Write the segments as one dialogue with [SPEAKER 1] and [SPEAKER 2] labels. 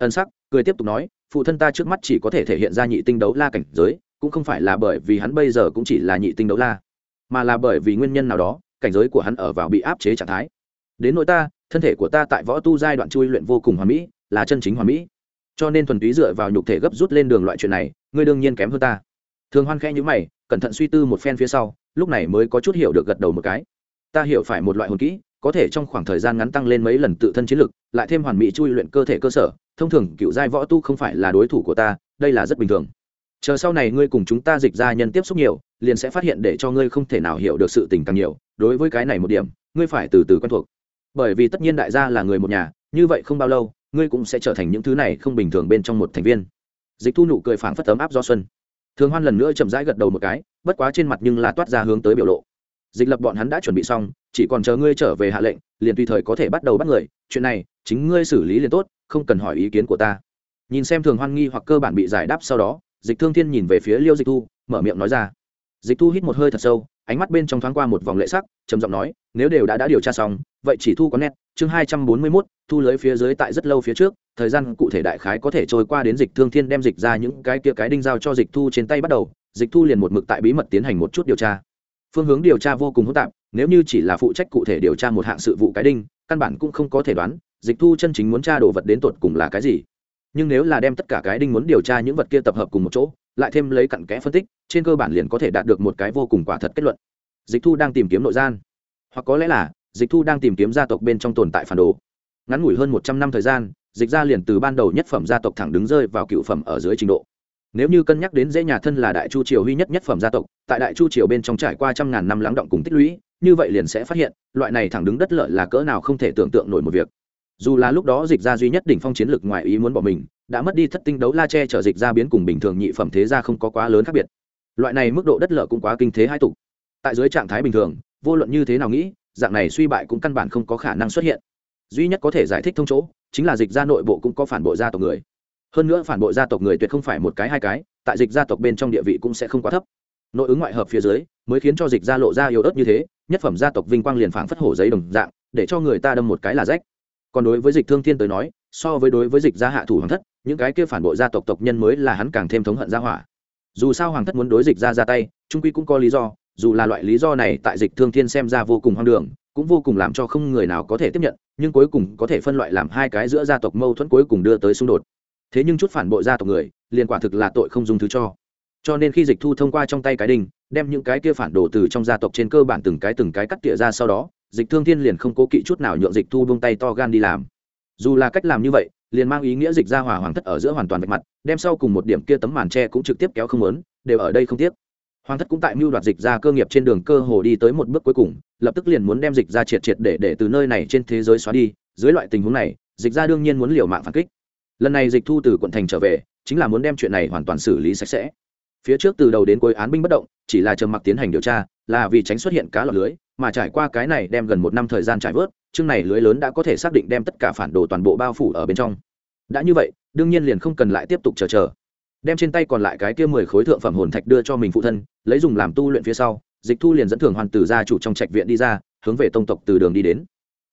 [SPEAKER 1] ân sắc, cười tiếp tục nói, phụ thân ta trước mắt chỉ có thể thể hiện ra nhị tinh đấu la cảnh giới, cũng không phải là bởi vì hắn bây giờ cũng chỉ là nhị tinh đấu la, mà là bởi vì nguyên nhân nào đó, cảnh giới của hắn ở vào bị áp chế trạng thái. Đến nỗi ta, thân thể của ta tại võ tu giai đoạn chui luyện vô cùng hoàn mỹ, là chân chính hoàn mỹ. Cho nên thuần túy dựa vào nhục thể gấp rút lên đường loại chuyện này, ngươi đương nhiên kém hơn ta. Thường hoan khẽ nhữ mày, cẩn thận suy tư một phen phía sau, lúc này mới có chút hiểu được gật đầu một cái. Ta hiểu phải một loại hồn kỹ, có thể trong khoảng thời gian ngắn tăng lên mấy lần tự thân chiến lực, lại thêm hoàn mỹ chui luyện cơ thể cơ sở thông thường, cựu giai võ tu không phải là đối thủ của ta, đây là rất bình thường. Chờ sau này ngươi cùng chúng ta dịch ra nhân tiếp xúc nhiều, liền sẽ phát hiện để cho ngươi không thể nào hiểu được sự tình càng nhiều. Đối với cái này một điểm, ngươi phải từ từ quen thuộc. Bởi vì tất nhiên đại gia là người một nhà, như vậy không bao lâu, ngươi cũng sẽ trở thành những thứ này không bình thường bên trong một thành viên. Dịch thu nụ cười phảng phất tấm áp do xuân. Thường hoan lần nữa chậm rãi gật đầu một cái, bất quá trên mặt nhưng là toát ra hướng tới biểu lộ dịch lập bọn hắn đã chuẩn bị xong, chỉ còn chờ ngươi trở về hạ lệnh, liền tùy thời có thể bắt đầu bắt người. Chuyện này, chính ngươi xử lý liền tốt, không cần hỏi ý kiến của ta. Nhìn xem thường hoan nghi hoặc cơ bản bị giải đáp sau đó, dịch thương thiên nhìn về phía liêu dịch thu, mở miệng nói ra. Dịch thu hít một hơi thật sâu, ánh mắt bên trong thoáng qua một vòng lệ sắc, trầm giọng nói, nếu đều đã đã điều tra xong, vậy chỉ thu có nét. Chương hai trăm bốn mươi mốt, thu lưới phía dưới tại rất lâu phía trước, thời gian cụ thể đại khái có thể trôi qua đến dịch thương thiên đem dịch ra những cái kia cái đinh giao cho dịch thu trên tay bắt đầu. Dịch thu liền một mực tại bí mật tiến hành một chút điều tra phương hướng điều tra vô cùng hỗn tạp, nếu như chỉ là phụ trách cụ thể điều tra một hạng sự vụ cái đinh, căn bản cũng không có thể đoán, dịch thu chân chính muốn tra đồ vật đến tột cùng là cái gì. Nhưng nếu là đem tất cả cái đinh muốn điều tra những vật kia tập hợp cùng một chỗ, lại thêm lấy cặn kẽ phân tích, trên cơ bản liền có thể đạt được một cái vô cùng quả thật kết luận. Dịch thu đang tìm kiếm nội gian. Hoặc có lẽ là, dịch thu đang tìm kiếm gia tộc bên trong tồn tại phản đồ. Ngắn ngủi hơn một trăm năm thời gian, dịch ra liền từ ban đầu nhất phẩm gia tộc thẳng đứng rơi vào cựu phẩm ở dưới trình độ nếu như cân nhắc đến dễ nhà thân là đại chu triều huy nhất nhất phẩm gia tộc, tại đại chu triều bên trong trải qua trăm ngàn năm lắng động cùng tích lũy, như vậy liền sẽ phát hiện, loại này thẳng đứng đất lợi là cỡ nào không thể tưởng tượng nổi một việc. Dù là lúc đó dịch ra duy nhất đỉnh phong chiến lược ngoài ý muốn bỏ mình, đã mất đi thất tinh đấu la che chở dịch ra biến cùng bình thường nhị phẩm thế ra không có quá lớn khác biệt. Loại này mức độ đất lợi cũng quá kinh thế hai tục. Tại dưới trạng thái bình thường, vô luận như thế nào nghĩ, dạng này suy bại cũng căn bản không có khả năng xuất hiện. Duy nhất có thể giải thích thông chỗ, chính là dịch ra nội bộ cũng có phản bội gia tộc người hơn nữa phản bội gia tộc người tuyệt không phải một cái hai cái, tại dịch gia tộc bên trong địa vị cũng sẽ không quá thấp. Nội ứng ngoại hợp phía dưới, mới khiến cho dịch gia lộ ra yếu ớt như thế, nhất phẩm gia tộc vinh quang liền phảng phất hổ giấy đồng dạng, để cho người ta đâm một cái là rách. Còn đối với dịch thương thiên tới nói, so với đối với dịch gia hạ thủ hoàng thất, những cái kia phản bội gia tộc tộc nhân mới là hắn càng thêm thống hận gia hỏa. Dù sao hoàng thất muốn đối dịch gia ra tay, trung quy cũng có lý do, dù là loại lý do này tại dịch thương thiên xem ra vô cùng hoang đường, cũng vô cùng làm cho không người nào có thể tiếp nhận, nhưng cuối cùng có thể phân loại làm hai cái giữa gia tộc mâu thuẫn cuối cùng đưa tới xung đột thế nhưng chút phản bội gia tộc người, liền quả thực là tội không dùng thứ cho. Cho nên khi dịch thu thông qua trong tay cái đinh, đem những cái kia phản đồ từ trong gia tộc trên cơ bản từng cái từng cái cắt tỉa ra sau đó, dịch thương thiên liền không cố kỵ chút nào nhượng dịch thu buông tay to gan đi làm. Dù là cách làm như vậy, liền mang ý nghĩa dịch ra hòa hoàng thất ở giữa hoàn toàn vạch mặt, đem sau cùng một điểm kia tấm màn tre cũng trực tiếp kéo không lớn đều ở đây không tiếc. Hoàng thất cũng tại mưu đoạt dịch ra cơ nghiệp trên đường cơ hồ đi tới một bước cuối cùng, lập tức liền muốn đem dịch ra triệt triệt để để từ nơi này trên thế giới xóa đi. Dưới loại tình huống này, dịch ra đương nhiên muốn liều mạng phản kích lần này dịch thu từ quận thành trở về, chính là muốn đem chuyện này hoàn toàn xử lý sạch sẽ. Phía trước từ đầu đến cuối án binh bất động, chỉ là trầm mặc tiến hành điều tra, là vì tránh xuất hiện cá lọt lưới, mà trải qua cái này đem gần một năm thời gian trải vớt, chương này lưới lớn đã có thể xác định đem tất cả phản đồ toàn bộ bao phủ ở bên trong. Đã như vậy, đương nhiên liền không cần lại tiếp tục chờ chờ. Đem trên tay còn lại cái kia mười khối thượng phẩm hồn thạch đưa cho mình phụ thân, lấy dùng làm tu luyện phía sau, dịch thu liền dẫn thường hoàn tử gia chủ trong trạch viện đi ra, hướng về tông tộc từ đường đi đến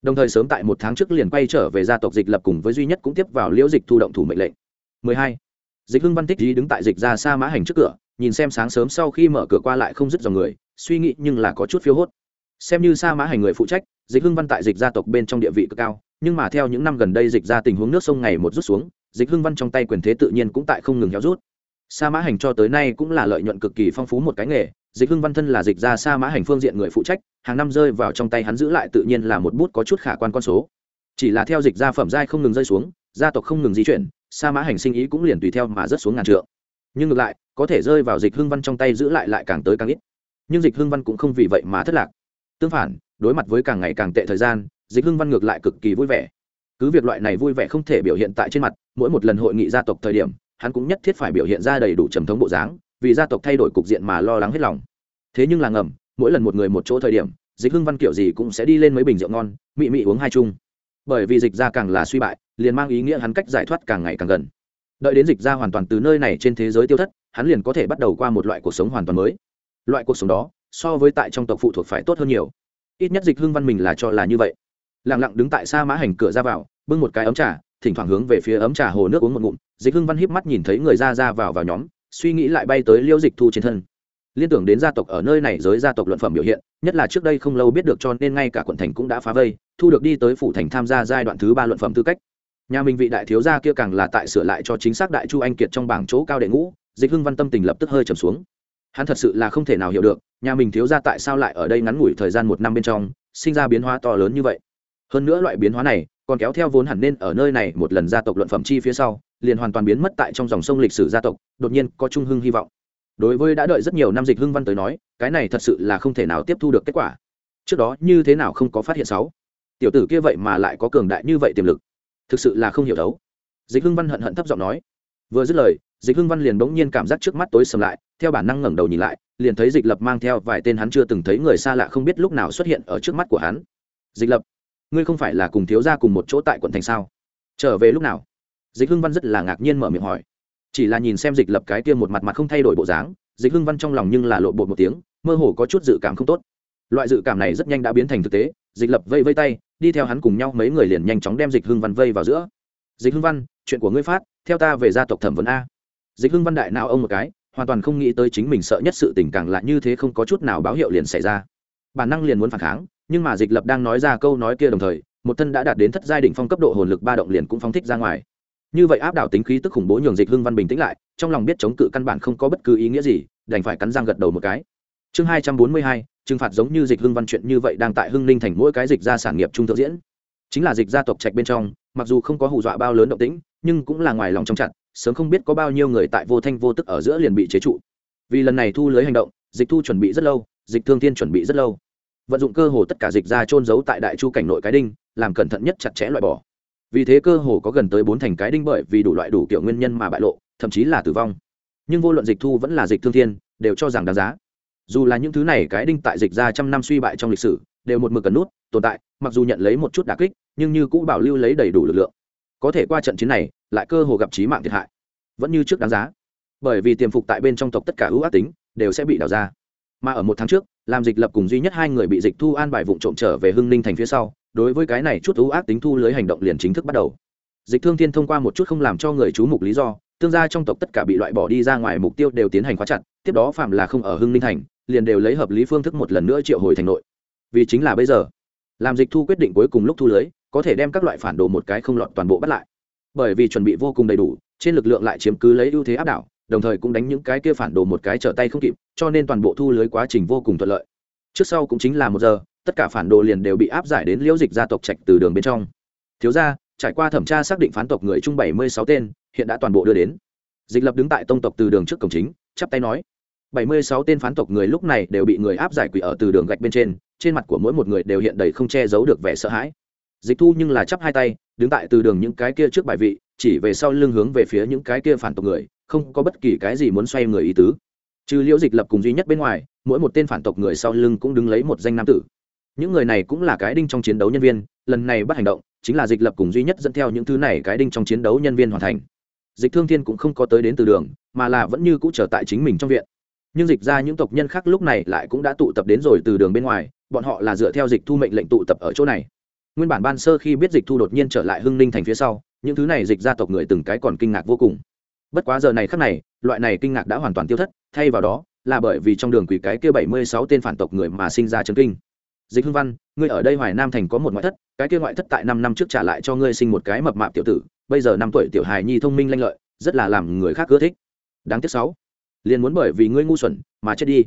[SPEAKER 1] đồng thời sớm tại một tháng trước liền quay trở về gia tộc dịch lập cùng với duy nhất cũng tiếp vào liễu dịch thu động thủ mệnh lệnh 12. dịch hưng văn tích dí đứng tại dịch ra xa mã hành trước cửa, nhìn xem sáng sớm sau khi mở cửa qua lại không dứt dòng người, suy nghĩ nhưng là có chút phiêu hốt xem như xa mã hành người phụ trách, dịch hưng văn tại dịch gia tộc bên trong địa vị cực cao, nhưng mà theo những năm gần đây dịch ra tình huống nước sông ngày một rút xuống, dịch hưng văn trong tay quyền thế tự nhiên cũng tại không ngừng héo rút sa mã hành cho tới nay cũng là lợi nhuận cực kỳ phong phú một cái nghề dịch hưng văn thân là dịch ra sa mã hành phương diện người phụ trách, hàng năm rơi vào trong tay hắn giữ lại tự nhiên là một bút có chút khả quan con số. Chỉ là theo dịch gia phẩm giai không ngừng rơi xuống, gia tộc không ngừng di chuyển, sa mã hành sinh ý cũng liền tùy theo mà rất xuống ngàn trượng. Nhưng ngược lại, có thể rơi vào dịch hưng văn trong tay giữ lại lại càng tới càng ít. Nhưng dịch hưng văn cũng không vì vậy mà thất lạc. Tương phản, đối mặt với càng ngày càng tệ thời gian, dịch hưng văn ngược lại cực kỳ vui vẻ. Cứ việc loại này vui vẻ không thể biểu hiện tại trên mặt, mỗi một lần hội nghị gia tộc thời điểm, hắn cũng nhất thiết phải biểu hiện ra đầy đủ trầm thống bộ dáng vì gia tộc thay đổi cục diện mà lo lắng hết lòng. Thế nhưng là ngầm, mỗi lần một người một chỗ thời điểm, dịch hưng văn kiểu gì cũng sẽ đi lên mấy bình rượu ngon, mị mị uống hai chung. Bởi vì dịch ra càng là suy bại, liền mang ý nghĩa hắn cách giải thoát càng ngày càng gần. Đợi đến dịch ra hoàn toàn từ nơi này trên thế giới tiêu thất, hắn liền có thể bắt đầu qua một loại cuộc sống hoàn toàn mới. Loại cuộc sống đó, so với tại trong tộc phụ thuộc phải tốt hơn nhiều. Ít nhất dịch hưng văn mình là cho là như vậy. Lẳng lặng đứng tại xa mã hành cửa ra vào, bưng một cái ấm trà, thỉnh thoảng hướng về phía ấm trà hồ nước uống một ngụm. Dịch hưng văn híp mắt nhìn thấy người ra ra vào vào nhóm suy nghĩ lại bay tới liêu dịch thu trên thân. Liên tưởng đến gia tộc ở nơi này giới gia tộc luận phẩm biểu hiện, nhất là trước đây không lâu biết được cho nên ngay cả quận thành cũng đã phá vây, thu được đi tới phủ thành tham gia giai đoạn thứ ba luận phẩm tư cách. Nhà mình vị đại thiếu gia kia càng là tại sửa lại cho chính xác đại chu anh kiệt trong bảng chỗ cao đệ ngũ, dịch hưng văn tâm tình lập tức hơi trầm xuống. Hắn thật sự là không thể nào hiểu được, nhà mình thiếu gia tại sao lại ở đây ngắn ngủi thời gian một năm bên trong, sinh ra biến hóa to lớn như vậy. Hơn nữa loại biến hóa này còn kéo theo vốn hẳn nên ở nơi này một lần gia tộc luận phẩm chi phía sau, liền hoàn toàn biến mất tại trong dòng sông lịch sử gia tộc, đột nhiên có trung hưng hy vọng. Đối với đã đợi rất nhiều năm dịch hưng văn tới nói, cái này thật sự là không thể nào tiếp thu được kết quả. Trước đó như thế nào không có phát hiện sáu. Tiểu tử kia vậy mà lại có cường đại như vậy tiềm lực. Thực sự là không hiểu đấu. Dịch hưng văn hận hận thấp giọng nói. Vừa dứt lời, dịch hưng văn liền bỗng nhiên cảm giác trước mắt tối sầm lại, theo bản năng ngẩng đầu nhìn lại, liền thấy dịch lập mang theo vài tên hắn chưa từng thấy người xa lạ không biết lúc nào xuất hiện ở trước mắt của hắn. Dịch lập ngươi không phải là cùng thiếu gia cùng một chỗ tại quận thành sao? Trở về lúc nào? Dịch hưng văn rất là ngạc nhiên mở miệng hỏi. Chỉ là nhìn xem dịch lập cái kia một mặt mặt không thay đổi bộ dáng, dịch hưng văn trong lòng nhưng là lộ bột một tiếng, mơ hồ có chút dự cảm không tốt. Loại dự cảm này rất nhanh đã biến thành thực tế, dịch lập vây vây tay, đi theo hắn cùng nhau mấy người liền nhanh chóng đem dịch hưng văn vây vào giữa. Dịch hưng văn, chuyện của ngươi phát, theo ta về gia tộc thẩm vấn a. Dịch hưng văn đại nào ông một cái, hoàn toàn không nghĩ tới chính mình sợ nhất sự tình càng lạ như thế không có chút nào báo hiệu liền xảy ra. Bản năng liền muốn phản kháng nhưng mà dịch lập đang nói ra câu nói kia đồng thời, một thân đã đạt đến thất giai đỉnh phong cấp độ hồn lực ba động liền cũng phóng thích ra ngoài. Như vậy áp đảo tính khí tức khủng bố nhường dịch hưng văn bình tĩnh lại, trong lòng biết chống cự căn bản không có bất cứ ý nghĩa gì, đành phải cắn răng gật đầu một cái. Chương hai trăm bốn mươi hai, trừng phạt giống như dịch hưng văn chuyện như vậy đang tại hưng ninh thành mỗi cái dịch ra sản nghiệp trung thượng diễn. Chính là dịch gia tộc trạch bên trong, mặc dù không có hù dọa bao lớn động tĩnh, nhưng cũng là ngoài lòng trong chặt, sớm không biết có bao nhiêu người tại vô thanh vô tức ở giữa liền bị chế trụ. Vì lần này thu lưới hành động, dịch thu chuẩn bị rất lâu, dịch thương thiên chuẩn bị rất lâu vận dụng cơ hồ tất cả dịch ra trôn giấu tại đại chu cảnh nội cái đinh, làm cẩn thận nhất chặt chẽ loại bỏ. Vì thế cơ hồ có gần tới bốn thành cái đinh bởi vì đủ loại đủ kiểu nguyên nhân mà bại lộ, thậm chí là tử vong. Nhưng vô luận dịch thu vẫn là dịch thương thiên, đều cho rằng đáng giá. Dù là những thứ này cái đinh tại dịch ra trăm năm suy bại trong lịch sử, đều một mực cần nút, tồn tại, mặc dù nhận lấy một chút đà kích, nhưng như cũng bảo lưu lấy đầy đủ lực lượng. Có thể qua trận chiến này, lại cơ hồ gặp trí mạng thiệt hại. Vẫn như trước đáng giá. Bởi vì tiềm phục tại bên trong tộc tất cả ưu ác tính, đều sẽ bị đào ra mà ở một tháng trước, làm dịch lập cùng duy nhất hai người bị dịch thu an bài vụ trộm trở về hưng ninh thành phía sau, đối với cái này chút ưu ác tính thu lưới hành động liền chính thức bắt đầu. Dịch thương thiên thông qua một chút không làm cho người chú mục lý do, tương gia trong tộc tất cả bị loại bỏ đi ra ngoài mục tiêu đều tiến hành khóa chặt, tiếp đó phạm là không ở hưng ninh thành, liền đều lấy hợp lý phương thức một lần nữa triệu hồi thành nội. Vì chính là bây giờ, làm dịch thu quyết định cuối cùng lúc thu lưới, có thể đem các loại phản đồ một cái không lọt toàn bộ bắt lại. Bởi vì chuẩn bị vô cùng đầy đủ, trên lực lượng lại chiếm cứ lấy ưu thế áp đảo đồng thời cũng đánh những cái kia phản đồ một cái trở tay không kịp, cho nên toàn bộ thu lưới quá trình vô cùng thuận lợi. Trước sau cũng chính là một giờ, tất cả phản đồ liền đều bị áp giải đến liễu dịch gia tộc trạch từ đường bên trong. Thiếu gia, trải qua thẩm tra xác định phán tộc người chung bảy mươi sáu tên, hiện đã toàn bộ đưa đến. Dịch lập đứng tại tông tộc từ đường trước cổng chính, chắp tay nói. bảy mươi sáu tên phán tộc người lúc này đều bị người áp giải quỷ ở từ đường gạch bên trên trên mặt của mỗi một người đều hiện đầy không che giấu được vẻ sợ hãi. Dịch thu nhưng là chắp hai tay, đứng tại từ đường những cái kia trước bài vị, chỉ về sau lưng hướng về phía những cái kia phản tộc người không có bất kỳ cái gì muốn xoay người ý tứ. Trừ liễu dịch lập cùng duy nhất bên ngoài, mỗi một tên phản tộc người sau lưng cũng đứng lấy một danh nam tử. Những người này cũng là cái đinh trong chiến đấu nhân viên, lần này bắt hành động, chính là dịch lập cùng duy nhất dẫn theo những thứ này cái đinh trong chiến đấu nhân viên hoàn thành. Dịch thương thiên cũng không có tới đến từ đường, mà là vẫn như cũ trở tại chính mình trong viện. Nhưng dịch ra những tộc nhân khác lúc này lại cũng đã tụ tập đến rồi từ đường bên ngoài, bọn họ là dựa theo dịch thu mệnh lệnh tụ tập ở chỗ này. Nguyên bản ban sơ khi biết dịch thu đột nhiên trở lại hưng ninh thành phía sau, những thứ này dịch gia tộc người từng cái còn kinh ngạc vô cùng bất quá giờ này khắc này, loại này kinh ngạc đã hoàn toàn tiêu thất, thay vào đó, là bởi vì trong đường quỷ cái kia bảy mươi sáu tên phản tộc người mà sinh ra chấn kinh. Dịch hưng văn, ngươi ở đây hoài nam thành có một ngoại thất, cái kia ngoại thất tại năm năm trước trả lại cho ngươi sinh một cái mập mạp tiểu tử, bây giờ năm tuổi tiểu hài nhi thông minh lanh lợi, rất là làm người khác ưa thích. Đáng tiếc sáu, liền muốn bởi vì ngươi ngu xuẩn mà chết đi.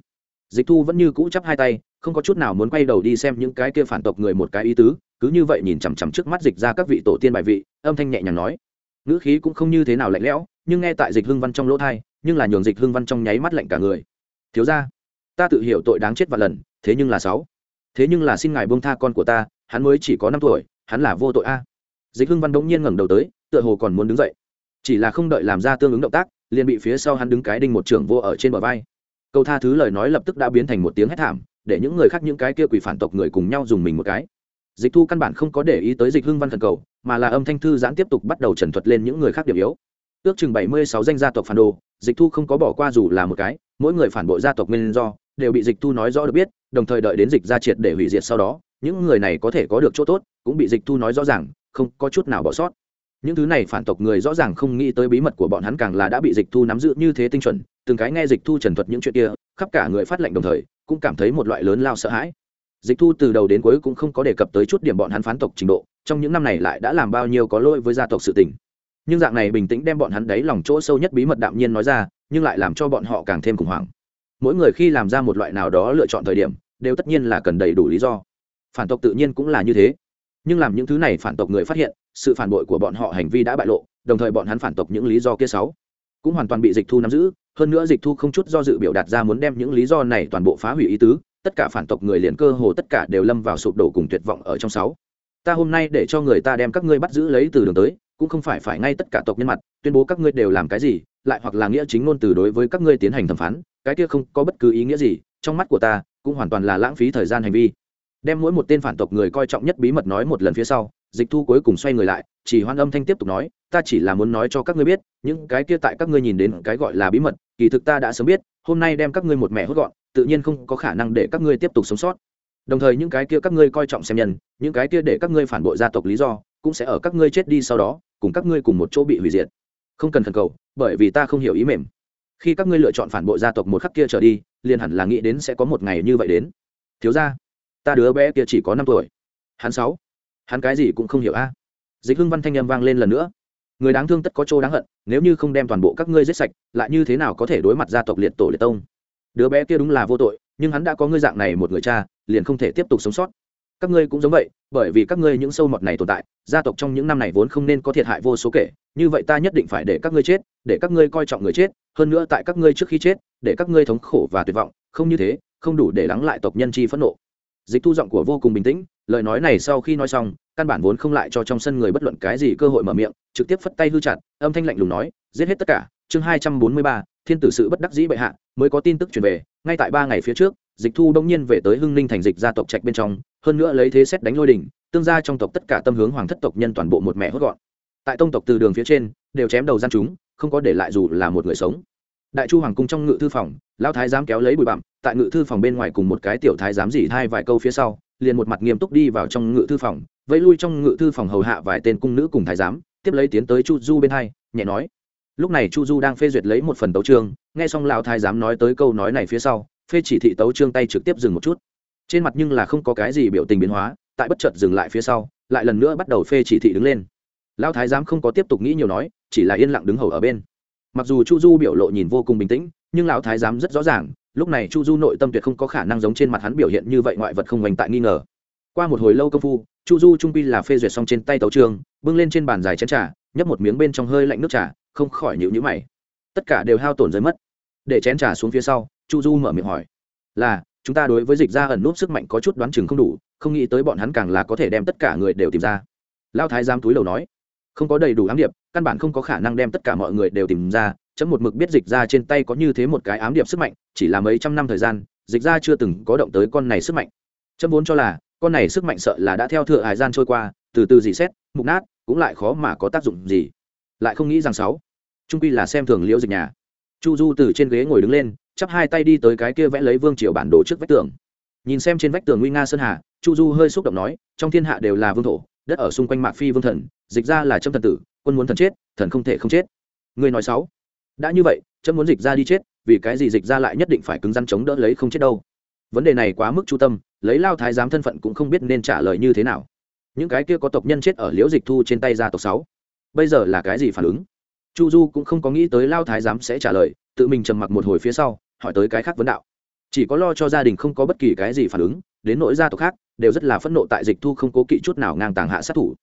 [SPEAKER 1] Dịch thu vẫn như cũ chắp hai tay, không có chút nào muốn quay đầu đi xem những cái kia phản tộc người một cái ý tứ, cứ như vậy nhìn chằm chằm trước mắt dịch ra các vị tổ tiên bài vị, âm thanh nhẹ nhàng nói. Ngữ khí cũng không như thế nào lạnh lẽo nhưng nghe tại dịch hưng văn trong lỗ thai, nhưng là nhường dịch hưng văn trong nháy mắt lạnh cả người. Thiếu ra ta tự hiểu tội đáng chết và lần, thế nhưng là sáu. Thế nhưng là xin ngài buông tha con của ta, hắn mới chỉ có năm tuổi, hắn là vô tội a. Dịch hưng văn đống nhiên ngẩng đầu tới, tựa hồ còn muốn đứng dậy. Chỉ là không đợi làm ra tương ứng động tác, liền bị phía sau hắn đứng cái đinh một trưởng vô ở trên bờ vai. Câu tha thứ lời nói lập tức đã biến thành một tiếng hét thảm, để những người khác những cái kia quỷ phản tộc người cùng nhau dùng mình một cái. Dịch thu căn bản không có để ý tới dịch hưng văn thần cầu, mà là âm thanh thư giãn tiếp tục bắt đầu trần thuật lên những người khác điểm yếu ước chừng bảy mươi sáu danh gia tộc phản đồ, dịch thu không có bỏ qua dù là một cái, mỗi người phản bội gia tộc nguyên do, đều bị dịch thu nói rõ được biết, đồng thời đợi đến dịch ra triệt để hủy diệt sau đó, những người này có thể có được chỗ tốt, cũng bị dịch thu nói rõ ràng, không có chút nào bỏ sót. Những thứ này phản tộc người rõ ràng không nghĩ tới bí mật của bọn hắn càng là đã bị dịch thu nắm giữ như thế tinh chuẩn, từng cái nghe dịch thu trần thuật những chuyện kia, khắp cả người phát lệnh đồng thời, cũng cảm thấy một loại lớn lao sợ hãi. Dịch thu từ đầu đến cuối cũng không có đề cập tới chút điểm bọn hắn phán tộc trình độ, trong những năm này lại đã làm bao nhiêu có lỗi với gia tộc sự tình nhưng dạng này bình tĩnh đem bọn hắn đấy lòng chỗ sâu nhất bí mật đạm nhiên nói ra, nhưng lại làm cho bọn họ càng thêm khủng hoảng. Mỗi người khi làm ra một loại nào đó lựa chọn thời điểm, đều tất nhiên là cần đầy đủ lý do. Phản tộc tự nhiên cũng là như thế. Nhưng làm những thứ này phản tộc người phát hiện, sự phản bội của bọn họ hành vi đã bại lộ, đồng thời bọn hắn phản tộc những lý do kia sáu cũng hoàn toàn bị dịch thu nắm giữ. Hơn nữa dịch thu không chút do dự biểu đạt ra muốn đem những lý do này toàn bộ phá hủy ý tứ, tất cả phản tộc người liền cơ hồ tất cả đều lâm vào sụp đổ cùng tuyệt vọng ở trong sáu. Ta hôm nay để cho người ta đem các ngươi bắt giữ lấy từ đường tới cũng không phải phải ngay tất cả tộc nhân mặt, tuyên bố các ngươi đều làm cái gì, lại hoặc là nghĩa chính ngôn từ đối với các ngươi tiến hành thẩm phán, cái kia không có bất cứ ý nghĩa gì, trong mắt của ta, cũng hoàn toàn là lãng phí thời gian hành vi. Đem mỗi một tên phản tộc người coi trọng nhất bí mật nói một lần phía sau, dịch thu cuối cùng xoay người lại, chỉ hoan âm thanh tiếp tục nói, ta chỉ là muốn nói cho các ngươi biết, những cái kia tại các ngươi nhìn đến cái gọi là bí mật, kỳ thực ta đã sớm biết, hôm nay đem các ngươi một mẹ hốt gọn, tự nhiên không có khả năng để các ngươi tiếp tục sống sót. Đồng thời những cái kia các ngươi coi trọng xem nhân, những cái kia để các ngươi phản bội gia tộc lý do, cũng sẽ ở các ngươi chết đi sau đó cùng các ngươi cùng một chỗ bị hủy diệt. Không cần thần cầu, bởi vì ta không hiểu ý mềm. Khi các ngươi lựa chọn phản bội gia tộc một khắc kia trở đi, liền hẳn là nghĩ đến sẽ có một ngày như vậy đến. Thiếu ra ta đứa bé kia chỉ có năm tuổi. Hắn sáu. Hắn cái gì cũng không hiểu a. Dịch hưng văn thanh â m vang lên lần nữa. Người đáng thương tất có chỗ đáng hận, nếu như không đem toàn bộ các ngươi giết sạch, lại như thế nào có thể đối mặt gia tộc liệt tổ liệt tông? Đứa bé kia đúng là vô tội, nhưng hắn đã có ngươi dạng này một người cha, liền không thể tiếp tục sống sót các ngươi cũng giống vậy, bởi vì các ngươi những sâu mọt này tồn tại, gia tộc trong những năm này vốn không nên có thiệt hại vô số kể, như vậy ta nhất định phải để các ngươi chết, để các ngươi coi trọng người chết, hơn nữa tại các ngươi trước khi chết, để các ngươi thống khổ và tuyệt vọng, không như thế, không đủ để lắng lại tộc nhân chi phẫn nộ. Dịch thu giọng của vô cùng bình tĩnh, lời nói này sau khi nói xong, căn bản vốn không lại cho trong sân người bất luận cái gì cơ hội mở miệng, trực tiếp phất tay hư chặt, âm thanh lạnh lùng nói, giết hết tất cả, chương hai trăm bốn mươi ba, thiên tử sự bất đắc dĩ bệ hạ, mới có tin tức truyền về, ngay tại ba ngày phía trước dịch thu đông nhiên về tới hưng ninh thành dịch gia tộc trạch bên trong, hơn nữa lấy thế xét đánh lôi đỉnh, tương gia trong tộc tất cả tâm hướng hoàng thất tộc nhân toàn bộ một mẹ hốt gọn. Tại tông tộc từ đường phía trên, đều chém đầu gian chúng, không có để lại dù là một người sống. Đại chu hoàng cung trong ngự thư phòng lao thái giám kéo lấy bụi bặm, tại ngự thư phòng bên ngoài cùng một cái tiểu thái giám dỉ hai vài câu phía sau, liền một mặt nghiêm túc đi vào trong ngự thư phòng, vẫy lui trong ngự thư phòng hầu hạ vài tên cung nữ cùng thái giám, tiếp lấy tiến tới chu du bên hai, nhẹ nói. Lúc này chu du đang phê duyệt lấy một phần tấu trương nghe xong lão thái giám nói tới câu nói này phía sau phê chỉ thị tấu trương tay trực tiếp dừng một chút. Trên mặt nhưng là không có cái gì biểu tình biến hóa, tại bất chợt dừng lại phía sau, lại lần nữa bắt đầu phê chỉ thị đứng lên. Lão thái giám không có tiếp tục nghĩ nhiều nói, chỉ là yên lặng đứng hầu ở bên. Mặc dù chu du biểu lộ nhìn vô cùng bình tĩnh, nhưng lão thái giám rất rõ ràng, lúc này chu du nội tâm tuyệt không có khả năng giống trên mặt hắn biểu hiện như vậy ngoại vật không oanh tại nghi ngờ. Qua một hồi lâu công phu, chu du trung pi là phê duyệt xong trên tay tấu trường bưng lên trên bàn dài chén trà, nhấp một miếng bên trong hơi lạnh nước trà, không khỏi nhịu nhữ mày. Tất cả đều hao tổn rơi mất. Để chén trà xuống phía sau chu du mở miệng hỏi. Là, chúng ta đối với dịch ra ẩn nút sức mạnh có chút đoán chừng không đủ, không nghĩ tới bọn hắn càng là có thể đem tất cả người đều tìm ra. Lao thái giám túi lầu nói. Không có đầy đủ ám điệp, căn bản không có khả năng đem tất cả mọi người đều tìm ra, chấm một mực biết dịch ra trên tay có như thế một cái ám điệp sức mạnh, chỉ là mấy trăm năm thời gian, dịch ra chưa từng có động tới con này sức mạnh. Chấm vốn cho là, con này sức mạnh sợ là đã theo thừa hải gian trôi qua, từ từ dị xét, mục nát, cũng lại khó mà có tác dụng gì. Lại không nghĩ rằng sáu, trung quy là xem thường liễu dịch nhà. Chu du từ trên ghế ngồi đứng lên chắp hai tay đi tới cái kia vẽ lấy vương triều bản đồ trước vách tường. Nhìn xem trên vách tường nguy nga sơn hà, chu du hơi xúc động nói, trong thiên hạ đều là vương thổ, đất ở xung quanh mạc phi vương thần, dịch ra là trâm thần tử, quân muốn thần chết, thần không thể không chết. Người nói sáu, đã như vậy trâm muốn dịch ra đi chết, vì cái gì dịch ra lại nhất định phải cứng rắn chống đỡ lấy không chết đâu? Vấn đề này quá mức chu tâm, lấy lao thái giám thân phận cũng không biết nên trả lời như thế nào. Những cái kia có tộc nhân chết ở liễu dịch thu trên tay gia tộc sáu, bây giờ là cái gì phản ứng? Chu du cũng không có nghĩ tới lao thái giám sẽ trả lời, tự mình trầm mặc một hồi phía sau hỏi tới cái khác vấn đạo. Chỉ có lo cho gia đình không có bất kỳ cái gì phản ứng, đến nỗi gia tộc khác, đều rất là phẫn nộ tại dịch thu không cố kỵ chút nào ngang tàng hạ sát thủ.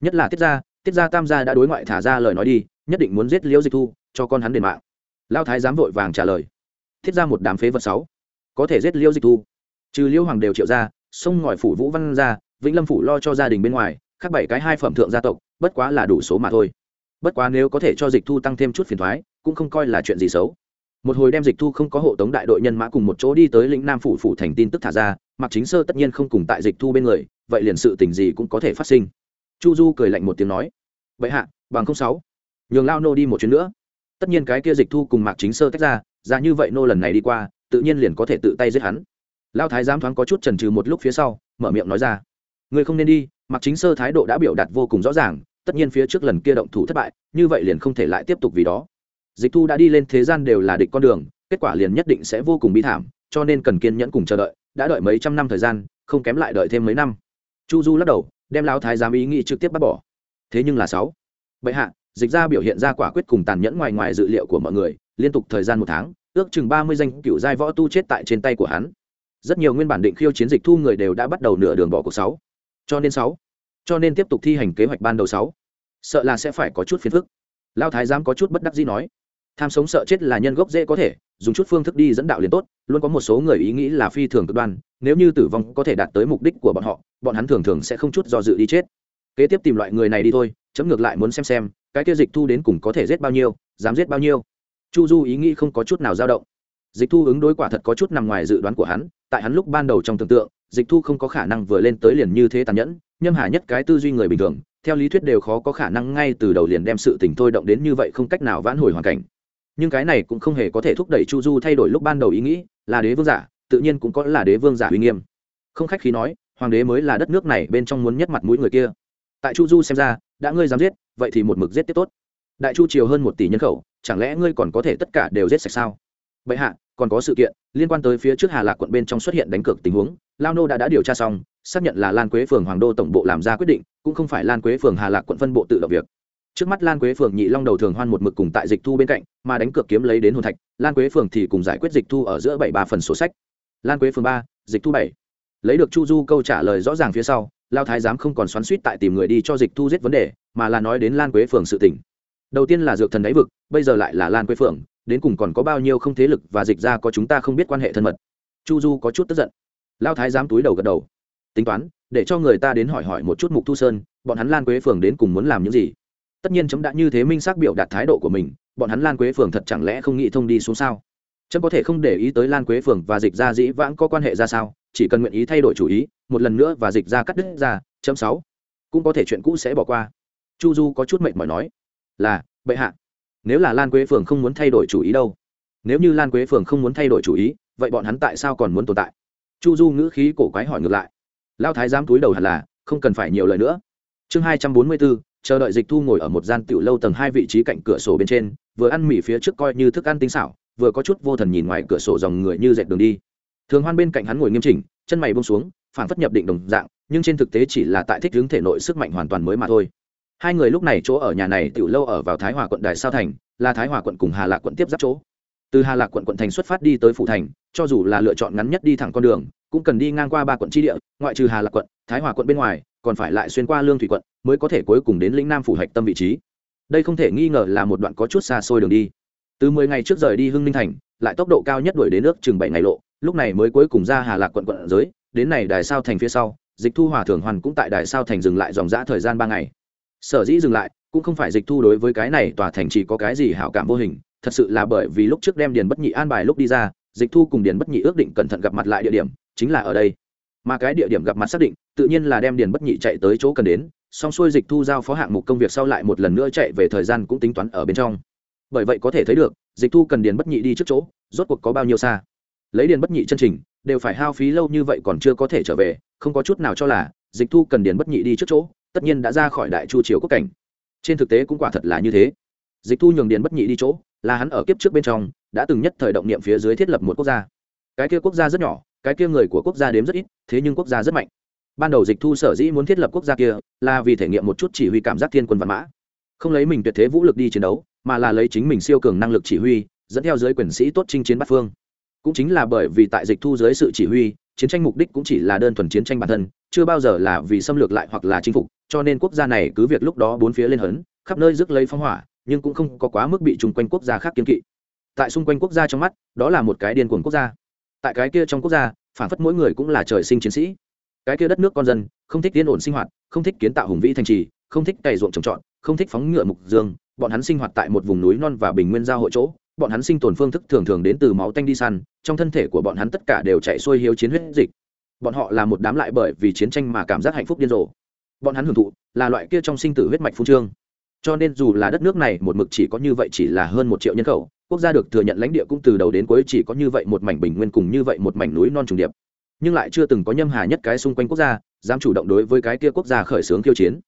[SPEAKER 1] Nhất là tiết gia tiết gia tam gia đã đối ngoại thả ra lời nói đi, nhất định muốn giết liễu dịch thu, cho con hắn đền mạng. Lao thái giám vội vàng trả lời. Thiết ra một đám phế vật sáu, có thể giết liễu dịch thu. Trừ liễu hoàng đều triệu ra, sông ngòi phủ vũ văn ra, vĩnh lâm phủ lo cho gia đình bên ngoài, khác bảy cái hai phẩm thượng gia tộc, bất quá là đủ số mà thôi. Bất quá nếu có thể cho dịch thu tăng thêm chút phiền thoái, cũng không coi là chuyện gì xấu một hồi đem dịch thu không có hộ tống đại đội nhân mã cùng một chỗ đi tới lĩnh nam phủ phủ thành tin tức thả ra mặc chính sơ tất nhiên không cùng tại dịch thu bên người, vậy liền sự tình gì cũng có thể phát sinh. Chu du cười lạnh một tiếng nói vậy hạ, bằng không sáu, nhường lao nô đi một chuyến nữa. Tất nhiên cái kia dịch thu cùng mạc chính sơ tách ra ra như vậy nô lần này đi qua, tự nhiên liền có thể tự tay giết hắn. Lao thái giám thoáng có chút trần trừ một lúc phía sau, mở miệng nói ra người không nên đi, mạc chính sơ thái độ đã biểu đạt vô cùng rõ ràng, tất nhiên phía trước lần kia động thủ thất bại, như vậy liền không thể lại tiếp tục vì đó dịch thu đã đi lên thế gian đều là địch con đường, kết quả liền nhất định sẽ vô cùng bi thảm, cho nên cần kiên nhẫn cùng chờ đợi, đã đợi mấy trăm năm thời gian, không kém lại đợi thêm mấy năm. Chu du lắc đầu, đem lao thái giám ý nghĩ trực tiếp bắt bỏ. Thế nhưng là sáu. Bệ hạ, dịch ra biểu hiện ra quả quyết cùng tàn nhẫn ngoài ngoài dự liệu của mọi người, liên tục thời gian một tháng, ước chừng ba mươi danh cựu giai võ tu chết tại trên tay của hắn. Rất nhiều nguyên bản định khiêu chiến dịch thu người đều đã bắt đầu nửa đường bỏ cuộc sáu. Cho nên sáu. Cho nên tiếp tục thi hành kế hoạch ban đầu sáu. Sợ là sẽ phải có chút phiền phức. Lao thái giám có chút bất đắc dĩ nói tham sống sợ chết là nhân gốc dễ có thể, dùng chút phương thức đi dẫn đạo liền tốt, luôn có một số người ý nghĩ là phi thường cực đoan, nếu như tử vong có thể đạt tới mục đích của bọn họ, bọn hắn thường thường sẽ không chút do dự đi chết. Kế tiếp tìm loại người này đi thôi, chấm ngược lại muốn xem xem, cái kia dịch thu đến cùng có thể giết bao nhiêu, dám giết bao nhiêu. Chu du ý nghĩ không có chút nào dao động. Dịch thu ứng đối quả thật có chút nằm ngoài dự đoán của hắn, tại hắn lúc ban đầu trong tưởng tượng, dịch thu không có khả năng vừa lên tới liền như thế tàn nhẫn, nhâm hà nhất cái tư duy người bình thường, theo lý thuyết đều khó có khả năng ngay từ đầu liền đem sự tình thôi động đến như vậy không cách nào vãn hồi hoàn cảnh nhưng cái này cũng không hề có thể thúc đẩy chu du thay đổi lúc ban đầu ý nghĩ, là đế vương giả, tự nhiên cũng có là đế vương giả uy nghiêm. Không khách khí nói, hoàng đế mới là đất nước này bên trong muốn nhất mặt mũi người kia. Tại chu du xem ra, đã ngươi dám giết, vậy thì một mực giết tiếp tốt. Đại chu triều hơn một tỷ nhân khẩu, chẳng lẽ ngươi còn có thể tất cả đều giết sạch sao? Bệ hạ, còn có sự kiện, liên quan tới phía trước hà lạc quận bên trong xuất hiện đánh cược tình huống, lao nô đã đã điều tra xong, xác nhận là lan quế phường hoàng đô tổng bộ làm ra quyết định, cũng không phải lan quế phường hà lạc quận phân bộ tự động việc trước mắt lan quế phường nhị long đầu thường hoan một mực cùng tại dịch thu bên cạnh, mà đánh cược kiếm lấy đến hồn thạch, lan quế phường thì cùng giải quyết dịch thu ở giữa bảy ba phần số sách. Lan quế phường ba, dịch thu bảy. Lấy được chu du câu trả lời rõ ràng phía sau, lao thái giám không còn xoắn suýt tại tìm người đi cho dịch thu giết vấn đề, mà là nói đến lan quế phường sự tỉnh đầu tiên là dược thần đáy vực, bây giờ lại là lan quế phường, đến cùng còn có bao nhiêu không thế lực và dịch ra có chúng ta không biết quan hệ thân mật. Chu du có chút tức giận. Lao thái giám túi đầu gật đầu. Tính toán, để cho người ta đến hỏi hỏi một chút mục thu sơn, bọn hắn lan quế phường đến cùng muốn làm những gì? Tất nhiên chấm đã như thế minh xác biểu đạt thái độ của mình, bọn hắn lan quế phường thật chẳng lẽ không nghĩ thông đi xuống sao? Chấm có thể không để ý tới lan quế phường và dịch ra dĩ vãng có quan hệ ra sao, chỉ cần nguyện ý thay đổi chủ ý, một lần nữa và dịch ra cắt đứt ra chấm sáu cũng có thể chuyện cũ sẽ bỏ qua. Chu du có chút mệt mỏi nói, là, bệ hạ, nếu là lan quế phường không muốn thay đổi chủ ý đâu, nếu như lan quế phường không muốn thay đổi chủ ý, vậy bọn hắn tại sao còn muốn tồn tại? Chu du ngữ khí cổ quái hỏi ngược lại lao thái giám túi đầu hẳn là, không cần phải nhiều lời nữa. Chương hai trăm bốn mươi bốn chờ đợi dịch thu ngồi ở một gian tiểu lâu tầng hai vị trí cạnh cửa sổ bên trên, vừa ăn mì phía trước coi như thức ăn tinh xảo, vừa có chút vô thần nhìn ngoài cửa sổ dòng người như dệt đường đi. Thường hoan bên cạnh hắn ngồi nghiêm chỉnh, chân mày bông xuống phản phất nhập định đồng dạng, nhưng trên thực tế chỉ là tại thích hướng thể nội sức mạnh hoàn toàn mới mà thôi. Hai người lúc này chỗ ở nhà này tiểu lâu ở vào thái hòa quận đài sao thành, là thái hòa quận cùng hà lạc quận tiếp giáp chỗ. Từ hà lạc quận quận thành xuất phát đi tới phủ thành, cho dù là lựa chọn ngắn nhất đi thẳng con đường, cũng cần đi ngang qua ba quận tri địa, ngoại trừ hà lạc quận, thái hòa quận bên ngoài còn phải lại xuyên qua lương thủy quận, mới có thể cuối cùng đến lĩnh nam phủ hạch tâm vị trí. Đây không thể nghi ngờ là một đoạn có chút xa xôi đường đi. Từ mười ngày trước rời đi hưng ninh thành, lại tốc độ cao nhất đuổi đến nước chừng bảy ngày lộ, lúc này mới cuối cùng ra hà lạc quận quận giới, đến này đài sao thành phía sau, dịch thu hòa thường hoàn cũng tại đài sao thành dừng lại dòng dã thời gian ba ngày. Sở dĩ dừng lại, cũng không phải dịch thu đối với cái này tòa thành chỉ có cái gì hảo cảm vô hình, thật sự là bởi vì lúc trước đem điền bất nhị an bài lúc đi ra, dịch thu cùng điền bất nhị ước định cẩn thận gặp mặt lại địa điểm, chính là ở đây. Mà cái địa điểm gặp mặt xác định tự nhiên là đem điền bất nhị chạy tới chỗ cần đến song xuôi dịch thu giao phó hạng mục công việc sau lại một lần nữa chạy về thời gian cũng tính toán ở bên trong. Bởi vậy có thể thấy được, dịch thu cần điền bất nhị đi trước chỗ, rốt cuộc có bao nhiêu xa. Lấy điền bất nhị chân trình, đều phải hao phí lâu như vậy còn chưa có thể trở về, không có chút nào cho là dịch thu cần điền bất nhị đi trước chỗ, tất nhiên đã ra khỏi đại chu triều quốc cảnh. Trên thực tế cũng quả thật là như thế. Dịch thu nhường điền bất nhị đi chỗ, là hắn ở kiếp trước bên trong, đã từng nhất thời động niệm phía dưới thiết lập một quốc gia. Cái kia quốc gia rất nhỏ, cái kia người của quốc gia đếm rất ít, thế nhưng quốc gia rất mạnh ban đầu dịch thu sở dĩ muốn thiết lập quốc gia kia là vì thể nghiệm một chút chỉ huy cảm giác thiên quân văn mã. Không lấy mình tuyệt thế vũ lực đi chiến đấu, mà là lấy chính mình siêu cường năng lực chỉ huy, dẫn theo giới quyền sĩ tốt chinh chiến bắc phương. Cũng chính là bởi vì tại dịch thu dưới sự chỉ huy, chiến tranh mục đích cũng chỉ là đơn thuần chiến tranh bản thân, chưa bao giờ là vì xâm lược lại hoặc là chinh phục, cho nên quốc gia này cứ việc lúc đó bốn phía lên hấn, khắp nơi rước lấy phong hỏa, nhưng cũng không có quá mức bị chung quanh quốc gia khác kiên kỵ. Tại xung quanh quốc gia trong mắt, đó là một cái điên cuồng quốc gia. Tại cái kia trong quốc gia, phản phất mỗi người cũng là trời sinh chiến sĩ cái kia đất nước con dân, không thích yên ổn sinh hoạt, không thích kiến tạo hùng vĩ thành trì, không thích cày ruộng trồng trọt, không thích phóng ngựa mục dương, bọn hắn sinh hoạt tại một vùng núi non và bình nguyên giao hội chỗ, bọn hắn sinh tồn phương thức thường thường đến từ máu tanh đi săn, trong thân thể của bọn hắn tất cả đều chạy xuôi hiếu chiến huyết dịch. Bọn họ là một đám lại bởi vì chiến tranh mà cảm giác hạnh phúc điên rồ. Bọn hắn hưởng thụ là loại kia trong sinh tử huyết mạch phu trương. Cho nên dù là đất nước này một mực chỉ có như vậy chỉ là hơn một triệu nhân khẩu, quốc gia được thừa nhận lãnh địa cũng từ đầu đến cuối chỉ có như vậy một mảnh bình nguyên cùng như vậy một mảnh núi non trùng điệp nhưng lại chưa từng có nhâm hà nhất cái xung quanh quốc gia, dám chủ động đối với cái kia quốc gia khởi xướng khiêu chiến.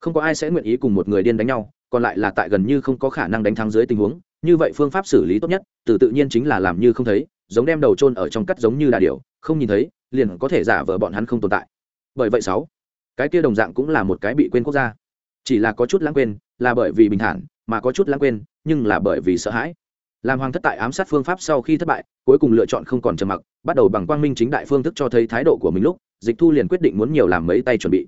[SPEAKER 1] Không có ai sẽ nguyện ý cùng một người điên đánh nhau, còn lại là tại gần như không có khả năng đánh thắng dưới tình huống, như vậy phương pháp xử lý tốt nhất, từ tự nhiên chính là làm như không thấy, giống đem đầu trôn ở trong cắt giống như đà điểu, không nhìn thấy, liền có thể giả vờ bọn hắn không tồn tại. Bởi vậy sáu, cái kia đồng dạng cũng là một cái bị quên quốc gia. Chỉ là có chút lãng quên, là bởi vì bình thản, mà có chút lãng quên, nhưng là bởi vì sợ hãi làm hoàng thất tại ám sát phương pháp sau khi thất bại, cuối cùng lựa chọn không còn trầm mặc, bắt đầu bằng quang minh chính đại phương thức cho thấy thái độ của mình lúc, dịch thu liền quyết định muốn nhiều làm mấy tay chuẩn bị.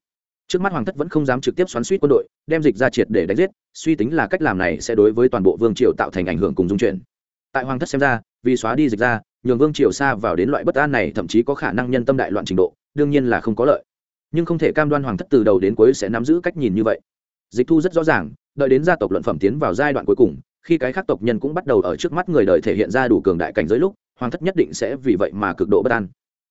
[SPEAKER 1] Trước mắt hoàng thất vẫn không dám trực tiếp xoắn suýt quân đội, đem dịch ra triệt để đánh giết, suy tính là cách làm này sẽ đối với toàn bộ vương triều tạo thành ảnh hưởng cùng dung chuyển. Tại hoàng thất xem ra, vì xóa đi dịch ra, nhường vương triều xa vào đến loại bất an này thậm chí có khả năng nhân tâm đại loạn trình độ, đương nhiên là không có lợi. Nhưng không thể cam đoan hoàng thất từ đầu đến cuối sẽ nắm giữ cách nhìn như vậy. Dịch thu rất rõ ràng, đợi đến gia tộc luận phẩm tiến vào giai đoạn cuối cùng khi cái khác tộc nhân cũng bắt đầu ở trước mắt người đời thể hiện ra đủ cường đại cảnh giới lúc, hoàng thất nhất định sẽ vì vậy mà cực độ bất an.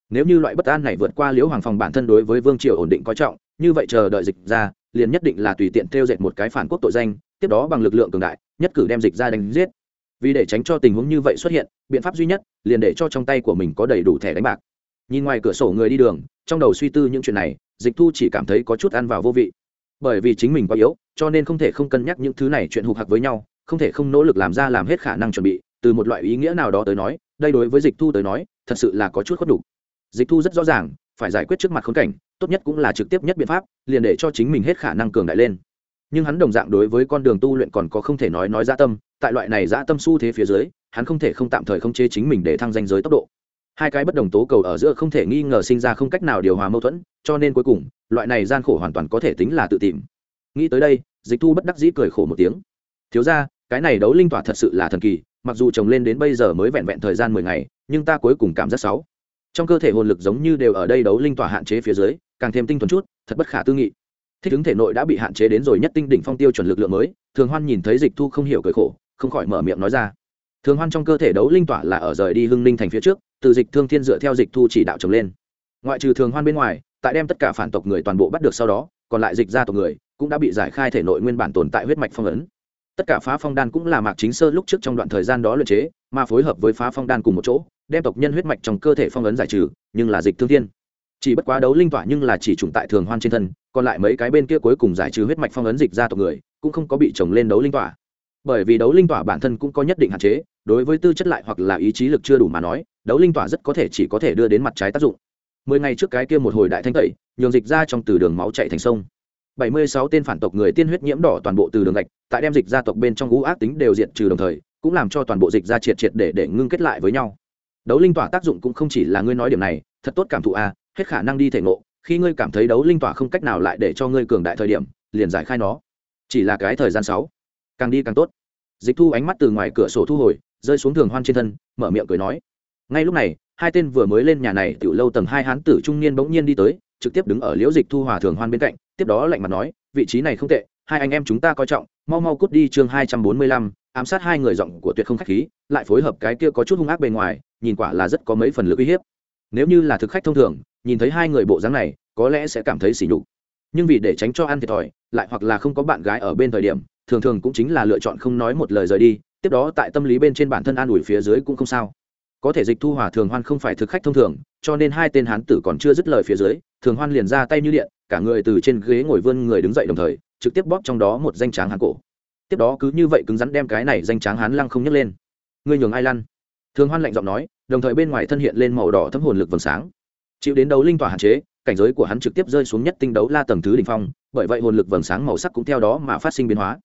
[SPEAKER 1] Nếu như loại bất an này vượt qua liễu hoàng phòng bản thân đối với vương triều ổn định coi trọng, như vậy chờ đợi dịch ra, liền nhất định là tùy tiện theo dệt một cái phản quốc tội danh, tiếp đó bằng lực lượng cường đại, nhất cử đem dịch ra đánh giết. Vì để tránh cho tình huống như vậy xuất hiện, biện pháp duy nhất, liền để cho trong tay của mình có đầy đủ thẻ đánh bạc. Nhìn ngoài cửa sổ người đi đường, trong đầu suy tư những chuyện này, dịch thu chỉ cảm thấy có chút ăn vào vô vị. Bởi vì chính mình quá yếu, cho nên không thể không cân nhắc những thứ này chuyện hụt hạc với nhau không thể không nỗ lực làm ra làm hết khả năng chuẩn bị, từ một loại ý nghĩa nào đó tới nói, đây đối với dịch thu tới nói, thật sự là có chút khuất đủ. dịch thu rất rõ ràng, phải giải quyết trước mặt khốn cảnh, tốt nhất cũng là trực tiếp nhất biện pháp, liền để cho chính mình hết khả năng cường đại lên. Nhưng hắn đồng dạng đối với con đường tu luyện còn có không thể nói nói dã tâm, tại loại này dã tâm xu thế phía dưới, hắn không thể không tạm thời không chế chính mình để thăng danh giới tốc độ. Hai cái bất đồng tố cầu ở giữa không thể nghi ngờ sinh ra không cách nào điều hòa mâu thuẫn, cho nên cuối cùng, loại này gian khổ hoàn toàn có thể tính là tự tìm. Nghĩ tới đây, dịch thu bất đắc dĩ cười khổ một tiếng. Thiếu ra cái này đấu linh tỏa thật sự là thần kỳ, mặc dù trồng lên đến bây giờ mới vẹn vẹn thời gian mười ngày, nhưng ta cuối cùng cảm giác sáu. Trong cơ thể hồn lực giống như đều ở đây đấu linh tỏa hạn chế phía dưới, càng thêm tinh thuần chút, thật bất khả tư nghị. Thích ứng thể nội đã bị hạn chế đến rồi nhất tinh đỉnh phong tiêu chuẩn lực lượng mới, thường hoan nhìn thấy dịch thu không hiểu cười khổ, không khỏi mở miệng nói ra. Thường hoan trong cơ thể đấu linh tỏa là ở rời đi hưng linh thành phía trước, từ dịch thương thiên dựa theo dịch thu chỉ đạo trồng lên. Ngoại trừ thường hoan bên ngoài, tại đem tất cả phản tộc người toàn bộ bắt được sau đó, còn lại dịch ra tộc người cũng đã bị giải khai thể nội nguyên bản tồn tại huyết mạch phong ấn tất cả phá phong đan cũng là mạc chính sơ lúc trước trong đoạn thời gian đó luyện chế, mà phối hợp với phá phong đan cùng một chỗ, đem tộc nhân huyết mạch trong cơ thể phong ấn giải trừ, nhưng là dịch thương thiên. Chỉ bất quá đấu linh tỏa nhưng là chỉ trùng tại thường hoan trên thân, còn lại mấy cái bên kia cuối cùng giải trừ huyết mạch phong ấn dịch ra tộc người, cũng không có bị trồng lên đấu linh tỏa. Bởi vì đấu linh tỏa bản thân cũng có nhất định hạn chế, đối với tư chất lại hoặc là ý chí lực chưa đủ mà nói, đấu linh tỏa rất có thể chỉ có thể đưa đến mặt trái tác dụng. Mười ngày trước cái kia một hồi đại thanh tẩy, nhường dịch ra trong từ đường máu chạy thành sông bảy mươi sáu tên phản tộc người tiên huyết nhiễm đỏ toàn bộ từ đường gạch, tại đem dịch gia tộc bên trong ngũ ác tính đều diệt trừ đồng thời, cũng làm cho toàn bộ dịch ra triệt triệt để để ngưng kết lại với nhau. Đấu linh tỏa tác dụng cũng không chỉ là ngươi nói điểm này, thật tốt cảm thụ a, hết khả năng đi thể ngộ, khi ngươi cảm thấy đấu linh tỏa không cách nào lại để cho ngươi cường đại thời điểm, liền giải khai nó. Chỉ là cái thời gian sáu, càng đi càng tốt. Dịch thu ánh mắt từ ngoài cửa sổ thu hồi, rơi xuống thường hoan trên thân, mở miệng cười nói. Ngay lúc này, hai tên vừa mới lên nhà này tiểu lâu tầng hai hán tử trung niên bỗng nhiên đi tới, trực tiếp đứng ở liễu dịch thu hòa thường hoan bên cạnh tiếp đó lạnh mặt nói, vị trí này không tệ, hai anh em chúng ta coi trọng, mau mau cút đi chương hai trăm bốn mươi lăm, ám sát hai người giọng của tuyệt không khách khí, lại phối hợp cái kia có chút hung ác bề ngoài, nhìn quả là rất có mấy phần lực uy hiếp. Nếu như là thực khách thông thường, nhìn thấy hai người bộ dáng này, có lẽ sẽ cảm thấy sỉ nhục. Nhưng vì để tránh cho ăn thiệt thòi, lại hoặc là không có bạn gái ở bên thời điểm, thường thường cũng chính là lựa chọn không nói một lời rời đi, tiếp đó tại tâm lý bên trên bản thân an ủi phía dưới cũng không sao có thể dịch thu hòa thường hoan không phải thực khách thông thường, cho nên hai tên hán tử còn chưa dứt lời phía dưới, thường hoan liền ra tay như điện, cả người từ trên ghế ngồi vươn người đứng dậy đồng thời, trực tiếp bóp trong đó một danh tráng hán cổ. Tiếp đó cứ như vậy cứng rắn đem cái này danh tráng hán lăng không nhấc lên. Ngươi nhường ai lăn? Thường hoan lạnh giọng nói, đồng thời bên ngoài thân hiện lên màu đỏ thấm hồn lực vầng sáng. Chịu đến đấu linh tỏa hạn chế, cảnh giới của hắn trực tiếp rơi xuống nhất tinh đấu la tầng thứ đ ỉ n h phong, bởi vậy hồn lực vầng sáng màu sắc cũng theo đó mà phát sinh biến hóa.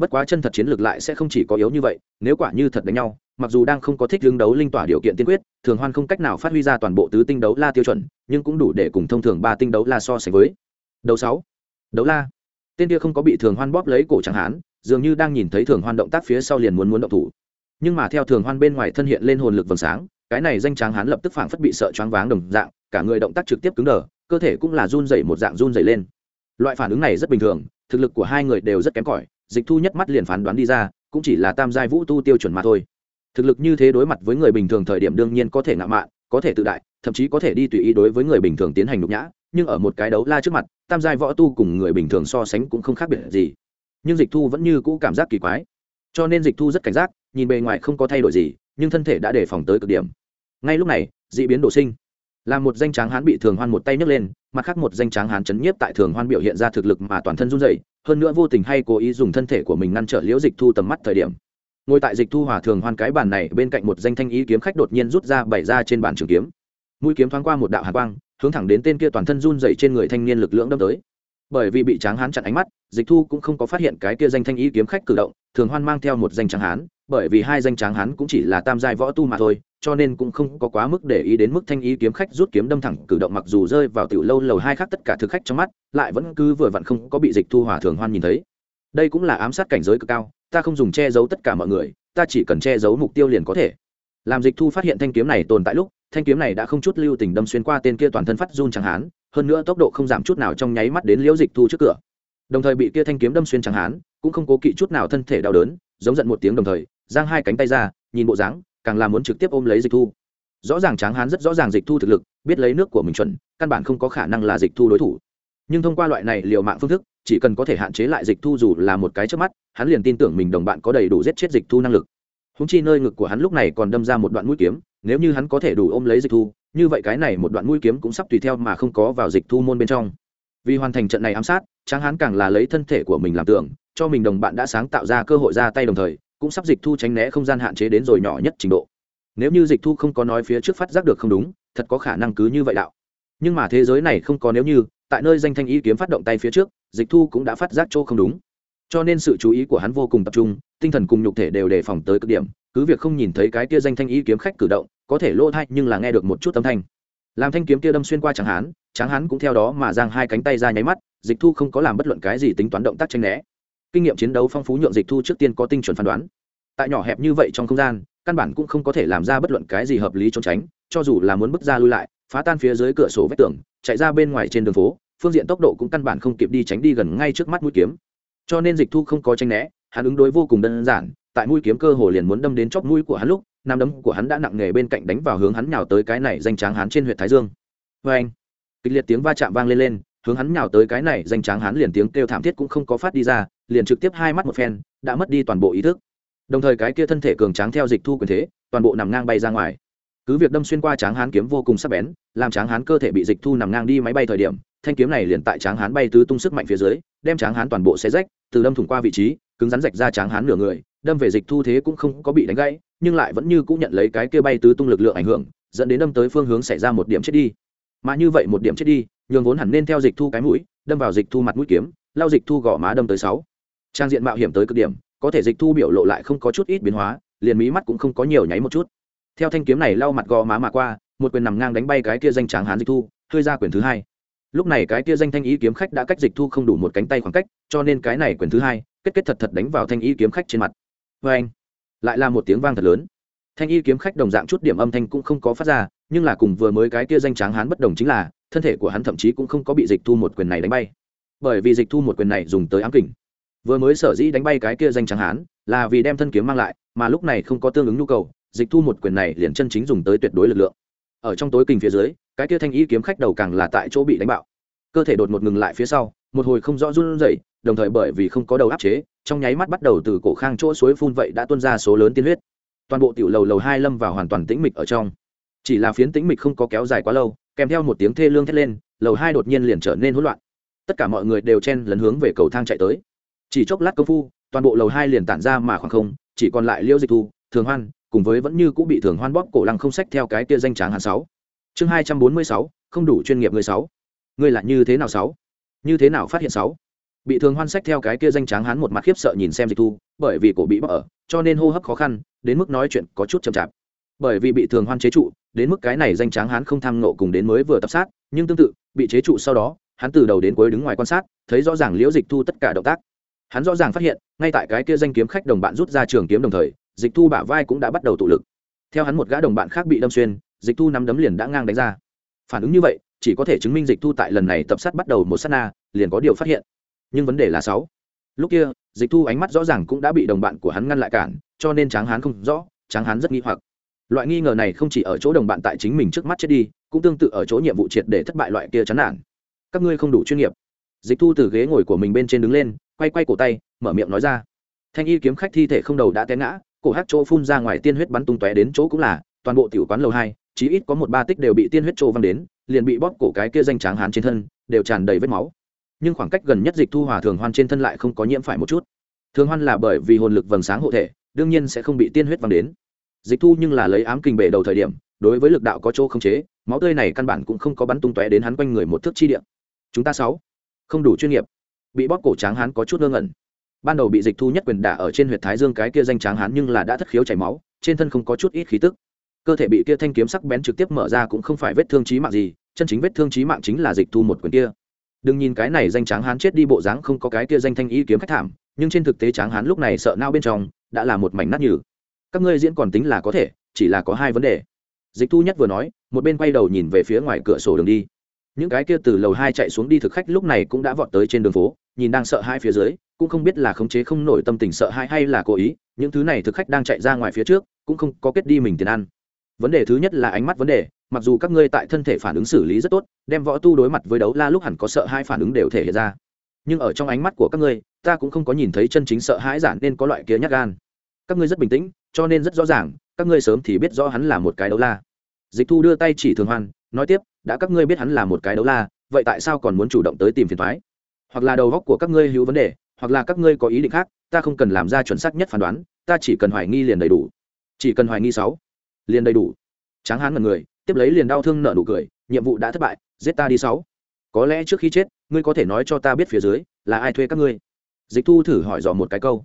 [SPEAKER 1] Bất quá chân thật chiến lược lại sẽ không chỉ có yếu như vậy, nếu quả như thật đánh nhau mặc dù đang không có thích hướng đấu linh tỏa điều kiện tiên quyết, thường hoan không cách nào phát huy ra toàn bộ tứ tinh đấu la tiêu chuẩn, nhưng cũng đủ để cùng thông thường ba tinh đấu la so sánh với. Đấu sáu, đấu la. Tên kia không có bị thường hoan bóp lấy cổ chẳng hán dường như đang nhìn thấy thường hoan động tác phía sau liền muốn muốn động thủ. Nhưng mà theo thường hoan bên ngoài thân hiện lên hồn lực vầng sáng, cái này danh tráng hán lập tức phảng phất bị sợ choáng váng đồng dạng, cả người động tác trực tiếp cứng đờ, cơ thể cũng là run dày một dạng run dày lên. Loại phản ứng này rất bình thường, thực lực của hai người đều rất kém cỏi, dịch thu nhất mắt liền phán đoán đi ra, cũng chỉ là tam giai vũ tu tiêu chuẩn mà thôi thực lực như thế đối mặt với người bình thường thời điểm đương nhiên có thể ngạo mạn, có thể tự đại, thậm chí có thể đi tùy ý đối với người bình thường tiến hành nhục nhã, nhưng ở một cái đấu la trước mặt, tam giai võ tu cùng người bình thường so sánh cũng không khác biệt gì. Nhưng dịch thu vẫn như cũ cảm giác kỳ quái. Cho nên dịch thu rất cảnh giác, nhìn bề ngoài không có thay đổi gì, nhưng thân thể đã đề phòng tới cực điểm. Ngay lúc này d ị biến đổ sinh. Là một danh tráng hán bị thường hoan một tay nhấc lên, mặt khác một danh tráng hán chấn nhiếp tại thường hoan biểu hiện ra thực lực mà toàn thân run dậy hơn nữa vô tình hay cố ý dùng thân thể của mình ngăn trở liễu dịch thu tầm mắt thời điểm ngồi tại dịch thu hòa thường hoan cái bàn này, bên cạnh một danh thanh ý kiếm khách đột nhiên rút ra bảy ra trên bàn trường kiếm. Mũi kiếm thoáng qua một đạo hạ quang, hướng thẳng đến tên kia toàn thân run dậy trên người thanh niên lực lượng đâm tới. Bởi vì bị tráng hán chặn ánh mắt, dịch thu cũng không có phát hiện cái kia danh thanh ý kiếm khách cử động, thường hoan mang theo một danh tráng hán, bởi vì hai danh tráng hán cũng chỉ là tam giai võ tu mà thôi, cho nên cũng không có quá mức để ý đến mức thanh ý kiếm khách rút kiếm đâm thẳng cử động mặc dù rơi vào tiểu lâu lầu hai khác tất cả thực khách trong mắt, lại vẫn cứ vừa vặn không có bị dịch thu hòa thường hoan nhìn thấy đây cũng là ám sát cảnh giới cực cao, ta không dùng che giấu tất cả mọi người, ta chỉ cần che giấu mục tiêu liền có thể. Làm dịch thu phát hiện thanh kiếm này tồn tại lúc, thanh kiếm này đã không chút lưu tình đâm xuyên qua tên kia toàn thân phát run chẳng hán, hơn nữa tốc độ không giảm chút nào trong nháy mắt đến liễu dịch thu trước cửa. Đồng thời bị kia thanh kiếm đâm xuyên chẳng hán, cũng không cố kỵ chút nào thân thể đau đớn, giống giận một tiếng đồng thời, giang hai cánh tay ra, nhìn bộ dáng, càng là muốn trực tiếp ôm lấy dịch thu. Rõ ràng tráng hán rất rõ ràng dịch thu thực lực, biết lấy nước của mình chuẩn, căn bản không có khả năng là dịch thu đối thủ. Nhưng thông qua loại này liều mạng phương thức chỉ cần có thể hạn chế lại dịch thu dù là một cái trước mắt, hắn liền tin tưởng mình đồng bạn có đầy đủ giết chết dịch thu năng lực. Húng chi nơi ngực của hắn lúc này còn đâm ra một đoạn mũi kiếm, nếu như hắn có thể đủ ôm lấy dịch thu, như vậy cái này một đoạn mũi kiếm cũng sắp tùy theo mà không có vào dịch thu môn bên trong. Vì hoàn thành trận này ám sát, tráng hắn càng là lấy thân thể của mình làm tưởng cho mình đồng bạn đã sáng tạo ra cơ hội ra tay đồng thời, cũng sắp dịch thu tránh né không gian hạn chế đến rồi nhỏ nhất trình độ. Nếu như dịch thu không có nói phía trước phát giác được không đúng, thật có khả năng cứ như vậy đạo. Nhưng mà thế giới này không có nếu như, tại nơi danh thanh ý kiếm phát động tay phía trước dịch thu cũng đã phát giác chỗ không đúng. Cho nên sự chú ý của hắn vô cùng tập trung, tinh thần cùng nhục thể đều đề phòng tới cực điểm, cứ việc không nhìn thấy cái kia danh thanh ý kiếm khách cử động, có thể lỗ thay nhưng là nghe được một chút âm thanh. Làm thanh kiếm kia đâm xuyên qua tráng hán tráng hán cũng theo đó mà giang hai cánh tay ra nháy mắt, dịch thu không có làm bất luận cái gì tính toán động tác tranh né. Kinh nghiệm chiến đấu phong phú nhượng dịch thu trước tiên có tinh chuẩn phán đoán. Tại nhỏ hẹp như vậy trong không gian, căn bản cũng không có thể làm ra bất luận cái gì hợp lý trốn tránh, cho dù là muốn bước ra lui lại, phá tan phía dưới cửa sổ vách tường, chạy ra bên ngoài trên đường phố phương diện tốc độ cũng căn bản không kịp đi tránh đi gần ngay trước mắt mũi kiếm. Cho nên dịch thu không có tranh né, hắn ứng đối vô cùng đơn giản, tại mũi kiếm cơ hồ liền muốn đâm đến chóp mũi của hắn lúc, nam đấm của hắn đã nặng nề bên cạnh đánh vào hướng hắn nhào tới cái này danh tráng hắn trên huyện thái dương. Vê anh, kịch liệt tiếng va chạm vang lên lên, hướng hắn nhào tới cái này danh tráng hắn liền tiếng kêu thảm thiết cũng không có phát đi ra, liền trực tiếp hai mắt một phen, đã mất đi toàn bộ ý thức. Đồng thời cái kia thân thể cường tráng theo dịch thu quyền thế, toàn bộ nằm ngang bay ra ngoài. Cứ việc đâm xuyên qua tráng hán kiếm vô cùng sắc bén, làm tráng hán cơ thể bị dịch thu nằm ngang đi máy bay thời điểm thanh kiếm này liền tại tráng hán bay tứ tung sức mạnh phía dưới, đem tráng hán toàn bộ xe rách, từ đâm thủng qua vị trí, cứng rắn rạch ra tráng hán nửa người, đâm về dịch thu thế cũng không có bị đánh gãy, nhưng lại vẫn như cũng nhận lấy cái kia bay tứ tung lực lượng ảnh hưởng, dẫn đến đâm tới phương hướng xảy ra một điểm chết đi. Mà như vậy một điểm chết đi, nhường vốn hẳn nên theo dịch thu cái mũi, đâm vào dịch thu mặt mũi kiếm, lao dịch thu gõ má đâm tới sáu. Trang diện mạo hiểm tới cực điểm, có thể dịch thu biểu lộ lại không có chút ít biến hóa, liền mí mắt cũng không có nhiều nháy một chút. Theo thanh kiếm này lau mặt gò má mà qua, một quyền nằm ngang đánh bay cái kia danh tráng hán dịch thu, hơi ra quyền thứ hai lúc này cái kia danh thanh ý kiếm khách đã cách dịch thu không đủ một cánh tay khoảng cách, cho nên cái này quyền thứ hai, kết kết thật thật đánh vào thanh ý kiếm khách trên mặt. Vê anh, lại là một tiếng vang thật lớn. Thanh y kiếm khách đồng dạng chút điểm âm thanh cũng không có phát ra, nhưng là cùng vừa mới cái kia danh tráng hán bất đồng chính là, thân thể của hắn thậm chí cũng không có bị dịch thu một quyền này đánh bay. Bởi vì dịch thu một quyền này dùng tới ám kình. Vừa mới sở dĩ đánh bay cái kia danh tráng hán, là vì đem thân kiếm mang lại, mà lúc này không có tương ứng nhu cầu, dịch thu một quyền này liền chân chính dùng tới tuyệt đối lực lượng. Ở trong tối kình phía dưới cái kia thanh y kiếm khách đầu càng là tại chỗ bị đánh bạo. Cơ thể đột một ngừng lại phía sau, một hồi không rõ run rẩy, đồng thời bởi vì không có đầu áp chế, trong nháy mắt bắt đầu từ cổ khang chỗ suối phun vậy đã tuôn ra số lớn tiên huyết. Toàn bộ tiểu lầu lầu hai lâm vào hoàn toàn tĩnh mịch ở trong. Chỉ là phiến tĩnh mịch không có kéo dài quá lâu, kèm theo một tiếng thê lương thét lên, lầu hai đột nhiên liền trở nên hỗn loạn. Tất cả mọi người đều chen lấn hướng về cầu thang chạy tới. Chỉ chốc lát công phu, toàn bộ lầu hai liền tản ra mà khoảng không, chỉ còn lại liêu dịch thu, thường hoan, cùng với vẫn như cũng bị thường hoan bóp cổ lăng không sách theo cái kia danh tráng hàn sáu chương hai trăm bốn mươi sáu, không đủ chuyên nghiệp người sáu. Người là như thế nào sáu? Như thế nào phát hiện sáu? Bị thường hoan sách theo cái kia danh tráng hắn một mặt khiếp sợ nhìn xem dịch thu, bởi vì cổ bị bóc ở, cho nên hô hấp khó khăn, đến mức nói chuyện có chút chậm chạp. Bởi vì bị thường hoan chế trụ, đến mức cái này danh tráng hắn không tham nộ cùng đến mới vừa tập sát, nhưng tương tự, bị chế trụ sau đó, hắn từ đầu đến cuối đứng ngoài quan sát, thấy rõ ràng liễu dịch thu tất cả động tác. Hắn rõ ràng phát hiện, ngay tại cái kia danh kiếm khách đồng bạn rút ra trường kiếm đồng thời, dịch thu bả vai cũng đã bắt đầu tụ lực. Theo hắn một gã đồng bạn khác bị đâm xuyên dịch thu nắm đấm liền đã ngang đánh ra. Phản ứng như vậy, chỉ có thể chứng minh dịch thu tại lần này tập sát bắt đầu một s á t na, liền có điều phát hiện. Nhưng vấn đề là sáu. Lúc kia, dịch thu ánh mắt rõ ràng cũng đã bị đồng bạn của hắn ngăn lại cản, cho nên tráng hán không rõ, tráng hán rất nghi hoặc. Loại nghi ngờ này không chỉ ở chỗ đồng bạn tại chính mình trước mắt chết đi, cũng tương tự ở chỗ nhiệm vụ triệt để thất bại loại kia chán nản. Các ngươi không đủ chuyên nghiệp. Dịch thu từ ghế ngồi của mình bên trên đứng lên, quay quay cổ tay, mở miệng nói ra. Thanh y kiếm khách thi thể không đầu đã té ngã, cổ hát chỗ phun ra ngoài tiên huyết bắn tung tóe đến chỗ cũng là, toàn bộ tiểu quán lầu hai chí ít có một ba tích đều bị tiên huyết trô văng đến, liền bị bóp cổ cái kia danh tráng hán trên thân, đều tràn đầy vết máu. Nhưng khoảng cách gần nhất dịch thu hòa thường hoan trên thân lại không có nhiễm phải một chút. Thường hoan là bởi vì hồn lực vầng sáng hộ thể, đương nhiên sẽ không bị tiên huyết văng đến. Dịch thu nhưng là lấy ám kinh bể đầu thời điểm, đối với lực đạo có chỗ không chế, máu tươi này căn bản cũng không có bắn tung tóe đến hắn quanh người một thước chi điện chúng ta sáu, không đủ chuyên nghiệp. Bị bóp cổ tráng hắn có chút ngơ ngẩn. Ban đầu bị dịch thu nhất quyền đả ở trên huyệt thái dương cái kia danh tráng hắn nhưng là đã thất khiếu chảy máu, trên thân không có chút ít khí tức cơ thể bị kia thanh kiếm sắc bén trực tiếp mở ra cũng không phải vết thương chí mạng gì, chân chính vết thương chí mạng chính là dịch thu một quyền kia. Đừng nhìn cái này danh tráng hán chết đi bộ dáng không có cái kia danh thanh ý kiếm khách thảm, nhưng trên thực tế tráng hán lúc này sợ nao bên trong đã là một mảnh nát nhừ. Các ngươi diễn còn tính là có thể, chỉ là có hai vấn đề. Dịch thu nhất vừa nói, một bên quay đầu nhìn về phía ngoài cửa sổ đường đi. Những cái kia từ lầu hai chạy xuống đi thực khách lúc này cũng đã vọt tới trên đường phố, nhìn đang sợ hai phía dưới, cũng không biết là khống chế không nổi tâm tình sợ hãi hay là cố ý, những thứ này thực khách đang chạy ra ngoài phía trước, cũng không có kết đi mình tiền ăn vấn đề thứ nhất là ánh mắt vấn đề, mặc dù các ngươi tại thân thể phản ứng xử lý rất tốt, đem võ tu đối mặt với đấu la lúc hẳn có sợ hai phản ứng đều thể hiện ra. Nhưng ở trong ánh mắt của các ngươi, ta cũng không có nhìn thấy chân chính sợ hãi giản nên có loại kia nhát gan. Các ngươi rất bình tĩnh, cho nên rất rõ ràng, các ngươi sớm thì biết rõ hắn là một cái đấu la. Dịch thu đưa tay chỉ thường hoan, nói tiếp, đã các ngươi biết hắn là một cái đấu la, vậy tại sao còn muốn chủ động tới tìm phiền thoái hoặc là đầu góc của các ngươi hữu vấn đề, hoặc là các ngươi có ý định khác, ta không cần làm ra chuẩn xác nhất phán đoán, ta chỉ cần hoài nghi liền đầy đủ. Chỉ cần hoài nghi sáu liền đầy đủ. Tráng hán ngần người, tiếp lấy liền đau thương nợ nụ cười, nhiệm vụ đã thất bại, giết ta đi sáu. Có lẽ trước khi chết, ngươi có thể nói cho ta biết phía dưới, là ai thuê các ngươi? Dịch thu thử hỏi dò một cái câu.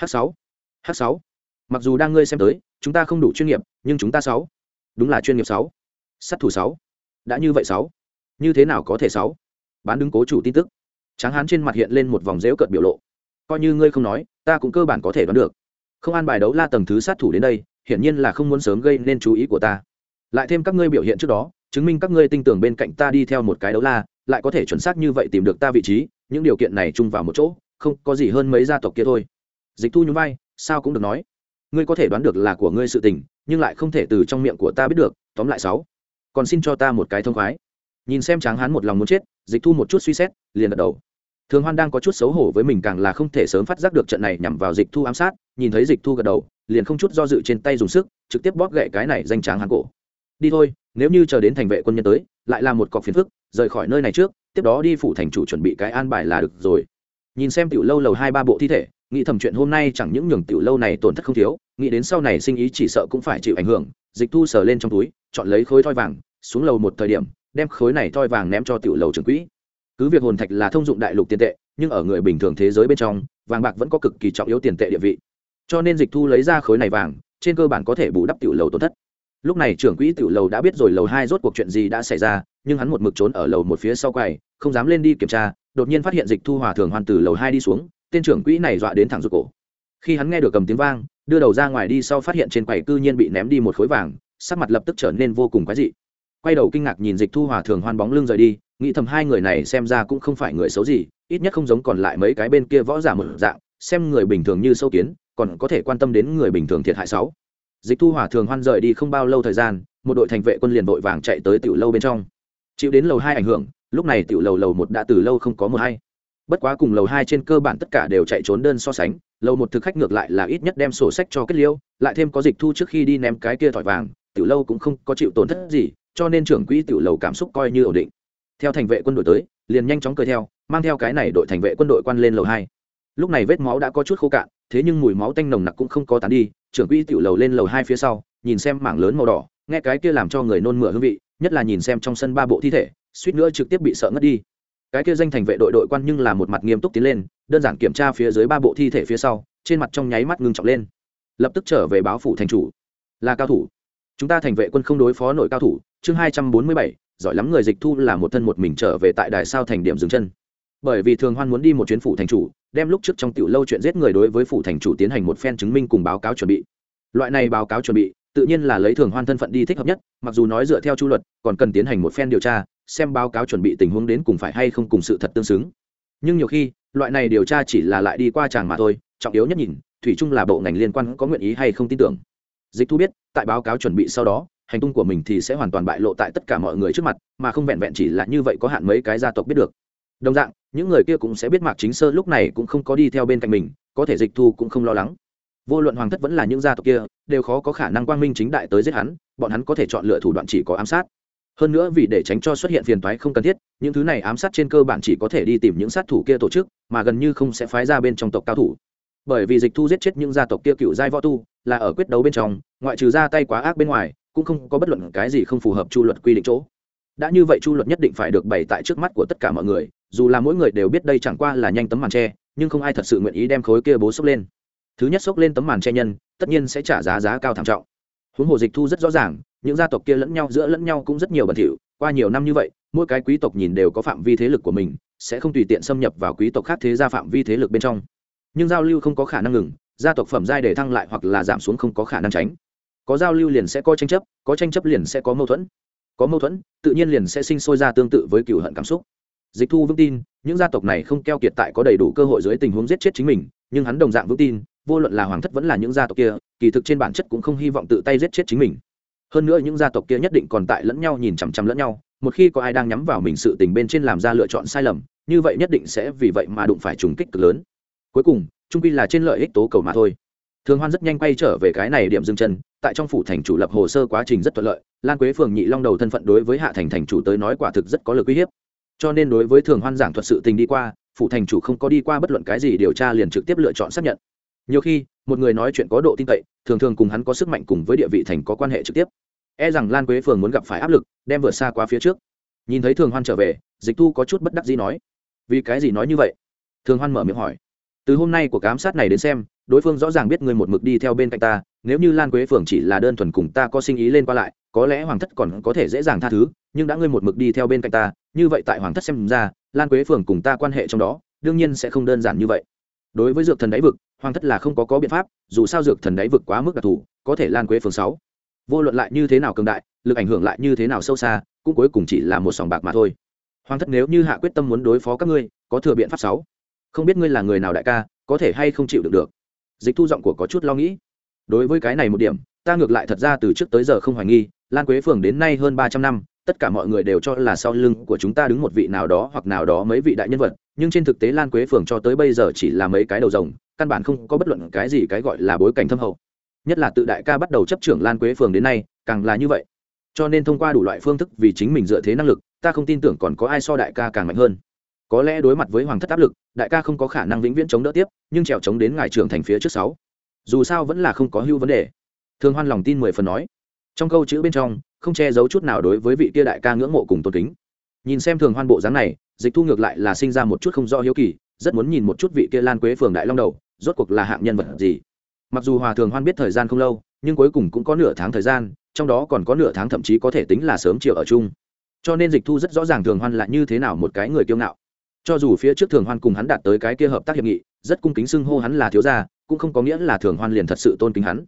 [SPEAKER 1] H sáu h sáu. Mặc dù đang ngươi xem tới, chúng ta không đủ chuyên nghiệp, nhưng chúng ta sáu. Đúng là chuyên nghiệp sáu. Sát thủ sáu. Đã như vậy sáu. Như thế nào có thể sáu? Bán đứng cố chủ tin tức. Tráng hán trên mặt hiện lên một vòng dễu cợt biểu lộ. Coi như ngươi không nói, ta cũng cơ bản có thể đoán được. Không an bài đấu la tầng thứ sát thủ đến đây hiển nhiên là không muốn sớm gây nên chú ý của ta. Lại thêm các ngươi biểu hiện trước đó, chứng minh các ngươi tin tưởng bên cạnh ta đi theo một cái đấu la, lại có thể chuẩn xác như vậy tìm được ta vị trí, những điều kiện này chung vào một chỗ, không có gì hơn mấy gia tộc kia thôi. Dịch thu nhún vai, sao cũng được nói. Ngươi có thể đoán được là của ngươi sự tình, nhưng lại không thể từ trong miệng của ta biết được, tóm lại sáu. Còn xin cho ta một cái thông khoái. Nhìn xem tráng hán một lòng muốn chết, dịch thu một chút suy xét, liền gật đầu. Thường hoan đang có chút xấu hổ với mình càng là không thể sớm phát giác được trận này nhằm vào dịch thu ám sát, nhìn thấy dịch thu gật đầu liền không chút do dự trên tay dùng sức, trực tiếp bóp gậy cái này danh tráng hán cổ. Đi thôi, nếu như chờ đến thành vệ quân nhân tới, lại là một cọc phiền phức, rời khỏi nơi này trước, tiếp đó đi phủ thành chủ chuẩn bị cái an bài là được rồi. Nhìn xem tiểu lâu lầu hai ba bộ thi thể, nghĩ thầm chuyện hôm nay chẳng những nhường tiểu lâu này tổn thất không thiếu, nghĩ đến sau này sinh ý chỉ sợ cũng phải chịu ảnh hưởng, dịch thu sờ lên trong túi, chọn lấy khối thoi vàng, xuống lầu một thời điểm, đem khối này thoi vàng ném cho tiểu lầu trưởng quỹ. Cứ việc hồn thạch là thông dụng đại lục tiền tệ, nhưng ở người bình thường thế giới bên trong, vàng bạc vẫn có cực kỳ trọng yếu tiền tệ địa vị cho nên dịch thu lấy ra khối này vàng, trên cơ bản có thể bù đắp tiểu lầu tổn thất. Lúc này trưởng quỹ tiểu lầu đã biết rồi lầu hai rốt cuộc chuyện gì đã xảy ra, nhưng hắn một mực trốn ở lầu một phía sau quầy, không dám lên đi kiểm tra, đột nhiên phát hiện dịch thu hòa thường hoàn từ lầu hai đi xuống, tên trưởng quỹ này dọa đến thẳng ruột cổ. Khi hắn nghe được cầm tiếng vang, đưa đầu ra ngoài đi sau phát hiện trên quầy cư nhiên bị ném đi một khối vàng, sắc mặt lập tức trở nên vô cùng quái dị. Quay đầu kinh ngạc nhìn dịch thu hòa thường hoan bóng lưng rời đi, nghĩ thầm hai người này xem ra cũng không phải người xấu gì, ít nhất không giống còn lại mấy cái bên kia võ giả một dạng, xem người bình thường như sâu kiến còn có thể quan tâm đến người bình thường thiệt hại sáu. Dịch thu hòa thường hoan rời đi không bao lâu thời gian, một đội thành vệ quân liền vội vàng chạy tới tiểu lâu bên trong. Chịu đến lầu hai ảnh hưởng, lúc này tiểu lầu lầu một đã từ lâu không có một hay. Bất quá cùng lầu hai trên cơ bản tất cả đều chạy trốn đơn so sánh, lầu một thực khách ngược lại là ít nhất đem sổ sách cho kết liêu, lại thêm có dịch thu trước khi đi ném cái kia thỏi vàng, tiểu lâu cũng không có chịu tổn thất gì, cho nên trưởng quỹ tiểu lầu cảm xúc coi như ổn định. Theo thành vệ quân đội tới, liền nhanh chóng cười theo, mang theo cái này đội thành vệ quân đội quan lên lầu hai. Lúc này vết máu đã có chút khô cạn thế nhưng mùi máu tanh nồng nặc cũng không có tán đi, trưởng quỹ tiểu lầu lên lầu hai phía sau, nhìn xem mảng lớn màu đỏ, nghe cái kia làm cho người nôn mửa hương vị, nhất là nhìn xem trong sân ba bộ thi thể, suýt nữa trực tiếp bị sợ ngất đi. Cái kia danh thành vệ đội đội quan nhưng là một mặt nghiêm túc tiến lên, đơn giản kiểm tra phía dưới ba bộ thi thể phía sau, trên mặt trong nháy mắt ngưng trọng lên. Lập tức trở về báo phủ thành chủ. Là cao thủ. Chúng ta thành vệ quân không đối phó nội cao thủ, chương hai trăm bốn mươi bảy, giỏi lắm người dịch thu là một thân một mình trở về tại đài sao thành điểm dừng chân bởi vì thường hoan muốn đi một chuyến phủ thành chủ, đem lúc trước trong tiểu lâu chuyện giết người đối với phủ thành chủ tiến hành một phen chứng minh cùng báo cáo chuẩn bị. Loại này báo cáo chuẩn bị, tự nhiên là lấy thường hoan thân phận đi thích hợp nhất, mặc dù nói dựa theo chu luật, còn cần tiến hành một phen điều tra, xem báo cáo chuẩn bị tình huống đến cùng phải hay không cùng sự thật tương xứng. Nhưng nhiều khi, loại này điều tra chỉ là lại đi qua chàng mà thôi, trọng yếu nhất nhìn, thủy chung là bộ ngành liên quan có nguyện ý hay không tin tưởng. Dịch thu biết, tại báo cáo chuẩn bị sau đó, hành tung của mình thì sẽ hoàn toàn bại lộ tại tất cả mọi người trước mặt, mà không vẹn vẹn chỉ là như vậy có hạn mấy cái gia tộc biết được đồng dạng, những người kia cũng sẽ biết mạc chính sơ lúc này cũng không có đi theo bên cạnh mình, có thể dịch thu cũng không lo lắng. Vô luận hoàng thất vẫn là những gia tộc kia, đều khó có khả năng quang minh chính đại tới giết hắn, bọn hắn có thể chọn lựa thủ đoạn chỉ có ám sát. Hơn nữa vì để tránh cho xuất hiện phiền toái không cần thiết, những thứ này ám sát trên cơ bản chỉ có thể đi tìm những sát thủ kia tổ chức, mà gần như không sẽ phái ra bên trong tộc cao thủ. Bởi vì dịch thu giết chết những gia tộc kia cựu giai võ tu, là ở quyết đấu bên trong, ngoại trừ ra tay quá ác bên ngoài, cũng không có bất luận cái gì không phù hợp chu luật quy định chỗ. Đã như vậy chu luật nhất định phải được bày tại trước mắt của tất cả mọi người dù là mỗi người đều biết đây chẳng qua là nhanh tấm màn tre, nhưng không ai thật sự nguyện ý đem khối kia bố sốc lên. Thứ nhất sốc lên tấm màn che nhân, tất nhiên sẽ trả giá giá cao thảm trọng. Huống hồ dịch thu rất rõ ràng, những gia tộc kia lẫn nhau, giữa lẫn nhau cũng rất nhiều bẩn thỉu, qua nhiều năm như vậy, mỗi cái quý tộc nhìn đều có phạm vi thế lực của mình, sẽ không tùy tiện xâm nhập vào quý tộc khác thế gia phạm vi thế lực bên trong. Nhưng giao lưu không có khả năng ngừng, gia tộc phẩm giai để thăng lại hoặc là giảm xuống không có khả năng tránh. Có giao lưu liền sẽ có tranh chấp, có tranh chấp liền sẽ có mâu thuẫn. Có mâu thuẫn, tự nhiên liền sẽ sinh sôi ra tương tự với cựu hận cảm xúc dịch thu vững tin, những gia tộc này không keo kiệt tại có đầy đủ cơ hội dưới tình huống giết chết chính mình, nhưng hắn đồng dạng vững tin, vô luận là hoàng thất vẫn là những gia tộc kia, kỳ thực trên bản chất cũng không hy vọng tự tay giết chết chính mình. Hơn nữa những gia tộc kia nhất định còn tại lẫn nhau nhìn chằm chằm lẫn nhau, một khi có ai đang nhắm vào mình sự tình bên trên làm ra lựa chọn sai lầm, như vậy nhất định sẽ vì vậy mà đụng phải trùng kích cực lớn. Cuối cùng, trung pi là trên lợi ích tố cầu mà thôi. Thường hoan rất nhanh quay trở về cái này điểm dừng chân, tại trong phủ thành chủ lập hồ sơ quá trình rất thuận lợi, lan quế phường nhị long đầu thân phận đối với hạ thành thành chủ tới nói quả thực rất có lực uy hiếp cho nên đối với thường hoan giảng thuật sự tình đi qua phụ thành chủ không có đi qua bất luận cái gì điều tra liền trực tiếp lựa chọn xác nhận. Nhiều khi, một người nói chuyện có độ tin cậy, thường thường cùng hắn có sức mạnh cùng với địa vị thành có quan hệ trực tiếp. E rằng lan quế phường muốn gặp phải áp lực, đem vượt xa qua phía trước. Nhìn thấy thường hoan trở về, dịch thu có chút bất đắc gì nói, vì cái gì nói như vậy? Thường hoan mở miệng hỏi, từ hôm nay của cám sát này đến xem, đối phương rõ ràng biết người một mực đi theo bên cạnh ta, nếu như lan quế phường chỉ là đơn thuần cùng ta có sinh ý lên qua lại, có lẽ hoàng thất còn có thể dễ dàng tha thứ, nhưng đã ngươi một mực đi theo bên cạnh ta như vậy tại hoàng thất xem ra, lan quế phường cùng ta quan hệ trong đó, đương nhiên sẽ không đơn giản như vậy. Đối với dược thần đáy vực, hoàng thất là không có có biện pháp, dù sao dược thần đáy vực quá mức đặc thù, có thể lan quế phường sáu. Vô luận lại như thế nào cường đại, lực ảnh hưởng lại như thế nào sâu xa, cũng cuối cùng chỉ là một sòng bạc mà thôi. Hoàng thất nếu như hạ quyết tâm muốn đối phó các ngươi, có thừa biện pháp sáu. Không biết ngươi là người nào đại ca, có thể hay không chịu được được? Dịch thu giọng của có chút lo nghĩ. Đối với cái này một điểm, ta ngược lại thật ra từ trước tới giờ không hoài nghi, lan quế phường đến nay hơn ba trăm năm tất cả mọi người đều cho là sau lưng của chúng ta đứng một vị nào đó hoặc nào đó mấy vị đại nhân vật, nhưng trên thực tế lan quế phường cho tới bây giờ chỉ là mấy cái đầu rồng, căn bản không có bất luận cái gì cái gọi là bối cảnh thâm hậu. Nhất là tự đại ca bắt đầu chấp trưởng lan quế phường đến nay, càng là như vậy. Cho nên thông qua đủ loại phương thức vì chính mình dựa thế năng lực, ta không tin tưởng còn có ai so đại ca càng mạnh hơn. Có lẽ đối mặt với hoàng thất áp lực, đại ca không có khả năng vĩnh viễn chống đỡ tiếp, nhưng trèo chống đến ngài trưởng thành phía trước sáu. Dù sao vẫn là không có hưu vấn đề. Thương hoan lòng tin mười phần nói. Trong câu chữ bên trong không che giấu chút nào đối với vị kia đại ca ngưỡng mộ cùng tôn kính. Nhìn xem thường hoan bộ dáng này, dịch thu ngược lại là sinh ra một chút không rõ hiếu kỳ, rất muốn nhìn một chút vị kia lan quế phường đại long đầu, rốt cuộc là hạng nhân vật gì. Mặc dù hòa thường hoan biết thời gian không lâu, nhưng cuối cùng cũng có nửa tháng thời gian, trong đó còn có nửa tháng thậm chí có thể tính là sớm chiều ở chung. Cho nên dịch thu rất rõ ràng thường hoan là như thế nào một cái người kiêu ngạo. Cho dù phía trước thường hoan cùng hắn đạt tới cái kia hợp tác hiệp nghị, rất cung kính xưng hô hắn là thiếu gia, cũng không có nghĩa là thường hoan liền thật sự tôn kính hắn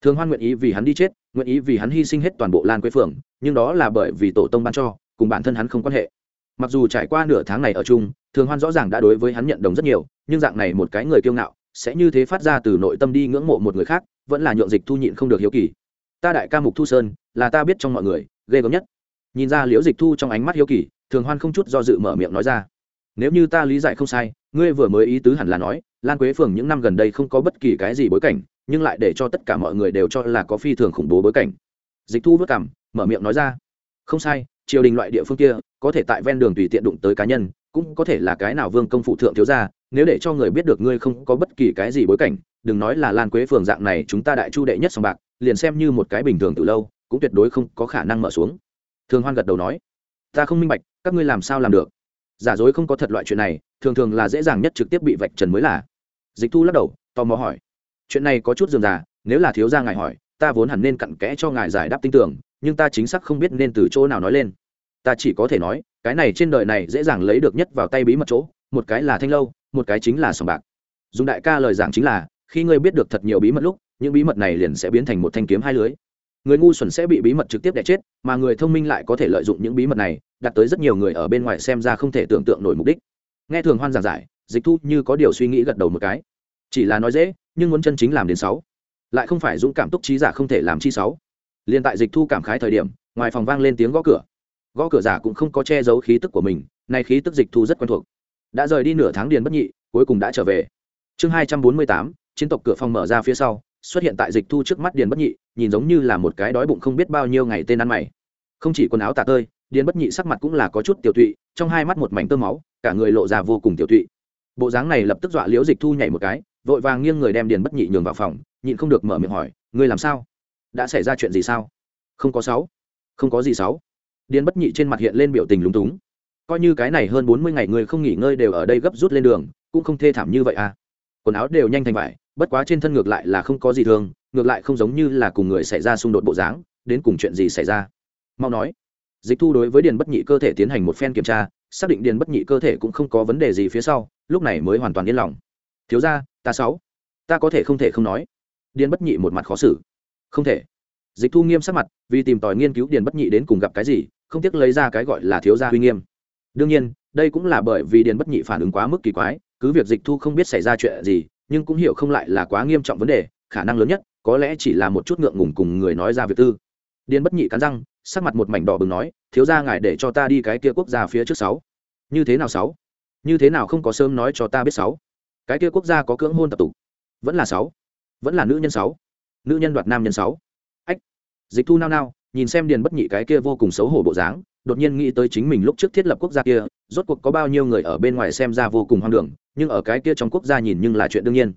[SPEAKER 1] thường hoan nguyện ý vì hắn đi chết, nguyện ý vì hắn hy sinh hết toàn bộ lan quế phường nhưng đó là bởi vì tổ tông ban cho, cùng bản thân hắn không quan hệ. Mặc dù trải qua nửa tháng này ở chung, thường hoan rõ ràng đã đối với hắn nhận đồng rất nhiều, nhưng dạng này một cái người kiêu ngạo, sẽ như thế phát ra từ nội tâm đi ngưỡng mộ một người khác, vẫn là nhượng dịch thu nhịn không được hiếu kỳ. Ta đại ca mục thu sơn, là ta biết trong mọi người, ghê gớm nhất. Nhìn ra liễu dịch thu trong ánh mắt hiếu kỳ, thường hoan không chút do dự mở miệng nói ra. Nếu như ta lý giải không sai, ngươi vừa mới ý tứ hẳn là nói, lan quế phường những năm gần đây không có bất kỳ cái gì bối cảnh nhưng lại để cho tất cả mọi người đều cho là có phi thường khủng bố bối cảnh. Dịch thu vất cảm mở miệng nói ra, không sai, triều đình loại địa phương kia, có thể tại ven đường tùy tiện đụng tới cá nhân, cũng có thể là cái nào vương công phụ thượng thiếu gia, nếu để cho người biết được ngươi không có bất kỳ cái gì bối cảnh, đừng nói là lan quế phường dạng này chúng ta đại chu đệ nhất sòng bạc, liền xem như một cái bình thường từ lâu, cũng tuyệt đối không có khả năng mở xuống. Thường hoan gật đầu nói, ta không minh bạch, các ngươi làm sao làm được? Giả dối không có thật loại chuyện này, thường thường là dễ dàng nhất trực tiếp bị vạch trần mới là. Dịch thu lắc đầu, tò mò hỏi chuyện này có chút dườm già, nếu là thiếu gia ngài hỏi, ta vốn hẳn nên cặn kẽ cho ngài giải đáp tin tưởng, nhưng ta chính xác không biết nên từ chỗ nào nói lên. Ta chỉ có thể nói, cái này trên đời này dễ dàng lấy được nhất vào tay bí mật chỗ, một cái là thanh lâu, một cái chính là sòng bạc. Dùng đại ca lời giảng chính là, khi ngươi biết được thật nhiều bí mật lúc, những bí mật này liền sẽ biến thành một thanh kiếm hai lưới. Người ngu xuẩn sẽ bị bí mật trực tiếp đẻ chết, mà người thông minh lại có thể lợi dụng những bí mật này, đặt tới rất nhiều người ở bên ngoài xem ra không thể tưởng tượng nổi mục đích. Nghe thường hoan giảng giải, dịch thu như có điều suy nghĩ gật đầu một cái. Chỉ là nói dễ nhưng muốn chân chính làm đến sáu, lại không phải dũng cảm túc trí giả không thể làm chi sáu. Liền tại dịch thu cảm khái thời điểm, ngoài phòng vang lên tiếng gõ cửa. Gõ cửa giả cũng không có che giấu khí tức của mình, nay khí tức dịch thu rất quen thuộc. Đã rời đi nửa tháng điền bất nhị, cuối cùng đã trở về. Chương hai trăm bốn mươi tám, chiến tộc cửa phòng mở ra phía sau, xuất hiện tại dịch thu trước mắt điền bất nhị, nhìn giống như là một cái đói bụng không biết bao nhiêu ngày tên ăn mày. Không chỉ quần áo tả tơi, điền bất nhị sắc mặt cũng là có chút tiểu tụy, trong hai mắt một mảnh tơ máu, cả người lộ ra vô cùng tiểu tụy. Bộ dáng này lập tức dọa liễu dịch thu nhảy một cái vội vàng nghiêng người đem điền bất nhị nhường vào phòng, nhịn không được mở miệng hỏi, ngươi làm sao? Đã xảy ra chuyện gì sao? Không có sáu. Không có gì sáu. Điền bất nhị trên mặt hiện lên biểu tình lúng túng. Coi như cái này hơn bốn mươi ngày người không nghỉ ngơi đều ở đây gấp rút lên đường, cũng không thê thảm như vậy à. Quần áo đều nhanh thành vải, bất quá trên thân ngược lại là không có gì thường, ngược lại không giống như là cùng người xảy ra xung đột bộ dáng, đến cùng chuyện gì xảy ra? Mau nói. Dịch thu đối với điền bất nhị cơ thể tiến hành một phen kiểm tra, xác định điền bất nhị cơ thể cũng không có vấn đề gì phía sau, lúc này mới hoàn toàn yên lòng. Thiếu ra ta sáu. Ta có thể không thể không nói. Điền bất nhị một mặt khó xử. Không thể. Dịch thu nghiêm sắc mặt, vì tìm tòi nghiên cứu điền bất nhị đến cùng gặp cái gì, không tiếc lấy ra cái gọi là thiếu gia huy nghiêm. Đương nhiên, đây cũng là bởi vì điền bất nhị phản ứng quá mức kỳ quái, cứ việc dịch thu không biết xảy ra chuyện gì, nhưng cũng hiểu không lại là quá nghiêm trọng vấn đề, khả năng lớn nhất, có lẽ chỉ là một chút ngượng ngùng cùng người nói ra việc tư. Điền bất nhị cắn răng, sắc mặt một mảnh đỏ bừng nói, thiếu gia ngài để cho ta đi cái kia quốc gia phía trước sáu. Như thế nào sáu? Như thế nào không có sớm nói cho ta biết sáu cái kia quốc gia có cưỡng hôn tập tục. Vẫn là sáu. Vẫn là nữ nhân sáu. Nữ nhân đoạt nam nhân sáu. Ách. Dịch thu nao nao, nhìn xem điền bất nhị cái kia vô cùng xấu hổ bộ dáng, đột nhiên nghĩ tới chính mình lúc trước thiết lập quốc gia kia, rốt cuộc có bao nhiêu người ở bên ngoài xem ra vô cùng hoang đường, nhưng ở cái kia trong quốc gia nhìn nhưng là chuyện đương nhiên.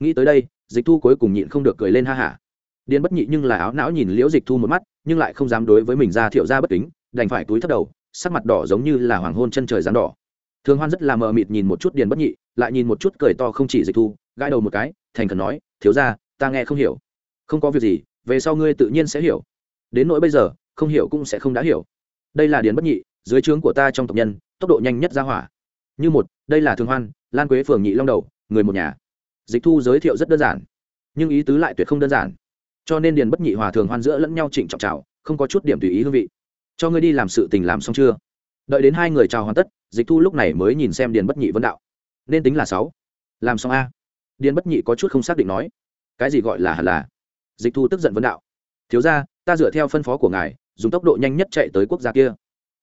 [SPEAKER 1] Nghĩ tới đây, dịch thu cuối cùng nhịn không được cười lên ha hả. Điền bất nhị nhưng là áo não nhìn liễu dịch thu một mắt, nhưng lại không dám đối với mình ra thiệu ra bất kính, đành phải túi thất đầu, sắc mặt đỏ giống như là hoàng hôn chân trời rán đỏ thường hoan rất là mờ mịt nhìn một chút điền bất nhị, lại nhìn một chút cười to không chỉ dịch thu, gãi đầu một cái, thành khẩn nói, thiếu ra ta nghe không hiểu. Không có việc gì, về sau ngươi tự nhiên sẽ hiểu. Đến nỗi bây giờ, không hiểu cũng sẽ không đã hiểu. Đây là điền bất nhị, dưới trướng của ta trong tộc nhân, tốc độ nhanh nhất ra hỏa. Như một, đây là thường hoan, lan quế phường nhị long đầu, người một nhà. Dịch thu giới thiệu rất đơn giản, nhưng ý tứ lại tuyệt không đơn giản. Cho nên điền bất nhị hòa thường hoan giữa lẫn nhau trịnh trọng trào không có chút điểm tùy ý hương vị. Cho ngươi đi làm sự tình làm xong chưa? Đợi đến hai người chào hoàn tất dịch thu lúc này mới nhìn xem điền bất nhị vấn đạo. Nên tính là sáu. Làm xong a. Điền bất nhị có chút không xác định nói. Cái gì gọi là hẳn là? Dịch thu tức giận vấn đạo. Thiếu ra ta dựa theo phân phó của ngài, dùng tốc độ nhanh nhất chạy tới quốc gia kia.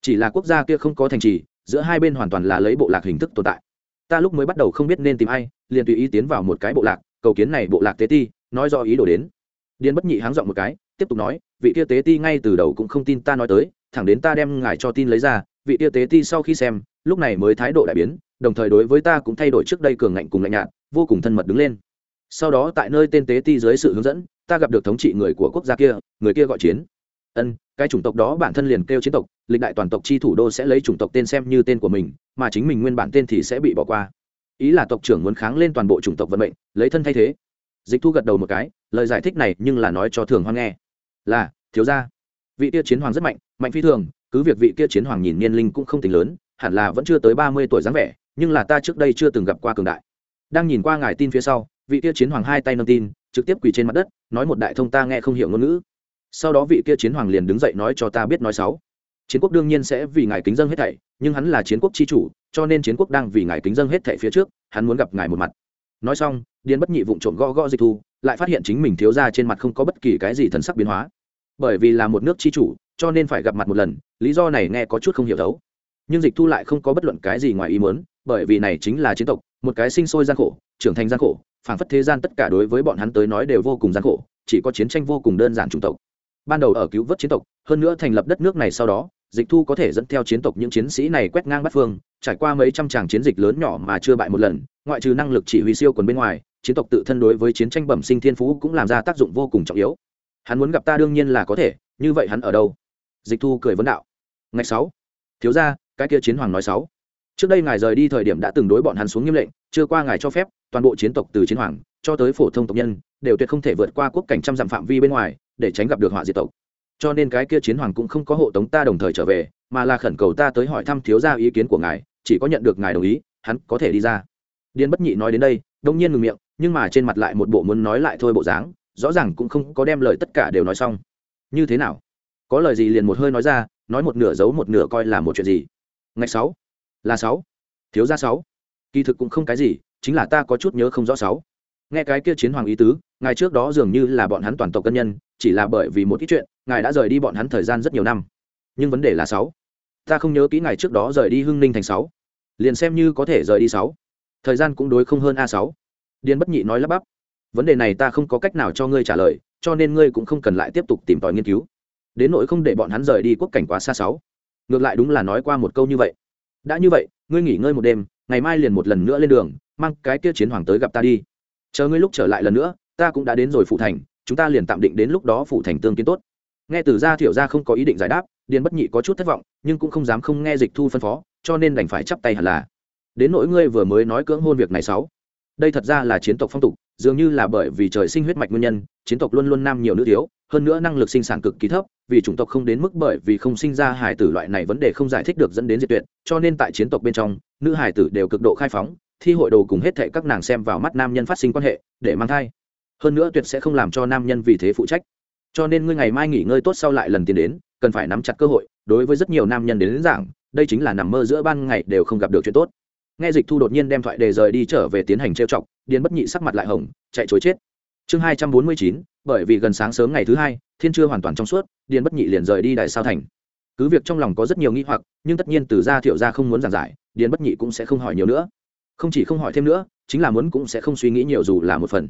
[SPEAKER 1] Chỉ là quốc gia kia không có thành trì, giữa hai bên hoàn toàn là lấy bộ lạc hình thức tồn tại. Ta lúc mới bắt đầu không biết nên tìm ai, liền tùy ý tiến vào một cái bộ lạc, cầu kiến này bộ lạc tế ti, nói do ý đồ đến. Điền bất nhị háng dọn một cái, tiếp tục nói, vị kia tế ti ngay từ đầu cũng không tin ta nói tới, thẳng đến ta đem ngài cho tin lấy ra, vị kia tế ti sau khi xem lúc này mới thái độ đại biến, đồng thời đối với ta cũng thay đổi trước đây cường ngạnh cùng lạnh nhạt, vô cùng thân mật đứng lên. Sau đó tại nơi tên tế ti dưới sự hướng dẫn, ta gặp được thống trị người của quốc gia kia, người kia gọi chiến. Ân, cái chủng tộc đó bản thân liền kêu chiến tộc, lịch đại toàn tộc chi thủ đô sẽ lấy chủng tộc tên xem như tên của mình, mà chính mình nguyên bản tên thì sẽ bị bỏ qua. Ý là tộc trưởng muốn kháng lên toàn bộ chủng tộc vận mệnh, lấy thân thay thế. Dịch thu gật đầu một cái, lời giải thích này nhưng là nói cho thường hoan nghe. Là, thiếu gia. Vị kia chiến hoàng rất mạnh mạnh phi thường, cứ việc vị kia chiến hoàng nhìn niên linh cũng không tính lớn hẳn là vẫn chưa tới ba mươi tuổi dáng vẻ, nhưng là ta trước đây chưa từng gặp qua cường đại. Đang nhìn qua ngài tin phía sau, vị kia chiến hoàng hai tay nâng tin, trực tiếp quỳ trên mặt đất, nói một đại thông ta nghe không hiểu ngôn ngữ. Sau đó vị kia chiến hoàng liền đứng dậy nói cho ta biết nói sáu. Chiến quốc đương nhiên sẽ vì ngài kính dân hết thảy, nhưng hắn là chiến quốc chi chủ, cho nên chiến quốc đang vì ngài kính dân hết thảy phía trước, hắn muốn gặp ngài một mặt. Nói xong, điền bất nhị vụng trộm gõ gõ dịch thu, lại phát hiện chính mình thiếu ra trên mặt không có bất kỳ cái gì thần sắc biến hóa. Bởi vì là một nước chi chủ, cho nên phải gặp mặt một lần, lý do này nghe có chút không hiểu thấu nhưng dịch thu lại không có bất luận cái gì ngoài ý muốn, bởi vì này chính là chiến tộc, một cái sinh sôi gian khổ, trưởng thành gian khổ, phảng phất thế gian tất cả đối với bọn hắn tới nói đều vô cùng gian khổ, chỉ có chiến tranh vô cùng đơn giản chủng tộc. Ban đầu ở cứu vớt chiến tộc, hơn nữa thành lập đất nước này sau đó, dịch thu có thể dẫn theo chiến tộc những chiến sĩ này quét ngang bắt phương, trải qua mấy trăm tràng chiến dịch lớn nhỏ mà chưa bại một lần, ngoại trừ năng lực chỉ huy siêu quần bên ngoài, chiến tộc tự thân đối với chiến tranh bẩm sinh thiên phú cũng làm ra tác dụng vô cùng trọng yếu. Hắn muốn gặp ta đương nhiên là có thể, như vậy hắn ở đâu? Dịch thu cười vấn đạo. Ngày sáu. Thiếu ra cái kia chiến hoàng nói sáu. Trước đây ngài rời đi thời điểm đã từng đối bọn hắn xuống nghiêm lệnh, chưa qua ngài cho phép, toàn bộ chiến tộc từ chiến hoàng cho tới phổ thông tộc nhân, đều tuyệt không thể vượt qua quốc cảnh trăm dặm phạm vi bên ngoài, để tránh gặp được họa diệt tộc. Cho nên cái kia chiến hoàng cũng không có hộ tống ta đồng thời trở về, mà là khẩn cầu ta tới hỏi thăm thiếu gia ý kiến của ngài, chỉ có nhận được ngài đồng ý, hắn có thể đi ra. Điền bất nhị nói đến đây, đông nhiên ngừng miệng, nhưng mà trên mặt lại một bộ muốn nói lại thôi bộ dáng, rõ ràng cũng không có đem lời tất cả đều nói xong. Như thế nào? Có lời gì liền một hơi nói ra, nói một nửa giấu một nửa coi là một chuyện gì? Ngày sáu. Là sáu. Thiếu gia sáu. Kỳ thực cũng không cái gì, chính là ta có chút nhớ không rõ sáu. Nghe cái kia chiến hoàng ý tứ, ngài trước đó dường như là bọn hắn toàn tộc cân nhân, chỉ là bởi vì một ít chuyện, ngài đã rời đi bọn hắn thời gian rất nhiều năm. Nhưng vấn đề là sáu. Ta không nhớ kỹ ngài trước đó rời đi hưng ninh thành sáu. Liền xem như có thể rời đi sáu. Thời gian cũng đối không hơn a sáu. Điền bất nhị nói lắp bắp. Vấn đề này ta không có cách nào cho ngươi trả lời, cho nên ngươi cũng không cần lại tiếp tục tìm tòi nghiên cứu. Đến nỗi không để bọn hắn rời đi quốc cảnh quá xa sáu ngược lại đúng là nói qua một câu như vậy. Đã như vậy, ngươi nghỉ ngơi một đêm, ngày mai liền một lần nữa lên đường, mang cái kia chiến hoàng tới gặp ta đi. Chờ ngươi lúc trở lại lần nữa, ta cũng đã đến rồi phụ thành, chúng ta liền tạm định đến lúc đó phụ thành tương kiến tốt. Nghe từ gia thiểu gia không có ý định giải đáp, điền bất nhị có chút thất vọng, nhưng cũng không dám không nghe dịch thu phân phó, cho nên đành phải chắp tay hẳn là. Đến nỗi ngươi vừa mới nói cưỡng hôn việc này sáu đây thật ra là chiến tộc phong tục dường như là bởi vì trời sinh huyết mạch nguyên nhân chiến tộc luôn luôn nam nhiều nữ thiếu hơn nữa năng lực sinh sản cực kỳ thấp vì chủng tộc không đến mức bởi vì không sinh ra hải tử loại này vấn đề không giải thích được dẫn đến diệt tuyệt cho nên tại chiến tộc bên trong nữ hải tử đều cực độ khai phóng thi hội đồ cùng hết thệ các nàng xem vào mắt nam nhân phát sinh quan hệ để mang thai. Hơn nữa tuyệt sẽ không làm cho nam nhân vì thế phụ trách. Cho nên ngươi ngày mai nghỉ ngơi tốt sau lại lần tiến đến cần phải nắm chặt cơ hội đối với rất nhiều nam nhân đến, đến giảng đây chính là nằm mơ giữa ban ngày đều không gặp được chuyện tốt nghe dịch thu đột nhiên đem thoại đề rời đi trở về tiến hành trêu chọc, điền bất nhị sắc mặt lại hồng, chạy chối chết. Chương hai trăm bốn mươi chín, bởi vì gần sáng sớm ngày thứ hai, thiên chưa hoàn toàn trong suốt, điền bất nhị liền rời đi đại sao thành. Cứ việc trong lòng có rất nhiều nghi hoặc, nhưng tất nhiên từ gia thiệu gia không muốn giảng giải, điền bất nhị cũng sẽ không hỏi nhiều nữa. Không chỉ không hỏi thêm nữa, chính là muốn cũng sẽ không suy nghĩ nhiều dù là một phần.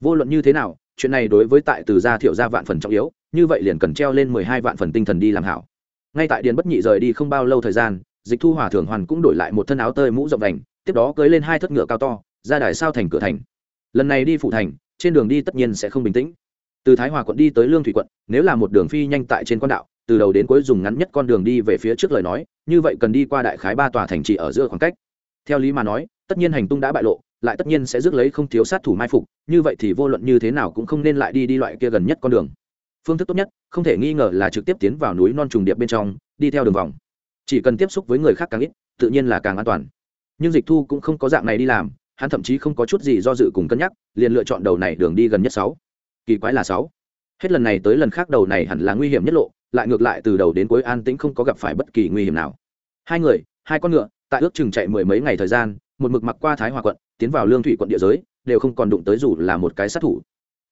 [SPEAKER 1] Vô luận như thế nào, chuyện này đối với tại từ gia thiệu gia vạn phần trọng yếu, như vậy liền cần treo lên mười hai vạn phần tinh thần đi làm hảo. Ngay tại điền bất nhị rời đi không bao lâu thời gian dịch thu hòa thường hoàn cũng đổi lại một thân áo tơi mũ rộng đành, tiếp đó cưới lên hai thất ngựa cao to, ra đài sao thành cửa thành. Lần này đi phụ thành, trên đường đi tất nhiên sẽ không bình tĩnh. Từ thái hòa quận đi tới lương thủy quận, nếu là một đường phi nhanh tại trên con đạo, từ đầu đến cuối dùng ngắn nhất con đường đi về phía trước lời nói, như vậy cần đi qua đại khái ba tòa thành trì ở giữa khoảng cách. Theo lý mà nói, tất nhiên hành tung đã bại lộ, lại tất nhiên sẽ rước lấy không thiếu sát thủ mai phục, như vậy thì vô luận như thế nào cũng không nên lại đi đi loại kia gần nhất con đường. Phương thức tốt nhất, không thể nghi ngờ là trực tiếp tiến vào núi non trùng điệp bên trong, đi theo đường vòng chỉ cần tiếp xúc với người khác càng ít, tự nhiên là càng an toàn. Nhưng dịch thu cũng không có dạng này đi làm, hắn thậm chí không có chút gì do dự cùng cân nhắc, liền lựa chọn đầu này đường đi gần nhất sáu. Kỳ quái là sáu. Hết lần này tới lần khác đầu này hẳn là nguy hiểm nhất lộ, lại ngược lại từ đầu đến cuối an tĩnh không có gặp phải bất kỳ nguy hiểm nào. Hai người, hai con ngựa, tại ước chừng chạy mười mấy ngày thời gian, một mực mặc qua thái hòa quận, tiến vào lương thủy quận địa giới, đều không còn đụng tới dù là một cái sát thủ.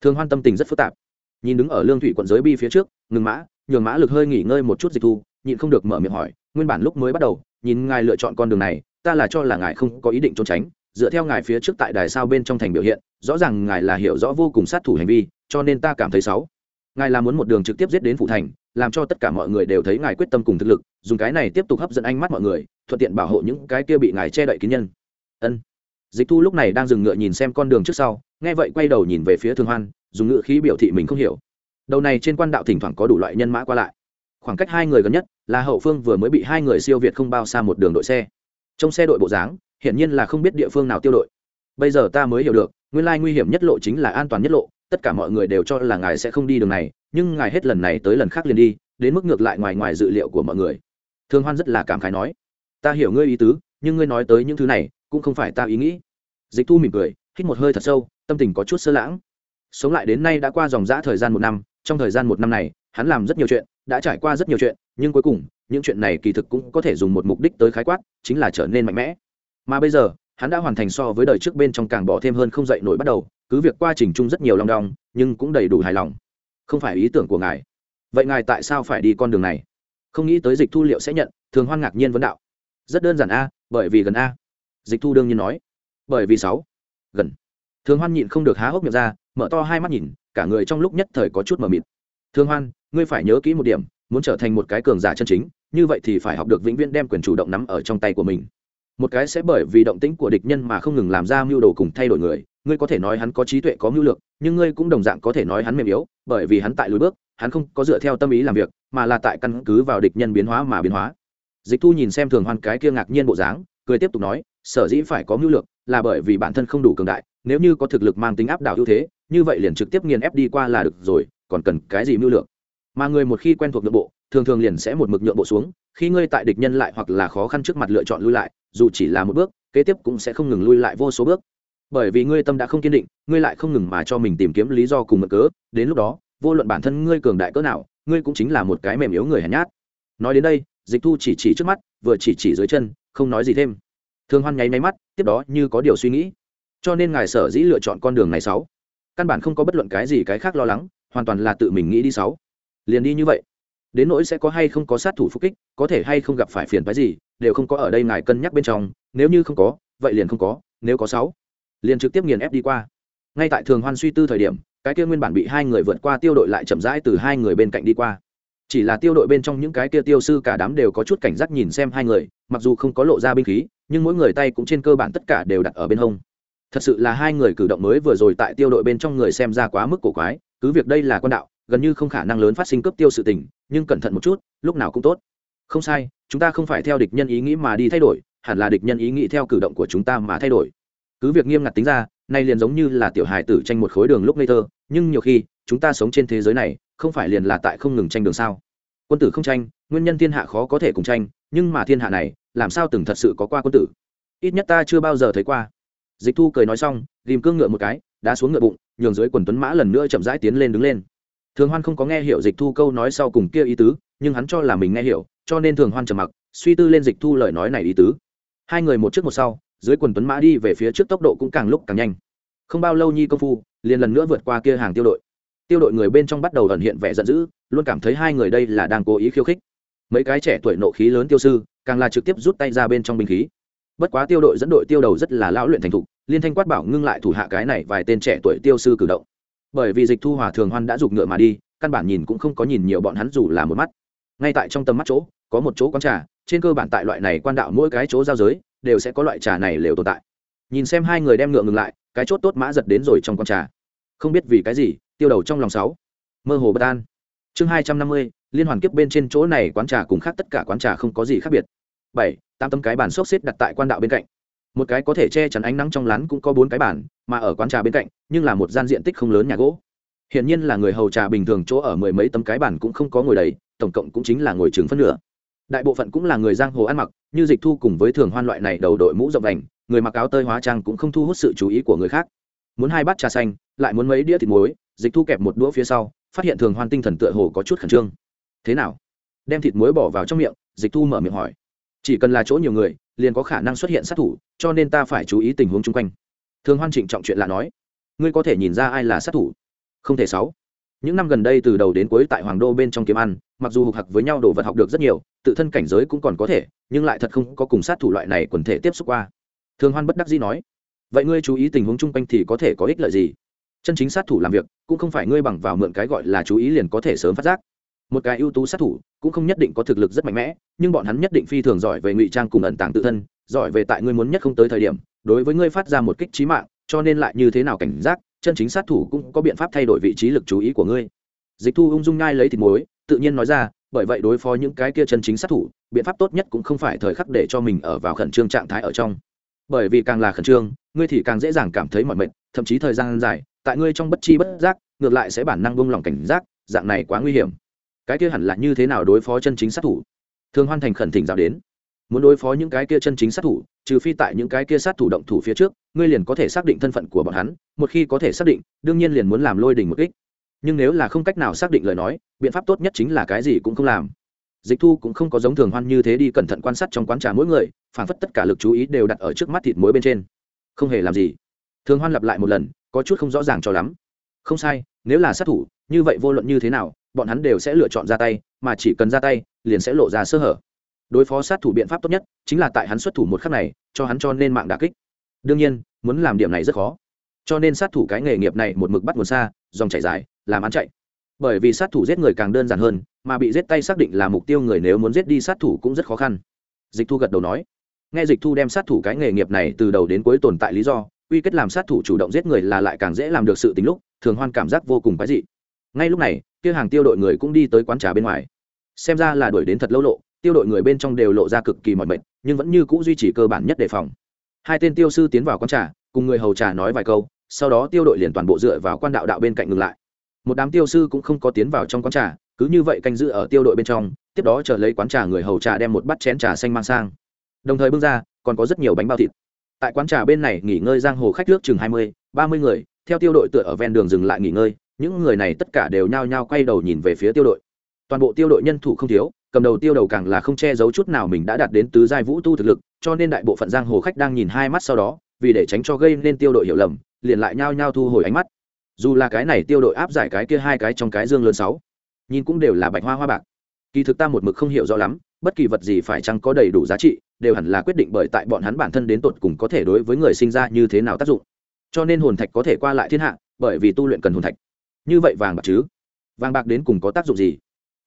[SPEAKER 1] Thường hoan tâm tình rất phức tạp. Nhìn đứng ở lương thủy quận giới bi phía trước ngừng mã, nhường mã lực hơi nghỉ ngơi một chút dịch thu, nhịn không được mở miệng hỏi nguyên bản lúc mới bắt đầu, nhìn ngài lựa chọn con đường này, ta là cho là ngài không có ý định trốn tránh, dựa theo ngài phía trước tại đài sao bên trong thành biểu hiện, rõ ràng ngài là hiểu rõ vô cùng sát thủ hành vi, cho nên ta cảm thấy xấu. Ngài là muốn một đường trực tiếp giết đến phủ thành, làm cho tất cả mọi người đều thấy ngài quyết tâm cùng thực lực, dùng cái này tiếp tục hấp dẫn ánh mắt mọi người, thuận tiện bảo hộ những cái kia bị ngài che đậy kín nhân. Ân. Dịch thu lúc này đang dừng ngựa nhìn xem con đường trước sau, nghe vậy quay đầu nhìn về phía thường hoan, dùng ngựa khí biểu thị mình không hiểu. Đầu này trên quan đạo thỉnh thoảng có đủ loại nhân mã qua lại khoảng cách hai người gần nhất là hậu phương vừa mới bị hai người siêu việt không bao xa một đường đội xe. Trong xe đội bộ dáng, hiển nhiên là không biết địa phương nào tiêu đội. Bây giờ ta mới hiểu được, nguyên lai nguy hiểm nhất lộ chính là an toàn nhất lộ, tất cả mọi người đều cho là ngài sẽ không đi đường này, nhưng ngài hết lần này tới lần khác liền đi, đến mức ngược lại ngoài ngoài dự liệu của mọi người. Thương hoan rất là cảm khái nói, ta hiểu ngươi ý tứ, nhưng ngươi nói tới những thứ này, cũng không phải ta ý nghĩ. Dịch thu mỉm cười, hít một hơi thật sâu, tâm tình có chút sơ lãng. Sống lại đến nay đã qua dòng dã thời gian một năm, trong thời gian một năm này, hắn làm rất nhiều chuyện đã trải qua rất nhiều chuyện, nhưng cuối cùng, những chuyện này kỳ thực cũng có thể dùng một mục đích tới khái quát, chính là trở nên mạnh mẽ. Mà bây giờ, hắn đã hoàn thành so với đời trước bên trong càng bỏ thêm hơn không dậy nổi bắt đầu, cứ việc qua trình chung rất nhiều long đong, nhưng cũng đầy đủ hài lòng. Không phải ý tưởng của ngài. Vậy ngài tại sao phải đi con đường này? Không nghĩ tới dịch thu liệu sẽ nhận, thường hoan ngạc nhiên vấn đạo. Rất đơn giản a, bởi vì gần a. Dịch thu đương nhiên nói. Bởi vì sáu. Gần. Thường hoan nhịn không được há hốc miệng ra, mở to hai mắt nhìn, cả người trong lúc nhất thời có chút mờ mịt. Thường hoan ngươi phải nhớ kỹ một điểm, muốn trở thành một cái cường giả chân chính, như vậy thì phải học được vĩnh viễn đem quyền chủ động nắm ở trong tay của mình. Một cái sẽ bởi vì động tĩnh của địch nhân mà không ngừng làm ra mưu đồ cùng thay đổi người, ngươi có thể nói hắn có trí tuệ, có mưu lược, nhưng ngươi cũng đồng dạng có thể nói hắn mềm yếu, bởi vì hắn tại lối bước, hắn không có dựa theo tâm ý làm việc, mà là tại căn cứ vào địch nhân biến hóa mà biến hóa. Dịch thu nhìn xem thường hoan cái kia ngạc nhiên bộ dáng, cười tiếp tục nói, sở dĩ phải có mưu lược là bởi vì bản thân không đủ cường đại, nếu như có thực lực mang tính áp đảo ưu thế, như vậy liền trực tiếp nghiền ép đi qua là được rồi, còn cần cái gì mưu lược? Mà người một khi quen thuộc nhượng bộ, thường thường liền sẽ một mực nhượng bộ xuống, khi ngươi tại địch nhân lại hoặc là khó khăn trước mặt lựa chọn lui lại, dù chỉ là một bước, kế tiếp cũng sẽ không ngừng lui lại vô số bước. Bởi vì ngươi tâm đã không kiên định, ngươi lại không ngừng mà cho mình tìm kiếm lý do cùng mực cớ, đến lúc đó, vô luận bản thân ngươi cường đại cỡ nào, ngươi cũng chính là một cái mềm yếu người hèn nhát. Nói đến đây, dịch thu chỉ chỉ trước mắt, vừa chỉ chỉ dưới chân, không nói gì thêm. Thường hoan nháy máy mắt, tiếp đó như có điều suy nghĩ. Cho nên ngài sở dĩ lựa chọn con đường này sáu. Căn bản không có bất luận cái gì cái khác lo lắng, hoàn toàn là tự mình nghĩ đi sáu liền đi như vậy. Đến nỗi sẽ có hay không có sát thủ phục kích, có thể hay không gặp phải phiền phái gì, đều không có ở đây ngài cân nhắc bên trong, nếu như không có, vậy liền không có, nếu có sáu, liền trực tiếp nghiền ép đi qua. Ngay tại thường hoan suy tư thời điểm, cái kia nguyên bản bị hai người vượt qua tiêu đội lại chậm rãi từ hai người bên cạnh đi qua. Chỉ là tiêu đội bên trong những cái kia tiêu sư cả đám đều có chút cảnh giác nhìn xem hai người, mặc dù không có lộ ra binh khí, nhưng mỗi người tay cũng trên cơ bản tất cả đều đặt ở bên hông. Thật sự là hai người cử động mới vừa rồi tại tiêu đội bên trong người xem ra quá mức cổ quái cứ việc đây là quan đạo, gần như không khả năng lớn phát sinh cướp tiêu sự tình, nhưng cẩn thận một chút, lúc nào cũng tốt. Không sai, chúng ta không phải theo địch nhân ý nghĩ mà đi thay đổi, hẳn là địch nhân ý nghĩ theo cử động của chúng ta mà thay đổi. Cứ việc nghiêm ngặt tính ra, nay liền giống như là tiểu hài tử tranh một khối đường lúc ngây thơ, nhưng nhiều khi, chúng ta sống trên thế giới này, không phải liền là tại không ngừng tranh đường sao? Quân tử không tranh, nguyên nhân thiên hạ khó có thể cùng tranh, nhưng mà thiên hạ này, làm sao từng thật sự có qua quân tử? Ít nhất ta chưa bao giờ thấy qua dịch thu cười nói xong ghìm cương ngựa một cái, đá xuống ngựa bụng, nhường dưới quần tuấn mã lần nữa chậm rãi tiến lên đứng lên. Thường hoan không có nghe hiểu dịch thu câu nói sau cùng kia ý tứ, nhưng hắn cho là mình nghe hiểu, cho nên thường hoan trầm mặc, suy tư lên dịch thu lời nói này ý tứ. Hai người một trước một sau, dưới quần tuấn mã đi về phía trước tốc độ cũng càng lúc càng nhanh. Không bao lâu nhi công phu, liền lần nữa vượt qua kia hàng tiêu đội. Tiêu đội người bên trong bắt đầu ẩn hiện vẻ giận dữ, luôn cảm thấy hai người đây là đang cố ý khiêu khích. Mấy cái trẻ tuổi nộ khí lớn tiêu sư, càng là trực tiếp rút tay ra bên trong binh khí. Bất quá tiêu đội dẫn đội tiêu đầu rất là lão luyện thành thục liên thanh quát bảo ngưng lại thủ hạ cái này vài tên trẻ tuổi tiêu sư cử động. Bởi vì dịch thu hòa thường hoan đã giục ngựa mà đi, căn bản nhìn cũng không có nhìn nhiều bọn hắn dù là một mắt. Ngay tại trong tầm mắt chỗ, có một chỗ quán trà, trên cơ bản tại loại này quan đạo mỗi cái chỗ giao giới, đều sẽ có loại trà này lều tồn tại. Nhìn xem hai người đem ngựa ngừng lại, cái chốt tốt mã giật đến rồi trong quán trà. Không biết vì cái gì, tiêu đầu trong lòng sáu. Mơ hồ bất an. Chương hai trăm năm mươi, liên hoàn kiếp bên trên chỗ này quán trà cùng khác tất cả quán trà không có gì khác biệt. Bảy, tám tấm cái bàn xốc xếp đặt tại quan đạo bên cạnh một cái có thể che chắn ánh nắng trong lán cũng có bốn cái bàn, mà ở quán trà bên cạnh, nhưng là một gian diện tích không lớn nhà gỗ. Hiển nhiên là người hầu trà bình thường chỗ ở mười mấy tấm cái bàn cũng không có ngồi đầy, tổng cộng cũng chính là ngồi chừng phân nửa. Đại bộ phận cũng là người giang hồ ăn mặc, như dịch thu cùng với thường hoan loại này đầu đội mũ rộng đành, người mặc áo tơi hóa trang cũng không thu hút sự chú ý của người khác. Muốn hai bát trà xanh, lại muốn mấy đĩa thịt muối, dịch thu kẹp một đũa phía sau, phát hiện thường hoan tinh thần tựa hồ có chút khẩn trương. Thế nào? Đem thịt muối bỏ vào trong miệng, dịch thu mở miệng hỏi. Chỉ cần là chỗ nhiều người liền có khả năng xuất hiện sát thủ, cho nên ta phải chú ý tình huống chung quanh. Thường hoan trịnh trọng chuyện lạ nói, ngươi có thể nhìn ra ai là sát thủ? Không thể sáu. Những năm gần đây từ đầu đến cuối tại hoàng đô bên trong kiếm ăn, mặc dù hục hặc với nhau đồ vật học được rất nhiều, tự thân cảnh giới cũng còn có thể, nhưng lại thật không có cùng sát thủ loại này quần thể tiếp xúc qua. Thường hoan bất đắc dĩ nói, vậy ngươi chú ý tình huống chung quanh thì có thể có ích lợi gì? Chân chính sát thủ làm việc, cũng không phải ngươi bằng vào mượn cái gọi là chú ý liền có thể sớm phát giác một cái ưu tú sát thủ cũng không nhất định có thực lực rất mạnh mẽ, nhưng bọn hắn nhất định phi thường giỏi về ngụy trang cùng ẩn tàng tự thân, giỏi về tại ngươi muốn nhất không tới thời điểm, đối với ngươi phát ra một kích trí mạng, cho nên lại như thế nào cảnh giác, chân chính sát thủ cũng có biện pháp thay đổi vị trí lực chú ý của ngươi. Dịch thu ung dung ngai lấy thịt muối, tự nhiên nói ra, bởi vậy đối phó những cái kia chân chính sát thủ, biện pháp tốt nhất cũng không phải thời khắc để cho mình ở vào khẩn trương trạng thái ở trong. Bởi vì càng là khẩn trương, ngươi thì càng dễ dàng cảm thấy mọi mệt, thậm chí thời gian dài, tại ngươi trong bất chi bất giác, ngược lại sẽ bản năng buông lỏng cảnh giác, dạng này quá nguy hiểm cái kia hẳn là như thế nào đối phó chân chính sát thủ? Thường Hoan thành khẩn thỉnh giáo đến. Muốn đối phó những cái kia chân chính sát thủ, trừ phi tại những cái kia sát thủ động thủ phía trước, ngươi liền có thể xác định thân phận của bọn hắn, một khi có thể xác định, đương nhiên liền muốn làm lôi đình một kích. Nhưng nếu là không cách nào xác định lời nói, biện pháp tốt nhất chính là cái gì cũng không làm. Dịch thu cũng không có giống thường hoan như thế đi cẩn thận quan sát trong quán trà mỗi người, phản phất tất cả lực chú ý đều đặt ở trước mắt thịt muối bên trên. Không hề làm gì. Thường hoan lặp lại một lần, có chút không rõ ràng cho lắm. Không sai, nếu là sát thủ, như vậy vô luận như thế nào bọn hắn đều sẽ lựa chọn ra tay, mà chỉ cần ra tay, liền sẽ lộ ra sơ hở. Đối phó sát thủ biện pháp tốt nhất chính là tại hắn xuất thủ một khắc này, cho hắn cho nên mạng đà kích. Đương nhiên, muốn làm điểm này rất khó. Cho nên sát thủ cái nghề nghiệp này một mực bắt nguồn xa, dòng chảy dài, làm ăn chạy. Bởi vì sát thủ giết người càng đơn giản hơn, mà bị giết tay xác định là mục tiêu người nếu muốn giết đi sát thủ cũng rất khó khăn. Dịch thu gật đầu nói. Nghe dịch thu đem sát thủ cái nghề nghiệp này từ đầu đến cuối tồn tại lý do, quy kết làm sát thủ chủ động giết người là lại càng dễ làm được sự tính lúc, thường hoan cảm giác vô cùng quái dị ngay lúc này, kia hàng tiêu đội người cũng đi tới quán trà bên ngoài. Xem ra là đuổi đến thật lâu lộ, tiêu đội người bên trong đều lộ ra cực kỳ mọi mệt, nhưng vẫn như c ũ duy trì cơ bản nhất đề phòng. Hai tên tiêu sư tiến vào quán trà, cùng người hầu trà nói vài câu, sau đó tiêu đội liền toàn bộ dựa vào quan đạo đạo bên cạnh ngừng lại. Một đám tiêu sư cũng không có tiến vào trong quán trà, cứ như vậy canh giữ ở tiêu đội bên trong, tiếp đó chờ lấy quán trà người hầu trà đem một bát chén trà xanh mang sang. Đồng thời bưng ra, còn có rất nhiều bánh bao thịt. Tại quán trà bên này nghỉ ngơi giang hồ khách nước chừng hai mươi, ba mươi người, theo tiêu đội tựa ở ven đường dừng lại nghỉ ngơi những người này tất cả đều nhao nhao quay đầu nhìn về phía tiêu đội. Toàn bộ tiêu đội nhân thủ không thiếu, cầm đầu tiêu đầu càng là không che giấu chút nào mình đã đạt đến tứ giai vũ tu thực lực, cho nên đại bộ phận giang hồ khách đang nhìn hai mắt sau đó, vì để tránh cho gây nên tiêu đội hiểu lầm, liền lại nhao nhao thu hồi ánh mắt. Dù là cái này tiêu đội áp giải cái kia hai cái trong cái dương lớn sáu, nhìn cũng đều là bạch hoa hoa bạc. Kỳ thực ta một mực không hiểu rõ lắm, bất kỳ vật gì phải chăng có đầy đủ giá trị, đều hẳn là quyết định bởi tại bọn hắn bản thân đến tột cùng có thể đối với người sinh ra như thế nào tác dụng. Cho nên hồn thạch có thể qua lại thiên hạ, bởi vì tu luyện cần hồn thạch như vậy vàng bạc chứ? Vàng bạc đến cùng có tác dụng gì?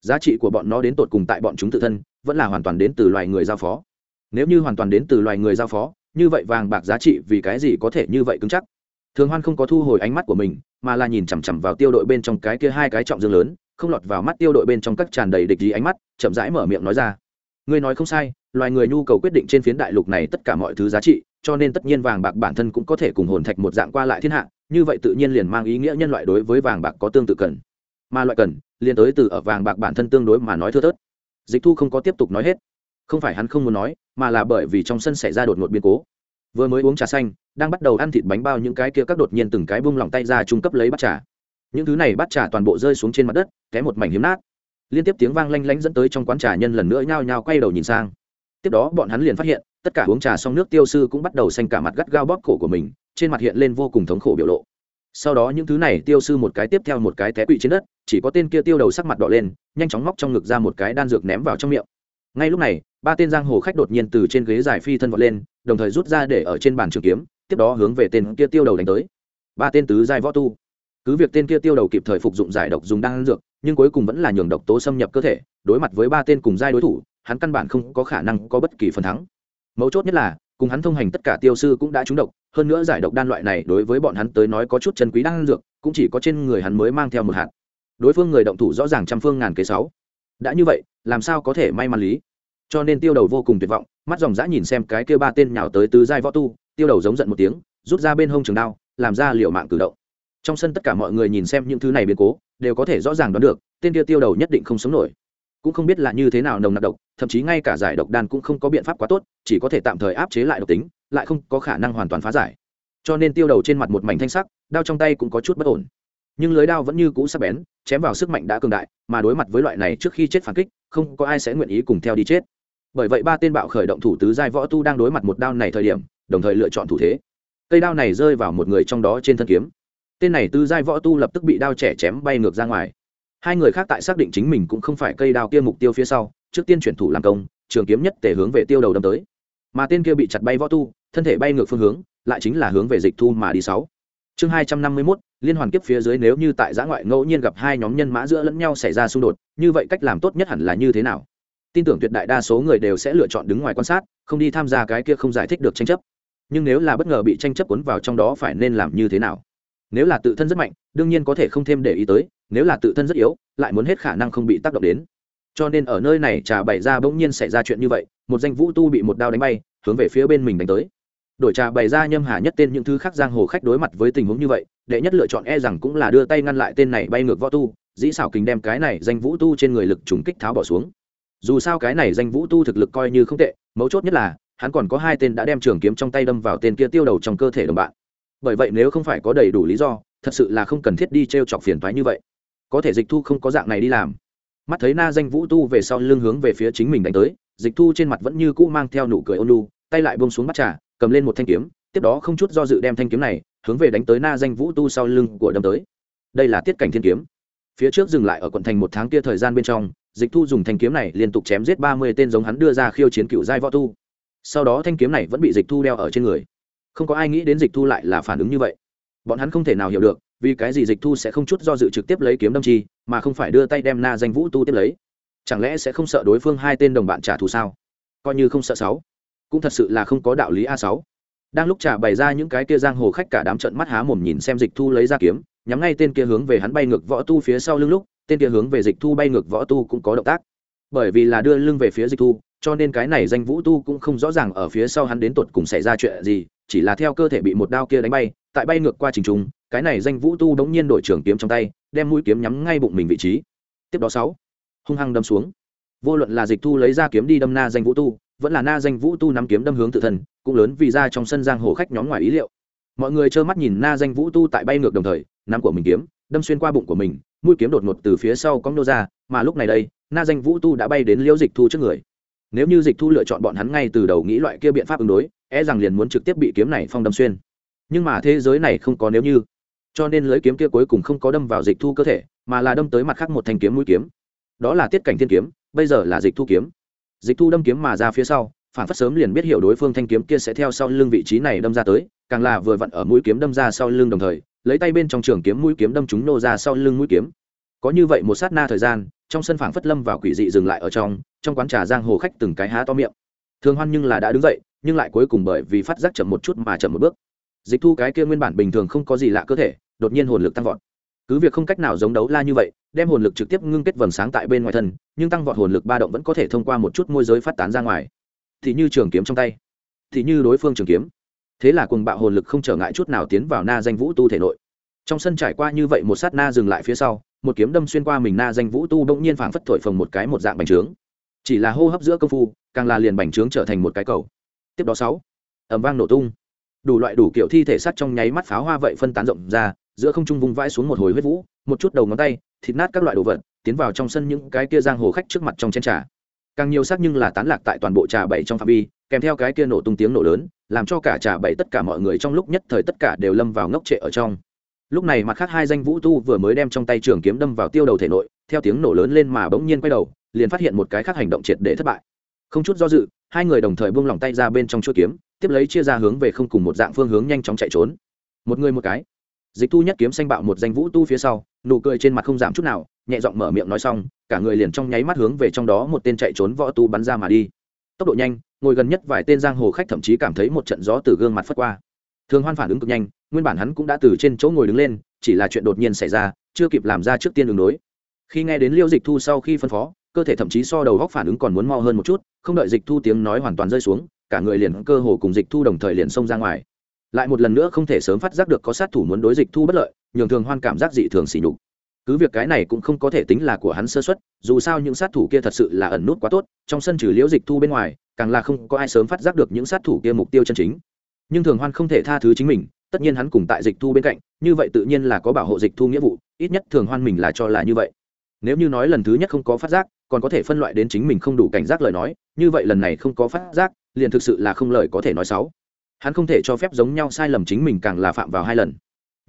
[SPEAKER 1] Giá trị của bọn nó đến tột cùng tại bọn chúng tự thân, vẫn là hoàn toàn đến từ loài người giao phó. Nếu như hoàn toàn đến từ loài người giao phó, như vậy vàng bạc giá trị vì cái gì có thể như vậy cứng chắc? Thường hoan không có thu hồi ánh mắt của mình, mà là nhìn chằm chằm vào tiêu đội bên trong cái kia hai cái trọng dương lớn, không lọt vào mắt tiêu đội bên trong các tràn đầy địch gì ánh mắt, chậm rãi mở miệng nói ra. Ngươi nói không sai, loài người nhu cầu quyết định trên phiến đại lục này tất cả mọi thứ giá trị, cho nên tất nhiên vàng bạc bản thân cũng có thể cùng hồn thạch một dạng qua lại thiên hạ như vậy tự nhiên liền mang ý nghĩa nhân loại đối với vàng bạc có tương tự cần. Mà loại cần, liền tới từ ở vàng bạc bản thân tương đối mà nói thưa thớt. Dịch thu không có tiếp tục nói hết. Không phải hắn không muốn nói, mà là bởi vì trong sân xảy ra đột ngột biến cố. Vừa mới uống trà xanh, đang bắt đầu ăn thịt bánh bao những cái kia các đột nhiên từng cái bung lỏng tay ra trung cấp lấy bắt trà. Những thứ này bắt trà toàn bộ rơi xuống trên mặt đất té một mảnh hiếm nát. Liên tiếp tiếng vang lanh lánh dẫn tới trong quán trà nhân lần nữa nhao nhao quay đầu nhìn sang. Tiếp đó bọn hắn liền phát hiện, tất cả uống trà xong nước tiêu sư cũng bắt đầu xanh cả mặt gắt gao bóp cổ của mình trên mặt hiện lên vô cùng thống khổ biểu lộ. Sau đó những thứ này tiêu sư một cái tiếp theo một cái té quỵ trên đất, chỉ có tên kia tiêu đầu sắc mặt đỏ lên, nhanh chóng móc trong ngực ra một cái đan dược ném vào trong miệng. Ngay lúc này, ba tên giang hồ khách đột nhiên từ trên ghế giải phi thân vọt lên, đồng thời rút ra để ở trên bàn trường kiếm, tiếp đó hướng về tên kia tiêu đầu đánh tới. Ba tên tứ giai võ tu. Cứ việc tên kia tiêu đầu kịp thời phục dụng giải độc dùng đan dược, nhưng cuối cùng vẫn là nhường độc tố xâm nhập cơ thể, đối mặt với ba tên cùng giai đối thủ, hắn căn bản không có khả năng có bất kỳ phần thắng. Mấu chốt nhất là cùng hắn thông hành tất cả tiêu sư cũng đã trúng độc, hơn nữa giải độc đan loại này đối với bọn hắn tới nói có chút chân quý đan dược, cũng chỉ có trên người hắn mới mang theo một hạt. Đối phương người động thủ rõ ràng trăm phương ngàn kế sáu. Đã như vậy, làm sao có thể may mắn lý? Cho nên tiêu đầu vô cùng tuyệt vọng, mắt dòng dã nhìn xem cái kia ba tên nhào tới tứ giai võ tu, tiêu đầu giống giận một tiếng, rút ra bên hông trường đao, làm ra liệu mạng cử động. Trong sân tất cả mọi người nhìn xem những thứ này biến cố, đều có thể rõ ràng đoán được, tên kia tiêu đầu nhất định không sống nổi cũng không biết là như thế nào nồng nặc độc, thậm chí ngay cả giải độc đan cũng không có biện pháp quá tốt, chỉ có thể tạm thời áp chế lại độc tính, lại không có khả năng hoàn toàn phá giải. Cho nên tiêu đầu trên mặt một mảnh thanh sắc, đao trong tay cũng có chút bất ổn. Nhưng lưới đao vẫn như cũ sắc bén, chém vào sức mạnh đã cường đại, mà đối mặt với loại này trước khi chết phản kích, không có ai sẽ nguyện ý cùng theo đi chết. Bởi vậy ba tên bạo khởi động thủ tứ giai võ tu đang đối mặt một đao này thời điểm, đồng thời lựa chọn thủ thế. Cây đao này rơi vào một người trong đó trên thân kiếm. Tên này tứ giai võ tu lập tức bị đao trẻ chém bay ngược ra ngoài hai người khác tại xác định chính mình cũng không phải cây đao kia mục tiêu phía sau, trước tiên chuyển thủ làm công, trường kiếm nhất tể hướng về tiêu đầu đâm tới. Mà tên kia bị chặt bay võ tu, thân thể bay ngược phương hướng, lại chính là hướng về dịch thu mà đi sáu. Chương hai trăm năm mươi mốt, liên hoàn kiếp phía dưới nếu như tại giã ngoại ngẫu nhiên gặp hai nhóm nhân mã giữa lẫn nhau xảy ra xung đột, như vậy cách làm tốt nhất hẳn là như thế nào? Tin tưởng tuyệt đại đa số người đều sẽ lựa chọn đứng ngoài quan sát, không đi tham gia cái kia không giải thích được tranh chấp. Nhưng nếu là bất ngờ bị tranh chấp cuốn vào trong đó phải nên làm như thế nào? Nếu là tự thân rất mạnh, đương nhiên có thể không thêm để ý tới, nếu là tự thân rất yếu, lại muốn hết khả năng không bị tác động đến. Cho nên ở nơi này trà bày ra bỗng nhiên xảy ra chuyện như vậy, một danh vũ tu bị một đao đánh bay, hướng về phía bên mình đánh tới. Đổi trà bày ra nhâm hà nhất tên những thứ khác giang hồ khách đối mặt với tình huống như vậy, đệ nhất lựa chọn e rằng cũng là đưa tay ngăn lại tên này bay ngược võ tu, dĩ xảo kính đem cái này danh vũ tu trên người lực trùng kích tháo bỏ xuống. Dù sao cái này danh vũ tu thực lực coi như không tệ, mấu chốt nhất là, hắn còn có hai tên đã đem trường kiếm trong tay đâm vào tên kia tiêu đầu trong cơ thể đồng bạn bởi vậy nếu không phải có đầy đủ lý do, thật sự là không cần thiết đi t r e o chọc phiền thoái như vậy. Có thể dịch thu không có dạng này đi làm. Mắt thấy na danh vũ tu về sau lưng hướng về phía chính mình đánh tới, dịch thu trên mặt vẫn như cũ mang theo nụ cười ôn lu tay lại bông xuống bắt trà, cầm lên một thanh kiếm, tiếp đó không chút do dự đem thanh kiếm này hướng về đánh tới na danh vũ tu sau lưng của đâm tới. Đây là tiết cảnh thiên kiếm. Phía trước dừng lại ở quận thành một tháng kia thời gian bên trong, dịch thu dùng thanh kiếm này liên tục chém giết ba mươi tên giống hắn đưa ra khiêu chiến cựu giai võ tu. Sau đó thanh kiếm này vẫn bị dịch thu đeo ở trên người không có ai nghĩ đến dịch thu lại là phản ứng như vậy. Bọn hắn không thể nào hiểu được, vì cái gì dịch thu sẽ không chút do dự trực tiếp lấy kiếm đâm chi, mà không phải đưa tay đem na danh vũ tu tiếp lấy. Chẳng lẽ sẽ không sợ đối phương hai tên đồng bạn trả thù sao? Coi như không sợ sáu. Cũng thật sự là không có đạo lý a sáu. Đang lúc trả bày ra những cái kia giang hồ khách cả đám trận mắt há mồm nhìn xem dịch thu lấy ra kiếm, nhắm ngay tên kia hướng về hắn bay ngược võ tu phía sau lưng lúc, tên kia hướng về dịch thu bay ngược võ tu cũng có động tác. Bởi vì là đưa lưng về phía dịch thu, cho nên cái này danh vũ tu cũng không rõ ràng ở phía sau hắn đến tột cùng xảy ra chuyện gì chỉ là theo cơ thể bị một đao kia đánh bay, tại bay ngược qua trình trung cái này danh vũ tu đống nhiên đổi trường kiếm trong tay, đem mũi kiếm nhắm ngay bụng mình vị trí. Tiếp đó sáu, hung hăng đâm xuống. Vô luận là dịch thu lấy ra kiếm đi đâm na danh vũ tu, vẫn là na danh vũ tu nắm kiếm đâm hướng tự thân, cũng lớn vì ra trong sân giang hồ khách nhóm ngoài ý liệu. Mọi người trơ mắt nhìn na danh vũ tu tại bay ngược đồng thời, nắm của mình kiếm, đâm xuyên qua bụng của mình, mũi kiếm đột ngột từ phía sau cong nô ra, mà lúc này đây, na danh vũ tu đã bay đến liễu dịch thu trước người. Nếu như dịch thu lựa chọn bọn hắn ngay từ đầu nghĩ loại kia biện pháp ứng đối e rằng liền muốn trực tiếp bị kiếm này phong đâm xuyên. Nhưng mà thế giới này không có nếu như. Cho nên lưới kiếm kia cuối cùng không có đâm vào dịch thu cơ thể, mà là đâm tới mặt khác một thanh kiếm mũi kiếm. Đó là tiết cảnh thiên kiếm, bây giờ là dịch thu kiếm. Dịch thu đâm kiếm mà ra phía sau, phản phất sớm liền biết hiểu đối phương thanh kiếm kia sẽ theo sau lưng vị trí này đâm ra tới, càng là vừa vặn ở mũi kiếm đâm ra sau lưng đồng thời, lấy tay bên trong trường kiếm mũi kiếm đâm chúng nô ra sau lưng mũi kiếm. Có như vậy một sát na thời gian, trong sân phản phất lâm vào quỷ dị dừng lại ở trong trong quán trà giang hồ khách từng cái há to miệng. Thường hoan nhưng là đã đứng dậy nhưng lại cuối cùng bởi vì phát giác chậm một chút mà chậm một bước. Dịch thu cái kia nguyên bản bình thường không có gì lạ cơ thể, đột nhiên hồn lực tăng vọt. Cứ việc không cách nào giống đấu la như vậy, đem hồn lực trực tiếp ngưng kết vầng sáng tại bên ngoài thân, nhưng tăng vọt hồn lực ba động vẫn có thể thông qua một chút môi giới phát tán ra ngoài. Thì như trường kiếm trong tay, thì như đối phương trường kiếm. Thế là cùng bạo hồn lực không trở ngại chút nào tiến vào na danh vũ tu thể nội. Trong sân trải qua như vậy một sát na dừng lại phía sau, một kiếm đâm xuyên qua mình na danh vũ tu bỗng nhiên phảng phất thổi phồng một cái một dạng bành trướng. Chỉ là hô hấp giữa công phu, càng là liền bành trướng trở thành một cái cầu tiếp đó sáu ẩm vang nổ tung. Đủ loại đủ kiểu thi thể sắt trong nháy mắt pháo hoa vậy phân tán rộng ra, giữa không trung vung vãi xuống một hồi huyết vũ, một chút đầu ngón tay, thịt nát các loại đồ vật, tiến vào trong sân những cái kia giang hồ khách trước mặt trong chén trà. Càng nhiều sắc nhưng là tán lạc tại toàn bộ trà bảy trong phạm vi, kèm theo cái kia nổ tung tiếng nổ lớn, làm cho cả trà bảy tất cả mọi người trong lúc nhất thời tất cả đều lâm vào ngốc trệ ở trong. Lúc này mặt khác hai danh vũ tu vừa mới đem trong tay trường kiếm đâm vào tiêu đầu thể nội, theo tiếng nổ lớn lên mà bỗng nhiên quay đầu, liền phát hiện một cái khác hành động triệt để thất bại. Không chút do dự hai người đồng thời buông lỏng tay ra bên trong chuỗi kiếm, tiếp lấy chia ra hướng về không cùng một dạng phương hướng nhanh chóng chạy trốn. Một người một cái. Dịch tu nhất kiếm xanh bạo một danh vũ tu phía sau, nụ cười trên mặt không giảm chút nào, nhẹ giọng mở miệng nói xong, cả người liền trong nháy mắt hướng về trong đó một tên chạy trốn võ tu bắn ra mà đi. Tốc độ nhanh, ngồi gần nhất vài tên giang hồ khách thậm chí cảm thấy một trận gió từ gương mặt phất qua. Thường hoan phản ứng cực nhanh, nguyên bản hắn cũng đã từ trên chỗ ngồi đứng lên, chỉ là chuyện đột nhiên xảy ra, chưa kịp làm ra trước tiên đường đối. Khi nghe đến liêu dịch thu sau khi phân phó cơ thể thậm chí so đầu góc phản ứng còn muốn mau hơn một chút, không đợi dịch thu tiếng nói hoàn toàn rơi xuống, cả người liền cơ hồ cùng dịch thu đồng thời liền xông ra ngoài. Lại một lần nữa không thể sớm phát giác được có sát thủ muốn đối dịch thu bất lợi, nhường thường hoan cảm giác dị thường xỉ nhục. Cứ việc cái này cũng không có thể tính là của hắn sơ xuất dù sao những sát thủ kia thật sự là ẩn nút quá tốt, trong sân trừ liễu dịch thu bên ngoài, càng là không có ai sớm phát giác được những sát thủ kia mục tiêu chân chính. Nhưng thường hoan không thể tha thứ chính mình, tất nhiên hắn cùng tại dịch thu bên cạnh, như vậy tự nhiên là có bảo hộ dịch thu nghĩa vụ, ít nhất thường hoan mình là cho là như vậy nếu như nói lần thứ nhất không có phát giác, còn có thể phân loại đến chính mình không đủ cảnh giác lời nói, như vậy lần này không có phát giác, liền thực sự là không lời có thể nói xấu. Hắn không thể cho phép giống nhau sai lầm chính mình càng là phạm vào hai lần.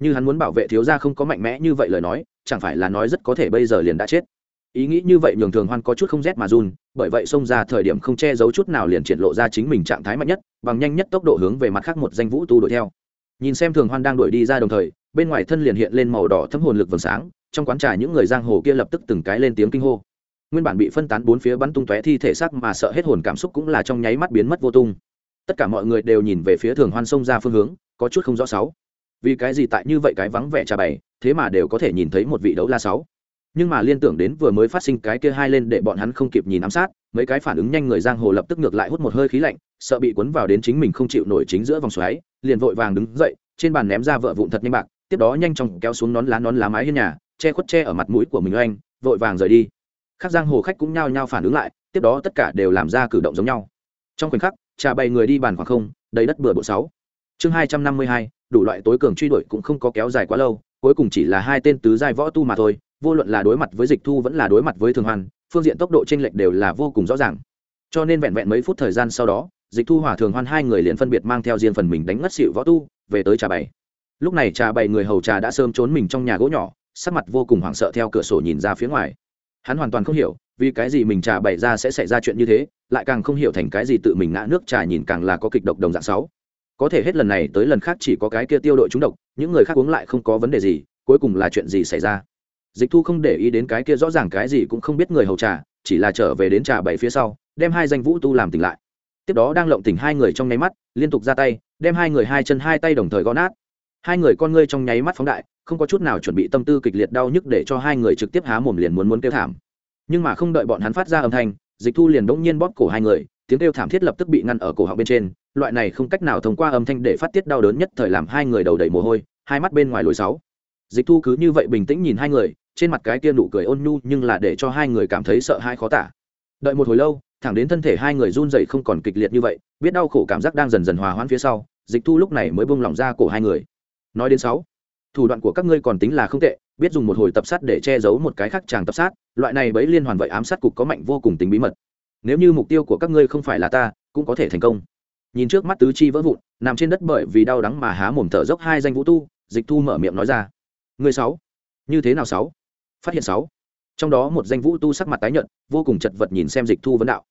[SPEAKER 1] Như hắn muốn bảo vệ thiếu gia không có mạnh mẽ như vậy lời nói, chẳng phải là nói rất có thể bây giờ liền đã chết. Ý nghĩ như vậy nhường thường hoan có chút không rét mà run, bởi vậy xông ra thời điểm không che giấu chút nào liền triển lộ ra chính mình trạng thái mạnh nhất, bằng nhanh nhất tốc độ hướng về mặt khác một danh vũ tu đuổi theo. Nhìn xem thường hoan đang đuổi đi ra đồng thời, bên ngoài thân liền hiện lên màu đỏ thấm hồn lực vầng sáng trong quán trà những người giang hồ kia lập tức từng cái lên tiếng kinh hô. Nguyên bản bị phân tán bốn phía bắn tung tóe thi thể xác mà sợ hết hồn cảm xúc cũng là trong nháy mắt biến mất vô tung. Tất cả mọi người đều nhìn về phía thường hoan sông ra phương hướng, có chút không rõ sáu. Vì cái gì tại như vậy cái vắng vẻ trà bày, thế mà đều có thể nhìn thấy một vị đấu la sáu. Nhưng mà liên tưởng đến vừa mới phát sinh cái kia hai lên để bọn hắn không kịp nhìn ám sát, mấy cái phản ứng nhanh người giang hồ lập tức ngược lại hút một hơi khí lạnh, sợ bị cuốn vào đến chính mình không chịu nổi chính giữa vòng xoáy, liền vội vàng đứng dậy, trên bàn ném ra vợ vụn thật nhanh bạc, tiếp đó nhanh chóng kéo xuống nón lá nón lá mái hiên nhà che khuất che ở mặt mũi của mình oanh, vội vàng rời đi. Các giang hồ khách cũng nhao nhao phản ứng lại, tiếp đó tất cả đều làm ra cử động giống nhau. Trong khoảnh khắc, trà bày người đi bàn khoảng không, đầy đất bừa bộ sáu. Chương hai trăm năm mươi hai, đủ loại tối cường truy đuổi cũng không có kéo dài quá lâu, cuối cùng chỉ là hai tên tứ giai võ tu mà thôi, vô luận là đối mặt với dịch thu vẫn là đối mặt với thường hoan, phương diện tốc độ t r ê n lệch đều là vô cùng rõ ràng. Cho nên vẹn vẹn mấy phút thời gian sau đó, dịch thu hỏa thường hoan hai người liền phân biệt mang theo riêng phần mình đánh ngất xịu võ tu, về tới trà bày. Lúc này trà bày người hầu trà đã sớm trốn mình trong nhà gỗ nhỏ sắc mặt vô cùng hoảng sợ theo cửa sổ nhìn ra phía ngoài. Hắn hoàn toàn không hiểu, vì cái gì mình trà bày ra sẽ xảy ra chuyện như thế, lại càng không hiểu thành cái gì tự mình ngã nước trà nhìn càng là có kịch độc đồng dạng sáu. Có thể hết lần này tới lần khác chỉ có cái kia tiêu đội trúng độc, những người khác uống lại không có vấn đề gì, cuối cùng là chuyện gì xảy ra? Dịch thu không để ý đến cái kia rõ ràng cái gì cũng không biết người hầu trà, chỉ là trở về đến trà bảy phía sau, đem hai danh vũ tu làm tỉnh lại. Tiếp đó đang lộng tỉnh hai người trong nháy mắt, liên tục ra tay, đem hai người hai chân hai tay đồng thời gõ nát hai người con ngươi trong nháy mắt phóng đại, không có chút nào chuẩn bị tâm tư kịch liệt đau nhức để cho hai người trực tiếp há mồm liền muốn muốn kêu thảm. Nhưng mà không đợi bọn hắn phát ra âm thanh, dịch thu liền đỗng nhiên bóp cổ hai người, tiếng kêu thảm thiết lập tức bị ngăn ở cổ họng bên trên, loại này không cách nào thông qua âm thanh để phát tiết đau đớn nhất thời làm hai người đầu đầy mồ hôi, hai mắt bên ngoài lối sáu. Dịch thu cứ như vậy bình tĩnh nhìn hai người, trên mặt cái kia nụ cười ôn nhu nhưng là để cho hai người cảm thấy sợ hãi khó tả. Đợi một hồi lâu, thẳng đến thân thể hai người run dậy không còn kịch liệt như vậy, biết đau khổ cảm giác đang dần dần hòa hoãn phía sau, dịch thu lúc này mới buông lỏng ra cổ hai người nói đến sáu, thủ đoạn của các ngươi còn tính là không tệ, biết dùng một hồi tập sát để che giấu một cái khác chàng tập sát, loại này bấy liên hoàn vậy ám sát cục có mạnh vô cùng tính bí mật. Nếu như mục tiêu của các ngươi không phải là ta, cũng có thể thành công. Nhìn trước mắt tứ chi vỡ vụn, nằm trên đất bởi vì đau đắng mà há mồm thở dốc hai danh vũ tu, dịch thu mở miệng nói ra. Người sáu, như thế nào sáu? Phát hiện sáu. Trong đó một danh vũ tu sắc mặt tái nhợt, vô cùng chật vật nhìn xem dịch thu vấn đạo.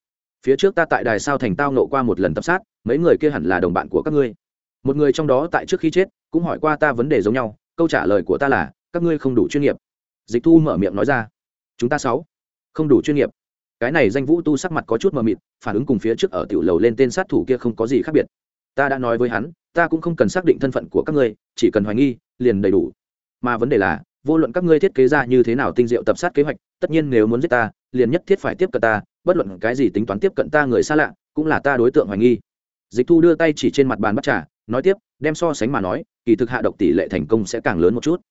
[SPEAKER 1] Phía trước ta tại đài sao thành tao nộ qua một lần tập sát, mấy người kia hẳn là đồng bạn của các ngươi. Một người trong đó tại trước khi chết cũng hỏi qua ta vấn đề giống nhau, câu trả lời của ta là, các ngươi không đủ chuyên nghiệp. Dịch thu mở miệng nói ra, chúng ta sáu, không đủ chuyên nghiệp. Cái này danh vũ tu sắc mặt có chút mờ mịt, phản ứng cùng phía trước ở tiểu lầu lên tên sát thủ kia không có gì khác biệt. Ta đã nói với hắn, ta cũng không cần xác định thân phận của các ngươi, chỉ cần hoài nghi, liền đầy đủ. Mà vấn đề là, vô luận các ngươi thiết kế ra như thế nào tinh diệu tập sát kế hoạch, tất nhiên nếu muốn giết ta, liền nhất thiết phải tiếp cận ta, bất luận cái gì tính toán tiếp cận ta người xa lạ, cũng là ta đối tượng hoài nghi. Dịch thu đưa tay chỉ trên mặt bàn bắt trà nói tiếp, đem so sánh mà nói, kỳ thực hạ độc tỷ lệ thành công sẽ càng lớn một chút.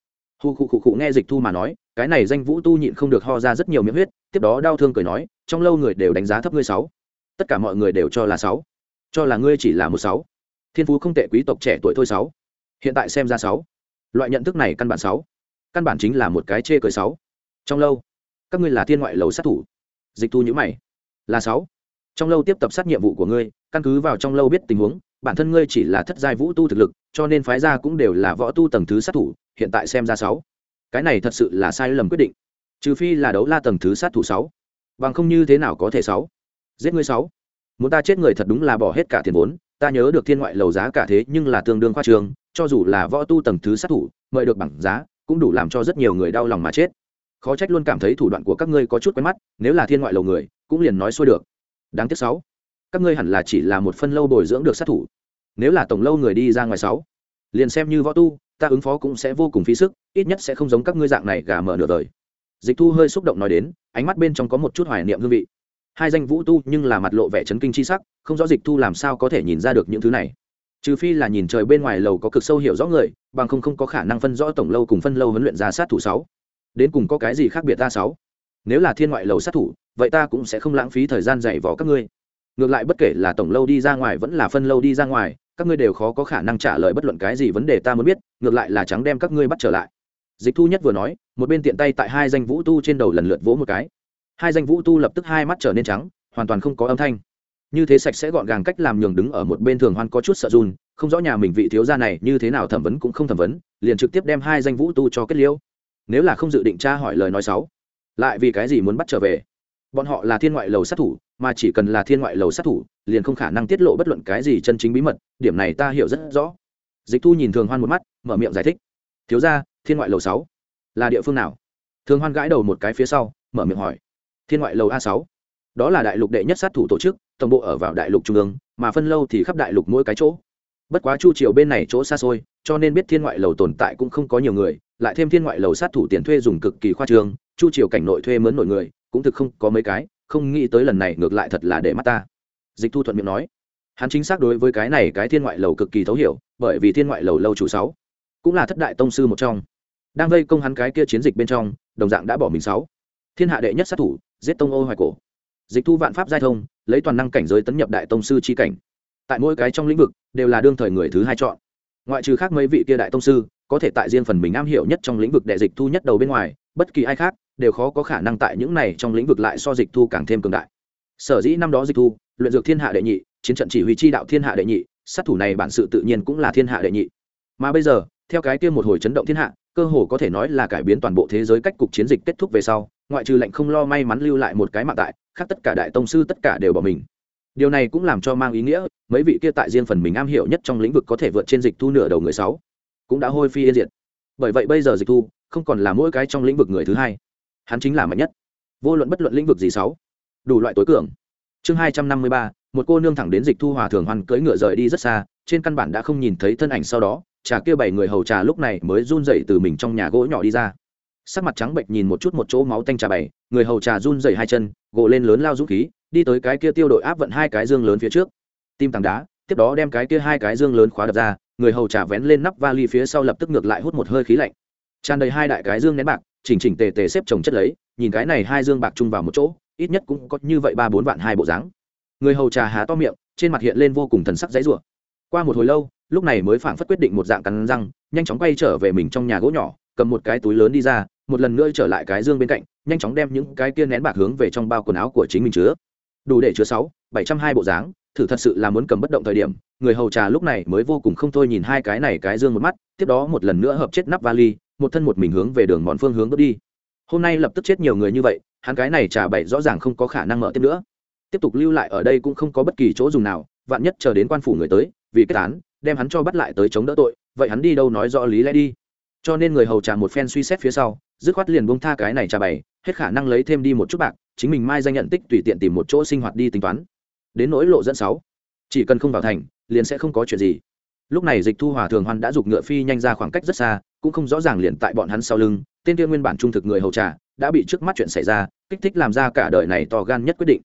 [SPEAKER 1] Hù khu khu khu nghe dịch thu mà nói, cái này danh vũ tu nhịn không được ho ra rất nhiều miệng huyết, tiếp đó đau thương cười nói, trong lâu người đều đánh giá thấp ngươi sáu. Tất cả mọi người đều cho là sáu. Cho là ngươi chỉ là một sáu. Thiên phú không tệ quý tộc trẻ tuổi thôi sáu. Hiện tại xem ra sáu. Loại nhận thức này căn bản sáu. Căn bản chính là một cái chê cười sáu. Trong lâu, các ngươi là thiên ngoại lầu sát thủ. Dịch thu nhữ mày. Là sáu. Trong lâu tiếp tập sát nhiệm vụ của ngươi căn cứ vào trong lâu biết tình huống, bản thân ngươi chỉ là thất giai vũ tu thực lực, cho nên phái ra cũng đều là võ tu tầng thứ sát thủ, hiện tại xem ra sáu. Cái này thật sự là sai lầm quyết định. Trừ phi là đấu la tầng thứ sát thủ sáu. Bằng không như thế nào có thể sáu? Giết ngươi sáu. Muốn ta chết người thật đúng là bỏ hết cả tiền vốn, ta nhớ được thiên ngoại lầu giá cả thế nhưng là tương đương khoa trường, cho dù là võ tu tầng thứ sát thủ, mời được bằng giá, cũng đủ làm cho rất nhiều người đau lòng mà chết. Khó trách luôn cảm thấy thủ đoạn của các ngươi có chút quen mắt, nếu là thiên ngoại lầu người, cũng liền nói xuôi được. Đáng tiếc sáu các ngươi hẳn là chỉ là một phân lâu bồi dưỡng được sát thủ. Nếu là tổng lâu người đi ra ngoài sáu, liền xem như võ tu, ta ứng phó cũng sẽ vô cùng phí sức, ít nhất sẽ không giống các ngươi dạng này gà mở nửa đời. Dịch thu hơi xúc động nói đến, ánh mắt bên trong có một chút hoài niệm hương vị. Hai danh vũ tu nhưng là mặt lộ vẻ chấn kinh chi sắc, không rõ dịch thu làm sao có thể nhìn ra được những thứ này. Trừ phi là nhìn trời bên ngoài lầu có cực sâu hiểu rõ người, bằng không không có khả năng phân rõ tổng lâu cùng phân lâu huấn luyện ra sát thủ sáu. Đến cùng có cái gì khác biệt ta sáu? Nếu là thiên ngoại lầu sát thủ, vậy ta cũng sẽ không lãng phí thời gian dạy vỏ các ngươi ngược lại bất kể là tổng lâu đi ra ngoài vẫn là phân lâu đi ra ngoài, các ngươi đều khó có khả năng trả lời bất luận cái gì vấn đề ta muốn biết, ngược lại là trắng đem các ngươi bắt trở lại. Dịch thu nhất vừa nói, một bên tiện tay tại hai danh vũ tu trên đầu lần lượt vỗ một cái. Hai danh vũ tu lập tức hai mắt trở nên trắng, hoàn toàn không có âm thanh. Như thế sạch sẽ gọn gàng cách làm nhường đứng ở một bên thường hoan có chút sợ run, không rõ nhà mình vị thiếu gia này như thế nào thẩm vấn cũng không thẩm vấn, liền trực tiếp đem hai danh vũ tu cho kết liễu. Nếu là không dự định tra hỏi lời nói sáu lại vì cái gì muốn bắt trở về? Bọn họ là thiên ngoại lầu sát thủ, mà chỉ cần là thiên ngoại lầu sát thủ, liền không khả năng tiết lộ bất luận cái gì chân chính bí mật, điểm này ta hiểu rất rõ. Dịch thu nhìn thường hoan một mắt, mở miệng giải thích. Thiếu ra thiên ngoại lầu sáu là địa phương nào? Thường hoan gãi đầu một cái phía sau, mở miệng hỏi. Thiên ngoại lầu a sáu, đó là đại lục đệ nhất sát thủ tổ chức, tổng bộ ở vào đại lục trung ương, mà phân lâu thì khắp đại lục mỗi cái chỗ. Bất quá chu triều bên này chỗ xa xôi, cho nên biết thiên ngoại lầu tồn tại cũng không có nhiều người, lại thêm thiên ngoại lầu sát thủ tiền thuê dùng cực kỳ khoa trương, chu triều cảnh nội thuê mướn nổi người cũng thực không có mấy cái, không nghĩ tới lần này ngược lại thật là để mắt ta. Dịch thu thuận miệng nói. Hắn chính xác đối với cái này cái thiên ngoại lầu cực kỳ thấu hiểu, bởi vì thiên ngoại lầu lâu chủ sáu cũng là thất đại tông sư một trong. Đang vây công hắn cái kia chiến dịch bên trong, đồng dạng đã bỏ mình sáu thiên hạ đệ nhất sát thủ, giết tông ô hoài cổ. Dịch thu vạn pháp giai thông, lấy toàn năng cảnh giới tấn nhập đại tông sư chi cảnh. Tại mỗi cái trong lĩnh vực, đều là đương thời người thứ hai chọn. Ngoại trừ khác mấy vị kia đại tông sư, có thể tại riêng phần mình am hiểu nhất trong lĩnh vực đệ dịch thu nhất đầu bên ngoài, bất kỳ ai khác đều khó có khả năng tại những này trong lĩnh vực lại so dịch thu càng thêm cường đại. Sở dĩ năm đó dịch thu, luyện dược thiên hạ đệ nhị, chiến trận chỉ huy chi đạo thiên hạ đệ nhị, sát thủ này bản sự tự nhiên cũng là thiên hạ đệ nhị. Mà bây giờ, theo cái kia một hồi chấn động thiên hạ, cơ hồ có thể nói là cải biến toàn bộ thế giới cách cục chiến dịch kết thúc về sau, ngoại trừ lệnh không lo may mắn lưu lại một cái mạng tại, khác tất cả đại tông sư tất cả đều bỏ mình. Điều này cũng làm cho mang ý nghĩa, mấy vị kia tại riêng phần mình am hiểu nhất trong lĩnh vực có thể vượt trên dịch thu nửa đầu người sáu, cũng đã hôi phi yên diệt. Bởi vậy bây giờ dịch thu không còn là mỗi cái trong lĩnh vực người thứ hai hắn chính là mạnh nhất. Vô luận bất luận lĩnh vực gì sáu, đủ loại tối cường. Chương hai trăm năm mươi ba, một cô nương thẳng đến dịch thu hòa thường hoan cưỡi ngựa rời đi rất xa, trên căn bản đã không nhìn thấy thân ảnh sau đó, trà kia bảy người hầu trà lúc này mới run dậy từ mình trong nhà gỗ nhỏ đi ra. Sắc mặt trắng bệnh nhìn một chút một chỗ máu tanh trà bảy, người hầu trà run dậy hai chân gỗ lên lớn lao dũng khí, đi tới cái kia tiêu đội áp vận hai cái dương lớn phía trước. Tim tảng đá, tiếp đó đem cái kia hai cái dương lớn khóa đập ra, người hầu trà vén lên nắp vali phía sau lập tức ngược lại hút một hơi khí lạnh tràn đầy hai đại cái dương nén bạc, chỉnh chỉnh tề tề xếp chồng chất lấy, nhìn cái này hai dương bạc chung vào một chỗ, ít nhất cũng có như vậy ba bốn vạn hai bộ dáng. Người hầu trà há to miệng, trên mặt hiện lên vô cùng thần sắc dãy rủa. Qua một hồi lâu, lúc này mới phảng phất quyết định một dạng cắn răng, nhanh chóng quay trở về mình trong nhà gỗ nhỏ, cầm một cái túi lớn đi ra, một lần nữa trở lại cái dương bên cạnh, nhanh chóng đem những cái kia nén bạc hướng về trong bao quần áo của chính mình chứa. Đủ để chứa sáu, bảy trăm hai bộ dáng, thử thật sự là muốn cầm bất động thời điểm, người hầu trà lúc này mới vô cùng không thôi nhìn hai cái này cái dương một mắt, tiếp đó một lần nữa hợp chết nắp vali một thân một mình hướng về đường mòn phương hướng bước đi. Hôm nay lập tức chết nhiều người như vậy, hắn cái này trà bậy rõ ràng không có khả năng mở tiếp nữa. Tiếp tục lưu lại ở đây cũng không có bất kỳ chỗ dùng nào, vạn nhất chờ đến quan phủ người tới, vì kết án, đem hắn cho bắt lại tới chống đỡ tội, vậy hắn đi đâu nói rõ lý lẽ đi. Cho nên người hầu trà một phen suy xét phía sau, dứt khoát liền buông tha cái này trà bày, hết khả năng lấy thêm đi một chút bạc, chính mình mai danh nhận tích tùy tiện tìm một chỗ sinh hoạt đi tính toán. Đến nỗi lộ dẫn sáu, chỉ cần không vào thành, liền sẽ không có chuyện gì lúc này dịch thu hòa thường hoan đã giục ngựa phi nhanh ra khoảng cách rất xa, cũng không rõ ràng liền tại bọn hắn sau lưng, tên tiên nguyên bản trung thực người hầu trà, đã bị trước mắt chuyện xảy ra, kích thích làm ra cả đời này to gan nhất quyết định.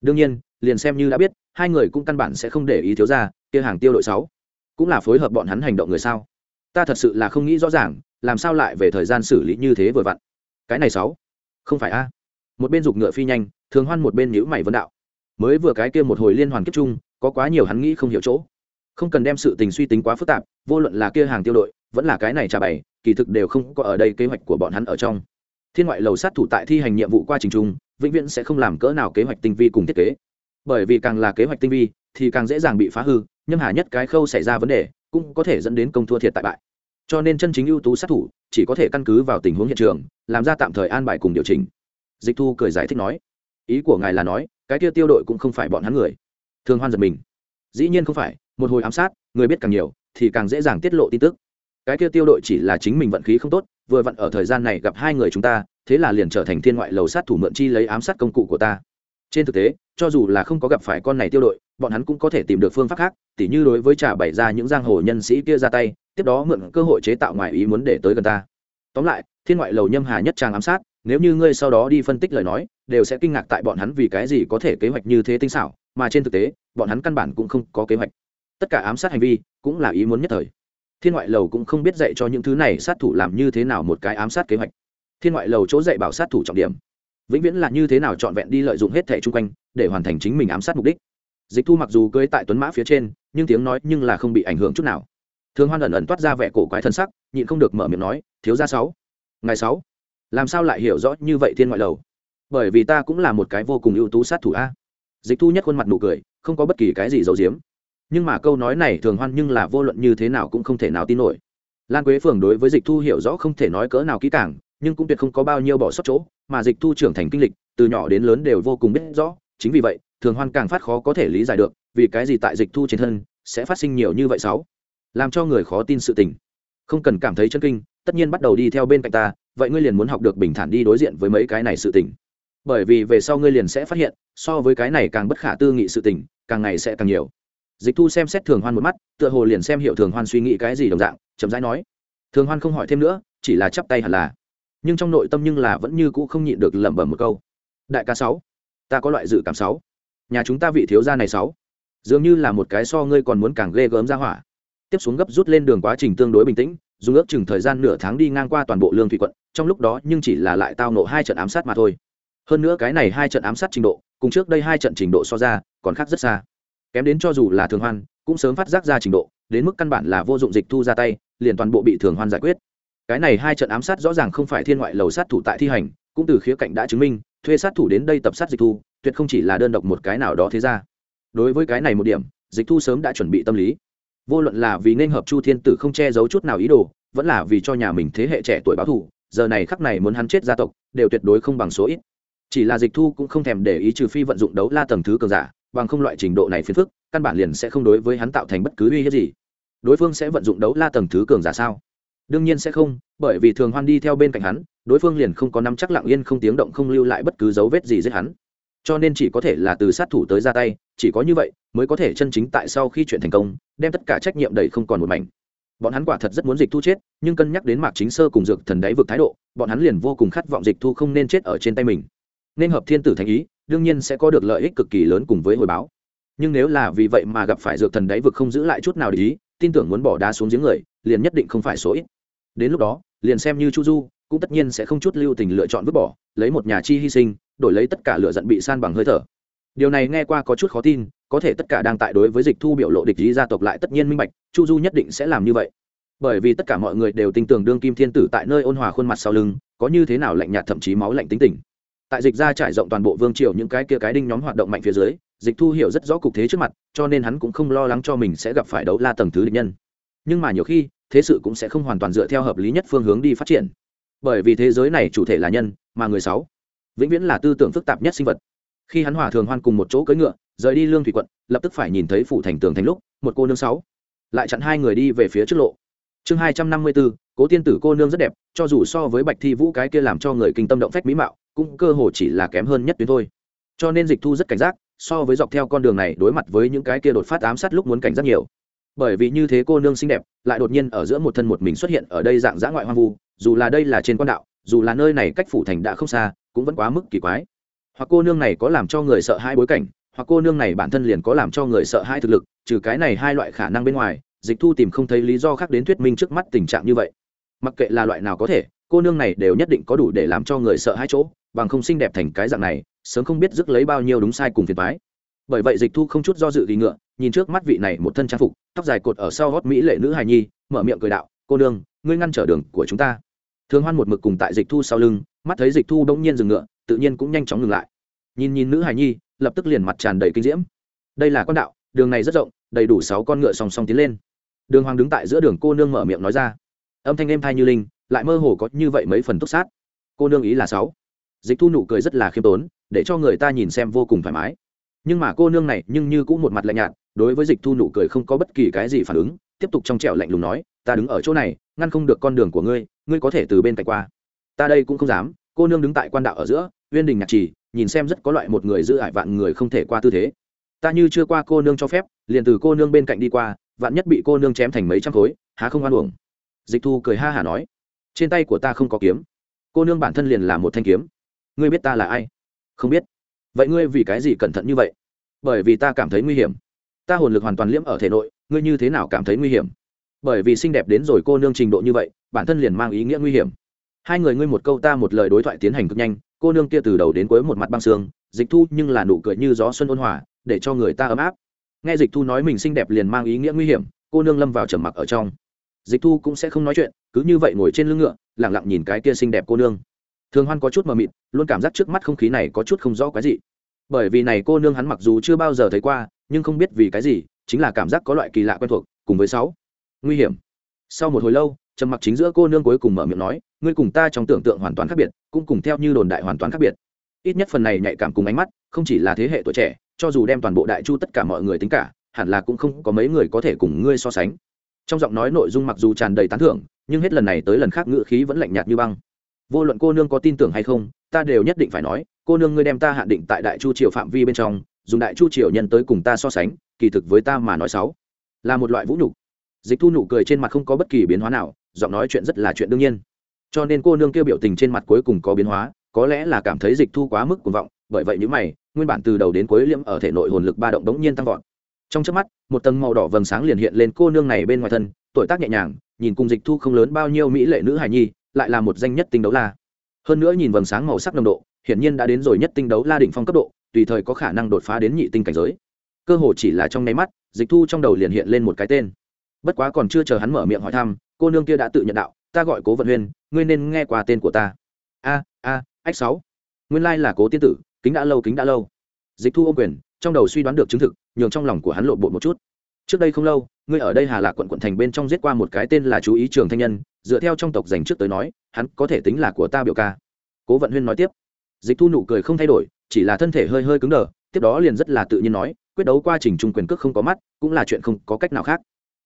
[SPEAKER 1] Đương nhiên, liền xem như đã biết, hai người cũng căn bản sẽ không để ý thiếu ra kia hàng tiêu đội sáu. Cũng là phối hợp bọn hắn hành động người sao? Ta thật sự là không nghĩ rõ ràng, làm sao lại về thời gian xử lý như thế vừa vặn. Cái này sáu. Không phải a. Một bên giục ngựa phi nhanh, thường hoan một bên nhữ mày vấn đạo. Mới vừa cái kia một hồi liên hoàn kiếp chung, có quá nhiều hắn nghĩ không hiểu chỗ không cần đem sự tình suy tính quá phức tạp, vô luận là kia hàng tiêu đội, vẫn là cái này trà bày, kỳ thực đều không có ở đây kế hoạch của bọn hắn ở trong. Thiên ngoại lầu sát thủ tại thi hành nhiệm vụ qua trình trung, vĩnh viễn sẽ không làm cỡ nào kế hoạch tinh vi cùng thiết kế. Bởi vì càng là kế hoạch tinh vi, thì càng dễ dàng bị phá hư, nhưng hà nhất cái khâu xảy ra vấn đề, cũng có thể dẫn đến công thua thiệt tại bại. Cho nên chân chính ưu tú sát thủ, chỉ có thể căn cứ vào tình huống hiện trường, làm ra tạm thời an bài cùng điều chỉnh. Dịch thu cười giải thích nói, ý của ngài là nói, cái kia tiêu đội cũng không phải bọn hắn người. Thường hoan giật mình. Dĩ nhiên không phải một hồi ám sát, người biết càng nhiều, thì càng dễ dàng tiết lộ tin tức. Cái kia tiêu đội chỉ là chính mình vận khí không tốt, vừa vặn ở thời gian này gặp hai người chúng ta, thế là liền trở thành thiên ngoại lầu sát thủ mượn chi lấy ám sát công cụ của ta. Trên thực tế, cho dù là không có gặp phải con này tiêu đội, bọn hắn cũng có thể tìm được phương pháp khác, tỉ như đối với trả bày ra những giang hồ nhân sĩ kia ra tay, tiếp đó mượn cơ hội chế tạo ngoài ý muốn để tới gần ta. Tóm lại, thiên ngoại lầu nhâm hà nhất trang ám sát, nếu như ngươi sau đó đi phân tích lời nói, đều sẽ kinh ngạc tại bọn hắn vì cái gì có thể kế hoạch như thế tinh xảo, mà trên thực tế, bọn hắn căn bản cũng không có kế hoạch tất cả ám sát hành vi cũng là ý muốn nhất thời. Thiên ngoại lầu cũng không biết dạy cho những thứ này sát thủ làm như thế nào một cái ám sát kế hoạch. Thiên ngoại lầu chỗ dạy bảo sát thủ trọng điểm, vĩnh viễn là như thế nào trọn vẹn đi lợi dụng hết thẻ chung quanh để hoàn thành chính mình ám sát mục đích. Dịch thu mặc dù cưới tại tuấn mã phía trên, nhưng tiếng nói nhưng là không bị ảnh hưởng chút nào. Thường hoan ẩn ẩn toát ra vẻ cổ quái thân sắc, nhịn không được mở miệng nói, thiếu gia sáu ngày sáu, làm sao lại hiểu rõ như vậy thiên ngoại lầu? Bởi vì ta cũng là một cái vô cùng ưu tú sát thủ a. Dịch thu nhất khuôn mặt nụ cười, không có bất kỳ cái gì giấu giếm nhưng mà câu nói này thường hoan nhưng là vô luận như thế nào cũng không thể nào tin nổi. Lan quế phường đối với dịch thu hiểu rõ không thể nói cỡ nào kỹ càng, nhưng cũng tuyệt không có bao nhiêu bỏ sót chỗ, mà dịch thu trưởng thành kinh lịch, từ nhỏ đến lớn đều vô cùng biết rõ, chính vì vậy, thường hoan càng phát khó có thể lý giải được, vì cái gì tại dịch thu trên thân sẽ phát sinh nhiều như vậy sáu làm cho người khó tin sự tình. Không cần cảm thấy chân kinh, tất nhiên bắt đầu đi theo bên cạnh ta, vậy ngươi liền muốn học được bình thản đi đối diện với mấy cái này sự tình. Bởi vì về sau ngươi liền sẽ phát hiện, so với cái này càng bất khả tư nghị sự tình, càng ngày sẽ càng nhiều dịch thu xem xét thường hoan một mắt, tựa hồ liền xem hiệu thường hoan suy nghĩ cái gì đồng dạng, chậm rãi nói. Thường hoan không hỏi thêm nữa, chỉ là chắp tay hẳn là. Nhưng trong nội tâm nhưng là vẫn như cũ không nhịn được lẩm bẩm một câu. Đại ca sáu, ta có loại dự cảm sáu. Nhà chúng ta vị thiếu gia này sáu. Dường như là một cái so ngươi còn muốn càng ghê gớm ra hỏa. Tiếp xuống gấp rút lên đường quá trình tương đối bình tĩnh, dùng ước chừng thời gian nửa tháng đi ngang qua toàn bộ lương thủy quận, trong lúc đó nhưng chỉ là lại tao nộ hai trận ám sát mà thôi. Hơn nữa cái này hai trận ám sát trình độ, cùng trước đây hai trận trình độ so ra, còn khác rất xa kém đến cho dù là thường hoan, cũng sớm phát giác ra trình độ, đến mức căn bản là vô dụng dịch thu ra tay, liền toàn bộ bị thường hoan giải quyết. Cái này hai trận ám sát rõ ràng không phải thiên ngoại lầu sát thủ tại thi hành, cũng từ khía cạnh đã chứng minh, thuê sát thủ đến đây tập sát dịch thu, tuyệt không chỉ là đơn độc một cái nào đó thế ra. Đối với cái này một điểm, dịch thu sớm đã chuẩn bị tâm lý. Vô luận là vì nên hợp chu thiên tử không che giấu chút nào ý đồ, vẫn là vì cho nhà mình thế hệ trẻ tuổi báo thù, giờ này khắc này muốn hắn chết gia tộc, đều tuyệt đối không bằng số ít. Chỉ là dịch thu cũng không thèm để ý trừ phi vận dụng đấu la tầng thứ cường giả bằng không loại trình độ này phiền phức, căn bản liền sẽ không đối với hắn tạo thành bất cứ uy hiếp gì. Đối phương sẽ vận dụng đấu la tầng thứ cường giả sao? Đương nhiên sẽ không, bởi vì thường hoan đi theo bên cạnh hắn, đối phương liền không có nắm chắc lặng yên không tiếng động không lưu lại bất cứ dấu vết gì giết hắn. Cho nên chỉ có thể là từ sát thủ tới ra tay, chỉ có như vậy mới có thể chân chính tại sau khi chuyện thành công, đem tất cả trách nhiệm đầy không còn một mảnh. Bọn hắn quả thật rất muốn dịch thu chết, nhưng cân nhắc đến mạc chính sơ cùng dược thần đáy vực thái độ, bọn hắn liền vô cùng khát vọng dịch thu không nên chết ở trên tay mình. Nên hợp thiên tử thành ý đương nhiên sẽ có được lợi ích cực kỳ lớn cùng với hồi báo. Nhưng nếu là vì vậy mà gặp phải dược thần đáy vực không giữ lại chút nào để ý, tin tưởng muốn bỏ đá xuống giếng người, liền nhất định không phải số ít. Đến lúc đó, liền xem như chu du, cũng tất nhiên sẽ không chút lưu tình lựa chọn vứt bỏ, lấy một nhà chi hy sinh, đổi lấy tất cả lựa giận bị san bằng hơi thở. Điều này nghe qua có chút khó tin, có thể tất cả đang tại đối với dịch thu biểu lộ địch lý gia tộc lại tất nhiên minh bạch, chu du nhất định sẽ làm như vậy. Bởi vì tất cả mọi người đều tin tưởng đương kim thiên tử tại nơi ôn hòa khuôn mặt sau lưng, có như thế nào lạnh nhạt thậm chí máu lạnh tính tình tại dịch ra trải rộng toàn bộ vương triều những cái kia cái đinh nhóm hoạt động mạnh phía dưới, dịch thu hiểu rất rõ cục thế trước mặt, cho nên hắn cũng không lo lắng cho mình sẽ gặp phải đấu la tầng thứ địch nhân. Nhưng mà nhiều khi, thế sự cũng sẽ không hoàn toàn dựa theo hợp lý nhất phương hướng đi phát triển. Bởi vì thế giới này chủ thể là nhân, mà người sáu, vĩnh viễn là tư tưởng phức tạp nhất sinh vật. Khi hắn hòa thường hoan cùng một chỗ cưỡi ngựa, rời đi lương thủy quận, lập tức phải nhìn thấy phủ thành tường thành lúc, một cô nương sáu lại chặn hai người đi về phía trước lộ. Chương hai trăm năm mươi bốn cố tiên tử cô nương rất đẹp, cho dù so với bạch thi vũ cái kia làm cho người kinh tâm động phách mỹ mạo cũng cơ hồ chỉ là kém hơn nhất tuyến thôi. Cho nên dịch thu rất cảnh giác, so với dọc theo con đường này đối mặt với những cái kia đột phát ám sát lúc muốn cảnh giác nhiều. Bởi vì như thế cô nương xinh đẹp, lại đột nhiên ở giữa một thân một mình xuất hiện ở đây dạng dã ngoại hoang vu, dù là đây là trên quan đạo, dù là nơi này cách phủ thành đã không xa, cũng vẫn quá mức kỳ quái. Hoặc cô nương này có làm cho người sợ hai bối cảnh, hoặc cô nương này bản thân liền có làm cho người sợ hai thực lực, trừ cái này hai loại khả năng bên ngoài, dịch thu tìm không thấy lý do khác đến thuyết minh trước mắt tình trạng như vậy. Mặc kệ là loại nào có thể, cô nương này đều nhất định có đủ để làm cho người sợ hai chỗ bằng không xinh đẹp thành cái dạng này, sớm không biết rước lấy bao nhiêu đúng sai cùng phiền phái bởi vậy dịch thu không chút do dự ghi ngựa, nhìn trước mắt vị này một thân trang phục, tóc dài cột ở sau gót mỹ lệ nữ hài nhi, mở miệng cười đạo, cô nương, ngươi ngăn trở đường của chúng ta. Thường hoan một mực cùng tại dịch thu sau lưng, mắt thấy dịch thu đông nhiên dừng ngựa, tự nhiên cũng nhanh chóng ngừng lại. Nhìn nhìn nữ hài nhi, lập tức liền mặt tràn đầy kinh diễm. Đây là con đạo, đường này rất rộng, đầy đủ sáu con ngựa song song tiến lên. Đường hoàng đứng tại giữa đường cô nương mở miệng nói ra. Âm thanh êm thai như linh, lại mơ hồ có như vậy mấy phần túc sát. Cô nương ý là sáu dịch thu nụ cười rất là khiêm tốn, để cho người ta nhìn xem vô cùng thoải mái. Nhưng mà cô nương này nhưng như cũng một mặt lạnh nhạt, đối với dịch thu nụ cười không có bất kỳ cái gì phản ứng, tiếp tục trong trẻo lạnh lùng nói, ta đứng ở chỗ này, ngăn không được con đường của ngươi ngươi có thể từ bên cạnh qua. Ta đây cũng không dám. Cô nương đứng tại quan đạo ở giữa, uyên đình nhạc trì nhìn xem rất có loại một người giữ ải vạn người không thể qua tư thế. Ta như chưa qua cô nương cho phép, liền từ cô nương bên cạnh đi qua, vạn nhất bị cô nương chém thành mấy trăm khối, há không oan uổng. Dịch thu cười ha hả nói, trên tay của ta không có kiếm. Cô nương bản thân liền là một thanh kiếm ngươi biết ta là ai? Không biết. Vậy ngươi vì cái gì cẩn thận như vậy? Bởi vì ta cảm thấy nguy hiểm. Ta hồn lực hoàn toàn liễm ở thể nội, ngươi như thế nào cảm thấy nguy hiểm? Bởi vì xinh đẹp đến rồi cô nương trình độ như vậy, bản thân liền mang ý nghĩa nguy hiểm. Hai người ngươi một câu ta một lời đối thoại tiến hành cực nhanh, cô nương kia từ đầu đến cuối một mặt băng xương dịch thu nhưng là nụ cười như gió xuân ôn hòa, để cho người ta ấm áp. Nghe dịch thu nói mình xinh đẹp liền mang ý nghĩa nguy hiểm, cô nương lâm vào trầm mặc ở trong. Dịch thu cũng sẽ không nói chuyện, cứ như vậy ngồi trên lưng ngựa lẳng lặng nhìn cái kia xinh đẹp cô nương thường hoan có chút mờ mịt, luôn cảm giác trước mắt không khí này có chút không rõ cái gì bởi vì này cô nương hắn mặc dù chưa bao giờ thấy qua, nhưng không biết vì cái gì, chính là cảm giác có loại kỳ lạ quen thuộc, cùng với sáu. Nguy hiểm. Sau một hồi lâu, trầm mặc chính giữa cô nương cuối cùng mở miệng nói, ngươi cùng ta trong tưởng tượng hoàn toàn khác biệt, cũng cùng theo như đồn đại hoàn toàn khác biệt. Ít nhất phần này nhạy cảm cùng ánh mắt, không chỉ là thế hệ tuổi trẻ, cho dù đem toàn bộ đại chu tất cả mọi người tính cả, hẳn là cũng không có mấy người có thể cùng ngươi so sánh. Trong giọng nói nội dung mặc dù tràn đầy tán thưởng, nhưng hết lần này tới lần khác ngữ khí vẫn lạnh nhạt như băng vô luận cô nương có tin tưởng hay không, ta đều nhất định phải nói, cô nương ngươi đem ta hạn định tại đại chu triều phạm vi bên trong, dùng đại chu triều nhân tới cùng ta so sánh, kỳ thực với ta mà nói xấu là một loại vũ nhục. Dịch thu nụ cười trên mặt không có bất kỳ biến hóa nào, giọng nói chuyện rất là chuyện đương nhiên. Cho nên cô nương kêu biểu tình trên mặt cuối cùng có biến hóa, có lẽ là cảm thấy dịch thu quá mức cuồng vọng, bởi vậy những mày, nguyên bản từ đầu đến cuối liễm ở thể nội hồn lực ba động đống nhiên tăng vọt. Trong trước mắt, một tầng màu đỏ vầng sáng liền hiện lên cô nương này bên ngoài thân, tuổi tác nhẹ nhàng, nhìn cùng dịch thu không lớn bao nhiêu mỹ lệ nữ hài nhi lại là một danh nhất tinh đấu la. Hơn nữa nhìn vầng sáng màu sắc nồng độ, hiển nhiên đã đến rồi nhất tinh đấu la đỉnh phong cấp độ, tùy thời có khả năng đột phá đến nhị tinh cảnh giới. Cơ hồ chỉ là trong nháy mắt, dịch thu trong đầu liền hiện lên một cái tên. Bất quá còn chưa chờ hắn mở miệng hỏi thăm, cô nương kia đã tự nhận đạo, ta gọi cố vận huyên, ngươi nên nghe qua tên của ta. A a, ách sáu. Nguyên lai là cố tiên tử, kính đã lâu, kính đã lâu. Dịch thu ô quyền, trong đầu suy đoán được chứng thực, nhường trong lòng của hắn lộ bộ một chút. Trước đây không lâu ngươi ở đây hà lạc quận quận thành bên trong giết qua một cái tên là chú ý trường thanh nhân, dựa theo trong tộc dành trước tới nói, hắn có thể tính là của ta biểu ca. Cố vận huyên nói tiếp. Dịch thu nụ cười không thay đổi, chỉ là thân thể hơi hơi cứng đờ, tiếp đó liền rất là tự nhiên nói, quyết đấu quá trình trung quyền cước không có mắt, cũng là chuyện không có cách nào khác.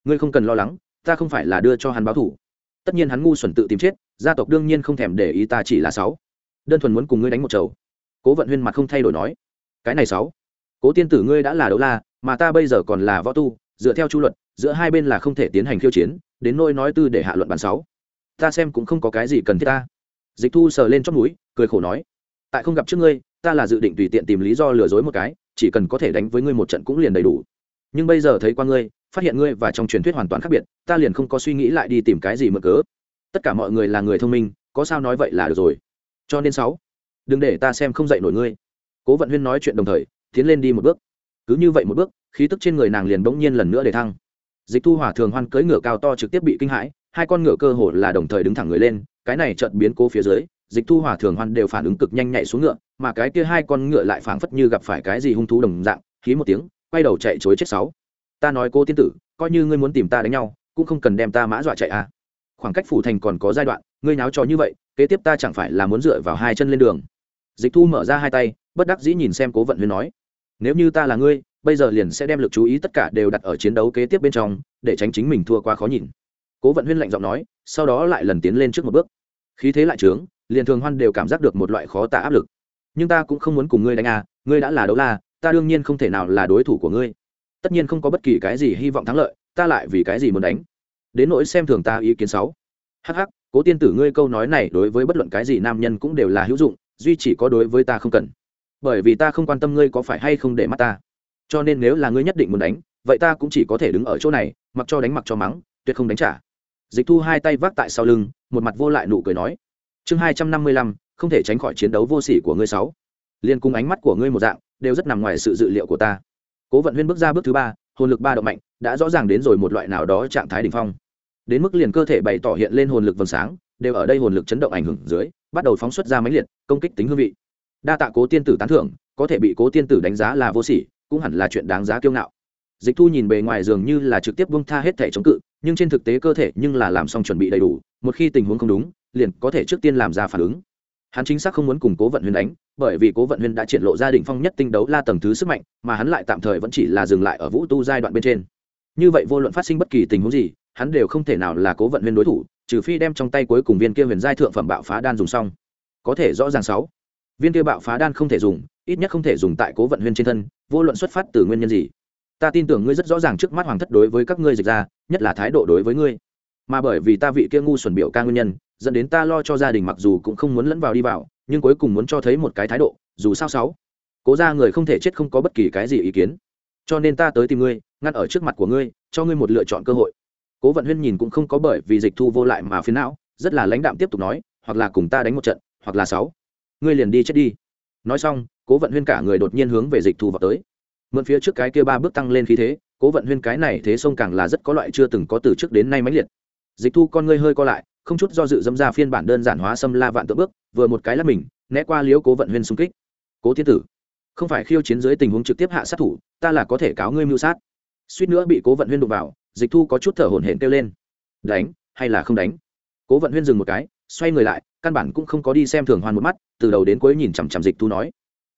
[SPEAKER 1] Ngươi không cần lo lắng, ta không phải là đưa cho hắn báo thủ. Tất nhiên hắn ngu xuẩn tự tìm chết, gia tộc đương nhiên không thèm để ý ta chỉ là sáu. Đơn thuần muốn cùng ngươi đánh một chầu. Cố vận huyên mặt không thay đổi nói. Cái này sáu. Cố tiên tử ngươi đã là đấu la, mà ta bây giờ còn là võ tu, dựa theo chu luật giữa hai bên là không thể tiến hành khiêu chiến, đến nôi nói tư để hạ luận bản sáu. Ta xem cũng không có cái gì cần thiết ta. Dịch thu sờ lên chót núi cười khổ nói, tại không gặp trước ngươi, ta là dự định tùy tiện tìm lý do lừa dối một cái, chỉ cần có thể đánh với ngươi một trận cũng liền đầy đủ. Nhưng bây giờ thấy qua ngươi, phát hiện ngươi và trong truyền thuyết hoàn toàn khác biệt, ta liền không có suy nghĩ lại đi tìm cái gì mượn cớ. Tất cả mọi người là người thông minh, có sao nói vậy là được rồi. Cho nên sáu, đừng để ta xem không dạy nổi ngươi. Cố vận huyên nói chuyện đồng thời, tiến lên đi một bước. Cứ như vậy một bước, khí tức trên người nàng liền bỗng nhiên lần nữa để thăng dịch thu hỏa thường hoan cưỡi ngựa cao to trực tiếp bị kinh hãi, hai con ngựa cơ hồ là đồng thời đứng thẳng người lên, cái này chợt biến cố phía dưới, dịch thu hỏa thường hoan đều phản ứng cực nhanh nhảy xuống ngựa, mà cái kia hai con ngựa lại phảng phất như gặp phải cái gì hung thú đồng dạng khí một tiếng, quay đầu chạy chối chết sáu. Ta nói cô tiên tử, coi như ngươi muốn tìm ta đánh nhau, cũng không cần đem ta mã dọa chạy à. Khoảng cách phủ thành còn có giai đoạn, ngươi náo trò như vậy, kế tiếp ta chẳng phải là muốn dựa vào hai chân lên đường. Dịch thu mở ra hai tay, bất đắc dĩ nhìn xem cố vận huyên nói, nếu như ta là ngươi bây giờ liền sẽ đem lực chú ý tất cả đều đặt ở chiến đấu kế tiếp bên trong, để tránh chính mình thua quá khó nhìn. Cố vận huyên lạnh giọng nói, sau đó lại lần tiến lên trước một bước. Khí thế lại trướng, liền thường hoan đều cảm giác được một loại khó tả áp lực. Nhưng ta cũng không muốn cùng ngươi đánh à ngươi đã là đấu la, ta đương nhiên không thể nào là đối thủ của ngươi. Tất nhiên không có bất kỳ cái gì hy vọng thắng lợi, ta lại vì cái gì muốn đánh? Đến nỗi xem thường ta ý kiến sáu hắc hắc, cố tiên tử ngươi câu nói này đối với bất luận cái gì nam nhân cũng đều là hữu dụng, duy chỉ có đối với ta không cần. Bởi vì ta không quan tâm ngươi có phải hay không để mắt ta cho nên nếu là ngươi nhất định muốn đánh, vậy ta cũng chỉ có thể đứng ở chỗ này, mặc cho đánh mặc cho mắng, tuyệt không đánh trả. Dịch thu hai tay vác tại sau lưng, một mặt vô lại nụ cười nói, chương hai trăm năm mươi lăm, không thể tránh khỏi chiến đấu vô sỉ của ngươi sáu. Liên cung ánh mắt của ngươi một dạng, đều rất nằm ngoài sự dự liệu của ta. Cố vận huyên bước ra bước thứ ba, hồn lực ba độ mạnh, đã rõ ràng đến rồi một loại nào đó trạng thái đ ỉ n h phong. Đến mức liền cơ thể bày tỏ hiện lên hồn lực vầng sáng, đều ở đây hồn lực chấn động ảnh hưởng dưới, bắt đầu phóng xuất ra máy liệt, công kích tính hương vị. Đa tạ cố tiên tử tán thưởng, có thể bị cố tiên tử đánh giá là vô sỉ cũng hẳn là chuyện đáng giá kiêu ngạo. Dịch thu nhìn bề ngoài dường như là trực tiếp bông tha hết thể chống cự, nhưng trên thực tế cơ thể nhưng là làm xong chuẩn bị đầy đủ, một khi tình huống không đúng, liền có thể trước tiên làm ra phản ứng. Hắn chính xác không muốn cùng cố vận huyền đánh, bởi vì cố vận huyền đã triển lộ gia đình phong nhất tinh đấu la tầng thứ sức mạnh, mà hắn lại tạm thời vẫn chỉ là dừng lại ở vũ tu giai đoạn bên trên. Như vậy vô luận phát sinh bất kỳ tình huống gì, hắn đều không thể nào là cố vận huyền đối thủ, trừ phi đem trong tay cuối cùng viên kia huyền giai thượng phẩm bạo phá đan dùng xong. Có thể rõ ràng sáu, viên kia bạo phá đan không thể dùng, ít nhất không thể dùng tại cố vận huyền trên thân vô luận xuất phát từ nguyên nhân gì, ta tin tưởng ngươi rất rõ ràng trước mắt hoàng thất đối với các ngươi dịch ra, nhất là thái độ đối với ngươi. Mà bởi vì ta vị kia ngu xuẩn biểu ca nguyên nhân, dẫn đến ta lo cho gia đình mặc dù cũng không muốn lẫn vào đi vào, nhưng cuối cùng muốn cho thấy một cái thái độ, dù sao sáu. Cố ra người không thể chết không có bất kỳ cái gì ý kiến. Cho nên ta tới tìm ngươi, ngăn ở trước mặt của ngươi, cho ngươi một lựa chọn cơ hội. Cố vận huyên nhìn cũng không có bởi vì dịch thu vô lại mà phiến não, rất là lãnh đạm tiếp tục nói, hoặc là cùng ta đánh một trận, hoặc là sáu. Ngươi liền đi chết đi. Nói xong cố vận huyên cả người đột nhiên hướng về dịch thu vào tới. Mượn phía trước cái kia ba bước tăng lên khí thế, cố vận huyên cái này thế sông càng là rất có loại chưa từng có từ trước đến nay mãnh liệt. Dịch thu con ngươi hơi co lại, không chút do dự dâm ra phiên bản đơn giản hóa xâm la vạn tự bước, vừa một cái là mình, né qua liếu cố vận huyên xung kích. Cố thiên tử, không phải khiêu chiến dưới tình huống trực tiếp hạ sát thủ, ta là có thể cáo ngươi mưu sát. Suýt nữa bị cố vận huyên đụng vào, dịch thu có chút thở hổn hển kêu lên. Đánh, hay là không đánh? Cố vận huyên dừng một cái, xoay người lại, căn bản cũng không có đi xem thường hoan một mắt, từ đầu đến cuối nhìn chằm chằm dịch thu nói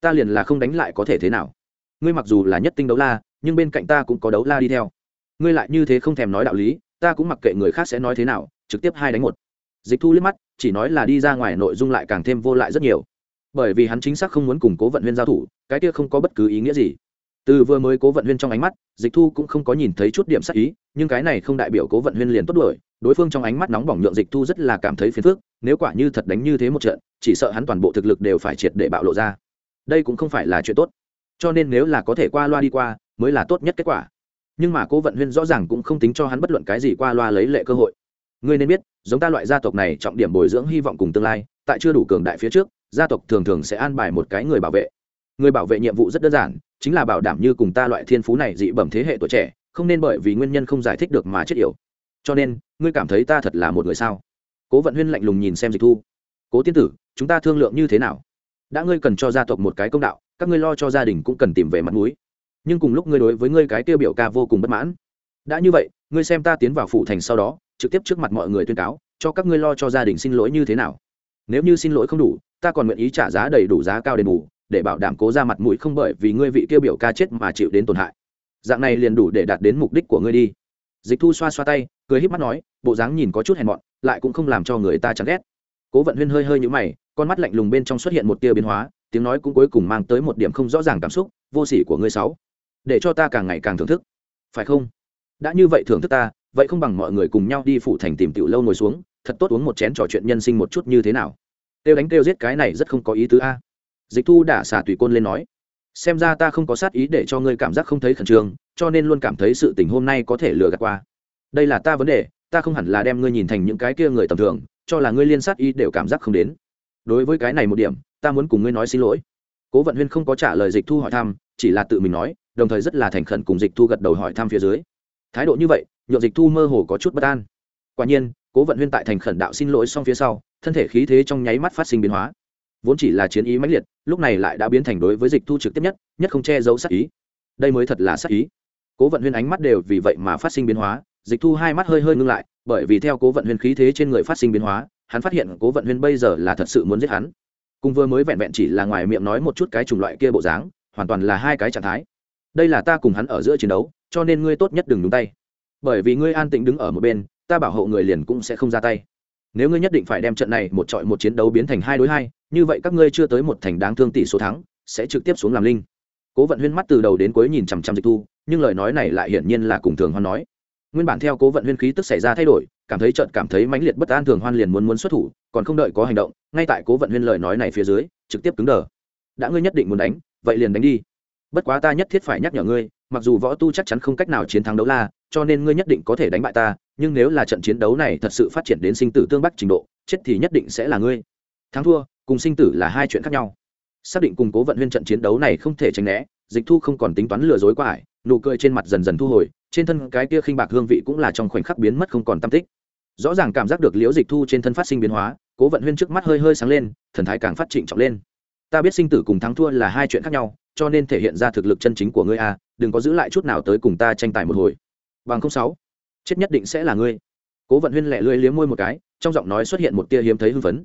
[SPEAKER 1] ta liền là không đánh lại có thể thế nào. Ngươi mặc dù là nhất tinh đấu la, nhưng bên cạnh ta cũng có đấu la đi theo. Ngươi lại như thế không thèm nói đạo lý, ta cũng mặc kệ người khác sẽ nói thế nào, trực tiếp hai đánh một. Dịch thu liếc mắt, chỉ nói là đi ra ngoài nội dung lại càng thêm vô lại rất nhiều. Bởi vì hắn chính xác không muốn cùng cố vận huyên giao thủ, cái kia không có bất cứ ý nghĩa gì. Từ vừa mới cố vận huyên trong ánh mắt, dịch thu cũng không có nhìn thấy chút điểm sắc ý, nhưng cái này không đại biểu cố vận huyên liền tốt đuổi. Đối phương trong ánh mắt nóng bỏng nhượng dịch thu rất là cảm thấy phiền phức, nếu quả như thật đánh như thế một trận, chỉ sợ hắn toàn bộ thực lực đều phải triệt để bạo lộ ra đây cũng không phải là chuyện tốt. Cho nên nếu là có thể qua loa đi qua, mới là tốt nhất kết quả. Nhưng mà cố vận huyên rõ ràng cũng không tính cho hắn bất luận cái gì qua loa lấy lệ cơ hội. Ngươi nên biết, giống ta loại gia tộc này trọng điểm bồi dưỡng hy vọng cùng tương lai, tại chưa đủ cường đại phía trước, gia tộc thường thường sẽ an bài một cái người bảo vệ. Người bảo vệ nhiệm vụ rất đơn giản, chính là bảo đảm như cùng ta loại thiên phú này dị bẩm thế hệ tuổi trẻ, không nên bởi vì nguyên nhân không giải thích được mà chết yểu. Cho nên, ngươi cảm thấy ta thật là một người sao? Cố vận huyên lạnh lùng nhìn xem dịch thu. Cố tiên tử, chúng ta thương lượng như thế nào? Đã ngươi cần cho gia tộc một cái công đạo, các ngươi lo cho gia đình cũng cần tìm về mặt mũi. Nhưng cùng lúc ngươi đối với ngươi cái tiêu biểu ca vô cùng bất mãn. Đã như vậy, ngươi xem ta tiến vào phủ thành sau đó, trực tiếp trước mặt mọi người tuyên cáo, cho các ngươi lo cho gia đình xin lỗi như thế nào? Nếu như xin lỗi không đủ, ta còn nguyện ý trả giá đầy đủ giá cao đền bù, để bảo đảm cố ra mặt mũi không bởi vì ngươi vị tiêu biểu ca chết mà chịu đến tổn hại. Dạng này liền đủ để đạt đến mục đích của ngươi đi. Dịch thu xoa xoa tay, cười híp mắt nói, bộ dáng nhìn có chút hèn mọn, lại cũng không làm cho người ta chán ghét cố vận huyên hơi hơi nhũ mày, con mắt lạnh lùng bên trong xuất hiện một tia biến hóa, tiếng nói cũng cuối cùng mang tới một điểm không rõ ràng cảm xúc, vô sỉ của ngươi sáu, để cho ta càng ngày càng thưởng thức. Phải không? Đã như vậy thưởng thức ta, vậy không bằng mọi người cùng nhau đi phủ thành tìm tiểu lâu ngồi xuống, thật tốt uống một chén trò chuyện nhân sinh một chút như thế nào. Tiêu đánh tiêu giết cái này rất không có ý tứ a. Dịch thu đã xả tùy côn lên nói, xem ra ta không có sát ý để cho ngươi cảm giác không thấy khẩn trương, cho nên luôn cảm thấy sự tình hôm nay có thể lừa gạt qua. Đây là ta vấn đề, ta không hẳn là đem ngươi nhìn thành những cái kia người tầm thường cho là ngươi liên sát ý đều cảm giác không đến. Đối với cái này một điểm, ta muốn cùng ngươi nói xin lỗi. Cố vận huyên không có trả lời dịch thu hỏi thăm, chỉ là tự mình nói, đồng thời rất là thành khẩn cùng dịch thu gật đầu hỏi thăm phía dưới. Thái độ như vậy nhộn dịch thu mơ hồ có chút bất an. Quả nhiên, cố vận huyên tại thành khẩn đạo xin lỗi xong phía sau, thân thể khí thế trong nháy mắt phát sinh biến hóa. Vốn chỉ là chiến ý mãnh liệt, lúc này lại đã biến thành đối với dịch thu trực tiếp nhất nhất không che giấu sát ý. Đây mới thật là sát ý. Cố vận huyên ánh mắt đều vì vậy mà phát sinh biến hóa, dịch thu hai mắt hơi hơi ngưng lại bởi vì theo cố vận huyên khí thế trên người phát sinh biến hóa, hắn phát hiện cố vận huyên bây giờ là thật sự muốn giết hắn. Cùng vừa mới vẹn vẹn chỉ là ngoài miệng nói một chút cái chủng loại kia bộ dáng, hoàn toàn là hai cái trạng thái. Đây là ta cùng hắn ở giữa chiến đấu, cho nên ngươi tốt nhất đừng đúng tay. Bởi vì ngươi an tĩnh đứng ở một bên, ta bảo hộ người liền cũng sẽ không ra tay. Nếu ngươi nhất định phải đem trận này một trọi một chiến đấu biến thành hai đối hai, như vậy các ngươi chưa tới một thành đáng thương tỷ số thắng, sẽ trực tiếp xuống làm linh. Cố vận huyên mắt từ đầu đến cuối nhìn chằm chằm dịch thu, nhưng lời nói này lại hiển nhiên là cùng thường hoan nói nguyên bản theo cố vận huyên khí tức xảy ra thay đổi, cảm thấy trận cảm thấy mãnh liệt bất an thường hoan liền muốn muốn xuất thủ, còn không đợi có hành động, ngay tại cố vận huyên lời nói này phía dưới, trực tiếp cứng đờ. Đã ngươi nhất định muốn đánh, vậy liền đánh đi. Bất quá ta nhất thiết phải nhắc nhở ngươi, mặc dù võ tu chắc chắn không cách nào chiến thắng đấu la, cho nên ngươi nhất định có thể đánh bại ta, nhưng nếu là trận chiến đấu này thật sự phát triển đến sinh tử tương bắc trình độ, chết thì nhất định sẽ là ngươi. Thắng thua, cùng sinh tử là hai chuyện khác nhau. Xác định cùng cố vận huyên trận chiến đấu này không thể tránh né, dịch thu không còn tính toán lừa dối qua ải, nụ cười trên mặt dần dần thu hồi trên thân cái kia khinh bạc hương vị cũng là trong khoảnh khắc biến mất không còn tâm tích. Rõ ràng cảm giác được liễu dịch thu trên thân phát sinh biến hóa, cố vận huyên trước mắt hơi hơi sáng lên, thần thái càng phát trịnh trọng lên. Ta biết sinh tử cùng thắng thua là hai chuyện khác nhau, cho nên thể hiện ra thực lực chân chính của ngươi a đừng có giữ lại chút nào tới cùng ta tranh tài một hồi. Bằng không sáu, chết nhất định sẽ là ngươi. Cố vận huyên lẹ lưỡi liếm môi một cái, trong giọng nói xuất hiện một tia hiếm thấy hưng phấn.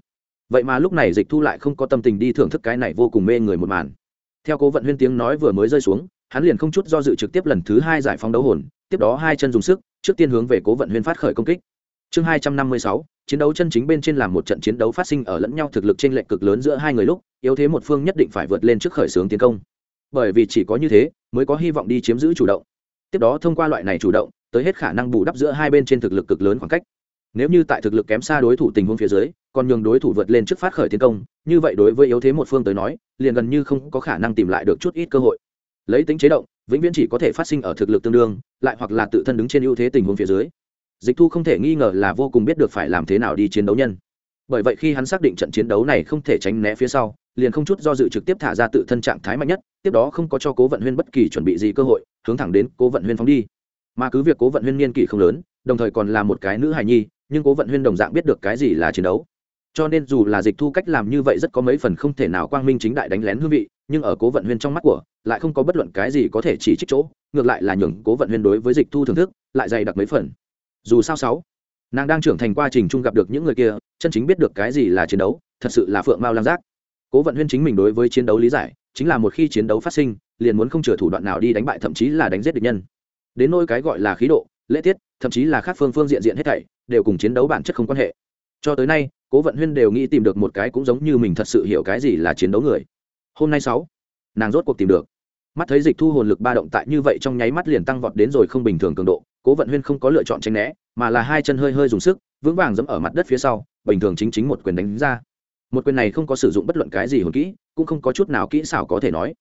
[SPEAKER 1] Vậy mà lúc này dịch thu lại không có tâm tình đi thưởng thức cái này vô cùng mê người một màn. Theo cố vận huyên tiếng nói vừa mới rơi xuống, hắn liền không chút do dự trực tiếp lần thứ hai giải phóng đấu hồn tiếp đó hai chân dùng sức, trước tiên hướng về cố vận huyên phát khởi công kích. Chương hai trăm năm mươi sáu, chiến đấu chân chính bên trên làm một trận chiến đấu phát sinh ở lẫn nhau thực lực trên lệch cực lớn giữa hai người lúc, yếu thế một phương nhất định phải vượt lên trước khởi xướng tiến công. Bởi vì chỉ có như thế, mới có hy vọng đi chiếm giữ chủ động. Tiếp đó thông qua loại này chủ động, tới hết khả năng bù đắp giữa hai bên trên thực lực cực lớn khoảng cách. Nếu như tại thực lực kém xa đối thủ tình huống phía dưới, còn nhường đối thủ vượt lên trước phát khởi tiến công, như vậy đối với yếu thế một phương tới nói, liền gần như không có khả năng tìm lại được chút ít cơ hội. Lấy tính chế động vĩnh viễn chỉ có thể phát sinh ở thực lực tương đương, lại hoặc là tự thân đứng trên ưu thế tình huống phía dưới. Dịch thu không thể nghi ngờ là vô cùng biết được phải làm thế nào đi chiến đấu nhân. Bởi vậy khi hắn xác định trận chiến đấu này không thể tránh né phía sau, liền không chút do dự trực tiếp thả ra tự thân trạng thái mạnh nhất, tiếp đó không có cho cố vận huyên bất kỳ chuẩn bị gì cơ hội, hướng thẳng đến cố vận huyên phóng đi. Mà cứ việc cố vận huyên niên kỷ không lớn, đồng thời còn là một cái nữ hài nhi, nhưng cố vận huyên đồng dạng biết được cái gì là chiến đấu cho nên dù là dịch thu cách làm như vậy rất có mấy phần không thể nào quang minh chính đại đánh lén hương vị, nhưng ở cố vận huyên trong mắt của, lại không có bất luận cái gì có thể chỉ trích chỗ, ngược lại là nhường cố vận huyên đối với dịch thu thưởng thức, lại dày đặc mấy phần. Dù sao sáu, nàng đang trưởng thành quá trình chung gặp được những người kia, chân chính biết được cái gì là chiến đấu, thật sự là phượng mao lam giác. Cố vận huyên chính mình đối với chiến đấu lý giải, chính là một khi chiến đấu phát sinh, liền muốn không chừa thủ đoạn nào đi đánh bại, thậm chí là đánh giết địch nhân. Đến nỗi cái gọi là khí độ, lễ tiết, thậm chí là khác phương phương diện diện hết thảy, đều cùng chiến đấu bản chất không quan hệ. Cho tới nay cố vận huyên đều nghĩ tìm được một cái cũng giống như mình thật sự hiểu cái gì là chiến đấu người. Hôm nay sáu, nàng rốt cuộc tìm được. Mắt thấy dịch thu hồn lực ba động tại như vậy trong nháy mắt liền tăng vọt đến rồi không bình thường cường độ, cố vận huyên không có lựa chọn tránh né, mà là hai chân hơi hơi dùng sức, vững vàng dẫm ở mặt đất phía sau, bình thường chính chính một quyền đánh ra. Một quyền này không có sử dụng bất luận cái gì hồn kỹ, cũng không có chút nào kỹ xảo có thể nói.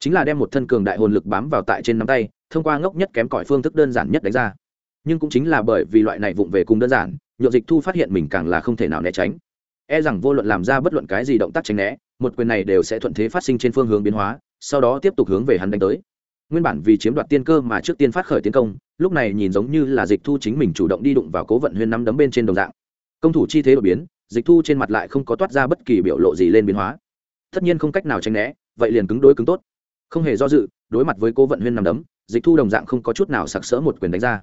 [SPEAKER 1] Chính là đem một thân cường đại hồn lực bám vào tại trên nắm tay, thông qua ngốc nhất kém cỏi phương thức đơn giản nhất đánh ra. Nhưng cũng chính là bởi vì loại này vụng về cùng đơn giản nhộn dịch thu phát hiện mình càng là không thể nào né tránh. E rằng vô luận làm ra bất luận cái gì động tác tránh né, một quyền này đều sẽ thuận thế phát sinh trên phương hướng biến hóa, sau đó tiếp tục hướng về hắn đánh tới. Nguyên bản vì chiếm đoạt tiên cơ mà trước tiên phát khởi tiến công, lúc này nhìn giống như là dịch thu chính mình chủ động đi đụng vào cố vận huyên năm đấm bên trên đồng dạng. Công thủ chi thế đột biến, dịch thu trên mặt lại không có toát ra bất kỳ biểu lộ gì lên biến hóa. Tất nhiên không cách nào tránh né, vậy liền cứng đối cứng tốt. Không hề do dự, đối mặt với cố vận huyên năm đấm, dịch thu đồng dạng không có chút nào sặc sỡ một quyền đánh ra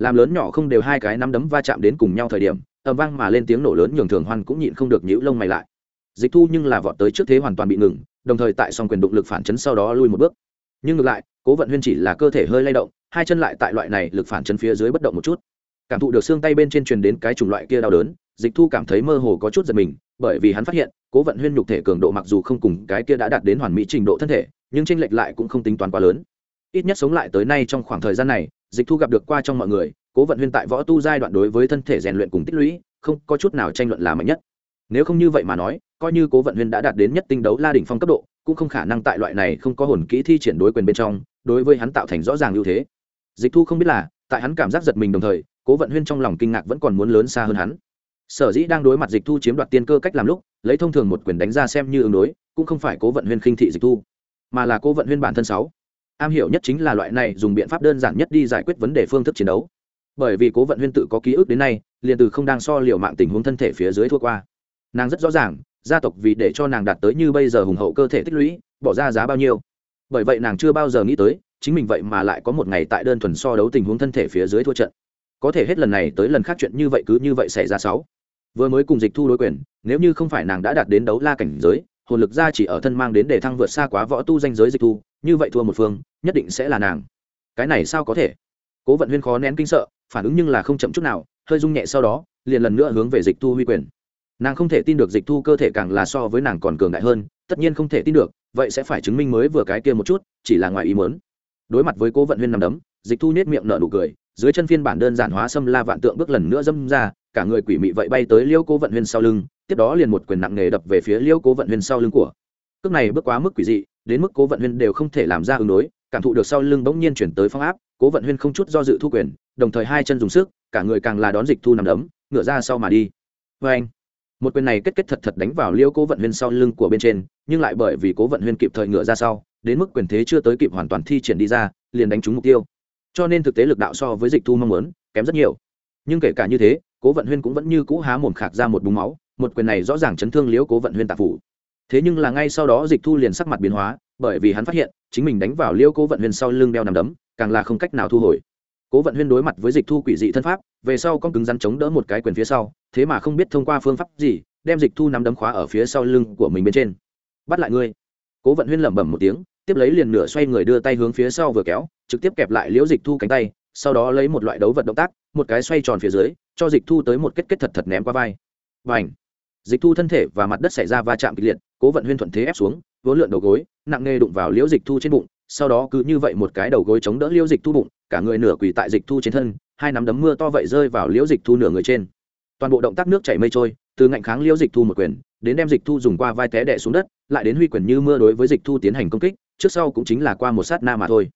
[SPEAKER 1] làm lớn nhỏ không đều hai cái năm đấm va chạm đến cùng nhau thời điểm, ầm vang mà lên tiếng nổ lớn nhường thường hoan cũng nhịn không được nhũ lông mày lại. Dịch thu nhưng là vọt tới trước thế hoàn toàn bị ngừng, đồng thời tại song quyền động lực phản chấn sau đó lui một bước. Nhưng ngược lại, cố vận huyên chỉ là cơ thể hơi lay động, hai chân lại tại loại này lực phản chấn phía dưới bất động một chút. Cảm thụ được xương tay bên trên truyền đến cái chủng loại kia đau đớn, dịch thu cảm thấy mơ hồ có chút giật mình, bởi vì hắn phát hiện, cố vận huyên nhục thể cường độ mặc dù không cùng cái kia đã đạt đến hoàn mỹ trình độ thân thể, nhưng tranh lệch lại cũng không tính toán quá lớn. Ít nhất sống lại tới nay trong khoảng thời gian này dịch thu gặp được qua trong mọi người, cố vận huyên tại võ tu giai đoạn đối với thân thể rèn luyện cùng tích lũy, không có chút nào tranh luận là mạnh nhất. Nếu không như vậy mà nói, coi như cố vận huyên đã đạt đến nhất tinh đấu la đỉnh phong cấp độ, cũng không khả năng tại loại này không có hồn kỹ thi triển đối quyền bên trong, đối với hắn tạo thành rõ ràng ưu thế. Dịch thu không biết là, tại hắn cảm giác giật mình đồng thời, cố vận huyên trong lòng kinh ngạc vẫn còn muốn lớn xa hơn hắn. Sở dĩ đang đối mặt dịch thu chiếm đoạt tiên cơ cách làm lúc, lấy thông thường một quyền đánh ra xem như ứng đối, cũng không phải cố vận huyên khinh thị dịch thu, mà là cố vận huyên bản thân sáu am hiểu nhất chính là loại này dùng biện pháp đơn giản nhất đi giải quyết vấn đề phương thức chiến đấu. Bởi vì cố vận huyên tự có ký ức đến nay, liền từ không đang so liệu mạng tình huống thân thể phía dưới thua qua. Nàng rất rõ ràng, gia tộc vì để cho nàng đạt tới như bây giờ hùng hậu cơ thể tích lũy, bỏ ra giá bao nhiêu. Bởi vậy nàng chưa bao giờ nghĩ tới, chính mình vậy mà lại có một ngày tại đơn thuần so đấu tình huống thân thể phía dưới thua trận. Có thể hết lần này tới lần khác chuyện như vậy cứ như vậy xảy ra sáu. Vừa mới cùng dịch thu đối quyền, nếu như không phải nàng đã đạt đến đấu la cảnh giới hồn lực ra chỉ ở thân mang đến để thăng vượt xa quá võ tu danh giới dịch thu, như vậy thua một phương, nhất định sẽ là nàng. Cái này sao có thể? Cố vận huyên khó nén kinh sợ, phản ứng nhưng là không chậm chút nào, hơi rung nhẹ sau đó, liền lần nữa hướng về dịch thu huy quyền. Nàng không thể tin được dịch thu cơ thể càng là so với nàng còn cường đại hơn, tất nhiên không thể tin được, vậy sẽ phải chứng minh mới vừa cái kia một chút, chỉ là ngoài ý mớn đối mặt với cố vận huyên nằm đấm, dịch thu nết miệng nở nụ cười, dưới chân phiên bản đơn giản hóa xâm la vạn tượng bước lần nữa dâm ra, cả người quỷ mị vậy bay tới liêu cố vận huyên sau lưng tiếp đó liền một quyền nặng nề đập về phía liêu cố vận huyên sau lưng của. Cước này bước quá mức quỷ dị, đến mức cố vận huyên đều không thể làm ra ứng đối, cảm thụ được sau lưng bỗng nhiên chuyển tới phong áp, cố vận huyên không chút do dự thu quyền, đồng thời hai chân dùng sức, cả người càng là đón dịch thu nằm đấm ngựa ra sau mà đi. Vê anh, một quyền này kết kết thật thật đánh vào liêu cố vận huyên sau lưng của bên trên, nhưng lại bởi vì cố vận huyên kịp thời ngựa ra sau, đến mức quyền thế chưa tới kịp hoàn toàn thi triển đi ra, liền đánh trúng mục tiêu. Cho nên thực tế lực đạo so với dịch thu mong muốn, kém rất nhiều. Nhưng kể cả như thế, cố vận huyên cũng vẫn như cũ há mồm khạc ra một búng máu một quyền này rõ ràng chấn thương liễu cố vận huyên tạp phủ. Thế nhưng là ngay sau đó dịch thu liền sắc mặt biến hóa, bởi vì hắn phát hiện, chính mình đánh vào liễu cố vận huyên sau lưng đeo nằm đấm, càng là không cách nào thu hồi. Cố vận huyên đối mặt với dịch thu quỷ dị thân pháp, về sau con cứng rắn chống đỡ một cái quyền phía sau, thế mà không biết thông qua phương pháp gì, đem dịch thu nắm đấm khóa ở phía sau lưng của mình bên trên. Bắt lại ngươi. Cố vận huyên lẩm bẩm một tiếng, tiếp lấy liền nửa xoay người đưa tay hướng phía sau vừa kéo, trực tiếp kẹp lại liễu dịch thu cánh tay, sau đó lấy một loại đấu vật động tác, một cái xoay tròn phía dưới, cho dịch thu tới một kết kết thật thật ném qua vai. Và ảnh dịch thu thân thể và mặt đất xảy ra va chạm kịch liệt, cố vận huyên thuận thế ép xuống vốn lượn đầu gối, nặng nề đụng vào liễu dịch thu trên bụng, sau đó cứ như vậy một cái đầu gối chống đỡ liễu dịch thu bụng, cả người nửa quỳ tại dịch thu trên thân, hai nắm đấm mưa to vậy rơi vào liễu dịch thu nửa người trên. Toàn bộ động tác nước chảy mây trôi, từ ngạnh kháng liễu dịch thu một quyền, đến đem dịch thu dùng qua vai té đẻ xuống đất, lại đến huy quyền như mưa đối với dịch thu tiến hành công kích, trước sau cũng chính là qua một sát na mà thôi.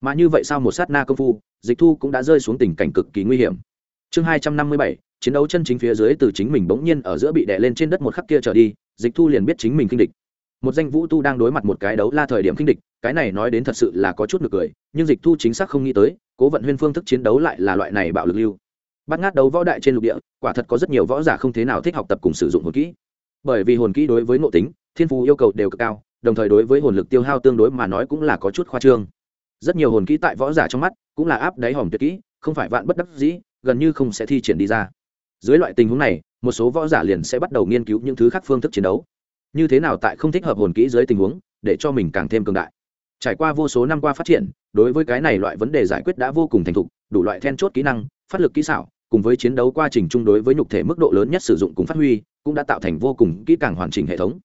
[SPEAKER 1] Mà như vậy sau một sát na công phu, dịch thu cũng đã rơi xuống tình cảnh cực kỳ nguy hiểm. Chương hai trăm năm mươi bảy chiến đấu chân chính phía dưới từ chính mình bỗng nhiên ở giữa bị đè lên trên đất một khắc kia trở đi, dịch thu liền biết chính mình kinh địch. Một danh vũ tu đang đối mặt một cái đấu la thời điểm kinh địch, cái này nói đến thật sự là có chút ngược cười, nhưng dịch thu chính xác không nghĩ tới, cố vận huyên phương thức chiến đấu lại là loại này bạo lực lưu. Bắt ngát đấu võ đại trên lục địa, quả thật có rất nhiều võ giả không thế nào thích học tập cùng sử dụng hồn kỹ. Bởi vì hồn kỹ đối với ngộ tính, thiên phú yêu cầu đều cực cao, đồng thời đối với hồn lực tiêu hao tương đối mà nói cũng là có chút khoa trương. Rất nhiều hồn kỹ tại võ giả trong mắt cũng là áp đáy hòm tuyệt kỹ, không phải vạn bất đắc dĩ, gần như không sẽ thi triển đi ra dưới loại tình huống này, một số võ giả liền sẽ bắt đầu nghiên cứu những thứ khác phương thức chiến đấu. Như thế nào tại không thích hợp hồn kỹ dưới tình huống, để cho mình càng thêm cường đại. Trải qua vô số năm qua phát triển, đối với cái này loại vấn đề giải quyết đã vô cùng thành thục, đủ loại then chốt kỹ năng, phát lực kỹ xảo, cùng với chiến đấu quá trình chung đối với nhục thể mức độ lớn nhất sử dụng cùng phát huy, cũng đã tạo thành vô cùng kỹ càng hoàn chỉnh hệ thống.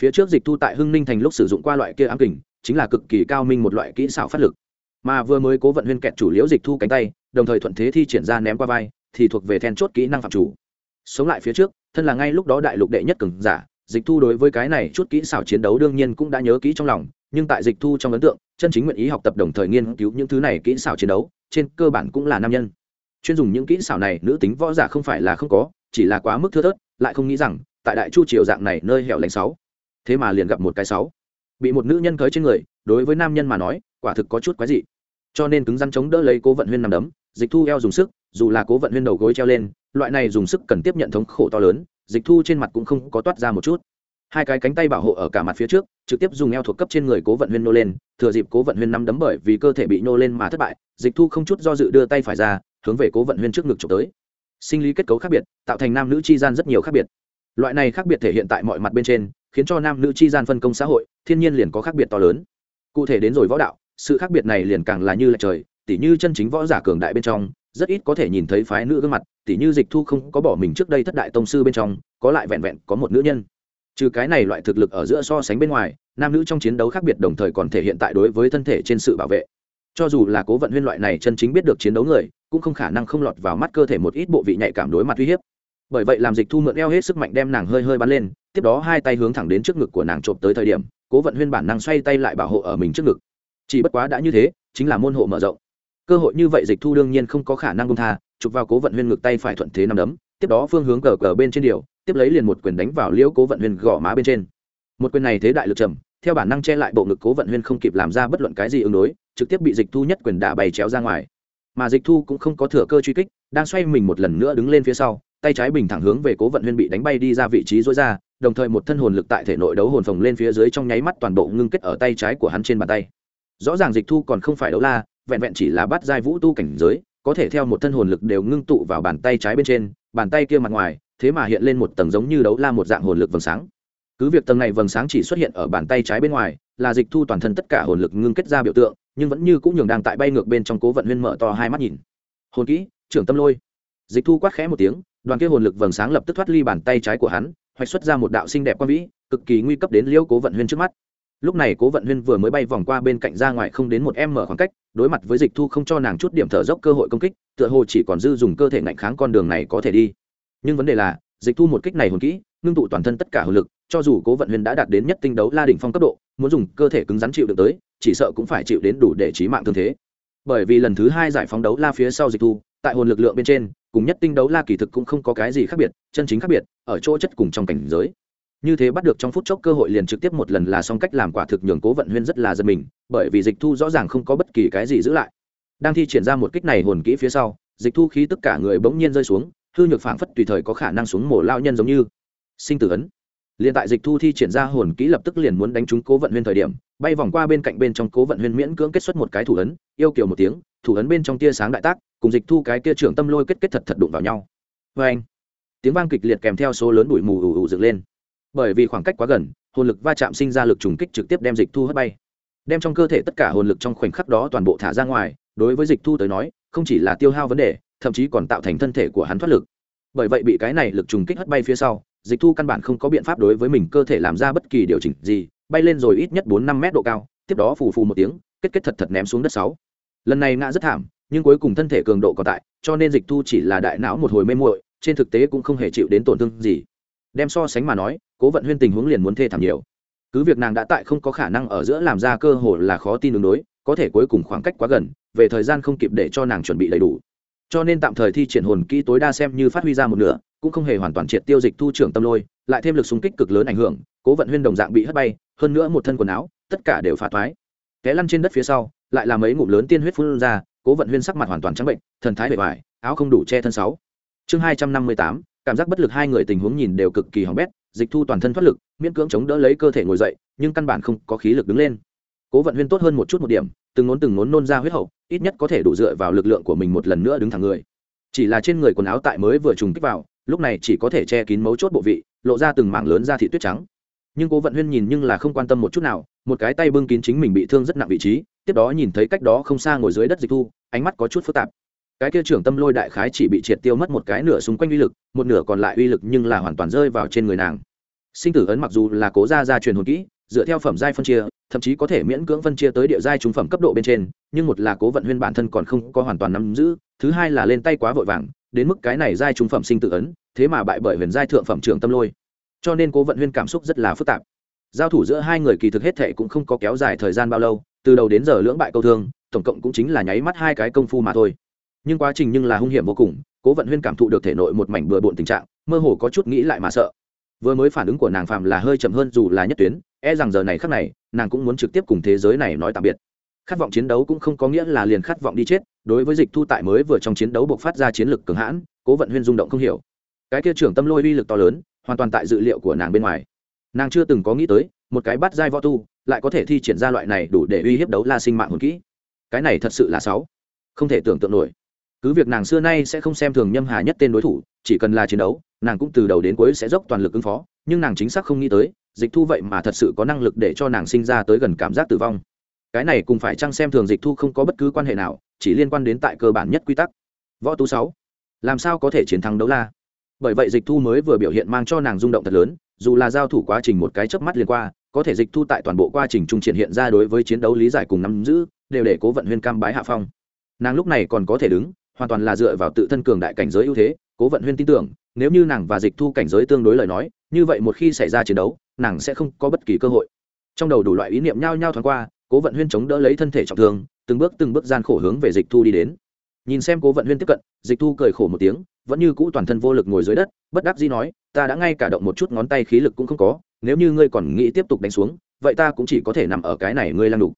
[SPEAKER 1] Phía trước dịch thu tại hưng ninh thành lúc sử dụng qua loại kia ám kình, chính là cực kỳ cao minh một loại kỹ xảo phát lực. Mà vừa mới cố vận huyên kẹt chủ liễu dịch thu cánh tay, đồng thời thuận thế thi triển ra ném qua vai thì thuộc về then chốt kỹ năng phạm chủ. Sống lại phía trước, thân là ngay lúc đó đại lục đệ nhất cường giả, dịch thu đối với cái này chút kỹ xảo chiến đấu đương nhiên cũng đã nhớ kỹ trong lòng, nhưng tại dịch thu trong ấn tượng, chân chính nguyện ý học tập đồng thời nghiên cứu những thứ này kỹ xảo chiến đấu, trên cơ bản cũng là nam nhân. Chuyên dùng những kỹ xảo này, nữ tính võ giả không phải là không có, chỉ là quá mức thưa thớt, lại không nghĩ rằng, tại đại chu triều dạng này nơi hẻo lánh sáu. Thế mà liền gặp một cái sáu. Bị một nữ nhân cưới trên người, đối với nam nhân mà nói, quả thực có chút quái dị. Cho nên cứng rắn chống đỡ lấy cố vận huyên nằm đấm dịch thu eo dùng sức, dù là cố vận huyên đầu gối treo lên, loại này dùng sức cần tiếp nhận thống khổ to lớn, dịch thu trên mặt cũng không có toát ra một chút. Hai cái cánh tay bảo hộ ở cả mặt phía trước, trực tiếp dùng eo thuộc cấp trên người cố vận huyên nô lên, thừa dịp cố vận huyên nắm đấm bởi vì cơ thể bị nô lên mà thất bại, dịch thu không chút do dự đưa tay phải ra, hướng về cố vận huyên trước ngực trộm tới. Sinh lý kết cấu khác biệt, tạo thành nam nữ chi gian rất nhiều khác biệt. Loại này khác biệt thể hiện tại mọi mặt bên trên, khiến cho nam nữ chi gian phân công xã hội, thiên nhiên liền có khác biệt to lớn. Cụ thể đến rồi võ đạo, sự khác biệt này liền càng là như là trời tỉ như chân chính võ giả cường đại bên trong, rất ít có thể nhìn thấy phái nữ gương mặt, tỉ như dịch thu không có bỏ mình trước đây thất đại tông sư bên trong, có lại vẹn vẹn có một nữ nhân. Trừ cái này loại thực lực ở giữa so sánh bên ngoài, nam nữ trong chiến đấu khác biệt đồng thời còn thể hiện tại đối với thân thể trên sự bảo vệ. Cho dù là cố vận huyên loại này chân chính biết được chiến đấu người, cũng không khả năng không lọt vào mắt cơ thể một ít bộ vị nhạy cảm đối mặt uy hiếp. Bởi vậy làm dịch thu mượn eo hết sức mạnh đem nàng hơi hơi bắn lên, tiếp đó hai tay hướng thẳng đến trước ngực của nàng trộm tới thời điểm, cố vận huyên bản năng xoay tay lại bảo hộ ở mình trước ngực. Chỉ bất quá đã như thế, chính là môn hộ mở rộng cơ hội như vậy dịch thu đương nhiên không có khả năng công tha, chụp vào cố vận huyên ngực tay phải thuận thế nằm đấm, tiếp đó phương hướng cờ cờ bên trên điều, tiếp lấy liền một quyền đánh vào liễu cố vận huyên gõ má bên trên. Một quyền này thế đại lực trầm, theo bản năng che lại bộ ngực cố vận huyên không kịp làm ra bất luận cái gì ứng đối, trực tiếp bị dịch thu nhất quyền đả bày chéo ra ngoài. Mà dịch thu cũng không có thừa cơ truy kích, đang xoay mình một lần nữa đứng lên phía sau, tay trái bình thẳng hướng về cố vận huyên bị đánh bay đi ra vị trí dối ra, đồng thời một thân hồn lực tại thể nội đấu hồn phồng lên phía dưới trong nháy mắt toàn bộ ngưng kết ở tay trái của hắn trên bàn tay. Rõ ràng dịch thu còn không phải đấu la vẹn vẹn chỉ là bắt giai vũ tu cảnh giới, có thể theo một thân hồn lực đều ngưng tụ vào bàn tay trái bên trên, bàn tay kia mặt ngoài, thế mà hiện lên một tầng giống như đấu la một dạng hồn lực vầng sáng. Cứ việc tầng này vầng sáng chỉ xuất hiện ở bàn tay trái bên ngoài, là dịch thu toàn thân tất cả hồn lực ngưng kết ra biểu tượng, nhưng vẫn như cũng nhường đang tại bay ngược bên trong cố vận huyên mở to hai mắt nhìn. Hồn kỹ, trưởng tâm lôi. Dịch thu quát khẽ một tiếng, đoàn kia hồn lực vầng sáng lập tức thoát ly bàn tay trái của hắn, hoạch xuất ra một đạo xinh đẹp quan vĩ, cực kỳ nguy cấp đến liêu cố vận huyên trước mắt lúc này cố vận huyên vừa mới bay vòng qua bên cạnh ra ngoài không đến một em mở khoảng cách, đối mặt với dịch thu không cho nàng chút điểm thở dốc cơ hội công kích, tựa hồ chỉ còn dư dùng cơ thể ngạnh kháng con đường này có thể đi. Nhưng vấn đề là, dịch thu một kích này hồn kỹ, ngưng tụ toàn thân tất cả hồn lực, cho dù cố vận huyên đã đạt đến nhất tinh đấu la đỉnh phong cấp độ, muốn dùng cơ thể cứng rắn chịu được tới, chỉ sợ cũng phải chịu đến đủ để trí mạng thương thế. Bởi vì lần thứ hai giải phóng đấu la phía sau dịch thu, tại hồn lực lượng bên trên, cùng nhất tinh đấu la kỳ thực cũng không có cái gì khác biệt, chân chính khác biệt, ở chỗ chất cùng trong cảnh giới như thế bắt được trong phút chốc cơ hội liền trực tiếp một lần là xong cách làm quả thực nhường cố vận huyên rất là giật mình, bởi vì dịch thu rõ ràng không có bất kỳ cái gì giữ lại. Đang thi triển ra một kích này hồn kỹ phía sau, dịch thu khí tất cả người bỗng nhiên rơi xuống, hư nhược phảng phất tùy thời có khả năng xuống mổ lao nhân giống như. Sinh tử ấn. Liền tại dịch thu thi triển ra hồn kỹ lập tức liền muốn đánh trúng cố vận huyên thời điểm, bay vòng qua bên cạnh bên trong cố vận huyên miễn cưỡng kết xuất một cái thủ ấn, yêu kiều một tiếng, thủ ấn bên trong tia sáng đại tác, cùng dịch thu cái kia trưởng tâm lôi kết kết thật thật đụng vào nhau. Vê anh tiếng vang kịch liệt kèm theo số lớn bụi mù ù ù dựng lên bởi vì khoảng cách quá gần, hồn lực va chạm sinh ra lực trùng kích trực tiếp đem dịch thu hất bay. Đem trong cơ thể tất cả hồn lực trong khoảnh khắc đó toàn bộ thả ra ngoài, đối với dịch thu tới nói, không chỉ là tiêu hao vấn đề, thậm chí còn tạo thành thân thể của hắn thoát lực. Bởi vậy bị cái này lực trùng kích hất bay phía sau, dịch thu căn bản không có biện pháp đối với mình cơ thể làm ra bất kỳ điều chỉnh gì, bay lên rồi ít nhất bốn năm mét độ cao, tiếp đó phù phù một tiếng, kết kết thật thật ném xuống đất sáu. Lần này ngã rất thảm, nhưng cuối cùng thân thể cường độ còn tại, cho nên dịch thu chỉ là đại não một hồi mê muội, trên thực tế cũng không hề chịu đến tổn thương gì đem so sánh mà nói cố vận huyên tình huống liền muốn thê thảm nhiều. Cứ việc nàng đã tại không có khả năng ở giữa làm ra cơ hội là khó tin đường đối có thể cuối cùng khoảng cách quá gần về thời gian không kịp để cho nàng chuẩn bị đầy đủ. Cho nên tạm thời thi triển hồn kỹ tối đa xem như phát huy ra một nửa cũng không hề hoàn toàn triệt tiêu dịch thu trưởng tâm lôi lại thêm lực xung kích cực lớn ảnh hưởng cố vận huyên đồng dạng bị hất bay hơn nữa một thân quần áo tất cả đều phá thoái té lăn trên đất phía sau lại là mấy ngụm lớn tiên huyết phun ra cố vận huyên sắc mặt hoàn toàn trắng bệnh thần thái bề vải, áo không đủ che thân sáu. Chương hai trăm năm mươi tám cảm giác bất lực hai người tình huống nhìn đều cực kỳ hỏng bét, dịch thu toàn thân thoát lực, miễn cưỡng chống đỡ lấy cơ thể ngồi dậy, nhưng căn bản không có khí lực đứng lên. Cố vận huyên tốt hơn một chút một điểm, từng nốn từng nốn nôn ra huyết hậu, ít nhất có thể đủ dựa vào lực lượng của mình một lần nữa đứng thẳng người. Chỉ là trên người quần áo tại mới vừa trùng kích vào, lúc này chỉ có thể che kín mấu chốt bộ vị, lộ ra từng mảng lớn da thị tuyết trắng. Nhưng cố vận huyên nhìn nhưng là không quan tâm một chút nào, một cái tay bưng kín chính mình bị thương rất nặng vị trí, tiếp đó nhìn thấy cách đó không xa ngồi dưới đất dịch thu, ánh mắt có chút phức tạp cái kia trưởng tâm lôi đại khái chỉ bị triệt tiêu mất một cái nửa xung quanh uy lực, một nửa còn lại uy lực nhưng là hoàn toàn rơi vào trên người nàng. Sinh tử ấn mặc dù là cố gia gia truyền hồn kỹ, dựa theo phẩm giai phân chia, thậm chí có thể miễn cưỡng phân chia tới địa giai trung phẩm cấp độ bên trên, nhưng một là cố vận huyên bản thân còn không có hoàn toàn nắm giữ, thứ hai là lên tay quá vội vàng, đến mức cái này giai trung phẩm sinh tử ấn, thế mà bại bởi huyền giai thượng phẩm trưởng tâm lôi. Cho nên cố vận huyên cảm xúc rất là phức tạp. Giao thủ giữa hai người kỳ thực hết thệ cũng không có kéo dài thời gian bao lâu, từ đầu đến giờ lưỡng bại câu thương, tổng cộng cũng chính là nháy mắt hai cái công phu mà thôi nhưng quá trình nhưng là hung hiểm vô cùng, cố vận huyên cảm thụ được thể nội một mảnh bừa bộn tình trạng, mơ hồ có chút nghĩ lại mà sợ. Vừa mới phản ứng của nàng phạm là hơi chậm hơn dù là nhất tuyến e rằng giờ này khắc này, nàng cũng muốn trực tiếp cùng thế giới này nói tạm biệt. Khát vọng chiến đấu cũng không có nghĩa là liền khát vọng đi chết, đối với dịch thu tại mới vừa trong chiến đấu buộc phát ra chiến lực cường hãn, cố vận huyên rung động không hiểu. Cái kia trưởng tâm lôi uy lực to lớn, hoàn toàn tại dự liệu của nàng bên ngoài. Nàng chưa từng có nghĩ tới, một cái bắt giai võ tu, lại có thể thi triển ra loại này đủ để uy hiếp đấu la sinh mạng hồn kỹ. Cái này thật sự là sáu. Không thể tưởng tượng nổi cứ việc nàng xưa nay sẽ không xem thường nhâm hà nhất tên đối thủ, chỉ cần là chiến đấu, nàng cũng từ đầu đến cuối sẽ dốc toàn lực ứng phó, nhưng nàng chính xác không nghĩ tới, dịch thu vậy mà thật sự có năng lực để cho nàng sinh ra tới gần cảm giác tử vong. Cái này cùng phải chăng xem thường dịch thu không có bất cứ quan hệ nào, chỉ liên quan đến tại cơ bản nhất quy tắc. Võ tú sáu, làm sao có thể chiến thắng đấu la? Bởi vậy dịch thu mới vừa biểu hiện mang cho nàng rung động thật lớn, dù là giao thủ quá trình một cái chớp mắt liên qua, có thể dịch thu tại toàn bộ quá trình trung triển hiện ra đối với chiến đấu lý giải cùng nắm giữ, đều để cố vận huyên cam bái hạ phong. Nàng lúc này còn có thể đứng hoàn toàn là dựa vào tự thân cường đại cảnh giới ưu thế, cố vận huyên tin tưởng, nếu như nàng và dịch thu cảnh giới tương đối lời nói, như vậy một khi xảy ra chiến đấu, nàng sẽ không có bất kỳ cơ hội. Trong đầu đủ loại ý niệm nhao nhao thoáng qua, cố vận huyên chống đỡ lấy thân thể trọng thương, từng bước từng bước gian khổ hướng về dịch thu đi đến. Nhìn xem cố vận huyên tiếp cận, dịch thu cười khổ một tiếng, vẫn như cũ toàn thân vô lực ngồi dưới đất, bất đắc dĩ nói, ta đã ngay cả động một chút ngón tay khí lực cũng không có, nếu như ngươi còn nghĩ tiếp tục đánh xuống, vậy ta cũng chỉ có thể nằm ở cái này ngươi lăng đục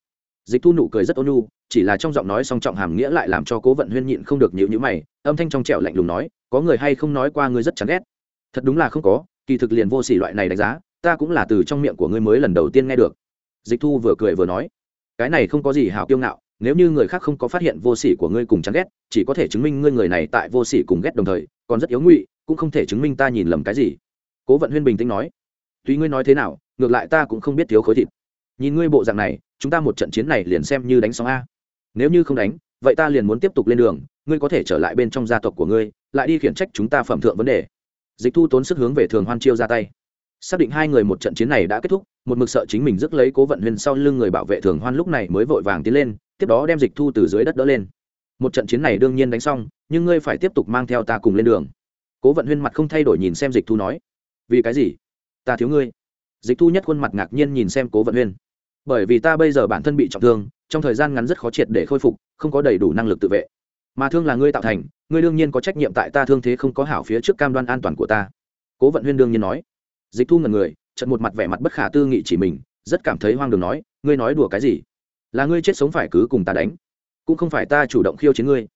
[SPEAKER 1] dịch thu nụ cười rất ôn nhu, chỉ là trong giọng nói song trọng hàm nghĩa lại làm cho cố vận huyên nhịn không được nhịu nhữ mày, âm thanh trong trẻo lạnh lùng nói, có người hay không nói qua ngươi rất chán ghét? Thật đúng là không có, kỳ thực liền vô s ỉ loại này đánh giá, ta cũng là từ trong miệng của ngươi mới lần đầu tiên nghe được. Dịch thu vừa cười vừa nói, cái này không có gì hảo kiêu ngạo, nếu như người khác không có phát hiện vô sỉ của ngươi cùng chán ghét, chỉ có thể chứng minh ngươi người này tại vô sỉ cùng ghét đồng thời, còn rất yếu ngụy, cũng không thể chứng minh ta nhìn lầm cái gì. Cố vận huyên bình tĩnh nói, tuy ngươi nói thế nào, ngược lại ta cũng không biết thiếu khối thịt nhìn ngươi bộ dạng này, chúng ta một trận chiến này liền xem như đánh sóng a. Nếu như không đánh, vậy ta liền muốn tiếp tục lên đường, ngươi có thể trở lại bên trong gia tộc của ngươi, lại đi khiển trách chúng ta phẩm thượng vấn đề. Dịch thu tốn sức hướng về thường hoan chiêu ra tay. Xác định hai người một trận chiến này đã kết thúc, một mực sợ chính mình rước lấy cố vận huyền sau lưng người bảo vệ thường hoan lúc này mới vội vàng tiến lên, tiếp đó đem dịch thu từ dưới đất đỡ lên. Một trận chiến này đương nhiên đánh xong, nhưng ngươi phải tiếp tục mang theo ta cùng lên đường. Cố vận huyên mặt không thay đổi nhìn xem dịch thu nói. Vì cái gì? Ta thiếu ngươi. Dịch thu nhất khuôn mặt ngạc nhiên nhìn xem cố vận huyên bởi vì ta bây giờ bản thân bị trọng thương, trong thời gian ngắn rất khó triệt để khôi phục, không có đầy đủ năng lực tự vệ. Mà thương là ngươi tạo thành, ngươi đương nhiên có trách nhiệm tại ta thương thế không có hảo phía trước cam đoan an toàn của ta. Cố vận huyên đương nhiên nói. Dịch thu ngần người trận một mặt vẻ mặt bất khả tư nghị chỉ mình, rất cảm thấy hoang đường nói, ngươi nói đùa cái gì? Là ngươi chết sống phải cứ cùng ta đánh, cũng không phải ta chủ động khiêu chiến ngươi.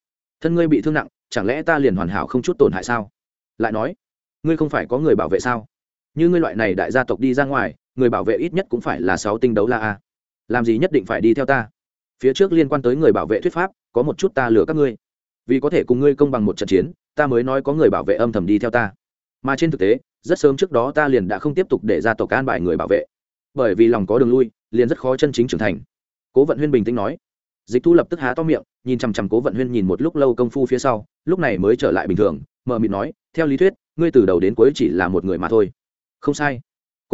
[SPEAKER 1] Thân ngươi bị thương nặng, chẳng lẽ ta liền hoàn hảo không chút tổn hại sao? Lại nói, ngươi không phải có người bảo vệ sao? Như ngươi loại này đại gia tộc đi ra ngoài người bảo vệ ít nhất cũng phải là sáu tinh đấu la a. Làm gì nhất định phải đi theo ta? Phía trước liên quan tới người bảo vệ thuyết pháp, có một chút ta lừa các ngươi. Vì có thể cùng ngươi công bằng một trận chiến, ta mới nói có người bảo vệ âm thầm đi theo ta. Mà trên thực tế, rất sớm trước đó ta liền đã không tiếp tục để ra tộc can bài người bảo vệ. Bởi vì lòng có đường lui, liền rất khó chân chính trưởng thành. Cố vận huyên bình tĩnh nói. Dịch thu lập tức há to miệng, nhìn chằm chằm cố vận huyên nhìn một lúc lâu công phu phía sau, lúc này mới trở lại bình thường mờ mịt nói, theo lý thuyết, ngươi từ đầu đến cuối chỉ là một người mà thôi. Không sai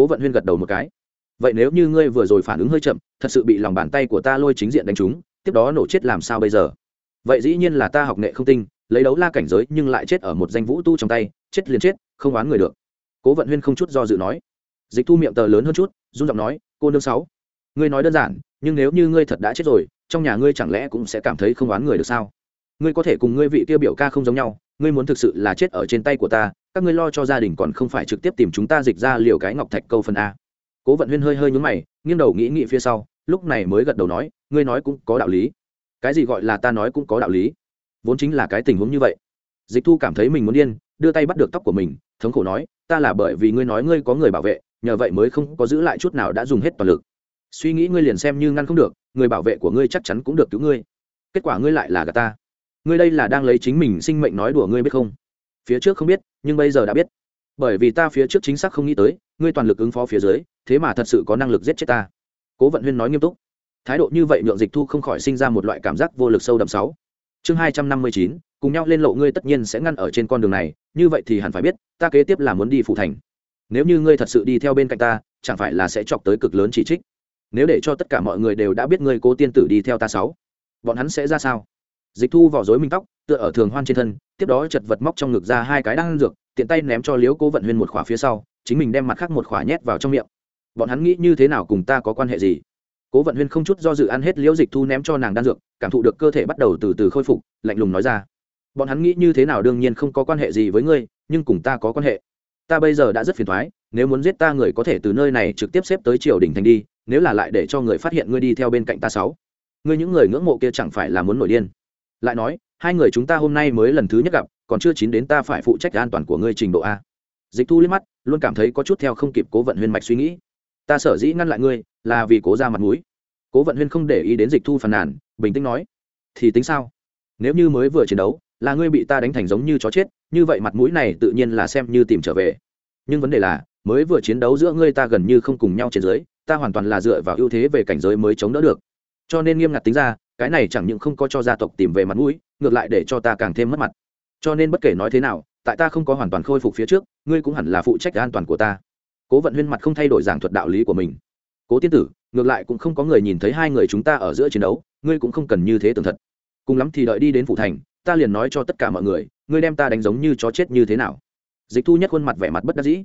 [SPEAKER 1] cố vận huyên gật đầu một cái. Vậy nếu như ngươi vừa rồi phản ứng hơi chậm, thật sự bị lòng bàn tay của ta lôi chính diện đánh trúng, tiếp đó nổ chết làm sao bây giờ? Vậy dĩ nhiên là ta học nghệ không tinh, lấy đấu la cảnh giới nhưng lại chết ở một danh vũ tu trong tay, chết liền chết, không oán người được. Cố vận huyên không chút do dự nói. Dịch thu miệng tờ lớn hơn chút, run giọng nói, cô nương sáu, ngươi nói đơn giản, nhưng nếu như ngươi thật đã chết rồi, trong nhà ngươi chẳng lẽ cũng sẽ cảm thấy không oán người được sao? Ngươi có thể cùng ngươi vị tiêu biểu ca không giống nhau, ngươi muốn thực sự là chết ở trên tay của ta, các ngươi lo cho gia đình còn không phải trực tiếp tìm chúng ta dịch ra liều cái ngọc thạch câu phần a. Cố vận huyên hơi hơi nhúng mày, nghiêng đầu nghĩ nghĩ phía sau, lúc này mới gật đầu nói, ngươi nói cũng có đạo lý. Cái gì gọi là ta nói cũng có đạo lý? Vốn chính là cái tình huống như vậy. Dịch thu cảm thấy mình muốn điên, đưa tay bắt được tóc của mình, thống khổ nói, ta là bởi vì ngươi nói ngươi có người bảo vệ, nhờ vậy mới không có giữ lại chút nào đã dùng hết toàn lực. Suy nghĩ ngươi liền xem như ngăn không được, người bảo vệ của ngươi chắc chắn cũng được cứu ngươi. Kết quả ngươi lại là gà ta ngươi đây là đang lấy chính mình sinh mệnh nói đùa ngươi biết không? Phía trước không biết, nhưng bây giờ đã biết. Bởi vì ta phía trước chính xác không nghĩ tới, ngươi toàn lực ứng phó phía dưới, thế mà thật sự có năng lực giết chết ta. Cố vận huyên nói nghiêm túc. Thái độ như vậy nhượng dịch thu không khỏi sinh ra một loại cảm giác vô lực sâu đậm sáu. Chương hai trăm năm mươi chín, cùng nhau lên lộ ngươi tất nhiên sẽ ngăn ở trên con đường này, như vậy thì hẳn phải biết, ta kế tiếp là muốn đi phủ thành. Nếu như ngươi thật sự đi theo bên cạnh ta, chẳng phải là sẽ chọc tới cực lớn chỉ trích? Nếu để cho tất cả mọi người đều đã biết ngươi cố tiên tử đi theo ta sáu, bọn hắn sẽ ra sao? Dịch thu vỏ dối minh tóc, tựa ở thường hoan trên thân, tiếp đó chật vật móc trong ngực ra hai cái đang dược, tiện tay ném cho liếu cố vận huyên một khỏa phía sau, chính mình đem mặt khác một khỏa nhét vào trong miệng. Bọn hắn nghĩ như thế nào cùng ta có quan hệ gì? Cố vận huyên không chút do dự ăn hết liễu dịch thu ném cho nàng đan dược, cảm thụ được cơ thể bắt đầu từ từ khôi phục, lạnh lùng nói ra. Bọn hắn nghĩ như thế nào đương nhiên không có quan hệ gì với ngươi, nhưng cùng ta có quan hệ. Ta bây giờ đã rất phiền thoái nếu muốn giết ta người có thể từ nơi này trực tiếp xếp tới triều đình thành đi, nếu là lại để cho người phát hiện ngươi đi theo bên cạnh ta sáu. Ngươi những người ngưỡng mộ kia chẳng phải là muốn nổi điên lại nói, hai người chúng ta hôm nay mới lần thứ nhất gặp, còn chưa chín đến ta phải phụ trách an toàn của ngươi trình độ a. Dịch thu liếc mắt, luôn cảm thấy có chút theo không kịp cố vận huyên mạch suy nghĩ. Ta sở dĩ ngăn lại ngươi, là vì cố ra mặt mũi. Cố vận huyên không để ý đến dịch thu phàn nàn, bình tĩnh nói, thì tính sao? Nếu như mới vừa chiến đấu, là ngươi bị ta đánh thành giống như chó chết, như vậy mặt mũi này tự nhiên là xem như tìm trở về. Nhưng vấn đề là, mới vừa chiến đấu giữa ngươi ta gần như không cùng nhau trên dưới, ta hoàn toàn là dựa vào ưu thế về cảnh giới mới chống đỡ được. Cho nên nghiêm ngặt tính ra cái này chẳng những không có cho gia tộc tìm về mặt mũi, ngược lại để cho ta càng thêm mất mặt. Cho nên bất kể nói thế nào, tại ta không có hoàn toàn khôi phục phía trước, ngươi cũng hẳn là phụ trách an toàn của ta. Cố vận huyên mặt không thay đổi giảng thuật đạo lý của mình. Cố tiên tử, ngược lại cũng không có người nhìn thấy hai người chúng ta ở giữa chiến đấu, ngươi cũng không cần như thế tường thật. Cùng lắm thì đợi đi đến phủ thành, ta liền nói cho tất cả mọi người, ngươi đem ta đánh giống như chó chết như thế nào. Dịch thu nhất khuôn mặt vẻ mặt bất đắc dĩ.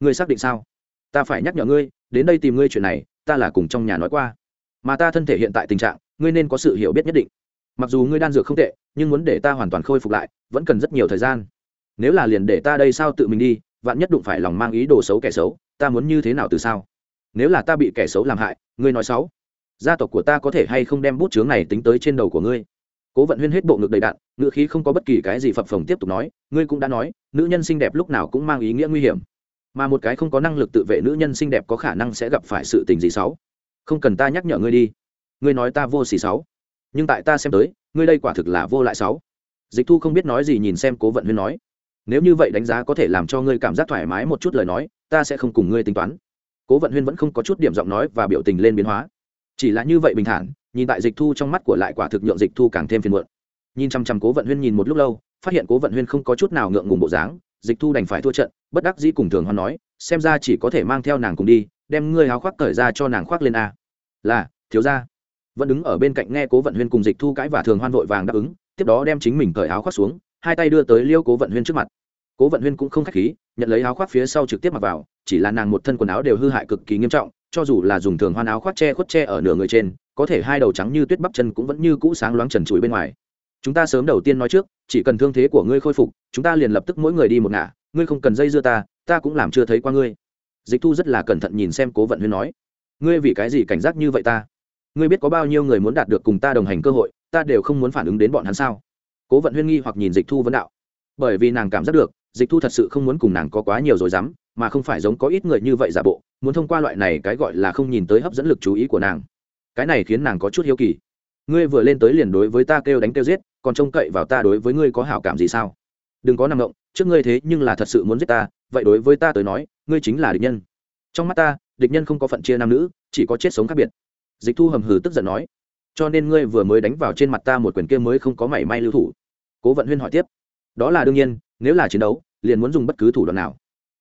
[SPEAKER 1] Ngươi xác định sao? Ta phải nhắc nhở ngươi, đến đây tìm ngươi chuyện này, ta là cùng trong nhà nói qua. Mà ta thân thể hiện tại tình trạng ngươi nên có sự hiểu biết nhất định. Mặc dù ngươi đan dược không tệ, nhưng muốn để ta hoàn toàn khôi phục lại, vẫn cần rất nhiều thời gian. Nếu là liền để ta đây sao tự mình đi, vạn nhất đụng phải lòng mang ý đồ xấu kẻ xấu, ta muốn như thế nào từ sao? Nếu là ta bị kẻ xấu làm hại, ngươi nói xấu. Gia tộc của ta có thể hay không đem bút chướng này tính tới trên đầu của ngươi? Cố vận huyên hết bộ ngực đầy đạn, ngựa khí không có bất kỳ cái gì phập phồng tiếp tục nói, ngươi cũng đã nói, nữ nhân xinh đẹp lúc nào cũng mang ý nghĩa nguy hiểm. Mà một cái không có năng lực tự vệ nữ nhân xinh đẹp có khả năng sẽ gặp phải sự tình gì xấu? Không cần ta nhắc nhở ngươi đi ngươi nói ta vô xỉ sáu, nhưng tại ta xem tới ngươi đây quả thực là vô lại sáu. dịch thu không biết nói gì nhìn xem cố vận huyên nói. Nếu như vậy đánh giá có thể làm cho ngươi cảm giác thoải mái một chút lời nói ta sẽ không cùng ngươi tính toán. Cố vận huyên vẫn không có chút điểm giọng nói và biểu tình lên biến hóa. Chỉ là như vậy bình thản nhìn tại dịch thu trong mắt của lại quả thực nhượng dịch thu càng thêm phiền muộn. Nhìn chăm chăm cố vận huyên nhìn một lúc lâu phát hiện cố vận huyên không có chút nào ngượng ngùng bộ dáng dịch thu đành phải thua trận bất đắc dĩ cùng thường hoan nói xem ra chỉ có thể mang theo nàng cùng đi đem ngươi háo khoác cởi ra cho nàng khoác lên a. Là thiếu ra vẫn đứng ở bên cạnh nghe cố vận huyên cùng dịch thu cãi và thường hoan vội vàng đáp ứng, tiếp đó đem chính mình cởi áo khoác xuống, hai tay đưa tới liêu cố vận huyên trước mặt. Cố vận huyên cũng không k h á c h khí, nhận lấy áo khoác phía sau trực tiếp mặc vào, chỉ là nàng một thân quần áo đều hư hại cực kỳ nghiêm trọng, cho dù là dùng thường hoan áo khoác che khuất che ở nửa người trên, có thể hai đầu trắng như tuyết bắp chân cũng vẫn như cũ sáng loáng trần trụi bên ngoài. Chúng ta sớm đầu tiên nói trước, chỉ cần thương thế của ngươi khôi phục, chúng ta liền lập tức mỗi người đi một ngả, ngươi không cần dây dưa ta ta cũng làm chưa thấy qua ngươi. Dịch thu rất là cẩn thận nhìn xem cố vận huyên nói. Ngươi vì cái gì cảnh giác như vậy ta? Ngươi biết có bao nhiêu người muốn đạt được cùng ta đồng hành cơ hội, ta đều không muốn phản ứng đến bọn hắn sao? Cố vận huyên nghi hoặc nhìn dịch thu vấn đạo. Bởi vì nàng cảm giác được, dịch thu thật sự không muốn cùng nàng có quá nhiều rồi dám mà không phải giống có ít người như vậy giả bộ, muốn thông qua loại này cái gọi là không nhìn tới hấp dẫn lực chú ý của nàng. Cái này khiến nàng có chút hiếu kỳ. Ngươi vừa lên tới liền đối với ta kêu đánh kêu giết, còn trông cậy vào ta đối với ngươi có hảo cảm gì sao? Đừng có nằm động, trước ngươi thế nhưng là thật sự muốn giết ta, vậy đối với ta tới nói, ngươi chính là địch nhân. Trong mắt ta, địch nhân không có phận chia nam nữ, chỉ có chết sống khác biệt dịch thu hầm hừ tức giận nói, cho nên ngươi vừa mới đánh vào trên mặt ta một quyền kia mới không có mảy may lưu thủ. Cố vận huyên hỏi tiếp, đó là đương nhiên, nếu là chiến đấu, liền muốn dùng bất cứ thủ đoạn nào.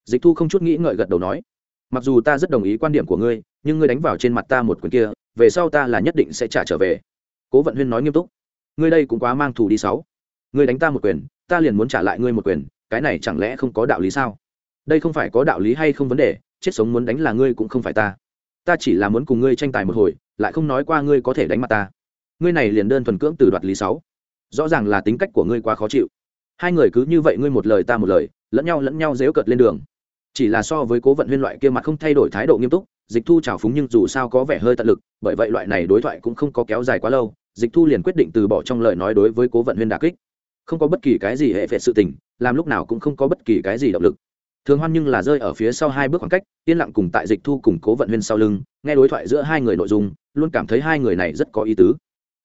[SPEAKER 1] Dịch thu không chút nghĩ ngợi gật đầu nói, mặc dù ta rất đồng ý quan điểm của ngươi, nhưng ngươi đánh vào trên mặt ta một quyền kia, về sau ta là nhất định sẽ trả trở về. Cố vận huyên nói nghiêm túc, ngươi đây cũng quá mang thù đi sáu. Ngươi đánh ta một quyền, ta liền muốn trả lại ngươi một quyền, cái này chẳng lẽ không có đạo lý sao? Đây không phải có đạo lý hay không vấn đề, chết sống muốn đánh là ngươi cũng không phải ta. Ta chỉ là muốn cùng ngươi tranh tài một hồi lại không nói qua ngươi có thể đánh mặt ta. Ngươi này liền đơn thuần cưỡng từ đoạt lý sáu. Rõ ràng là tính cách của ngươi quá khó chịu. Hai người cứ như vậy ngươi một lời ta một lời, lẫn nhau lẫn nhau dếu cợt lên đường. Chỉ là so với cố vận huyên loại kia mặt không thay đổi thái độ nghiêm túc, dịch thu trào phúng nhưng dù sao có vẻ hơi tận lực, bởi vậy loại này đối thoại cũng không có kéo dài quá lâu, dịch thu liền quyết định từ bỏ trong lời nói đối với cố vận huyên đà kích. Không có bất kỳ cái gì hệ phệ sự tình, làm lúc nào cũng không có bất kỳ cái gì động lực. Thường hoan nhưng là rơi ở phía sau hai bước khoảng cách, yên lặng cùng tại dịch thu cùng cố vận huyên sau lưng, nghe đối thoại giữa hai người nội dung luôn cảm thấy hai người này rất có ý tứ.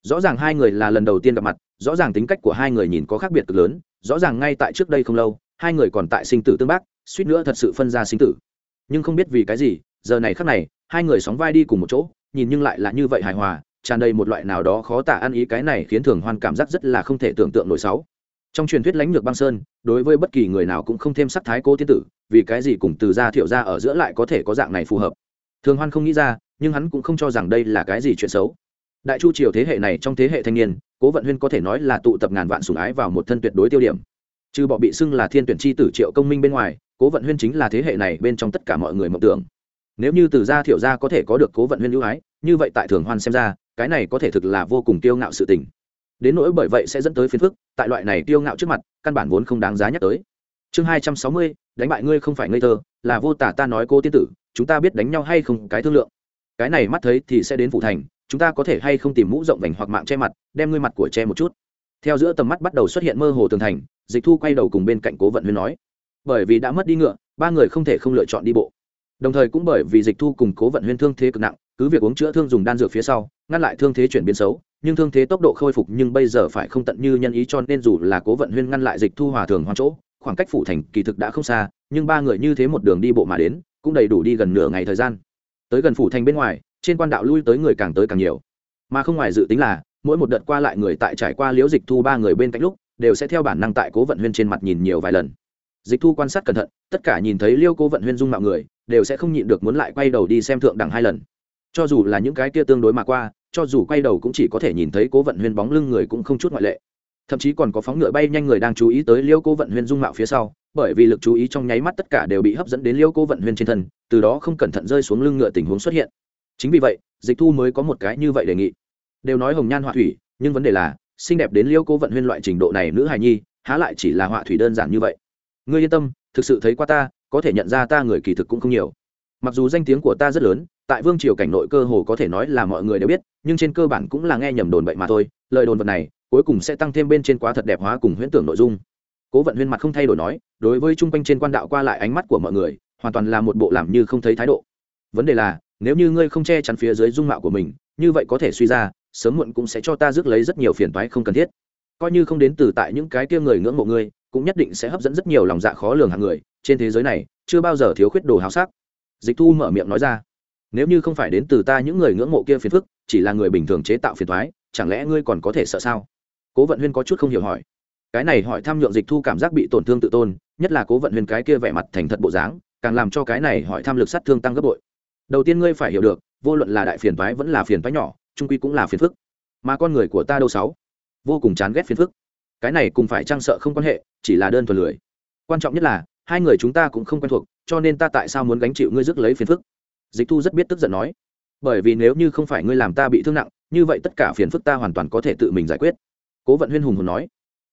[SPEAKER 1] Rõ ràng hai người là lần đầu tiên gặp mặt, rõ ràng tính cách của hai người nhìn có khác biệt cực lớn, rõ ràng ngay tại trước đây không lâu, hai người còn tại sinh tử tương bác, suýt nữa thật sự phân ra sinh tử. Nhưng không biết vì cái gì, giờ này khác này, hai người sóng vai đi cùng một chỗ, nhìn nhưng lại là như vậy hài hòa, tràn đầy một loại nào đó khó tả ăn ý cái này khiến thường hoan cảm giác rất là không thể tưởng tượng nổi sáu trong truyền thuyết lãnh lược băng sơn, đối với bất kỳ người nào cũng không thêm sắc thái cô tiên tử, vì cái gì cùng từ gia thiệu gia ở giữa lại có thể có dạng này phù hợp? Thường hoan không nghĩ ra, nhưng hắn cũng không cho rằng đây là cái gì chuyện xấu. Đại chu triều thế hệ này trong thế hệ thanh niên, cố vận huyên có thể nói là tụ tập ngàn vạn sủng ái vào một thân tuyệt đối tiêu điểm. Trừ bọ bị xưng là thiên tuyển chi tử triệu công minh bên ngoài, cố vận huyên chính là thế hệ này bên trong tất cả mọi người mộng tưởng. Nếu như từ gia thiệu gia có thể có được cố vận huyên ưu ái, như vậy tại thường hoan xem ra, cái này có thể thực là vô cùng tiêu ngạo sự tình. Đến nỗi bởi vậy sẽ dẫn tới phiền phức, tại loại này tiêu ngạo trước mặt, căn bản vốn không đáng giá nhắc tới. Chương hai trăm sáu mươi, đánh bại ngươi không phải ngây thơ, là vô tả ta nói cô tiên tử chúng ta biết đánh nhau hay không, cái thương lượng. Cái này mắt thấy thì sẽ đến phủ thành, chúng ta có thể hay không tìm mũ rộng vành hoặc mạng che mặt, đem ngươi mặt của che một chút. Theo giữa tầm mắt bắt đầu xuất hiện mơ hồ tường thành, dịch thu quay đầu cùng bên cạnh cố vận huyên nói, bởi vì đã mất đi ngựa, ba người không thể không lựa chọn đi bộ. Đồng thời cũng bởi vì dịch thu cùng cố vận huyên thương thế cực nặng, cứ việc uống chữa thương dùng đan dược phía sau, ngăn lại thương thế chuyển biến xấu, nhưng thương thế tốc độ khôi phục nhưng bây giờ phải không tận như nhân ý cho nên dù là cố vận huyên ngăn lại dịch thu hòa thường hoang chỗ, khoảng cách phủ thành kỳ thực đã không xa, nhưng ba người như thế một đường đi bộ mà đến cũng đầy đủ đi gần nửa ngày thời gian. Tới gần phủ thành bên ngoài, trên quan đạo lui tới người càng tới càng nhiều. Mà không ngoài dự tính là, mỗi một đợt qua lại người tại trải qua liễu dịch thu ba người bên cạnh lúc, đều sẽ theo bản năng tại cố vận huyên trên mặt nhìn nhiều vài lần. Dịch thu quan sát cẩn thận, tất cả nhìn thấy liêu cố vận huyên dung mạo người, đều sẽ không nhịn được muốn lại quay đầu đi xem thượng đẳng hai lần. Cho dù là những cái kia tương đối mà qua, cho dù quay đầu cũng chỉ có thể nhìn thấy cố vận huyên bóng lưng người cũng không chút ngoại lệ. Thậm chí còn có phóng ngựa bay nhanh người đang chú ý tới liêu cố vận huyên dung mạo phía sau bởi vì lực chú ý trong nháy mắt tất cả đều bị hấp dẫn đến liêu cố vận huyên trên thân, từ đó không cẩn thận rơi xuống lưng ngựa tình huống xuất hiện. Chính vì vậy, dịch thu mới có một cái như vậy đề nghị. Đều nói hồng nhan họa thủy, nhưng vấn đề là, xinh đẹp đến liêu cố vận huyên loại trình độ này nữ hài nhi, há lại chỉ là họa thủy đơn giản như vậy. Ngươi yên tâm, thực sự thấy qua ta, có thể nhận ra ta người kỳ thực cũng không nhiều. Mặc dù danh tiếng của ta rất lớn, tại vương triều cảnh nội cơ hồ có thể nói là mọi người đều biết, nhưng trên cơ bản cũng là nghe nhầm đồn bậy mà thôi, lời đồn vật này, cuối cùng sẽ tăng thêm bên trên quá thật đẹp hóa cùng huyễn tưởng nội dung cố vận huyên mặt không thay đổi nói, đối với chung quanh trên quan đạo qua lại ánh mắt của mọi người, hoàn toàn là một bộ làm như không thấy thái độ. Vấn đề là, nếu như ngươi không che chắn phía dưới dung mạo của mình, như vậy có thể suy ra, sớm muộn cũng sẽ cho ta rước lấy rất nhiều phiền toái không cần thiết. Coi như không đến từ tại những cái kia người ngưỡng mộ ngươi, cũng nhất định sẽ hấp dẫn rất nhiều lòng dạ khó lường hàng người, trên thế giới này, chưa bao giờ thiếu khuyết đồ háo sắc. Dịch thu mở miệng nói ra, nếu như không phải đến từ ta những người ngưỡng mộ kia phiền phức, chỉ là người bình thường chế tạo phiền thoái chẳng lẽ ngươi còn có thể sợ sao? Cố vận huyên có chút không hiểu hỏi cái này hỏi thăm nhượng dịch thu cảm giác bị tổn thương tự tôn, nhất là cố vận huyền cái kia vẻ mặt thành thật bộ dáng, càng làm cho cái này hỏi thăm lực sát thương tăng gấp bội. Đầu tiên ngươi phải hiểu được, vô luận là đại phiền toái vẫn là phiền toái nhỏ, trung quy cũng là phiền phức. Mà con người của ta đâu sáu? Vô cùng chán ghét phiền phức. Cái này cùng phải trang sợ không quan hệ, chỉ là đơn thuần lười. Quan trọng nhất là, hai người chúng ta cũng không quen thuộc, cho nên ta tại sao muốn gánh chịu ngươi rước lấy phiền phức? Dịch thu rất biết tức giận nói. Bởi vì nếu như không phải ngươi làm ta bị thương nặng, như vậy tất cả phiền phức ta hoàn toàn có thể tự mình giải quyết. Cố vận huyên hùng hồn nói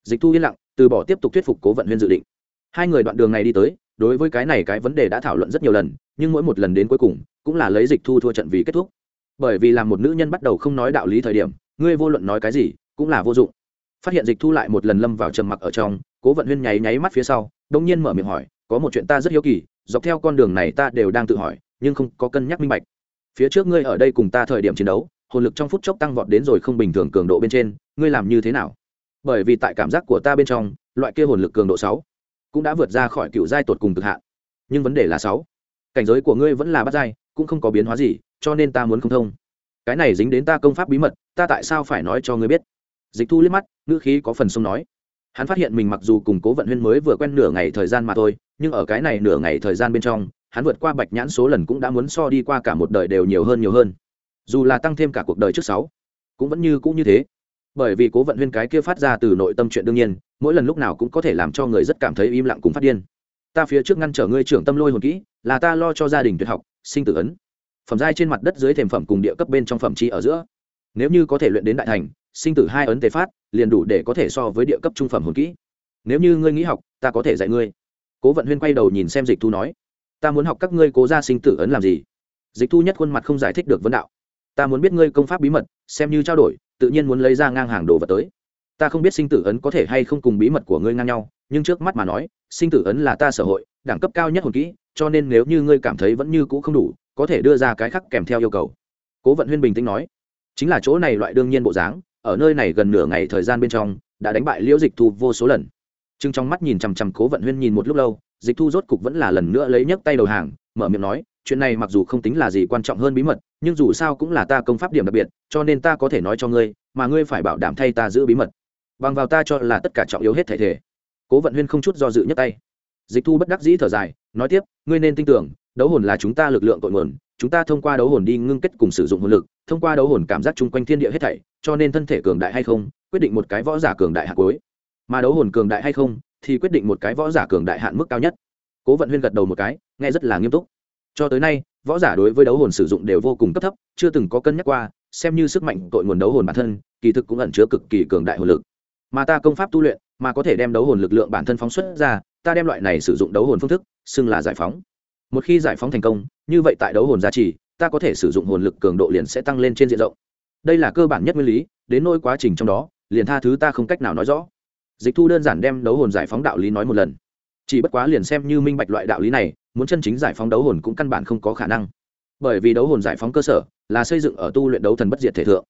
[SPEAKER 1] dịch thu yên lặng, từ bỏ tiếp tục thuyết phục cố vận huyên dự định. Hai người đoạn đường này đi tới, đối với cái này cái vấn đề đã thảo luận rất nhiều lần, nhưng mỗi một lần đến cuối cùng, cũng là lấy dịch thu thua trận vì kết thúc. Bởi vì làm một nữ nhân bắt đầu không nói đạo lý thời điểm, ngươi vô luận nói cái gì, cũng là vô dụng. Phát hiện dịch thu lại một lần lâm vào trầm mặc ở trong, cố vận huyên nháy nháy mắt phía sau, đông nhiên mở miệng hỏi, có một chuyện ta rất hiếu kỳ, dọc theo con đường này ta đều đang tự hỏi, nhưng không có cân nhắc minh bạch. Phía trước ngươi ở đây cùng ta thời điểm chiến đấu, hồn lực trong phút chốc tăng vọt đến rồi không bình thường cường độ bên trên, ngươi làm như thế nào? Bởi vì tại cảm giác của ta bên trong, loại kia hồn lực cường độ sáu cũng đã vượt ra khỏi cựu giai tột cùng cực hạn. Nhưng vấn đề là sáu, cảnh giới của ngươi vẫn là bắt giai, cũng không có biến hóa gì, cho nên ta muốn không thông. Cái này dính đến ta công pháp bí mật, ta tại sao phải nói cho ngươi biết? Dịch thu liếc mắt, ngữ khí có phần sông nói. Hắn phát hiện mình mặc dù cùng cố vận huyên mới vừa quen nửa ngày thời gian mà thôi, nhưng ở cái này nửa ngày thời gian bên trong, hắn vượt qua bạch nhãn số lần cũng đã muốn so đi qua cả một đời đều nhiều hơn nhiều hơn. Dù là tăng thêm cả cuộc đời trước sáu, cũng vẫn như cũng như thế bởi vì cố vận huyên cái kia phát ra từ nội tâm chuyện đương nhiên, mỗi lần lúc nào cũng có thể làm cho người rất cảm thấy im lặng cùng phát điên. Ta phía trước ngăn trở ngươi trưởng tâm lôi hồn kỹ, là ta lo cho gia đình tuyệt học, sinh tử ấn. Phẩm giai trên mặt đất dưới thềm phẩm cùng địa cấp bên trong phẩm chi ở giữa. Nếu như có thể luyện đến đại thành, sinh tử hai ấn tề phát, liền đủ để có thể so với địa cấp trung phẩm hồn kỹ. Nếu như ngươi nghĩ học, ta có thể dạy ngươi. Cố vận huyên quay đầu nhìn xem dịch thu nói, ta muốn học các ngươi cố ra sinh tử ấn làm gì? Dịch thu nhất khuôn mặt không giải thích được vấn đạo, ta muốn biết ngươi công pháp bí mật, xem như trao đổi tự nhiên muốn lấy ra ngang hàng đồ vật tới. Ta không biết sinh tử ấn có thể hay không cùng bí mật của ngươi ngang nhau, nhưng trước mắt mà nói, sinh tử ấn là ta sở hội, đẳng cấp cao nhất hồn kỹ, cho nên nếu như ngươi cảm thấy vẫn như cũ không đủ, có thể đưa ra cái khác kèm theo yêu cầu. Cố vận huyên bình tĩnh nói. Chính là chỗ này loại đương nhiên bộ dáng, ở nơi này gần nửa ngày thời gian bên trong, đã đánh bại liễu dịch thu vô số lần. Chưng trong mắt nhìn chằm chằm cố vận huyên nhìn một lúc lâu, dịch thu rốt cục vẫn là lần nữa lấy nhấc tay đầu hàng, mở miệng nói chuyện này mặc dù không tính là gì quan trọng hơn bí mật, nhưng dù sao cũng là ta công pháp điểm đặc biệt, cho nên ta có thể nói cho ngươi, mà ngươi phải bảo đảm thay ta giữ bí mật. Bằng vào ta cho là tất cả trọng yếu hết thể thể cố vận huyên không chút do dự nhấc tay. Dịch thu bất đắc dĩ thở dài, nói tiếp, ngươi nên tin tưởng, đấu hồn là chúng ta lực lượng cội nguồn, chúng ta thông qua đấu hồn đi ngưng kết cùng sử dụng hồn lực, thông qua đấu hồn cảm giác chung quanh thiên địa hết thảy, cho nên thân thể cường đại hay không, quyết định một cái võ giả cường đại hạ cuối. Mà đấu hồn cường đại hay không, thì quyết định một cái võ giả cường đại hạn mức cao nhất. Cố vận huyên gật đầu một cái, nghe rất là nghiêm túc cho tới nay, võ giả đối với đấu hồn sử dụng đều vô cùng cấp thấp, chưa từng có cân nhắc qua, xem như sức mạnh tội nguồn đấu hồn bản thân, kỳ thực cũng ẩn chứa cực kỳ cường đại hồn lực. Mà ta công pháp tu luyện, mà có thể đem đấu hồn lực lượng bản thân phóng xuất ra, ta đem loại này sử dụng đấu hồn phương thức, xưng là giải phóng. Một khi giải phóng thành công, như vậy tại đấu hồn giá trị ta có thể sử dụng hồn lực cường độ liền sẽ tăng lên trên diện rộng. Đây là cơ bản nhất nguyên lý, đến nỗi quá trình trong đó, liền tha thứ ta không cách nào nói rõ. Dịch thu đơn giản đem đấu hồn giải phóng đạo lý nói một lần chỉ bất quá liền xem như minh bạch loại đạo lý này, muốn chân chính giải phóng đấu hồn cũng căn bản không có khả năng. Bởi vì đấu hồn giải phóng cơ sở là xây dựng ở tu luyện đấu thần bất diệt thể thượng.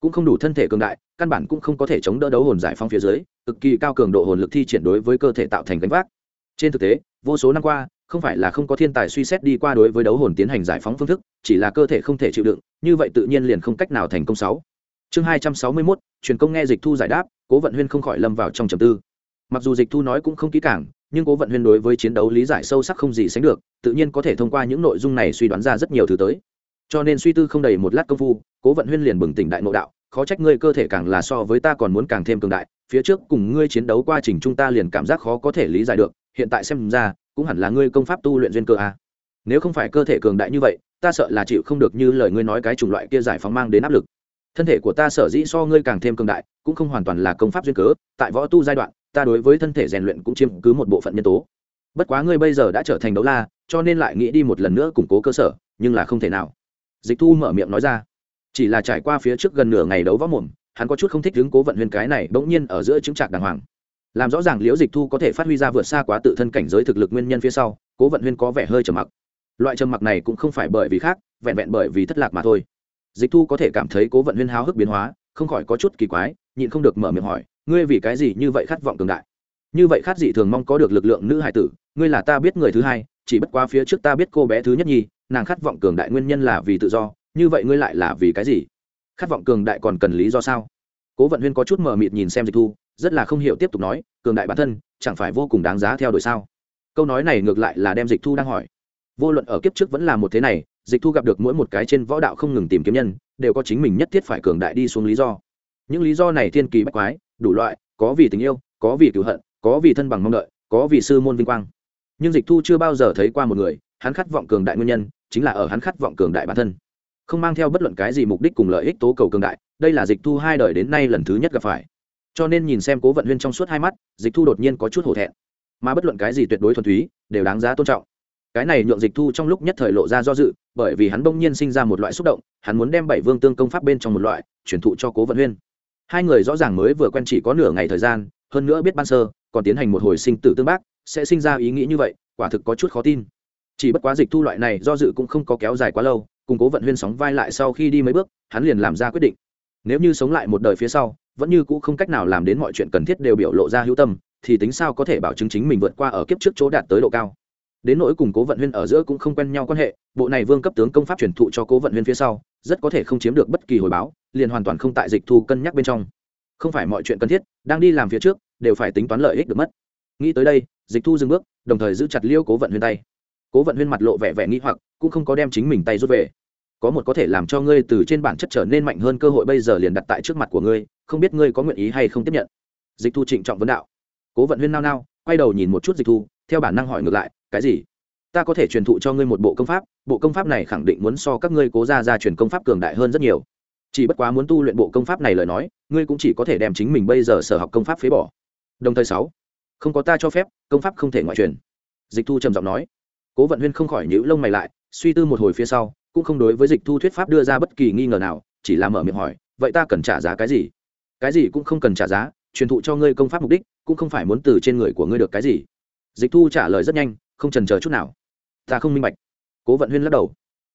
[SPEAKER 1] Cũng không đủ thân thể cường đại, căn bản cũng không có thể chống đỡ đấu hồn giải phóng phía dưới, cực kỳ cao cường độ hồn lực thi triển đối với cơ thể tạo thành gánh vác. Trên thực tế, vô số năm qua, không phải là không có thiên tài suy xét đi qua đối với đấu hồn tiến hành giải phóng phương thức, chỉ là cơ thể không thể chịu đựng, như vậy tự nhiên liền không cách nào thành công sáu. Chương hai trăm sáu mươi mốt, truyền công nghe dịch thu giải đáp, cố vận huyên không khỏi lâm vào trong trầm tư. Mặc dù dịch thu nói cũng không kỹ càng nhưng cố vận huyên đối với chiến đấu lý giải sâu sắc không gì sánh được, tự nhiên có thể thông qua những nội dung này suy đoán ra rất nhiều thứ tới cho nên suy tư không đầy một lát công phu, cố vận huyên liền bừng tỉnh đại nội đạo, khó trách ngươi cơ thể càng là so với ta còn muốn càng thêm cường đại, phía trước cùng ngươi chiến đấu quá trình chúng ta liền cảm giác khó có thể lý giải được, hiện tại xem ra, cũng hẳn là ngươi công pháp tu luyện duyên cơ a à. nếu không phải cơ thể cường đại như vậy, ta sợ là chịu không được như lời ngươi nói cái chủng loại kia giải phóng mang đến áp lực thân thể của ta sở dĩ so ngươi càng thêm cường đại, cũng không hoàn toàn là công pháp duyên cớ, tại võ tu giai đoạn ta đối với thân thể rèn luyện cũng chiếm cứ một bộ phận nhân tố. Bất quá ngươi bây giờ đã trở thành đấu la, cho nên lại nghĩ đi một lần nữa củng cố cơ sở, nhưng là không thể nào. Dịch thu mở miệng nói ra. Chỉ là trải qua phía trước gần nửa ngày đấu võ mồm, hắn có chút không thích đứng cố vận huyền cái này bỗng nhiên ở giữa chứng trạc đàng hoàng. Làm rõ ràng liễu dịch thu có thể phát huy ra vượt xa quá tự thân cảnh giới thực lực nguyên nhân phía sau, cố vận huyên có vẻ hơi trầm mặc. Loại trầm mặc này cũng không phải bởi vì khác, vẹn vẹn bởi vì thất lạc mà thôi. Dịch thu có thể cảm thấy cố vận huyên háo hức biến hóa, không khỏi có chút kỳ quái, nhịn không được mở miệng hỏi ngươi vì cái gì như vậy khát vọng cường đại? Như vậy khát dị thường mong có được lực lượng nữ hải tử, ngươi là ta biết người thứ hai, chỉ bất quá phía trước ta biết cô bé thứ nhất nhi, nàng khát vọng cường đại nguyên nhân là vì tự do, như vậy ngươi lại là vì cái gì? Khát vọng cường đại còn cần lý do sao? Cố vận huyên có chút mờ mịt nhìn xem dịch thu, rất là không hiểu tiếp tục nói, cường đại bản thân, chẳng phải vô cùng đáng giá theo đuổi sao? Câu nói này ngược lại là đem dịch thu đang hỏi. Vô luận ở kiếp trước vẫn là một thế này, dịch thu gặp được mỗi một cái trên võ đạo không ngừng tìm kiếm nhân, đều có chính mình nhất thiết phải cường đại đi xuống lý do. Những lý do này thiên kỳ bách quái đủ loại, có vì tình yêu, có vì cựu hận, có vì thân bằng mong đợi, có vì sư môn vinh quang. Nhưng dịch thu chưa bao giờ thấy qua một người, hắn khát vọng cường đại nguyên nhân, chính là ở hắn khát vọng cường đại bản thân. Không mang theo bất luận cái gì mục đích cùng lợi ích tố cầu cường đại, đây là dịch thu hai đời đến nay lần thứ nhất gặp phải. Cho nên nhìn xem cố vận huyên trong suốt hai mắt, dịch thu đột nhiên có chút hổ thẹn. Mà bất luận cái gì tuyệt đối thuần túy, đều đáng giá tôn trọng. Cái này nhượng dịch thu trong lúc nhất thời lộ ra do dự, bởi vì hắn bỗng nhiên sinh ra một loại xúc động, hắn muốn đem bảy vương tương công pháp bên trong một loại chuyển thụ cho cố vận huyên hai người rõ ràng mới vừa quen chỉ có nửa ngày thời gian, hơn nữa biết ban sơ, còn tiến hành một hồi sinh tử tương bác, sẽ sinh ra ý nghĩ như vậy, quả thực có chút khó tin. Chỉ bất quá dịch thu loại này do dự cũng không có kéo dài quá lâu, cùng cố vận huyên sóng vai lại sau khi đi mấy bước, hắn liền làm ra quyết định. Nếu như sống lại một đời phía sau, vẫn như cũ không cách nào làm đến mọi chuyện cần thiết đều biểu lộ ra hữu tâm, thì tính sao có thể bảo chứng chính mình vượt qua ở kiếp trước chỗ đạt tới độ cao? Đến nỗi cùng cố vận huyên ở giữa cũng không quen nhau quan hệ, bộ này vương cấp tướng công pháp truyền thụ cho cố vận huyên phía sau, rất có thể không chiếm được bất kỳ hồi báo, liền hoàn toàn không tại dịch thu cân nhắc bên trong. Không phải mọi chuyện cần thiết, đang đi làm phía trước, đều phải tính toán lợi ích được mất. Nghĩ tới đây, dịch thu dừng bước, đồng thời giữ chặt liêu cố vận huyên tay. Cố vận huyên mặt lộ vẻ vẻ nghĩ hoặc, cũng không có đem chính mình tay rút về. Có một có thể làm cho ngươi từ trên bản chất trở nên mạnh hơn cơ hội bây giờ liền đặt tại trước mặt của ngươi, không biết ngươi có nguyện ý hay không tiếp nhận. Dịch thu trịnh trọng vấn đạo. Cố vận huyên nao nao, quay đầu nhìn một chút dịch thu theo bản năng hỏi ngược lại, cái gì? Ta có thể truyền thụ cho ngươi một bộ công pháp, bộ công pháp này khẳng định muốn so các ngươi cố ra ra truyền công pháp cường đại hơn rất nhiều. Chỉ bất quá muốn tu luyện bộ công pháp này lời nói, ngươi cũng chỉ có thể đem chính mình bây giờ sở học công pháp phế bỏ. Đồng thời sáu, không có ta cho phép, công pháp không thể ngoại truyền. Dịch thu trầm giọng nói. Cố vận huyên không khỏi nhữ lông mày lại, suy tư một hồi phía sau, cũng không đối với dịch thu thuyết pháp đưa ra bất kỳ nghi ngờ nào, chỉ là mở miệng hỏi, vậy ta cần trả giá cái gì? Cái gì cũng không cần trả giá, truyền thụ cho ngươi công pháp mục đích, cũng không phải muốn từ trên người của ngươi được cái gì dịch thu trả lời rất nhanh, không trần chờ chút nào. Ta không minh bạch. Cố vận huyên lắc đầu.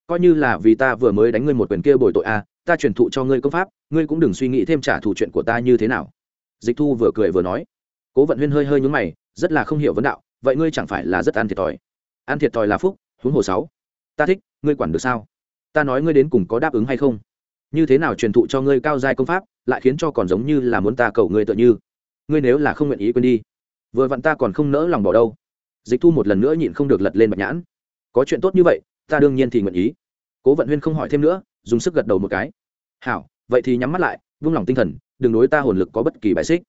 [SPEAKER 1] Coi như là vì ta vừa mới đánh ngươi một quyền kia bồi tội a, ta truyền thụ cho ngươi công pháp, ngươi cũng đừng suy nghĩ thêm trả thù chuyện của ta như thế nào. Dịch thu vừa cười vừa nói. Cố vận huyên hơi hơi nhúng mày, rất là không hiểu vấn đạo, vậy ngươi chẳng phải là rất ăn thiệt thòi. Ăn thiệt thòi là phúc, huống hồ sáu. Ta thích, ngươi quản được sao? Ta nói ngươi đến cùng có đáp ứng hay không? Như thế nào truyền thụ cho ngươi cao giai công pháp, lại khiến cho còn giống như là muốn ta cầu ngươi tựa như? Ngươi nếu là không nguyện ý quên đi vừa vặn ta còn không nỡ lòng bỏ đâu. Dịch thu một lần nữa nhịn không được lật lên bạch nhãn. Có chuyện tốt như vậy, ta đương nhiên thì nguyện ý. Cố vận huyên không hỏi thêm nữa, dùng sức gật đầu một cái. Hảo, vậy thì nhắm mắt lại, vung lòng tinh thần, đừng đối ta hồn lực có bất kỳ bài xích.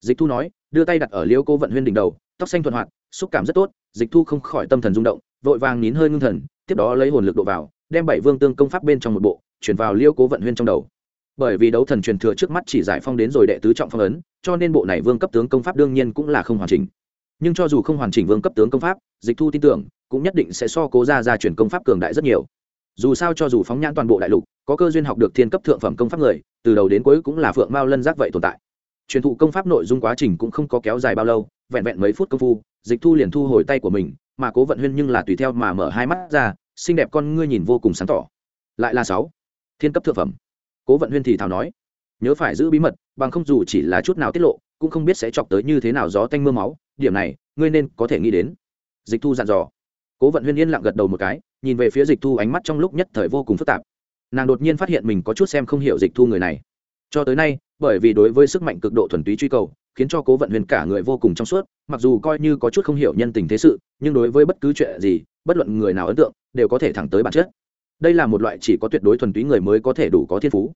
[SPEAKER 1] Dịch thu nói, đưa tay đặt ở liêu cố vận huyên đỉnh đầu, tóc xanh thuận hoạt, xúc cảm rất tốt. Dịch thu không khỏi tâm thần rung động, vội vàng nín hơi ngưng thần, tiếp đó lấy hồn lực độ vào, đem bảy vương tương công pháp bên trong một bộ, chuyển vào liêu cố vận huyên trong đầu bởi vì đấu thần truyền thừa trước mắt chỉ giải phong đến rồi đệ tứ trọng phong ấn, cho nên bộ này vương cấp tướng công pháp đương nhiên cũng là không hoàn chỉnh. Nhưng cho dù không hoàn chỉnh vương cấp tướng công pháp, dịch thu tin tưởng, cũng nhất định sẽ so cố ra ra chuyển công pháp cường đại rất nhiều. Dù sao cho dù phóng nhãn toàn bộ đại lục, có cơ duyên học được thiên cấp thượng phẩm công pháp người, từ đầu đến cuối cũng là phượng mao lân giác vậy tồn tại. Truyền thụ công pháp nội dung quá trình cũng không có kéo dài bao lâu, vẹn vẹn mấy phút công phu, dịch thu liền thu hồi tay của mình, mà cố vận huyên nhưng là tùy theo mà mở hai mắt ra, xinh đẹp con ngươi nhìn vô cùng sáng tỏ. Lại là sáu. Thiên cấp thượng phẩm cố vận huyên thì thào nói, nhớ phải giữ bí mật, bằng không dù chỉ là chút nào tiết lộ, cũng không biết sẽ chọc tới như thế nào gió tanh mưa máu, điểm này, ngươi nên có thể nghĩ đến. Dịch thu dặn dò. Cố vận huyên yên lặng gật đầu một cái, nhìn về phía dịch thu ánh mắt trong lúc nhất thời vô cùng phức tạp. Nàng đột nhiên phát hiện mình có chút xem không hiểu dịch thu người này. Cho tới nay, bởi vì đối với sức mạnh cực độ thuần túy truy cầu, khiến cho cố vận huyền cả người vô cùng trong suốt, mặc dù coi như có chút không hiểu nhân tình thế sự, nhưng đối với bất cứ chuyện gì, bất luận người nào ấn tượng, đều có thể thẳng tới bản chất đây là một loại chỉ có tuyệt đối thuần túy người mới có thể đủ có thiên phú.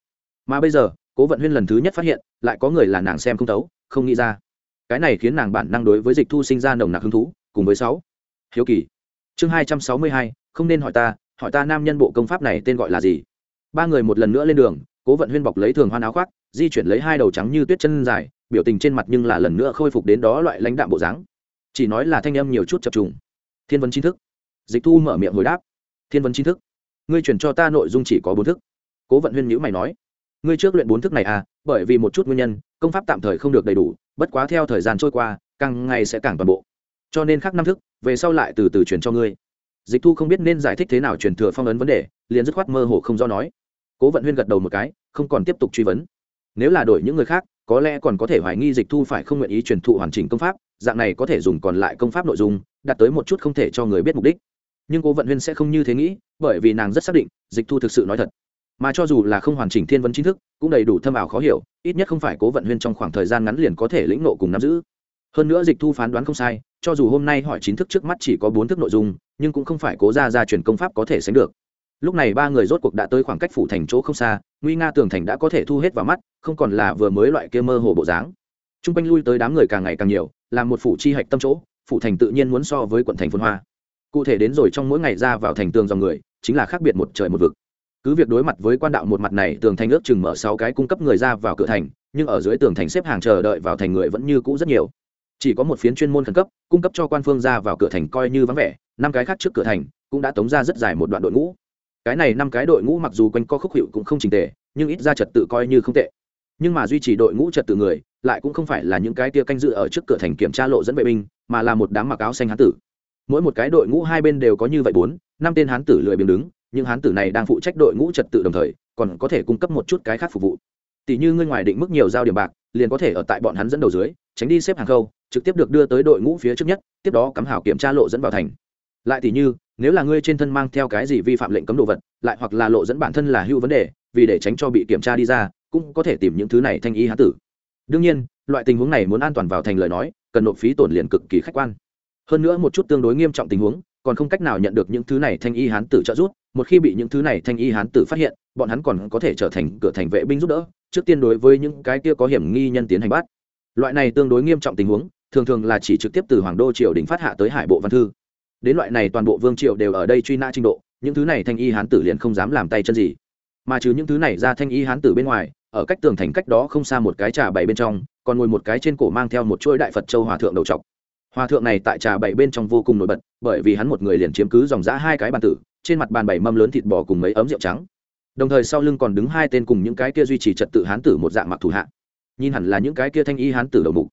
[SPEAKER 1] Mà bây giờ, cố vận huyên lần thứ nhất phát hiện, lại có người là nàng xem không thấu, không nghĩ ra. Cái này khiến nàng bản năng đối với dịch thu sinh ra nồng nặc hứng thú, cùng với sáu. Hiếu kỳ. Chương hai trăm sáu mươi hai, không nên hỏi ta hỏi ta nam nhân bộ công pháp này tên gọi là gì? Ba người một lần nữa lên đường, cố vận huyên bọc lấy thường hoan áo khoác, di chuyển lấy hai đầu trắng như tuyết chân dài, biểu tình trên mặt nhưng là lần nữa khôi phục đến đó loại lãnh đạm bộ dáng. Chỉ nói là thanh âm nhiều chút chập trùng. Thiên vấn chính thức. Dịch thu mở miệng hồi đáp. Thiên vấn chính thức ngươi chuyển cho ta nội dung chỉ có bốn thức. Cố vận huyên nhữ mày nói, ngươi trước luyện bốn thức này à bởi vì một chút nguyên nhân, công pháp tạm thời không được đầy đủ, bất quá theo thời gian trôi qua, càng ngày sẽ càng toàn bộ. Cho nên khác năm thức, về sau lại từ từ chuyển cho ngươi. Dịch thu không biết nên giải thích thế nào truyền thừa phong ấn vấn đề, liền dứt khoát mơ hồ không do nói. Cố vận huyên gật đầu một cái, không còn tiếp tục truy vấn. Nếu là đổi những người khác, có lẽ còn có thể hoài nghi dịch thu phải không nguyện ý truyền thụ hoàn chỉnh công pháp, dạng này có thể dùng còn lại công pháp nội dung, đạt tới một chút không thể cho người biết mục đích nhưng cố vận huyên sẽ không như thế nghĩ, bởi vì nàng rất xác định, dịch thu thực sự nói thật. Mà cho dù là không hoàn chỉnh thiên vấn chính thức, cũng đầy đủ thâm ảo khó hiểu, ít nhất không phải cố vận huyên trong khoảng thời gian ngắn liền có thể lĩnh nộ cùng nắm giữ. Hơn nữa dịch thu phán đoán không sai, cho dù hôm nay hỏi chính thức trước mắt chỉ có bốn thức nội dung, nhưng cũng không phải cố ra ra truyền công pháp có thể sánh được. Lúc này ba người rốt cuộc đã tới khoảng cách phủ thành chỗ không xa, nguy nga tường thành đã có thể thu hết vào mắt, không còn là vừa mới loại kia mơ hồ bộ dáng. T r u n g quanh lui tới đám người càng ngày càng nhiều, là một phủ chi hạch tâm chỗ, phủ thành tự nhiên muốn so với quận thành phân hoa cụ thể đến rồi trong mỗi ngày ra vào thành tường dòng người, chính là khác biệt một trời một vực. Cứ việc đối mặt với quan đạo một mặt này, tường thành ước chừng mở sáu cái cung cấp người ra vào cửa thành, nhưng ở dưới tường thành xếp hàng chờ đợi vào thành người vẫn như cũ rất nhiều. Chỉ có một phiến chuyên môn khẩn cấp, cung cấp cho quan phương ra vào cửa thành coi như vắng vẻ, năm cái khác trước cửa thành cũng đã tống ra rất dài một đoạn đội ngũ. Cái này năm cái đội ngũ mặc dù quanh co khúc hiệu cũng không trình tề, nhưng ít ra trật tự coi như không tệ. Nhưng mà duy trì đội ngũ trật tự người, lại cũng không phải là những cái tia canh dự ở trước cửa thành kiểm tra lộ dẫn vệ binh, mà là một đám mặc áo xanh hán tử mỗi một cái đội ngũ hai bên đều có như vậy bốn, năm tên hán tử lười biếng đứng nhưng hán tử này đang phụ trách đội ngũ trật tự đồng thời, còn có thể cung cấp một chút cái khác phục vụ. Tỷ như ngươi ngoài định mức nhiều giao điểm bạc, liền có thể ở tại bọn hắn dẫn đầu dưới, tránh đi xếp hàng khâu, trực tiếp được đưa tới đội ngũ phía trước nhất, tiếp đó cắm hảo kiểm tra lộ dẫn vào thành. Lại tỷ như, nếu là ngươi trên thân mang theo cái gì vi phạm lệnh cấm đồ vật, lại hoặc là lộ dẫn bản thân là hưu vấn đề, vì để tránh cho bị kiểm tra đi ra, cũng có thể tìm những thứ này thanh ý hán tử. Đương nhiên, loại tình huống này muốn an toàn vào thành lời nói, cần nộp phí tổn liền cực kỳ khách quan hơn nữa một chút tương đối nghiêm trọng tình huống, còn không cách nào nhận được những thứ này thanh y hán tử trợ giúp, một khi bị những thứ này thanh y hán tử phát hiện, bọn hắn còn có thể trở thành cửa thành vệ binh giúp đỡ, trước tiên đối với những cái kia có hiểm nghi nhân tiến hành bắt. Loại này tương đối nghiêm trọng tình huống, thường thường là chỉ trực tiếp từ hoàng đô triều đình phát hạ tới hải bộ văn thư. Đến loại này toàn bộ vương triều đều ở đây truy nã trình độ, những thứ này thanh y hán tử liền không dám làm tay chân gì. Mà trừ những thứ này ra thanh y hán tử bên ngoài, ở cách tường thành cách đó không xa một cái trà bày bên trong, còn ngồi một cái trên cổ mang theo một chuỗi đại phật châu hòa thượng đầu trọc hòa thượng này tại trà bảy bên trong vô cùng nổi bật, bởi vì hắn một người liền chiếm cứ dòng giã hai cái bàn tử, trên mặt bàn bảy mâm lớn thịt bò cùng mấy ấm rượu trắng. Đồng thời sau lưng còn đứng hai tên cùng những cái kia duy trì trật tự hán tử một dạng mặc thủ hạ. Nhìn hẳn là những cái kia thanh y hán tử đầu mục.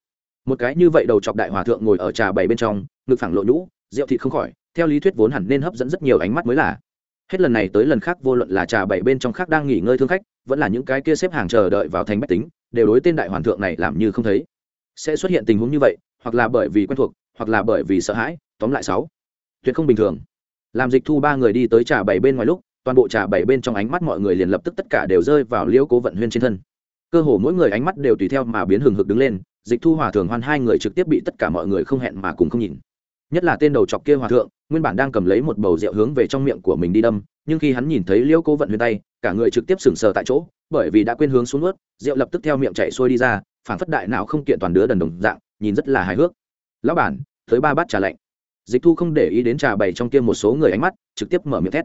[SPEAKER 1] Một cái như vậy đầu chọc đại hòa thượng ngồi ở trà bảy bên trong, ngực phẳng lộ nhũ, rượu thịt không khỏi, theo lý thuyết vốn hẳn nên hấp dẫn rất nhiều ánh mắt mới là. Hết lần này tới lần khác vô luận là trà bảy bên trong khác đang nghỉ ngơi thương khách, vẫn là những cái kia xếp hàng chờ đợi vào thành bách tính, đều đối tên đại hoàn thượng này làm như không thấy. Sẽ xuất hiện tình huống như vậy hoặc là bởi vì quen thuộc, hoặc là bởi vì sợ hãi, tóm lại sáu. Tuyệt không bình thường. Làm dịch thu ba người đi tới trà bảy bên ngoài lúc, toàn bộ trà bảy bên trong ánh mắt mọi người liền lập tức tất cả đều rơi vào liễu cố vận huyên trên thân. Cơ hồ mỗi người ánh mắt đều tùy theo mà biến hừng hực đứng lên, dịch thu hòa thượng hoan hai người trực tiếp bị tất cả mọi người không hẹn mà cùng không nhìn. Nhất là tên đầu chọc kia hòa thượng, nguyên bản đang cầm lấy một bầu rượu hướng về trong miệng của mình đi đâm, nhưng khi hắn nhìn thấy liễu cố vận huyên tay, cả người trực tiếp sừng sờ tại chỗ, bởi vì đã quên hướng xuống ướt rượu lập tức theo miệng chạy xuôi đi ra phản phất đại não không kiện toàn đứa đần đồng dạng nhìn rất là hài hước. Lão bản, tới ba bát trà lạnh. Dịch thu không để ý đến trà bày trong kia một số người ánh mắt, trực tiếp mở miệng thét.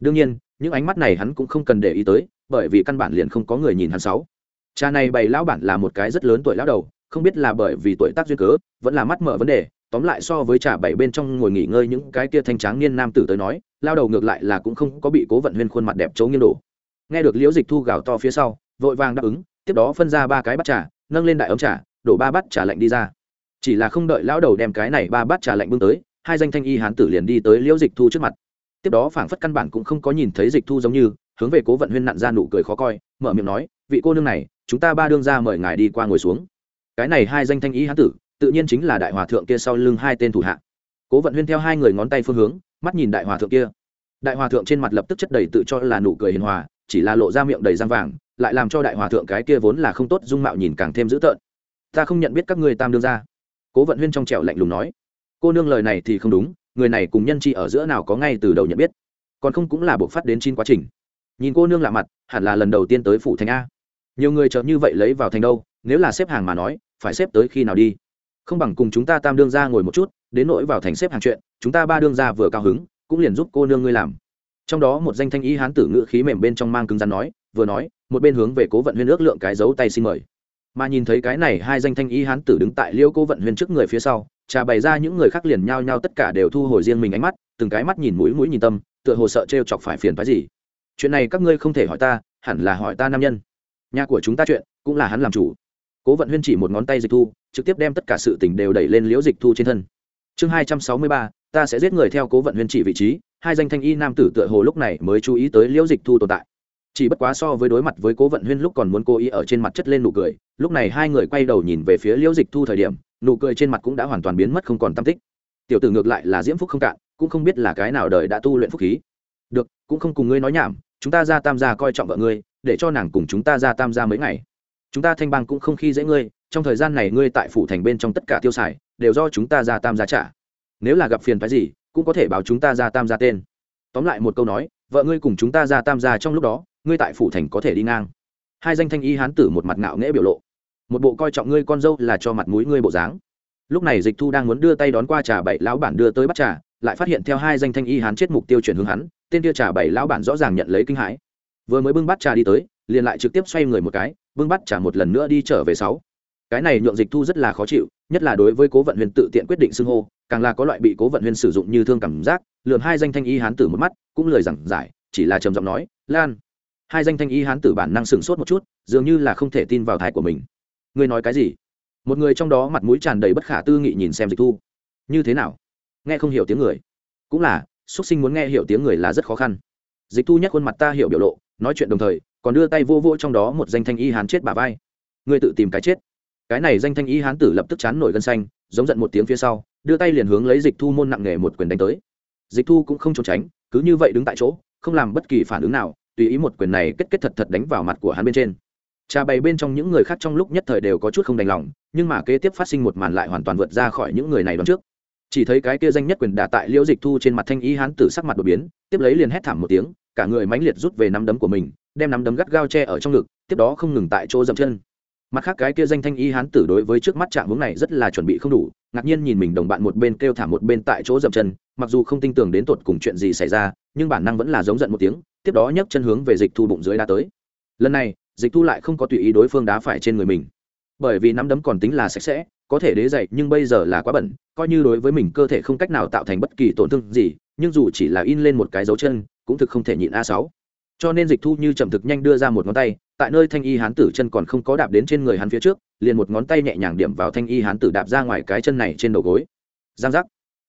[SPEAKER 1] Đương nhiên, những ánh mắt này hắn cũng không cần để ý tới, bởi vì căn bản liền không có người nhìn hắn sáu. Trà này bày lão bản là một cái rất lớn tuổi lão đầu, không biết là bởi vì tuổi tác duyên cớ, vẫn là mắt mở vấn đề, tóm lại so với trà bảy bên trong ngồi nghỉ ngơi những cái kia thanh tráng niên nam tử tới nói lao đầu ngược lại là cũng không có bị cố vận huyên khuôn mặt đẹp trấu nghiêng đổ. Nghe được liễu dịch thu gào to phía sau, vội vàng đáp ứng, tiếp đó phân ra ba cái bát trà, nâng lên đại ống trà đổ ba bát trà lạnh đi ra. Chỉ là không đợi lão đầu đem cái này ba bát trà lạnh bưng tới, hai danh thanh y hán tử liền đi tới liễu dịch thu trước mặt. Tiếp đó phảng phất căn bản cũng không có nhìn thấy dịch thu giống như, hướng về cố vận huyên nặn ra nụ cười khó coi, mở miệng nói, vị cô nương này, chúng ta ba đương ra mời ngài đi qua ngồi xuống. Cái này hai danh thanh y hán tử, tự nhiên chính là đại hòa thượng kia sau lưng hai tên thủ hạ. Cố vận huyên theo hai người ngón tay phương hướng, mắt nhìn đại hòa thượng kia. Đại hòa thượng trên mặt lập tức chất đầy tự cho là nụ cười hiền hòa, chỉ là lộ ra miệng đầy răng vàng, lại làm cho đại hòa thượng cái kia vốn là không tốt dung mạo nhìn càng thêm dữ tợn ta không nhận biết các ngươi tam đương ra cố vận huyên trong trẻo lạnh lùng nói. Cô nương lời này thì không đúng, người này cùng nhân chi ở giữa nào có ngay từ đầu nhận biết. Còn không cũng là buộc phát đến chín quá trình. Nhìn cô nương lạ mặt, hẳn là lần đầu tiên tới phủ thành a. Nhiều người chợt như vậy lấy vào thành đâu, nếu là xếp hàng mà nói, phải xếp tới khi nào đi? Không bằng cùng chúng ta tam đương ra ngồi một chút, đến nỗi vào thành xếp hàng chuyện, chúng ta ba đương ra vừa cao hứng, cũng liền giúp cô nương ngươi làm. Trong đó một danh thanh ý hán tử ngữ khí mềm bên trong mang cứng rắn nói, vừa nói, một bên hướng về cố vận huyên ước lượng cái dấu tay xin mời mà nhìn thấy cái này hai danh thanh y hán tử đứng tại liêu cố vận huyền trước người phía sau, trà bày ra những người khác liền nhao nhao tất cả đều thu hồi riêng mình ánh mắt, từng cái mắt nhìn mũi mũi nhìn tâm, tựa hồ sợ t chọc phải phiền phái gì. Chuyện này các ngươi không thể hỏi ta, hẳn là hỏi ta nam nhân. Nhà của chúng ta chuyện, cũng là hắn làm chủ. Cố vận huyên chỉ một ngón tay dịch thu, trực tiếp đem tất cả sự tình đều đẩy lên liễu dịch thu trên thân. Chương hai trăm sáu mươi ba, ta sẽ giết người theo cố vận huyên chỉ vị trí, hai danh thanh y nam tử tựa hồ lúc này mới chú ý tới liễu dịch thu tồn tại chỉ bất quá so với đối mặt với cố vận huyên lúc còn muốn cố ý ở trên mặt chất lên nụ cười, lúc này hai người quay đầu nhìn về phía liễu dịch thu thời điểm, nụ cười trên mặt cũng đã hoàn toàn biến mất không còn tam tích. Tiểu tử ngược lại là diễm phúc không cạn, cũng không biết là cái nào đời đã tu luyện phúc khí. Được, cũng không cùng ngươi nói nhảm, chúng ta ra tam gia coi trọng vợ ngươi, để cho nàng cùng chúng ta ra tam gia mấy ngày. Chúng ta thanh bang cũng không khi dễ ngươi, trong thời gian này ngươi tại phủ thành bên trong tất cả tiêu xài, đều do chúng ta ra tam gia trả. Nếu là gặp phiền phái gì, cũng có thể báo chúng ta ra tam gia tên. Tóm lại một câu nói, vợ ngươi cùng chúng ta ra tam gia trong lúc đó ngươi tại phủ thành có thể đi ngang. Hai danh thanh y hán tử một mặt ngạo nghễ biểu lộ. Một bộ coi trọng ngươi con dâu là cho mặt mũi ngươi bộ dáng. Lúc này dịch thu đang muốn đưa tay đón qua trà bảy lão bản đưa tới bắt trà, lại phát hiện theo hai danh thanh y hán chết mục tiêu chuyển hướng hắn, tên kia trà bảy lão bản rõ ràng nhận lấy kinh hãi. Vừa mới bưng bắt trà đi tới, liền lại trực tiếp xoay người một cái, bưng bắt trà một lần nữa đi trở về sáu. Cái này nhượng dịch thu rất là khó chịu, nhất là đối với cố vận huyền tự tiện quyết định xưng hô, càng là có loại bị cố vận huyền sử dụng như thương cảm giác lượm hai danh thanh y hán tử một mắt, cũng lời giảng giải, chỉ là trầm giọng nói, lan hai danh thanh y hán tử bản năng sửng sốt một chút, dường như là không thể tin vào thái của mình. Ngươi nói cái gì? Một người trong đó mặt mũi tràn đầy bất khả tư nghị nhìn xem dịch thu. Như thế nào? Nghe không hiểu tiếng người. Cũng là, xuất sinh muốn nghe hiểu tiếng người là rất khó khăn. Dịch thu nhắc khuôn mặt ta hiểu biểu lộ, nói chuyện đồng thời, còn đưa tay vô vô trong đó một danh thanh y hán chết bà vai. Ngươi tự tìm cái chết. Cái này danh thanh y hán tử lập tức chán nổi gân xanh, giống giận một tiếng phía sau, đưa tay liền hướng lấy dịch thu môn nặng nề một quyền đánh tới. Dịch thu cũng không trốn tránh, cứ như vậy đứng tại chỗ, không làm bất kỳ phản ứng nào tùy ý một quyền này kết kết thật thật đánh vào mặt của hắn bên trên. Trà bày bên trong những người khác trong lúc nhất thời đều có chút không đành lòng, nhưng mà kế tiếp phát sinh một màn lại hoàn toàn vượt ra khỏi những người này đón trước. Chỉ thấy cái kia danh nhất quyền đả tại liễu dịch thu trên mặt thanh y hán tử sắc mặt đột biến, tiếp lấy liền hét thảm một tiếng, cả người mãnh liệt rút về nắm đấm của mình, đem nắm đấm gắt gao che ở trong ngực, tiếp đó không ngừng tại chỗ dậm chân. Mặt khác cái kia danh thanh y hán tử đối với trước mắt trạng hướng này rất là chuẩn bị không đủ ngạc nhiên nhìn mình đồng bạn một bên kêu thảm một bên tại chỗ dậm chân, mặc dù không tin tưởng đến tột cùng chuyện gì xảy ra, nhưng bản năng vẫn là giống giận một tiếng, tiếp đó nhấc chân hướng về dịch thu bụng dưới đá tới. Lần này, dịch thu lại không có tùy ý đối phương đá phải trên người mình. Bởi vì nắm đấm còn tính là sạch sẽ, có thể đế dậy, nhưng bây giờ là quá bẩn, coi như đối với mình cơ thể không cách nào tạo thành bất kỳ tổn thương gì, nhưng dù chỉ là in lên một cái dấu chân, cũng thực không thể nhịn a sáu. Cho nên dịch thu như chậm thực nhanh đưa ra một ngón tay tại nơi thanh y hán tử chân còn không có đạp đến trên người hắn phía trước, liền một ngón tay nhẹ nhàng điểm vào thanh y hán tử đạp ra ngoài cái chân này trên đầu gối. Giang giác.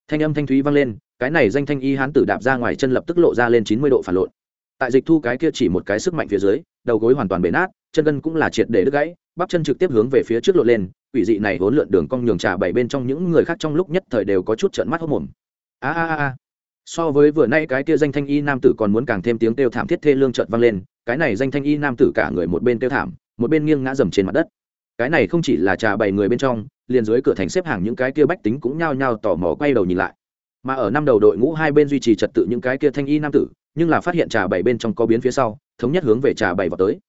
[SPEAKER 1] Thanh âm thanh thúy vang lên, cái này danh thanh y hán tử đạp ra ngoài chân lập tức lộ ra lên chín mươi độ phản lộn. Tại dịch thu cái kia chỉ một cái sức mạnh phía dưới, đầu gối hoàn toàn bể nát, chân gân cũng là triệt để đứt gãy, bắp chân trực tiếp hướng về phía trước lộ lên, quỷ dị này vốn lượn đường cong nhường trà bảy bên trong những người khác trong lúc nhất thời đều có chút trợn mắt hốc mồm. A a a so với vừa nay cái kia danh thanh y nam tử còn muốn càng thêm tiếng kêu thảm thiết thê lương trợt vang lên cái này danh thanh y nam tử cả người một bên tiêu thảm, một bên nghiêng ngã dầm trên mặt đất. Cái này không chỉ là trà bảy người bên trong, liền dưới cửa thành xếp hàng những cái kia bách tính cũng nhao nhao tò mò quay đầu nhìn lại. Mà ở năm đầu đội ngũ hai bên duy trì trật tự những cái kia thanh y nam tử, nhưng là phát hiện trà bảy bên trong có biến phía sau, thống nhất hướng về trà bảy vào tới.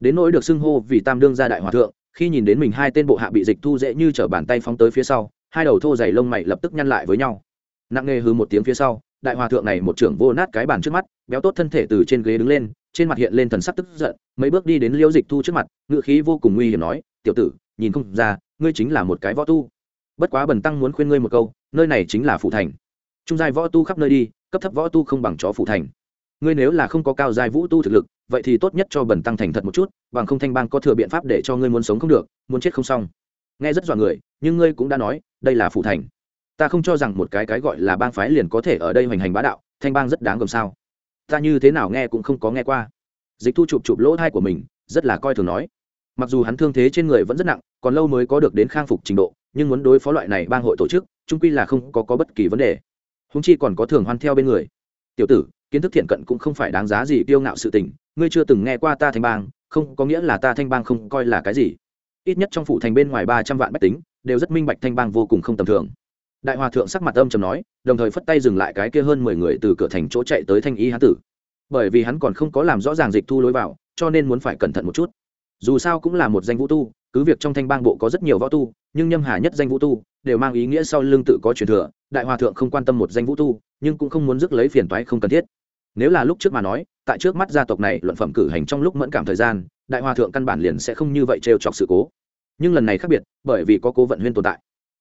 [SPEAKER 1] Đến nỗi được xưng hô vì tam đương gia đại hòa thượng, khi nhìn đến mình hai tên bộ hạ bị dịch thu dễ như t r ở bàn tay phóng tới phía sau, hai đầu thô dày lông mày lập tức nhăn lại với nhau. Nặng nề hư một tiếng phía sau, đại hòa thượng này một trưởng vô nát cái bàn trước mắt, béo tốt thân thể từ trên ghế đứng lên trên mặt hiện lên thần sắc tức giận, mấy bước đi đến liễu dịch thu trước mặt ngự khí vô cùng nguy hiểm nói, tiểu tử, nhìn không ra, ngươi chính là một cái võ tu. Bất quá bần tăng muốn khuyên ngươi một câu, nơi này chính là phủ thành. Trung giai võ tu khắp nơi đi, cấp thấp võ tu không bằng chó phủ thành. Ngươi nếu là không có cao giai vũ tu thực lực, vậy thì tốt nhất cho bần tăng thành thật một chút, bằng không thanh bang có thừa biện pháp để cho ngươi muốn sống không được, muốn chết không xong. Nghe rất dọa người, nhưng ngươi cũng đã nói, đây là phủ thành. Ta không cho rằng một cái cái gọi là bang phái liền có thể ở đây hoành hành bá đạo, thanh bang rất đáng gồm sao ta như thế nào nghe cũng không có nghe qua. Dịch thu chụp chụp lỗ thai của mình rất là coi thường nói. Mặc dù hắn thương thế trên người vẫn rất nặng còn lâu mới có được đến khang phục trình độ nhưng muốn đối phó loại này bang hội tổ chức trung quy là không có, có bất kỳ vấn đề. Húng chi còn có thường hoan theo bên người. Tiểu tử kiến thức thiện cận cũng không phải đáng giá gì kiêu ngạo sự tình ngươi chưa từng nghe qua ta thanh bang không có nghĩa là ta thanh bang không coi là cái gì. Ít nhất trong phủ thành bên ngoài ba trăm vạn bách tính đều rất minh bạch thanh bang vô cùng không tầm thường đại hòa thượng sắc mặt âm trầm nói, đồng thời phất tay dừng lại cái kia hơn mười người từ cửa thành chỗ chạy tới thanh y hán tử. Bởi vì hắn còn không có làm rõ ràng dịch thu lối vào, cho nên muốn phải cẩn thận một chút. Dù sao cũng là một danh vũ tu, cứ việc trong thanh bang bộ có rất nhiều võ tu, nhưng nhâm hà nhất danh vũ tu, đều mang ý nghĩa sau lưng tự có truyền thừa, đại hòa thượng không quan tâm một danh vũ tu, nhưng cũng không muốn rước lấy phiền toái không cần thiết. Nếu là lúc trước mà nói, tại trước mắt gia tộc này, luận phẩm cử hành trong lúc mẫn cảm thời gian, đại hòa thượng căn bản liền sẽ không như vậy trêu chọc sự cố. Nhưng lần này khác biệt, bởi vì có cố vận huyên tồn tại.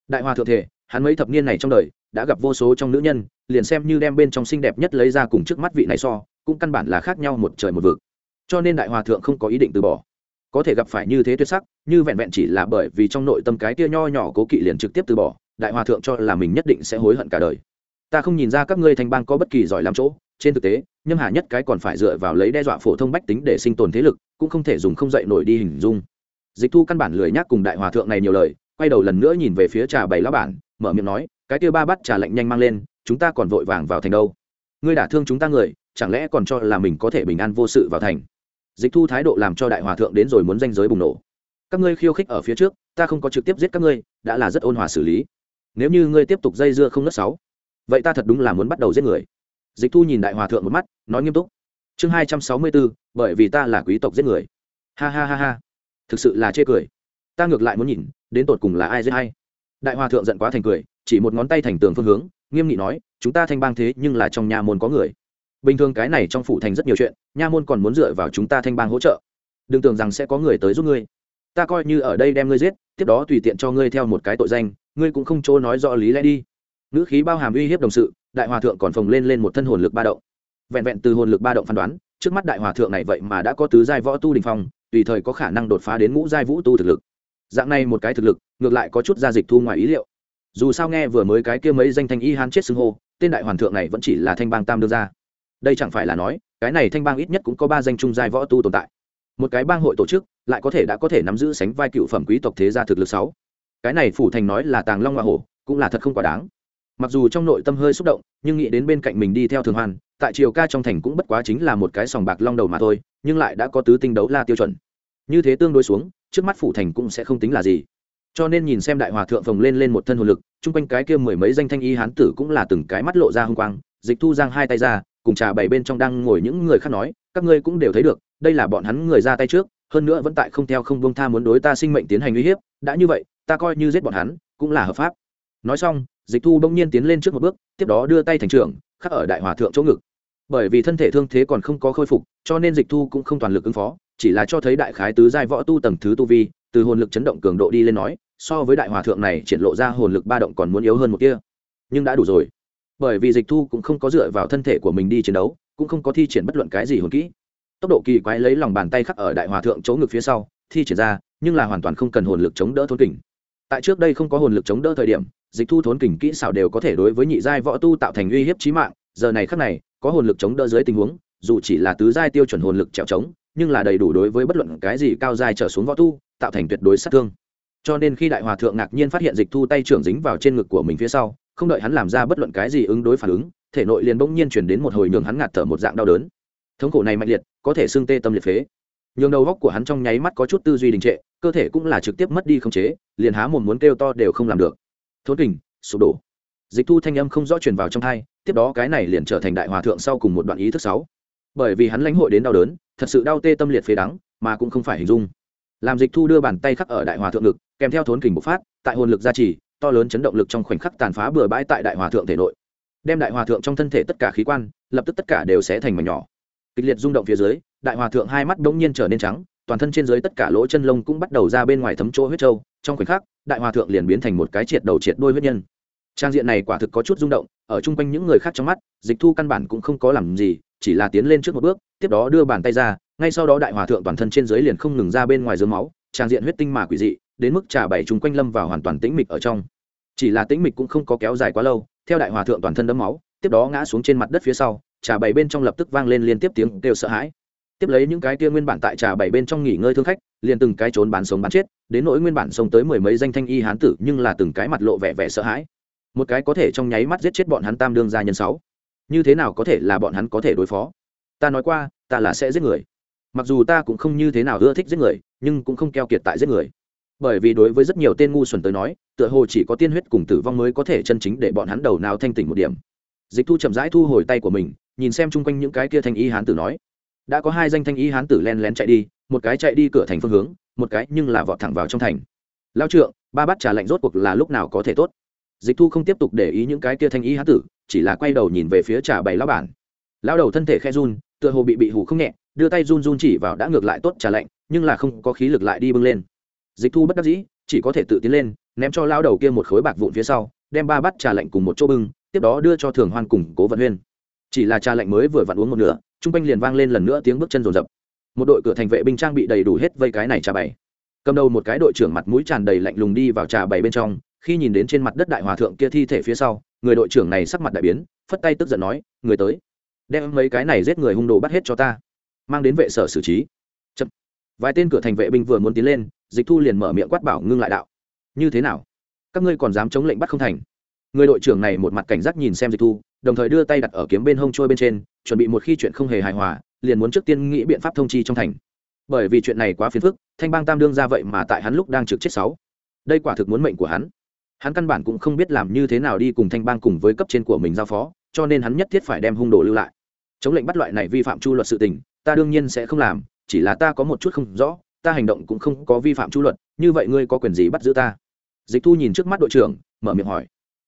[SPEAKER 1] Đại hòa thượng thể hắn mấy thập niên này trong đời, đã gặp vô số trong nữ nhân, liền xem như đem bên trong xinh đẹp nhất lấy ra cùng trước mắt vị này so, cũng căn bản là khác nhau một trời một vực. Cho nên đại hòa thượng không có ý định từ bỏ. Có thể gặp phải như thế tuyệt sắc, như vẹn vẹn chỉ là bởi vì trong nội tâm cái tia nho nhỏ cố kỵ liền trực tiếp từ bỏ, đại hòa thượng cho là mình nhất định sẽ hối hận cả đời. Ta không nhìn ra các ngươi thành bang có bất kỳ giỏi lắm chỗ, trên thực tế, nhâm hà nhất cái còn phải dựa vào lấy đe dọa phổ thông bách tính để sinh tồn thế lực, cũng không thể dùng không dậy nổi đi hình dung. Dịch thu căn bản lười nhác cùng đại hòa thượng này nhiều lời, quay đầu lần nữa nhìn về phía trà bảy lá bản mở miệng nói, cái kia ba bắt trà lạnh nhanh mang lên, chúng ta còn vội vàng vào thành đâu? Ngươi đả thương chúng ta người, chẳng lẽ còn cho là mình có thể bình an vô sự vào thành? Dịch thu thái độ làm cho đại hòa thượng đến rồi muốn danh giới bùng nổ. Các ngươi khiêu khích ở phía trước, ta không có trực tiếp giết các ngươi, đã là rất ôn hòa xử lý. Nếu như ngươi tiếp tục dây dưa không nứt sáu, vậy ta thật đúng là muốn bắt đầu giết người. Dịch thu nhìn đại hòa thượng một mắt, nói nghiêm túc. Chương hai trăm sáu mươi bốn bởi vì ta là quý tộc giết người. Ha ha ha ha. Thực sự là chê cười. Ta ngược lại muốn nhìn, đến tột cùng là ai giết hay đại hòa thượng giận quá thành cười, chỉ một ngón tay thành tường phương hướng, nghiêm nghị nói, chúng ta thanh bang thế nhưng là trong nhà môn có người. Bình thường cái này trong phủ thành rất nhiều chuyện, nha môn còn muốn dựa vào chúng ta thanh bang hỗ trợ. Đừng tưởng rằng sẽ có người tới giúp ngươi. Ta coi như ở đây đem ngươi giết, tiếp đó tùy tiện cho ngươi theo một cái tội danh, ngươi cũng không chỗ nói rõ lý lẽ đi. Ngữ khí bao hàm uy hiếp đồng sự, đại hòa thượng còn phồng lên lên một thân hồn lực ba động. Vẹn vẹn từ hồn lực ba động phán đoán, trước mắt đại hòa thượng này vậy mà đã có tứ giai võ tu đình phong, tùy thời có khả năng đột phá đến ngũ giai vũ tu thực lực dạng này một cái thực lực, ngược lại có chút gia dịch thu ngoài ý liệu. Dù sao nghe vừa mới cái kia mấy danh thanh y hán chết xưng hô, tên đại hoàn thượng này vẫn chỉ là thanh bang tam đưa ra đây chẳng phải là nói, cái này thanh bang ít nhất cũng có ba danh trung giai võ tu tồn tại. Một cái bang hội tổ chức, lại có thể đã có thể nắm giữ sánh vai cựu phẩm quý tộc thế gia thực lực sáu. Cái này phủ thành nói là tàng long hoa hổ, cũng là thật không quá đáng. Mặc dù trong nội tâm hơi xúc động, nhưng nghĩ đến bên cạnh mình đi theo thường hoàn tại triều ca trong thành cũng bất quá chính là một cái sòng bạc long đầu mà thôi, nhưng lại đã có tứ tinh đấu la tiêu chuẩn. Như thế tương đối xuống trước mắt phủ thành cũng sẽ không tính là gì. Cho nên nhìn xem đại hòa thượng phồng lên lên một thân hồn lực, chung quanh cái kia mười mấy danh thanh y hán tử cũng là từng cái mắt lộ ra h ư n g quang, dịch thu giang hai tay ra, cùng trà bảy bên trong đang ngồi những người khác nói, các ngươi cũng đều thấy được, đây là bọn hắn người ra tay trước, hơn nữa vẫn tại không theo không bông tha muốn đối ta sinh mệnh tiến hành uy hiếp, đã như vậy, ta coi như giết bọn hắn, cũng là hợp pháp. Nói xong, dịch thu bỗng nhiên tiến lên trước một bước, tiếp đó đưa tay thành trưởng, khắc ở đại hòa thượng chỗ ngực. Bởi vì thân thể thương thế còn không có khôi phục, cho nên dịch thu cũng không toàn lực ứng phó chỉ là cho thấy đại khái tứ giai võ tu tầng thứ tu vi, từ hồn lực chấn động cường độ đi lên nói, so với đại hòa thượng này triển lộ ra hồn lực ba động còn muốn yếu hơn một kia nhưng đã đủ rồi. Bởi vì dịch thu cũng không có dựa vào thân thể của mình đi chiến đấu, cũng không có thi triển bất luận cái gì hồn kỹ. Tốc độ kỳ quái lấy lòng bàn tay khắc ở đại hòa thượng chỗ ngực phía sau, thi triển ra, nhưng là hoàn toàn không cần hồn lực chống đỡ thốn kình. Tại trước đây không có hồn lực chống đỡ thời điểm, dịch thu thốn kình kỹ xảo đều có thể đối với nhị giai võ tu tạo thành uy hiếp trí mạng, giờ này khắc này, có hồn lực chống đỡ dưới tình huống, dù chỉ là tứ giai tiêu chuẩn hồn lực trèo trống nhưng là đầy đủ đối với bất luận cái gì cao dài trở xuống võ tu, tạo thành tuyệt đối sát thương. Cho nên khi đại hòa thượng ngạc nhiên phát hiện dịch thu tay trưởng dính vào trên ngực của mình phía sau, không đợi hắn làm ra bất luận cái gì ứng đối phản ứng, thể nội liền bỗng nhiên chuyển đến một hồi nhường hắn ngạt thở một dạng đau đớn. Thống khổ này mạnh liệt, có thể xương tê tâm liệt phế. Nhường đầu góc của hắn trong nháy mắt có chút tư duy đình trệ, cơ thể cũng là trực tiếp mất đi khống chế, liền há mồm muốn kêu to đều không làm được. Thốn kình, sụp đổ. Dịch thu thanh âm không rõ truyền vào trong thai tiếp đó cái này liền trở thành đại hòa thượng sau cùng một đoạn ý thức sáu bởi vì hắn lãnh hội đến đau đớn, thật sự đau tê tâm liệt phế đắng, mà cũng không phải hình dung. Làm dịch thu đưa bàn tay khắc ở đại hòa thượng ngực, kèm theo thốn kình bộc phát, tại hồn lực gia trì, to lớn chấn động lực trong khoảnh khắc tàn phá bừa bãi tại đại hòa thượng thể nội. Đem đại hòa thượng trong thân thể tất cả khí quan, lập tức tất cả đều sẽ thành mảnh nhỏ. Kịch liệt rung động phía dưới, đại hòa thượng hai mắt đ ỗ n g nhiên trở nên trắng, toàn thân trên dưới tất cả lỗ chân lông cũng bắt đầu ra bên ngoài thấm chỗ huyết trâu, trong khoảnh khắc, đại hòa thượng liền biến thành một cái triệt đầu triệt đôi huyết nhân. Trang diện này quả thực có chút rung động, ở chung quanh những người khác trong mắt, dịch thu căn bản cũng không có làm gì chỉ là tiến lên trước một bước, tiếp đó đưa bàn tay ra, ngay sau đó đại hòa thượng toàn thân trên dưới liền không ngừng ra bên ngoài dưới máu, trang diện huyết tinh mà quỷ dị, đến mức trà bảy chúng quanh lâm vào hoàn toàn tĩnh mịch ở trong. Chỉ là tĩnh mịch cũng không có kéo dài quá lâu, theo đại hòa thượng toàn thân đấm máu, tiếp đó ngã xuống trên mặt đất phía sau, trà bảy bên trong lập tức vang lên liên tiếp tiếng kêu sợ hãi. Tiếp lấy những cái kia nguyên bản tại trà bảy bên trong nghỉ ngơi thương khách, liền từng cái trốn bán sống bán chết, đến nỗi nguyên bản sống tới mười mấy danh thanh y hán tử, nhưng là từng cái mặt lộ vẻ vẻ sợ hãi. Một cái có thể trong nháy mắt giết chết bọn hắn tam đương gia nhân sáu như thế nào có thể là bọn hắn có thể đối phó? Ta nói qua, ta là sẽ giết người. Mặc dù ta cũng không như thế nào ưa thích giết người, nhưng cũng không keo kiệt tại giết người. Bởi vì đối với rất nhiều tên ngu xuẩn tới nói, tựa hồ chỉ có tiên huyết cùng tử vong mới có thể chân chính để bọn hắn đầu nào thanh tỉnh một điểm. Dịch thu chậm rãi thu hồi tay của mình, nhìn xem chung quanh những cái kia thanh y hán tử nói. Đã có hai danh thanh y hán tử len lén chạy đi, một cái chạy đi cửa thành phương hướng, một cái nhưng là vọt thẳng vào trong thành. Lao trượng, ba bát trà lạnh rốt cuộc là lúc nào có thể tốt? Dịch thu không tiếp tục để ý những cái kia thanh ý hán tử, chỉ là quay đầu nhìn về phía trà bày lao bản. Lao đầu thân thể khe run, tựa hồ bị bị hủ không nhẹ, đưa tay run run chỉ vào đã ngược lại tốt trà lạnh, nhưng là không có khí lực lại đi bưng lên. Dịch thu bất đắc dĩ, chỉ có thể tự tiến lên, ném cho lao đầu kia một khối bạc vụn phía sau, đem ba bát trà lạnh cùng một chỗ bưng, tiếp đó đưa cho thường hoan cùng cố vận huyên. Chỉ là trà lạnh mới vừa vặn uống một nửa, chung quanh liền vang lên lần nữa tiếng bước chân rồn rập. Một đội cửa thành vệ binh trang bị đầy đủ hết vây cái này trà bày. Cầm đầu một cái đội trưởng mặt mũi tràn đầy lạnh lùng đi vào trà bày bên trong khi nhìn đến trên mặt đất đại hòa thượng kia thi thể phía sau, người đội trưởng này sắc mặt đại biến, phất tay tức giận nói, người tới, đem mấy cái này giết người hung đồ bắt hết cho ta, mang đến vệ sở xử trí. Chậm. vài tên cửa thành vệ binh vừa muốn tiến lên, dịch thu liền mở miệng quát bảo ngưng lại đạo, như thế nào? Các ngươi còn dám chống lệnh bắt không thành? Người đội trưởng này một mặt cảnh giác nhìn xem dịch thu, đồng thời đưa tay đặt ở kiếm bên hông trôi bên trên, chuẩn bị một khi chuyện không hề hài hòa, liền muốn trước tiên nghĩ biện pháp thông chi trong thành. Bởi vì chuyện này quá phiền phức, thanh bang tam đương ra vậy mà tại hắn lúc đang trực chết sáu. Đây quả thực muốn mệnh của hắn hắn căn bản cũng không biết làm như thế nào đi cùng thanh bang cùng với cấp trên của mình giao phó, cho nên hắn nhất thiết phải đem hung đồ lưu lại. Chống lệnh bắt loại này vi phạm chu luật sự tình, ta đương nhiên sẽ không làm, chỉ là ta có một chút không rõ, ta hành động cũng không có vi phạm chu luật, như vậy ngươi có quyền gì bắt giữ ta? Dịch thu nhìn trước mắt đội trưởng, mở miệng hỏi.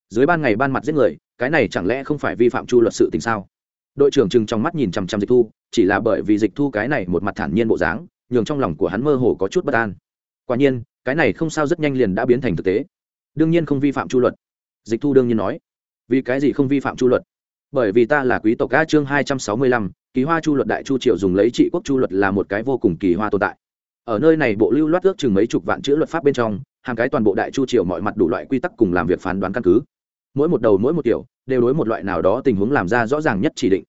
[SPEAKER 1] Dưới ban ngày ban mặt giết người, cái này chẳng lẽ không phải vi phạm chu luật sự tình sao? Đội trưởng chừng trong mắt nhìn chằm chằm dịch thu, chỉ là bởi vì dịch thu cái này một mặt thản nhiên bộ dáng, nhường trong lòng của hắn mơ hồ có chút bất an. Quả nhiên, cái này không sao rất nhanh liền đã biến thành thực tế đương nhiên không vi phạm chu luật. Dịch thu đương nhiên nói, vì cái gì không vi phạm chu luật? Bởi vì ta là quý tộc ca chương hai trăm sáu mươi lăm, kỳ hoa chu luật đại chu triều dùng lấy trị quốc chu luật là một cái vô cùng kỳ hoa tồn tại. Ở nơi này bộ lưu loát ước chừng mấy chục vạn chữ luật pháp bên trong, hàng cái toàn bộ đại chu triều mọi mặt đủ loại quy tắc cùng làm việc phán đoán căn cứ. Mỗi một đầu mỗi một kiểu, đều đối một loại nào đó tình huống làm ra rõ ràng nhất chỉ định.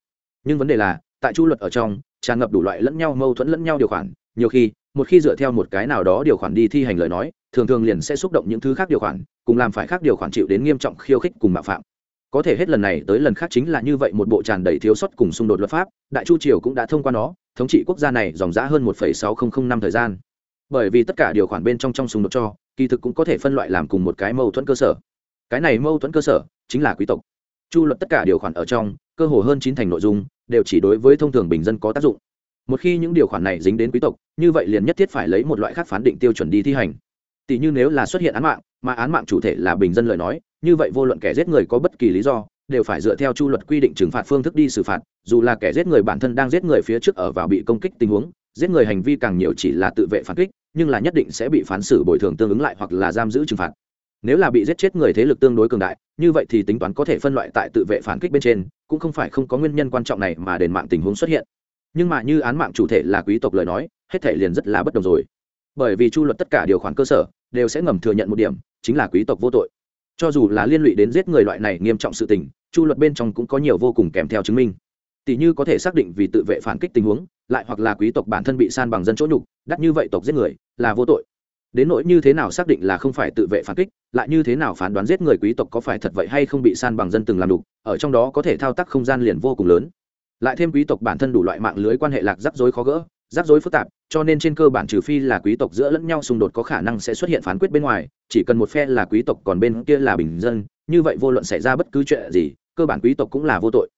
[SPEAKER 1] Nhưng vấn đề là, tại chu luật ở trong, tràn ngập đủ loại lẫn nhau mâu thuẫn lẫn nhau điều khoản. Nhiều khi, một khi dựa theo một cái nào đó điều khoản đi thi hành lời nói, thường thường liền sẽ xúc động những thứ khác điều khoản cùng làm phải khác điều khoản chịu đến nghiêm trọng khiêu khích cùng mạo phạm. Có thể hết lần này tới lần khác chính là như vậy một bộ tràn đầy thiếu sót cùng xung đột luật pháp, đại chu triều cũng đã thông qua nó, thống trị quốc gia này dòng giã hơn một sáu nghìn năm thời gian. Bởi vì tất cả điều khoản bên trong trong xung đột cho, kỳ thực cũng có thể phân loại làm cùng một cái mâu thuẫn cơ sở. Cái này mâu thuẫn cơ sở chính là quý tộc. Chu luật tất cả điều khoản ở trong, cơ hồ hơn chín thành nội dung, đều chỉ đối với thông thường bình dân có tác dụng. Một khi những điều khoản này dính đến quý tộc, như vậy liền nhất thiết phải lấy một loại khác phán định tiêu chuẩn đi thi hành. Tỷ như nếu là xuất hiện án mạng mà án mạng chủ thể là bình dân lời nói, như vậy vô luận kẻ giết người có bất kỳ lý do, đều phải dựa theo chu luật quy định trừng phạt phương thức đi xử phạt, dù là kẻ giết người bản thân đang giết người phía trước ở vào bị công kích tình huống, giết người hành vi càng nhiều chỉ là tự vệ phản kích, nhưng là nhất định sẽ bị phán xử bồi thường tương ứng lại hoặc là giam giữ trừng phạt. Nếu là bị giết chết người thế lực tương đối cường đại, như vậy thì tính toán có thể phân loại tại tự vệ phản kích bên trên, cũng không phải không có nguyên nhân quan trọng này mà đền mạng tình huống xuất hiện. Nhưng mà như án mạng chủ thể là quý tộc lời nói, hết thể liền rất là bất đồng rồi. Bởi vì chu luật tất cả điều khoản cơ sở đều sẽ ngầm thừa nhận một điểm, chính là quý tộc vô tội. Cho dù là liên lụy đến giết người loại này nghiêm trọng sự tình, chu luật bên trong cũng có nhiều vô cùng kèm theo chứng minh. Tỷ như có thể xác định vì tự vệ phản kích tình huống, lại hoặc là quý tộc bản thân bị san bằng dân chỗ nhục, đắt như vậy tộc giết người, là vô tội. Đến nỗi như thế nào xác định là không phải tự vệ phản kích, lại như thế nào phán đoán giết người quý tộc có phải thật vậy hay không bị san bằng dân từng làm đục ở trong đó có thể thao tác không gian liền vô cùng lớn. Lại thêm quý tộc bản thân đủ loại mạng lưới quan hệ lạc rắc rối khó gỡ rắc rối phức tạp, cho nên trên cơ bản trừ phi là quý tộc giữa lẫn nhau xung đột có khả năng sẽ xuất hiện phán quyết bên ngoài, chỉ cần một phe là quý tộc còn bên kia là bình dân, như vậy vô luận xảy ra bất cứ chuyện gì, cơ bản quý tộc cũng là vô tội.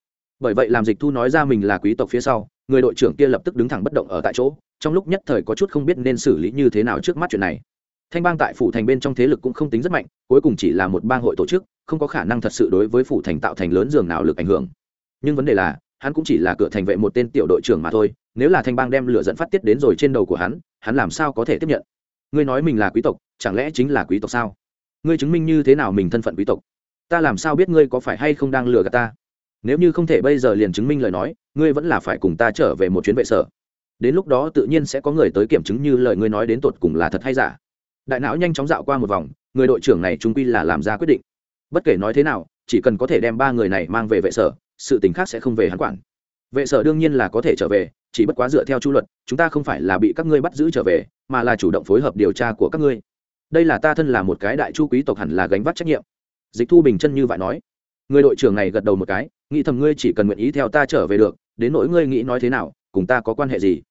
[SPEAKER 1] Bởi vậy làm dịch thu nói ra mình là quý tộc phía sau, người đội trưởng kia lập tức đứng thẳng bất động ở tại chỗ, trong lúc nhất thời có chút không biết nên xử lý như thế nào trước mắt chuyện này. Thanh bang tại phủ thành bên trong thế lực cũng không tính rất mạnh, cuối cùng chỉ là một bang hội tổ chức, không có khả năng thật sự đối với phủ thành tạo thành lớn giường nào lực ảnh hưởng. Nhưng vấn đề là, hắn cũng chỉ là cửa thành vệ một tên tiểu đội trưởng mà thôi nếu là thanh bang đem lửa dẫn phát tiết đến rồi trên đầu của hắn hắn làm sao có thể tiếp nhận? Ngươi nói mình là quý tộc, chẳng lẽ chính là quý tộc sao? Ngươi chứng minh như thế nào mình thân phận quý tộc? Ta làm sao biết ngươi có phải hay không đang lừa gạt ta? Nếu như không thể bây giờ liền chứng minh lời nói, ngươi vẫn là phải cùng ta trở về một chuyến vệ sở. Đến lúc đó tự nhiên sẽ có người tới kiểm chứng như lời ngươi nói đến tột cùng là thật hay giả. Đại não nhanh chóng dạo qua một vòng, người đội trưởng này trung quy là làm ra quyết định. Bất kể nói thế nào, chỉ cần có thể đem ba người này mang về vệ sở, sự tình khác sẽ không về hắn quản. Vệ sở đương nhiên là có thể trở về chỉ bất quá dựa theo chu luật, chúng ta không phải là bị các ngươi bắt giữ trở về, mà là chủ động phối hợp điều tra của các ngươi. Đây là ta thân là một cái đại chu quý tộc hẳn là gánh vác trách nhiệm. Dịch thu bình chân như vậy nói. Người đội trưởng này gật đầu một cái, nghĩ thầm ngươi chỉ cần nguyện ý theo ta trở về được, đến nỗi ngươi nghĩ nói thế nào, cùng ta có quan hệ gì?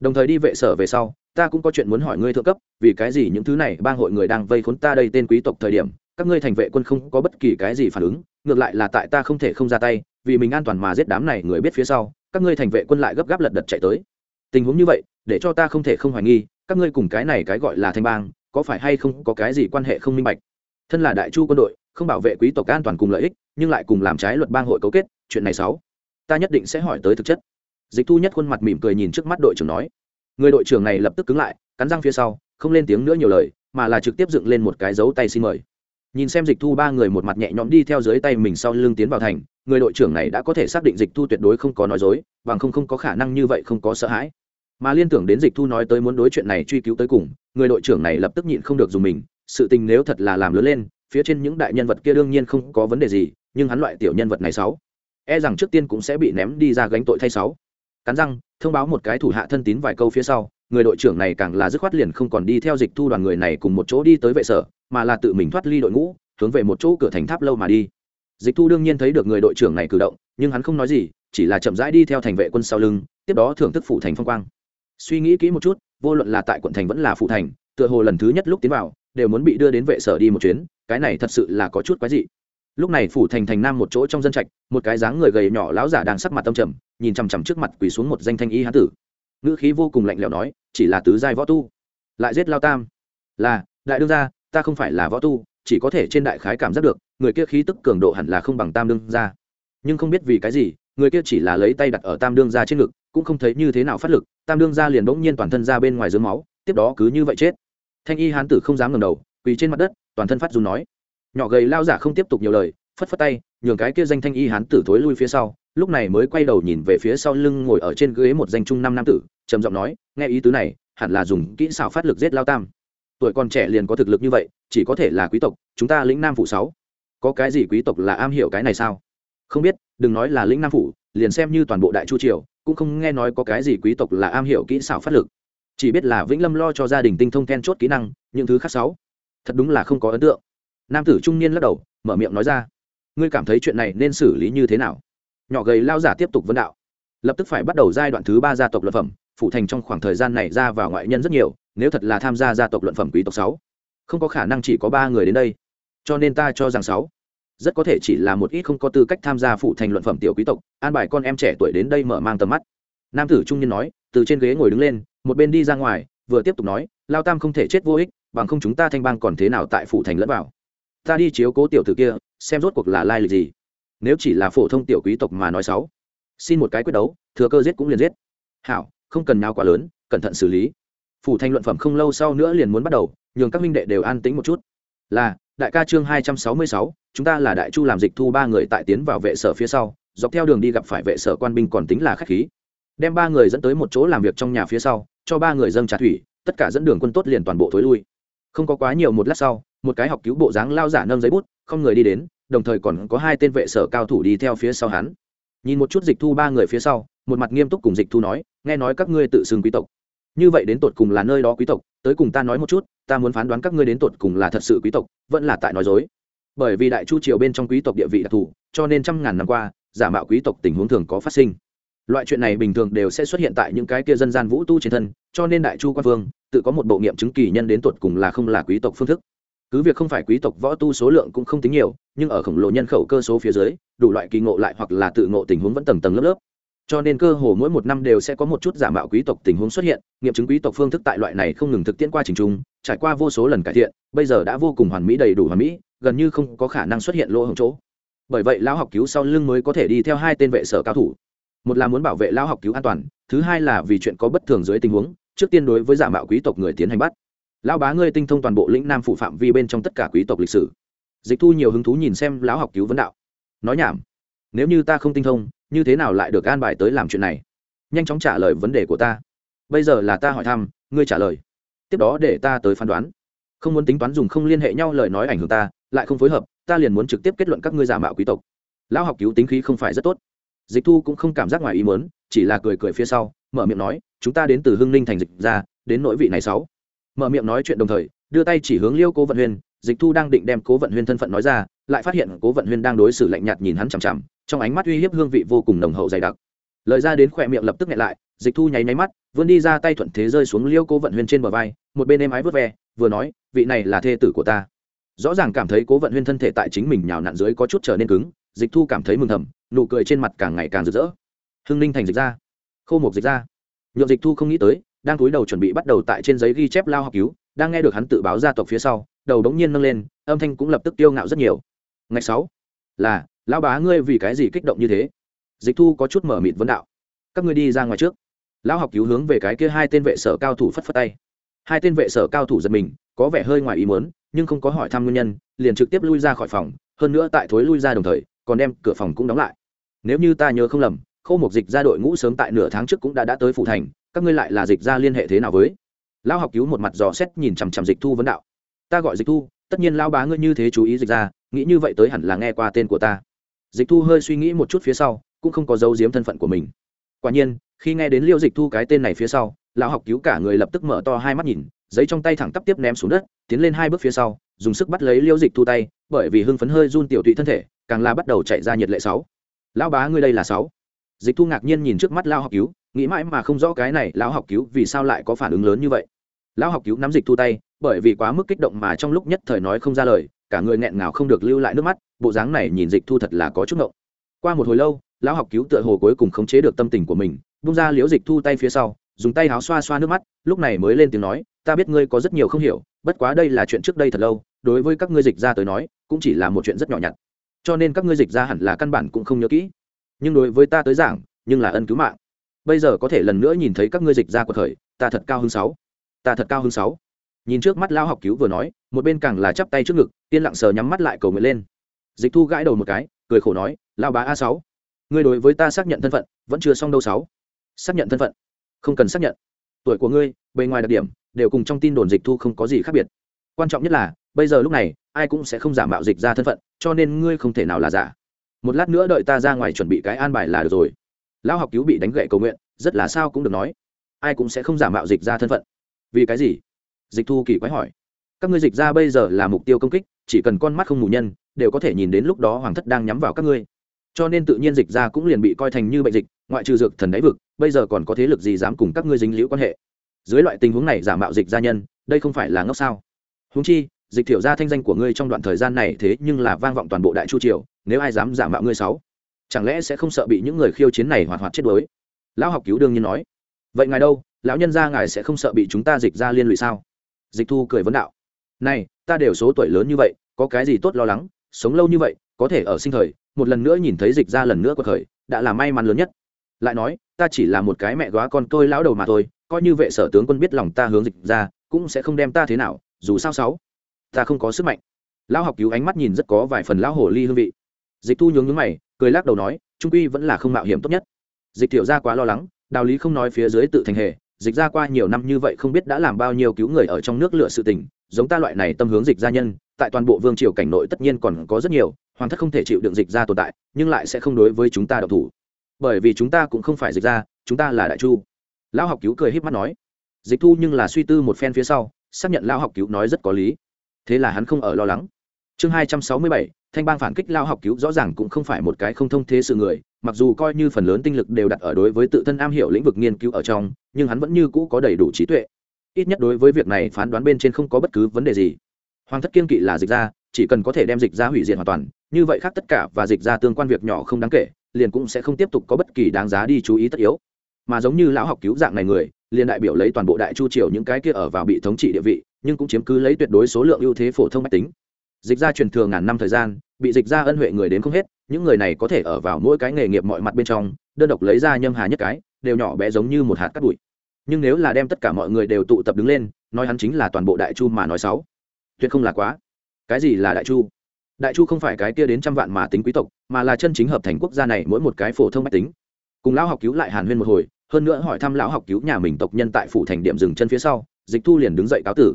[SPEAKER 1] Đồng thời đi vệ sở về sau, ta cũng có chuyện muốn hỏi ngươi thượng cấp, vì cái gì những thứ này bang hội người đang vây khốn ta đây tên quý tộc thời điểm, các ngươi thành vệ quân không có bất kỳ cái gì phản ứng ngược lại là tại ta không thể không ra tay, vì mình an toàn mà giết đám này người biết phía sau, các ngươi thành vệ quân lại gấp gáp lật đật chạy tới. Tình huống như vậy, để cho ta không thể không hoài nghi, các ngươi cùng cái này cái gọi là thanh bang, có phải hay không có cái gì quan hệ không minh bạch? Thân là đại chu quân đội, không bảo vệ quý tộc an toàn cùng lợi ích, nhưng lại cùng làm trái luật bang hội cấu kết, chuyện này xấu. Ta nhất định sẽ hỏi tới thực chất. Dịch thu nhất khuôn mặt mỉm cười nhìn trước mắt đội trưởng nói. Người đội trưởng này lập tức cứng lại, cắn răng phía sau, không lên tiếng nữa nhiều lời, mà là trực tiếp dựng lên một cái dấu tay xin mời nhìn xem dịch thu ba người một mặt nhẹ nhõm đi theo dưới tay mình sau lưng tiến vào thành, người đội trưởng này đã có thể xác định dịch thu tuyệt đối không có nói dối, bằng không không có khả năng như vậy không có sợ hãi. Mà liên tưởng đến dịch thu nói tới muốn đối chuyện này truy cứu tới cùng, người đội trưởng này lập tức nhịn không được dùng mình, sự tình nếu thật là làm lớn lên, phía trên những đại nhân vật kia đương nhiên không có vấn đề gì, nhưng hắn loại tiểu nhân vật này sáu e rằng trước tiên cũng sẽ bị ném đi ra gánh tội thay sáu. Cắn răng, thông báo một cái thủ hạ thân tín vài câu phía sau, người đội trưởng này càng là dứt khoát liền không còn đi theo dịch thu đoàn người này cùng một chỗ đi tới vệ sở mà là tự mình thoát ly đội ngũ, hướng về một chỗ cửa thành tháp lâu mà đi. Dịch thu đương nhiên thấy được người đội trưởng này cử động, nhưng hắn không nói gì, chỉ là chậm rãi đi theo thành vệ quân sau lưng, tiếp đó thưởng thức phủ thành phong quang. Suy nghĩ kỹ một chút, vô luận là tại quận thành vẫn là phủ thành, tựa hồ lần thứ nhất lúc tiến vào, đều muốn bị đưa đến vệ sở đi một chuyến, cái này thật sự là có chút quái dị. Lúc này phủ thành thành nam một chỗ trong dân trạch, một cái dáng người gầy nhỏ lão giả đang sắc mặt tâm trầm, nhìn chằm chằm trước mặt quỳ xuống một danh thanh y hán tử. Ngữ khí vô cùng lạnh lẽo nói, chỉ là tứ giai võ tu. Lại giết lao tam. Là, đại đương gia ta không phải là võ tu, chỉ có thể trên đại khái cảm giác được, người kia khí tức cường độ hẳn là không bằng tam đương gia. Nhưng không biết vì cái gì, người kia chỉ là lấy tay đặt ở tam đương gia trên ngực, cũng không thấy như thế nào phát lực, tam đương gia liền bỗng nhiên toàn thân ra bên ngoài dưới máu, tiếp đó cứ như vậy chết. Thanh y hán tử không dám ngầm đầu, quỳ trên mặt đất, toàn thân phát dù nói. Nhỏ gầy lao giả không tiếp tục nhiều lời, phất phất tay, nhường cái kia danh thanh y hán tử thối lui phía sau, lúc này mới quay đầu nhìn về phía sau lưng ngồi ở trên ghế một danh trung năm nam tử, trầm giọng nói, nghe ý tứ này, hẳn là dùng kỹ xảo phát lực giết lao tam tuổi còn trẻ liền có thực lực như vậy, chỉ có thể là quý tộc, chúng ta lĩnh nam phủ sáu. Có cái gì quý tộc là am hiểu cái này sao? Không biết, đừng nói là lĩnh nam phủ, liền xem như toàn bộ đại chu triều, cũng không nghe nói có cái gì quý tộc là am hiểu kỹ xảo phát lực. Chỉ biết là vĩnh lâm lo cho gia đình tinh thông then chốt kỹ năng, những thứ khác sáu. Thật đúng là không có ấn tượng. Nam tử trung niên lắc đầu, mở miệng nói ra. Ngươi cảm thấy chuyện này nên xử lý như thế nào? Nhỏ gầy lao giả tiếp tục vấn đạo. Lập tức phải bắt đầu giai đoạn thứ ba gia tộc luật phẩm phụ thành trong khoảng thời gian này ra vào ngoại nhân rất nhiều nếu thật là tham gia gia tộc luận phẩm quý tộc sáu, không có khả năng chỉ có ba người đến đây. Cho nên ta cho rằng sáu, rất có thể chỉ là một ít không có tư cách tham gia phụ thành luận phẩm tiểu quý tộc, an bài con em trẻ tuổi đến đây mở mang tầm mắt. Nam tử trung niên nói, từ trên ghế ngồi đứng lên, một bên đi ra ngoài, vừa tiếp tục nói, lao tam không thể chết vô ích, bằng không chúng ta thanh bang còn thế nào tại phụ thành lẫn vào. Ta đi chiếu cố tiểu tử kia, xem rốt cuộc là lai lịch gì. Nếu chỉ là phổ thông tiểu quý tộc mà nói sáu, xin một cái quyết đấu, thừa cơ giết cũng liền giết. Hảo, không cần nào quá lớn, cẩn thận xử lý phủ thành luận phẩm không lâu sau nữa liền muốn bắt đầu, nhường các minh đệ đều an tĩnh một chút. Là, đại ca chương hai trăm sáu mươi sáu, chúng ta là đại chu làm dịch thu ba người tại tiến vào vệ sở phía sau, dọc theo đường đi gặp phải vệ sở quan binh còn tính là khách khí. Đem ba người dẫn tới một chỗ làm việc trong nhà phía sau, cho ba người dâng trà thủy, tất cả dẫn đường quân tốt liền toàn bộ thối lui. Không có quá nhiều một lát sau, một cái học cứu bộ dáng lao giả nâng giấy bút, không người đi đến, đồng thời còn có hai tên vệ sở cao thủ đi theo phía sau hắn. Nhìn một chút dịch thu ba người phía sau, một mặt nghiêm túc cùng dịch thu nói, nghe nói các ngươi tự xưng quý tộc như vậy đến tột cùng là nơi đó quý tộc, tới cùng ta nói một chút, ta muốn phán đoán các ngươi đến tột cùng là thật sự quý tộc, vẫn là tại nói dối. Bởi vì đại chu triều bên trong quý tộc địa vị đặc thù, cho nên trăm ngàn năm qua, giả mạo quý tộc tình huống thường có phát sinh. Loại chuyện này bình thường đều sẽ xuất hiện tại những cái kia dân gian vũ tu trên thân, cho nên đại chu quan vương, tự có một bộ nghiệm chứng kỳ nhân đến tột cùng là không là quý tộc phương thức. Cứ việc không phải quý tộc võ tu số lượng cũng không tính nhiều, nhưng ở khổng lồ nhân khẩu cơ số phía dưới, đủ loại kỳ ngộ lại hoặc là tự ngộ tình huống vẫn tầng tầng lớp lớp cho nên cơ hồ mỗi một năm đều sẽ có một chút giả mạo quý tộc tình huống xuất hiện, nghiệm chứng quý tộc phương thức tại loại này không ngừng thực tiễn qua trình trung trải qua vô số lần cải thiện, bây giờ đã vô cùng hoàn mỹ đầy đủ hoàn mỹ, gần như không có khả năng xuất hiện lỗ hổng chỗ. Bởi vậy lão học cứu sau lưng mới có thể đi theo hai tên vệ sở cao thủ. Một là muốn bảo vệ lão học cứu an toàn, thứ hai là vì chuyện có bất thường dưới tình huống, trước tiên đối với giả mạo quý tộc người tiến hành bắt. Lão bá ngươi tinh thông toàn bộ lĩnh nam phụ phạm vi bên trong tất cả quý tộc lịch sử. Dịch thu nhiều hứng thú nhìn xem lão học cứu vấn đạo. Nói nhảm. Nếu như ta không tinh thông như thế nào lại được an bài tới làm chuyện này? Nhanh chóng trả lời vấn đề của ta. Bây giờ là ta hỏi thăm, ngươi trả lời. Tiếp đó để ta tới phán đoán. Không muốn tính toán dùng không liên hệ nhau lời nói ảnh hưởng ta, lại không phối hợp, ta liền muốn trực tiếp kết luận các ngươi giả mạo quý tộc. Lão học cứu tính khí không phải rất tốt. Dịch thu cũng không cảm giác ngoài ý muốn, chỉ là cười cười phía sau, mở miệng nói, chúng ta đến từ hưng ninh thành dịch ra, đến nội vị này sáu. Mở miệng nói chuyện đồng thời, đưa tay chỉ hướng liêu cố vận Huyền dịch thu đang định đem cố vận huyên thân phận nói ra, lại phát hiện cố vận huyên đang đối xử lạnh nhạt nhìn hắn chằm chằm, trong ánh mắt uy hiếp hương vị vô cùng nồng hậu dày đặc. Lời ra đến khỏe miệng lập tức nghẹn lại, dịch thu nháy nháy mắt, vươn đi ra tay thuận thế rơi xuống liêu cố vận huyên trên bờ vai, một bên êm ái vớt ve, vừa nói, vị này là thê tử của ta. Rõ ràng cảm thấy cố vận huyên thân thể tại chính mình nhào nặn dưới có chút trở nên cứng, dịch thu cảm thấy mừng thầm, nụ cười trên mặt càng ngày càng rực rỡ. Hưng ninh thành dịch ra. Khô một dịch ra. Nhượng dịch thu không nghĩ tới, đang cúi đầu chuẩn bị bắt đầu tại trên giấy ghi chép lao học cứu, đang nghe được hắn tự báo gia tộc phía sau đầu đống nhiên nâng lên, âm thanh cũng lập tức tiêu ngạo rất nhiều. Ngày sáu, là, lão bá ngươi vì cái gì kích động như thế? Dịch thu có chút mở mịt vấn đạo. Các ngươi đi ra ngoài trước. Lão học cứu hướng về cái kia hai tên vệ sở cao thủ phất phất tay. Hai tên vệ sở cao thủ giật mình, có vẻ hơi ngoài ý muốn, nhưng không có hỏi thăm nguyên nhân, liền trực tiếp lui ra khỏi phòng, hơn nữa tại thối lui ra đồng thời, còn đem cửa phòng cũng đóng lại. Nếu như ta nhớ không lầm khâu một dịch ra đội ngũ sớm tại nửa tháng trước cũng đã đã tới phủ thành, các ngươi lại là dịch ra liên hệ thế nào với? Lão học cứu một mặt dò xét nhìn chằm chằm dịch thu vấn đạo ta gọi dịch thu, tất nhiên lao bá ngươi như thế chú ý dịch ra, nghĩ như vậy tới hẳn là nghe qua tên của ta. Dịch thu hơi suy nghĩ một chút phía sau, cũng không có dấu giếm thân phận của mình. Quả nhiên, khi nghe đến liêu dịch thu cái tên này phía sau, lão học cứu cả người lập tức mở to hai mắt nhìn, giấy trong tay thẳng tắp tiếp ném xuống đất, tiến lên hai bước phía sau, dùng sức bắt lấy liêu dịch thu tay, bởi vì hưng phấn hơi run tiểu tụy thân thể, càng là bắt đầu chạy ra nhiệt lệ sáu. Lão bá ngươi đây là sáu. Dịch thu ngạc nhiên nhìn trước mắt lao học cứu, nghĩ mãi mà không rõ cái này lão học cứu vì sao lại có phản ứng lớn như vậy. Lão học cứu nắm dịch thu tay bởi vì quá mức kích động mà trong lúc nhất thời nói không ra lời, cả người nghẹn ngào không được lưu lại nước mắt, bộ dáng này nhìn dịch thu thật là có chút ngộng. Qua một hồi lâu, lão học cứu tựa hồ cuối cùng khống chế được tâm tình của mình bung ra liễu dịch thu tay phía sau, dùng tay áo xoa xoa nước mắt, lúc này mới lên tiếng nói, ta biết ngươi có rất nhiều không hiểu, bất quá đây là chuyện trước đây thật lâu, đối với các ngươi dịch ra tới nói, cũng chỉ là một chuyện rất nhỏ nhặt. Cho nên các ngươi dịch ra hẳn là căn bản cũng không nhớ kỹ. Nhưng đối với ta tới giảng, nhưng là ân cứu mạng. Bây giờ có thể lần nữa nhìn thấy các ngươi dịch ra của thời, ta thật cao hơn sáu. Ta thật cao hơn sáu nhìn trước mắt lao học cứu vừa nói, một bên càng là chắp tay trước ngực, yên lặng sờ nhắm mắt lại cầu nguyện lên. Dịch thu gãi đầu một cái, cười khổ nói lao bá a sáu, ngươi đối với ta xác nhận thân phận, vẫn chưa xong đâu sáu. Xác nhận thân phận? Không cần xác nhận. Tuổi của ngươi, bề ngoài đặc điểm, đều cùng trong tin đồn dịch thu không có gì khác biệt. Quan trọng nhất là, bây giờ lúc này, ai cũng sẽ không giả mạo dịch ra thân phận, cho nên ngươi không thể nào là giả. Một lát nữa đợi ta ra ngoài chuẩn bị cái an bài là được rồi. Lão học cứu bị đánh gậy cầu nguyện, rất là sao cũng được nói. Ai cũng sẽ không giả mạo dịch ra thân phận. Vì cái gì? Dịch thu kỳ quái hỏi. Các ngươi dịch ra bây giờ là mục tiêu công kích, chỉ cần con mắt không mù nhân, đều có thể nhìn đến lúc đó hoàng thất đang nhắm vào các ngươi. Cho nên tự nhiên dịch ra cũng liền bị coi thành như bệnh dịch, ngoại trừ dược thần đáy vực, bây giờ còn có thế lực gì dám cùng các ngươi dính liễu quan hệ? Dưới loại tình huống này giả mạo dịch gia nhân, đây không phải là ngốc sao? Húng chi, dịch thiểu ra thanh danh của ngươi trong đoạn thời gian này thế nhưng là vang vọng toàn bộ đại chu triều, nếu ai dám giả mạo ngươi sáu, chẳng lẽ sẽ không sợ bị những người khiêu chiến này hoạt hoạt chết đuối? Lão học cứu đương nhiên nói. Vậy ngài đâu? Lão nhân gia ngài sẽ không sợ bị chúng ta dịch ra liên lụy sao? Dịch thu cười vấn đạo. Này, ta đều số tuổi lớn như vậy, có cái gì tốt lo lắng? Sống lâu như vậy, có thể ở sinh thời, một lần nữa nhìn thấy dịch ra lần nữa cuộc thời đã là may mắn lớn nhất. Lại nói, ta chỉ là một cái mẹ góa con tôi lão đầu mà thôi, coi như vệ sở tướng quân biết lòng ta hướng dịch ra, cũng sẽ không đem ta thế nào, dù sao sáu, ta không có sức mạnh. Lão học cứu ánh mắt nhìn rất có vài phần lão hồ ly hương vị. Dịch thu nhướng nhướng mày, cười lắc đầu nói, trung quy vẫn là không mạo hiểm tốt nhất. Dịch thiệu ra quá lo lắng, đạo lý không nói phía dưới tự thành hề dịch ra qua nhiều năm như vậy không biết đã làm bao nhiêu cứu người ở trong nước lựa sự tình, giống ta loại này tâm hướng dịch gia nhân, tại toàn bộ vương triều cảnh nội tất nhiên còn có rất nhiều, hoàng thất không thể chịu đựng dịch ra tồn tại, nhưng lại sẽ không đối với chúng ta độc thủ. Bởi vì chúng ta cũng không phải dịch ra chúng ta là đại chu. Lão học cứu cười híp mắt nói. Dịch thu nhưng là suy tư một phen phía sau, xác nhận lão học cứu nói rất có lý. Thế là hắn không ở lo lắng. Chương hai trăm sáu mươi bảy, thanh bang phản kích lao học cứu rõ ràng cũng không phải một cái không thông thế sự người mặc dù coi như phần lớn tinh lực đều đặt ở đối với tự thân am hiểu lĩnh vực nghiên cứu ở trong, nhưng hắn vẫn như cũ có đầy đủ trí tuệ. Ít nhất đối với việc này phán đoán bên trên không có bất cứ vấn đề gì. Hoàng thất kiên kỵ là dịch ra chỉ cần có thể đem dịch ra hủy diệt hoàn toàn, như vậy khác tất cả và dịch ra tương quan việc nhỏ không đáng kể, liền cũng sẽ không tiếp tục có bất kỳ đáng giá đi chú ý tất yếu. Mà giống như lão học cứu dạng này người, liền đại biểu lấy toàn bộ đại chu triều những cái kia ở vào bị thống trị địa vị, nhưng cũng chiếm cứ lấy tuyệt đối số lượng ưu thế phổ thông mách tính. Dịch ra truyền thừa ngàn năm thời gian bị dịch ra ân huệ người đến không hết, những người này có thể ở vào mỗi cái nghề nghiệp mọi mặt bên trong, đơn độc lấy ra nhâm hà nhất cái, đều nhỏ bé giống như một hạt cát bụi. Nhưng nếu là đem tất cả mọi người đều tụ tập đứng lên, nói hắn chính là toàn bộ đại chu mà nói sáu tuyệt không là quá. Cái gì là đại chu? Đại chu không phải cái kia đến trăm vạn mà tính quý tộc, mà là chân chính hợp thành quốc gia này mỗi một cái phổ thông mách tính. Cùng lão học cứu lại hàn huyên một hồi, hơn nữa hỏi thăm lão học cứu nhà mình tộc nhân tại phủ thành điểm dừng chân phía sau, dịch thu liền đứng dậy cáo tử.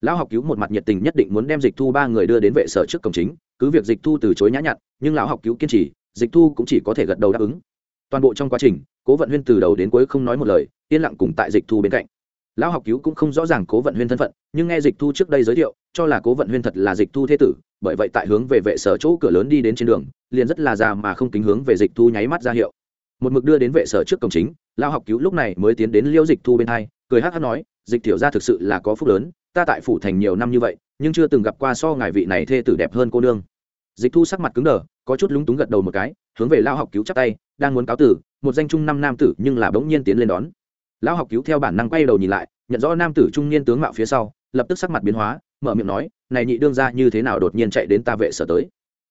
[SPEAKER 1] Lão học cứu một mặt nhiệt tình nhất định muốn đem dịch thu ba người đưa đến vệ sở trước cổng chính cứ việc dịch thu từ chối nhã nhặn, nhưng lão học cứu kiên trì, dịch thu cũng chỉ có thể gật đầu đáp ứng. Toàn bộ trong quá trình, cố vận huyên từ đầu đến cuối không nói một lời, yên lặng cùng tại dịch thu bên cạnh. Lão học cứu cũng không rõ ràng cố vận huyên thân phận, nhưng nghe dịch thu trước đây giới thiệu, cho là cố vận huyên thật là dịch thu thế tử, bởi vậy tại hướng về vệ sở chỗ cửa lớn đi đến trên đường, liền rất là già mà không kính hướng về dịch thu nháy mắt ra hiệu. Một mực đưa đến vệ sở trước cổng chính, lão học cứu lúc này mới tiến đến liêu dịch thu bên hai, cười hát hát nói, dịch tiểu ra thực sự là có phúc lớn ta tại phủ thành nhiều năm như vậy, nhưng chưa từng gặp qua so ngài vị này thê tử đẹp hơn cô nương. Dịch thu sắc mặt cứng đờ, có chút lúng túng gật đầu một cái, hướng về lao học cứu chắp tay, đang muốn cáo tử, một danh trung năm nam tử nhưng là bỗng nhiên tiến lên đón. Lão học cứu theo bản năng quay đầu nhìn lại, nhận rõ nam tử trung niên tướng mạo phía sau, lập tức sắc mặt biến hóa, mở miệng nói, này nhị đương ra như thế nào đột nhiên chạy đến ta vệ sở tới?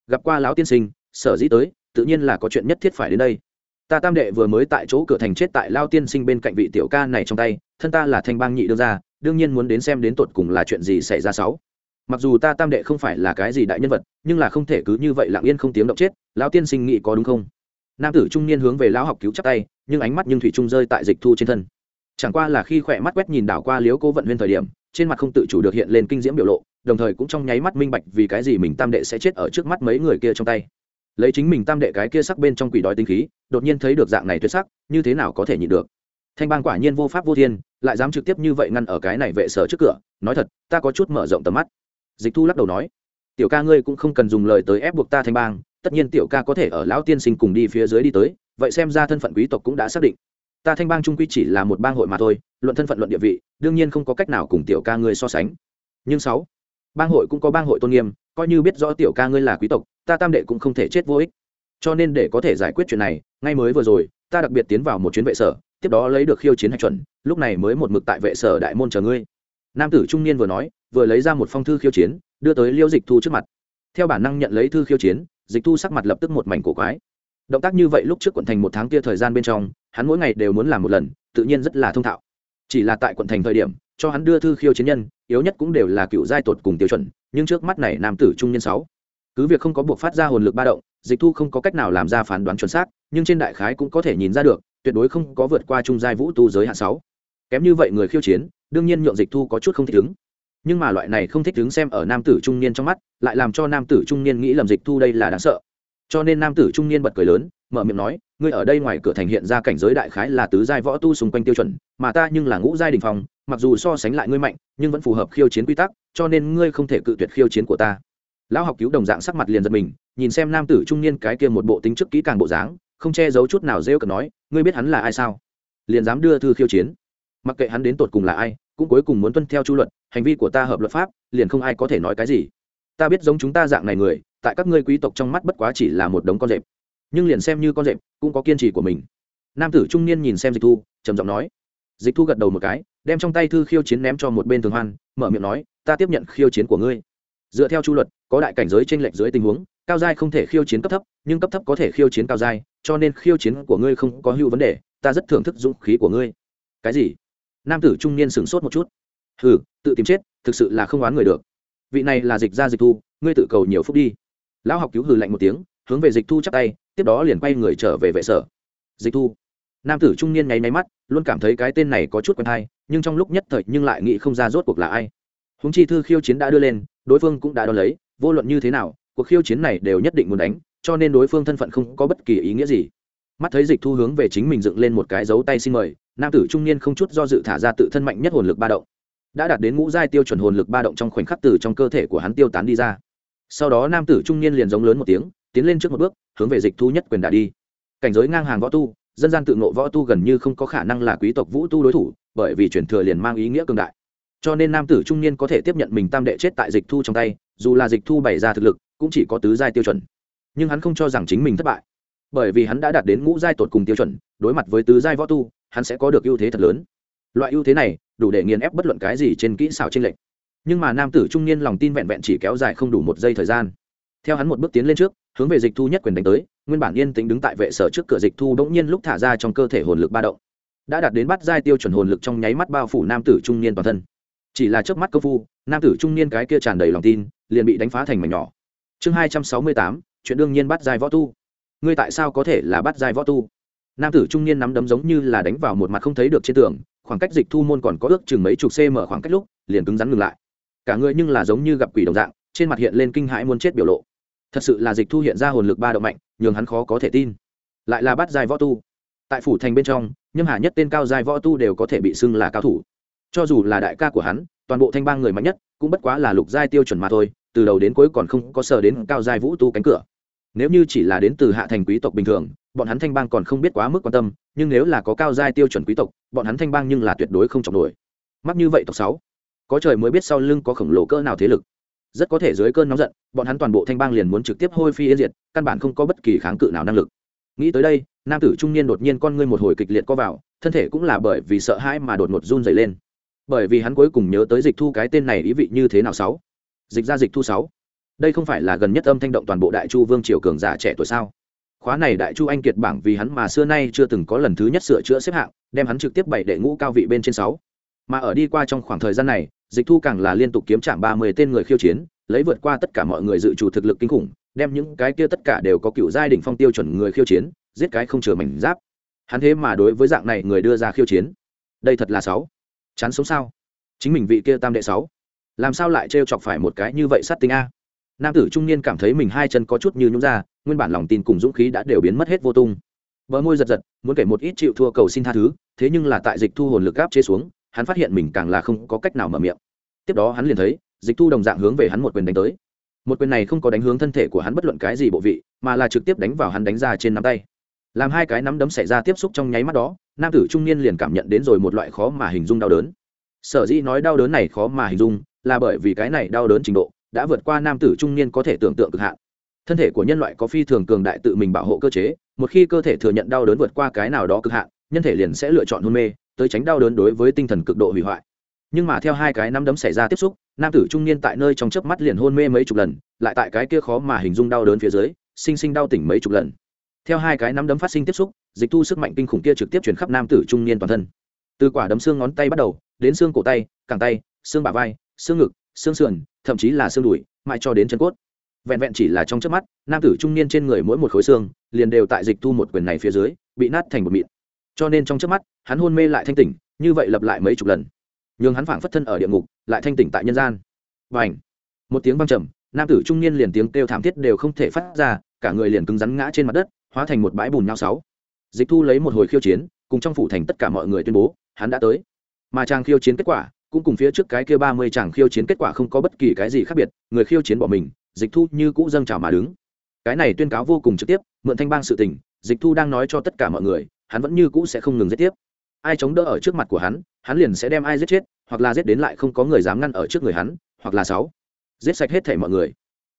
[SPEAKER 1] Gặp qua lão tiên sinh, sở dĩ tới, tự nhiên là có chuyện nhất thiết phải đến đây ta tam đệ vừa mới tại chỗ cửa thành chết tại lao tiên sinh bên cạnh vị tiểu ca này trong tay, thân ta là thanh bang nhị đương ra đương nhiên muốn đến xem đến tột cùng là chuyện gì xảy ra sáu. Mặc dù ta tam đệ không phải là cái gì đại nhân vật, nhưng là không thể cứ như vậy lặng yên không tiếng động chết lão tiên sinh nghĩ có đúng không? Nam tử trung niên hướng về lão học cứu chắp tay, nhưng ánh mắt nhưng thủy trung rơi tại dịch thu trên thân. Chẳng qua là khi khỏe mắt quét nhìn đảo qua liếu cố vận huyên thời điểm, trên mặt không tự chủ được hiện lên kinh diễm biểu lộ, đồng thời cũng trong nháy mắt minh bạch vì cái gì mình tam đệ sẽ chết ở trước mắt mấy người kia trong tay lấy chính mình tam đệ cái kia sắc bên trong quỷ đói tinh khí, đột nhiên thấy được dạng này tuyệt sắc, như thế nào có thể nhịn được? Thanh bang quả nhiên vô pháp vô thiên, lại dám trực tiếp như vậy ngăn ở cái này vệ sở trước cửa, nói thật, ta có chút mở rộng tầm mắt. Dịch thu lắc đầu nói, tiểu ca ngươi cũng không cần dùng lời tới ép buộc ta thanh bang, tất nhiên tiểu ca có thể ở lão tiên sinh cùng đi phía dưới đi tới, vậy xem ra thân phận quý tộc cũng đã xác định. Ta thanh bang trung quy chỉ là một bang hội mà thôi, luận thân phận luận địa vị, đương nhiên không có cách nào cùng tiểu ca ngươi so sánh. Nhưng sáu, bang hội cũng có bang hội tôn nghiêm coi như biết rõ tiểu ca ngươi là quý tộc, ta tam đệ cũng không thể chết vô ích. Cho nên để có thể giải quyết chuyện này, ngay mới vừa rồi, ta đặc biệt tiến vào một chuyến vệ sở, tiếp đó lấy được khiêu chiến hạch chuẩn, lúc này mới một mực tại vệ sở đại môn chờ ngươi. Nam tử trung niên vừa nói, vừa lấy ra một phong thư khiêu chiến, đưa tới liêu dịch thu trước mặt. Theo bản năng nhận lấy thư khiêu chiến, dịch thu sắc mặt lập tức một mảnh cổ quái. Động tác như vậy lúc trước quận thành một tháng kia thời gian bên trong, hắn mỗi ngày đều muốn làm một lần, tự nhiên rất là thông thạo. Chỉ là tại quận thành thời điểm, cho hắn đưa thư khiêu chiến nhân yếu nhất cũng đều là cựu giai tột cùng tiêu chuẩn, nhưng trước mắt này nam tử trung niên sáu, cứ việc không có buộc phát ra hồn lực ba động, dịch thu không có cách nào làm ra phán đoán chuẩn xác, nhưng trên đại khái cũng có thể nhìn ra được, tuyệt đối không có vượt qua trung giai vũ tu giới hạn sáu. Kém như vậy người khiêu chiến, đương nhiên nhượng dịch thu có chút không thích ứng. Nhưng mà loại này không thích ứng xem ở nam tử trung niên trong mắt, lại làm cho nam tử trung niên nghĩ lầm dịch thu đây là đáng sợ. Cho nên nam tử trung niên bật cười lớn, mở miệng nói ngươi ở đây ngoài cửa thành hiện ra cảnh giới đại khái là tứ giai võ tu xung quanh tiêu chuẩn, mà ta nhưng là ngũ giai đình phòng mặc dù so sánh lại ngươi mạnh, nhưng vẫn phù hợp khiêu chiến quy tắc, cho nên ngươi không thể cự tuyệt khiêu chiến của ta. Lão học cứu đồng dạng sắc mặt liền giật mình, nhìn xem nam tử trung niên cái kia một bộ tính chức kỹ càng bộ dáng, không che giấu chút nào rêu cờ nói, ngươi biết hắn là ai sao? Liền dám đưa thư khiêu chiến. Mặc kệ hắn đến tột cùng là ai, cũng cuối cùng muốn tuân theo chu luật, hành vi của ta hợp luật pháp, liền không ai có thể nói cái gì. Ta biết giống chúng ta dạng này người, tại các ngươi quý tộc trong mắt bất quá chỉ là một đống con rệp nhưng liền xem như con rệp cũng có kiên trì của mình. Nam tử trung niên nhìn xem dịch thu, trầm giọng nói. Dịch thu gật đầu một cái, đem trong tay thư khiêu chiến ném cho một bên thường hoan, mở miệng nói, ta tiếp nhận khiêu chiến của ngươi. Dựa theo chu luật, có đại cảnh giới t r ê n lệch dưới tình huống, cao giai không thể khiêu chiến cấp thấp, nhưng cấp thấp có thể khiêu chiến cao giai, cho nên khiêu chiến của ngươi không có hữu vấn đề, ta rất thưởng thức dũng khí của ngươi. Cái gì? Nam tử trung niên sửng sốt một chút. Hừ, tự tìm chết, thực sự là không oán người được. Vị này là dịch ra dịch thu, ngươi tự cầu nhiều phúc đi. Lão học cứu hừ lạnh một tiếng, hướng về dịch thu chắc tay tiếp đó liền quay người trở về vệ sở. Dịch thu. Nam tử trung niên nháy máy mắt, luôn cảm thấy cái tên này có chút quen thai, nhưng trong lúc nhất thời nhưng lại nghĩ không ra rốt cuộc là ai. Húng chi thư khiêu chiến đã đưa lên, đối phương cũng đã đo lấy, vô luận như thế nào, cuộc khiêu chiến này đều nhất định muốn đánh, cho nên đối phương thân phận không có bất kỳ ý nghĩa gì. Mắt thấy dịch thu hướng về chính mình dựng lên một cái dấu tay xin mời, nam tử trung niên không chút do dự thả ra tự thân mạnh nhất hồn lực ba động. Đã đạt đến ngũ giai tiêu chuẩn hồn lực ba động trong khoảnh khắc từ trong cơ thể của hắn tiêu tán đi ra. Sau đó nam tử trung niên liền giống lớn một tiếng, tiến lên trước một bước hướng về dịch thu nhất quyền đả đi. Cảnh giới ngang hàng võ tu, dân gian tự ngộ võ tu gần như không có khả năng là quý tộc vũ tu đối thủ, bởi vì chuyển thừa liền mang ý nghĩa cường đại. Cho nên nam tử trung niên có thể tiếp nhận mình tam đệ chết tại dịch thu trong tay, dù là dịch thu bày ra thực lực, cũng chỉ có tứ giai tiêu chuẩn. Nhưng hắn không cho rằng chính mình thất bại. Bởi vì hắn đã đạt đến ngũ giai tột cùng tiêu chuẩn, đối mặt với tứ giai võ tu, hắn sẽ có được ưu thế thật lớn. Loại ưu thế này, đủ để nghiền ép bất luận cái gì trên kỹ xảo trên lệnh nhưng mà nam tử trung niên lòng tin vẹn vẹn chỉ kéo dài không đủ một giây thời gian. Theo hắn một bước tiến lên trước hướng về dịch thu nhất quyền đánh tới, nguyên bản yên tĩnh đứng tại vệ sở trước cửa dịch thu bỗng nhiên lúc thả ra trong cơ thể hồn lực ba động. Đã đạt đến bắt giai tiêu chuẩn hồn lực trong nháy mắt bao phủ nam tử trung niên toàn thân. Chỉ là trước mắt cơ phu, nam tử trung niên cái kia tràn đầy lòng tin, liền bị đánh phá thành mảnh nhỏ. Chương hai trăm sáu mươi tám, chuyện đương nhiên bắt giai võ tu. Ngươi tại sao có thể là bắt giai võ tu? Nam tử trung niên nắm đấm giống như là đánh vào một mặt không thấy được trên tường, khoảng cách dịch thu môn còn có ước chừng mấy chục cm khoảng cách lúc, liền cứng rắn ngừng lại. Cả người nhưng là giống như gặp quỷ đồng dạng, trên mặt hiện lên kinh hãi muốn chết biểu lộ thật sự là dịch thu hiện ra hồn lực ba động mạnh, nhường hắn khó có thể tin. Lại là bắt giai võ tu. Tại phủ thành bên trong, nhâm hà nhất tên cao giai võ tu đều có thể bị xưng là cao thủ. Cho dù là đại ca của hắn, toàn bộ thanh bang người mạnh nhất, cũng bất quá là lục giai tiêu chuẩn mà thôi, từ đầu đến cuối còn không có sở đến cao giai vũ tu cánh cửa. Nếu như chỉ là đến từ hạ thành quý tộc bình thường, bọn hắn thanh bang còn không biết quá mức quan tâm, nhưng nếu là có cao giai tiêu chuẩn quý tộc, bọn hắn thanh bang nhưng là tuyệt đối không trọng nổi. Mắc như vậy tộc sáu, có trời mới biết sau lưng có khổng lồ cỡ nào thế lực rất có thể dưới cơn nóng giận, bọn hắn toàn bộ thanh bang liền muốn trực tiếp hôi phi yên diệt, căn bản không có bất kỳ kháng cự nào năng lực. Nghĩ tới đây, nam tử trung niên đột nhiên con ngươi một hồi kịch liệt co vào, thân thể cũng là bởi vì sợ hãi mà đột ngột run dày lên. Bởi vì hắn cuối cùng nhớ tới dịch thu cái tên này ý vị như thế nào sáu? Dịch ra dịch thu sáu. Đây không phải là gần nhất âm thanh động toàn bộ đại chu vương triều cường giả trẻ tuổi sao? Khóa này đại chu anh kiệt bảng vì hắn mà xưa nay chưa từng có lần thứ nhất sửa chữa xếp hạng, đem hắn trực tiếp bảy đệ ngũ cao vị bên trên sáu. Mà ở đi qua trong khoảng thời gian này dịch thu càng là liên tục kiếm trạm ba mươi tên người khiêu chiến, lấy vượt qua tất cả mọi người dự trù thực lực kinh khủng, đem những cái kia tất cả đều có cựu giai đỉnh phong tiêu chuẩn người khiêu chiến, giết cái không chừa mảnh giáp. Hắn thế mà đối với dạng này người đưa ra khiêu chiến. Đây thật là sáu. Chán sống sao? Chính mình vị kia tam đệ sáu. Làm sao lại trêu chọc phải một cái như vậy sát tinh a? Nam tử trung niên cảm thấy mình hai chân có chút như nhúng ra, nguyên bản lòng tin cùng dũng khí đã đều biến mất hết vô tung. Bờ môi giật giật, muốn kể một ít chịu thua cầu xin tha thứ, thế nhưng là tại dịch thu hồn lực gáp chế xuống hắn phát hiện mình càng là không có cách nào mở miệng. Tiếp đó hắn liền thấy, dịch thu đồng dạng hướng về hắn một quyền đánh tới. Một quyền này không có đánh hướng thân thể của hắn bất luận cái gì bộ vị, mà là trực tiếp đánh vào hắn đánh ra trên nắm tay. Làm hai cái nắm đấm xảy ra tiếp xúc trong nháy mắt đó, nam tử trung niên liền cảm nhận đến rồi một loại khó mà hình dung đau đớn. Sở dĩ nói đau đớn này khó mà hình dung, là bởi vì cái này đau đớn trình độ đã vượt qua nam tử trung niên có thể tưởng tượng cực hạn. Thân thể của nhân loại có phi thường cường đại tự mình bảo hộ cơ chế, một khi cơ thể thừa nhận đau đớn vượt qua cái nào đó cực hạn, nhân thể liền sẽ lựa chọn hôn mê tới tránh đau đớn đối với tinh thần cực độ hủy hoại. Nhưng mà theo hai cái nắm đấm xảy ra tiếp xúc, nam tử trung niên tại nơi trong chớp mắt liền hôn mê mấy chục lần, lại tại cái kia khó mà hình dung đau đớn phía dưới, sinh sinh đau tỉnh mấy chục lần. Theo hai cái nắm đấm phát sinh tiếp xúc, dịch thu sức mạnh kinh khủng kia trực tiếp chuyển khắp nam tử trung niên toàn thân. Từ quả đấm xương ngón tay bắt đầu, đến xương cổ tay, cẳng tay, xương bả vai, xương ngực, xương sườn, thậm chí là xương đùi, mãi cho đến chân cốt. Vẹn vẹn chỉ là trong chớp mắt, nam tử trung niên trên người mỗi một khối xương, liền đều tại dịch thu một quyền này phía dưới, bị nát thành một mịn. Cho nên trong chớp mắt hắn hôn mê lại thanh tỉnh, như vậy lặp lại mấy chục lần. Nhường hắn phảng phất thân ở địa ngục, lại thanh tỉnh tại nhân gian. Và ảnh một tiếng vang trầm, nam tử trung niên liền tiếng kêu thảm thiết đều không thể phát ra, cả người liền cứng rắn ngã trên mặt đất, hóa thành một bãi bùn nhau sáu. Dịch thu lấy một hồi khiêu chiến, cùng trong phủ thành tất cả mọi người tuyên bố, hắn đã tới. Mà chàng khiêu chiến kết quả, cũng cùng phía trước cái kia ba mươi chàng khiêu chiến kết quả không có bất kỳ cái gì khác biệt, người khiêu chiến bỏ mình, dịch thu như cũ dâng trào mà đứng. Cái này tuyên cáo vô cùng trực tiếp, mượn thanh bang sự tình, dịch thu đang nói cho tất cả mọi người, hắn vẫn như cũ sẽ không ngừng giết tiếp ai chống đỡ ở trước mặt của hắn hắn liền sẽ đem ai giết chết, hoặc là giết đến lại không có người dám ngăn ở trước người hắn, hoặc là sáu. Giết sạch hết thể mọi người.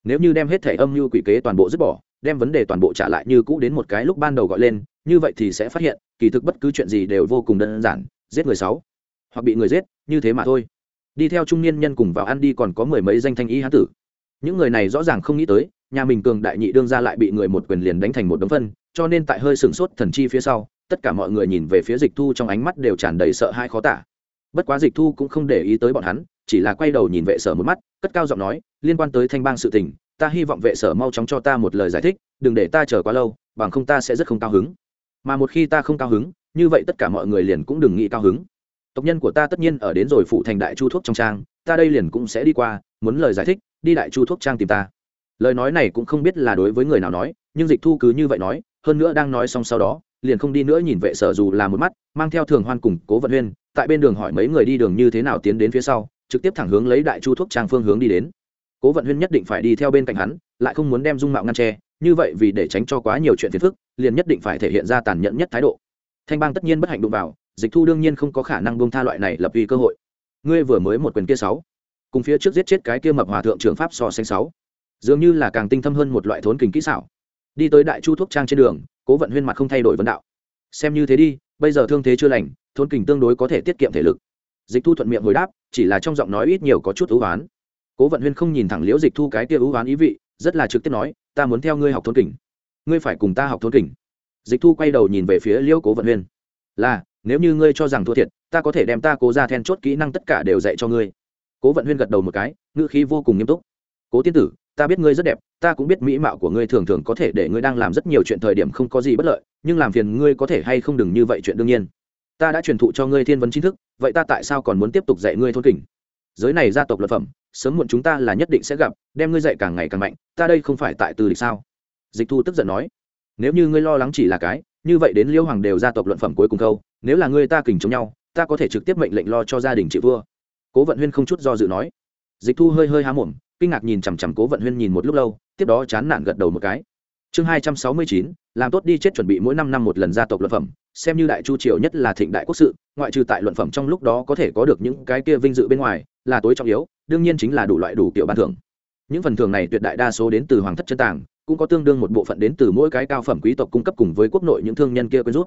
[SPEAKER 1] Nếu như đem hết thể âm mưu quỷ kế toàn bộ dứt bỏ, đem vấn đề toàn bộ trả lại như cũ đến một cái lúc ban đầu gọi lên, như vậy thì sẽ phát hiện, kỳ thực bất cứ chuyện gì đều vô cùng đơn giản, giết người sáu. Hoặc bị người giết, như thế mà thôi. Đi theo trung niên nhân cùng vào ăn đi còn có mười mấy danh thanh ý hán tử. Những người này rõ ràng không nghĩ tới, nhà mình cường đại nhị đương ra lại bị người một quyền liền đánh thành một đống phân cho nên tại hơi sừng sốt thần chi phía sau, tất cả mọi người nhìn về phía dịch thu trong ánh mắt đều tràn đầy sợ hãi khó tả. Bất quá dịch thu cũng không để ý tới bọn hắn, chỉ là quay đầu nhìn vệ sở một mắt, cất cao giọng nói, liên quan tới thanh bang sự tình, ta hy vọng vệ sở mau chóng cho ta một lời giải thích, đừng để ta chờ quá lâu, bằng không ta sẽ rất không cao hứng. Mà một khi ta không cao hứng, như vậy tất cả mọi người liền cũng đừng nghĩ cao hứng. Tộc nhân của ta tất nhiên ở đến rồi phụ thành đại chu thuốc trong trang, ta đây liền cũng sẽ đi qua, muốn lời giải thích, đi đại chu thuốc trang tìm ta. Lời nói này cũng không biết là đối với người nào nói, nhưng dịch thu cứ như vậy nói hơn nữa đang nói xong sau đó, liền không đi nữa nhìn vệ sở dù là một mắt, mang theo thường hoan cùng cố vận huyên, tại bên đường hỏi mấy người đi đường như thế nào tiến đến phía sau, trực tiếp thẳng hướng lấy đại chu thuốc trang phương hướng đi đến. Cố vận huyên nhất định phải đi theo bên cạnh hắn, lại không muốn đem dung mạo ngăn tre như vậy vì để tránh cho quá nhiều chuyện phiền phức, liền nhất định phải thể hiện ra tàn nhẫn nhất thái độ. Thanh bang tất nhiên bất hạnh đụng vào, dịch thu đương nhiên không có khả năng buông tha loại này lập vì cơ hội. Ngươi vừa mới một quyền kia sáu, cùng phía trước giết chết cái kia mập hòa thượng trường pháp so sánh sáu, dường như là càng tinh thâm hơn một loại thốn kình kỹ xảo đi tới đại chu thuốc trang trên đường, cố vận huyên mặt không thay đổi vấn đạo. Xem như thế đi, bây giờ thương thế chưa lành, thôn kình tương đối có thể tiết kiệm thể lực. Dịch thu thuận miệng hồi đáp, chỉ là trong giọng nói ít nhiều có chút ưu oán cố vận huyên không nhìn thẳng liễu dịch thu cái kia ưu oán ý vị, rất là trực tiếp nói, ta muốn theo ngươi học thôn kình. Ngươi phải cùng ta học thôn kình. Dịch thu quay đầu nhìn về phía liễu cố vận huyên. Là, nếu như ngươi cho rằng thua thiệt, ta có thể đem ta cố ra then chốt kỹ năng tất cả đều dạy cho ngươi. Cố vận huyên gật đầu một cái, ngữ khí vô cùng nghiêm túc. Cố tiên tử ta biết ngươi rất đẹp, ta cũng biết mỹ mạo của ngươi thường thường có thể để ngươi đang làm rất nhiều chuyện thời điểm không có gì bất lợi, nhưng làm phiền ngươi có thể hay không đừng như vậy chuyện đương nhiên. Ta đã truyền thụ cho ngươi thiên vấn chính thức, vậy ta tại sao còn muốn tiếp tục dạy ngươi thôn kình? Giới này gia tộc luật phẩm, sớm muộn chúng ta là nhất định sẽ gặp, đem ngươi dạy càng ngày càng mạnh, ta đây không phải tại từ địch sao? Dịch thu tức giận nói. Nếu như ngươi lo lắng chỉ là cái, như vậy đến liêu hoàng đều gia tộc luận phẩm cuối cùng câu, nếu là ngươi ta kình chống nhau, ta có thể trực tiếp mệnh lệnh lo cho gia đình chị vua. Cố vận huyên không chút do dự nói. Dịch thu hơi hơi há mồm kinh ngạc nhìn chằm chằm cố vận huyên nhìn một lúc lâu tiếp đó chán nản gật đầu một cái chương hai trăm sáu mươi chín làm tốt đi chết chuẩn bị mỗi năm năm một lần gia tộc luận phẩm xem như đại chu triều nhất là thịnh đại quốc sự ngoại trừ tại luận phẩm trong lúc đó có thể có được những cái kia vinh dự bên ngoài là tối trọng yếu đương nhiên chính là đủ loại đủ kiểu ban thưởng những phần thưởng này tuyệt đại đa số đến từ hoàng thất chân tàng cũng có tương đương một bộ phận đến từ mỗi cái cao phẩm quý tộc cung cấp cùng với quốc nội những thương nhân kia quên rút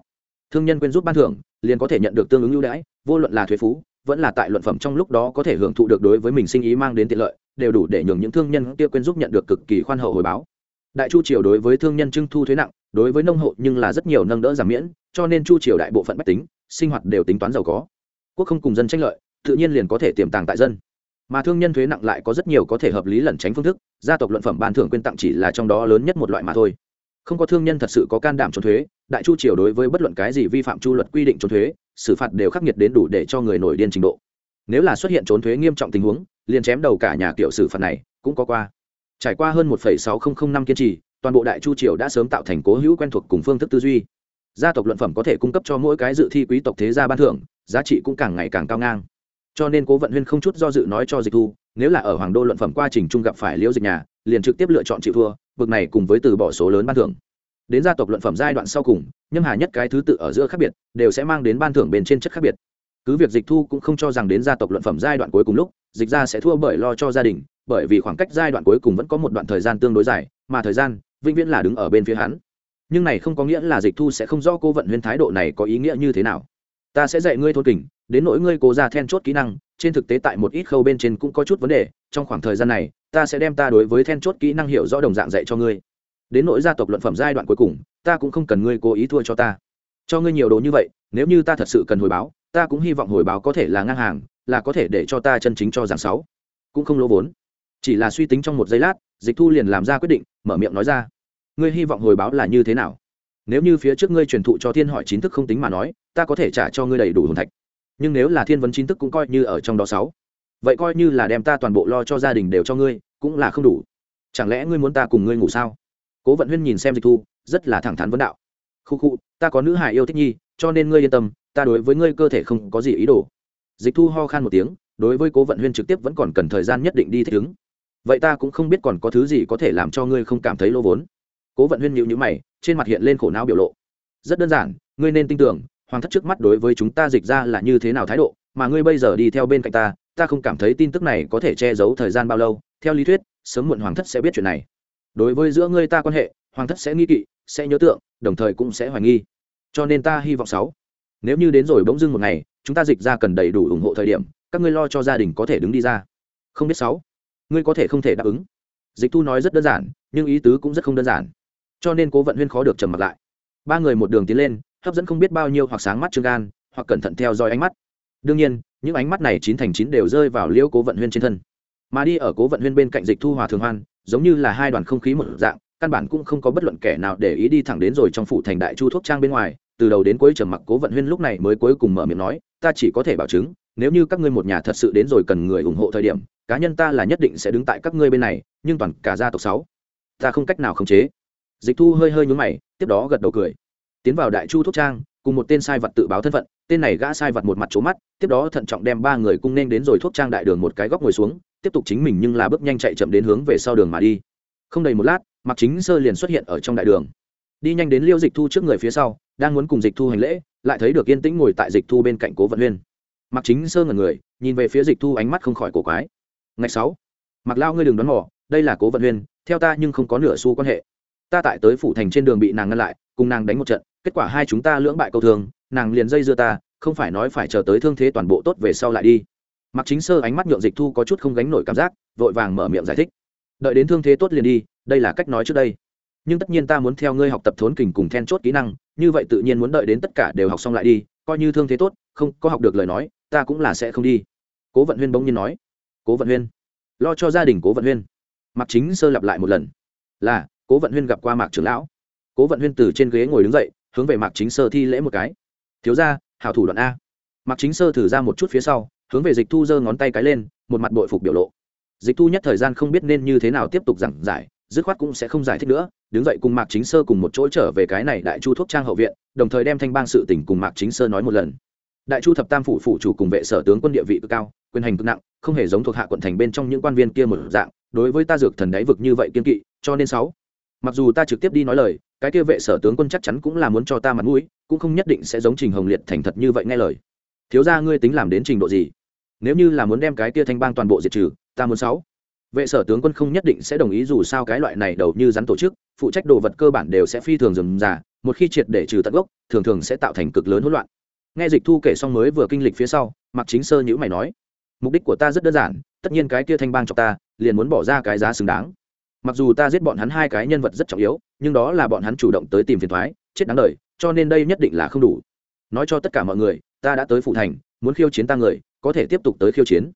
[SPEAKER 1] thương nhân quên rút ban thưởng liền có thể nhận được tương ứng ưu đãi vô luận là thuế phú vẫn là tại luận phẩm trong lúc đó có thể hưởng thụ được đối với mình sinh ý mang đến tiện lợi, đều đủ để nhường những thương nhân kia quên giúp nhận được cực kỳ khoan hậu hồi báo. Đại chu triều đối với thương nhân trưng thu thuế nặng, đối với nông hộ nhưng là rất nhiều nâng đỡ giảm miễn, cho nên chu triều đại bộ phận bách tính, sinh hoạt đều tính toán giàu có. Quốc không cùng dân tranh lợi, tự nhiên liền có thể tiềm tàng tại dân. Mà thương nhân thuế nặng lại có rất nhiều có thể hợp lý lẩn tránh phương thức, gia tộc luận phẩm ban thưởng quyên tặng chỉ là trong đó lớn nhất một loại mà thôi không có thương nhân thật sự có can đảm trốn thuế, đại chu triều đối với bất luận cái gì vi phạm chu luật quy định trốn thuế, xử phạt đều khắc nghiệt đến đủ để cho người nổi điên trình độ. Nếu là xuất hiện trốn thuế nghiêm trọng tình huống, liền chém đầu cả nhà kiểu xử phạt này, cũng có qua. Trải qua hơn một sáu nghìn năm kiên trì, toàn bộ đại chu triều đã sớm tạo thành cố hữu quen thuộc cùng phương thức tư duy. Gia tộc luận phẩm có thể cung cấp cho mỗi cái dự thi quý tộc thế gia ban thưởng, giá trị cũng càng ngày càng cao ngang. Cho nên cố vận huyên không chút do dự nói cho dịch thu, nếu là ở hoàng đô luận phẩm quá trình chung gặp phải liễu dịch nhà, liền trực tiếp lựa chọn chịu thua bực này cùng với từ bỏ số lớn ban thưởng. Đến gia tộc luận phẩm giai đoạn sau cùng, nhâm hà nhất cái thứ tự ở giữa khác biệt, đều sẽ mang đến ban thưởng bên trên chất khác biệt. Cứ việc dịch thu cũng không cho rằng đến gia tộc luận phẩm giai đoạn cuối cùng lúc, dịch ra sẽ thua bởi lo cho gia đình, bởi vì khoảng cách giai đoạn cuối cùng vẫn có một đoạn thời gian tương đối dài, mà thời gian vĩnh viễn là đứng ở bên phía hắn. Nhưng này không có nghĩa là dịch thu sẽ không rõ cô vận huyên thái độ này có ý nghĩa như thế nào. Ta sẽ dạy ngươi thôn kình, đến nỗi ngươi cố ra then chốt kỹ năng, trên thực tế tại một ít khâu bên trên cũng có chút vấn đề, trong khoảng thời gian này ta sẽ đem ta đối với then chốt kỹ năng hiểu rõ đồng dạng dạy cho ngươi. Đến nỗi gia tộc luận phẩm giai đoạn cuối cùng, ta cũng không cần ngươi cố ý thua cho ta. Cho ngươi nhiều đồ như vậy, nếu như ta thật sự cần hồi báo, ta cũng hy vọng hồi báo có thể là ngang hàng, là có thể để cho ta chân chính cho giảng sáu. Cũng không lỗ vốn. Chỉ là suy tính trong một giây lát, dịch thu liền làm ra quyết định, mở miệng nói ra. Ngươi hy vọng hồi báo là như thế nào? Nếu như phía trước ngươi truyền thụ cho thiên hỏi chính thức không tính mà nói, ta có thể trả cho ngươi đầy đủ hồn thạch. Nhưng nếu là thiên vấn chính thức cũng coi như ở trong đó sáu vậy coi như là đem ta toàn bộ lo cho gia đình đều cho ngươi, cũng là không đủ. Chẳng lẽ ngươi muốn ta cùng ngươi ngủ sao? Cố vận huyên nhìn xem dịch thu, rất là thẳng thắn vấn đạo. Khu khu, ta có nữ hài yêu thích nhi, cho nên ngươi yên tâm, ta đối với ngươi cơ thể không có gì ý đồ. Dịch thu ho khan một tiếng, đối với cố vận huyên trực tiếp vẫn còn cần thời gian nhất định đi thích ứng. Vậy ta cũng không biết còn có thứ gì có thể làm cho ngươi không cảm thấy lỗ vốn. Cố vận huyên nhịu nhữ mày, trên mặt hiện lên khổ não biểu lộ. Rất đơn giản, ngươi nên tin tưởng, hoàng thất trước mắt đối với chúng ta dịch ra là như thế nào thái độ, mà ngươi bây giờ đi theo bên cạnh ta ta không cảm thấy tin tức này có thể che giấu thời gian bao lâu, theo lý thuyết, sớm muộn hoàng thất sẽ biết chuyện này. Đối với giữa ngươi ta quan hệ, hoàng thất sẽ nghi kỵ, sẽ nhớ tượng, đồng thời cũng sẽ hoài nghi. Cho nên ta hy vọng sáu, nếu như đến rồi bỗng dưng một ngày, chúng ta dịch ra cần đầy đủ ủng hộ thời điểm, các ngươi lo cho gia đình có thể đứng đi ra. Không biết sáu, ngươi có thể không thể đáp ứng. Dịch thu nói rất đơn giản, nhưng ý tứ cũng rất không đơn giản. Cho nên cố vận huyên khó được trầm mặt lại. Ba người một đường tiến lên, hấp dẫn không biết bao nhiêu hoặc sáng mắt trương gan, hoặc cẩn thận theo dõi ánh mắt. Đương nhiên những ánh mắt này chín thành chín đều rơi vào liêu cố vận huyên trên thân. Mà đi ở cố vận huyên bên cạnh dịch thu hòa thường hoan, giống như là hai đoàn không khí một dạng, căn bản cũng không có bất luận kẻ nào để ý đi thẳng đến rồi trong phủ thành đại chu thuốc trang bên ngoài, từ đầu đến cuối trầm mặc cố vận huyên lúc này mới cuối cùng mở miệng nói, ta chỉ có thể bảo chứng, nếu như các ngươi một nhà thật sự đến rồi cần người ủng hộ thời điểm, cá nhân ta là nhất định sẽ đứng tại các ngươi bên này, nhưng toàn cả gia tộc sáu, ta không cách nào khống chế. Dịch thu hơi hơi nhún mày, tiếp đó gật đầu cười. Tiến vào đại chu thuốc trang cùng một tên sai vật tự báo thân phận tên này gã sai vật một mặt trố mắt tiếp đó thận trọng đem ba người cung nên đến rồi thuốc trang đại đường một cái góc ngồi xuống tiếp tục chính mình nhưng là bước nhanh chạy chậm đến hướng về sau đường mà đi. Không đầy một lát mặc chính sơ liền xuất hiện ở trong đại đường. Đi nhanh đến liêu dịch thu trước người phía sau đang muốn cùng dịch thu hành lễ lại thấy được yên tĩnh ngồi tại dịch thu bên cạnh cố vận huyên. Mặc chính sơ ngẩn người nhìn về phía dịch thu ánh mắt không khỏi cổ quái. Ngày sáu mặc lao ngươi đừng đoán mò, đây là cố vận huyên theo ta nhưng không có nửa xu quan hệ ta tại tới phủ thành trên đường bị nàng ngăn lại, cùng nàng đánh một trận, kết quả hai chúng ta lưỡng bại câu thường, nàng liền dây dưa ta, không phải nói phải chờ tới thương thế toàn bộ tốt về sau lại đi. Mặc chính sơ ánh mắt nhượng dịch thu có chút không gánh nổi cảm giác, vội vàng mở miệng giải thích. Đợi đến thương thế tốt liền đi, đây là cách nói trước đây. Nhưng tất nhiên ta muốn theo ngươi học tập thốn kình cùng then chốt kỹ năng, như vậy tự nhiên muốn đợi đến tất cả đều học xong lại đi, coi như thương thế tốt, không có học được lời nói, ta cũng là sẽ không đi. Cố vận huyên bỗng nhiên nói. Cố vận huyên, lo cho gia đình cố vận huyên. Mặc chính sơ lặp lại một lần. Là cố vận huyên gặp qua mạc trưởng lão. Cố vận huyên từ trên ghế ngồi đứng dậy, hướng về mạc chính sơ thi lễ một cái. Thiếu ra hảo thủ đoạn a. Mạc chính sơ thử ra một chút phía sau, hướng về dịch thu giơ ngón tay cái lên, một mặt bội phục biểu lộ. Dịch thu nhất thời gian không biết nên như thế nào tiếp tục giảng giải, dứt khoát cũng sẽ không giải thích nữa, đứng dậy cùng mạc chính sơ cùng một chỗ trở về cái này đại chu thuốc trang hậu viện, đồng thời đem thanh bang sự tình cùng mạc chính sơ nói một lần. Đại chu thập tam phủ phủ chủ cùng vệ sở tướng quân địa vị cực cao, quyền hành cực nặng, không hề giống thuộc hạ quận thành bên trong những quan viên kia một dạng, đối với ta dược thần đáy vực như vậy kiên kỵ, cho nên sáu mặc dù ta trực tiếp đi nói lời, cái kia vệ sở tướng quân chắc chắn cũng là muốn cho ta mặt mũi, cũng không nhất định sẽ giống trình hồng liệt thành thật như vậy nghe lời. Thiếu ra ngươi tính làm đến trình độ gì? Nếu như là muốn đem cái kia thanh bang toàn bộ diệt trừ, ta muốn sáu. Vệ sở tướng quân không nhất định sẽ đồng ý dù sao cái loại này đầu như rắn tổ chức, phụ trách đồ vật cơ bản đều sẽ phi thường dừng già, một khi triệt để trừ tận gốc, thường thường sẽ tạo thành cực lớn hỗn loạn. Nghe dịch thu kể xong mới vừa kinh lịch phía sau mặc chính sơ nhữ mày nói, mục đích của ta rất đơn giản, tất nhiên cái kia thanh bang cho ta, liền muốn bỏ ra cái giá xứng đáng mặc dù ta giết bọn hắn hai cái nhân vật rất trọng yếu, nhưng đó là bọn hắn chủ động tới tìm phiền thoái, chết đáng đời, cho nên đây nhất định là không đủ. Nói cho tất cả mọi người, ta đã tới phụ thành, muốn khiêu chiến ta người, có thể tiếp tục tới khiêu chiến.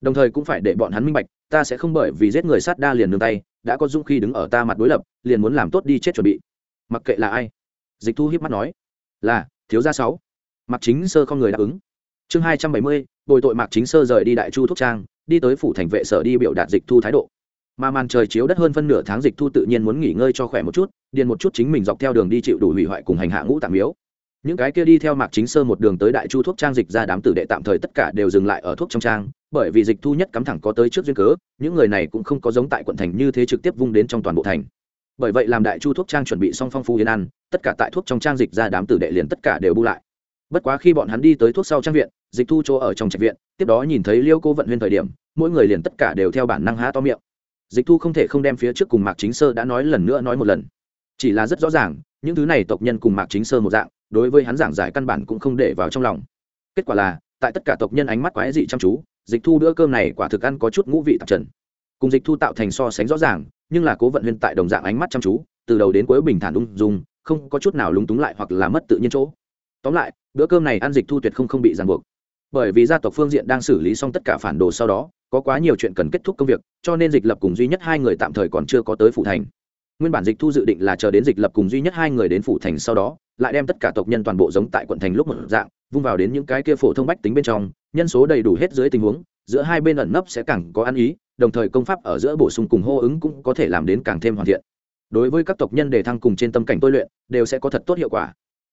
[SPEAKER 1] Đồng thời cũng phải để bọn hắn minh bạch, ta sẽ không bởi vì giết người sát đa liền nương tay, đã có dung khi đứng ở ta mặt đối lập, liền muốn làm tốt đi chết chuẩn bị. Mặc kệ là ai? Dịch thu hiếp mắt nói. Là, thiếu gia sáu. Mặc chính sơ không người đáp ứng. Chương hai trăm bảy mươi, bồi tội mạc chính sơ rời đi đại chu thúc trang, đi tới phủ thành vệ sở đi biểu đạt dịch thu thái độ mà màn trời chiếu đất hơn phân nửa tháng dịch thu tự nhiên muốn nghỉ ngơi cho khỏe một chút, điền một chút chính mình dọc theo đường đi chịu đủ hủy hoại cùng hành hạ ngũ tạm miếu. Những cái kia đi theo mạc chính sơ một đường tới đại chu thuốc trang dịch ra đám tử đệ tạm thời tất cả đều dừng lại ở thuốc trong trang, bởi vì dịch thu nhất cắm thẳng có tới trước duyên cớ, những người này cũng không có giống tại quận thành như thế trực tiếp vung đến trong toàn bộ thành. Bởi vậy làm đại chu thuốc trang chuẩn bị xong phong phú yên ăn, tất cả tại thuốc trong trang dịch ra đám tử đệ liền tất cả đều bu lại. Bất quá khi bọn hắn đi tới thuốc sau trang viện, dịch thu chỗ ở trong trạch viện, tiếp đó nhìn thấy liêu cô vận huyên thời điểm, mỗi người liền tất cả đều theo bản năng há to miệng dịch thu không thể không đem phía trước cùng mạc chính sơ đã nói lần nữa nói một lần. Chỉ là rất rõ ràng, những thứ này tộc nhân cùng mạc chính sơ một dạng, đối với hắn giảng giải căn bản cũng không để vào trong lòng. Kết quả là, tại tất cả tộc nhân ánh mắt quái dị chăm chú, dịch thu bữa cơm này quả thực ăn có chút ngũ vị tạp trần. Cùng dịch thu tạo thành so sánh rõ ràng, nhưng là cố vận huyên tại đồng dạng ánh mắt chăm chú, từ đầu đến cuối bình thản ung dung, không có chút nào lúng túng lại hoặc là mất tự nhiên chỗ. Tóm lại, bữa cơm này ăn dịch thu tuyệt không không bị ràng buộc bởi vì gia tộc phương diện đang xử lý xong tất cả phản đồ sau đó, có quá nhiều chuyện cần kết thúc công việc, cho nên dịch lập cùng duy nhất hai người tạm thời còn chưa có tới phủ thành. Nguyên bản dịch thu dự định là chờ đến dịch lập cùng duy nhất hai người đến phủ thành sau đó, lại đem tất cả tộc nhân toàn bộ giống tại quận thành lúc một dạng, vung vào đến những cái kia phổ thông bách tính bên trong, nhân số đầy đủ hết dưới tình huống, giữa hai bên ẩn nấp sẽ càng có ăn ý, đồng thời công pháp ở giữa bổ sung cùng hô ứng cũng có thể làm đến càng thêm hoàn thiện. Đối với các tộc nhân đề thăng cùng trên tâm cảnh tôi luyện, đều sẽ có thật tốt hiệu quả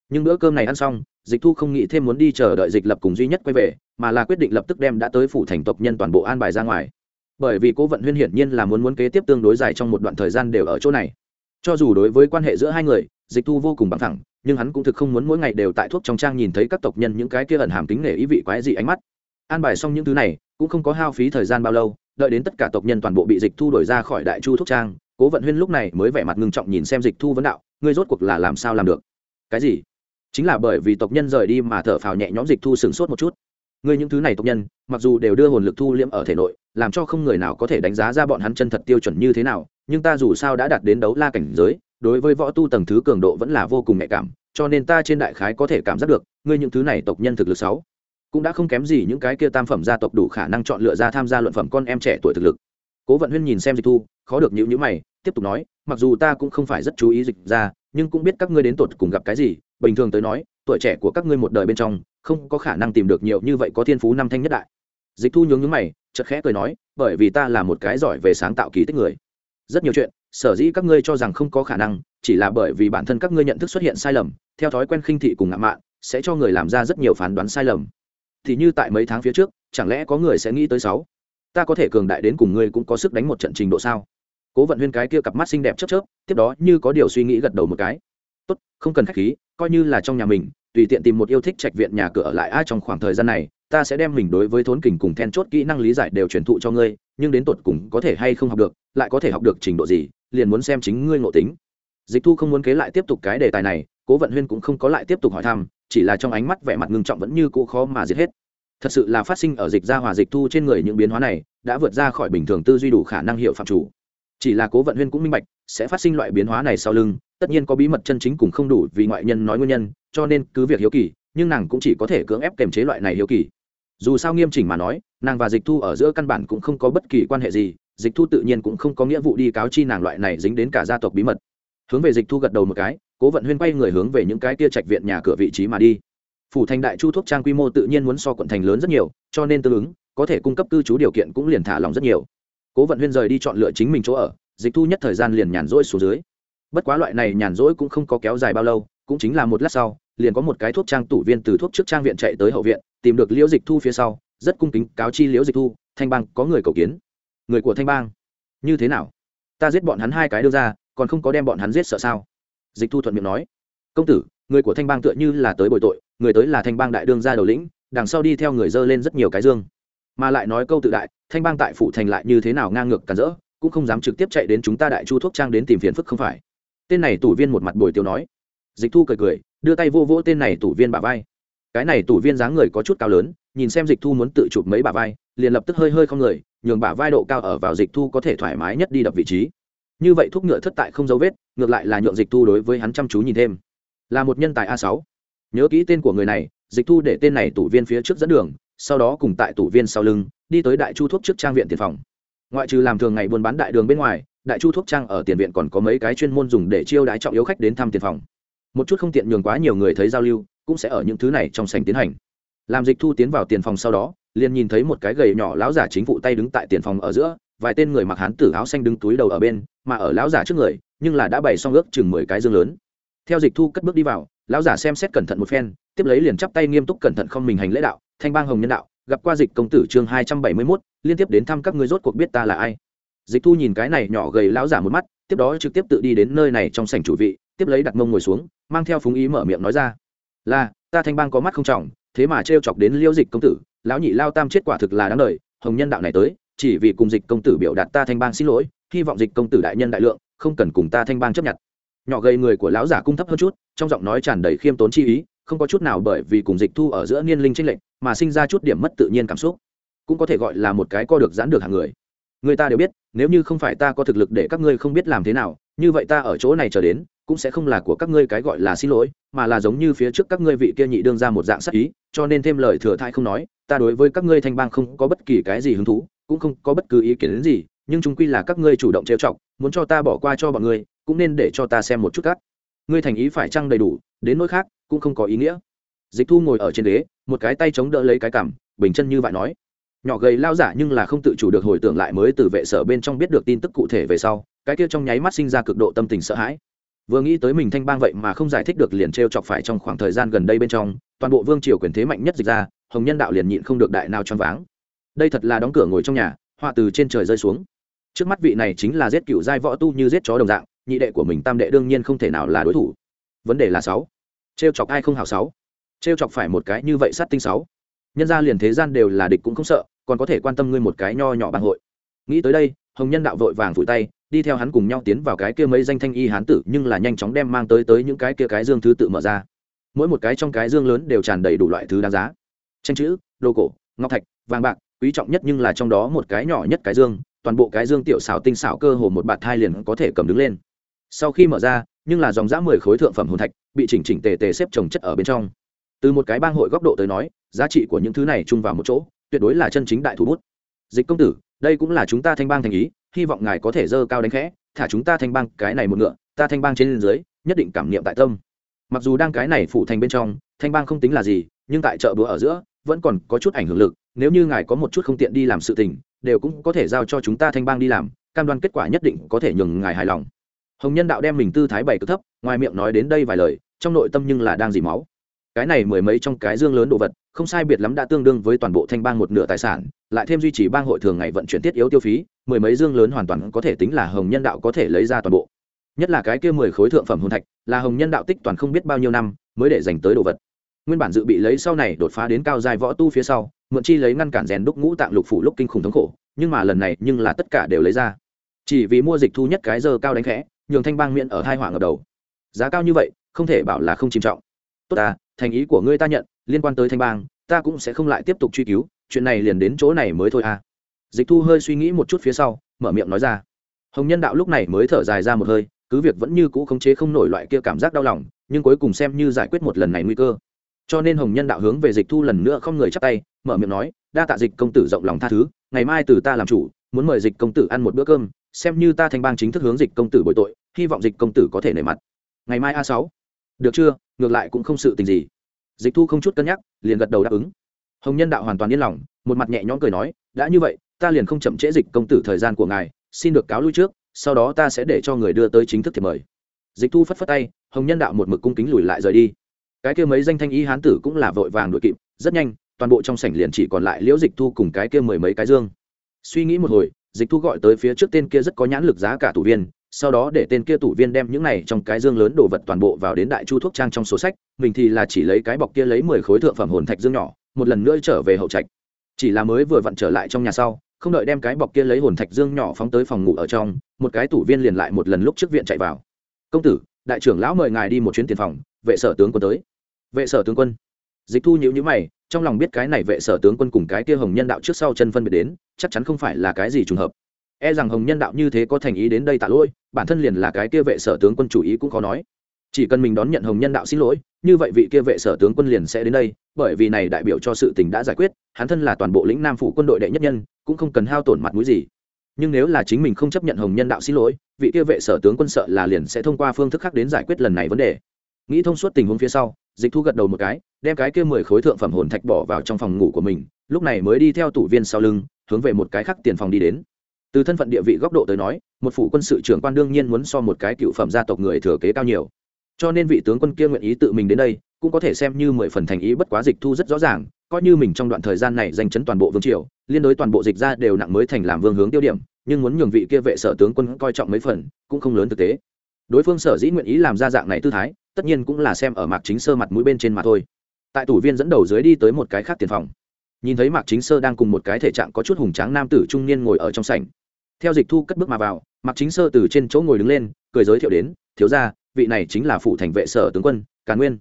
[SPEAKER 1] nhưng bữa cơm này ăn xong, dịch thu không nghĩ thêm muốn đi chờ đợi dịch lập cùng duy nhất quay về, mà là quyết định lập tức đem đã tới phủ thành tộc nhân toàn bộ an bài ra ngoài. Bởi vì cố vận huyên hiển nhiên là muốn muốn kế tiếp tương đối dài trong một đoạn thời gian đều ở chỗ này. Cho dù đối với quan hệ giữa hai người, dịch thu vô cùng bằng thẳng, nhưng hắn cũng thực không muốn mỗi ngày đều tại thuốc trong trang nhìn thấy các tộc nhân những cái kia ẩn hàm tính nể ý vị quái dị ánh mắt. An bài xong những thứ này, cũng không có hao phí thời gian bao lâu, đợi đến tất cả tộc nhân toàn bộ bị dịch thu đổi ra khỏi đại chu thuốc trang, cố vận huyên lúc này mới vẻ mặt ngưng trọng nhìn xem dịch thu vấn đạo, ngươi rốt cuộc là làm sao làm được? Cái gì? Chính là bởi vì tộc nhân rời đi mà thở phào nhẹ nhõm dịch thu sửng sốt một chút. Ngươi những thứ này tộc nhân, mặc dù đều đưa hồn lực thu liễm ở thể nội, làm cho không người nào có thể đánh giá ra bọn hắn chân thật tiêu chuẩn như thế nào, nhưng ta dù sao đã đạt đến đấu la cảnh giới, đối với võ tu tầng thứ cường độ vẫn là vô cùng nhạy cảm, cho nên ta trên đại khái có thể cảm giác được, ngươi những thứ này tộc nhân thực lực sáu, cũng đã không kém gì những cái kia tam phẩm gia tộc đủ khả năng chọn lựa ra tham gia luận phẩm con em trẻ tuổi thực lực. Cố vận huyên nhìn xem dịch thu, khó được nhịu nhữ mày, tiếp tục nói, mặc dù ta cũng không phải rất chú ý dịch ra, nhưng cũng biết các ngươi đến tột cùng gặp cái gì bình thường tới nói, tuổi trẻ của các ngươi một đời bên trong, không có khả năng tìm được nhiều như vậy có thiên phú năm thanh nhất đại. Dịch thu nhướng nhướng mày chật khẽ cười nói, bởi vì ta là một cái giỏi về sáng tạo kỳ tích người. Rất nhiều chuyện, sở dĩ các ngươi cho rằng không có khả năng, chỉ là bởi vì bản thân các ngươi nhận thức xuất hiện sai lầm, theo thói quen khinh thị cùng ngạo mạn, sẽ cho người làm ra rất nhiều phán đoán sai lầm. Thì như tại mấy tháng phía trước, chẳng lẽ có người sẽ nghĩ tới sáu? Ta có thể cường đại đến cùng ngươi cũng có sức đánh một trận trình độ sao? Cố vận huyên cái kia cặp mắt xinh đẹp chớp chớp, tiếp đó như có điều suy nghĩ gật đầu một cái. Tốt, không cần khách khí coi như là trong nhà mình, tùy tiện tìm một yêu thích trạch viện nhà cửa ở lại ai trong khoảng thời gian này, ta sẽ đem mình đối với thốn kình cùng then chốt kỹ năng lý giải đều truyền thụ cho ngươi, nhưng đến tột cùng có thể hay không học được, lại có thể học được trình độ gì, liền muốn xem chính ngươi ngộ tính. Dịch thu không muốn kế lại tiếp tục cái đề tài này, cố vận huyên cũng không có lại tiếp tục hỏi thăm, chỉ là trong ánh mắt vẻ mặt ngưng trọng vẫn như cũ khó mà giết hết. Thật sự là phát sinh ở dịch gia hòa dịch thu trên người những biến hóa này, đã vượt ra khỏi bình thường tư duy đủ khả năng hiệu phạm chủ. Chỉ là cố vận huyên cũng minh bạch, sẽ phát sinh loại biến hóa này sau lưng tất nhiên có bí mật chân chính cùng không đủ vì ngoại nhân nói nguyên nhân, cho nên cứ việc hiếu kỳ, nhưng nàng cũng chỉ có thể cưỡng ép kềm chế loại này hiếu kỳ. Dù sao nghiêm chỉnh mà nói, nàng và dịch thu ở giữa căn bản cũng không có bất kỳ quan hệ gì, dịch thu tự nhiên cũng không có nghĩa vụ đi cáo chi nàng loại này dính đến cả gia tộc bí mật. Hướng về dịch thu gật đầu một cái, cố vận huyên quay người hướng về những cái tia trạch viện nhà cửa vị trí mà đi. Phủ thành đại chu thuốc trang quy mô tự nhiên muốn so quận thành lớn rất nhiều, cho nên tương ứng, có thể cung cấp cư trú điều kiện cũng liền thả lòng rất nhiều. Cố vận huyên rời đi chọn lựa chính mình chỗ ở, dịch thu nhất thời gian liền nhàn rỗi xuống dưới bất quá loại này nhàn rỗi cũng không có kéo dài bao lâu, cũng chính là một lát sau, liền có một cái thuốc trang tủ viên từ thuốc trước trang viện chạy tới hậu viện, tìm được liễu dịch thu phía sau, rất cung kính cáo chi liễu dịch thu, thanh bang, có người cầu kiến. Người của thanh bang? Như thế nào? Ta giết bọn hắn hai cái đưa ra, còn không có đem bọn hắn giết sợ sao? Dịch thu thuận miệng nói. Công tử, người của thanh bang tựa như là tới bồi tội, người tới là thanh bang đại đương gia đầu lĩnh, đằng sau đi theo người dơ lên rất nhiều cái dương. Mà lại nói câu tự đại, thanh bang tại phủ thành lại như thế nào ngang ngược cản rỡ, cũng không dám trực tiếp chạy đến chúng ta đại chu thuốc trang đến tìm phiền phức không phải tên này tủ viên một mặt bồi tiêu nói. Dịch thu cười cười, đưa tay vô vỗ tên này tủ viên bà vai. Cái này tủ viên dáng người có chút cao lớn, nhìn xem dịch thu muốn tự chụp mấy bà vai, liền lập tức hơi hơi không người, nhường bà vai độ cao ở vào dịch thu có thể thoải mái nhất đi đập vị trí. Như vậy thuốc ngựa thất tại không dấu vết, ngược lại là nhượng dịch thu đối với hắn chăm chú nhìn thêm. Là một nhân tài a sáu. Nhớ kỹ tên của người này, dịch thu để tên này tủ viên phía trước dẫn đường, sau đó cùng tại tủ viên sau lưng, đi tới đại chu thuốc trước trang viện tiền phòng. Ngoại trừ làm thường ngày buôn bán đại đường bên ngoài đại chu thuốc trang ở tiền viện còn có mấy cái chuyên môn dùng để chiêu đái trọng yếu khách đến thăm tiền phòng. Một chút không tiện nhường quá nhiều người thấy giao lưu, cũng sẽ ở những thứ này trong sành tiến hành. Làm dịch thu tiến vào tiền phòng sau đó, liền nhìn thấy một cái gầy nhỏ lão giả chính phụ tay đứng tại tiền phòng ở giữa, vài tên người mặc hán tử áo xanh đứng túi đầu ở bên, mà ở lão giả trước người, nhưng là đã bày xong ước chừng mười cái dương lớn. Theo dịch thu cất bước đi vào, lão giả xem xét cẩn thận một phen, tiếp lấy liền chắp tay nghiêm túc cẩn thận không mình hành lễ đạo, thanh bang hồng nhân đạo, gặp qua dịch công tử chương hai trăm bảy mươi mốt, liên tiếp đến thăm các người rốt cuộc biết ta là ai dịch thu nhìn cái này nhỏ gầy lão giả một mắt, tiếp đó trực tiếp tự đi đến nơi này trong sảnh chủ vị, tiếp lấy đặt mông ngồi xuống, mang theo phúng ý mở miệng nói ra. Là, ta thanh bang có mắt không trọng, thế mà trêu chọc đến liêu dịch công tử, lão nhị lao tam chết quả thực là đáng đời, hồng nhân đạo này tới, chỉ vì cùng dịch công tử biểu đạt ta thanh bang xin lỗi, hy vọng dịch công tử đại nhân đại lượng, không cần cùng ta thanh bang chấp nhận. Nhỏ gầy người của lão giả cung thấp hơn chút, trong giọng nói tràn đầy khiêm tốn chi ý, không có chút nào bởi vì cùng dịch thu ở giữa niên linh tranh lệch, mà sinh ra chút điểm mất tự nhiên cảm xúc. Cũng có thể gọi là một cái co được giãn được hàng người người ta đều biết, nếu như không phải ta có thực lực để các ngươi không biết làm thế nào, như vậy ta ở chỗ này chờ đến, cũng sẽ không là của các ngươi cái gọi là xin lỗi, mà là giống như phía trước các ngươi vị kia nhị đương ra một dạng sắc ý, cho nên thêm lời thừa thai không nói, ta đối với các ngươi thanh bang không có bất kỳ cái gì hứng thú, cũng không có bất cứ ý kiến gì, nhưng chúng quy là các ngươi chủ động trêu chọc, muốn cho ta bỏ qua cho bọn ngươi, cũng nên để cho ta xem một chút cắt ngươi thành ý phải chăng đầy đủ, đến nỗi khác, cũng không có ý nghĩa. Dịch thu ngồi ở trên ghế, một cái tay chống đỡ lấy cái cằm, bình chân như vậy nói nhỏ gầy lao giả nhưng là không tự chủ được hồi tưởng lại mới từ vệ sở bên trong biết được tin tức cụ thể về sau, cái kia trong nháy mắt sinh ra cực độ tâm tình sợ hãi. Vừa nghĩ tới mình thanh bang vậy mà không giải thích được liền t r e o chọc phải trong khoảng thời gian gần đây bên trong, toàn bộ vương triều quyền thế mạnh nhất dịch ra, hồng nhân đạo liền nhịn không được đại nào choáng váng. Đây thật là đóng cửa ngồi trong nhà, họa từ trên trời rơi xuống. Trước mắt vị này chính là giết cựu giai võ tu như giết chó đồng dạng, nhị đệ của mình tam đệ đương nhiên không thể nào là đối thủ. Vấn đề là sáu. T r e o chọc ai không hào sáu. T r e o chọc phải một cái như vậy sát tinh sáu nhân ra liền thế gian đều là địch cũng không sợ, còn có thể quan tâm ngươi một cái nho nhỏ bang hội. Nghĩ tới đây, hồng nhân đạo vội vàng vùi tay, đi theo hắn cùng nhau tiến vào cái kia mấy danh thanh y hán tử, nhưng là nhanh chóng đem mang tới tới những cái kia cái dương thứ tự mở ra. Mỗi một cái trong cái dương lớn đều tràn đầy đủ loại thứ đáng giá. Tranh chữ, đồ cổ, ngọc thạch, vàng bạc, quý trọng nhất nhưng là trong đó một cái nhỏ nhất cái dương, toàn bộ cái dương tiểu xảo tinh xảo cơ hồ một bạt thai liền có thể cầm đứng lên. Sau khi mở ra, nhưng là dòng dã mười khối thượng phẩm hồn thạch, bị chỉnh chỉnh tề tề xếp trồng chất ở bên trong từ một cái bang hội góc độ tới nói, giá trị của những thứ này chung vào một chỗ, tuyệt đối là chân chính đại thủ bút. Dịch công tử, đây cũng là chúng ta thanh bang thành ý, hy vọng ngài có thể dơ cao đánh khẽ, thả chúng ta thanh bang cái này một ngựa, ta thanh bang trên dưới, nhất định cảm niệm tại tâm. Mặc dù đang cái này phụ thành bên trong, thanh bang không tính là gì, nhưng tại chợ búa ở giữa, vẫn còn có chút ảnh hưởng lực, nếu như ngài có một chút không tiện đi làm sự tình, đều cũng có thể giao cho chúng ta thanh bang đi làm, cam đoan kết quả nhất định có thể nhường ngài hài lòng. Hồng nhân đạo đem mình tư thái bày cực thấp, ngoài miệng nói đến đây vài lời, trong nội tâm nhưng là đang dì máu cái này mười mấy trong cái dương lớn đồ vật, không sai biệt lắm đã tương đương với toàn bộ thanh bang một nửa tài sản, lại thêm duy trì bang hội thường ngày vận chuyển thiết yếu tiêu phí, mười mấy dương lớn hoàn toàn có thể tính là hồng nhân đạo có thể lấy ra toàn bộ. Nhất là cái kia mười khối thượng phẩm hồn thạch, là hồng nhân đạo tích toàn không biết bao nhiêu năm mới để dành tới đồ vật. Nguyên bản dự bị lấy sau này đột phá đến cao dài võ tu phía sau, mượn chi lấy ngăn cản rèn đúc ngũ tạng lục phủ lúc kinh khủng thống khổ, nhưng mà lần này nhưng là tất cả đều lấy ra. Chỉ vì mua dịch thu nhất cái giờ cao đánh khẽ, nhường thanh bang miễn ở hai hoàng ở đầu. Giá cao như vậy, không thể bảo là không chìm trọng tốt ta, thành ý của ngươi ta nhận, liên quan tới thanh bang, ta cũng sẽ không lại tiếp tục truy cứu, chuyện này liền đến chỗ này mới thôi à. Dịch thu hơi suy nghĩ một chút phía sau, mở miệng nói ra. Hồng nhân đạo lúc này mới thở dài ra một hơi, cứ việc vẫn như cũ khống chế không nổi loại kia cảm giác đau lòng, nhưng cuối cùng xem như giải quyết một lần này nguy cơ. Cho nên hồng nhân đạo hướng về dịch thu lần nữa không người chắp tay, mở miệng nói, đa tạ dịch công tử rộng lòng tha thứ, ngày mai từ ta làm chủ, muốn mời dịch công tử ăn một bữa cơm, xem như ta thành bang chính thức hướng dịch công tử bồi tội, hy vọng dịch công tử có thể nể mặt. Ngày mai a sáu được chưa? Ngược lại cũng không sự tình gì. Dịch thu không chút cân nhắc, liền gật đầu đáp ứng. Hồng nhân đạo hoàn toàn yên lòng, một mặt nhẹ nhõm cười nói, đã như vậy, ta liền không chậm trễ dịch công tử thời gian của ngài, xin được cáo lui trước, sau đó ta sẽ để cho người đưa tới chính thức thiệp mời. Dịch thu phất phất tay, hồng nhân đạo một mực cung kính lùi lại rời đi. Cái kia mấy danh thanh y hán tử cũng là vội vàng đội kịp, rất nhanh, toàn bộ trong sảnh liền chỉ còn lại liễu dịch thu cùng cái kia mười mấy cái dương. Suy nghĩ một hồi, dịch thu gọi tới phía trước tên kia rất có nhãn lực giá cả tù viên sau đó để tên kia tủ viên đem những này trong cái dương lớn đồ vật toàn bộ vào đến đại chu thuốc trang trong số sách, mình thì là chỉ lấy cái bọc kia lấy mười khối thượng phẩm hồn thạch dương nhỏ, một lần nữa trở về hậu trạch. Chỉ là mới vừa vặn trở lại trong nhà sau, không đợi đem cái bọc kia lấy hồn thạch dương nhỏ phóng tới phòng ngủ ở trong, một cái tủ viên liền lại một lần lúc trước viện chạy vào. Công tử, đại trưởng lão mời ngài đi một chuyến tiền phòng, vệ sở tướng quân tới. Vệ sở tướng quân? Dịch thu nhữ nhữ mày, trong lòng biết cái này vệ sở tướng quân cùng cái kia hồng nhân đạo trước sau chân phân biệt đến, chắc chắn không phải là cái gì trùng hợp e rằng hồng nhân đạo như thế có thành ý đến đây tạ lỗi, bản thân liền là cái kia vệ sở tướng quân chủ ý cũng khó nói. Chỉ cần mình đón nhận hồng nhân đạo xin lỗi, như vậy vị kia vệ sở tướng quân liền sẽ đến đây, bởi vì này đại biểu cho sự tình đã giải quyết, hắn thân là toàn bộ lĩnh nam phủ quân đội đệ nhất nhân, cũng không cần hao tổn mặt mũi gì. Nhưng nếu là chính mình không chấp nhận hồng nhân đạo xin lỗi, vị kia vệ sở tướng quân sợ là liền sẽ thông qua phương thức khác đến giải quyết lần này vấn đề. Nghĩ thông suốt tình huống phía sau, dịch thu gật đầu một cái, đem cái kia mười khối thượng phẩm hồn thạch bỏ vào trong phòng ngủ của mình, lúc này mới đi theo tủ viên sau lưng, hướng về một cái khác tiền phòng đi đến từ thân phận địa vị góc độ tới nói, một phủ quân sự trưởng quan đương nhiên muốn so một cái cựu phẩm gia tộc người thừa kế cao nhiều. Cho nên vị tướng quân kia nguyện ý tự mình đến đây, cũng có thể xem như mười phần thành ý bất quá dịch thu rất rõ ràng, coi như mình trong đoạn thời gian này giành chấn toàn bộ vương triều, liên đối toàn bộ dịch ra đều nặng mới thành làm vương hướng tiêu điểm, nhưng muốn nhường vị kia vệ sở tướng quân coi trọng mấy phần, cũng không lớn thực tế. Đối phương sở dĩ nguyện ý làm ra dạng này tư thái, tất nhiên cũng là xem ở mạc chính sơ mặt mũi bên trên mà thôi. Tại tủ viên dẫn đầu dưới đi tới một cái khác tiền phòng. Nhìn thấy mạc chính sơ đang cùng một cái thể trạng có chút hùng tráng nam tử trung niên ngồi ở trong sảnh theo dịch thu cất bước mà vào mặc chính sơ từ trên chỗ ngồi đứng lên, cười giới thiệu đến, thiếu gia, vị này chính là phụ thành vệ sở tướng quân, càn nguyên.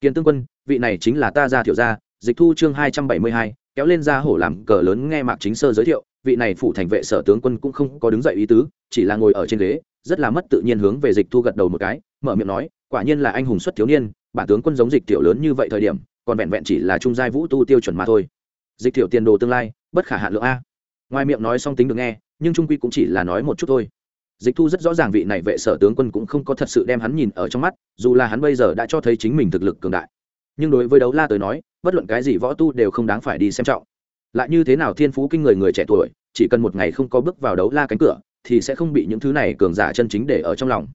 [SPEAKER 1] Kiến tướng quân, vị này chính là ta gia thiểu gia. Dịch thu chương hai trăm bảy mươi hai, kéo lên ra hổ làm cờ lớn nghe mạc chính sơ giới thiệu, vị này phụ thành vệ sở tướng quân cũng không có đứng dậy ý tứ, chỉ là ngồi ở trên ghế, rất là mất tự nhiên hướng về dịch thu gật đầu một cái, mở miệng nói, quả nhiên là anh hùng xuất thiếu niên, bản tướng quân giống dịch tiểu lớn như vậy thời điểm, còn vẹn vẹn chỉ là trung giai vũ tu tiêu chuẩn mà thôi. Dịch tiểu tiền đồ tương lai, bất khả hạ lượng a. Ngoài miệng nói xong tính được nghe nhưng trung quy cũng chỉ là nói một chút thôi. Dịch thu rất rõ ràng vị này vệ sở tướng quân cũng không có thật sự đem hắn nhìn ở trong mắt, dù là hắn bây giờ đã cho thấy chính mình thực lực cường đại. Nhưng đối với đấu la tới nói, bất luận cái gì võ tu đều không đáng phải đi xem trọng. Lại như thế nào thiên phú kinh người người trẻ tuổi, chỉ cần một ngày không có bước vào đấu la cánh cửa, thì sẽ không bị những thứ này cường giả chân chính để ở trong lòng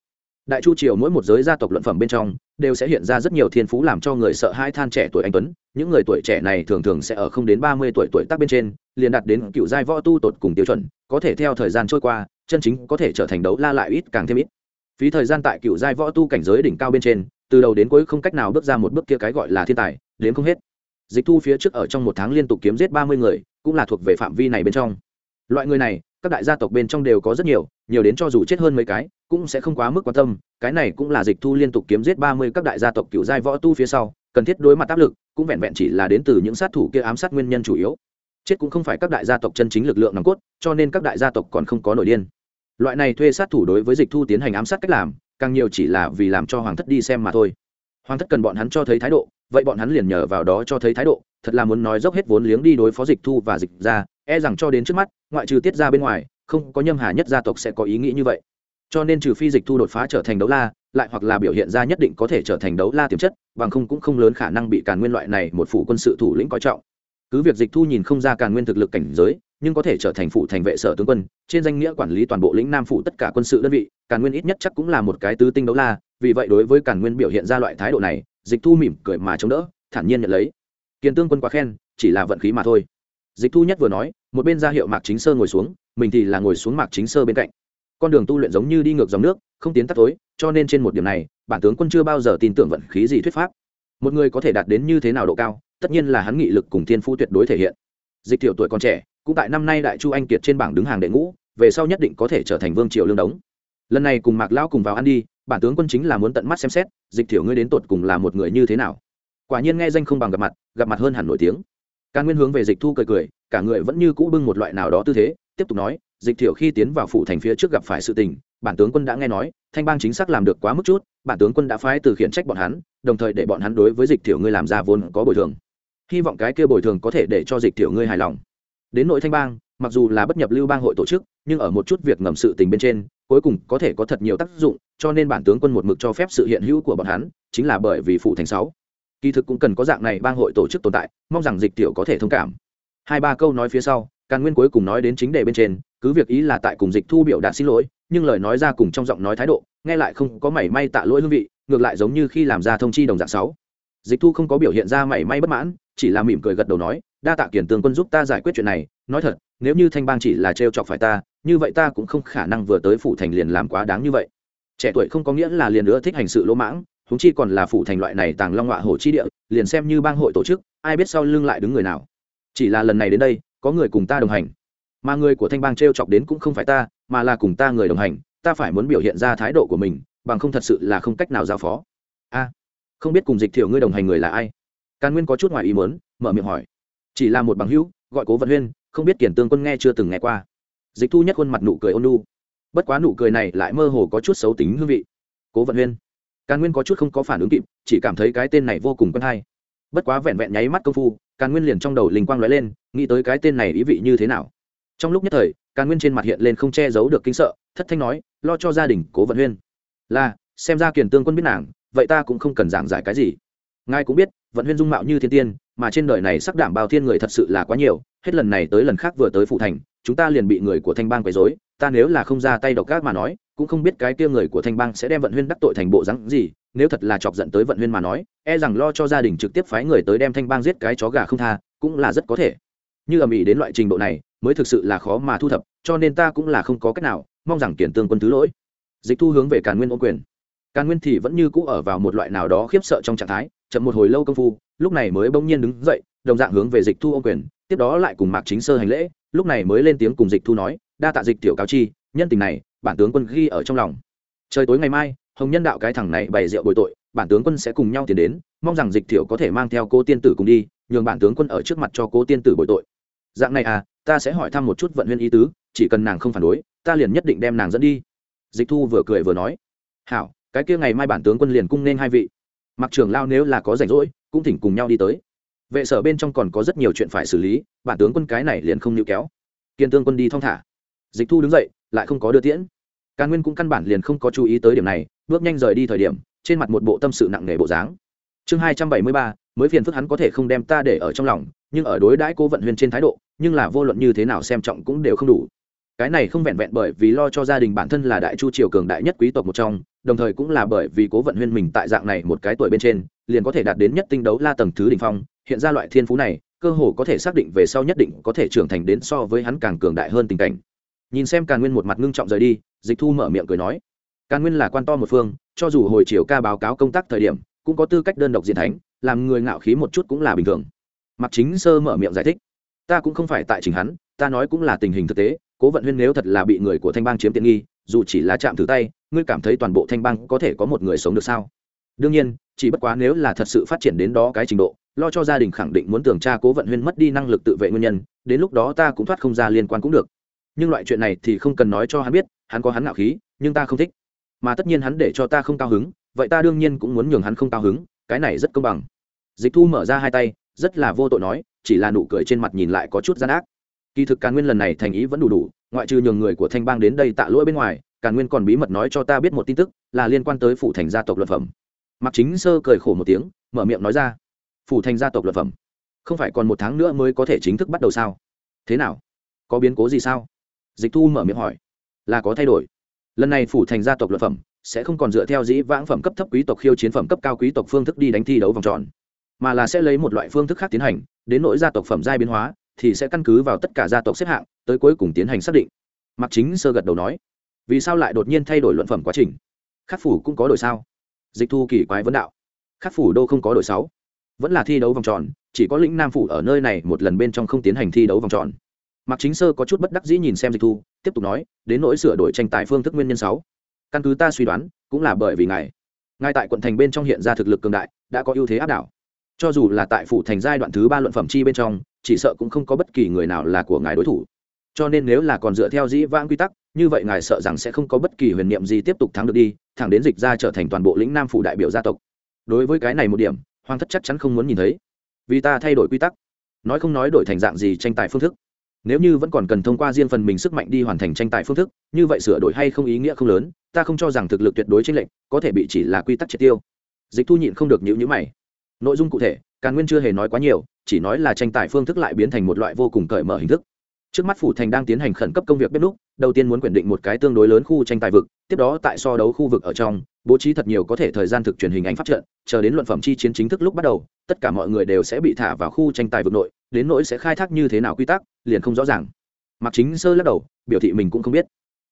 [SPEAKER 1] đại chu triều mỗi một giới gia tộc luận phẩm bên trong đều sẽ hiện ra rất nhiều thiên phú làm cho người sợ hai than trẻ tuổi anh tuấn. Những người tuổi trẻ này thường thường sẽ ở không đến ba mươi tuổi tuổi tác bên trên, liền đạt đến cựu giai võ tu tột cùng tiêu chuẩn, có thể theo thời gian trôi qua, chân chính có thể trở thành đấu la lại ít càng thêm ít. Phí thời gian tại cựu giai võ tu cảnh giới đỉnh cao bên trên, từ đầu đến cuối không cách nào bước ra một bước kia cái gọi là thiên tài, đến không hết. Dịch thu phía trước ở trong một tháng liên tục kiếm giết ba mươi người, cũng là thuộc về phạm vi này bên trong. Loại người này các đại gia tộc bên trong đều có rất nhiều nhiều đến cho dù chết hơn mấy cái, cũng sẽ không quá mức quan tâm, cái này cũng là dịch thu liên tục kiếm giết ba mươi các đại gia tộc cựu giai võ tu phía sau, cần thiết đối mặt áp lực, cũng vẹn vẹn chỉ là đến từ những sát thủ kia ám sát nguyên nhân chủ yếu. Chết cũng không phải các đại gia tộc chân chính lực lượng nòng cốt, cho nên các đại gia tộc còn không có nổi điên. Loại này thuê sát thủ đối với dịch thu tiến hành ám sát cách làm, càng nhiều chỉ là vì làm cho hoàng thất đi xem mà thôi. Hoàng thất cần bọn hắn cho thấy thái độ, vậy bọn hắn liền nhờ vào đó cho thấy thái độ, thật là muốn nói dốc hết vốn liếng đi đối phó dịch thu và dịch ra e rằng cho đến trước mắt, ngoại trừ tiết ra bên ngoài, không có nhâm hà nhất gia tộc sẽ có ý nghĩ như vậy. Cho nên trừ phi dịch thu đột phá trở thành đấu la, lại hoặc là biểu hiện ra nhất định có thể trở thành đấu la tiềm chất, bằng không cũng không lớn khả năng bị càn nguyên loại này một phủ quân sự thủ lĩnh coi trọng. Cứ việc dịch thu nhìn không ra càn nguyên thực lực cảnh giới, nhưng có thể trở thành phụ thành vệ sở tướng quân, trên danh nghĩa quản lý toàn bộ lĩnh nam phủ tất cả quân sự đơn vị, càn nguyên ít nhất chắc cũng là một cái tứ tinh đấu la, vì vậy đối với càn nguyên biểu hiện ra loại thái độ này, dịch thu mỉm cười mà chống đỡ, thản nhiên nhận lấy. Kiến tương quân quá khen, chỉ là vận khí mà thôi dịch thu nhất vừa nói, một bên ra hiệu mạc chính sơ ngồi xuống, mình thì là ngồi xuống mạc chính sơ bên cạnh. Con đường tu luyện giống như đi ngược dòng nước, không tiến tắt tối, cho nên trên một điểm này, bản tướng quân chưa bao giờ tin tưởng vận khí gì thuyết pháp. Một người có thể đạt đến như thế nào độ cao, tất nhiên là hắn nghị lực cùng thiên phú tuyệt đối thể hiện. Dịch tiểu tuổi còn trẻ, cũng tại năm nay đại chu anh kiệt trên bảng đứng hàng đệ ngũ, về sau nhất định có thể trở thành vương triều lương đống. Lần này cùng mạc lão cùng vào ăn đi, bản tướng quân chính là muốn tận mắt xem xét, dịch tiểu ngươi đến tột cùng là một người như thế nào. Quả nhiên nghe danh không bằng gặp mặt gặp mặt hơn hẳn nổi tiếng càn nguyên hướng về dịch thu cười cười, cả người vẫn như cũ bưng một loại nào đó tư thế, tiếp tục nói, dịch thiểu khi tiến vào phủ thành phía trước gặp phải sự tình, bản tướng quân đã nghe nói, thanh bang chính xác làm được quá mức chút, bản tướng quân đã phái từ khiển trách bọn hắn, đồng thời để bọn hắn đối với dịch thiểu ngươi làm ra vốn có bồi thường. Hy vọng cái kia bồi thường có thể để cho dịch thiểu ngươi hài lòng. Đến nội thanh bang, mặc dù là bất nhập lưu bang hội tổ chức, nhưng ở một chút việc ngầm sự tình bên trên, cuối cùng có thể có thật nhiều tác dụng, cho nên bản tướng quân một mực cho phép sự hiện hữu của bọn hắn, chính là bởi vì phụ thành sáu kỳ thực cũng cần có dạng này bang hội tổ chức tồn tại, mong rằng dịch tiểu có thể thông cảm. Hai ba câu nói phía sau, càn nguyên cuối cùng nói đến chính đề bên trên, cứ việc ý là tại cùng dịch thu biểu đạt xin lỗi, nhưng lời nói ra cùng trong giọng nói thái độ, nghe lại không có mảy may tạ lỗi hương vị, ngược lại giống như khi làm ra thông chi đồng dạng sáu. Dịch thu không có biểu hiện ra mảy may bất mãn, chỉ là mỉm cười gật đầu nói, đa tạ kiển tướng quân giúp ta giải quyết chuyện này, nói thật, nếu như thanh bang chỉ là trêu chọc phải ta, như vậy ta cũng không khả năng vừa tới phủ thành liền làm quá đáng như vậy. Trẻ tuổi không có nghĩa là liền nữa thích hành sự lỗ mãng huống chi còn là phủ thành loại này tàng long ngọa hổ chi địa, liền xem như bang hội tổ chức, ai biết sau lưng lại đứng người nào. Chỉ là lần này đến đây, có người cùng ta đồng hành. Mà người của thanh bang t r e o chọc đến cũng không phải ta, mà là cùng ta người đồng hành, ta phải muốn biểu hiện ra thái độ của mình, bằng không thật sự là không cách nào giao phó. A, không biết cùng dịch thiểu ngươi đồng hành người là ai? Càn nguyên có chút ngoài ý muốn, mở miệng hỏi. Chỉ là một bằng hữu, gọi cố vận huyên, không biết kiển tương quân nghe chưa từng nghe qua. Dịch thu nhất khuôn mặt nụ cười ôn nhu. Bất quá nụ cười này lại mơ hồ có chút xấu tính hương vị. Cố vận huyên càn nguyên có chút không có phản ứng kịp, chỉ cảm thấy cái tên này vô cùng quen hay. Bất quá vẹn vẹn nháy mắt công phu, càn nguyên liền trong đầu linh quang lóe lên, nghĩ tới cái tên này ý vị như thế nào. Trong lúc nhất thời, càn nguyên trên mặt hiện lên không che giấu được kinh sợ, thất thanh nói, lo cho gia đình cố vận huyên. Là, xem ra kiền tương quân biết nàng, vậy ta cũng không cần giảng giải cái gì. Ngài cũng biết, vận huyên dung mạo như thiên tiên, mà trên đời này sắc đảm bao thiên người thật sự là quá nhiều, hết lần này tới lần khác vừa tới phụ thành chúng ta liền bị người của thanh bang quấy rối, ta nếu là không ra tay độc ác mà nói, cũng không biết cái kia người của thanh bang sẽ đem vận huyên đắc tội thành bộ rắn gì, nếu thật là chọc giận tới vận huyên mà nói e rằng lo cho gia đình trực tiếp phái người tới đem thanh bang giết cái chó gà không tha, cũng là rất có thể. Như ầm ĩ đến loại trình độ này, mới thực sự là khó mà thu thập, cho nên ta cũng là không có cách nào, mong rằng kiển tương quân thứ lỗi. Dịch thu hướng về càn nguyên ô quyền. Càn nguyên thì vẫn như cũ ở vào một loại nào đó khiếp sợ trong trạng thái, chậm một hồi lâu công phu, lúc này mới bỗng nhiên đứng dậy, đồng dạng hướng về dịch thu ô quyền, tiếp đó lại cùng mạc chính sơ hành lễ lúc này mới lên tiếng cùng dịch thu nói, đa tạ dịch tiểu cáo chi, nhân tình này, bản tướng quân ghi ở trong lòng. Trời tối ngày mai, hồng nhân đạo cái thằng này bày rượu bồi tội, bản tướng quân sẽ cùng nhau tiến đến, mong rằng dịch tiểu có thể mang theo cô tiên tử cùng đi, nhường bản tướng quân ở trước mặt cho cô tiên tử bồi tội. Dạng này à ta sẽ hỏi thăm một chút vận huyên ý tứ, chỉ cần nàng không phản đối, ta liền nhất định đem nàng dẫn đi. Dịch thu vừa cười vừa nói. Hảo, cái kia ngày mai bản tướng quân liền cung nên hai vị. Mặc trưởng lao nếu là có rảnh rỗi, cũng thỉnh cùng nhau đi tới vệ sở bên trong còn có rất nhiều chuyện phải xử lý, bản tướng quân cái này liền không níu kéo. Kiên tương quân đi thong thả. Dịch thu đứng dậy, lại không có đưa tiễn. Càn nguyên cũng căn bản liền không có chú ý tới điểm này, bước nhanh rời đi thời điểm, trên mặt một bộ tâm sự nặng nề bộ dáng. Chương hai trăm bảy mươi ba, mới phiền phức hắn có thể không đem ta để ở trong lòng, nhưng ở đối đãi cố vận huyền trên thái độ, nhưng là vô luận như thế nào xem trọng cũng đều không đủ. Cái này không vẹn vẹn bởi vì lo cho gia đình bản thân là đại chu triều cường đại nhất quý tộc một trong, đồng thời cũng là bởi vì cố vận huyên mình tại dạng này một cái tuổi bên trên, liền có thể đạt đến nhất tinh đấu la tầng thứ đ ỉ n h phong hiện ra loại thiên phú này, cơ hồ có thể xác định về sau nhất định có thể trưởng thành đến so với hắn càng cường đại hơn tình cảnh. Nhìn xem càn nguyên một mặt ngưng trọng rời đi, dịch thu mở miệng cười nói, càn nguyên là quan to một phương, cho dù hồi chiều ca báo cáo công tác thời điểm, cũng có tư cách đơn độc diện thánh, làm người ngạo khí một chút cũng là bình thường. Mặc chính sơ mở miệng giải thích, ta cũng không phải tại chính hắn, ta nói cũng là tình hình thực tế, cố vận huyên nếu thật là bị người của thanh bang chiếm tiện nghi, dù chỉ là chạm thử tay, ngươi cảm thấy toàn bộ thanh bang có thể có một người sống được sao? Đương nhiên, chỉ bất quá nếu là thật sự phát triển đến đó cái trình độ lo cho gia đình khẳng định muốn tưởng cha cố vận huyên mất đi năng lực tự vệ nguyên nhân, đến lúc đó ta cũng thoát không ra liên quan cũng được. Nhưng loại chuyện này thì không cần nói cho hắn biết, hắn có hắn ngạo khí, nhưng ta không thích. Mà tất nhiên hắn để cho ta không cao hứng, vậy ta đương nhiên cũng muốn nhường hắn không cao hứng, cái này rất công bằng. Dịch thu mở ra hai tay, rất là vô tội nói, chỉ là nụ cười trên mặt nhìn lại có chút gian ác. Kỳ thực càn nguyên lần này thành ý vẫn đủ đủ, ngoại trừ nhường người của thanh bang đến đây tạ lỗi bên ngoài, càn nguyên còn bí mật nói cho ta biết một tin tức, là liên quan tới phủ thành gia tộc luật phẩm. Mặc chính sơ cười khổ một tiếng, mở miệng nói ra phủ thành gia tộc luật phẩm. Không phải còn một tháng nữa mới có thể chính thức bắt đầu sao? Thế nào? Có biến cố gì sao? Dịch thu mở miệng hỏi. Là có thay đổi. Lần này phủ thành gia tộc luật phẩm sẽ không còn dựa theo dĩ vãng phẩm cấp thấp quý tộc khiêu chiến phẩm cấp cao quý tộc phương thức đi đánh thi đấu vòng tròn, mà là sẽ lấy một loại phương thức khác tiến hành, đến nỗi gia tộc phẩm giai biến hóa thì sẽ căn cứ vào tất cả gia tộc xếp hạng tới cuối cùng tiến hành xác định. Mặc chính sơ gật đầu nói. Vì sao lại đột nhiên thay đổi luận phẩm quá trình? Khắc phủ cũng có đổi sao? Dịch thu kỳ quái vấn đạo. Khắc phủ đô không có đổi sáu? Vẫn là thi đấu vòng tròn, chỉ có lĩnh nam phủ ở nơi này một lần bên trong không tiến hành thi đấu vòng tròn. Mặc chính sơ có chút bất đắc dĩ nhìn xem dịch thu, tiếp tục nói, đến nỗi sửa đổi tranh tài phương thức nguyên nhân sáu. Căn cứ ta suy đoán, cũng là bởi vì ngài. Ngay tại quận thành bên trong hiện ra thực lực cường đại, đã có ưu thế áp đảo. Cho dù là tại phủ thành giai đoạn thứ ba luận phẩm chi bên trong, chỉ sợ cũng không có bất kỳ người nào là của ngài đối thủ. Cho nên nếu là còn dựa theo dĩ vãng quy tắc, như vậy ngài sợ rằng sẽ không có bất kỳ huyền niệm gì tiếp tục thắng được đi, thẳng đến dịch ra trở thành toàn bộ lĩnh nam phủ đại biểu gia tộc. Đối với cái này một điểm hoàng thất chắc chắn không muốn nhìn thấy. Vì ta thay đổi quy tắc. Nói không nói đổi thành dạng gì tranh tài phương thức. Nếu như vẫn còn cần thông qua riêng phần mình sức mạnh đi hoàn thành tranh tài phương thức, như vậy sửa đổi hay không ý nghĩa không lớn, ta không cho rằng thực lực tuyệt đối tranh lệch, có thể bị chỉ là quy tắc triệt tiêu. Dịch thu nhịn không được nhữ nhữ mày. Nội dung cụ thể, càn nguyên chưa hề nói quá nhiều, chỉ nói là tranh tài phương thức lại biến thành một loại vô cùng cởi mở hình thức. Trước mắt phủ thành đang tiến hành khẩn cấp công việc bếp núc, đầu tiên muốn quyền định một cái tương đối lớn khu tranh tài vực, tiếp đó tại so đấu khu vực ở trong bố trí thật nhiều có thể thời gian thực truyền hình ảnh pháp trận, chờ đến luận phẩm chi chiến chính thức lúc bắt đầu, tất cả mọi người đều sẽ bị thả vào khu tranh tài vực nội, đến nỗi sẽ khai thác như thế nào quy tắc, liền không rõ ràng. Mặc chính sơ lắc đầu, biểu thị mình cũng không biết.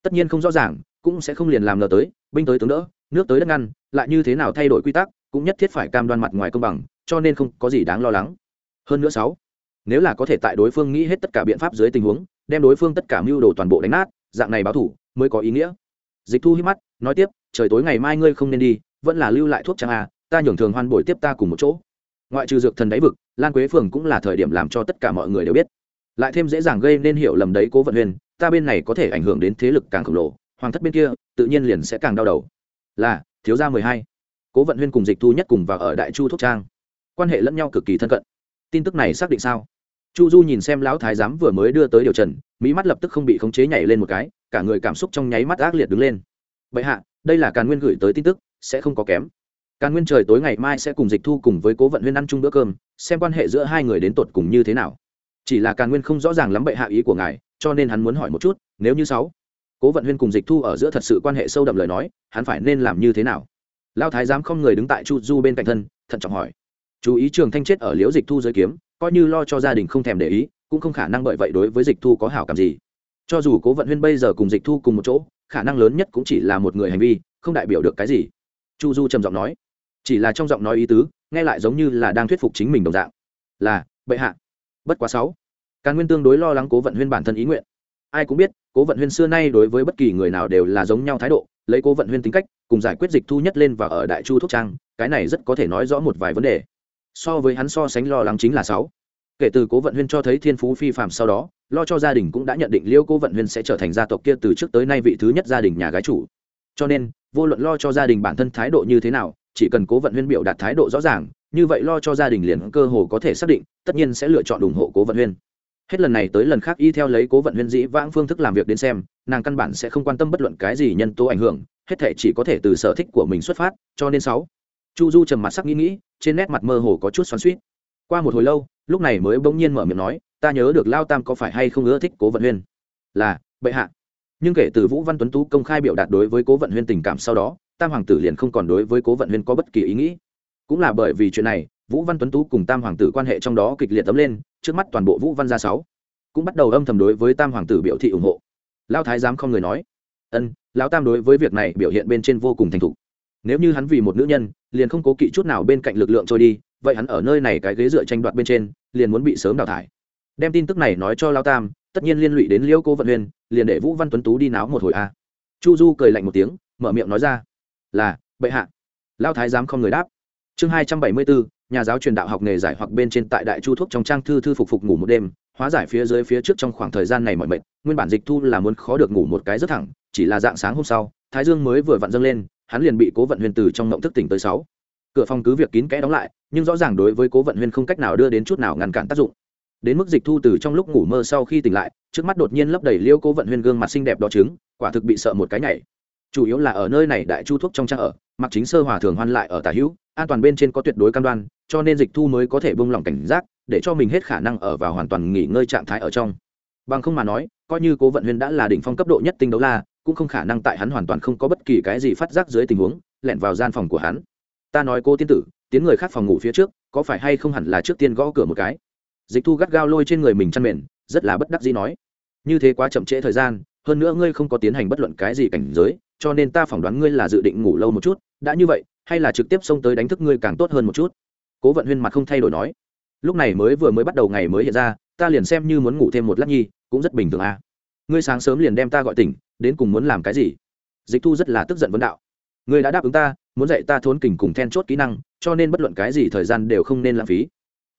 [SPEAKER 1] Tất nhiên không rõ ràng, cũng sẽ không liền làm lờ tới, binh tới tướng đỡ, nước tới đất ngăn, lại như thế nào thay đổi quy tắc, cũng nhất thiết phải cam đoan mặt ngoài công bằng, cho nên không có gì đáng lo lắng. Hơn nữa sáu, nếu là có thể tại đối phương nghĩ hết tất cả biện pháp dưới tình huống, đem đối phương tất cả mưu đồ toàn bộ đánh nát, dạng này báo thủ, mới có ý nghĩa. Dịch thu hít mắt, nói tiếp trời tối ngày mai ngươi không nên đi, vẫn là lưu lại thuốc trang à ta nhường thường hoan bồi tiếp ta cùng một chỗ. Ngoại trừ dược thần đáy vực, lan quế phường cũng là thời điểm làm cho tất cả mọi người đều biết. Lại thêm dễ dàng gây nên hiểu lầm đấy, cố vận huyền, ta bên này có thể ảnh hưởng đến thế lực càng khổng lồ, hoàng thất bên kia, tự nhiên liền sẽ càng đau đầu. Là, thiếu gia mười hai. Cố vận huyên cùng dịch thu nhất cùng vào ở đại chu thuốc trang. Quan hệ lẫn nhau cực kỳ thân cận. Tin tức này xác định sao? Chu du nhìn xem lão thái giám vừa mới đưa tới điều trần mỹ mắt lập tức không bị khống chế nhảy lên một cái, cả người cảm xúc trong nháy mắt ác liệt đứng lên. Bệ hạ đây là càn nguyên gửi tới tin tức, sẽ không có kém. Càn nguyên trời tối ngày mai sẽ cùng dịch thu cùng với cố vận huyên ăn chung bữa cơm, xem quan hệ giữa hai người đến tột cùng như thế nào. Chỉ là càn nguyên không rõ ràng lắm bệ hạ ý của ngài, cho nên hắn muốn hỏi một chút, nếu như sáu, cố vận huyên cùng dịch thu ở giữa thật sự quan hệ sâu đậm lời nói, hắn phải nên làm như thế nào? Lao thái giám không người đứng tại chu du bên cạnh thân, thận trọng hỏi. Chú ý trường thanh chết ở liễu dịch thu giới kiếm, coi như lo cho gia đình không thèm để ý, cũng không khả năng bởi vậy đối với dịch thu có hảo cảm gì. Cho dù cố vận huyên bây giờ cùng dịch thu cùng một chỗ khả năng lớn nhất cũng chỉ là một người hành vi, không đại biểu được cái gì. Chu du trầm giọng nói. Chỉ là trong giọng nói ý tứ, nghe lại giống như là đang thuyết phục chính mình đồng dạng. Là, bệ hạ. Bất quá sáu. Càn nguyên tương đối lo lắng cố vận huyên bản thân ý nguyện. Ai cũng biết, cố vận huyên xưa nay đối với bất kỳ người nào đều là giống nhau thái độ, lấy cố vận huyên tính cách, cùng giải quyết dịch thu nhất lên và ở đại chu thuốc trang, cái này rất có thể nói rõ một vài vấn đề. So với hắn so sánh lo lắng chính là sáu. Kể từ cố vận huyên cho thấy thiên phú phi phạm sau đó lo cho gia đình cũng đã nhận định liêu cố vận huyên sẽ trở thành gia tộc kia từ trước tới nay vị thứ nhất gia đình nhà gái chủ. Cho nên, vô luận lo cho gia đình bản thân thái độ như thế nào, chỉ cần cố vận huyên biểu đạt thái độ rõ ràng, như vậy lo cho gia đình liền cơ hồ có thể xác định, tất nhiên sẽ lựa chọn ủng hộ cố vận huyên. Hết lần này tới lần khác y theo lấy cố vận huyên dĩ vãng phương thức làm việc đến xem, nàng căn bản sẽ không quan tâm bất luận cái gì nhân tố ảnh hưởng, hết thể chỉ có thể từ sở thích của mình xuất phát, cho nên sáu. Chu du trầm mặt sắc nghĩ nghĩ, trên nét mặt mơ hồ có chút xoắn suýt qua một hồi lâu, lúc này mới bỗng nhiên mở miệng nói ta nhớ được lao tam có phải hay không ưa thích cố vận huyên? Là, bệ hạ. Nhưng kể từ vũ văn tuấn tú công khai biểu đạt đối với cố vận huyên tình cảm sau đó, tam hoàng tử liền không còn đối với cố vận huyên có bất kỳ ý nghĩ. Cũng là bởi vì chuyện này, vũ văn tuấn tú cùng tam hoàng tử quan hệ trong đó kịch liệt tấm lên, trước mắt toàn bộ vũ văn gia sáu cũng bắt đầu âm thầm đối với tam hoàng tử biểu thị ủng hộ. Lao thái giám không người nói, ân, lão tam đối với việc này biểu hiện bên trên vô cùng thành thục. Nếu như hắn vì một nữ nhân, liền không cố kỵ chút nào bên cạnh lực lượng trôi đi, vậy hắn ở nơi này cái ghế dựa tranh đoạt bên trên, liền muốn bị sớm đào thải đem tin tức này nói cho lao tam, tất nhiên liên lụy đến liễu cô vận huyền liền để vũ văn tuấn tú đi náo một hồi a. Chu du cười lạnh một tiếng, mở miệng nói ra. Là, bệ hạ. Lao thái giám không người đáp. Chương hai trăm bảy mươi bốn, nhà giáo truyền đạo học nghề giải hoặc bên trên tại đại chu thuốc trong trang thư thư phục phục ngủ một đêm, hóa giải phía dưới phía trước trong khoảng thời gian này mọi mệt, nguyên bản dịch thu là muốn khó được ngủ một cái rất thẳng, chỉ là dạng sáng hôm sau, thái dương mới vừa vặn dâng lên, hắn liền bị cố vận huyền từ trong ngộng thức tỉnh tới sáu. Cửa phòng cứ việc kín kẽ đóng lại, nhưng rõ ràng đối với cố vận huyên không cách nào đưa đến chút nào ngăn cản tác dụng đến mức dịch thu từ trong lúc ngủ mơ sau khi tỉnh lại, trước mắt đột nhiên lấp đầy liêu cố vận huyên gương mặt xinh đẹp đỏ trứng, quả thực bị sợ một cái nhảy. Chủ yếu là ở nơi này đại chu thuốc trong trang ở, mặc chính sơ hòa thường hoan lại ở tà hữu, an toàn bên trên có tuyệt đối cam đoan, cho nên dịch thu mới có thể bông lỏng cảnh giác, để cho mình hết khả năng ở vào hoàn toàn nghỉ ngơi trạng thái ở trong. Bằng không mà nói, coi như cố vận huyên đã là đỉnh phong cấp độ nhất tinh đấu la, cũng không khả năng tại hắn hoàn toàn không có bất kỳ cái gì phát giác dưới tình huống, lẻn vào gian phòng của hắn. Ta nói cô tiên tử, tiến người khác phòng ngủ phía trước, có phải hay không hẳn là trước tiên gõ cửa một cái? Dịch thu gắt gao lôi trên người mình chăn mền, rất là bất đắc dĩ nói. Như thế quá chậm trễ thời gian, hơn nữa ngươi không có tiến hành bất luận cái gì cảnh giới, cho nên ta phỏng đoán ngươi là dự định ngủ lâu một chút, đã như vậy, hay là trực tiếp xông tới đánh thức ngươi càng tốt hơn một chút. Cố vận huyên mặt không thay đổi nói. Lúc này mới vừa mới bắt đầu ngày mới hiện ra, ta liền xem như muốn ngủ thêm một lát nhi, cũng rất bình thường à. ngươi sáng sớm liền đem ta gọi tỉnh, đến cùng muốn làm cái gì? Dịch thu rất là tức giận vấn đạo. Ngươi đã đáp ứng ta, muốn dạy ta thốn kình cùng then chốt kỹ năng, cho nên bất luận cái gì thời gian đều không nên lãng phí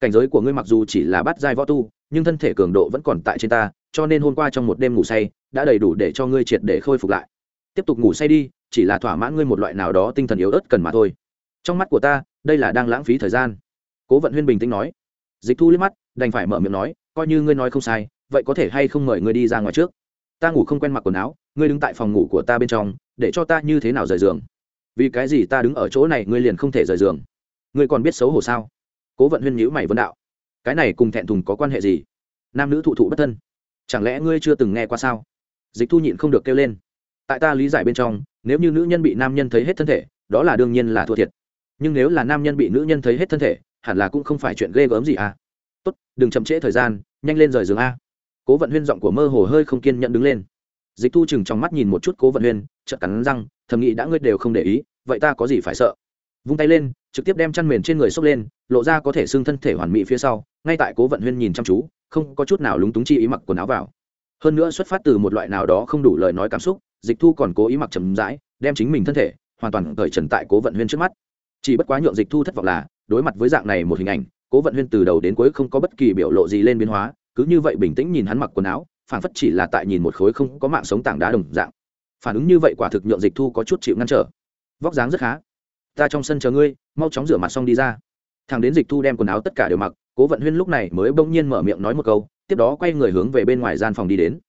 [SPEAKER 1] cảnh giới của ngươi mặc dù chỉ là bắt giai võ tu, nhưng thân thể cường độ vẫn còn tại trên ta, cho nên hôm qua trong một đêm ngủ say, đã đầy đủ để cho ngươi triệt để khôi phục lại. Tiếp tục ngủ say đi, chỉ là thỏa mãn ngươi một loại nào đó tinh thần yếu ớt cần mà thôi. Trong mắt của ta, đây là đang lãng phí thời gian. Cố vận huyên bình tĩnh nói. Dịch thu liếc mắt, đành phải mở miệng nói, coi như ngươi nói không sai, vậy có thể hay không mời ngươi đi ra ngoài trước? Ta ngủ không quen mặc quần áo, ngươi đứng tại phòng ngủ của ta bên trong, để cho ta như thế nào rời giường? Vì cái gì ta đứng ở chỗ này, ngươi liền không thể rời giường? Ngươi còn biết xấu hổ sao? Cố vận huyên nhữ mày vân đạo, cái này cùng thẹn thùng có quan hệ gì? Nam nữ thụ thụ bất thân, chẳng lẽ ngươi chưa từng nghe qua sao? Dịch thu nhịn không được kêu lên, tại ta lý giải bên trong, nếu như nữ nhân bị nam nhân thấy hết thân thể, đó là đương nhiên là thua thiệt. Nhưng nếu là nam nhân bị nữ nhân thấy hết thân thể, hẳn là cũng không phải chuyện ghê gớm gì à? Tốt, đừng chậm trễ thời gian, nhanh lên rời giường a. Cố vận huyên giọng của mơ hồ hơi không kiên nhận đứng lên. Dịch thu chừng trong mắt nhìn một chút cố vận huyên, chợt cắn răng, thầm nghĩ đã ngươi đều không để ý, vậy ta có gì phải sợ? Vung tay lên, trực tiếp đem chăn mền trên người xốc lên, lộ ra có thể xương thân thể hoàn mỹ phía sau, ngay tại cố vận huyên nhìn chăm chú, không có chút nào lúng túng chi ý mặc quần áo vào. Hơn nữa xuất phát từ một loại nào đó không đủ lời nói cảm xúc, dịch thu còn cố ý mặc chầm rãi, đem chính mình thân thể hoàn toàn cởi trần tại cố vận huyên trước mắt. Chỉ bất quá nhượng dịch thu thất vọng là, đối mặt với dạng này một hình ảnh, cố vận huyên từ đầu đến cuối không có bất kỳ biểu lộ gì lên biến hóa, cứ như vậy bình tĩnh nhìn hắn mặc quần áo phản phất chỉ là tại nhìn một khối không có mạng sống tảng đá đồng dạng. Phản ứng như vậy quả thực nhượng dịch thu có chút chịu ngăn trở. Vóc dáng rất khá ta trong sân chờ ngươi, mau chóng rửa mặt xong đi ra. Thằng đến dịch thu đem quần áo tất cả đều mặc, cố vận huyên lúc này mới bỗng nhiên mở miệng nói một câu, tiếp đó quay người hướng về bên ngoài gian phòng đi đến.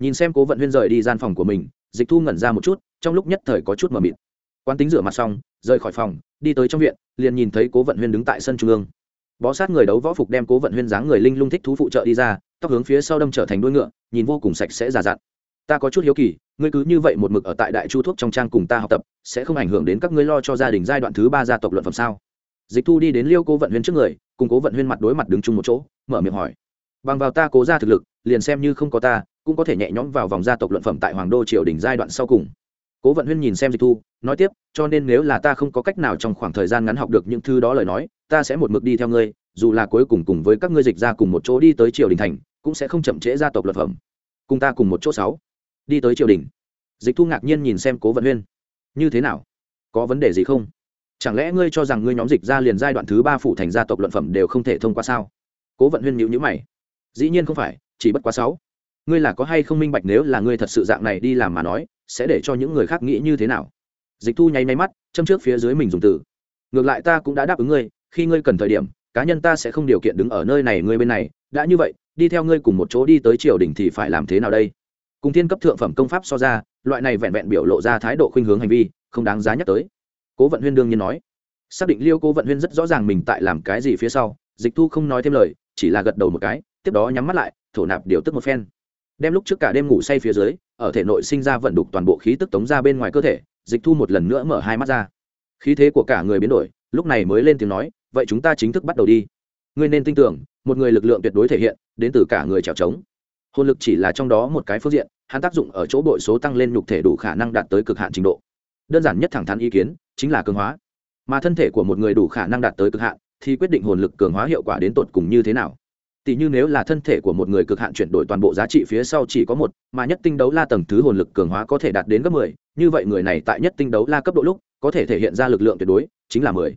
[SPEAKER 1] Nhìn xem cố vận huyên rời đi gian phòng của mình, dịch thu ngẩn ra một chút, trong lúc nhất thời có chút mờ mịt. Quan tính rửa mặt xong, rời khỏi phòng, đi tới trong viện, liền nhìn thấy cố vận huyên đứng tại sân trung ương. Bó sát người đấu võ phục đem cố vận huyên dáng người linh lung thích thú phụ trợ đi ra, tóc hướng phía sau đâm trở thành đuôi ngựa, nhìn vô cùng sạch sẽ già dặn ta có chút hiếu kỳ, ngươi cứ như vậy một mực ở tại đại chu thuốc trong trang cùng ta học tập, sẽ không ảnh hưởng đến các ngươi lo cho gia đình giai đoạn thứ ba gia tộc luận phẩm sao? Dịch thu đi đến liêu cố vận huyên trước người, cùng cố vận huyên mặt đối mặt đứng chung một chỗ, mở miệng hỏi. Bằng vào ta cố ra thực lực, liền xem như không có ta, cũng có thể nhẹ nhõm vào vòng gia tộc luận phẩm tại hoàng đô triều đình giai đoạn sau cùng. Cố vận huyên nhìn xem dịch thu, nói tiếp, cho nên nếu là ta không có cách nào trong khoảng thời gian ngắn học được những thứ đó lời nói, ta sẽ một mực đi theo ngươi, dù là cuối cùng cùng với các ngươi dịch ra cùng một chỗ đi tới triều đình thành, cũng sẽ không chậm trễ gia tộc luật phẩm. Cùng ta cùng một chỗ sáu đi tới triều đình. Dịch thu ngạc nhiên nhìn xem cố vận huyên. Như thế nào? Có vấn đề gì không? Chẳng lẽ ngươi cho rằng ngươi nhóm dịch ra liền giai đoạn thứ ba phụ thành gia tộc luận phẩm đều không thể thông qua sao? Cố vận huyên nhịu nhữ mày. Dĩ nhiên không phải, chỉ bất quá sáu. Ngươi là có hay không minh bạch nếu là ngươi thật sự dạng này đi làm mà nói, sẽ để cho những người khác nghĩ như thế nào? Dịch thu nháy máy mắt, châm trước phía dưới mình dùng từ. Ngược lại ta cũng đã đáp ứng ngươi, khi ngươi cần thời điểm, cá nhân ta sẽ không điều kiện đứng ở nơi này, ngươi bên này. Đã như vậy, đi theo ngươi cùng một chỗ đi tới triều đình thì phải làm thế nào đây? Cùng thiên cấp thượng phẩm công pháp so ra, loại này vẹn vẹn biểu lộ ra thái độ khuynh hướng hành vi, không đáng giá nhắc tới. Cố vận huyên đương nhiên nói. Xác định liêu cố vận huyên rất rõ ràng mình tại làm cái gì phía sau, dịch thu không nói thêm lời, chỉ là gật đầu một cái, tiếp đó nhắm mắt lại, thổ nạp điều tức một phen. Đem lúc trước cả đêm ngủ say phía dưới, ở thể nội sinh ra vận đục toàn bộ khí tức tống ra bên ngoài cơ thể, dịch thu một lần nữa mở hai mắt ra. Khí thế của cả người biến đổi, lúc này mới lên tiếng nói, vậy chúng ta chính thức bắt đầu đi. Ngươi nên tin tưởng, một người lực lượng tuyệt đối thể hiện, đến từ cả người trèo trống hồn lực chỉ là trong đó một cái phương diện hắn tác dụng ở chỗ bội số tăng lên nhục thể đủ khả năng đạt tới cực hạn trình độ. Đơn giản nhất thẳng thắn ý kiến, chính là cường hóa. Mà thân thể của một người đủ khả năng đạt tới cực hạn, thì quyết định hồn lực cường hóa hiệu quả đến tột cùng như thế nào. Tỷ như nếu là thân thể của một người cực hạn chuyển đổi toàn bộ giá trị phía sau chỉ có một, mà nhất tinh đấu la tầng thứ hồn lực cường hóa có thể đạt đến gấp mười, như vậy người này tại nhất tinh đấu la cấp độ lúc, có thể thể hiện ra lực lượng tuyệt đối, chính là mười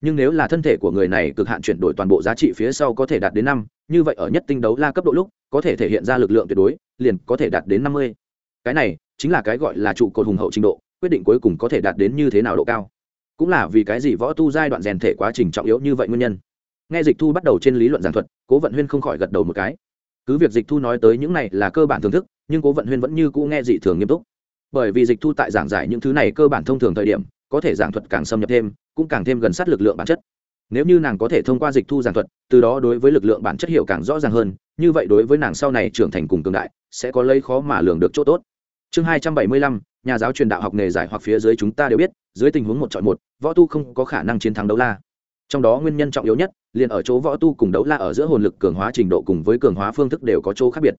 [SPEAKER 1] nhưng nếu là thân thể của người này cực hạn chuyển đổi toàn bộ giá trị phía sau có thể đạt đến năm, như vậy ở nhất tinh đấu la cấp độ lúc, có thể thể hiện ra lực lượng tuyệt đối, liền có thể đạt đến năm mươi. Cái này chính là cái gọi là trụ cột hùng hậu trình độ, quyết định cuối cùng có thể đạt đến như thế nào độ cao. Cũng là vì cái gì võ tu giai đoạn rèn thể quá trình trọng yếu như vậy nguyên nhân. Nghe dịch thu bắt đầu trên lý luận giảng thuật, cố vận huyên không khỏi gật đầu một cái. Cứ việc dịch thu nói tới những này là cơ bản thưởng thức, nhưng cố vận huyên vẫn như cũ nghe dị thường nghiêm túc. Bởi vì dịch thu tại giảng giải những thứ này cơ bản thông thường thời điểm có thể giảng thuật càng xâm nhập thêm, cũng càng thêm gần sát lực lượng bản chất. Nếu như nàng có thể thông qua dịch thu giảng thuật, từ đó đối với lực lượng bản chất hiểu càng rõ ràng hơn, như vậy đối với nàng sau này trưởng thành cùng cường đại, sẽ có lấy khó mà lường được chỗ tốt. Chương hai trăm bảy mươi lăm, nhà giáo truyền đạo học nghề giải hoặc phía dưới chúng ta đều biết, dưới tình huống một chọn một, võ tu không có khả năng chiến thắng đấu la. Trong đó nguyên nhân trọng yếu nhất, liền ở chỗ võ tu cùng đấu la ở giữa hồn lực cường hóa trình độ cùng với cường hóa phương thức đều có chỗ khác biệt.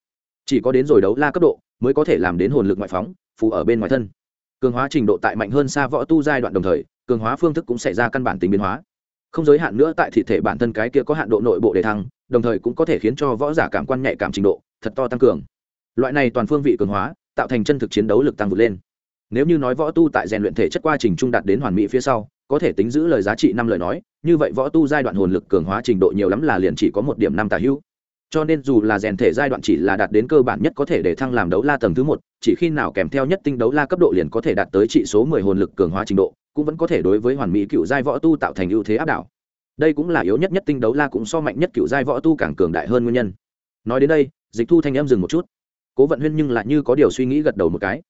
[SPEAKER 1] Chỉ có đến rồi đấu la cấp độ, mới có thể làm đến hồn lực ngoại phóng, phù ở bên ngoài thân cường hóa trình độ tại mạnh hơn xa võ tu giai đoạn đồng thời, cường hóa phương thức cũng xảy ra căn bản tính biến hóa. Không giới hạn nữa tại thị thể bản thân cái kia có hạn độ nội bộ để thăng, đồng thời cũng có thể khiến cho võ giả cảm quan nhạy cảm trình độ, thật to tăng cường. Loại này toàn phương vị cường hóa, tạo thành chân thực chiến đấu lực tăng vượt lên. Nếu như nói võ tu tại rèn luyện thể chất quá trình trung đạt đến hoàn mỹ phía sau, có thể tính giữ lời giá trị năm lời nói, như vậy võ tu giai đoạn hồn lực cường hóa trình độ nhiều lắm là liền chỉ có một điểm năm tà hữu cho nên dù là rèn thể giai đoạn chỉ là đạt đến cơ bản nhất có thể để thăng làm đấu la tầng thứ một, chỉ khi nào kèm theo nhất tinh đấu la cấp độ liền có thể đạt tới trị số mười hồn lực cường hóa trình độ, cũng vẫn có thể đối với hoàn mỹ cựu giai võ tu tạo thành ưu thế áp đảo. Đây cũng là yếu nhất nhất tinh đấu la cũng so mạnh nhất cựu giai võ tu càng cường đại hơn nguyên nhân. Nói đến đây, dịch thu thanh em dừng một chút. Cố vận huyên nhưng lại như có điều suy nghĩ gật đầu một cái.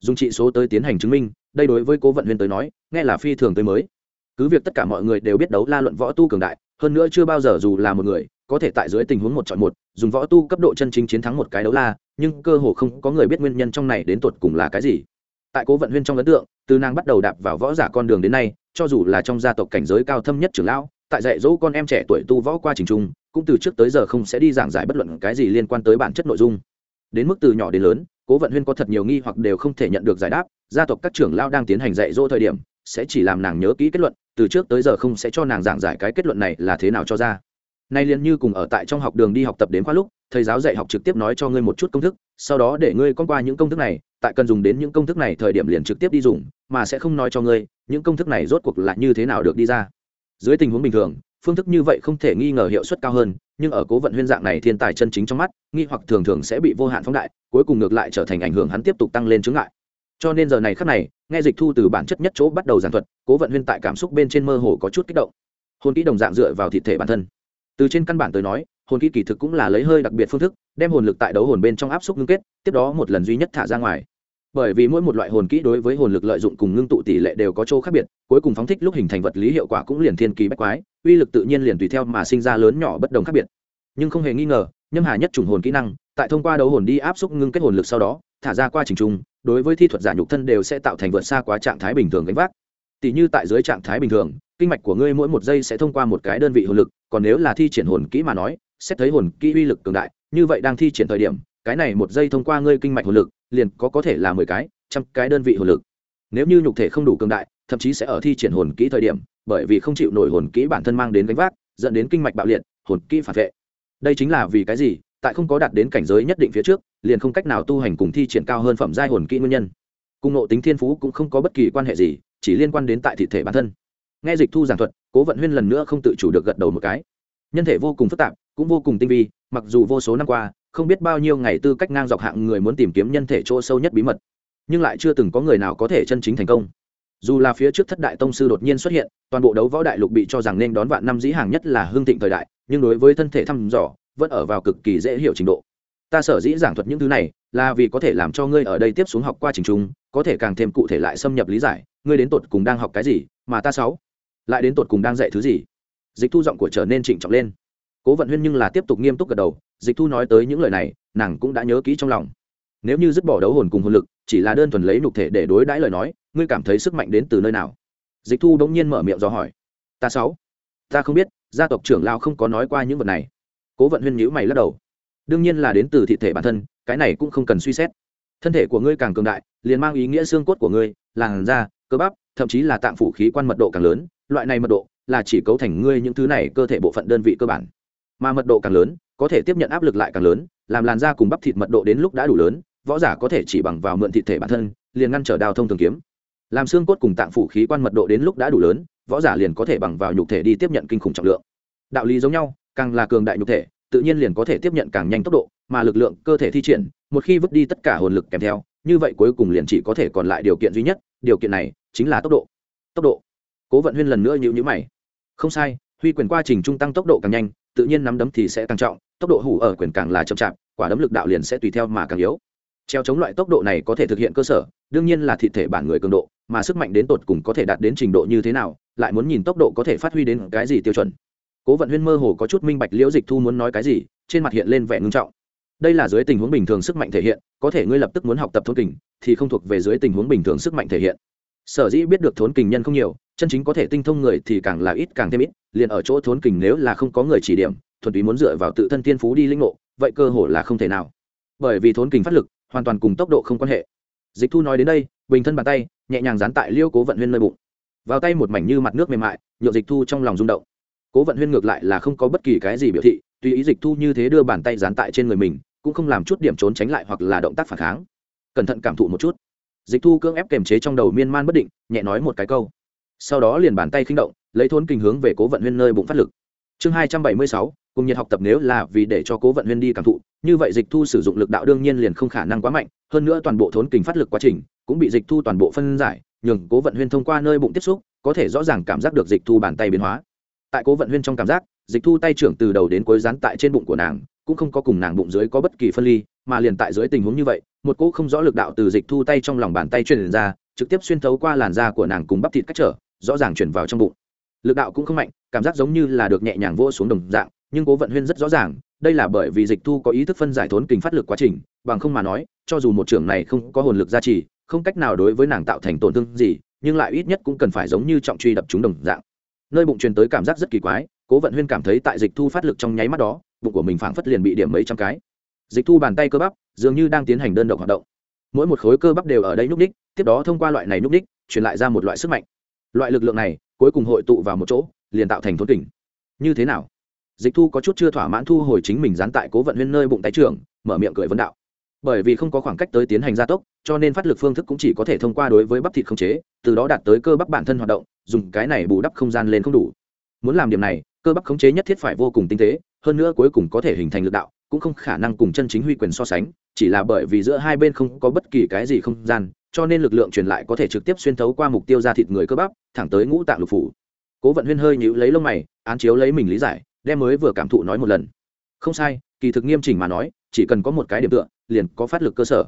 [SPEAKER 1] Dùng trị số tới tiến hành chứng minh, đây đối với cố vận huyên tới nói, nghe là phi thường tới mới. Cứ việc tất cả mọi người đều biết đấu la luận võ tu cường đại, hơn nữa chưa bao giờ dù là một người có thể tại dưới tình huống một chọn một, dùng võ tu cấp độ chân chính chiến thắng một cái đấu la, nhưng cơ hồ không có người biết nguyên nhân trong này đến tột cùng là cái gì. Tại cố vận huyên trong ấn tượng, từ nàng bắt đầu đạp vào võ giả con đường đến nay, cho dù là trong gia tộc cảnh giới cao thâm nhất trưởng lão, tại dạy dỗ con em trẻ tuổi tu võ qua trình trung, cũng từ trước tới giờ không sẽ đi giảng giải bất luận cái gì liên quan tới bản chất nội dung. Đến mức từ nhỏ đến lớn, cố vận huyên có thật nhiều nghi hoặc đều không thể nhận được giải đáp, gia tộc các trưởng lao đang tiến hành dạy dỗ thời điểm, sẽ chỉ làm nàng nhớ kỹ kết luận, từ trước tới giờ không sẽ cho nàng giảng giải cái kết luận này là thế nào cho ra nay liền như cùng ở tại trong học đường đi học tập đến khoa lúc, thầy giáo dạy học trực tiếp nói cho ngươi một chút công thức, sau đó để ngươi con qua những công thức này, tại cần dùng đến những công thức này thời điểm liền trực tiếp đi dùng, mà sẽ không nói cho ngươi, những công thức này rốt cuộc là như thế nào được đi ra. Dưới tình huống bình thường, phương thức như vậy không thể nghi ngờ hiệu suất cao hơn, nhưng ở cố vận huyên dạng này thiên tài chân chính trong mắt, nghi hoặc thường thường sẽ bị vô hạn phóng đại, cuối cùng ngược lại trở thành ảnh hưởng hắn tiếp tục tăng lên chứng ngại. Cho nên giờ này khắc này, nghe dịch thu từ bản chất nhất chỗ bắt đầu giảng thuật, cố vận huyên tại cảm xúc bên trên mơ hồ có chút kích động. Hồn kỹ đồng dạng dựa vào thị thể bản thân từ trên căn bản tới nói, hồn kỹ kỳ thực cũng là lấy hơi đặc biệt phương thức, đem hồn lực tại đấu hồn bên trong áp suất ngưng kết, tiếp đó một lần duy nhất thả ra ngoài. Bởi vì mỗi một loại hồn kỹ đối với hồn lực lợi dụng cùng ngưng tụ tỷ lệ đều có chỗ khác biệt, cuối cùng phóng thích lúc hình thành vật lý hiệu quả cũng liền thiên kỳ bách quái, uy lực tự nhiên liền tùy theo mà sinh ra lớn nhỏ bất đồng khác biệt. Nhưng không hề nghi ngờ, nhâm hà nhất trùng hồn kỹ năng, tại thông qua đấu hồn đi áp suất ngưng kết hồn lực sau đó, thả ra qua trình trung đối với thi thuật giả nhục thân đều sẽ tạo thành vượt xa quá trạng thái bình thường gánh vác. Tỷ như tại dưới trạng thái bình thường kinh mạch của ngươi mỗi một giây sẽ thông qua một cái đơn vị hồn lực, còn nếu là thi triển hồn kỹ mà nói, xét thấy hồn kỹ uy lực cường đại, như vậy đang thi triển thời điểm, cái này một giây thông qua ngươi kinh mạch hồn lực, liền có có thể là mười cái, trăm cái đơn vị hồn lực. Nếu như nhục thể không đủ cường đại, thậm chí sẽ ở thi triển hồn kỹ thời điểm, bởi vì không chịu nổi hồn kỹ bản thân mang đến gánh vác, dẫn đến kinh mạch bạo liệt, hồn kỹ phản vệ. Đây chính là vì cái gì, tại không có đạt đến cảnh giới nhất định phía trước, liền không cách nào tu hành cùng thi triển cao hơn phẩm giai hồn kỹ nguyên nhân. Cung nộ tính thiên phú cũng không có bất kỳ quan hệ gì, chỉ liên quan đến tại thị thể bản thân nghe dịch thu giảng thuật, cố vận huyên lần nữa không tự chủ được gật đầu một cái. Nhân thể vô cùng phức tạp, cũng vô cùng tinh vi, mặc dù vô số năm qua, không biết bao nhiêu ngày tư cách ngang dọc hạng người muốn tìm kiếm nhân thể chỗ sâu nhất bí mật, nhưng lại chưa từng có người nào có thể chân chính thành công. Dù là phía trước thất đại tông sư đột nhiên xuất hiện, toàn bộ đấu võ đại lục bị cho rằng nên đón vạn năm dĩ hàng nhất là hương thịnh thời đại, nhưng đối với thân thể thăm dò, vẫn ở vào cực kỳ dễ hiểu trình độ. Ta sở dĩ giảng thuật những thứ này, là vì có thể làm cho ngươi ở đây tiếp xuống học qua trình trung, có thể càng thêm cụ thể lại xâm nhập lý giải, ngươi đến tột cùng đang học cái gì, mà ta sáu lại đến tột cùng đang dạy thứ gì? Dịch thu giọng của trở nên trịnh trọng lên. Cố vận huyên nhưng là tiếp tục nghiêm túc gật đầu, dịch thu nói tới những lời này, nàng cũng đã nhớ kỹ trong lòng. Nếu như dứt bỏ đấu hồn cùng hồn lực, chỉ là đơn thuần lấy nhục thể để đối đãi lời nói, ngươi cảm thấy sức mạnh đến từ nơi nào? Dịch thu đống nhiên mở miệng do hỏi. Ta sáu. Ta không biết, gia tộc trưởng lao không có nói qua những vật này. Cố vận huyên nhữ mày lắc đầu. Đương nhiên là đến từ thị thể bản thân, cái này cũng không cần suy xét. Thân thể của ngươi càng cường đại, liền mang ý nghĩa xương cốt của ngươi, làn da, cơ bắp, thậm chí là tạng phủ khí quan mật độ càng lớn loại này mật độ là chỉ cấu thành ngươi những thứ này cơ thể bộ phận đơn vị cơ bản. Mà mật độ càng lớn, có thể tiếp nhận áp lực lại càng lớn, làm làn da cùng bắp thịt mật độ đến lúc đã đủ lớn, võ giả có thể chỉ bằng vào mượn thịt thể bản thân, liền ngăn trở đào thông thường kiếm. Làm xương cốt cùng tạng phủ khí quan mật độ đến lúc đã đủ lớn, võ giả liền có thể bằng vào nhục thể đi tiếp nhận kinh khủng trọng lượng. Đạo lý giống nhau, càng là cường đại nhục thể, tự nhiên liền có thể tiếp nhận càng nhanh tốc độ, mà lực lượng, cơ thể thi triển, một khi vứt đi tất cả hồn lực kèm theo, như vậy cuối cùng liền chỉ có thể còn lại điều kiện duy nhất, điều kiện này chính là tốc độ. Tốc độ cố vận huyên lần nữa nhịu nhữ mày. Không sai, huy quyền qua trình trung tăng tốc độ càng nhanh, tự nhiên nắm đấm thì sẽ càng trọng, tốc độ hủ ở quyền càng là chậm chạp, quả đấm lực đạo liền sẽ tùy theo mà càng yếu. Treo chống loại tốc độ này có thể thực hiện cơ sở, đương nhiên là thị thể bản người cường độ, mà sức mạnh đến tột cùng có thể đạt đến trình độ như thế nào, lại muốn nhìn tốc độ có thể phát huy đến cái gì tiêu chuẩn. Cố vận huyên mơ hồ có chút minh bạch liễu dịch thu muốn nói cái gì, trên mặt hiện lên vẻ ngưng trọng. Đây là dưới tình huống bình thường sức mạnh thể hiện, có thể ngươi lập tức muốn học tập thôn kình, thì không thuộc về dưới tình huống bình thường sức mạnh thể hiện sở dĩ biết được thốn kình nhân không nhiều, chân chính có thể tinh thông người thì càng là ít càng thêm ít, liền ở chỗ thốn kình nếu là không có người chỉ điểm, thuần túy muốn dựa vào tự thân tiên phú đi linh ngộ, vậy cơ hội là không thể nào. Bởi vì thốn kình phát lực, hoàn toàn cùng tốc độ không quan hệ. Dịch thu nói đến đây, bình thân bàn tay, nhẹ nhàng dán tại liêu cố vận huyên nơi bụng. Vào tay một mảnh như mặt nước mềm mại nhộn dịch thu trong lòng rung động. Cố vận huyên ngược lại là không có bất kỳ cái gì biểu thị, tùy ý dịch thu như thế đưa bàn tay dán tại trên người mình, cũng không làm chút điểm trốn tránh lại hoặc là động tác phản kháng. Cẩn thận cảm thụ một chút dịch thu cưỡng ép kềm chế trong đầu miên man bất định, nhẹ nói một cái câu. Sau đó liền bàn tay khinh động, lấy thốn kinh hướng về cố vận huyên nơi bụng phát lực. Chương hai trăm bảy mươi sáu, cùng nhiệt học tập nếu là vì để cho cố vận huyên đi cảm thụ, như vậy dịch thu sử dụng lực đạo đương nhiên liền không khả năng quá mạnh, hơn nữa toàn bộ thốn kình phát lực quá trình cũng bị dịch thu toàn bộ phân giải, nhường cố vận huyên thông qua nơi bụng tiếp xúc, có thể rõ ràng cảm giác được dịch thu bàn tay biến hóa. Tại cố vận huyên trong cảm giác, dịch thu tay trưởng từ đầu đến cuối rán tại trên bụng của nàng, cũng không có cùng nàng bụng dưới có bất kỳ phân ly, mà liền tại dưới tình huống như vậy một cỗ không rõ lực đạo từ dịch thu tay trong lòng bàn tay truyền ra, trực tiếp xuyên thấu qua làn da của nàng cùng bắp thịt cách trở, rõ ràng chuyển vào trong bụng. Lực đạo cũng không mạnh, cảm giác giống như là được nhẹ nhàng vô xuống đồng dạng, nhưng cố vận huyên rất rõ ràng, đây là bởi vì dịch thu có ý thức phân giải thốn kình phát lực quá trình, bằng không mà nói, cho dù một trưởng này không có hồn lực gia trì, không cách nào đối với nàng tạo thành tổn thương gì, nhưng lại ít nhất cũng cần phải giống như trọng truy đập chúng đồng dạng. Nơi bụng truyền tới cảm giác rất kỳ quái, cố vận huyên cảm thấy tại dịch thu phát lực trong nháy mắt đó, bụng của mình phảng phất liền bị điểm mấy trăm cái dịch thu bàn tay cơ bắp, dường như đang tiến hành đơn độc hoạt động. Mỗi một khối cơ bắp đều ở đây nhúc ních tiếp đó thông qua loại này nhúc ních truyền lại ra một loại sức mạnh. Loại lực lượng này, cuối cùng hội tụ vào một chỗ, liền tạo thành thốn kình. Như thế nào? Dịch thu có chút chưa thỏa mãn thu hồi chính mình dán tại cố vận huyên nơi bụng tái trường mở miệng cười vấn đạo. Bởi vì không có khoảng cách tới tiến hành gia tốc, cho nên phát lực phương thức cũng chỉ có thể thông qua đối với bắp thịt không chế, từ đó đạt tới cơ bắp bản thân hoạt động, dùng cái này bù đắp không gian lên không đủ. Muốn làm điểm này, cơ bắp khống chế nhất thiết phải vô cùng tinh tế, hơn nữa cuối cùng có thể hình thành lực đạo cũng không khả năng cùng chân chính huy quyền so sánh, chỉ là bởi vì giữa hai bên không có bất kỳ cái gì không gian, cho nên lực lượng truyền lại có thể trực tiếp xuyên thấu qua mục tiêu ra thịt người cơ bắp, thẳng tới ngũ tạng lục phủ. Cố vận huyên hơi nhíu lấy lông mày, án chiếu lấy mình lý giải, đem mới vừa cảm thụ nói một lần. Không sai, kỳ thực nghiêm chỉnh mà nói, chỉ cần có một cái điểm tựa, liền có phát lực cơ sở.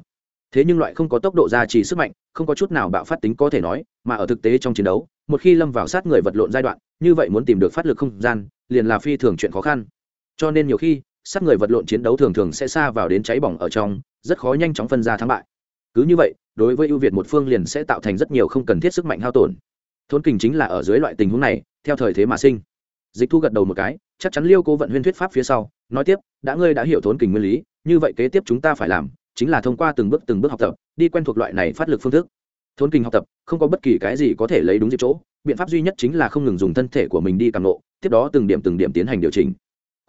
[SPEAKER 1] Thế nhưng loại không có tốc độ gia trì sức mạnh, không có chút nào bạo phát tính có thể nói, mà ở thực tế trong chiến đấu, một khi lâm vào sát người vật lộn giai đoạn, như vậy muốn tìm được phát lực không gian, liền là phi thường chuyện khó khăn. Cho nên nhiều khi sát người vật lộn chiến đấu thường thường sẽ xa vào đến cháy bỏng ở trong, rất khó nhanh chóng phân ra thắng bại. Cứ như vậy, đối với ưu việt một phương liền sẽ tạo thành rất nhiều không cần thiết sức mạnh hao tổn. Thốn kình chính là ở dưới loại tình huống này, theo thời thế mà sinh. Dịch thu gật đầu một cái, chắc chắn liêu cố vận huyên thuyết pháp phía sau, nói tiếp, đã ngươi đã hiểu thốn kình nguyên lý, như vậy kế tiếp chúng ta phải làm chính là thông qua từng bước từng bước học tập, đi quen thuộc loại này phát lực phương thức. Thốn kình học tập, không có bất kỳ cái gì có thể lấy đúng dịp chỗ, biện pháp duy nhất chính là không ngừng dùng thân thể của mình đi càng lộ, tiếp đó từng điểm từng điểm tiến hành điều chỉnh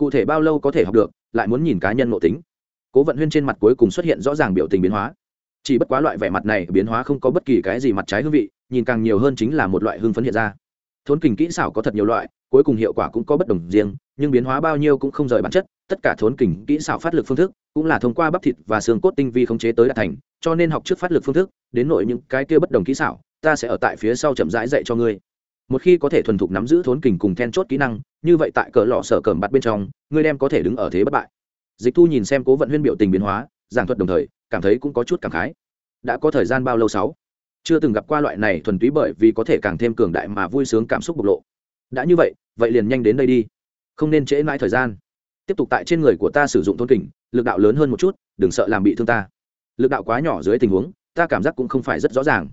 [SPEAKER 1] cụ thể bao lâu có thể học được, lại muốn nhìn cá nhân nội tính. Cố vận huyên trên mặt cuối cùng xuất hiện rõ ràng biểu tình biến hóa. Chỉ bất quá loại vẻ mặt này biến hóa không có bất kỳ cái gì mặt trái hương vị, nhìn càng nhiều hơn chính là một loại hương phấn hiện ra. Thốn kình kỹ xảo có thật nhiều loại, cuối cùng hiệu quả cũng có bất đồng riêng, nhưng biến hóa bao nhiêu cũng không rời bản chất, tất cả thốn kình kỹ xảo phát lực phương thức cũng là thông qua bắp thịt và xương cốt tinh vi khống chế tới đạt thành, cho nên học trước phát lực phương thức, đến nội những cái kia bất đồng kỹ xảo, ta sẽ ở tại phía sau chậm rãi dạy cho ngươi một khi có thể thuần thục nắm giữ thốn kình cùng then chốt kỹ năng, như vậy tại cỡ lọ sở cẩm bạt bên trong, ngươi đem có thể đứng ở thế bất bại. Dịch thu nhìn xem cố vận huyên biểu tình biến hóa, giảng thuật đồng thời, cảm thấy cũng có chút cảm khái. Đã có thời gian bao lâu sáu? Chưa từng gặp qua loại này thuần túy bởi vì có thể càng thêm cường đại mà vui sướng cảm xúc bộc lộ. Đã như vậy vậy liền nhanh đến đây đi. Không nên trễ mãi thời gian. Tiếp tục tại trên người của ta sử dụng thôn kình, lực đạo lớn hơn một chút, đừng sợ làm bị thương ta. Lực đạo quá nhỏ dưới tình huống, ta cảm giác cũng không phải rất rõ ràng.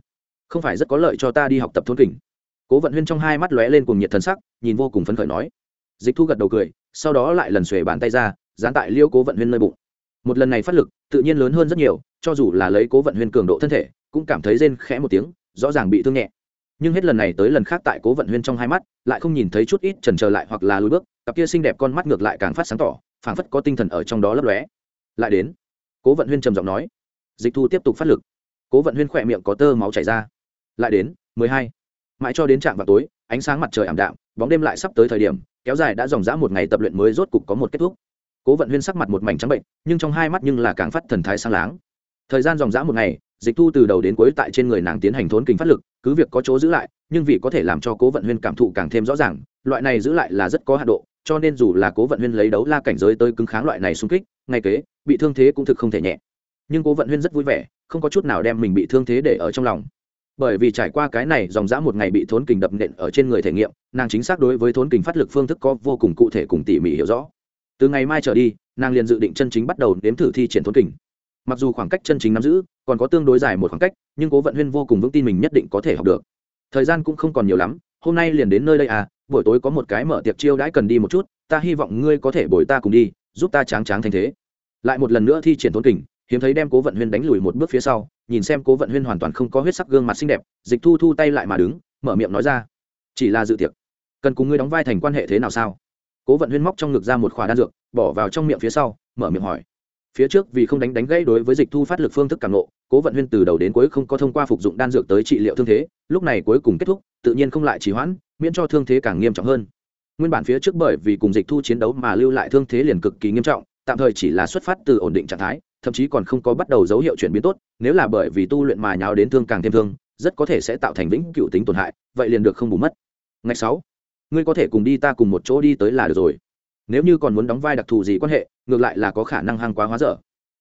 [SPEAKER 1] Không phải rất có lợi cho ta đi học tập thôn kình cố vận huyên trong hai mắt lóe lên cùng nhiệt thần sắc, nhìn vô cùng phấn khởi nói. Dịch thu gật đầu cười, sau đó lại lần xuề bàn tay ra, dán tại liêu cố vận huyên nơi bụng. Một lần này phát lực, tự nhiên lớn hơn rất nhiều, cho dù là lấy cố vận huyên cường độ thân thể, cũng cảm thấy rên khẽ một tiếng, rõ ràng bị thương nhẹ. Nhưng hết lần này tới lần khác tại cố vận huyên trong hai mắt, lại không nhìn thấy chút ít trần trờ lại hoặc là lùi bước, cặp kia xinh đẹp con mắt ngược lại càng phát sáng tỏ, phảng phất có tinh thần ở trong đó lấp lóe. Lại đến, cố vận huyên trầm giọng nói. Dịch thu tiếp tục phát lực. Cố vận huyên khỏe miệng có tơ máu chảy ra. Lại đến, mười hai mãi cho đến trạm vào tối, ánh sáng mặt trời ảm đạm, bóng đêm lại sắp tới thời điểm, kéo dài đã dòng dã một ngày tập luyện mới rốt cục có một kết thúc. Cố vận huyên sắc mặt một mảnh trắng bệnh, nhưng trong hai mắt nhưng là càng phát thần thái sang láng. Thời gian dòng dã một ngày, dịch thu từ đầu đến cuối tại trên người nàng tiến hành thốn kinh phát lực, cứ việc có chỗ giữ lại, nhưng vì có thể làm cho cố vận huyên cảm thụ càng thêm rõ ràng, loại này giữ lại là rất có hạ độ, cho nên dù là cố vận huyên lấy đấu la cảnh giới tới cứng kháng loại này xung kích, ngay kế, bị thương thế cũng thực không thể nhẹ. Nhưng cố vận huyên rất vui vẻ, không có chút nào đem mình bị thương thế để ở trong lòng bởi vì trải qua cái này, dòng dã một ngày bị thốn kình đập nện ở trên người thể nghiệm, nàng chính xác đối với thốn kình phát lực phương thức có vô cùng cụ thể cùng tỉ mỉ hiểu rõ. Từ ngày mai trở đi, nàng liền dự định chân chính bắt đầu nếm thử thi triển thốn kình. Mặc dù khoảng cách chân chính nắm giữ còn có tương đối dài một khoảng cách, nhưng cố vận huyên vô cùng vững tin mình nhất định có thể học được. Thời gian cũng không còn nhiều lắm, hôm nay liền đến nơi đây à buổi tối có một cái mở tiệc chiêu đãi cần đi một chút, ta hy vọng ngươi có thể bồi ta cùng đi, giúp ta tráng tráng thành thế. Lại một lần nữa thi triển thốn kình, hiếm thấy đem cố vận huyên đánh lùi một bước phía sau nhìn xem cố vận huyên hoàn toàn không có huyết sắc gương mặt xinh đẹp, dịch thu thu tay lại mà đứng, mở miệng nói ra, chỉ là dự tiệc, cần cùng ngươi đóng vai thành quan hệ thế nào sao? Cố vận huyên móc trong ngực ra một khỏa đan dược, bỏ vào trong miệng phía sau, mở miệng hỏi. Phía trước vì không đánh đánh gãy đối với dịch thu phát lực phương thức càng lộ cố vận huyên từ đầu đến cuối không có thông qua phục dụng đan dược tới trị liệu thương thế, lúc này cuối cùng kết thúc, tự nhiên không lại trì hoãn, miễn cho thương thế càng nghiêm trọng hơn. Nguyên bản phía trước bởi vì cùng dịch thu chiến đấu mà lưu lại thương thế liền cực kỳ nghiêm trọng, tạm thời chỉ là xuất phát từ ổn định trạng thái thậm chí còn không có bắt đầu dấu hiệu chuyển biến tốt, nếu là bởi vì tu luyện mà nháo đến thương càng thêm thương, rất có thể sẽ tạo thành vĩnh cựu tính tổn hại, vậy liền được không bù mất. Ngày sáu, ngươi có thể cùng đi ta cùng một chỗ đi tới là được rồi. Nếu như còn muốn đóng vai đặc thù gì quan hệ, ngược lại là có khả năng hăng quá hóa dở.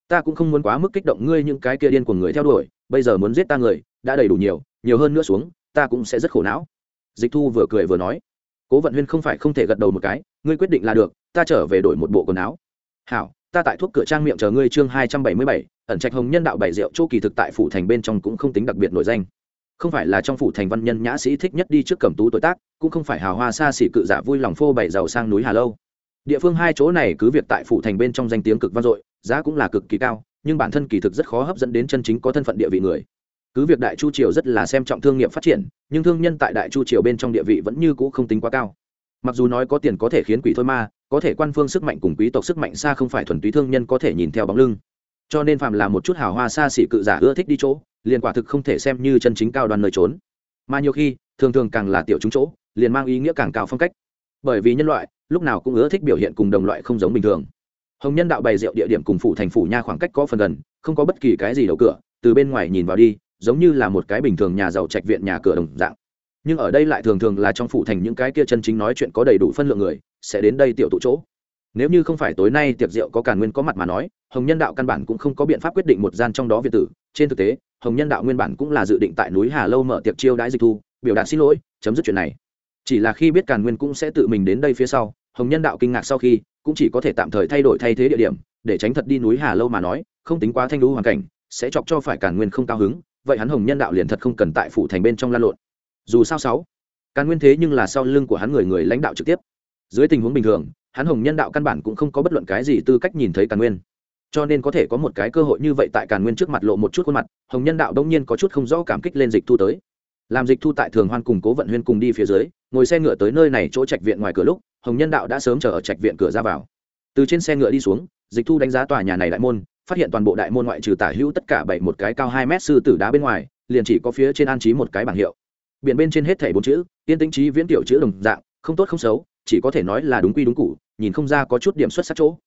[SPEAKER 1] Ta cũng không muốn quá mức kích động ngươi những cái kia điên của người theo đuổi, bây giờ muốn giết ta người, đã đầy đủ nhiều nhiều hơn nữa xuống, ta cũng sẽ rất khổ não. Dịch thu vừa cười vừa nói. Cố vận huyên không phải không thể gật đầu một cái, ngươi quyết định là được, ta trở về đổi một bộ quần áo. Hảo ta tại thuốc cửa trang miệng chờ ngươi chương hai trăm bảy mươi bảy, ẩn trạch hồng nhân đạo bảy rượu chỗ kỳ thực tại phủ thành bên trong cũng không tính đặc biệt nổi danh. Không phải là trong phủ thành văn nhân nhã sĩ thích nhất đi trước cầm tú tuổi tác, cũng không phải hào hoa xa xỉ cự giả vui lòng phô bày giàu sang núi hà lâu. Địa phương hai chỗ này cứ việc tại phủ thành bên trong danh tiếng cực vang dội, giá cũng là cực kỳ cao, nhưng bản thân kỳ thực rất khó hấp dẫn đến chân chính có thân phận địa vị người. Cứ việc đại chu triều rất là xem trọng thương nghiệp phát triển, nhưng thương nhân tại đại chu triều bên trong địa vị vẫn như cũ không tính quá cao. Mặc dù nói có tiền có thể khiến quỷ thôi ma có thể quan phương sức mạnh cùng quý tộc sức mạnh xa không phải thuần túy thương nhân có thể nhìn theo bóng lưng. Cho nên phạm là một chút hào hoa xa xỉ cự giả ưa thích đi chỗ, liền quả thực không thể xem như chân chính cao đoàn nơi trốn. Mà nhiều khi, thường thường càng là tiểu chúng chỗ, liền mang ý nghĩa càng cao phong cách. Bởi vì nhân loại, lúc nào cũng ưa thích biểu hiện cùng đồng loại không giống bình thường. Hồng nhân đạo bày rượu địa điểm cùng phủ thành phủ nha khoảng cách có phần gần, không có bất kỳ cái gì đầu cửa, từ bên ngoài nhìn vào đi, giống như là một cái bình thường nhà giàu trạch viện nhà cửa đồng dạng. Nhưng ở đây lại thường thường là trong phủ thành những cái kia chân chính nói chuyện có đầy đủ phân lượng người sẽ đến đây tiểu tụ chỗ. Nếu như không phải tối nay tiệc rượu có càn nguyên có mặt mà nói, hồng nhân đạo căn bản cũng không có biện pháp quyết định một gian trong đó việt tử. Trên thực tế, hồng nhân đạo nguyên bản cũng là dự định tại núi hà lâu mở tiệc chiêu đãi dịch thu, biểu đạt xin lỗi, chấm dứt chuyện này. Chỉ là khi biết càn nguyên cũng sẽ tự mình đến đây phía sau, hồng nhân đạo kinh ngạc sau khi, cũng chỉ có thể tạm thời thay đổi thay thế địa điểm, để tránh thật đi núi hà lâu mà nói, không tính quá thanh lũ hoàn cảnh, sẽ chọc cho phải càn nguyên không cao hứng, vậy hắn hồng nhân đạo liền thật không cần tại phủ thành bên trong lan lộn. Dù sao sáu, càn nguyên thế nhưng là sau lưng của hắn người người lãnh đạo trực tiếp dưới tình huống bình thường, hắn hồng nhân đạo căn bản cũng không có bất luận cái gì tư cách nhìn thấy càn nguyên. Cho nên có thể có một cái cơ hội như vậy tại càn nguyên trước mặt lộ một chút khuôn mặt, hồng nhân đạo đông nhiên có chút không rõ cảm kích lên dịch thu tới. Làm dịch thu tại thường hoan cùng cố vận huyên cùng đi phía dưới, ngồi xe ngựa tới nơi này chỗ trạch viện ngoài cửa lúc, hồng nhân đạo đã sớm chờ ở trạch viện cửa ra vào. Từ trên xe ngựa đi xuống, dịch thu đánh giá tòa nhà này đại môn, phát hiện toàn bộ đại môn ngoại trừ tả hữu tất cả bảy một cái cao hai mét sư tử đá bên ngoài, liền chỉ có phía trên an trí một cái bảng hiệu. Biển bên trên hết thẻ bốn chữ yên tĩnh trí viễn tiểu chữ đồng dạng, không tốt không xấu chỉ có thể nói là đúng quy đúng cụ nhìn không ra có chút điểm xuất sắc chỗ.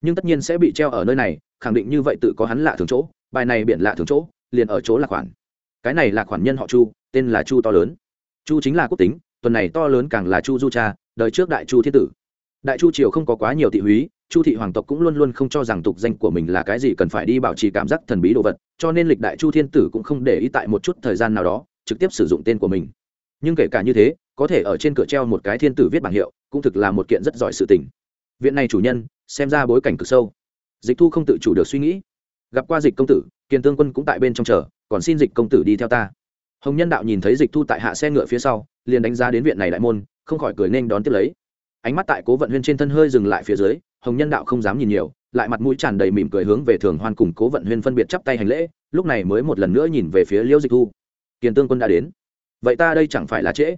[SPEAKER 1] Nhưng tất nhiên sẽ bị treo ở nơi này, khẳng định như vậy tự có hắn lạ thường chỗ, bài này biển lạ thường chỗ, liền ở chỗ là khoản. Cái này là khoản nhân họ chu, tên là chu to lớn. Chu chính là quốc tính, tuần này to lớn càng là chu du cha, đời trước đại chu thiên tử. Đại chu triều không có quá nhiều thị húy, chu thị hoàng tộc cũng luôn luôn không cho rằng tục danh của mình là cái gì cần phải đi bảo trì cảm giác thần bí đồ vật, cho nên lịch đại chu thiên tử cũng không để ý tại một chút thời gian nào đó, trực tiếp sử dụng tên của mình. Nhưng kể cả như thế có thể ở trên cửa treo một cái thiên tử viết bảng hiệu, cũng thực là một kiện rất giỏi sự tình. Viện này chủ nhân, xem ra bối cảnh cực sâu. Dịch thu không tự chủ được suy nghĩ. Gặp qua dịch công tử, kiền tương quân cũng tại bên trong chờ, còn xin dịch công tử đi theo ta. Hồng nhân đạo nhìn thấy dịch thu tại hạ xe ngựa phía sau, liền đánh giá đến viện này đại môn, không khỏi cười nên đón tiếp lấy. Ánh mắt tại cố vận huyên trên thân hơi dừng lại phía dưới, hồng nhân đạo không dám nhìn nhiều, lại mặt mũi tràn đầy mỉm cười hướng về thường hoan cùng cố vận huyên phân biệt chắp tay hành lễ, lúc này mới một lần nữa nhìn về phía liễu dịch thu. Kiền tương quân đã đến. Vậy ta đây chẳng phải là trễ?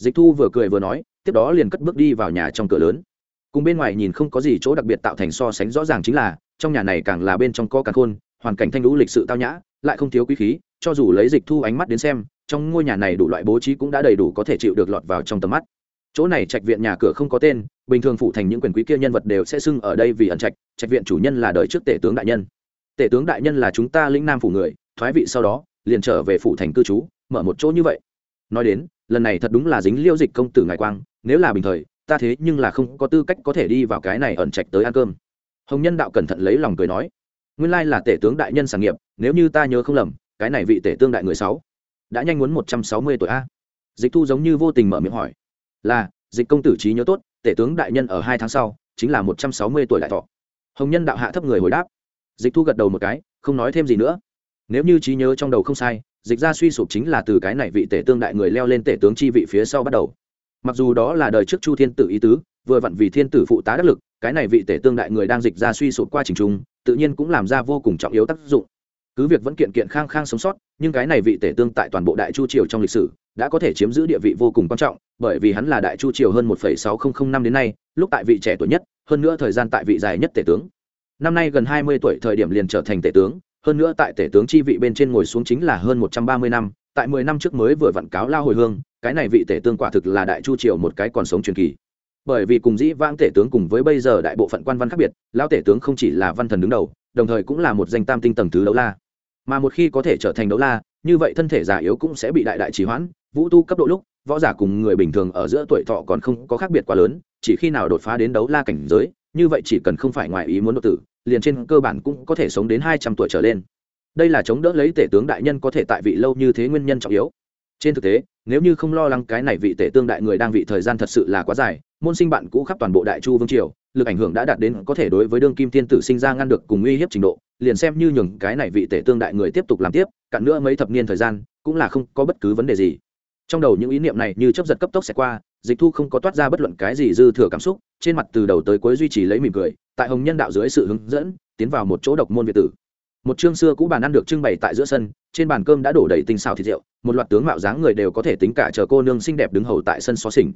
[SPEAKER 1] Dịch thu vừa cười vừa nói, tiếp đó liền cất bước đi vào nhà trong cửa lớn. Cùng bên ngoài nhìn không có gì chỗ đặc biệt tạo thành so sánh rõ ràng chính là, trong nhà này càng là bên trong có càng khôn hoàn cảnh thanh lũ lịch sự tao nhã, lại không thiếu quý khí, cho dù lấy dịch thu ánh mắt đến xem, trong ngôi nhà này đủ loại bố trí cũng đã đầy đủ có thể chịu được lọt vào trong tầm mắt. Chỗ này trạch viện nhà cửa không có tên, bình thường phụ thành những quyền quý kia nhân vật đều sẽ xưng ở đây vì ẩn trạch trạch viện chủ nhân là đời trước tể tướng đại nhân. Tể tướng đại nhân là chúng ta lĩnh nam phủ người, thoái vị sau đó, liền trở về phủ thành cư trú, mở một chỗ như vậy. Nói đến lần này thật đúng là dính liêu dịch công tử ngài quang, nếu là bình thời, ta thế nhưng là không có tư cách có thể đi vào cái này ẩn trạch tới ăn cơm. Hồng nhân đạo cẩn thận lấy lòng cười nói, nguyên lai là tể tướng đại nhân sản nghiệp, nếu như ta nhớ không lầm, cái này vị tể tương đại người sáu, đã nhanh muốn một trăm sáu mươi tuổi a. Dịch thu giống như vô tình mở miệng hỏi, là, dịch công tử trí nhớ tốt, tể tướng đại nhân ở hai tháng sau, chính là một trăm sáu mươi tuổi đại thọ. Hồng nhân đạo hạ thấp người hồi đáp, dịch thu gật đầu một cái, không nói thêm gì nữa. Nếu như trí nhớ trong đầu không sai dịch ra suy sụp chính là từ cái này vị tể tương đại người leo lên tể tướng chi vị phía sau bắt đầu. Mặc dù đó là đời trước chu thiên tử ý tứ, vừa vặn vì thiên tử phụ tá đắc lực, cái này vị tể tương đại người đang dịch ra suy sụp qua trình trung, tự nhiên cũng làm ra vô cùng trọng yếu tác dụng. Cứ việc vẫn kiện kiện khang khang sống sót, nhưng cái này vị tể tương tại toàn bộ đại chu triều trong lịch sử đã có thể chiếm giữ địa vị vô cùng quan trọng, bởi vì hắn là đại chu triều hơn một sáu nghìn năm đến nay, lúc tại vị trẻ tuổi nhất, hơn nữa thời gian tại vị dài nhất tể tướng. Năm nay gần hai mươi tuổi thời điểm liền trở thành tể tướng hơn nữa tại tể tướng chi vị bên trên ngồi xuống chính là hơn một trăm ba mươi năm, tại mười năm trước mới vừa vặn cáo lao hồi hương, cái này vị tể tướng quả thực là đại chu triều một cái còn sống truyền kỳ. Bởi vì cùng dĩ vãng tể tướng cùng với bây giờ đại bộ phận quan văn khác biệt lao tể tướng không chỉ là văn thần đứng đầu, đồng thời cũng là một danh tam tinh tầng thứ đấu la. Mà một khi có thể trở thành đấu la, như vậy thân thể già yếu cũng sẽ bị đại đại trì hoãn, vũ tu cấp độ lúc, võ giả cùng người bình thường ở giữa tuổi thọ còn không có khác biệt quá lớn, chỉ khi nào đột phá đến đấu la cảnh giới như vậy chỉ cần không phải ngoài ý muốn đột tử, liền trên cơ bản cũng có thể sống đến hai trăm tuổi trở lên. Đây là chống đỡ lấy tể tướng đại nhân có thể tại vị lâu như thế nguyên nhân trọng yếu. Trên thực tế, nếu như không lo lắng cái này vị tể tương đại người đang vị thời gian thật sự là quá dài, môn sinh bạn cũ khắp toàn bộ đại chu vương triều, lực ảnh hưởng đã đạt đến có thể đối với đương kim thiên tử sinh ra ngăn được cùng uy hiếp trình độ, liền xem như nhường cái này vị tể tương đại người tiếp tục làm tiếp cặn nữa mấy thập niên thời gian, cũng là không có bất cứ vấn đề gì. Trong đầu những ý niệm này như chấp giật cấp tốc sẽ qua dịch thu không có toát ra bất luận cái gì dư thừa cảm xúc, trên mặt từ đầu tới cuối duy trì lấy mỉm cười, tại hồng nhân đạo dưới sự hướng dẫn, tiến vào một chỗ độc môn việt tử. Một chương xưa cũ bàn ăn được trưng bày tại giữa sân, trên bàn cơm đã đổ đầy tinh xào thịt rượu, một loạt tướng mạo dáng người đều có thể tính cả chờ cô nương xinh đẹp đứng hầu tại sân xó xỉnh.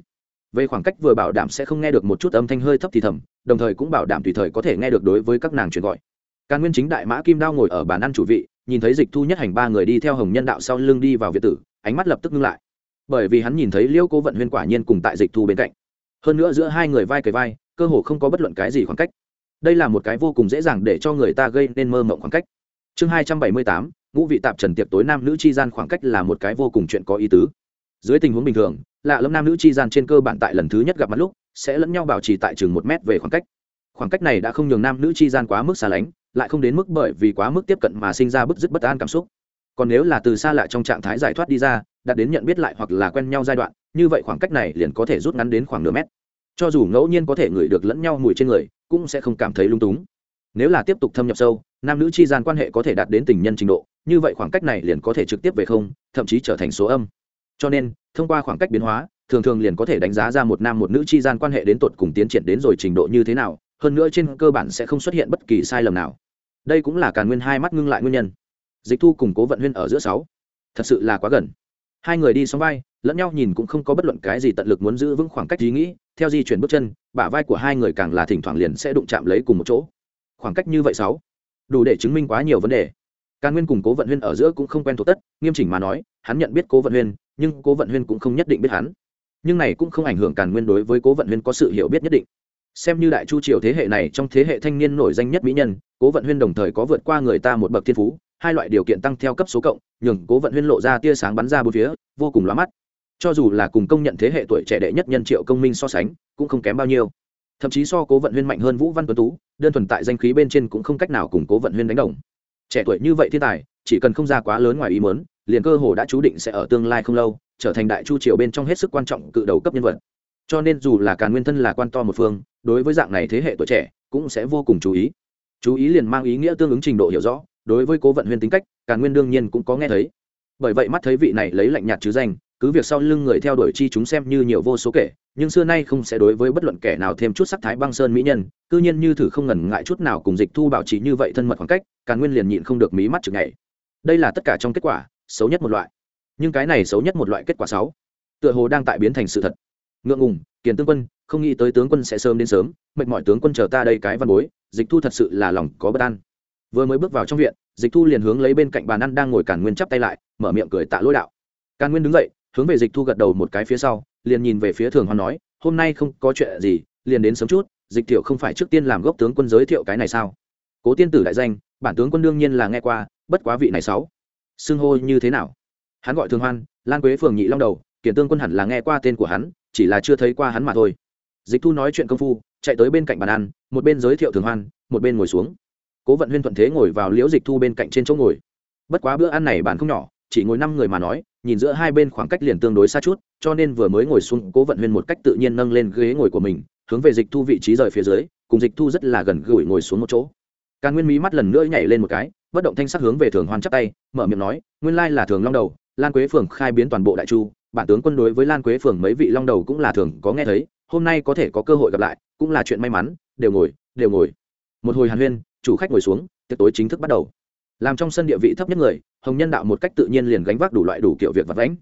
[SPEAKER 1] Về khoảng cách vừa bảo đảm sẽ không nghe được một chút âm thanh hơi thấp thì thầm, đồng thời cũng bảo đảm tùy thời có thể nghe được đối với các nàng truyền gọi. Càn nguyên chính đại mã kim đao ngồi ở bàn ăn chủ vị, nhìn thấy dịch thu nhất hành ba người đi theo hồng nhân đạo sau lưng đi vào việt tử, ánh mắt lập tức ngưng lại bởi vì hắn nhìn thấy liêu cố vận huyên quả nhiên cùng tại dịch thu bên cạnh. Hơn nữa giữa hai người vai kề vai, cơ hồ không có bất luận cái gì khoảng cách. Đây là một cái vô cùng dễ dàng để cho người ta gây nên mơ mộng khoảng cách. Chương hai trăm bảy mươi tám, ngũ vị tạp trần tiệc tối nam nữ chi gian khoảng cách là một cái vô cùng chuyện có ý tứ. Dưới tình huống bình thường, lạ lẫm nam nữ chi gian trên cơ bản tại lần thứ nhất gặp mặt lúc, sẽ lẫn nhau bảo trì tại chừng một mét về khoảng cách. Khoảng cách này đã không nhường nam nữ chi gian quá mức xa lánh, lại không đến mức bởi vì quá mức tiếp cận mà sinh ra bức rứt bất an cảm xúc còn nếu là từ xa lại trong trạng thái giải thoát đi ra đạt đến nhận biết lại hoặc là quen nhau giai đoạn, như vậy khoảng cách này liền có thể rút ngắn đến khoảng nửa mét. Cho dù ngẫu nhiên có thể ngửi được lẫn nhau mùi trên người, cũng sẽ không cảm thấy lung túng. Nếu là tiếp tục thâm nhập sâu, nam nữ chi gian quan hệ có thể đạt đến tình nhân trình độ, như vậy khoảng cách này liền có thể trực tiếp về không, thậm chí trở thành số âm. Cho nên, thông qua khoảng cách biến hóa, thường thường liền có thể đánh giá ra một nam một nữ chi gian quan hệ đến tột cùng tiến triển đến rồi trình độ như thế nào, hơn nữa trên cơ bản sẽ không xuất hiện bất kỳ sai lầm nào. Đây cũng là càn nguyên hai mắt ngưng lại nguyên nhân dịch thu cùng cố vận huyên ở giữa sáu. Thật sự là quá gần. Hai người đi sóng vai, lẫn nhau nhìn cũng không có bất luận cái gì tận lực muốn giữ vững khoảng cách ý nghĩ, theo di chuyển bước chân, bả vai của hai người càng là thỉnh thoảng liền sẽ đụng chạm lấy cùng một chỗ. Khoảng cách như vậy sáu. Đủ để chứng minh quá nhiều vấn đề. Càn nguyên cùng cố vận huyên ở giữa cũng không quen thuộc tất, nghiêm chỉnh mà nói, hắn nhận biết cố vận huyên, nhưng cố vận huyên cũng không nhất định biết hắn. Nhưng này cũng không ảnh hưởng càn nguyên đối với cố vận huyên có sự hiểu biết nhất định. Xem như đại chu triều thế hệ này trong thế hệ thanh niên nổi danh nhất mỹ nhân, cố vận huyên đồng thời có vượt qua người ta một bậc thiên phú hai loại điều kiện tăng theo cấp số cộng, nhường cố vận huyên lộ ra tia sáng bắn ra bốn phía, vô cùng lóa mắt. Cho dù là cùng công nhận thế hệ tuổi trẻ đệ nhất nhân triệu công minh so sánh, cũng không kém bao nhiêu. Thậm chí so cố vận huyên mạnh hơn vũ văn tuấn tú, đơn thuần tại danh khí bên trên cũng không cách nào cùng cố vận huyên đánh đồng. Trẻ tuổi như vậy thiên tài, chỉ cần không ra quá lớn ngoài ý mớn liền cơ hồ đã chú định sẽ ở tương lai không lâu, trở thành đại chu triều bên trong hết sức quan trọng cự đầu cấp nhân vật. Cho nên dù là càn nguyên thân là quan to một phương, đối với dạng này thế hệ tuổi trẻ, cũng sẽ vô cùng chú ý. Chú ý liền mang ý nghĩa tương ứng trình độ hiểu rõ đối với cố vận huyên tính cách, càn nguyên đương nhiên cũng có nghe thấy. Bởi vậy mắt thấy vị này lấy lạnh nhạt chứ danh, cứ việc sau lưng người theo đuổi chi chúng xem như nhiều vô số kể, nhưng xưa nay không sẽ đối với bất luận kẻ nào thêm chút sắc thái băng sơn mỹ nhân, cư nhiên như thử không ngần ngại chút nào cùng dịch thu bảo trì như vậy thân mật khoảng cách, càn nguyên liền nhịn không được mí mắt chừng ngày đây là tất cả trong kết quả, xấu nhất một loại. Nhưng cái này xấu nhất một loại kết quả sáu tựa hồ đang tại biến thành sự thật. Ngượng ngùng, kiền tướng quân, không nghĩ tới tướng quân sẽ sớm đến sớm, mệt mỏi tướng quân chờ ta đây cái văn bối, dịch thu thật sự là lòng có bất an vừa mới bước vào trong viện, dịch thu liền hướng lấy bên cạnh bàn ăn đang ngồi càn nguyên chắp tay lại, mở miệng cười tạ lỗi đạo. Càn nguyên đứng dậy, hướng về dịch thu gật đầu một cái phía sau, liền nhìn về phía thường hoan nói, hôm nay không có chuyện gì, liền đến sớm chút, dịch thiệu không phải trước tiên làm gốc tướng quân giới thiệu cái này sao? Cố tiên tử đại danh, bản tướng quân đương nhiên là nghe qua, bất quá vị này sáu, xưng hô như thế nào? Hắn gọi thường hoan, lan quế phường nhị long đầu kiển tương quân hẳn là nghe qua tên của hắn, chỉ là chưa thấy qua hắn mà thôi. Dịch thu nói chuyện công phu, chạy tới bên cạnh bàn ăn, một bên giới thiệu thường hoan, một bên ngồi xuống cố vận huyên thuận thế ngồi vào liễu dịch thu bên cạnh trên chỗ ngồi. Bất quá bữa ăn này bàn không nhỏ, chỉ ngồi năm người mà nói, nhìn giữa hai bên khoảng cách liền tương đối xa chút, cho nên vừa mới ngồi xuống, cố vận huyên một cách tự nhiên nâng lên ghế ngồi của mình, hướng về dịch thu vị trí rời phía dưới, cùng dịch thu rất là gần gũi ngồi xuống một chỗ. Càn nguyên mí mắt lần nữa nhảy lên một cái, bất động thanh sắc hướng về thường hoan chắp tay, mở miệng nói, nguyên lai là thường long đầu, lan quế phường khai biến toàn bộ đại chu, bản tướng quân đối với lan quế phường mấy vị long đầu cũng là thường có nghe thấy, hôm nay có thể có cơ hội gặp lại, cũng là chuyện may mắn, đều ngồi đều ngồi. Một hồi hàn huyên chủ khách ngồi xuống, tiệc tối chính thức bắt đầu. Làm trong sân địa vị thấp nhất người, hồng nhân đạo một cách tự nhiên liền gánh vác đủ loại đủ kiểu việc vật vãnh.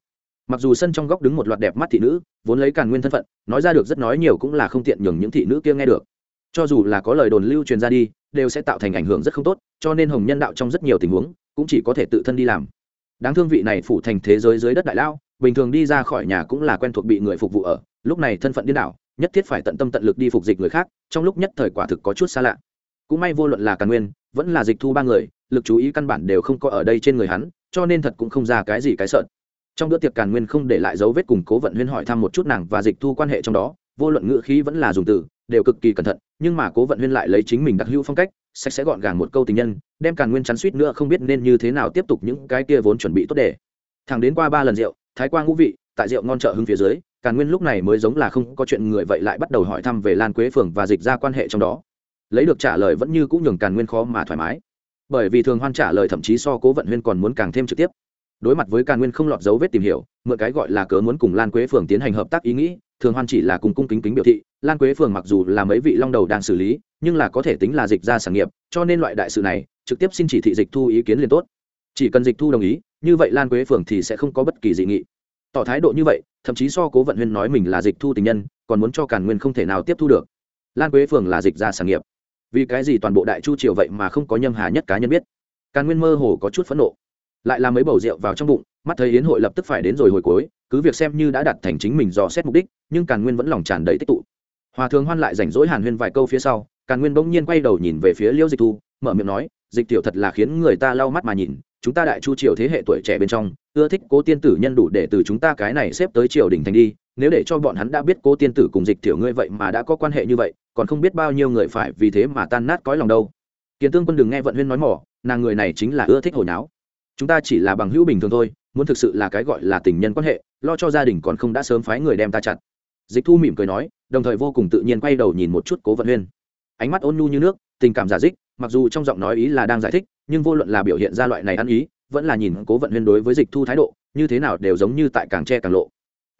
[SPEAKER 1] Mặc dù sân trong góc đứng một loạt đẹp mắt thị nữ, vốn lấy càn nguyên thân phận, nói ra được rất nói nhiều cũng là không tiện nhường những thị nữ kia nghe được. Cho dù là có lời đồn lưu truyền ra đi, đều sẽ tạo thành ảnh hưởng rất không tốt, cho nên hồng nhân đạo trong rất nhiều tình huống, cũng chỉ có thể tự thân đi làm. Đáng thương vị này phủ thành thế giới dưới đất đại lao, bình thường đi ra khỏi nhà cũng là quen thuộc bị người phục vụ ở, lúc này thân phận điên đảo, nhất thiết phải tận tâm tận lực đi phục dịch người khác, trong lúc nhất thời quả thực có chút xa lạ cũng may vô luận là càn nguyên, vẫn là dịch thu ba người, lực chú ý căn bản đều không có ở đây trên người hắn, cho nên thật cũng không ra cái gì cái sợn trong bữa tiệc càn nguyên không để lại dấu vết cùng cố vận huyên hỏi thăm một chút nàng và dịch thu quan hệ trong đó, vô luận ngữ khí vẫn là dùng từ, đều cực kỳ cẩn thận, nhưng mà cố vận huyên lại lấy chính mình đặc hữu phong cách, sạch sẽ gọn gàng một câu tình nhân, đem càn nguyên chắn suýt nữa không biết nên như thế nào tiếp tục những cái kia vốn chuẩn bị tốt để. Thẳng đến qua ba lần rượu, thái Quang ngũ vị, tại rượu ngon chợ hưng phía dưới, càn nguyên lúc này mới giống là không có chuyện người vậy lại bắt đầu hỏi thăm về lan quế phường và dịch ra quan hệ trong đó lấy được trả lời vẫn như cũng nhường càn nguyên khó mà thoải mái. Bởi vì thường hoan trả lời thậm chí so cố vận huyên còn muốn càng thêm trực tiếp. Đối mặt với càn nguyên không lọt dấu vết tìm hiểu, mượn cái gọi là cớ muốn cùng lan quế phường tiến hành hợp tác ý nghĩ, thường hoan chỉ là cùng cung kính kính biểu thị, lan quế phường mặc dù là mấy vị long đầu đang xử lý, nhưng là có thể tính là dịch ra sản nghiệp, cho nên loại đại sự này, trực tiếp xin chỉ thị dịch thu ý kiến liền tốt. Chỉ cần dịch thu đồng ý, như vậy lan quế phường thì sẽ không có bất kỳ dị nghị. Tỏ thái độ như vậy, thậm chí so cố vận huyên nói mình là dịch thu tình nhân, còn muốn cho càn nguyên không thể nào tiếp thu được. Lan quế phường là dịch ra sản nghiệp vì cái gì toàn bộ đại chu triều vậy mà không có nhâm hà nhất cá nhân biết? Càn nguyên mơ hồ có chút phẫn nộ. Lại làm mấy bầu rượu vào trong bụng, mắt thấy yến hội lập tức phải đến rồi hồi cuối, cứ việc xem như đã đặt thành chính mình dò xét mục đích, nhưng càn nguyên vẫn lòng tràn đầy tích tụ. Hòa thường hoan lại rảnh rỗi hàn huyên vài câu phía sau, càn nguyên bỗng nhiên quay đầu nhìn về phía liêu dịch thu, mở miệng nói, dịch tiểu thật là khiến người ta lau mắt mà nhìn, chúng ta đại chu triều thế hệ tuổi trẻ bên trong, ưa thích cố tiên tử nhân đủ để từ chúng ta cái này xếp tới triều đình thành đi, nếu để cho bọn hắn đã biết cố tiên tử cùng dịch tiểu ngươi vậy mà đã có quan hệ như vậy còn không biết bao nhiêu người phải vì thế mà tan nát cõi lòng đâu. Kiến tương quân đừng nghe vận huyên nói mỏ, nàng người này chính là ưa thích hồi náo. Chúng ta chỉ là bằng hữu bình thường thôi, muốn thực sự là cái gọi là tình nhân quan hệ, lo cho gia đình còn không đã sớm phái người đem ta chặt. Dịch thu mỉm cười nói, đồng thời vô cùng tự nhiên quay đầu nhìn một chút cố vận huyên. Ánh mắt ôn nhu như nước, tình cảm giả dích, mặc dù trong giọng nói ý là đang giải thích, nhưng vô luận là biểu hiện ra loại này ăn ý, vẫn là nhìn cố vận huyên đối với dịch thu thái độ, như thế nào đều giống như tại càng tre càng lộ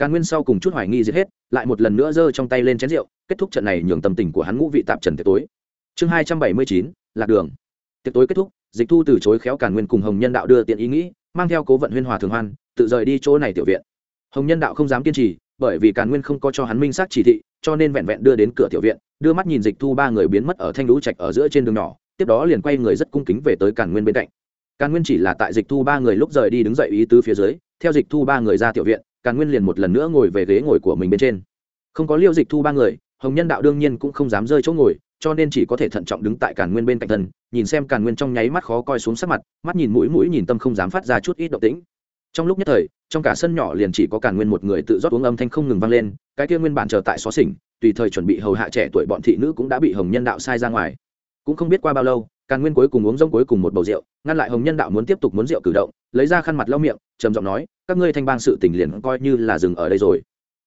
[SPEAKER 1] càn nguyên sau cùng chút hoài nghi giết hết, lại một lần nữa giơ trong tay lên chén rượu, kết thúc trận này nhường tâm tình của hắn ngũ vị tạp trần tiệc tối. Chương hai trăm bảy mươi chín, lạc đường. Tiệc tối kết thúc, dịch thu từ chối khéo càn nguyên cùng hồng nhân đạo đưa tiện ý nghĩ, mang theo cố vận huyên hòa thường hoan, tự rời đi chỗ này tiểu viện. Hồng nhân đạo không dám kiên trì, bởi vì càn nguyên không có cho hắn minh xác chỉ thị, cho nên vẹn vẹn đưa đến cửa tiểu viện, đưa mắt nhìn dịch thu ba người biến mất ở thanh lũ trạch ở giữa trên đường nhỏ, tiếp đó liền quay người rất cung kính về tới càn nguyên bên cạnh. Càn nguyên chỉ là tại dịch thu ba người lúc rời đi đứng dậy ý tứ phía dưới, theo dịch thu ba người ra tiểu viện càn nguyên liền một lần nữa ngồi về ghế ngồi của mình bên trên. Không có liêu dịch thu ba người, hồng nhân đạo đương nhiên cũng không dám rơi chỗ ngồi, cho nên chỉ có thể thận trọng đứng tại càn nguyên bên cạnh thân, nhìn xem càn nguyên trong nháy mắt khó coi xuống sắc mặt, mắt nhìn mũi mũi nhìn tâm không dám phát ra chút ít động tĩnh. Trong lúc nhất thời, trong cả sân nhỏ liền chỉ có càn nguyên một người tự rót uống âm thanh không ngừng vang lên, cái kia nguyên bản chờ tại xó xỉnh, tùy thời chuẩn bị hầu hạ trẻ tuổi bọn thị nữ cũng đã bị hồng nhân đạo sai ra ngoài. Cũng không biết qua bao lâu càn nguyên cuối cùng uống rông cuối cùng một bầu rượu, ngăn lại hồng nhân đạo muốn tiếp tục muốn rượu cử động, lấy ra khăn mặt lau miệng, trầm giọng nói, các ngươi thanh bang sự tình liền coi như là dừng ở đây rồi.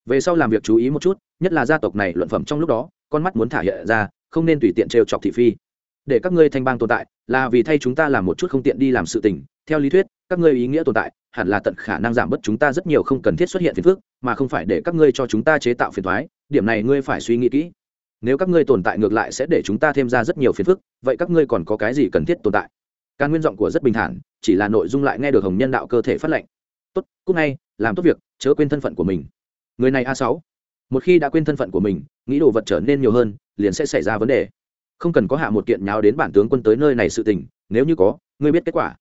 [SPEAKER 1] Về sau làm việc chú ý một chút, nhất là gia tộc này luận phẩm trong lúc đó, con mắt muốn thả hiện ra, không nên tùy tiện trêu chọc thị phi. Để các ngươi thanh bang tồn tại, là vì thay chúng ta làm một chút không tiện đi làm sự tình. Theo lý thuyết, các ngươi ý nghĩa tồn tại, hẳn là tận khả năng giảm bớt chúng ta rất nhiều không cần thiết xuất hiện phiền phức, mà không phải để các ngươi cho chúng ta chế tạo phiền thoái điểm này ngươi phải suy nghĩ kỹ nếu các ngươi tồn tại ngược lại sẽ để chúng ta thêm ra rất nhiều phiền phức, vậy các ngươi còn có cái gì cần thiết tồn tại? Càn nguyên giọng của rất bình thản, chỉ là nội dung lại nghe được hồng nhân đạo cơ thể phát lệnh. Tốt cúc ngay, làm tốt việc, chớ quên thân phận của mình. Người này a sáu. Một khi đã quên thân phận của mình, nghĩ đồ vật trở nên nhiều hơn, liền sẽ xảy ra vấn đề. Không cần có hạ một kiện nháo đến bản tướng quân tới nơi này sự tình, nếu như có, ngươi biết kết quả.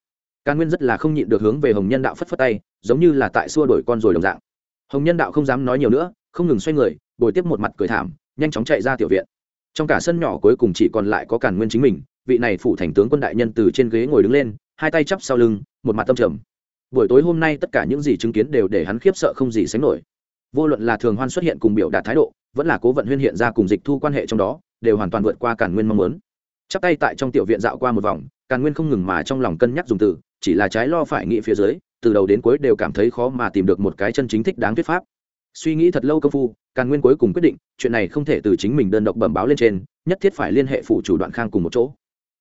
[SPEAKER 1] Càn nguyên rất là không nhịn được hướng về hồng nhân đạo phất phất tay, giống như là tại xua đổi con rồi đồng dạng. Hồng nhân đạo không dám nói nhiều nữa, không ngừng xoay người, bồi tiếp một mặt cười thảm nhanh chóng chạy ra tiểu viện. Trong cả sân nhỏ cuối cùng chỉ còn lại có càn nguyên chính mình, vị này phủ thành tướng quân đại nhân từ trên ghế ngồi đứng lên, hai tay chắp sau lưng, một mặt tâm trầm. Buổi tối hôm nay tất cả những gì chứng kiến đều để hắn khiếp sợ không gì sánh nổi. Vô luận là thường hoan xuất hiện cùng biểu đạt thái độ, vẫn là cố vận huyên hiện ra cùng dịch thu quan hệ trong đó, đều hoàn toàn vượt qua càn nguyên mong muốn. Chắp tay tại trong tiểu viện dạo qua một vòng, càn nguyên không ngừng mà trong lòng cân nhắc dùng từ, chỉ là trái lo phải nghĩ phía dưới, từ đầu đến cuối đều cảm thấy khó mà tìm được một cái chân chính thích đáng thuyết pháp suy nghĩ thật lâu công phu, càn nguyên cuối cùng quyết định, chuyện này không thể từ chính mình đơn độc bẩm báo lên trên, nhất thiết phải liên hệ phủ chủ đoạn khang cùng một chỗ.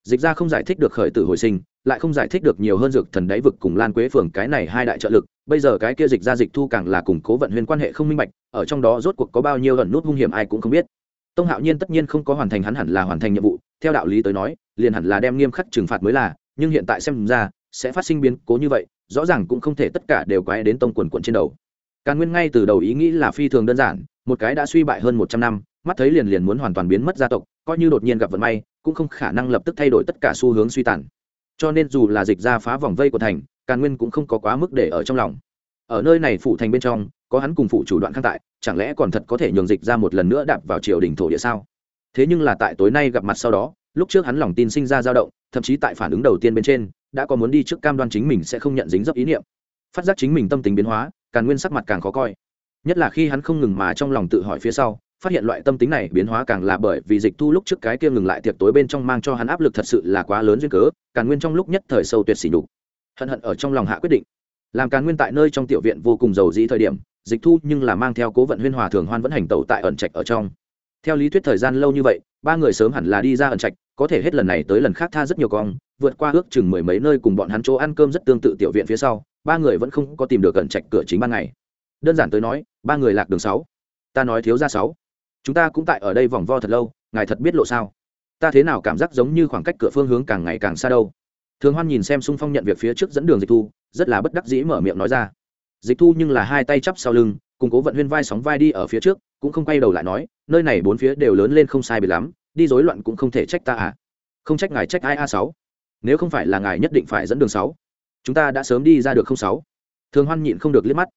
[SPEAKER 1] Dịch ra không giải thích được khởi tử hồi sinh, lại không giải thích được nhiều hơn dược thần đáy vực cùng lan quế phường cái này hai đại trợ lực, bây giờ cái kia dịch ra dịch thu càng là củng cố vận huyên quan hệ không minh bạch, ở trong đó rốt cuộc có bao nhiêu ẩn nút hung hiểm ai cũng không biết. Tông hạo nhiên tất nhiên không có hoàn thành hắn hẳn là hoàn thành nhiệm vụ, theo đạo lý tới nói, liền hẳn là đem nghiêm khắc trừng phạt mới là, nhưng hiện tại xem ra, sẽ phát sinh biến cố như vậy, rõ ràng cũng không thể tất cả đều quái đến tông quần quận trên đầu càn nguyên ngay từ đầu ý nghĩ là phi thường đơn giản, một cái đã suy bại hơn một trăm năm, mắt thấy liền liền muốn hoàn toàn biến mất gia tộc, coi như đột nhiên gặp vận may, cũng không khả năng lập tức thay đổi tất cả xu hướng suy tàn. Cho nên dù là dịch ra phá vòng vây của thành, càn nguyên cũng không có quá mức để ở trong lòng. Ở nơi này phủ thành bên trong, có hắn cùng phụ chủ đoạn khang tại, chẳng lẽ còn thật có thể nhường dịch ra một lần nữa đạp vào triều đình thổ địa sao? Thế nhưng là tại tối nay gặp mặt sau đó, lúc trước hắn lòng tin sinh ra dao động, thậm chí tại phản ứng đầu tiên bên trên, đã có muốn đi trước cam đoan chính mình sẽ không nhận dính dấp ý niệm. Phát giác chính mình tâm tính biến hóa càn nguyên sắc mặt càng khó coi. Nhất là khi hắn không ngừng mà trong lòng tự hỏi phía sau, phát hiện loại tâm tính này biến hóa càng là bởi vì dịch thu lúc trước cái kia ngừng lại tiệc tối bên trong mang cho hắn áp lực thật sự là quá lớn duyên cớ, càn nguyên trong lúc nhất thời sâu tuyệt xỉ đục hận hận ở trong lòng hạ quyết định. Làm càn nguyên tại nơi trong tiểu viện vô cùng giàu dĩ thời điểm, dịch thu nhưng là mang theo cố vận huyên hòa thường hoan vẫn hành tẩu tại ẩn trạch ở trong. Theo lý thuyết thời gian lâu như vậy, ba người sớm hẳn là đi ra ẩn trạch, có thể hết lần này tới lần khác tha rất nhiều con vượt qua ước chừng mười mấy nơi cùng bọn hắn chỗ ăn cơm rất tương tự tiểu viện phía sau ba người vẫn không có tìm được gần trạch cửa chính ban ngày. Đơn giản tới nói, ba người lạc đường sáu. Ta nói thiếu ra sáu. Chúng ta cũng tại ở đây vòng vo thật lâu, ngài thật biết lộ sao? Ta thế nào cảm giác giống như khoảng cách cửa phương hướng càng ngày càng xa đâu? Thường hoan nhìn xem xung phong nhận việc phía trước dẫn đường dịch thu, rất là bất đắc dĩ mở miệng nói ra. Dịch thu nhưng là hai tay chắp sau lưng, cùng cố vận huyên vai sóng vai đi ở phía trước, cũng không quay đầu lại nói, nơi này bốn phía đều lớn lên không sai biệt lắm, đi rối loạn cũng không thể trách ta à. Không trách ngài trách ai a sáu. Nếu không phải là ngài nhất định phải dẫn đường sáu chúng ta đã sớm đi ra được không sáu. Thường hoan nhịn không được liếc mắt.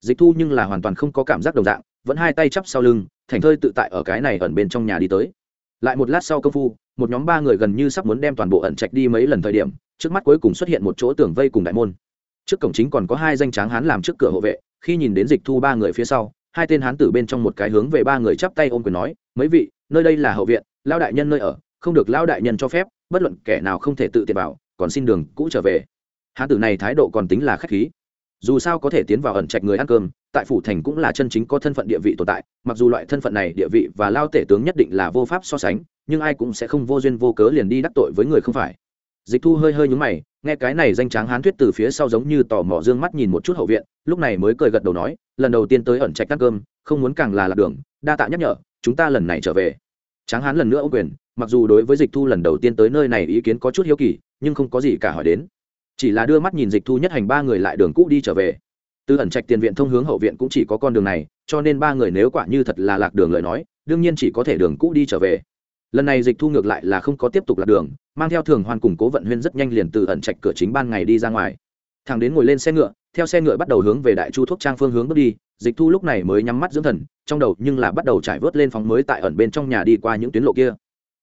[SPEAKER 1] Dịch thu nhưng là hoàn toàn không có cảm giác đồng dạng, vẫn hai tay chắp sau lưng, thành thơi tự tại ở cái này ẩn bên trong nhà đi tới. Lại một lát sau công phu, một nhóm ba người gần như sắp muốn đem toàn bộ ẩn trạch đi mấy lần thời điểm, trước mắt cuối cùng xuất hiện một chỗ tường vây cùng đại môn. Trước cổng chính còn có hai danh tráng hán làm trước cửa hộ vệ, khi nhìn đến dịch thu ba người phía sau, hai tên hán tử bên trong một cái hướng về ba người chắp tay ôm quyền nói, mấy vị, nơi đây là hậu viện lao đại nhân nơi ở, không được lao đại nhân cho phép, bất luận kẻ nào không thể tự tiện vào, còn xin đường cũ trở về hán tử này thái độ còn tính là khách khí. Dù sao có thể tiến vào ẩn trạch người ăn cơm, tại phủ thành cũng là chân chính có thân phận địa vị tồn tại, mặc dù loại thân phận này địa vị và lao tể tướng nhất định là vô pháp so sánh, nhưng ai cũng sẽ không vô duyên vô cớ liền đi đắc tội với người không phải. Dịch thu hơi hơi nhúng mày, nghe cái này danh tráng hán thuyết từ phía sau giống như tò mò d ư ơ n g mắt nhìn một chút hậu viện, lúc này mới cười gật đầu nói, lần đầu tiên tới ẩn trạch ăn cơm, không muốn càng là lạc đường, đa tạ nhắc nhở, chúng ta lần này trở về. Tráng hán lần nữa ô quyền, mặc dù đối với dịch thu lần đầu tiên tới nơi này ý kiến có chút hiếu kỳ, nhưng không có gì cả hỏi đến chỉ là đưa mắt nhìn dịch thu nhất hành ba người lại đường cũ đi trở về. Từ ẩn trạch tiền viện thông hướng hậu viện cũng chỉ có con đường này, cho nên ba người nếu quả như thật là lạc đường lời nói, đương nhiên chỉ có thể đường cũ đi trở về. Lần này dịch thu ngược lại là không có tiếp tục lạc đường, mang theo thường hoàn cùng cố vận huyên rất nhanh liền từ ẩn trạch cửa chính ban ngày đi ra ngoài. Thằng đến ngồi lên xe ngựa, theo xe ngựa bắt đầu hướng về đại chu thuốc trang phương hướng bước đi, dịch thu lúc này mới nhắm mắt dưỡng thần, trong đầu nhưng là bắt đầu trải vớt lên phóng mới tại ẩn bên trong nhà đi qua những tuyến lộ kia.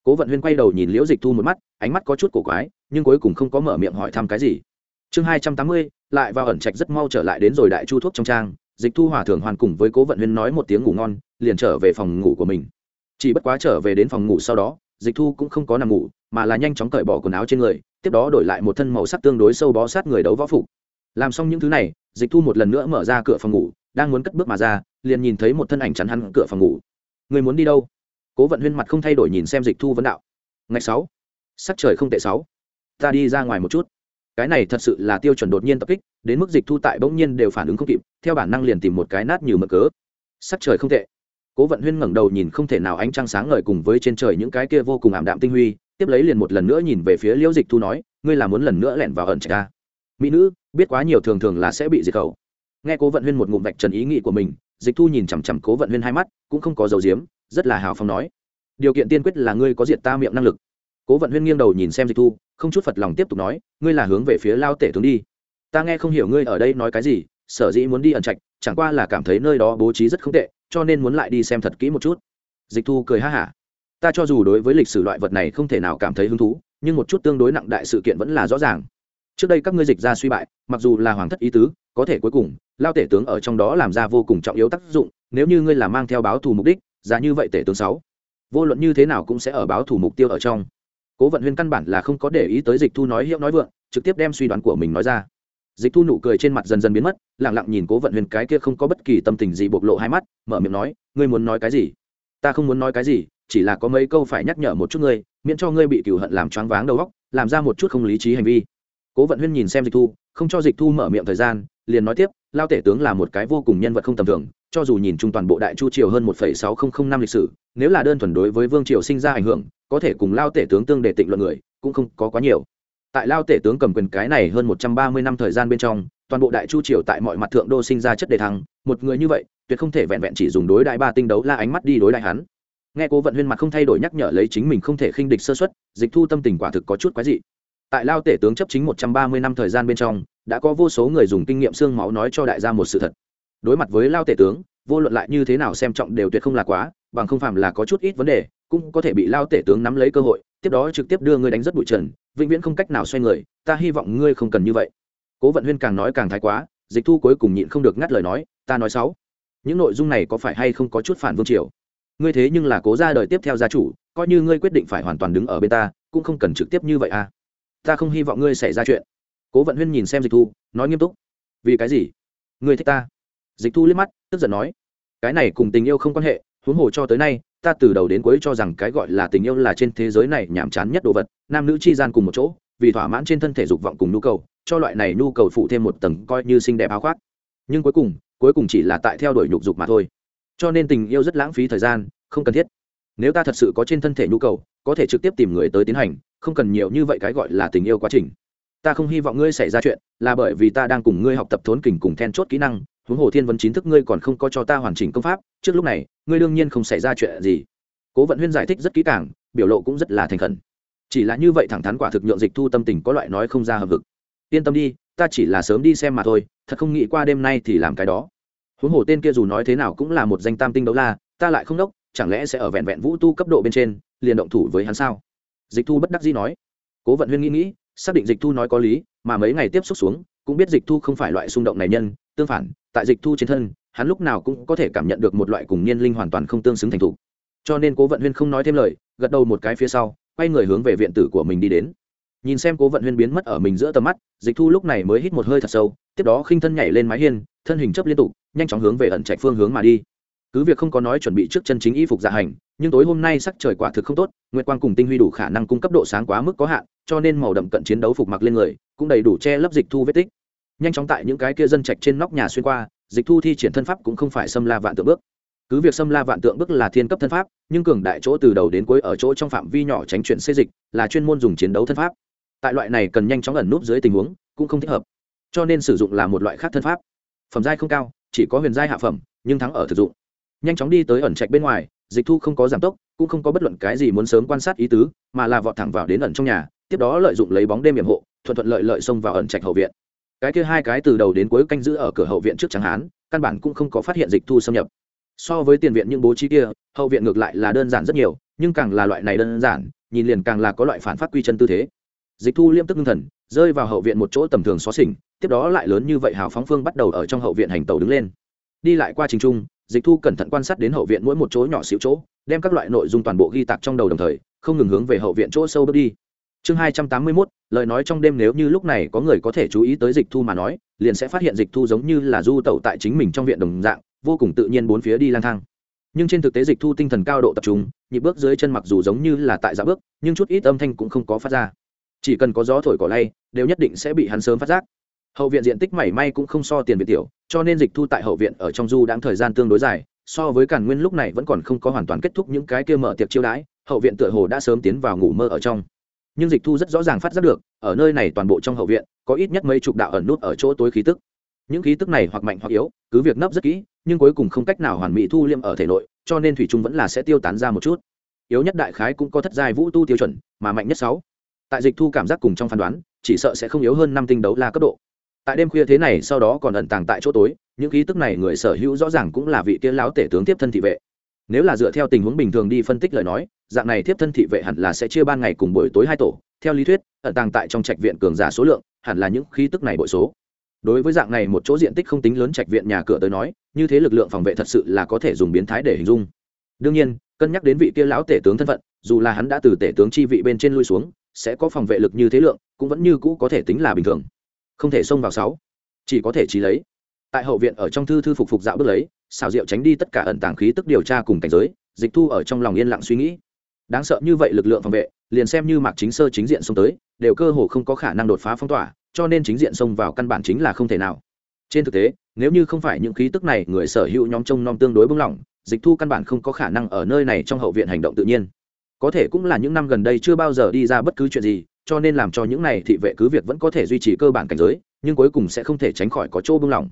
[SPEAKER 1] Cố vận huyên quay đầu nhìn liễu dịch thu một mắt, ánh mắt có chút cổ quái nhưng cuối cùng không có mở miệng hỏi thăm cái gì. Chương hai trăm tám mươi, lại vào ẩn trạch rất mau trở lại đến rồi đại chu thuốc trong trang, dịch thu hòa thượng hoàn cùng với cố vận huyên nói một tiếng ngủ ngon, liền trở về phòng ngủ của mình. Chỉ bất quá trở về đến phòng ngủ sau đó, dịch thu cũng không có nằm ngủ, mà là nhanh chóng cởi bỏ quần áo trên người, tiếp đó đổi lại một thân màu sắc tương đối sâu bó sát người đấu võ phục. Làm xong những thứ này, dịch thu một lần nữa mở ra cửa phòng ngủ, đang muốn cất bước mà ra, liền nhìn thấy một thân ảnh chắn hắn cửa phòng ngủ. Người muốn đi đâu? Cố vận huyên mặt không thay đổi nhìn xem dịch thu vấn đạo. Ngày sáu. Sắc trời không tệ sáu ta đi ra ngoài một chút. Cái này thật sự là tiêu chuẩn đột nhiên tập kích, đến mức dịch thu tại bỗng nhiên đều phản ứng không kịp, theo bản năng liền tìm một cái nát như mực cớ. Sắc trời không tệ. Cố vận huyên ngẩng đầu nhìn không thể nào ánh trăng sáng ngời cùng với trên trời những cái kia vô cùng ảm đạm tinh huy, tiếp lấy liền một lần nữa nhìn về phía liễu dịch thu nói, ngươi là muốn lần nữa lẻn vào ẩn trạch ca mỹ nữ, biết quá nhiều thường thường là sẽ bị diệt khẩu. Nghe cố vận huyên một ngụm vạch trần ý nghĩ của mình, dịch thu nhìn chằm chằm cố vận huyên hai mắt, cũng không có dầu diếm, rất là hào phóng nói, điều kiện tiên quyết là ngươi có diệt ta miệng năng lực cố vận huyên nghiêng đầu nhìn xem dịch thu, không chút phật lòng tiếp tục nói, ngươi là hướng về phía lao tể tướng đi. Ta nghe không hiểu ngươi ở đây nói cái gì, sở dĩ muốn đi ẩn trạch, chẳng qua là cảm thấy nơi đó bố trí rất không tệ, cho nên muốn lại đi xem thật kỹ một chút. Dịch thu cười ha hả. Ta cho dù đối với lịch sử loại vật này không thể nào cảm thấy hứng thú, nhưng một chút tương đối nặng đại sự kiện vẫn là rõ ràng. Trước đây các ngươi dịch ra suy bại, mặc dù là hoàng thất ý tứ, có thể cuối cùng, lao tể tướng ở trong đó làm ra vô cùng trọng yếu tác dụng, nếu như ngươi là mang theo báo thù mục đích, giá như vậy tể tướng sáu, vô luận như thế nào cũng sẽ ở báo thù mục tiêu ở trong cố vận huyên căn bản là không có để ý tới dịch thu nói hiệu nói vượng, trực tiếp đem suy đoán của mình nói ra. Dịch thu nụ cười trên mặt dần dần biến mất lẳng lặng nhìn cố vận huyên cái kia không có bất kỳ tâm tình gì bộc lộ hai mắt, mở miệng nói, ngươi muốn nói cái gì? Ta không muốn nói cái gì, chỉ là có mấy câu phải nhắc nhở một chút ngươi, miễn cho ngươi bị cửu hận làm choáng váng đầu óc, làm ra một chút không lý trí hành vi. Cố vận huyên nhìn xem dịch thu, không cho dịch thu mở miệng thời gian, liền nói tiếp lao tể tướng là một cái vô cùng nhân vật không tầm thường, cho dù nhìn chung toàn bộ đại chu triều hơn một sáu nghìn năm lịch sử, nếu là đơn thuần đối với vương triều sinh ra ảnh hưởng, có thể cùng lao tể tướng tương đề tịnh luận người, cũng không có quá nhiều. Tại lao tể tướng cầm quyền cái này hơn một trăm ba mươi năm thời gian bên trong, toàn bộ đại chu triều tại mọi mặt thượng đô sinh ra chất đề thăng, một người như vậy, tuyệt không thể vẹn vẹn chỉ dùng đối đại ba tinh đấu la ánh mắt đi đối đại hắn. Nghe cố vận huyên mặt không thay đổi nhắc nhở lấy chính mình không thể khinh địch sơ xuất dịch thu tâm tình quả thực có chút quái dị. Tại lao tể tướng chấp chính một trăm ba mươi năm thời gian bên trong đã có vô số người dùng kinh nghiệm xương máu nói cho đại gia một sự thật. Đối mặt với lao tể tướng, vô luận lại như thế nào xem trọng đều tuyệt không là quá, bằng không phạm là có chút ít vấn đề, cũng có thể bị lao tể tướng nắm lấy cơ hội, tiếp đó trực tiếp đưa ngươi đánh rất bụi trần, vĩnh viễn không cách nào xoay người, ta hy vọng ngươi không cần như vậy. Cố vận huyên càng nói càng thái quá, dịch thu cuối cùng nhịn không được ngắt lời nói, ta nói sáu những nội dung này có phải hay không có chút phản vương triều? Ngươi thế nhưng là cố ra đời tiếp theo gia chủ, coi như ngươi quyết định phải hoàn toàn đứng ở bên ta, cũng không cần trực tiếp như vậy à. Ta không hy vọng ngươi xảy ra chuyện cố vận huyên nhìn xem dịch thu, nói nghiêm túc, vì cái gì? Ngươi thích ta? Dịch thu liếc mắt, tức giận nói, cái này cùng tình yêu không quan hệ, huống hồ cho tới nay, ta từ đầu đến cuối cho rằng cái gọi là tình yêu là trên thế giới này nhàm chán nhất đồ vật, nam nữ chi gian cùng một chỗ, vì thỏa mãn trên thân thể dục vọng cùng nhu cầu, cho loại này nhu cầu phụ thêm một tầng coi như xinh đẹp áo khoác. Nhưng cuối cùng cuối cùng chỉ là tại theo đuổi nhục dục mà thôi. Cho nên tình yêu rất lãng phí thời gian, không cần thiết. Nếu ta thật sự có trên thân thể nhu cầu, có thể trực tiếp tìm người tới tiến hành, không cần nhiều như vậy cái gọi là tình yêu quá trình ta không hy vọng ngươi xảy ra chuyện, là bởi vì ta đang cùng ngươi học tập thốn kình cùng then chốt kỹ năng, huống hồ thiên vấn chính thức ngươi còn không có cho ta hoàn chỉnh công pháp, trước lúc này, ngươi đương nhiên không xảy ra chuyện gì. Cố vận huyên giải thích rất kỹ càng, biểu lộ cũng rất là thành khẩn. Chỉ là như vậy thẳng thắn quả thực nhượng dịch thu tâm tình có loại nói không ra hợp vực. Yên tâm đi, ta chỉ là sớm đi xem mà thôi, thật không nghĩ qua đêm nay thì làm cái đó. Huống hồ tên kia dù nói thế nào cũng là một danh tam tinh đấu la, ta lại không đốc, chẳng lẽ sẽ ở vẹn vẹn vũ tu cấp độ bên trên, liền động thủ với hắn sao? Dịch thu bất đắc dĩ nói. Cố vận huyên nghĩ nghĩ xác định dịch thu nói có lý, mà mấy ngày tiếp xúc xuống, cũng biết dịch thu không phải loại xung động này nhân, tương phản, tại dịch thu trên thân, hắn lúc nào cũng có thể cảm nhận được một loại cùng niên linh hoàn toàn không tương xứng thành thục. Cho nên cố vận huyên không nói thêm lời, gật đầu một cái phía sau, quay người hướng về viện tử của mình đi đến. Nhìn xem cố vận huyên biến mất ở mình giữa tầm mắt, dịch thu lúc này mới hít một hơi thật sâu, tiếp đó khinh thân nhảy lên mái hiên, thân hình chấp liên tục, nhanh chóng hướng về ẩn trạch phương hướng mà đi. Cứ việc không có nói chuẩn bị trước chân chính y phục dạ hành nhưng tối hôm nay sắc trời quả thực không tốt, nguyệt quang cùng tinh huy đủ khả năng cung cấp độ sáng quá mức có hạn, cho nên màu đậm cận chiến đấu phục mặc lên người, cũng đầy đủ che lấp dịch thu vết tích. Nhanh chóng tại những cái kia dân trạch trên nóc nhà xuyên qua, dịch thu thi triển thân pháp cũng không phải xâm la vạn tượng bước. Cứ việc xâm la vạn tượng bước là thiên cấp thân pháp, nhưng cường đại chỗ từ đầu đến cuối ở chỗ trong phạm vi nhỏ tránh chuyển xê dịch, là chuyên môn dùng chiến đấu thân pháp. Tại loại này cần nhanh chóng ẩn núp dưới tình huống, cũng không thích hợp. Cho nên sử dụng là một loại khác thân pháp. Phẩm giai không cao, chỉ có huyền giai hạ phẩm, nhưng thắng ở thực dụng. Nhanh chóng đi tới ẩn trạch bên ngoài dịch thu không có giảm tốc, cũng không có bất luận cái gì muốn sớm quan sát ý tứ, mà là vọt thẳng vào đến ẩn trong nhà, tiếp đó lợi dụng lấy bóng đêm hiểm hộ, thuận thuận lợi lợi xông vào ẩn trạch hậu viện. Cái kia hai cái từ đầu đến cuối canh giữ ở cửa hậu viện trước chẳng hán, căn bản cũng không có phát hiện dịch thu xâm nhập. So với tiền viện những bố trí kia, hậu viện ngược lại là đơn giản rất nhiều, nhưng càng là loại này đơn giản, nhìn liền càng là có loại phản phát quy chân tư thế. Dịch thu liêm tức ngưng thần, rơi vào hậu viện một chỗ tầm thường xó xỉnh, tiếp đó lại lớn như vậy hào phóng phương bắt đầu ở trong hậu viện hành tàu đứng lên. Đi lại qua trình trung dịch thu cẩn thận quan sát đến hậu viện mỗi một chỗ nhỏ xíu chỗ, đem các loại nội dung toàn bộ ghi tạc trong đầu đồng thời, không ngừng hướng về hậu viện chỗ sâu bước đi. Chương hai trăm tám mươi mốt, lời nói trong đêm nếu như lúc này có người có thể chú ý tới dịch thu mà nói, liền sẽ phát hiện dịch thu giống như là du tẩu tại chính mình trong viện đồng dạng, vô cùng tự nhiên bốn phía đi lang thang. Nhưng trên thực tế dịch thu tinh thần cao độ tập trung, nhịp bước dưới chân mặc dù giống như là tại dạo bước, nhưng chút ít âm thanh cũng không có phát ra. Chỉ cần có gió thổi cỏ lay, đều nhất định sẽ bị hắn sớm phát giác hậu viện diện tích mảy may cũng không so tiền viện tiểu, cho nên dịch thu tại hậu viện ở trong du đang thời gian tương đối dài, so với càn nguyên lúc này vẫn còn không có hoàn toàn kết thúc những cái kia mở tiệc chiêu đãi, hậu viện tựa hồ đã sớm tiến vào ngủ mơ ở trong. Nhưng dịch thu rất rõ ràng phát giác được, ở nơi này toàn bộ trong hậu viện, có ít nhất mấy chục đạo ẩn nút ở chỗ tối khí tức. Những khí tức này hoặc mạnh hoặc yếu, cứ việc nấp rất kỹ, nhưng cuối cùng không cách nào hoàn mỹ thu liêm ở thể nội, cho nên thủy trung vẫn là sẽ tiêu tán ra một chút. Yếu nhất đại khái cũng có thất giai vũ tu tiêu chuẩn, mà mạnh nhất sáu. Tại dịch thu cảm giác cùng trong phán đoán, chỉ sợ sẽ không yếu hơn năm tinh đấu la cấp độ tại đêm khuya thế này sau đó còn ẩn tàng tại chỗ tối, những khí tức này người sở hữu rõ ràng cũng là vị kia lão tể tướng tiếp thân thị vệ. Nếu là dựa theo tình huống bình thường đi phân tích lời nói, dạng này tiếp thân thị vệ hẳn là sẽ chia ban ngày cùng buổi tối hai tổ. Theo lý thuyết, ẩn tàng tại trong trạch viện cường giả số lượng, hẳn là những khí tức này bội số. Đối với dạng này một chỗ diện tích không tính lớn trạch viện nhà cửa tới nói, như thế lực lượng phòng vệ thật sự là có thể dùng biến thái để hình dung. Đương nhiên, cân nhắc đến vị kia lão tể tướng thân phận, dù là hắn đã từ tể tướng chi vị bên trên lui xuống, sẽ có phòng vệ lực như thế lượng, cũng vẫn như cũ có thể tính là bình thường không thể xông vào sáu. Chỉ có thể trí lấy. Tại hậu viện ở trong thư thư phục phục dạo bước lấy xào rượu tránh đi tất cả ẩn tàng khí tức điều tra cùng cảnh giới, dịch thu ở trong lòng yên lặng suy nghĩ. Đáng sợ như vậy lực lượng phòng vệ, liền xem như mạc chính sơ chính diện xông tới, đều cơ hồ không có khả năng đột phá phong tỏa, cho nên chính diện xông vào căn bản chính là không thể nào. Trên thực tế, nếu như không phải những khí tức này, người sở hữu nhóm trông nom tương đối bưng lỏng dịch thu căn bản không có khả năng ở nơi này trong hậu viện hành động tự nhiên. Có thể cũng là những năm gần đây chưa bao giờ đi ra bất cứ chuyện gì cho nên làm cho những này thị vệ cứ việc vẫn có thể duy trì cơ bản cảnh giới, nhưng cuối cùng sẽ không thể tránh khỏi có chỗ bưng lỏng.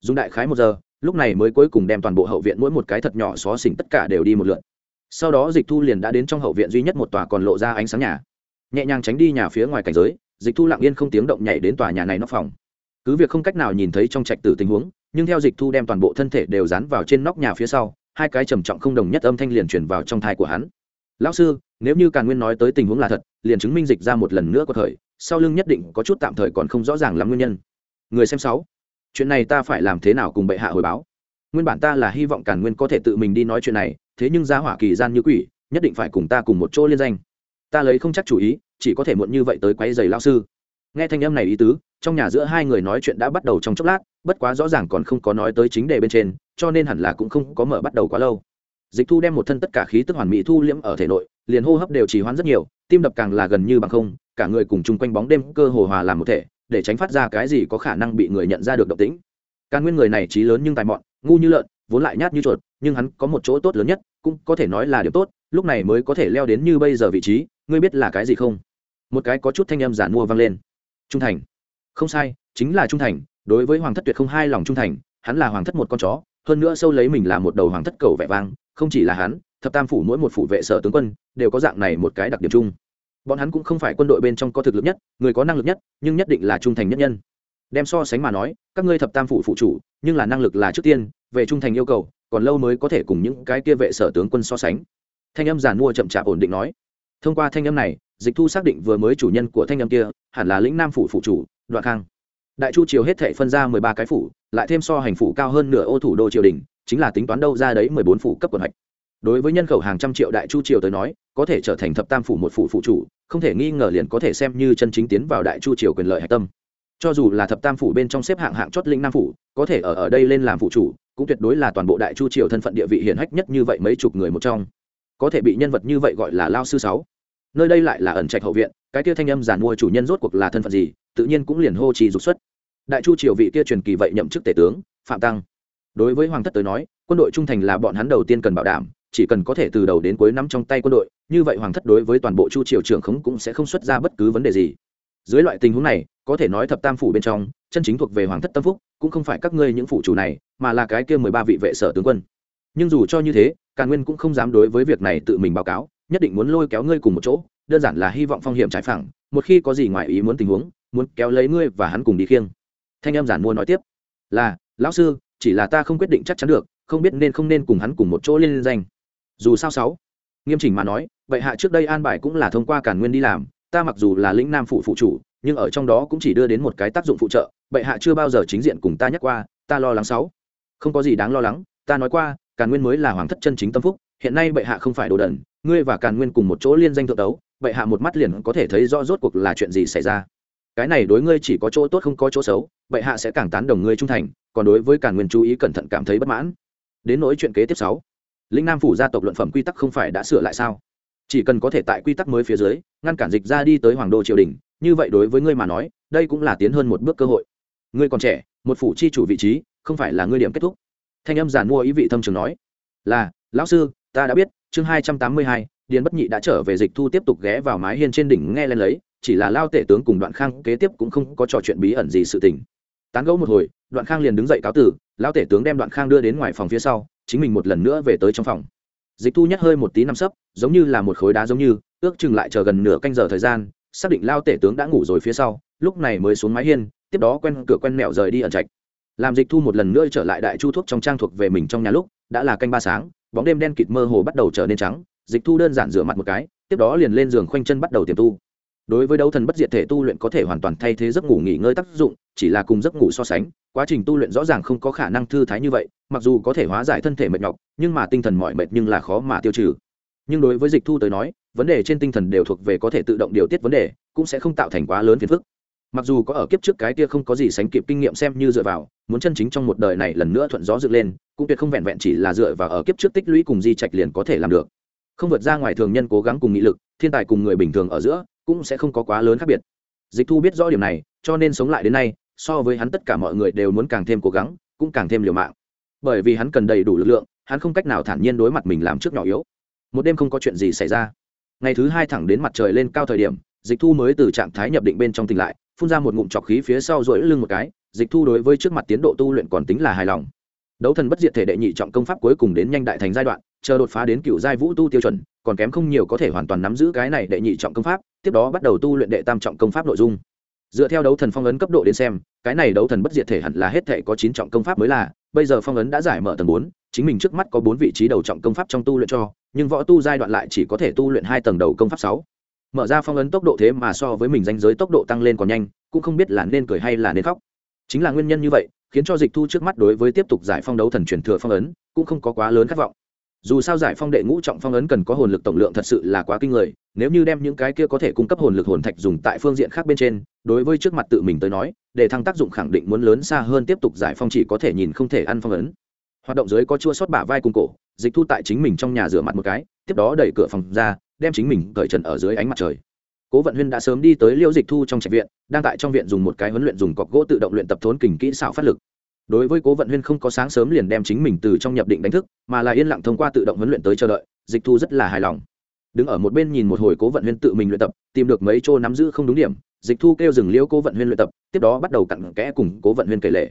[SPEAKER 1] Dùng đại khái một giờ, lúc này mới cuối cùng đem toàn bộ hậu viện mỗi một cái thật nhỏ xó xỉnh tất cả đều đi một lượt. Sau đó dịch thu liền đã đến trong hậu viện duy nhất một tòa còn lộ ra ánh sáng nhà. Nhẹ nhàng tránh đi nhà phía ngoài cảnh giới, dịch thu lặng yên không tiếng động nhảy đến tòa nhà này nóc phòng. Cứ việc không cách nào nhìn thấy trong trạch tử tình huống, nhưng theo dịch thu đem toàn bộ thân thể đều dán vào trên nóc nhà phía sau, hai cái trầm trọng không đồng nhất âm thanh liền truyền vào trong thai của hắn lão sư, nếu như càn nguyên nói tới tình huống là thật, liền chứng minh dịch ra một lần nữa có thời, sau lưng nhất định có chút tạm thời còn không rõ ràng lắm nguyên nhân. Người xem sáu. Chuyện này ta phải làm thế nào cùng bệ hạ hồi báo? Nguyên bản ta là hy vọng càn nguyên có thể tự mình đi nói chuyện này, thế nhưng ra hỏa kỳ gian như quỷ, nhất định phải cùng ta cùng một chỗ liên danh. Ta lấy không chắc chủ ý, chỉ có thể muộn như vậy tới quay giày lao sư. Nghe thanh âm này ý tứ, trong nhà giữa hai người nói chuyện đã bắt đầu trong chốc lát, bất quá rõ ràng còn không có nói tới chính đề bên trên, cho nên hẳn là cũng không có mở bắt đầu quá lâu dịch thu đem một thân tất cả khí tức hoàn mỹ thu liễm ở thể nội, liền hô hấp đều trì hoãn rất nhiều, tim đập càng là gần như bằng không, cả người cùng chung quanh bóng đêm cơ hồ hòa làm một thể, để tránh phát ra cái gì có khả năng bị người nhận ra được động tĩnh. Càn nguyên người này trí lớn nhưng tài mọn, ngu như lợn, vốn lại nhát như chuột, nhưng hắn có một chỗ tốt lớn nhất, cũng có thể nói là điều tốt, lúc này mới có thể leo đến như bây giờ vị trí, ngươi biết là cái gì không? Một cái có chút thanh âm giản mua vang lên. Trung thành. Không sai, chính là trung thành, đối với hoàng thất tuyệt không hai lòng trung thành, hắn là hoàng thất một con chó hơn nữa sâu lấy mình là một đầu hoàng thất cầu vẻ vang, không chỉ là hắn, thập tam phủ mỗi một phủ vệ sở tướng quân đều có dạng này một cái đặc điểm chung. Bọn hắn cũng không phải quân đội bên trong có thực lực nhất, người có năng lực nhất, nhưng nhất định là trung thành nhất nhân. Đem so sánh mà nói, các ngươi thập tam phủ phụ chủ, nhưng là năng lực là trước tiên, về trung thành yêu cầu, còn lâu mới có thể cùng những cái kia vệ sở tướng quân so sánh. Thanh âm giàn mua chậm chạp ổn định nói. Thông qua thanh âm này, dịch thu xác định vừa mới chủ nhân của thanh âm kia, hẳn là lĩnh nam phủ phụ chủ, đoạn khang đại chu triều hết thể phân ra mười ba cái phủ, lại thêm so hành phủ cao hơn nửa ô thủ đô triều đình, chính là tính toán đâu ra đấy mười bốn phủ cấp quận hạch đối với nhân khẩu hàng trăm triệu đại chu triều tới nói, có thể trở thành thập tam phủ một phủ phụ chủ, không thể nghi ngờ liền có thể xem như chân chính tiến vào đại chu triều quyền lợi hạch tâm. Cho dù là thập tam phủ bên trong xếp hạng hạng chót linh nam phủ, có thể ở ở đây lên làm phụ chủ, cũng tuyệt đối là toàn bộ đại chu triều thân phận địa vị hiển hách nhất như vậy mấy chục người một trong. Có thể bị nhân vật như vậy gọi là lao sư sáu. Nơi đây lại là ẩn trạch hậu viện, cái kia thanh âm giản mua chủ nhân rốt cuộc là thân phận gì, tự nhiên cũng liền hô trì dục xuất đại chu triều vị kia truyền kỳ vậy nhậm chức tể tướng, phạm tăng. Đối với hoàng thất tới nói, quân đội trung thành là bọn hắn đầu tiên cần bảo đảm, chỉ cần có thể từ đầu đến cuối nắm trong tay quân đội, như vậy hoàng thất đối với toàn bộ chu triều trưởng khống cũng sẽ không xuất ra bất cứ vấn đề gì. Dưới loại tình huống này, có thể nói thập tam phủ bên trong, chân chính thuộc về hoàng thất tâm phúc, cũng không phải các ngươi những phủ chủ này, mà là cái kia mười ba vị vệ sở tướng quân. Nhưng dù cho như thế, càn nguyên cũng không dám đối với việc này tự mình báo cáo, nhất định muốn lôi kéo ngươi cùng một chỗ, đơn giản là hy vọng phong hiểm trái phẳng, một khi có gì ngoài ý muốn tình huống, muốn kéo lấy ngươi và hắn cùng đi khiêng thanh em giản mua nói tiếp. Là, lão sư, chỉ là ta không quyết định chắc chắn được, không biết nên không nên cùng hắn cùng một chỗ lên danh. Dù sao sáu. Nghiêm chỉnh mà nói, vậy hạ trước đây an bài cũng là thông qua cản nguyên đi làm, ta mặc dù là lĩnh nam phụ phụ chủ, nhưng ở trong đó cũng chỉ đưa đến một cái tác dụng phụ trợ bệ hạ chưa bao giờ chính diện cùng ta nhắc qua, ta lo lắng sáu. Không có gì đáng lo lắng, ta nói qua, càn nguyên mới là hoàng thất chân chính tâm phúc, hiện nay bệ hạ không phải đồ đần, ngươi và càn nguyên cùng một chỗ liên danh thượng đấu bệ hạ một mắt liền có thể thấy rõ rốt cuộc là chuyện gì xảy ra. Cái này đối ngươi chỉ có chỗ tốt không có chỗ xấu bệ hạ sẽ càng tán đồng ngươi trung thành, còn đối với càn nguyên chú ý cẩn thận cảm thấy bất mãn. Đến nỗi chuyện kế tiếp sáu, linh nam phủ gia tộc luận phẩm quy tắc không phải đã sửa lại sao? Chỉ cần có thể tại quy tắc mới phía dưới, ngăn cản dịch ra đi tới hoàng đô triều đình, như vậy đối với ngươi mà nói, đây cũng là tiến hơn một bước cơ hội. Ngươi còn trẻ, một phủ chi chủ vị trí, không phải là ngươi điểm kết thúc. Thanh âm giản mua ý vị thâm trường nói, là, lão sư, ta đã biết, chương hai trăm tám mươi hai, điền bất nhị đã trở về dịch thu tiếp tục ghé vào mái hiên trên đỉnh nghe lên lấy, chỉ là lao tể tướng cùng đoạn khang kế tiếp cũng không có trò chuyện bí ẩn gì sự tình tán gẫu một hồi, đoạn khang liền đứng dậy cáo tử, lão tể tướng đem đoạn khang đưa đến ngoài phòng phía sau, chính mình một lần nữa về tới trong phòng. Dịch thu nhắc hơi một tí năm sấp, giống như là một khối đá giống như, ước chừng lại chờ gần nửa canh giờ thời gian, xác định lao tể tướng đã ngủ rồi phía sau, lúc này mới xuống mái hiên, tiếp đó quen cửa quen mẹo rời đi ẩn trạch. Làm dịch thu một lần nữa trở lại đại chu thuốc trong trang thuộc về mình trong nhà lúc, đã là canh ba sáng, bóng đêm đen kịt mơ hồ bắt đầu trở nên trắng, dịch thu đơn giản rửa mặt một cái, tiếp đó liền lên giường khoanh chân bắt đầu tiềm tu đối với đấu thần bất diệt thể tu luyện có thể hoàn toàn thay thế giấc ngủ nghỉ ngơi tác dụng, chỉ là cùng giấc ngủ so sánh, quá trình tu luyện rõ ràng không có khả năng thư thái như vậy, mặc dù có thể hóa giải thân thể mệt nhọc, nhưng mà tinh thần mỏi mệt nhưng là khó mà tiêu trừ. Nhưng đối với dịch thu tới nói, vấn đề trên tinh thần đều thuộc về có thể tự động điều tiết vấn đề, cũng sẽ không tạo thành quá lớn phiền phức. Mặc dù có ở kiếp trước cái kia không có gì sánh kịp kinh nghiệm xem như dựa vào, muốn chân chính trong một đời này lần nữa thuận gió dựng lên, cũng tuyệt không vẹn vẹn chỉ là dựa vào ở kiếp trước tích lũy cùng di trạch liền có thể làm được. Không vượt ra ngoài thường nhân cố gắng cùng nghị lực, thiên tài cùng người bình thường ở giữa cũng sẽ không có quá lớn khác biệt. Dịch thu biết rõ điểm này, cho nên sống lại đến nay, so với hắn tất cả mọi người đều muốn càng thêm cố gắng, cũng càng thêm liều mạng. Bởi vì hắn cần đầy đủ lực lượng, hắn không cách nào thản nhiên đối mặt mình làm trước nhỏ yếu. Một đêm không có chuyện gì xảy ra. Ngày thứ hai thẳng đến mặt trời lên cao thời điểm, dịch thu mới từ trạng thái nhập định bên trong tỉnh lại, phun ra một ngụm trọc khí phía sau rỗi lưng một cái. Dịch thu đối với trước mặt tiến độ tu luyện còn tính là hài lòng đấu thần bất diệt thể đệ nhị trọng công pháp cuối cùng đến nhanh đại thành giai đoạn, chờ đột phá đến cựu giai vũ tu tiêu chuẩn, còn kém không nhiều có thể hoàn toàn nắm giữ cái này đệ nhị trọng công pháp, tiếp đó bắt đầu tu luyện đệ tam trọng công pháp nội dung. Dựa theo đấu thần phong ấn cấp độ đến xem, cái này đấu thần bất diệt thể hẳn là hết thể có chín trọng công pháp mới là, bây giờ phong ấn đã giải mở tầng bốn, chính mình trước mắt có bốn vị trí đầu trọng công pháp trong tu luyện cho, nhưng võ tu giai đoạn lại chỉ có thể tu luyện hai tầng đầu công pháp sáu. Mở ra phong ấn tốc độ thế mà so với mình danh giới tốc độ tăng lên còn nhanh, cũng không biết là nên cười hay là nên khóc. Chính là nguyên nhân như vậy khiến cho dịch thu trước mắt đối với tiếp tục giải phong đấu thần truyền thừa phong ấn cũng không có quá lớn khát vọng. Dù sao giải phong đệ ngũ trọng phong ấn cần có hồn lực tổng lượng thật sự là quá kinh người, nếu như đem những cái kia có thể cung cấp hồn lực hồn thạch dùng tại phương diện khác bên trên, đối với trước mặt tự mình tới nói, để thăng tác dụng khẳng định muốn lớn xa hơn tiếp tục giải phong chỉ có thể nhìn không thể ăn phong ấn. Hoạt động dưới có chua sót bả vai cùng cổ, dịch thu tại chính mình trong nhà rửa mặt một cái, tiếp đó đẩy cửa phòng ra, đem chính mình cởi trần ở dưới ánh mặt trời cố vận huyên đã sớm đi tới liễu dịch thu trong trạch viện, đang tại trong viện dùng một cái huấn luyện dùng cọc gỗ tự động luyện tập thốn kình kỹ xảo phát lực. Đối với cố vận huyên không có sáng sớm liền đem chính mình từ trong nhập định đánh thức, mà là yên lặng thông qua tự động huấn luyện tới chờ đợi, dịch thu rất là hài lòng. Đứng ở một bên nhìn một hồi cố vận huyên tự mình luyện tập, tìm được mấy chỗ nắm giữ không đúng điểm, dịch thu kêu dừng liêu cố vận huyên luyện tập, tiếp đó bắt đầu cặn kẽ cùng cố vận huyên kể lệ.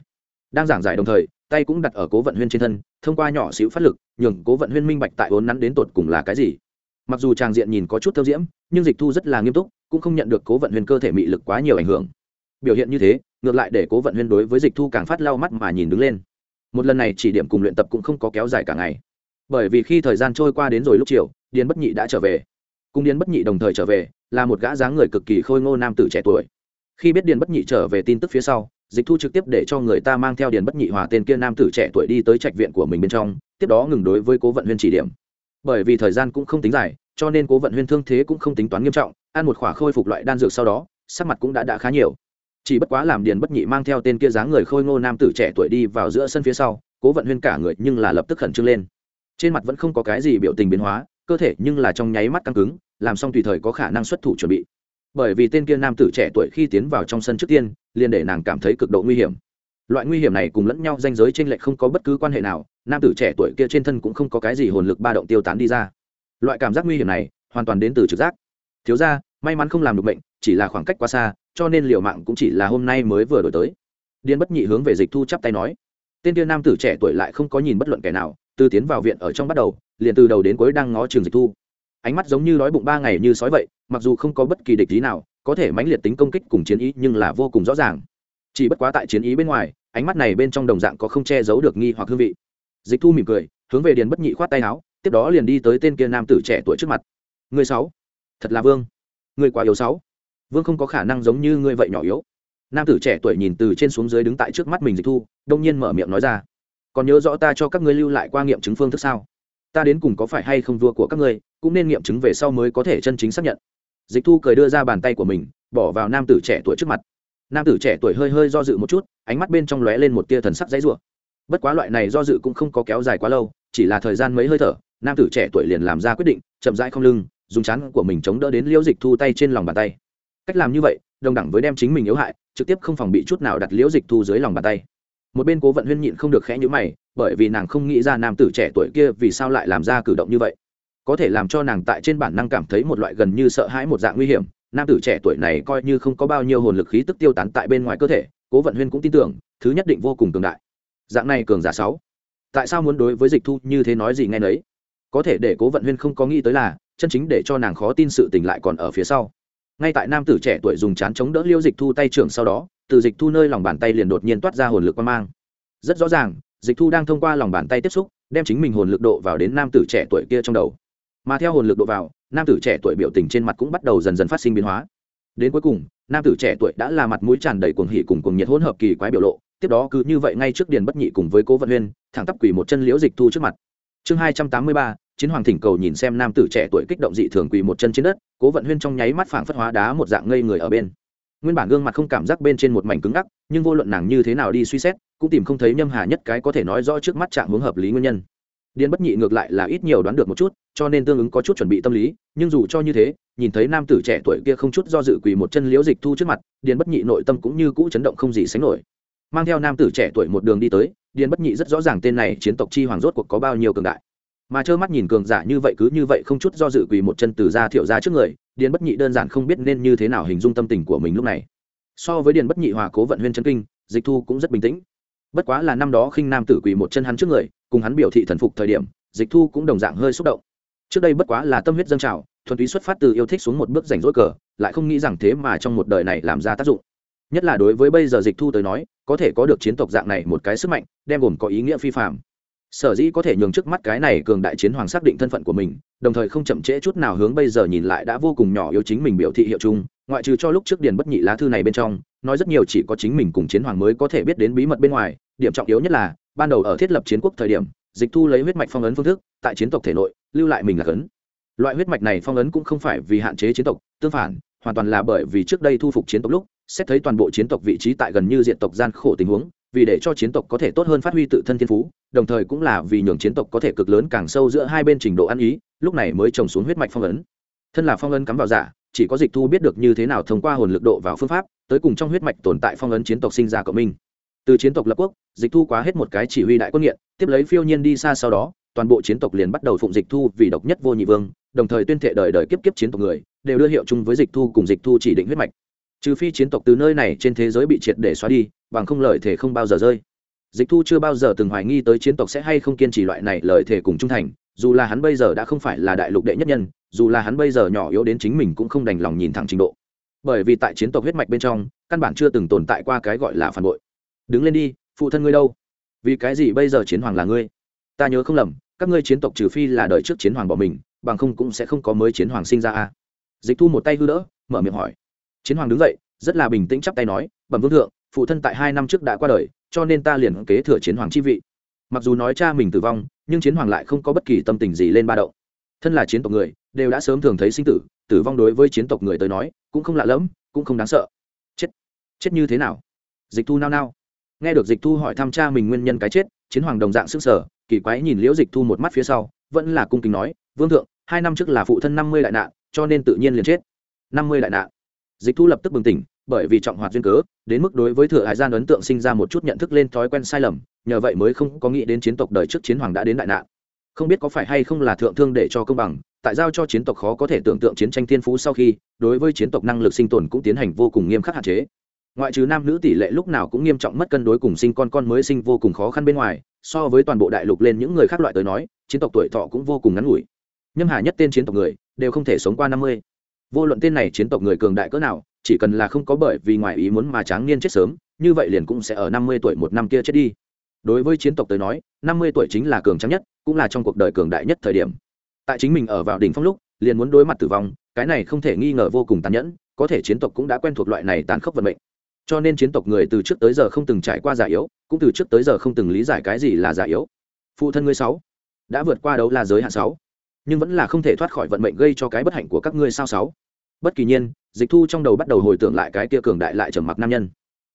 [SPEAKER 1] Đang giảng giải đồng thời, tay cũng đặt ở cố vận huyên trên thân, thông qua nhỏ xíu phát lực, nhường cố vận huyên minh bạch tại vốn nắn đến tột cùng là cái gì mặc dù tràng diện nhìn có chút thơ diễm, nhưng dịch thu rất là nghiêm túc, cũng không nhận được cố vận huyên cơ thể mị lực quá nhiều ảnh hưởng. Biểu hiện như thế, ngược lại để cố vận huyên đối với dịch thu càng phát lau mắt mà nhìn đứng lên. Một lần này chỉ điểm cùng luyện tập cũng không có kéo dài cả ngày. Bởi vì khi thời gian trôi qua đến rồi lúc chiều, điền bất nhị đã trở về. Cung điền bất nhị đồng thời trở về, là một gã dáng người cực kỳ khôi ngô nam tử trẻ tuổi. Khi biết điền bất nhị trở về tin tức phía sau, dịch thu trực tiếp để cho người ta mang theo điền bất nhị hòa tên kia nam tử trẻ tuổi đi tới trạch viện của mình bên trong, tiếp đó ngừng đối với cố vận huyên chỉ điểm bởi vì thời gian cũng không tính dài, cho nên cố vận huyên thương thế cũng không tính toán nghiêm trọng, ăn một khỏa khôi phục loại đan dược sau đó, sắc mặt cũng đã đã khá nhiều. Chỉ bất quá làm điền bất nhị mang theo tên kia dáng người khôi ngô nam tử trẻ tuổi đi vào giữa sân phía sau, cố vận huyên cả người nhưng là lập tức khẩn trương lên. Trên mặt vẫn không có cái gì biểu tình biến hóa, cơ thể nhưng là trong nháy mắt căng cứng, làm xong tùy thời có khả năng xuất thủ chuẩn bị. Bởi vì tên kia nam tử trẻ tuổi khi tiến vào trong sân trước tiên, liền để nàng cảm thấy cực độ nguy hiểm loại nguy hiểm này cùng lẫn nhau danh giới t r ê n lệch không có bất cứ quan hệ nào, nam tử trẻ tuổi kia trên thân cũng không có cái gì hồn lực ba động tiêu tán đi ra. Loại cảm giác nguy hiểm này hoàn toàn đến từ trực giác. Thiếu ra may mắn không làm được bệnh, chỉ là khoảng cách quá xa, cho nên liệu mạng cũng chỉ là hôm nay mới vừa đổi tới. Điên bất nhị hướng về dịch thu chắp tay nói. Tên tiên nam tử trẻ tuổi lại không có nhìn bất luận kẻ nào, từ tiến vào viện ở trong bắt đầu, liền từ đầu đến cuối đang ngó trường dịch thu. Ánh mắt giống như đói bụng ba ngày như sói vậy, mặc dù không có bất kỳ địch ý nào, có thể mãnh liệt tính công kích cùng chiến ý nhưng là vô cùng rõ ràng. Chỉ bất quá tại chiến ý bên ngoài ánh mắt này bên trong đồng dạng có không che giấu được nghi hoặc hương vị. Dịch thu mỉm cười, hướng về điền bất nhị khoát tay áo, tiếp đó liền đi tới tên kia nam tử trẻ tuổi trước mặt. Người sáu, thật là vương. Người quá yếu sáu. Vương không có khả năng giống như ngươi vậy nhỏ yếu. Nam tử trẻ tuổi nhìn từ trên xuống dưới đứng tại trước mắt mình dịch thu, đông nhiên mở miệng nói ra. Còn nhớ rõ ta cho các ngươi lưu lại qua nghiệm chứng phương thức sao? Ta đến cùng có phải hay không vua của các ngươi, cũng nên nghiệm chứng về sau mới có thể chân chính xác nhận. Dịch thu cười đưa ra bàn tay của mình, bỏ vào nam tử trẻ tuổi trước mặt nam tử trẻ tuổi hơi hơi do dự một chút, ánh mắt bên trong lóe lên một tia thần sắc dãy rủa. Bất quá loại này do dự cũng không có kéo dài quá lâu, chỉ là thời gian mấy hơi thở, nam tử trẻ tuổi liền làm ra quyết định, chậm rãi không lưng, dùng chán của mình chống đỡ đến liễu dịch thu tay trên lòng bàn tay. Cách làm như vậy, đồng đẳng với đem chính mình yếu hại, trực tiếp không phòng bị chút nào đặt liễu dịch thu dưới lòng bàn tay. Một bên cố vận huyên nhịn không được khẽ nhữ mày, bởi vì nàng không nghĩ ra nam tử trẻ tuổi kia vì sao lại làm ra cử động như vậy. Có thể làm cho nàng tại trên bản năng cảm thấy một loại gần như sợ hãi một dạng nguy hiểm nam tử trẻ tuổi này coi như không có bao nhiêu hồn lực khí tức tiêu tán tại bên ngoài cơ thể, cố vận huyên cũng tin tưởng, thứ nhất định vô cùng cường đại. Dạng này cường giả sáu, tại sao muốn đối với dịch thu như thế nói gì nghe nấy? Có thể để cố vận huyên không có nghĩ tới là, chân chính để cho nàng khó tin sự tình lại còn ở phía sau. Ngay tại nam tử trẻ tuổi dùng chán chống đỡ liêu dịch thu tay trưởng sau đó, từ dịch thu nơi lòng bàn tay liền đột nhiên toát ra hồn lực quan mang. Rất rõ ràng, dịch thu đang thông qua lòng bàn tay tiếp xúc, đem chính mình hồn lực độ vào đến nam tử trẻ tuổi kia trong đầu. Mà theo hồn lực độ vào nam tử trẻ tuổi biểu tình trên mặt cũng bắt đầu dần dần phát sinh biến hóa. Đến cuối cùng, nam tử trẻ tuổi đã là mặt mũi tràn đầy cuồng hỉ cùng cuồng nhiệt hỗn hợp kỳ quái biểu lộ, tiếp đó cứ như vậy ngay trước điền bất nhị cùng với cố vận huyên, thẳng tắp quỳ một chân liễu dịch thu trước mặt. Chương hai trăm tám mươi ba, chiến hoàng thỉnh cầu nhìn xem nam tử trẻ tuổi kích động dị thường quỳ một chân trên đất, cố vận huyên trong nháy mắt phảng phất hóa đá một dạng ngây người ở bên. Nguyên bản gương mặt không cảm giác bên trên một mảnh cứng ngắc, nhưng vô luận nàng như thế nào đi suy xét, cũng tìm không thấy nhâm hà nhất cái có thể nói rõ trước mắt trạng hướng hợp lý nguyên nhân điền bất nhị ngược lại là ít nhiều đoán được một chút, cho nên tương ứng có chút chuẩn bị tâm lý, nhưng dù cho như thế, nhìn thấy nam tử trẻ tuổi kia không chút do dự quỳ một chân liễu dịch thu trước mặt, điền bất nhị nội tâm cũng như cũ chấn động không gì sánh nổi. Mang theo nam tử trẻ tuổi một đường đi tới, điền bất nhị rất rõ ràng tên này chiến tộc chi hoàng rốt cuộc có bao nhiêu cường đại. Mà trơ mắt nhìn cường giả như vậy cứ như vậy không chút do dự quỳ một chân từ ra thiệu ra trước người, điền bất nhị đơn giản không biết nên như thế nào hình dung tâm tình của mình lúc này. So với điền bất nhị hòa cố vận huyên chân kinh, dịch thu cũng rất bình tĩnh bất quá là năm đó khinh nam tử quỳ một chân hắn trước người, cùng hắn biểu thị thần phục thời điểm, dịch thu cũng đồng dạng hơi xúc động. Trước đây bất quá là tâm huyết dâng trào, thuần túy xuất phát từ yêu thích xuống một bước rảnh rỗi cờ, lại không nghĩ rằng thế mà trong một đời này làm ra tác dụng. Nhất là đối với bây giờ dịch thu tới nói, có thể có được chiến tộc dạng này một cái sức mạnh, đem gồm có ý nghĩa phi phạm sở dĩ có thể nhường trước mắt cái này cường đại chiến hoàng xác định thân phận của mình, đồng thời không chậm trễ chút nào hướng bây giờ nhìn lại đã vô cùng nhỏ yếu chính mình biểu thị hiệu chung ngoại trừ cho lúc trước điền bất nhị lá thư này bên trong, nói rất nhiều chỉ có chính mình cùng chiến hoàng mới có thể biết đến bí mật bên ngoài, điểm trọng yếu nhất là, ban đầu ở thiết lập chiến quốc thời điểm, dịch thu lấy huyết mạch phong ấn phương thức, tại chiến tộc thể nội, lưu lại mình là cấn loại huyết mạch này phong ấn cũng không phải vì hạn chế chiến tộc, tương phản, hoàn toàn là bởi vì trước đây thu phục chiến tộc lúc, xét thấy toàn bộ chiến tộc vị trí tại gần như diện tộc gian khổ tình huống, vì để cho chiến tộc có thể tốt hơn phát huy tự thân thiên phú, đồng thời cũng là vì nhường chiến tộc có thể cực lớn càng sâu giữa hai bên trình độ ăn ý, lúc này mới trồng xuống huyết mạch phong ấn. Thân là phong ấn cắm vào giả chỉ có dịch thu biết được như thế nào thông qua hồn lực độ vào phương pháp, tới cùng trong huyết mạch tồn tại phong ấn chiến tộc sinh ra của mình từ chiến tộc lập quốc, dịch thu quá hết một cái chỉ huy đại quân nghiện, tiếp lấy phiêu nhiên đi xa sau đó, toàn bộ chiến tộc liền bắt đầu phụng dịch thu vì độc nhất vô nhị vương, đồng thời tuyên thệ đời đời kiếp kiếp chiến tộc người, đều đưa hiệu chung với dịch thu cùng dịch thu chỉ định huyết mạch. Trừ phi chiến tộc từ nơi này trên thế giới bị triệt để xóa đi, bằng không lợi thể không bao giờ rơi. Dịch thu chưa bao giờ từng hoài nghi tới chiến tộc sẽ hay không kiên trì loại này lợi thể cùng trung thành dù là hắn bây giờ đã không phải là đại lục đệ nhất nhân, dù là hắn bây giờ nhỏ yếu đến chính mình cũng không đành lòng nhìn thẳng trình độ. Bởi vì tại chiến tộc huyết mạch bên trong, căn bản chưa từng tồn tại qua cái gọi là phản bội. Đứng lên đi, phụ thân ngươi đâu? Vì cái gì bây giờ chiến hoàng là ngươi? Ta nhớ không lầm, các ngươi chiến tộc trừ phi là đợi trước chiến hoàng bỏ mình, bằng không cũng sẽ không có mới chiến hoàng sinh ra a. Dịch thu một tay hư đỡ, mở miệng hỏi. Chiến hoàng đứng dậy, rất là bình tĩnh chắp tay nói, bẩm vương thượng, phụ thân tại hai năm trước đã qua đời, cho nên ta liền kế thừa chiến hoàng chi vị mặc dù nói cha mình tử vong, nhưng chiến hoàng lại không có bất kỳ tâm tình gì lên ba đậu thân là chiến tộc người, đều đã sớm thường thấy sinh tử tử vong đối với chiến tộc người tới nói, cũng không lạ lẫm, cũng không đáng sợ. Chết. Chết như thế nào? Dịch thu nao nao. Nghe được dịch thu hỏi thăm cha mình nguyên nhân cái chết, chiến hoàng đồng dạng sức sở kỳ quái nhìn liễu dịch thu một mắt phía sau, vẫn là cung kính nói, vương thượng, hai năm trước là phụ thân năm mươi đại nạn, cho nên tự nhiên liền chết. Năm mươi đại nạn. Dịch thu lập tức bừng tỉnh, bởi vì trọng hoạt duyên cớ, đến mức đối với thừa hải gian ấn tượng sinh ra một chút nhận thức lên thói quen sai lầm nhờ vậy mới không có nghĩ đến chiến tộc đời trước chiến hoàng đã đến đại nạn. Không biết có phải hay không là thượng thương để cho công bằng, tại giao cho chiến tộc khó có thể tưởng tượng chiến tranh thiên phú sau khi, đối với chiến tộc năng lực sinh tồn cũng tiến hành vô cùng nghiêm khắc hạn chế. Ngoại trừ nam nữ tỷ lệ lúc nào cũng nghiêm trọng mất cân đối cùng sinh con con mới sinh vô cùng khó khăn bên ngoài, so với toàn bộ đại lục lên những người khác loại tới nói, chiến tộc tuổi thọ cũng vô cùng ngắn ngủi. Nhâm hà nhất tên chiến tộc người, đều không thể sống qua năm mươi. Vô luận tên này chiến tộc người cường đại cỡ nào, chỉ cần là không có bởi vì ngoài ý muốn mà tráng niên chết sớm, như vậy liền cũng sẽ ở năm mươi tuổi một năm kia chết đi đối với chiến tộc tới nói, năm mươi tuổi chính là cường trắng nhất, cũng là trong cuộc đời cường đại nhất thời điểm. Tại chính mình ở vào đỉnh phong lúc, liền muốn đối mặt tử vong, cái này không thể nghi ngờ vô cùng tàn nhẫn, có thể chiến tộc cũng đã quen thuộc loại này tàn khốc vận mệnh. Cho nên chiến tộc người từ trước tới giờ không từng trải qua giả yếu, cũng từ trước tới giờ không từng lý giải cái gì là giả yếu. Phụ thân ngươi sáu, đã vượt qua đấu là giới hạn sáu, nhưng vẫn là không thể thoát khỏi vận mệnh gây cho cái bất hạnh của các ngươi sao sáu? Bất kỳ nhiên, dịch thu trong đầu bắt đầu hồi tưởng lại cái kia cường đại lại trầm mặc nam nhân.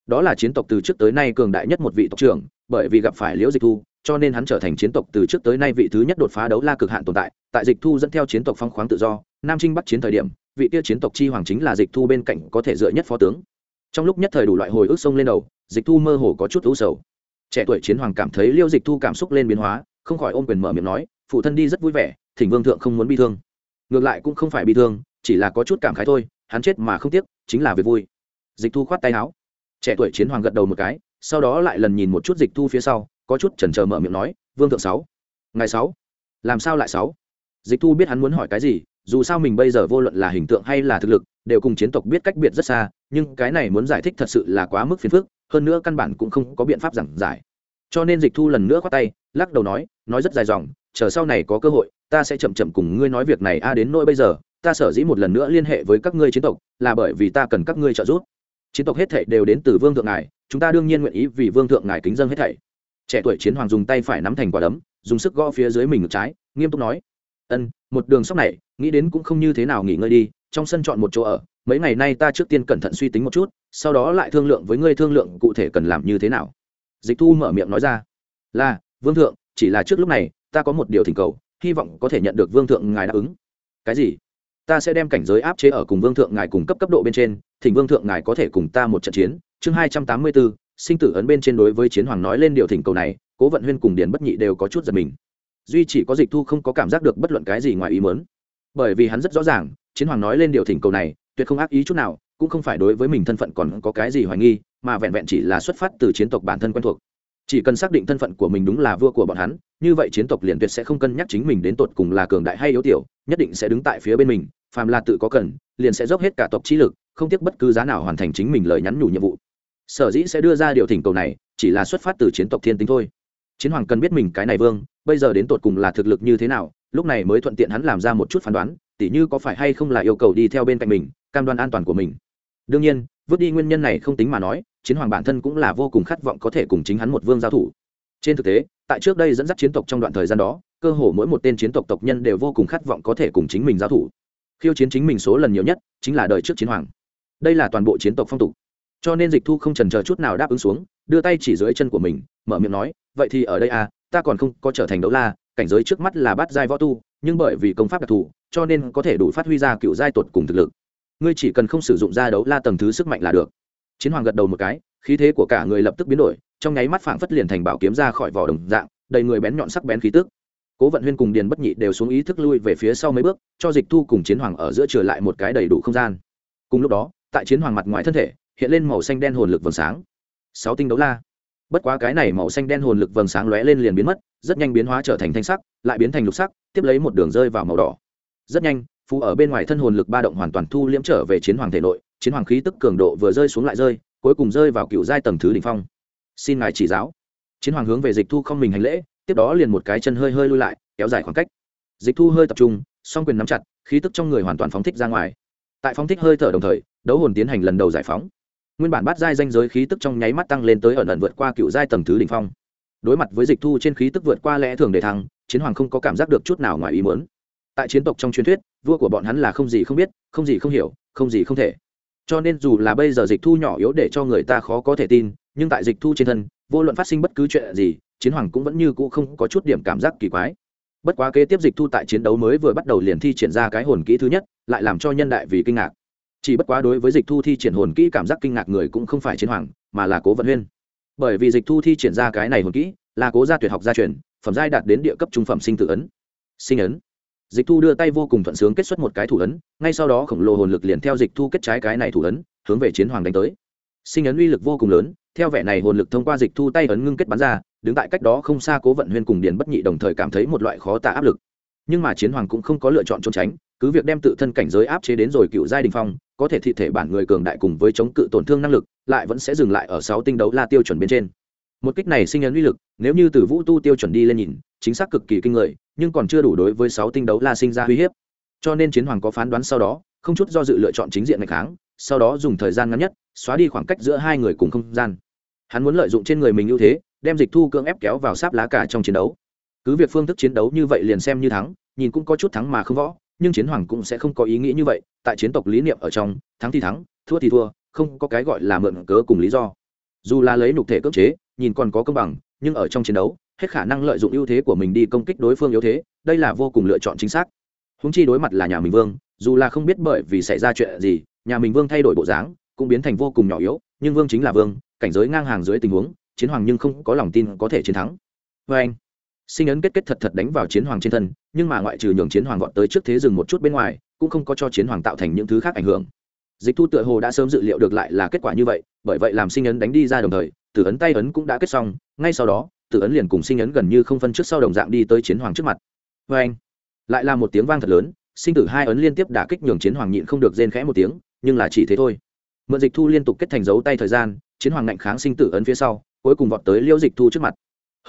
[SPEAKER 1] Đó là chiến tộc từ trước tới nay cường đại nhất một vị tộc trưởng bởi vì gặp phải liễu dịch thu, cho nên hắn trở thành chiến tộc từ trước tới nay vị thứ nhất đột phá đấu la cực hạn tồn tại. Tại dịch thu dẫn theo chiến tộc phong khoáng tự do, nam trinh bắc chiến thời điểm, vị kia chiến tộc chi hoàng chính là dịch thu bên cạnh có thể dựa nhất phó tướng. Trong lúc nhất thời đủ loại hồi ức sông lên đầu, dịch thu mơ hồ có chút ưu sầu. Trẻ tuổi chiến hoàng cảm thấy liêu dịch thu cảm xúc lên biến hóa, không khỏi ôm quyền mở miệng nói, phụ thân đi rất vui vẻ, thỉnh vương thượng không muốn bi thương. Ngược lại cũng không phải bi thương, chỉ là có chút cảm khái thôi, hắn chết mà không tiếc, chính là việc vui. Dịch thu khoát tay áo. Trẻ tuổi chiến hoàng gật đầu một cái sau đó lại lần nhìn một chút dịch thu phía sau, có chút chần chờ mở miệng nói, vương thượng sáu ngày sáu, làm sao lại sáu? Dịch thu biết hắn muốn hỏi cái gì, dù sao mình bây giờ vô luận là hình tượng hay là thực lực, đều cùng chiến tộc biết cách biệt rất xa, nhưng cái này muốn giải thích thật sự là quá mức phiền phức, hơn nữa căn bản cũng không có biện pháp giảng giải. Cho nên dịch thu lần nữa khoát tay, lắc đầu nói nói rất dài dòng, chờ sau này có cơ hội, ta sẽ chậm chậm cùng ngươi nói việc này, a đến nỗi bây giờ, ta sở dĩ một lần nữa liên hệ với các ngươi chiến tộc, là bởi vì ta cần các ngươi trợ giúp chiến tộc hết thảy đều đến từ vương thượng ngài, chúng ta đương nhiên nguyện ý vì vương thượng ngài kính dân hết thảy. Trẻ tuổi chiến hoàng dùng tay phải nắm thành quả đấm, dùng sức gõ phía dưới mình ngực trái, nghiêm túc nói, ân, một đường sóc này, nghĩ đến cũng không như thế nào nghỉ ngơi đi, trong sân chọn một chỗ ở, mấy ngày nay ta trước tiên cẩn thận suy tính một chút, sau đó lại thương lượng với ngươi thương lượng cụ thể cần làm như thế nào. Dịch thu mở miệng nói ra, là, vương thượng, chỉ là trước lúc này, ta có một điều thỉnh cầu, hy vọng có thể nhận được vương thượng ngài đáp ứng. Cái gì? Ta sẽ đem cảnh giới áp chế ở cùng vương thượng ngài cùng cấp cấp độ bên trên thỉnh vương thượng ngài có thể cùng ta một trận chiến. Chương hai trăm tám mươi bốn sinh tử ấn bên trên đối với chiến hoàng nói lên điều thỉnh cầu này, cố vận huyên cùng điền bất nhị đều có chút giật mình. Duy chỉ có dịch thu không có cảm giác được bất luận cái gì ngoài ý mớn bởi vì hắn rất rõ ràng, chiến hoàng nói lên điều thỉnh cầu này, tuyệt không ác ý chút nào, cũng không phải đối với mình thân phận còn có cái gì hoài nghi, mà vẹn vẹn chỉ là xuất phát từ chiến tộc bản thân quen thuộc. Chỉ cần xác định thân phận của mình đúng là vua của bọn hắn, như vậy chiến tộc liền tuyệt sẽ không cân nhắc chính mình đến tột cùng là cường đại hay yếu tiểu, nhất định sẽ đứng tại phía bên mình, phàm là tự có cần, liền sẽ dốc hết cả tộc trí lực không tiếc bất cứ giá nào hoàn thành chính mình lời nhắn nhủ nhiệm vụ. Sở dĩ sẽ đưa ra điều thỉnh cầu này, chỉ là xuất phát từ chiến tộc thiên tính thôi. Chiến hoàng cần biết mình cái này vương, bây giờ đến tột cùng là thực lực như thế nào, lúc này mới thuận tiện hắn làm ra một chút phán đoán, tỉ như có phải hay không là yêu cầu đi theo bên cạnh mình, cam đoan an toàn của mình. Đương nhiên, vứt đi nguyên nhân này không tính mà nói, chiến hoàng bản thân cũng là vô cùng khát vọng có thể cùng chính hắn một vương giao thủ. Trên thực tế, tại trước đây dẫn dắt chiến tộc trong đoạn thời gian đó, cơ hồ mỗi một tên chiến tộc tộc nhân đều vô cùng khát vọng có thể cùng chính mình giao thủ. Khiêu chiến chính mình số lần nhiều nhất, chính là đời trước chiến hoàng đây là toàn bộ chiến tộc phong tục. Cho nên dịch thu không trần chờ chút nào đáp ứng xuống, đưa tay chỉ dưới chân của mình, mở miệng nói, vậy thì ở đây à ta còn không có trở thành đấu la, cảnh giới trước mắt là bát giai võ tu, nhưng bởi vì công pháp đặc thù, cho nên có thể đủ phát huy ra cựu giai tột cùng thực lực. Ngươi chỉ cần không sử dụng ra đấu la tầng thứ sức mạnh là được. Chiến hoàng gật đầu một cái, khí thế của cả người lập tức biến đổi, trong nháy mắt phảng phất liền thành bảo kiếm ra khỏi vỏ đồng dạng, đầy người bén nhọn sắc bén khí tức. Cố vận huyên cùng điền bất nhị đều xuống ý thức lui về phía sau mấy bước, cho dịch thu cùng chiến hoàng ở giữa trở lại một cái đầy đủ không gian. Cùng lúc đó tại chiến hoàng mặt ngoài thân thể, hiện lên màu xanh đen hồn lực vầng sáng. Sáu tinh đấu la. Bất quá cái này màu xanh đen hồn lực vầng sáng lóe lên liền biến mất, rất nhanh biến hóa trở thành thanh sắc, lại biến thành lục sắc, tiếp lấy một đường rơi vào màu đỏ. Rất nhanh, phù ở bên ngoài thân hồn lực ba động hoàn toàn thu liễm trở về chiến hoàng thể nội, chiến hoàng khí tức cường độ vừa rơi xuống lại rơi, cuối cùng rơi vào cựu giai tầng thứ đ ỉ n h phong. Xin ngài chỉ giáo. Chiến hoàng hướng về dịch thu không mình hành lễ, tiếp đó liền một cái chân hơi hơi lui lại, kéo dài khoảng cách. Dịch thu hơi tập trung, song quyền nắm chặt, khí tức trong người hoàn toàn phóng thích ra ngoài. Tại phóng thích hơi thở đồng thời đấu hồn tiến hành lần đầu giải phóng. Nguyên bản bát giai danh giới khí tức trong nháy mắt tăng lên tới ẩn ẩn vượt qua cựu giai tầng thứ đ ỉ n h phong. Đối mặt với dịch thu trên khí tức vượt qua lẽ thường đề thăng, chiến hoàng không có cảm giác được chút nào ngoài ý muốn. Tại chiến tộc trong truyền thuyết, vua của bọn hắn là không gì không biết, không gì không hiểu, không gì không thể. Cho nên dù là bây giờ dịch thu nhỏ yếu để cho người ta khó có thể tin, nhưng tại dịch thu trên thân, vô luận phát sinh bất cứ chuyện gì, chiến hoàng cũng vẫn như cũ không có chút điểm cảm giác kỳ quái. Bất quá kế tiếp dịch thu tại chiến đấu mới vừa bắt đầu liền thi triển ra cái hồn kỹ thứ nhất, lại làm cho nhân đại vì kinh ngạc chỉ bất quá đối với dịch thu thi triển hồn kỹ cảm giác kinh ngạc người cũng không phải chiến hoàng, mà là cố vận huyên. Bởi vì dịch thu thi triển ra cái này hồn kỹ, là cố gia tuyệt học gia truyền, phẩm giai đạt đến địa cấp trung phẩm sinh tự ấn. Sinh ấn. Dịch thu đưa tay vô cùng thuận sướng kết xuất một cái thủ ấn, ngay sau đó khổng lồ hồn lực liền theo dịch thu kết trái cái này thủ ấn, hướng về chiến hoàng đánh tới. Sinh ấn uy lực vô cùng lớn, theo vẻ này hồn lực thông qua dịch thu tay ấn ngưng kết bắn ra, đứng tại cách đó không xa cố vận huyên cùng điền bất nhị đồng thời cảm thấy một loại khó tả áp lực. Nhưng mà chiến hoàng cũng không có lựa chọn trốn tránh cứ việc đem tự thân cảnh giới áp chế đến rồi cựu giai đình phong, có thể thị thể bản người cường đại cùng với chống cự tổn thương năng lực, lại vẫn sẽ dừng lại ở sáu tinh đấu la tiêu chuẩn bên trên. Một kích này sinh ấn uy lực, nếu như từ vũ tu tiêu chuẩn đi lên nhìn, chính xác cực kỳ kinh người, nhưng còn chưa đủ đối với sáu tinh đấu la sinh ra uy hiếp. Cho nên chiến hoàng có phán đoán sau đó, không chút do dự lựa chọn chính diện ngày kháng, sau đó dùng thời gian ngắn nhất, xóa đi khoảng cách giữa hai người cùng không gian. Hắn muốn lợi dụng trên người mình ưu thế, đem dịch thu cưỡng ép kéo vào sáp lá cả trong chiến đấu. Cứ việc phương thức chiến đấu như vậy liền xem như thắng, nhìn cũng có chút thắng mà không võ nhưng chiến hoàng cũng sẽ không có ý nghĩ như vậy, tại chiến tộc lý niệm ở trong, thắng thì thắng, thua thì thua, không có cái gọi là mượn cớ cùng lý do. Dù là lấy nhục thể cưỡng chế, nhìn còn có công bằng, nhưng ở trong chiến đấu, hết khả năng lợi dụng ưu thế của mình đi công kích đối phương yếu thế, đây là vô cùng lựa chọn chính xác. Húng chi đối mặt là nhà mình vương, dù là không biết bởi vì xảy ra chuyện gì, nhà mình vương thay đổi bộ dáng, cũng biến thành vô cùng nhỏ yếu, nhưng vương chính là vương, cảnh giới ngang hàng dưới tình huống, chiến hoàng nhưng không có lòng tin có thể chiến thắng. Vê anh sinh ấn kết kết thật thật đánh vào chiến hoàng trên thân, nhưng mà ngoại trừ nhường chiến hoàng vọt tới trước thế dừng một chút bên ngoài, cũng không có cho chiến hoàng tạo thành những thứ khác ảnh hưởng. Dịch thu tựa hồ đã sớm dự liệu được lại là kết quả như vậy, bởi vậy làm sinh ấn đánh đi ra đồng thời, tử ấn tay ấn cũng đã kết xong, ngay sau đó, tử ấn liền cùng sinh ấn gần như không phân trước sau đồng dạng đi tới chiến hoàng trước mặt. Vê anh, lại là một tiếng vang thật lớn, sinh tử hai ấn liên tiếp đả kích nhường chiến hoàng nhịn không được rên khẽ một tiếng, nhưng là chỉ thế thôi. Mượn dịch thu liên tục kết thành dấu tay thời gian, chiến hoàng ngạnh kháng sinh tử ấn phía sau, cuối cùng vọt tới liêu dịch thu trước mặt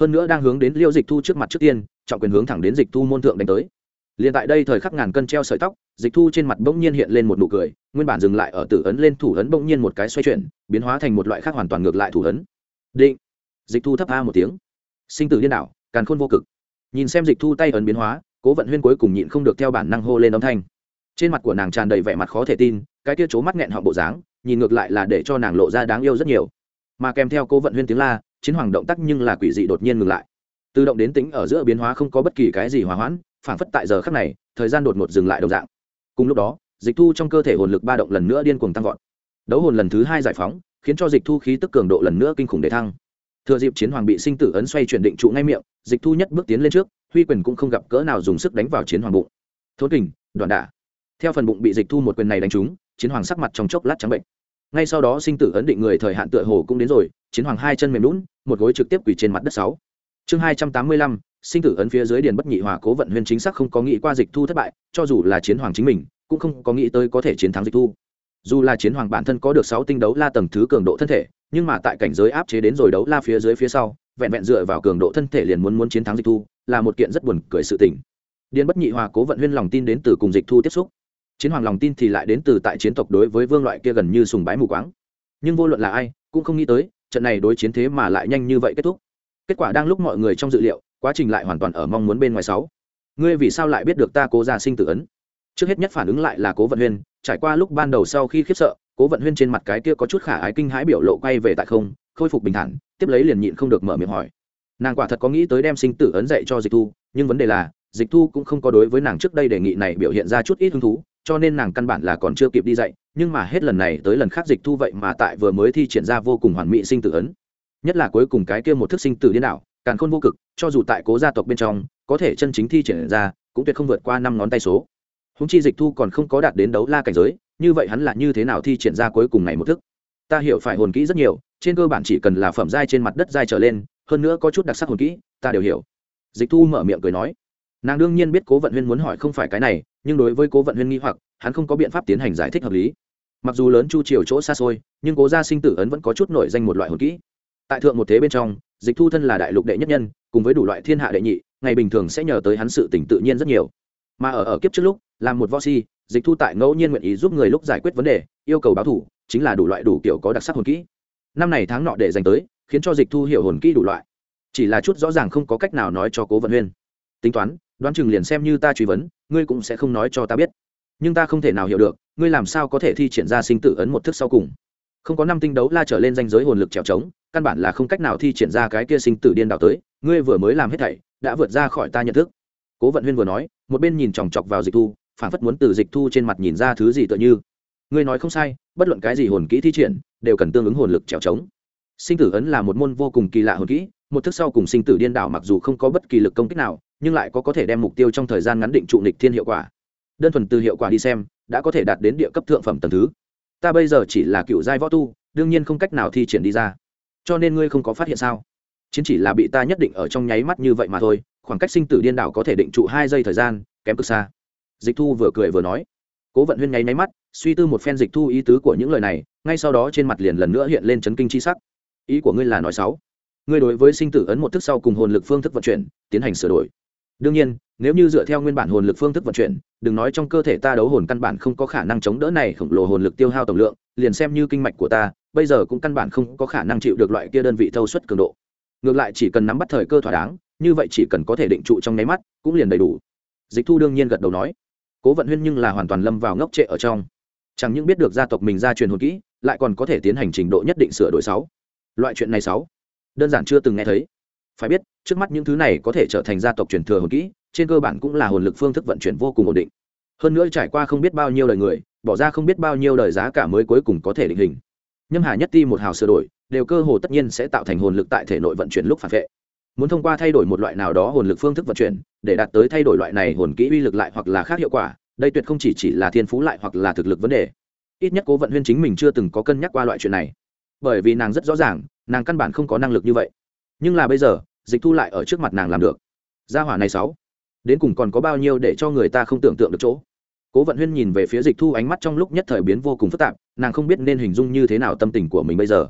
[SPEAKER 1] hơn nữa đang hướng đến liêu dịch thu trước mặt trước tiên, trọng quyền hướng thẳng đến dịch thu môn thượng đánh tới. Liền tại đây thời khắc ngàn cân treo sợi tóc, dịch thu trên mặt bỗng nhiên hiện lên một nụ cười, nguyên bản dừng lại ở tử ấn lên thủ ấn bỗng nhiên một cái xoay chuyển, biến hóa thành một loại khác hoàn toàn ngược lại thủ ấn. Định. Dịch thu thấp a một tiếng. Sinh tử điên đảo, càn khôn vô cực. Nhìn xem dịch thu tay ấn biến hóa, cố vận huyên cuối cùng nhịn không được theo bản năng hô lên âm thanh. Trên mặt của nàng tràn đầy vẻ mặt khó thể tin, cái kia chỗ mắt nghẹn họ bộ dáng, nhìn ngược lại là để cho nàng lộ ra đáng yêu rất nhiều. Mà kèm theo cố vận huyên tiếng la chiến hoàng động tác nhưng là quỷ dị đột nhiên ngừng lại. Tự động đến tính ở giữa biến hóa không có bất kỳ cái gì hòa hoãn phản phất tại giờ khắc này, thời gian đột ngột dừng lại đồng dạng. Cùng lúc đó, dịch thu trong cơ thể hồn lực ba động lần nữa điên cuồng tăng vọt. Đấu hồn lần thứ hai giải phóng, khiến cho dịch thu khí tức cường độ lần nữa kinh khủng để thăng. Thừa dịp chiến hoàng bị sinh tử ấn xoay chuyển định trụ ngay miệng, dịch thu nhất bước tiến lên trước, huy quyền cũng không gặp cỡ nào dùng sức đánh vào chiến hoàng bụng. Thốt kình, đoạn đả. Theo phần bụng bị dịch thu một quyền này đánh trúng, chiến hoàng sắc mặt trong chốc lát trắng bệnh. Ngay sau đó sinh tử ấn định người thời hạn tựa hồ cũng đến rồi chiến hoàng hai chân mềm lún, một gối trực tiếp quỳ trên mặt đất sáu. Chương hai trăm tám mươi lăm, sinh tử ấn phía dưới điền bất nhị hòa cố vận huyên chính xác không có nghĩ qua dịch thu thất bại, cho dù là chiến hoàng chính mình, cũng không có nghĩ tới có thể chiến thắng dịch thu. Dù là chiến hoàng bản thân có được sáu tinh đấu la tầng thứ cường độ thân thể, nhưng mà tại cảnh giới áp chế đến rồi đấu la phía dưới phía sau, vẹn vẹn dựa vào cường độ thân thể liền muốn muốn chiến thắng dịch thu, là một kiện rất buồn cười sự tình. Điền bất nhị hòa cố vận huyên lòng tin đến từ cùng dịch thu tiếp xúc. Chiến hoàng lòng tin thì lại đến từ tại chiến tộc đối với vương loại kia gần như sùng bái mù quáng. Nhưng vô luận là ai, cũng không nghĩ tới trận này đối chiến thế mà lại nhanh như vậy kết thúc. Kết quả đang lúc mọi người trong dự liệu, quá trình lại hoàn toàn ở mong muốn bên ngoài sáu. Ngươi vì sao lại biết được ta cố gia sinh tử ấn? Trước hết nhất phản ứng lại là cố vận huyên, trải qua lúc ban đầu sau khi khiếp sợ, cố vận huyên trên mặt cái kia có chút khả ái kinh hãi biểu lộ quay về tại không, khôi phục bình thản, tiếp lấy liền nhịn không được mở miệng hỏi. Nàng quả thật có nghĩ tới đem sinh tử ấn dạy cho dịch thu, nhưng vấn đề là, dịch thu cũng không có đối với nàng trước đây đề nghị này biểu hiện ra chút ít hứng thú cho nên nàng căn bản là còn chưa kịp đi dạy, nhưng mà hết lần này tới lần khác dịch thu vậy mà tại vừa mới thi triển ra vô cùng hoàn mỹ sinh tử ấn. Nhất là cuối cùng cái kia một thức sinh tử điên đảo, càn khôn vô cực, cho dù tại cố gia tộc bên trong, có thể chân chính thi triển ra, cũng tuyệt không vượt qua năm ngón tay số. Húng chi dịch thu còn không có đạt đến đấu la cảnh giới, như vậy hắn là như thế nào thi triển ra cuối cùng này một thức? Ta hiểu phải hồn kỹ rất nhiều, trên cơ bản chỉ cần là phẩm giai trên mặt đất giai trở lên, hơn nữa có chút đặc sắc hồn kỹ, ta đều hiểu. Dịch thu mở miệng cười nói. Nàng đương nhiên biết cố vận huyên muốn hỏi không phải cái này nhưng đối với cố vận huyên nghi hoặc, hắn không có biện pháp tiến hành giải thích hợp lý. Mặc dù lớn chu triều chỗ xa xôi, nhưng cố gia sinh tử ấn vẫn có chút nổi danh một loại hồn kỹ. Tại thượng một thế bên trong, dịch thu thân là đại lục đệ nhất nhân, cùng với đủ loại thiên hạ đệ nhị, ngày bình thường sẽ nhờ tới hắn sự tỉnh tự nhiên rất nhiều. Mà ở ở kiếp trước lúc, làm một võ si, dịch thu tại ngẫu nhiên nguyện ý giúp người lúc giải quyết vấn đề, yêu cầu báo thủ, chính là đủ loại đủ kiểu có đặc sắc hồn kỹ. Năm này tháng nọ để dành tới, khiến cho dịch thu hiểu hồn kỹ đủ loại. Chỉ là chút rõ ràng không có cách nào nói cho cố vận huyên. Tính toán đoán chừng liền xem như ta truy vấn, ngươi cũng sẽ không nói cho ta biết. Nhưng ta không thể nào hiểu được, ngươi làm sao có thể thi triển ra sinh tử ấn một thức sau cùng. Không có năm tinh đấu la trở lên danh giới hồn lực trèo trống, căn bản là không cách nào thi triển ra cái kia sinh tử điên đạo tới, ngươi vừa mới làm hết thảy, đã vượt ra khỏi ta nhận thức. Cố vận huyên vừa nói, một bên nhìn chòng chọc vào dịch thu phản phất muốn từ dịch thu trên mặt nhìn ra thứ gì tựa như. Ngươi nói không sai, bất luận cái gì hồn kỹ thi triển, đều cần tương ứng hồn lực trèo trống. Sinh tử ấn là một môn vô cùng kỳ lạ hồn kỹ, một thức sau cùng sinh tử điên đảo mặc dù không có bất kỳ lực công kích nào nhưng lại có có thể đem mục tiêu trong thời gian ngắn định trụ nịch thiên hiệu quả. Đơn thuần từ hiệu quả đi xem, đã có thể đạt đến địa cấp thượng phẩm tầng thứ. Ta bây giờ chỉ là cựu giai võ tu, đương nhiên không cách nào thi triển đi ra. Cho nên ngươi không có phát hiện sao? Chiến chỉ là bị ta nhất định ở trong nháy mắt như vậy mà thôi, khoảng cách sinh tử điên đảo có thể định trụ hai giây thời gian, kém cực xa. Dịch thu vừa cười vừa nói. Cố vận huyên nháy máy mắt, suy tư một phen dịch thu ý tứ của những lời này, ngay sau đó trên mặt liền lần nữa hiện lên chấn kinh c h i sắc. Ý của ngươi là nói sáu ngươi đối với sinh tử ấn một thức sau cùng hồn lực phương thức vận chuyển, tiến hành sửa đổi đương nhiên, nếu như dựa theo nguyên bản hồn lực phương thức vận chuyển, đừng nói trong cơ thể ta đấu hồn căn bản không có khả năng chống đỡ này khổng lồ hồn lực tiêu hao tổng lượng, liền xem như kinh mạch của ta, bây giờ cũng căn bản không có khả năng chịu được loại kia đơn vị thâu suất cường độ. Ngược lại chỉ cần nắm bắt thời cơ thỏa đáng, như vậy chỉ cần có thể định trụ trong nháy mắt, cũng liền đầy đủ. Dịch thu đương nhiên gật đầu nói. Cố vận huyên nhưng là hoàn toàn lâm vào ngốc trệ ở trong. Chẳng những biết được gia tộc mình ra truyền hồn kỹ, lại còn có thể tiến hành trình độ nhất định sửa đổi sáu. Loại chuyện này sáu. Đơn giản chưa từng nghe thấy. Phải biết trước mắt những thứ này có thể trở thành gia tộc truyền thừa hồn kỹ, trên cơ bản cũng là hồn lực phương thức vận chuyển vô cùng ổn định. Hơn nữa trải qua không biết bao nhiêu đời người, bỏ ra không biết bao nhiêu đời giá cả mới cuối cùng có thể định hình. Nhâm hà nhất ti một hào sửa đổi, đều cơ hồ tất nhiên sẽ tạo thành hồn lực tại thể nội vận chuyển lúc phản vệ. Muốn thông qua thay đổi một loại nào đó hồn lực phương thức vận chuyển, để đạt tới thay đổi loại này hồn kỹ uy lực lại hoặc là khác hiệu quả, đây tuyệt không chỉ chỉ là thiên phú lại hoặc là thực lực vấn đề. Ít nhất cố vận huyên chính mình chưa từng có cân nhắc qua loại chuyện này. Bởi vì nàng rất rõ ràng, nàng căn bản không có năng lực như vậy. Nhưng là bây giờ dịch thu lại ở trước mặt nàng làm được. Gia hỏa này sáu, đến cùng còn có bao nhiêu để cho người ta không tưởng tượng được chỗ? Cố vận huyên nhìn về phía dịch thu ánh mắt trong lúc nhất thời biến vô cùng phức tạp, nàng không biết nên hình dung như thế nào tâm tình của mình bây giờ.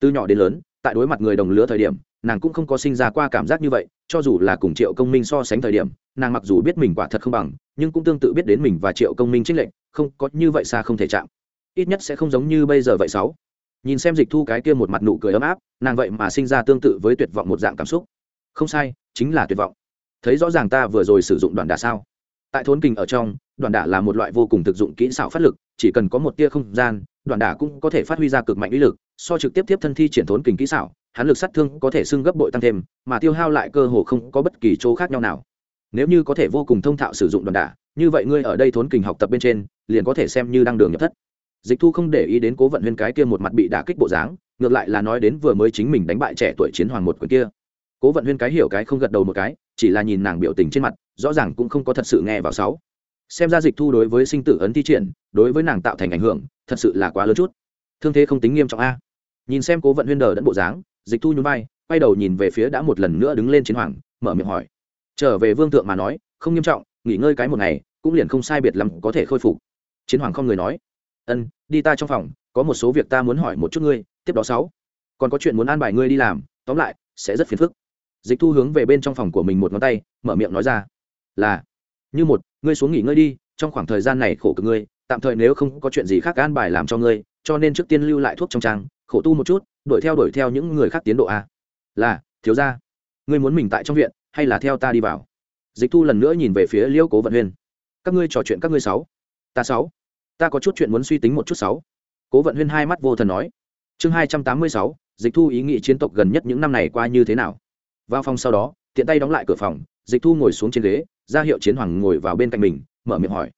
[SPEAKER 1] Từ nhỏ đến lớn, tại đối mặt người đồng lứa thời điểm, nàng cũng không có sinh ra qua cảm giác như vậy, cho dù là cùng triệu công minh so sánh thời điểm, nàng mặc dù biết mình quả thật không bằng, nhưng cũng tương tự biết đến mình và triệu công minh trích lệnh không, có như vậy xa không thể chạm. Ít nhất sẽ không giống như bây giờ vậy sáu. Nhìn xem dịch thu cái kia một mặt nụ cười ấm áp, nàng vậy mà sinh ra tương tự với tuyệt vọng một dạng cảm xúc không sai, chính là tuyệt vọng. Thấy rõ ràng ta vừa rồi sử dụng đoàn đả sao? Tại thốn kình ở trong đoàn đả là một loại vô cùng thực dụng kỹ xảo phát lực, chỉ cần có một tia không gian đoàn đả cũng có thể phát huy ra cực mạnh uy lực, so trực tiếp tiếp thân thi triển thốn kình kỹ xảo, hắn lực sát thương có thể xưng gấp bội tăng thêm, mà tiêu hao lại cơ hồ không có bất kỳ chỗ khác nhau nào. Nếu như có thể vô cùng thông thạo sử dụng đoàn đả, như vậy ngươi ở đây thốn kình học tập bên trên, liền có thể xem như đang đường nhập thất. Dịch thu không để ý đến cố vận huyên cái kia một mặt bị đả kích bộ dáng, ngược lại là nói đến vừa mới chính mình đánh bại trẻ tuổi chiến hoàng một quyền kia cố vận huyên cái hiểu cái không gật đầu một cái, chỉ là nhìn nàng biểu tình trên mặt, rõ ràng cũng không có thật sự nghe vào sáu. Xem ra dịch thu đối với sinh tử ấn thi triển, đối với nàng tạo thành ảnh hưởng, thật sự là quá lớn chút. Thương thế không tính nghiêm trọng a. Nhìn xem cố vận huyên đờ đẫn bộ dáng, dịch thu nhún vai, quay đầu nhìn về phía đã một lần nữa đứng lên chiến hoàng, mở miệng hỏi. Trở về vương thượng mà nói, không nghiêm trọng, nghỉ ngơi cái một ngày, cũng liền không sai biệt lắm, có thể khôi phục. Chiến hoàng không người nói. Ân, đi ta trong phòng, có một số việc ta muốn hỏi một chút ngươi, tiếp đó sáu. Còn có chuyện muốn an bài ngươi đi làm, tóm lại, sẽ rất phiền phức dịch thu hướng về bên trong phòng của mình một ngón tay, mở miệng nói ra, là, như một, ngươi xuống nghỉ ngơi đi, trong khoảng thời gian này khổ cực ngươi, tạm thời nếu không có chuyện gì khác an bài làm cho ngươi, cho nên trước tiên lưu lại thuốc trong trang, khổ tu một chút, đuổi theo đuổi theo những người khác tiến độ a. Là, thiếu ra ngươi muốn mình tại trong viện, hay là theo ta đi vào? Dịch thu lần nữa nhìn về phía liễu cố vận huyên, các ngươi trò chuyện các ngươi sáu, ta sáu, ta có chút chuyện muốn suy tính một chút sáu. Cố vận huyên hai mắt vô thần nói, chương hai trăm tám mươi sáu, dịch thu ý nghĩ chiến tộc gần nhất những năm này qua như thế nào? Vào phòng sau đó, tiện tay đóng lại cửa phòng, dịch thu ngồi xuống trên ghế, ra hiệu chiến hoàng ngồi vào bên cạnh mình, mở miệng hỏi.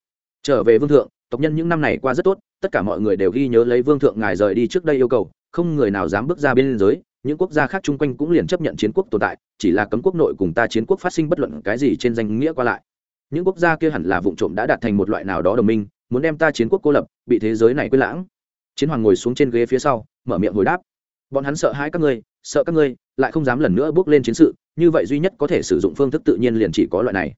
[SPEAKER 1] Trở về vương thượng, tộc nhân những năm này qua rất tốt, tất cả mọi người đều ghi nhớ lấy vương thượng ngài rời đi trước đây yêu cầu, không người nào dám bước ra bên giới, những quốc gia khác chung quanh cũng liền chấp nhận chiến quốc tồn tại, chỉ là cấm quốc nội cùng ta chiến quốc phát sinh bất luận cái gì trên danh nghĩa qua lại. Những quốc gia kia hẳn là vụ trộm đã đạt thành một loại nào đó đồng minh, muốn đem ta chiến quốc cô lập, bị thế giới này quên lãng. Chiến hoàng ngồi xuống trên ghế phía sau, mở miệng hồi đáp. Bọn hắn sợ hãi các ngươi sợ các ngươi, lại không dám lần nữa bước lên chiến sự, như vậy duy nhất có thể sử dụng phương thức tự nhiên liền chỉ có loại này.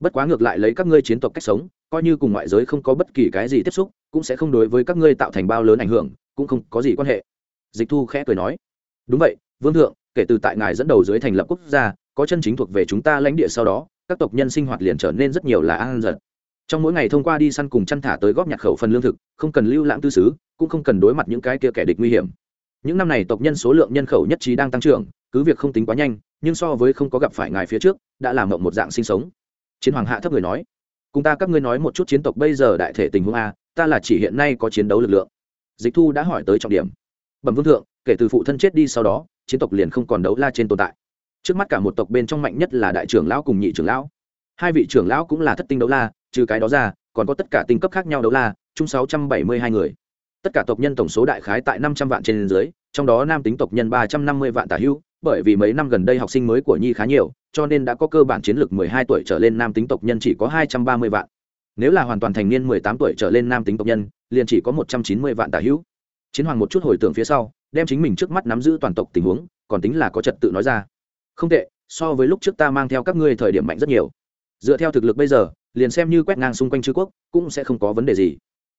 [SPEAKER 1] Bất quá ngược lại lấy các ngươi chiến tộc cách sống, coi như cùng ngoại giới không có bất kỳ cái gì tiếp xúc, cũng sẽ không đối với các ngươi tạo thành bao lớn ảnh hưởng, cũng không có gì quan hệ. Dịch thu khẽ cười nói. Đúng vậy, vương thượng, kể từ tại ngài dẫn đầu dưới thành lập quốc gia, có chân chính thuộc về chúng ta lãnh địa sau đó, các tộc nhân sinh hoạt liền trở nên rất nhiều là an giật. Trong mỗi ngày thông qua đi săn cùng chăn thả tới góp nhặt khẩu phần lương thực, không cần lưu lãng tư xứ, cũng không cần đối mặt những cái kia kẻ địch nguy hiểm những năm này tộc nhân số lượng nhân khẩu nhất trí đang tăng trưởng, cứ việc không tính quá nhanh, nhưng so với không có gặp phải ngài phía trước, đã làm mộng một dạng sinh sống. Chiến hoàng hạ thấp người nói, cùng ta các ngươi nói một chút chiến tộc bây giờ đại thể tình huống a, ta là chỉ hiện nay có chiến đấu lực lượng. Dịch thu đã hỏi tới trọng điểm. Bẩm vương thượng, kể từ phụ thân chết đi sau đó, chiến tộc liền không còn đấu la trên tồn tại. Trước mắt cả một tộc bên trong mạnh nhất là đại trưởng lão cùng nhị trưởng lão. Hai vị trưởng lão cũng là thất tinh đấu la, trừ cái đó ra, còn có tất cả tinh cấp khác nhau đấu la, chung sáu trăm bảy mươi hai người tất cả tộc nhân tổng số đại khái tại năm trăm vạn trên dưới, trong đó nam tính tộc nhân ba trăm năm mươi vạn tả hữu bởi vì mấy năm gần đây học sinh mới của nhi khá nhiều, cho nên đã có cơ bản chiến lược mười hai tuổi trở lên nam tính tộc nhân chỉ có hai trăm ba mươi vạn. Nếu là hoàn toàn thành niên mười tám tuổi trở lên nam tính tộc nhân, liền chỉ có một trăm chín mươi vạn tả hữu chiến hoàng một chút hồi tưởng phía sau, đem chính mình trước mắt nắm giữ toàn tộc tình huống, còn tính là có trật tự nói ra. Không tệ, so với lúc trước ta mang theo các ngươi thời điểm mạnh rất nhiều. Dựa theo thực lực bây giờ, liền xem như quét ngang xung quanh chư quốc, cũng sẽ không có vấn đề gì.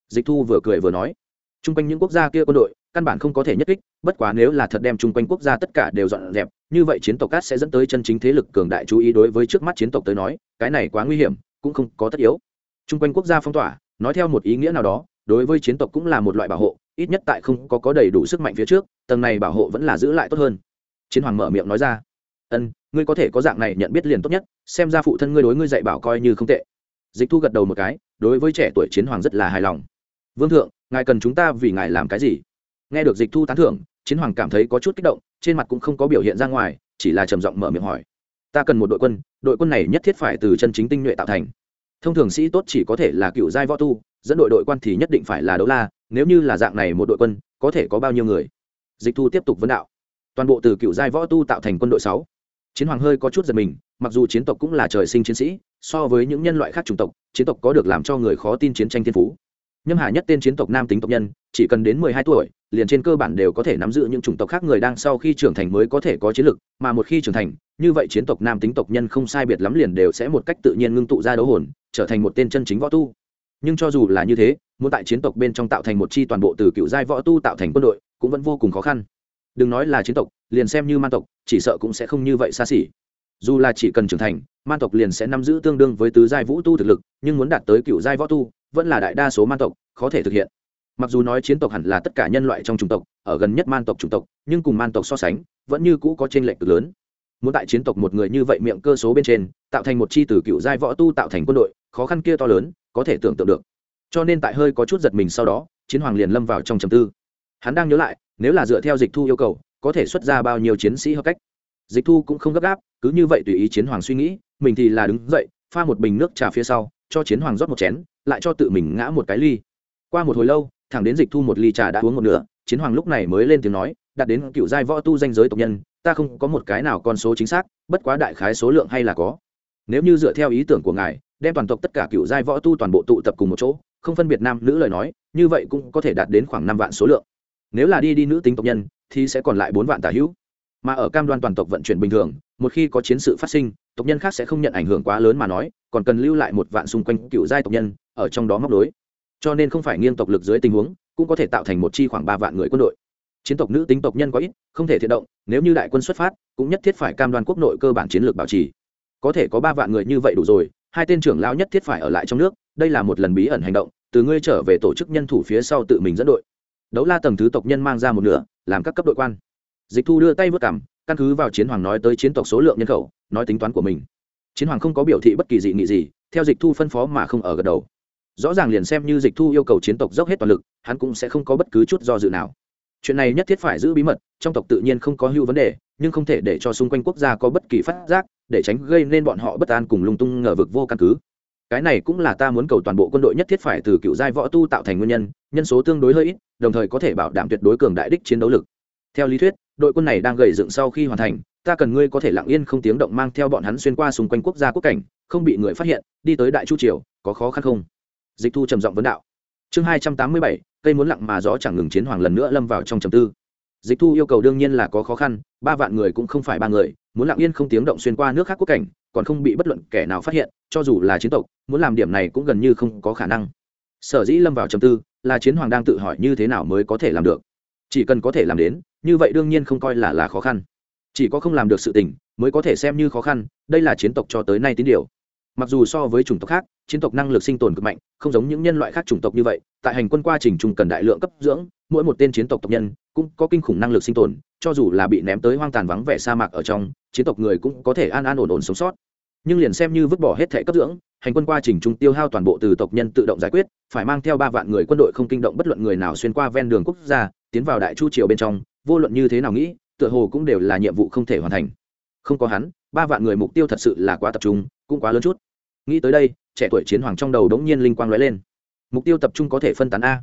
[SPEAKER 1] Dịch thu vừa cười vừa nói chung quanh những quốc gia kia quân đội, căn bản không có thể nhất kích, bất quá nếu là thật đem chung quanh quốc gia tất cả đều dọn dẹp, như vậy chiến tộc cát sẽ dẫn tới chân chính thế lực cường đại chú ý đối với trước mắt chiến tộc tới nói, cái này quá nguy hiểm, cũng không có tất yếu. Chung quanh quốc gia phong tỏa, nói theo một ý nghĩa nào đó, đối với chiến tộc cũng là một loại bảo hộ, ít nhất tại không có có đầy đủ sức mạnh phía trước, tầng này bảo hộ vẫn là giữ lại tốt hơn. Chiến hoàng mở miệng nói ra, ân, ngươi có thể có dạng này nhận biết liền tốt nhất, xem ra phụ thân ngươi đối ngươi dạy bảo coi như không tệ. Dịch thu gật đầu một cái, đối với trẻ tuổi chiến hoàng rất là hài lòng vương thượng, ngài cần chúng ta vì ngài làm cái gì? Nghe được dịch thu tán thưởng, chiến hoàng cảm thấy có chút kích động, trên mặt cũng không có biểu hiện ra ngoài, chỉ là trầm giọng mở miệng hỏi. Ta cần một đội quân đội quân này nhất thiết phải từ chân chính tinh nhuệ tạo thành. Thông thường sĩ tốt chỉ có thể là cựu giai võ tu, dẫn đội đội quân thì nhất định phải là đấu la, nếu như là dạng này một đội quân, có thể có bao nhiêu người? Dịch thu tiếp tục vấn đạo. Toàn bộ từ cựu giai võ tu tạo thành quân đội sáu. Chiến hoàng hơi có chút giật mình, mặc dù chiến tộc cũng là trời sinh chiến sĩ, so với những nhân loại khác chủng tộc, chiến tộc có được làm cho người khó tin chiến tranh thiên phú nhâm hà nhất tên chiến tộc nam tính tộc nhân, chỉ cần đến mười hai tuổi, liền trên cơ bản đều có thể nắm giữ những chủng tộc khác người đang sau khi trưởng thành mới có thể có chiến lực, mà một khi trưởng thành, như vậy chiến tộc nam tính tộc nhân không sai biệt lắm liền đều sẽ một cách tự nhiên ngưng tụ ra đấu hồn, trở thành một tên chân chính võ tu. Nhưng cho dù là như thế, muốn tại chiến tộc bên trong tạo thành một chi toàn bộ từ cựu giai võ tu tạo thành quân đội, cũng vẫn vô cùng khó khăn. Đừng nói là chiến tộc, liền xem như man tộc, chỉ sợ cũng sẽ không như vậy xa xỉ. Dù là chỉ cần trưởng thành, man tộc liền sẽ nắm giữ tương đương với tứ giai vũ tu thực lực, nhưng muốn đạt tới cựu giai võ tu vẫn là đại đa số man tộc khó thể thực hiện. Mặc dù nói chiến tộc hẳn là tất cả nhân loại trong chủng tộc, ở gần nhất man tộc chủng tộc, nhưng cùng man tộc so sánh, vẫn như cũ có t r ê n lệch cực lớn. Muốn tại chiến tộc một người như vậy miệng cơ số bên trên, tạo thành một chi từ cựu giai võ tu tạo thành quân đội, khó khăn kia to lớn, có thể tưởng tượng được. Cho nên tại hơi có chút giật mình sau đó, chiến hoàng liền lâm vào trong trầm tư. Hắn đang nhớ lại, nếu là dựa theo dịch thu yêu cầu, có thể xuất ra bao nhiêu chiến sĩ hợp cách. Dịch thu cũng không gấp gáp, cứ như vậy tùy ý chiến hoàng suy nghĩ, mình thì là đứng dậy, pha một bình nước trà phía sau, cho chiến hoàng rót một chén lại cho tự mình ngã một cái ly. Qua một hồi lâu, thẳng đến dịch thu một ly trà đã uống một nửa, chiến hoàng lúc này mới lên tiếng nói đạt đến cựu giai võ tu danh giới tộc nhân, ta không có một cái nào con số chính xác, bất quá đại khái số lượng hay là có. Nếu như dựa theo ý tưởng của ngài, đem toàn tộc tất cả cựu giai võ tu toàn bộ tụ tập cùng một chỗ, không phân biệt nam nữ lời nói, như vậy cũng có thể đạt đến khoảng năm vạn số lượng. Nếu là đi đi nữ tính tộc nhân, thì sẽ còn lại bốn vạn tả hữu. Mà ở cam đoan toàn tộc vận chuyển bình thường, một khi có chiến sự phát sinh, tộc nhân khác sẽ không nhận ảnh hưởng quá lớn mà nói, còn cần lưu lại một vạn xung quanh cựu giai tộc nhân ở trong đó móc đối cho nên không phải nghiêng tộc lực dưới tình huống, cũng có thể tạo thành một chi khoảng ba vạn người quân đội. Chiến tộc nữ tính tộc nhân có ít, không thể thiện động, nếu như đại quân xuất phát, cũng nhất thiết phải cam đoan quốc nội cơ bản chiến lược bảo trì. Có thể có ba vạn người như vậy đủ rồi, hai tên trưởng lão nhất thiết phải ở lại trong nước, đây là một lần bí ẩn hành động, từ ngươi trở về tổ chức nhân thủ phía sau tự mình dẫn đội. Đấu la tầng thứ tộc nhân mang ra một nửa, làm các cấp đội quan. Dịch thu đưa tay vớt cảm căn cứ vào chiến hoàng nói tới chiến tộc số lượng nhân khẩu, nói tính toán của mình. Chiến hoàng không có biểu thị bất kỳ dị nghị gì, theo dịch thu phân phó mà không ở gật đầu rõ ràng liền xem như dịch thu yêu cầu chiến tộc dốc hết toàn lực, hắn cũng sẽ không có bất cứ chút do dự nào. Chuyện này nhất thiết phải giữ bí mật, trong tộc tự nhiên không có hưu vấn đề, nhưng không thể để cho xung quanh quốc gia có bất kỳ phát giác, để tránh gây nên bọn họ bất an cùng lung tung ngờ vực vô căn cứ. Cái này cũng là ta muốn cầu toàn bộ quân đội nhất thiết phải từ cựu giai võ tu tạo thành nguyên nhân nhân số tương đối hơi ít, đồng thời có thể bảo đảm tuyệt đối cường đại đích chiến đấu lực. Theo lý thuyết, đội quân này đang gầy dựng sau khi hoàn thành, ta cần ngươi có thể lặng yên không tiếng động mang theo bọn hắn xuyên qua xung quanh quốc gia quốc cảnh, không bị người phát hiện, đi tới đại chu triều, có khó khăn không? Dịch thu trầm giọng vấn đạo. Chương hai trăm tám mươi bảy, cây muốn lặng mà gió chẳng ngừng chiến hoàng lần nữa lâm vào trong trầm tư. Dịch thu yêu cầu đương nhiên là có khó khăn, ba vạn người cũng không phải ba người, muốn lặng yên không tiếng động xuyên qua nước khác quốc cảnh, còn không bị bất luận kẻ nào phát hiện, cho dù là chiến tộc, muốn làm điểm này cũng gần như không có khả năng. Sở dĩ lâm vào trầm tư, là chiến hoàng đang tự hỏi như thế nào mới có thể làm được. Chỉ cần có thể làm đến, như vậy đương nhiên không coi là là khó khăn. Chỉ có không làm được sự tình, mới có thể xem như khó khăn, đây là chiến tộc cho tới nay tín điều mặc dù so với chủng tộc khác, chiến tộc năng lực sinh tồn cực mạnh, không giống những nhân loại khác chủng tộc như vậy, tại hành quân quá trình chung cần đại lượng cấp dưỡng, mỗi một tên chiến tộc tộc nhân cũng có kinh khủng năng lực sinh tồn, cho dù là bị ném tới hoang tàn vắng vẻ sa mạc ở trong, chiến tộc người cũng có thể an an ổn ổn sống sót. Nhưng liền xem như vứt bỏ hết thể cấp dưỡng, hành quân quá trình trung tiêu hao toàn bộ từ tộc nhân tự động giải quyết, phải mang theo ba vạn người quân đội không kinh động bất luận người nào xuyên qua ven đường quốc gia, tiến vào đại chu triều bên trong, vô luận như thế nào nghĩ, tựa hồ cũng đều là nhiệm vụ không thể hoàn thành. Không có hắn, ba vạn người mục tiêu thật sự là quá tập trung, cũng quá lớn chút nghĩ tới đây, trẻ tuổi chiến hoàng trong đầu đống nhiên linh quang lóe lên. Mục tiêu tập trung có thể phân tán a.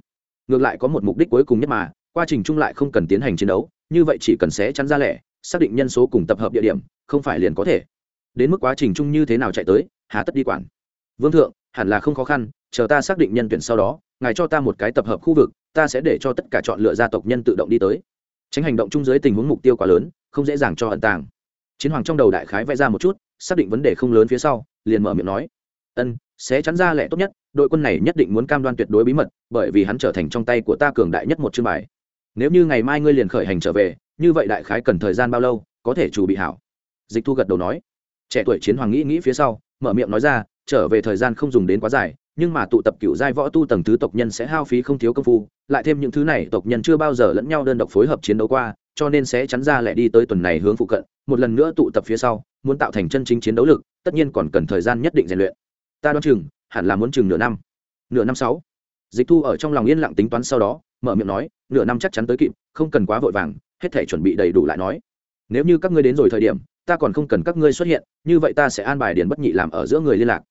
[SPEAKER 1] Ngược lại có một mục đích cuối cùng nhất mà, quá trình chung lại không cần tiến hành chiến đấu, như vậy chỉ cần xé chắn ra lẻ, xác định nhân số cùng tập hợp địa điểm, không phải liền có thể. Đến mức quá trình chung như thế nào chạy tới, hà tất đi quản. Vương thượng, hẳn là không khó khăn, chờ ta xác định nhân tuyển sau đó, ngài cho ta một cái tập hợp khu vực, ta sẽ để cho tất cả chọn lựa gia tộc nhân tự động đi tới. Tránh hành động chung dưới tình huống mục tiêu quá lớn, không dễ dàng cho ẩn tàng. Chiến hoàng trong đầu đại khái vẽ ra một chút, xác định vấn đề không lớn phía sau, liền mở miệng nói ân, sẽ chắn ra lẽ tốt nhất, đội quân này nhất định muốn cam đoan tuyệt đối bí mật, bởi vì hắn trở thành trong tay của ta cường đại nhất một chương bài. Nếu như ngày mai ngươi liền khởi hành trở về, như vậy đại khái cần thời gian bao lâu, có thể chủ bị hảo? Dịch thu gật đầu nói. Trẻ tuổi chiến hoàng nghĩ nghĩ phía sau, mở miệng nói ra, trở về thời gian không dùng đến quá dài, nhưng mà tụ tập cựu giai võ tu tầng thứ tộc nhân sẽ hao phí không thiếu công phu, lại thêm những thứ này tộc nhân chưa bao giờ lẫn nhau đơn độc phối hợp chiến đấu qua, cho nên sẽ chắn ra lại đi tới tuần này hướng phụ cận, một lần nữa tụ tập phía sau, muốn tạo thành chân chính chiến đấu lực, tất nhiên còn cần thời gian nhất định rèn luyện ta đoán chừng, hẳn là muốn chừng nửa năm. Nửa năm sáu. Dịch thu ở trong lòng yên lặng tính toán sau đó, mở miệng nói, nửa năm chắc chắn tới kịp, không cần quá vội vàng, hết thể chuẩn bị đầy đủ lại nói. Nếu như các ngươi đến rồi thời điểm, ta còn không cần các ngươi xuất hiện, như vậy ta sẽ an bài điền bất nhị làm ở giữa người liên lạc.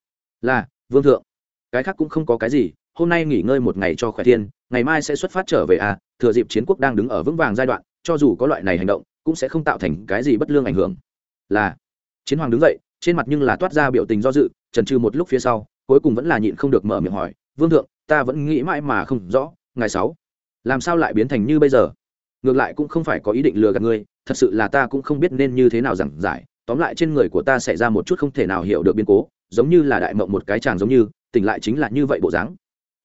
[SPEAKER 1] Là, vương thượng. Cái khác cũng không có cái gì, hôm nay nghỉ ngơi một ngày cho khỏe thiên, ngày mai sẽ xuất phát trở về à thừa dịp chiến quốc đang đứng ở vững vàng giai đoạn, cho dù có loại này hành động, cũng sẽ không tạo thành cái gì bất lương ảnh hưởng. Là, chiến hoàng đứng dậy, trên mặt nhưng là toát ra biểu tình do dự trần trừ một lúc phía sau, cuối cùng vẫn là nhịn không được mở miệng hỏi, vương thượng, ta vẫn nghĩ mãi mà không rõ ngày sáu, làm sao lại biến thành như bây giờ? Ngược lại cũng không phải có ý định lừa gạt ngươi, thật sự là ta cũng không biết nên như thế nào giảng giải. Tóm lại trên người của ta xảy ra một chút không thể nào hiểu được biến cố, giống như là đại mộng một cái chàng giống như, tỉnh lại chính là như vậy bộ dáng.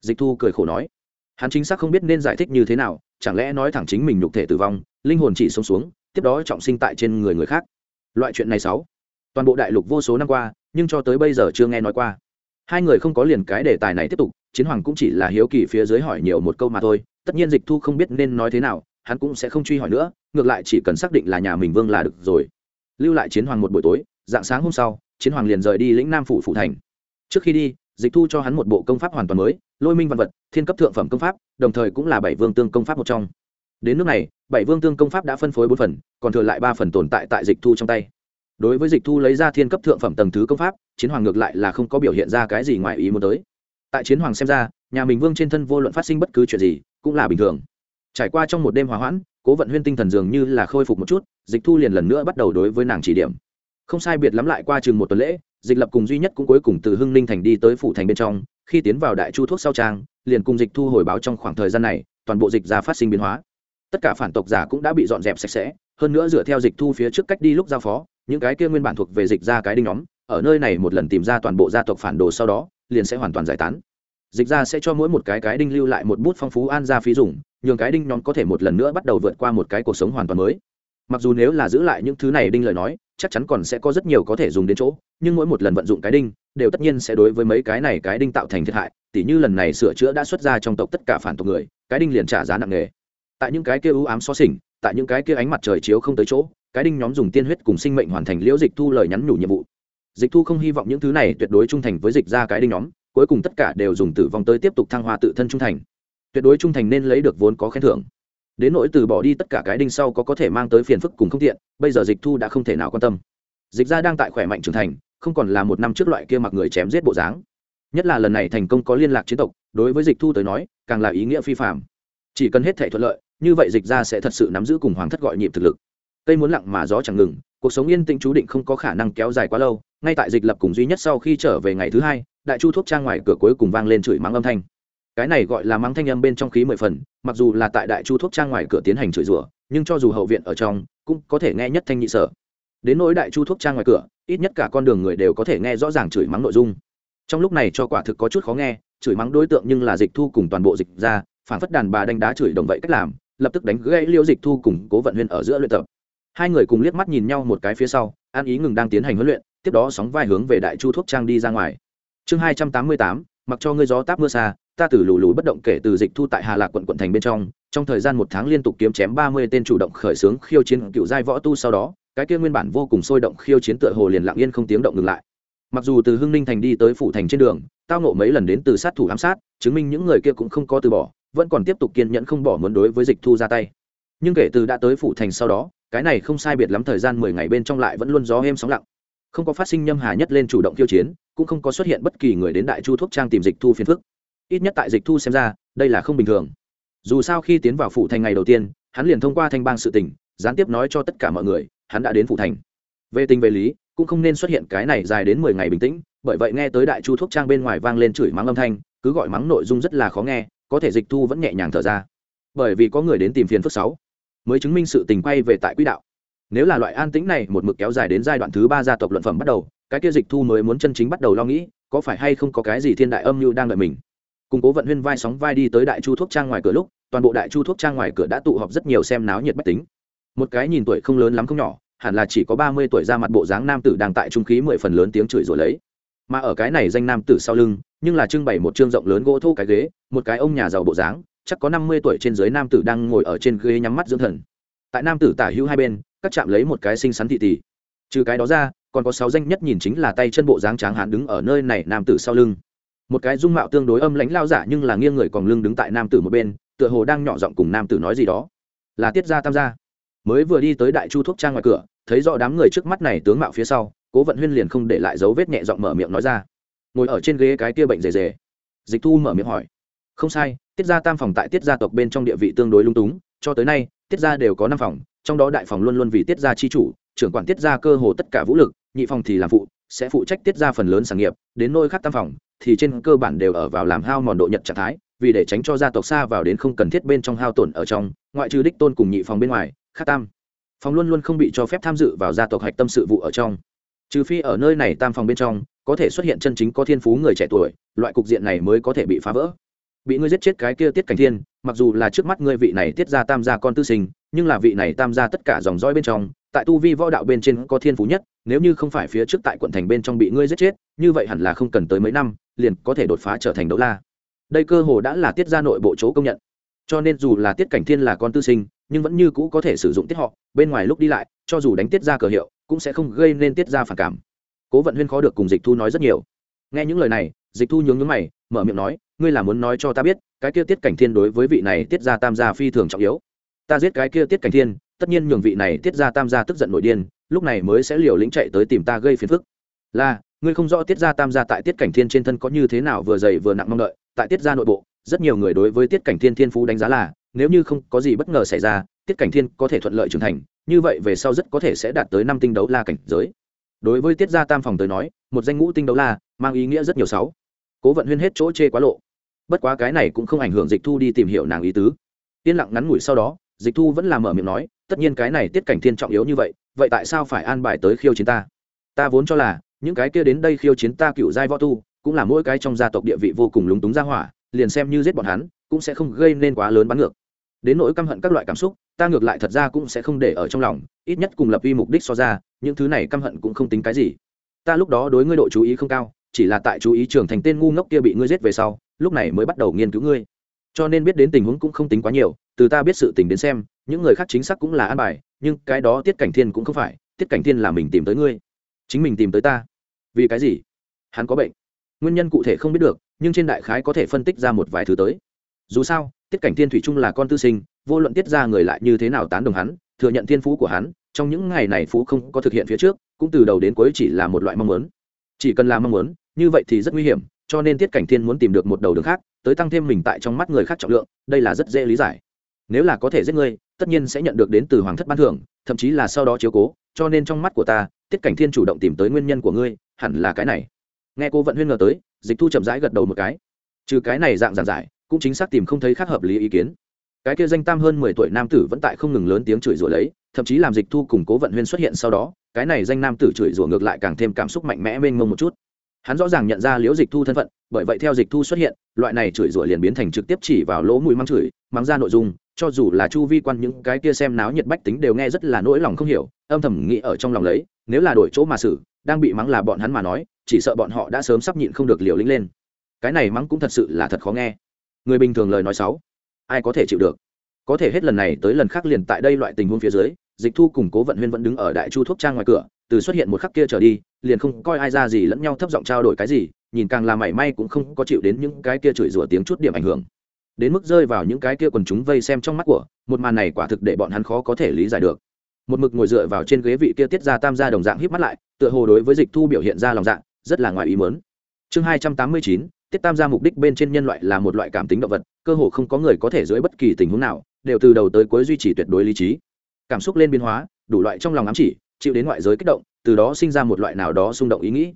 [SPEAKER 1] Dịch thu cười khổ nói, hắn chính xác không biết nên giải thích như thế nào, chẳng lẽ nói thẳng chính mình nhục thể tử vong, linh hồn chỉ sống xuống, tiếp đó trọng sinh tại trên người người khác? Loại chuyện này sáu, toàn bộ đại lục vô số năm qua nhưng cho tới bây giờ chưa nghe nói qua. Hai người không có liền cái đề tài này tiếp tục, chiến hoàng cũng chỉ là hiếu kỳ phía dưới hỏi nhiều một câu mà thôi, tất nhiên dịch thu không biết nên nói thế nào, hắn cũng sẽ không truy hỏi nữa, ngược lại chỉ cần xác định là nhà mình vương là được rồi. Lưu lại chiến hoàng một buổi tối, dạng sáng hôm sau, chiến hoàng liền rời đi lĩnh nam phủ phủ thành. Trước khi đi, dịch thu cho hắn một bộ công pháp hoàn toàn mới, lôi minh văn vật, thiên cấp thượng phẩm công pháp, đồng thời cũng là bảy vương tương công pháp một trong. Đến nước này, bảy vương tương công pháp đã phân phối bốn phần, còn thừa lại ba phần tồn tại tại dịch thu trong tay đối với dịch thu lấy ra thiên cấp thượng phẩm tầng thứ công pháp, chiến hoàng ngược lại là không có biểu hiện ra cái gì ngoài ý muốn tới. Tại chiến hoàng xem ra, nhà mình vương trên thân vô luận phát sinh bất cứ chuyện gì, cũng là bình thường. Trải qua trong một đêm hòa hoãn, cố vận huyên tinh thần dường như là khôi phục một chút, dịch thu liền lần nữa bắt đầu đối với nàng chỉ điểm. Không sai biệt lắm lại qua chừng một tuần lễ, dịch lập cùng duy nhất cũng cuối cùng từ hưng ninh thành đi tới phủ thành bên trong, khi tiến vào đại chu thuốc sau trang, liền cùng dịch thu hồi báo trong khoảng thời gian này, toàn bộ dịch ra phát sinh biến hóa. Tất cả phản tộc giả cũng đã bị dọn dẹp sạch sẽ, hơn nữa dựa theo dịch thu phía trước cách đi lúc giao phó những cái kia nguyên bản thuộc về dịch ra cái đinh nhóm, ở nơi này một lần tìm ra toàn bộ gia tộc phản đồ sau đó, liền sẽ hoàn toàn giải tán. Dịch ra sẽ cho mỗi một cái cái đinh lưu lại một bút phong phú an gia phí dùng, nhường cái đinh nhóm có thể một lần nữa bắt đầu vượt qua một cái cuộc sống hoàn toàn mới. Mặc dù nếu là giữ lại những thứ này đinh lời nói, chắc chắn còn sẽ có rất nhiều có thể dùng đến chỗ, nhưng mỗi một lần vận dụng cái đinh, đều tất nhiên sẽ đối với mấy cái này cái đinh tạo thành thiệt hại, tỉ như lần này sửa chữa đã xuất ra trong tộc tất cả phản tộc người, cái đinh liền trả giá nặng nề. Tại những cái kia ưu ám xó xỉnh tại những cái kia ánh mặt trời chiếu không tới chỗ, cái đinh nhóm dùng tiên huyết cùng sinh mệnh hoàn thành liễu dịch thu lời nhắn nhủ nhiệm vụ. Dịch thu không hy vọng những thứ này tuyệt đối trung thành với dịch ra cái đinh nhóm, cuối cùng tất cả đều dùng tử vong tới tiếp tục thăng hoa tự thân trung thành. Tuyệt đối trung thành nên lấy được vốn có khen thưởng. Đến nỗi từ bỏ đi tất cả cái đinh sau có có thể mang tới phiền phức cùng không tiện, bây giờ dịch thu đã không thể nào quan tâm. Dịch ra đang tại khỏe mạnh trưởng thành, không còn là một năm trước loại kia mặc người chém giết bộ dáng. Nhất là lần này thành công có liên lạc chiến tộc, đối với dịch thu tới nói, càng là ý nghĩa phi phạm chỉ cần hết thể thuận lợi như vậy dịch ra sẽ thật sự nắm giữ cùng hoàng thất gọi nhịp thực lực. Cây muốn lặng mà gió chẳng ngừng, cuộc sống yên tĩnh chú định không có khả năng kéo dài quá lâu, ngay tại dịch lập cùng duy nhất sau khi trở về ngày thứ hai, đại chu thuốc trang ngoài cửa cuối cùng vang lên chửi mắng âm thanh. Cái này gọi là mắng thanh âm bên trong khí mười phần, mặc dù là tại đại chu thuốc trang ngoài cửa tiến hành chửi rủa, nhưng cho dù hậu viện ở trong, cũng có thể nghe nhất thanh nhị sở. Đến nỗi đại chu thuốc trang ngoài cửa, ít nhất cả con đường người đều có thể nghe rõ ràng chửi mắng nội dung. Trong lúc này cho quả thực có chút khó nghe, chửi mắng đối tượng nhưng là dịch thu cùng toàn bộ dịch ra, phản phất đàn bà đánh đá chửi đồng vậy cách làm lập tức đánh gãy liễu dịch thu cùng cố vận huyên ở giữa luyện tập. Hai người cùng liếc mắt nhìn nhau một cái phía sau, an ý ngừng đang tiến hành huấn luyện, tiếp đó sóng vai hướng về đại chu thuốc trang đi ra ngoài. Chương hai trăm tám mươi tám, mặc cho ngươi gió táp mưa xa, ta tử lù lù bất động kể từ dịch thu tại hà lạc quận quận thành bên trong trong thời gian một tháng liên tục kiếm chém ba mươi tên chủ động khởi xướng khiêu chiến cựu giai võ tu sau đó, cái kia nguyên bản vô cùng sôi động khiêu chiến tựa hồ liền lặng yên không tiếng động ngừng lại. Mặc dù từ hưng ninh thành đi tới phủ thành trên đường, tao nộ mấy lần đến từ sát thủ ám sát, chứng minh những người kia cũng không có từ bỏ vẫn còn tiếp tục kiên nhẫn không bỏ muốn đối với dịch thu ra tay. Nhưng kể từ đã tới phủ thành sau đó, cái này không sai biệt lắm thời gian mười ngày bên trong lại vẫn luôn gió êm sóng lặng. Không có phát sinh nhâm hà nhất lên chủ động tiêu chiến, cũng không có xuất hiện bất kỳ người đến đại chu thuốc trang tìm dịch thu phiền phức. Ít nhất tại dịch thu xem ra, đây là không bình thường. Dù sao khi tiến vào phủ thành ngày đầu tiên, hắn liền thông qua thanh bang sự tình, gián tiếp nói cho tất cả mọi người, hắn đã đến phủ thành. Về tình về lý, cũng không nên xuất hiện cái này dài đến mười ngày bình tĩnh, bởi vậy nghe tới đại chu thuốc trang bên ngoài vang lên chửi mắng âm thanh, cứ gọi mắng nội dung rất là khó nghe có thể dịch thu vẫn nhẹ nhàng thở ra. Bởi vì có người đến tìm phiền phức sáu, mới chứng minh sự tình quay về tại quỹ đạo. Nếu là loại an tĩnh này một mực kéo dài đến giai đoạn thứ ba gia tộc luận phẩm bắt đầu, cái kia dịch thu mới muốn chân chính bắt đầu lo nghĩ, có phải hay không có cái gì thiên đại âm mưu đang đợi mình. Cùng cố vận huyên vai sóng vai đi tới đại chu thuốc trang ngoài cửa lúc, toàn bộ đại chu thuốc trang ngoài cửa đã tụ họp rất nhiều xem náo nhiệt bách tính. Một cái nhìn tuổi không lớn lắm không nhỏ, hẳn là chỉ có ba mươi tuổi ra mặt bộ dáng nam tử đang tại trung khí mười phần lớn tiếng chửi rồi lấy mà ở cái này danh nam tử sau lưng, nhưng là trưng bày một chương rộng lớn gỗ thô cái ghế, một cái ông nhà giàu bộ dáng, chắc có năm mươi tuổi trên dưới nam tử đang ngồi ở trên ghế nhắm mắt dưỡng thần. Tại nam tử tả hữu hai bên, các chạm lấy một cái xinh xắn thị tỷ trừ cái đó ra, còn có sáu danh nhất nhìn chính là tay chân bộ dáng tráng hán đứng ở nơi này nam tử sau lưng. Một cái dung mạo tương đối âm lãnh lao giả nhưng là nghiêng người còn lưng đứng tại nam tử một bên, tựa hồ đang nhỏ giọng cùng nam tử nói gì đó. Là tiết gia tam gia. Mới vừa đi tới đại chu thuốc trang ngoài cửa, thấy rõ đám người trước mắt này tướng mạo phía sau cố vận huyên liền không để lại dấu vết nhẹ giọng mở miệng nói ra ngồi ở trên ghế cái kia bệnh rề rề dịch thu mở miệng hỏi không sai tiết gia tam phòng tại tiết gia tộc bên trong địa vị tương đối lung túng cho tới nay tiết gia đều có năm phòng trong đó đại phòng luôn luôn vì tiết gia chi chủ trưởng quản tiết gia cơ hồ tất cả vũ lực nhị phòng thì làm phụ sẽ phụ trách tiết gia phần lớn sản nghiệp đến nôi khác tam phòng thì trên cơ bản đều ở vào làm hao mòn độ nhận trạng thái vì để tránh cho gia tộc xa vào đến không cần thiết bên trong hao tổn ở trong ngoại trừ đích tôn cùng nhị phòng bên ngoài khác tam phòng luôn luôn không bị cho phép tham dự vào gia tộc hạch tâm sự vụ ở trong trừ phi ở nơi này tam phòng bên trong, có thể xuất hiện chân chính có thiên phú người trẻ tuổi, loại cục diện này mới có thể bị phá vỡ. Bị ngươi giết chết cái kia tiết cảnh thiên, mặc dù là trước mắt ngươi vị này tiết ra tam gia con tư sinh, nhưng là vị này tam gia tất cả dòng dõi bên trong, tại tu vi võ đạo bên trên có thiên phú nhất, nếu như không phải phía trước tại quận thành bên trong bị ngươi giết chết, như vậy hẳn là không cần tới mấy năm, liền có thể đột phá trở thành đấu la. Đây cơ hồ đã là tiết ra nội bộ chỗ công nhận. Cho nên dù là tiết cảnh thiên là con tư sinh, nhưng vẫn như cũ có thể sử dụng tiết họ, bên ngoài lúc đi lại cho dù đánh tiết ra cờ hiệu, cũng sẽ không gây nên tiết ra phản cảm. Cố vận huyên khó được cùng dịch thu nói rất nhiều. Nghe những lời này, dịch thu nhướng nhướng mày, mở miệng nói, ngươi là muốn nói cho ta biết, cái kia tiết cảnh thiên đối với vị này tiết ra tam gia phi thường trọng yếu. Ta giết cái kia tiết cảnh thiên, tất nhiên nhường vị này tiết ra tam gia tức giận nội điên, lúc này mới sẽ liều lĩnh chạy tới tìm ta gây phiền phức. Là, ngươi không rõ tiết ra tam gia tại tiết cảnh thiên trên thân có như thế nào vừa dày vừa nặng mong đợi, tại tiết ra nội bộ, rất nhiều người đối với tiết cảnh thiên thiên phú đánh giá là, nếu như không có gì bất ngờ xảy ra, tiết cảnh thiên có thể thuận lợi trưởng thành như vậy về sau rất có thể sẽ đạt tới năm tinh đấu la cảnh giới. Đối với tiết gia tam phòng tới nói, một danh ngũ tinh đấu la mang ý nghĩa rất nhiều sáu. Cố vận huyên hết chỗ chê quá lộ. Bất quá cái này cũng không ảnh hưởng dịch thu đi tìm hiểu nàng ý tứ. Yên lặng ngắn ngủi sau đó, dịch thu vẫn làm mở miệng nói, tất nhiên cái này tiết cảnh thiên trọng yếu như vậy vậy tại sao phải an bài tới khiêu chiến ta? Ta vốn cho là, những cái kia đến đây khiêu chiến ta cựu giai võ tu, cũng là mỗi cái trong gia tộc địa vị vô cùng lúng túng ra hỏa, liền xem như giết bọn hắn, cũng sẽ không gây nên quá lớn bắn ngược đến nỗi căm hận các loại cảm xúc, ta ngược lại thật ra cũng sẽ không để ở trong lòng, ít nhất cùng lập uy mục đích so ra, những thứ này căm hận cũng không tính cái gì. Ta lúc đó đối ngươi độ chú ý không cao, chỉ là tại chú ý trưởng thành tên ngu ngốc kia bị ngươi giết về sau, lúc này mới bắt đầu nghiên cứu ngươi. Cho nên biết đến tình huống cũng không tính quá nhiều, từ ta biết sự tình đến xem, những người khác chính xác cũng là an bài, nhưng cái đó tiết cảnh thiên cũng không phải, tiết cảnh thiên là mình tìm tới ngươi. Chính mình tìm tới ta. Vì cái gì? Hắn có bệnh. Nguyên nhân cụ thể không biết được, nhưng trên đại khái có thể phân tích ra một vài thứ tới. Dù sao tiết cảnh thiên thủy trung là con tư sinh, vô luận tiết ra người lại như thế nào tán đồng hắn, thừa nhận thiên phú của hắn, trong những ngày này phú không có thực hiện phía trước, cũng từ đầu đến cuối chỉ là một loại mong muốn. Chỉ cần là mong muốn, như vậy thì rất nguy hiểm, cho nên tiết cảnh thiên muốn tìm được một đầu đường khác, tới tăng thêm mình tại trong mắt người khác trọng lượng, đây là rất dễ lý giải. Nếu là có thể giết ngươi, tất nhiên sẽ nhận được đến từ hoàng thất ban thưởng, thậm chí là sau đó chiếu cố, cho nên trong mắt của ta, tiết cảnh thiên chủ động tìm tới nguyên nhân của ngươi, hẳn là cái này. Nghe cô vận huyên ngờ tới, dịch thu chậm rãi gật đầu một cái. Trừ cái này dạng giản giải cũng chính xác tìm không thấy khác hợp lý ý kiến. Cái kia danh tam hơn mười tuổi nam tử vẫn tại không ngừng lớn tiếng chửi rủa lấy, thậm chí làm dịch thu cùng cố vận huyên xuất hiện sau đó, cái này danh nam tử chửi rủa ngược lại càng thêm cảm xúc mạnh mẽ mênh mông một chút. Hắn rõ ràng nhận ra liễu dịch thu thân phận, bởi vậy theo dịch thu xuất hiện, loại này chửi rủa liền biến thành trực tiếp chỉ vào lỗ mũi măng chửi, mắng ra nội dung, cho dù là chu vi quan những cái kia xem náo nhiệt bách tính đều nghe rất là nỗi lòng không hiểu, âm thầm nghĩ ở trong lòng lấy, nếu là đổi chỗ mà xử, đang bị mắng là bọn hắn mà nói, chỉ sợ bọn họ đã sớm sắp nhịn không được liều lĩnh lên. Cái này mắng cũng thật sự là thật khó nghe người bình thường lời nói xấu ai có thể chịu được? Có thể hết lần này tới lần khác liền tại đây loại tình huống phía dưới, dịch thu cùng cố vận huyên vẫn đứng ở đại chu thuốc trang ngoài cửa, từ xuất hiện một khắc kia trở đi, liền không coi ai ra gì lẫn nhau thấp giọng trao đổi cái gì, nhìn càng là mảy may cũng không có chịu đến những cái kia chửi rủa tiếng chút điểm ảnh hưởng. Đến mức rơi vào những cái kia quần chúng vây xem trong mắt của, một màn này quả thực để bọn hắn khó có thể lý giải được. Một mực ngồi dựa vào trên ghế vị kia tiết ra tam gia đồng dạng híp mắt lại, tựa hồ đối với dịch thu biểu hiện ra lòng dạng rất là ngoài ý mớn chương hai trăm tám mươi chín tiết tam gia mục đích bên trên nhân loại là một loại cảm tính động vật, cơ hồ không có người có thể dưới bất kỳ tình huống nào, đều từ đầu tới cuối duy trì tuyệt đối lý trí. Cảm xúc lên biến hóa, đủ loại trong lòng ám chỉ, chịu đến ngoại giới kích động, từ đó sinh ra một loại nào đó xung động ý nghĩ.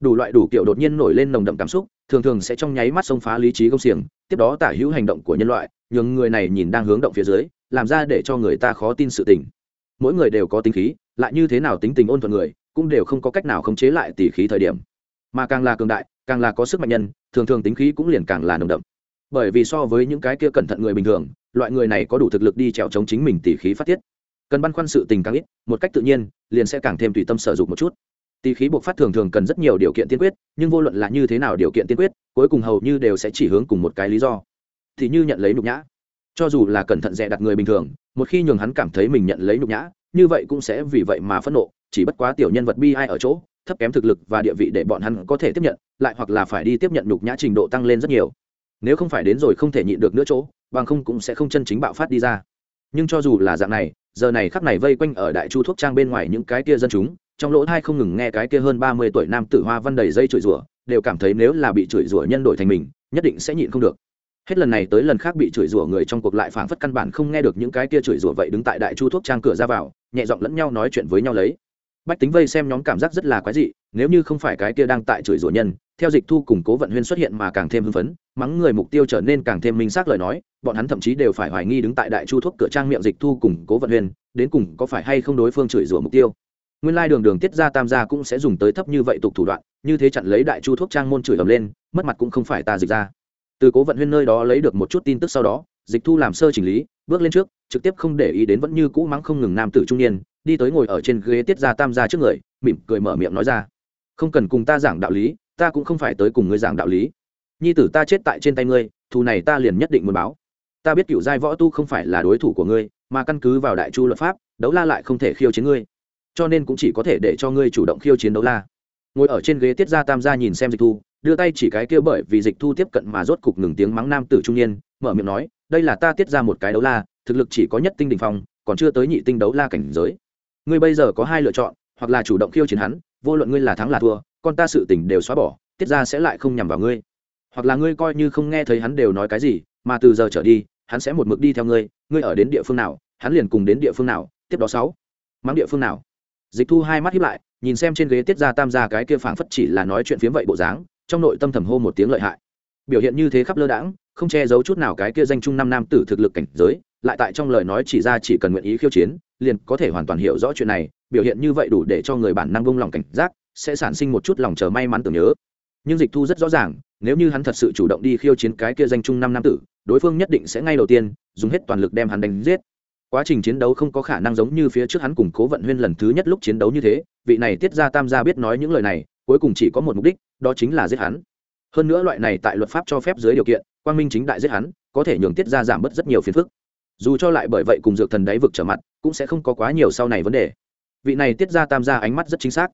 [SPEAKER 1] Đủ loại đủ kiểu đột nhiên nổi lên nồng đậm cảm xúc, thường thường sẽ trong nháy mắt xông phá lý trí công xiềng, tiếp đó tả hữu hành động của nhân loại, nhường người này nhìn đang hướng động phía dưới, làm ra để cho người ta khó tin sự tình. Mỗi người đều có tính khí, lại như thế nào tính tình ôn thuận người, cũng đều không có cách nào khống chế lại tỉ khí thời điểm. Mà càng là cường đại, càng là có sức mạnh nhân thường thường tính khí cũng liền càng là nồng đậm. Bởi vì so với những cái kia cẩn thận người bình thường, loại người này có đủ thực lực đi trèo chống chính mình tỉ khí phát tiết. Cần băn khoăn sự tình càng ít, một cách tự nhiên, liền sẽ càng thêm tùy tâm sở dụng một chút. Tỉ khí buộc phát thường thường cần rất nhiều điều kiện tiên quyết, nhưng vô luận là như thế nào điều kiện tiên quyết, cuối cùng hầu như đều sẽ chỉ hướng cùng một cái lý do. Thì như nhận lấy nhục nhã. Cho dù là cẩn thận dè đặt người bình thường, một khi nhường hắn cảm thấy mình nhận lấy nhục nhã, như vậy cũng sẽ vì vậy mà phẫn nộ, chỉ bất quá tiểu nhân vật bi ai ở chỗ thấp kém thực lực và địa vị để bọn hắn có thể tiếp nhận, lại hoặc là phải đi tiếp nhận nhục nhã trình độ tăng lên rất nhiều. Nếu không phải đến rồi không thể nhịn được nữa chỗ, bằng không cũng sẽ không chân chính bạo phát đi ra. Nhưng cho dù là dạng này, giờ này khắc này vây quanh ở đại chu thuốc trang bên ngoài những cái kia dân chúng, trong lỗ thai không ngừng nghe cái kia hơn ba mươi tuổi nam tử hoa văn đầy dây chửi rủa, đều cảm thấy nếu là bị chửi rủa nhân đổi thành mình, nhất định sẽ nhịn không được. Hết lần này tới lần khác bị chửi rủa người trong cuộc lại phảng phất căn bản không nghe được những cái kia chửi rủa vậy đứng tại đại chu thuốc trang cửa ra vào, nhẹ giọng lẫn nhau nói chuyện với nhau lấy bách tính vây xem nhóm cảm giác rất là quái dị, nếu như không phải cái kia đang tại chửi rủa nhân, theo dịch thu cùng cố vận huyên xuất hiện mà càng thêm hưng phấn, mắng người mục tiêu trở nên càng thêm minh xác lời nói, bọn hắn thậm chí đều phải hoài nghi đứng tại đại chu thuốc cửa trang miệng dịch thu cùng cố vận huyên, đến cùng có phải hay không đối phương chửi rủa mục tiêu. Nguyên lai đường đường tiết ra tam gia cũng sẽ dùng tới thấp như vậy tục thủ đoạn, như thế chặn lấy đại chu thuốc trang môn chửi ầm lên, mất mặt cũng không phải ta dịch ra. Từ cố vận huyên nơi đó lấy được một chút tin tức sau đó, dịch thu làm sơ chỉnh lý, bước lên trước, trực tiếp không để ý đến vẫn như cũ mắng không ngừng nam tử trung niên đi tới ngồi ở trên ghế tiết ra tam gia trước người, mỉm cười mở miệng nói ra. Không cần cùng ta giảng đạo lý, ta cũng không phải tới cùng ngươi giảng đạo lý. Nhi tử ta chết tại trên tay ngươi, thù này ta liền nhất định muốn báo. Ta biết cựu giai võ tu không phải là đối thủ của ngươi, mà căn cứ vào đại chu luật pháp, đấu la lại không thể khiêu chiến ngươi. Cho nên cũng chỉ có thể để cho ngươi chủ động khiêu chiến đấu la. Ngồi ở trên ghế tiết ra tam gia nhìn xem dịch thu, đưa tay chỉ cái kia bởi vì dịch thu tiếp cận mà rốt cục ngừng tiếng mắng nam tử trung niên, mở miệng nói, đây là ta tiết ra một cái đấu la, thực lực chỉ có nhất tinh đình phong, còn chưa tới nhị tinh đấu la cảnh giới ngươi bây giờ có hai lựa chọn, hoặc là chủ động khiêu chiến hắn, vô luận ngươi là thắng là thua, con ta sự tình đều xóa bỏ, tiết ra sẽ lại không nhằm vào ngươi. Hoặc là ngươi coi như không nghe thấy hắn đều nói cái gì, mà từ giờ trở đi, hắn sẽ một mực đi theo ngươi ngươi ở đến địa phương nào, hắn liền cùng đến địa phương nào, tiếp đó sáu. Mắng địa phương nào? Dịch thu hai mắt hiếp lại, nhìn xem trên ghế tiết ra tam gia cái kia phảng phất chỉ là nói chuyện phiếm vậy bộ dáng, trong nội tâm thầm hô một tiếng lợi hại. Biểu hiện như thế khắp lơ đãng, không che giấu chút nào cái kia danh trung năm nam tử thực lực cảnh giới, lại tại trong lời nói chỉ ra chỉ cần nguyện ý khiêu chiến liền có thể hoàn toàn hiểu rõ chuyện này, biểu hiện như vậy đủ để cho người bản năng vung lòng cảnh giác, sẽ sản sinh một chút lòng chờ may mắn tưởng nhớ. Nhưng dịch thu rất rõ ràng, nếu như hắn thật sự chủ động đi khiêu chiến cái kia danh trung năm nam tử, đối phương nhất định sẽ ngay đầu tiên, dùng hết toàn lực đem hắn đánh giết. Quá trình chiến đấu không có khả năng giống như phía trước hắn cùng cố vận huyên lần thứ nhất lúc chiến đấu như thế, vị này tiết ra tam gia biết nói những lời này, cuối cùng chỉ có một mục đích, đó chính là giết hắn. Hơn nữa loại này tại luật pháp cho phép dưới điều kiện, quang minh chính đại giết hắn, có thể nhường tiết ra giảm bớt rất nhiều phiền phức. Dù cho lại bởi vậy cùng dược thần đáy vực trở mặt cũng sẽ không có quá nhiều sau này vấn đề. Vị này tiết ra tam gia ánh mắt rất chính xác.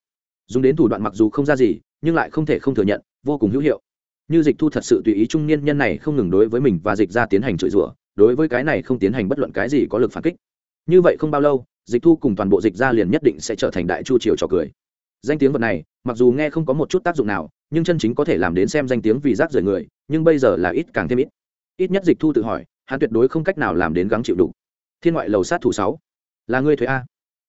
[SPEAKER 1] Dùng đến thủ đoạn mặc dù không ra gì, nhưng lại không thể không thừa nhận, vô cùng hữu hiệu. Như dịch thu thật sự tùy ý trung niên nhân này không ngừng đối với mình và dịch ra tiến hành chửi rủa, đối với cái này không tiến hành bất luận cái gì có lực phản kích. Như vậy không bao lâu, dịch thu cùng toàn bộ dịch ra liền nhất định sẽ trở thành đại chu triều trò cười. Danh tiếng vật này, mặc dù nghe không có một chút tác dụng nào, nhưng chân chính có thể làm đến xem danh tiếng vì rác rời người, nhưng bây giờ là ít càng thêm ít. Ít nhất dịch thu tự hỏi, hắn tuyệt đối không cách nào làm đến gắng chịu đủ. Thiên ngoại lầu sát thủ sáu là ngươi thuế a?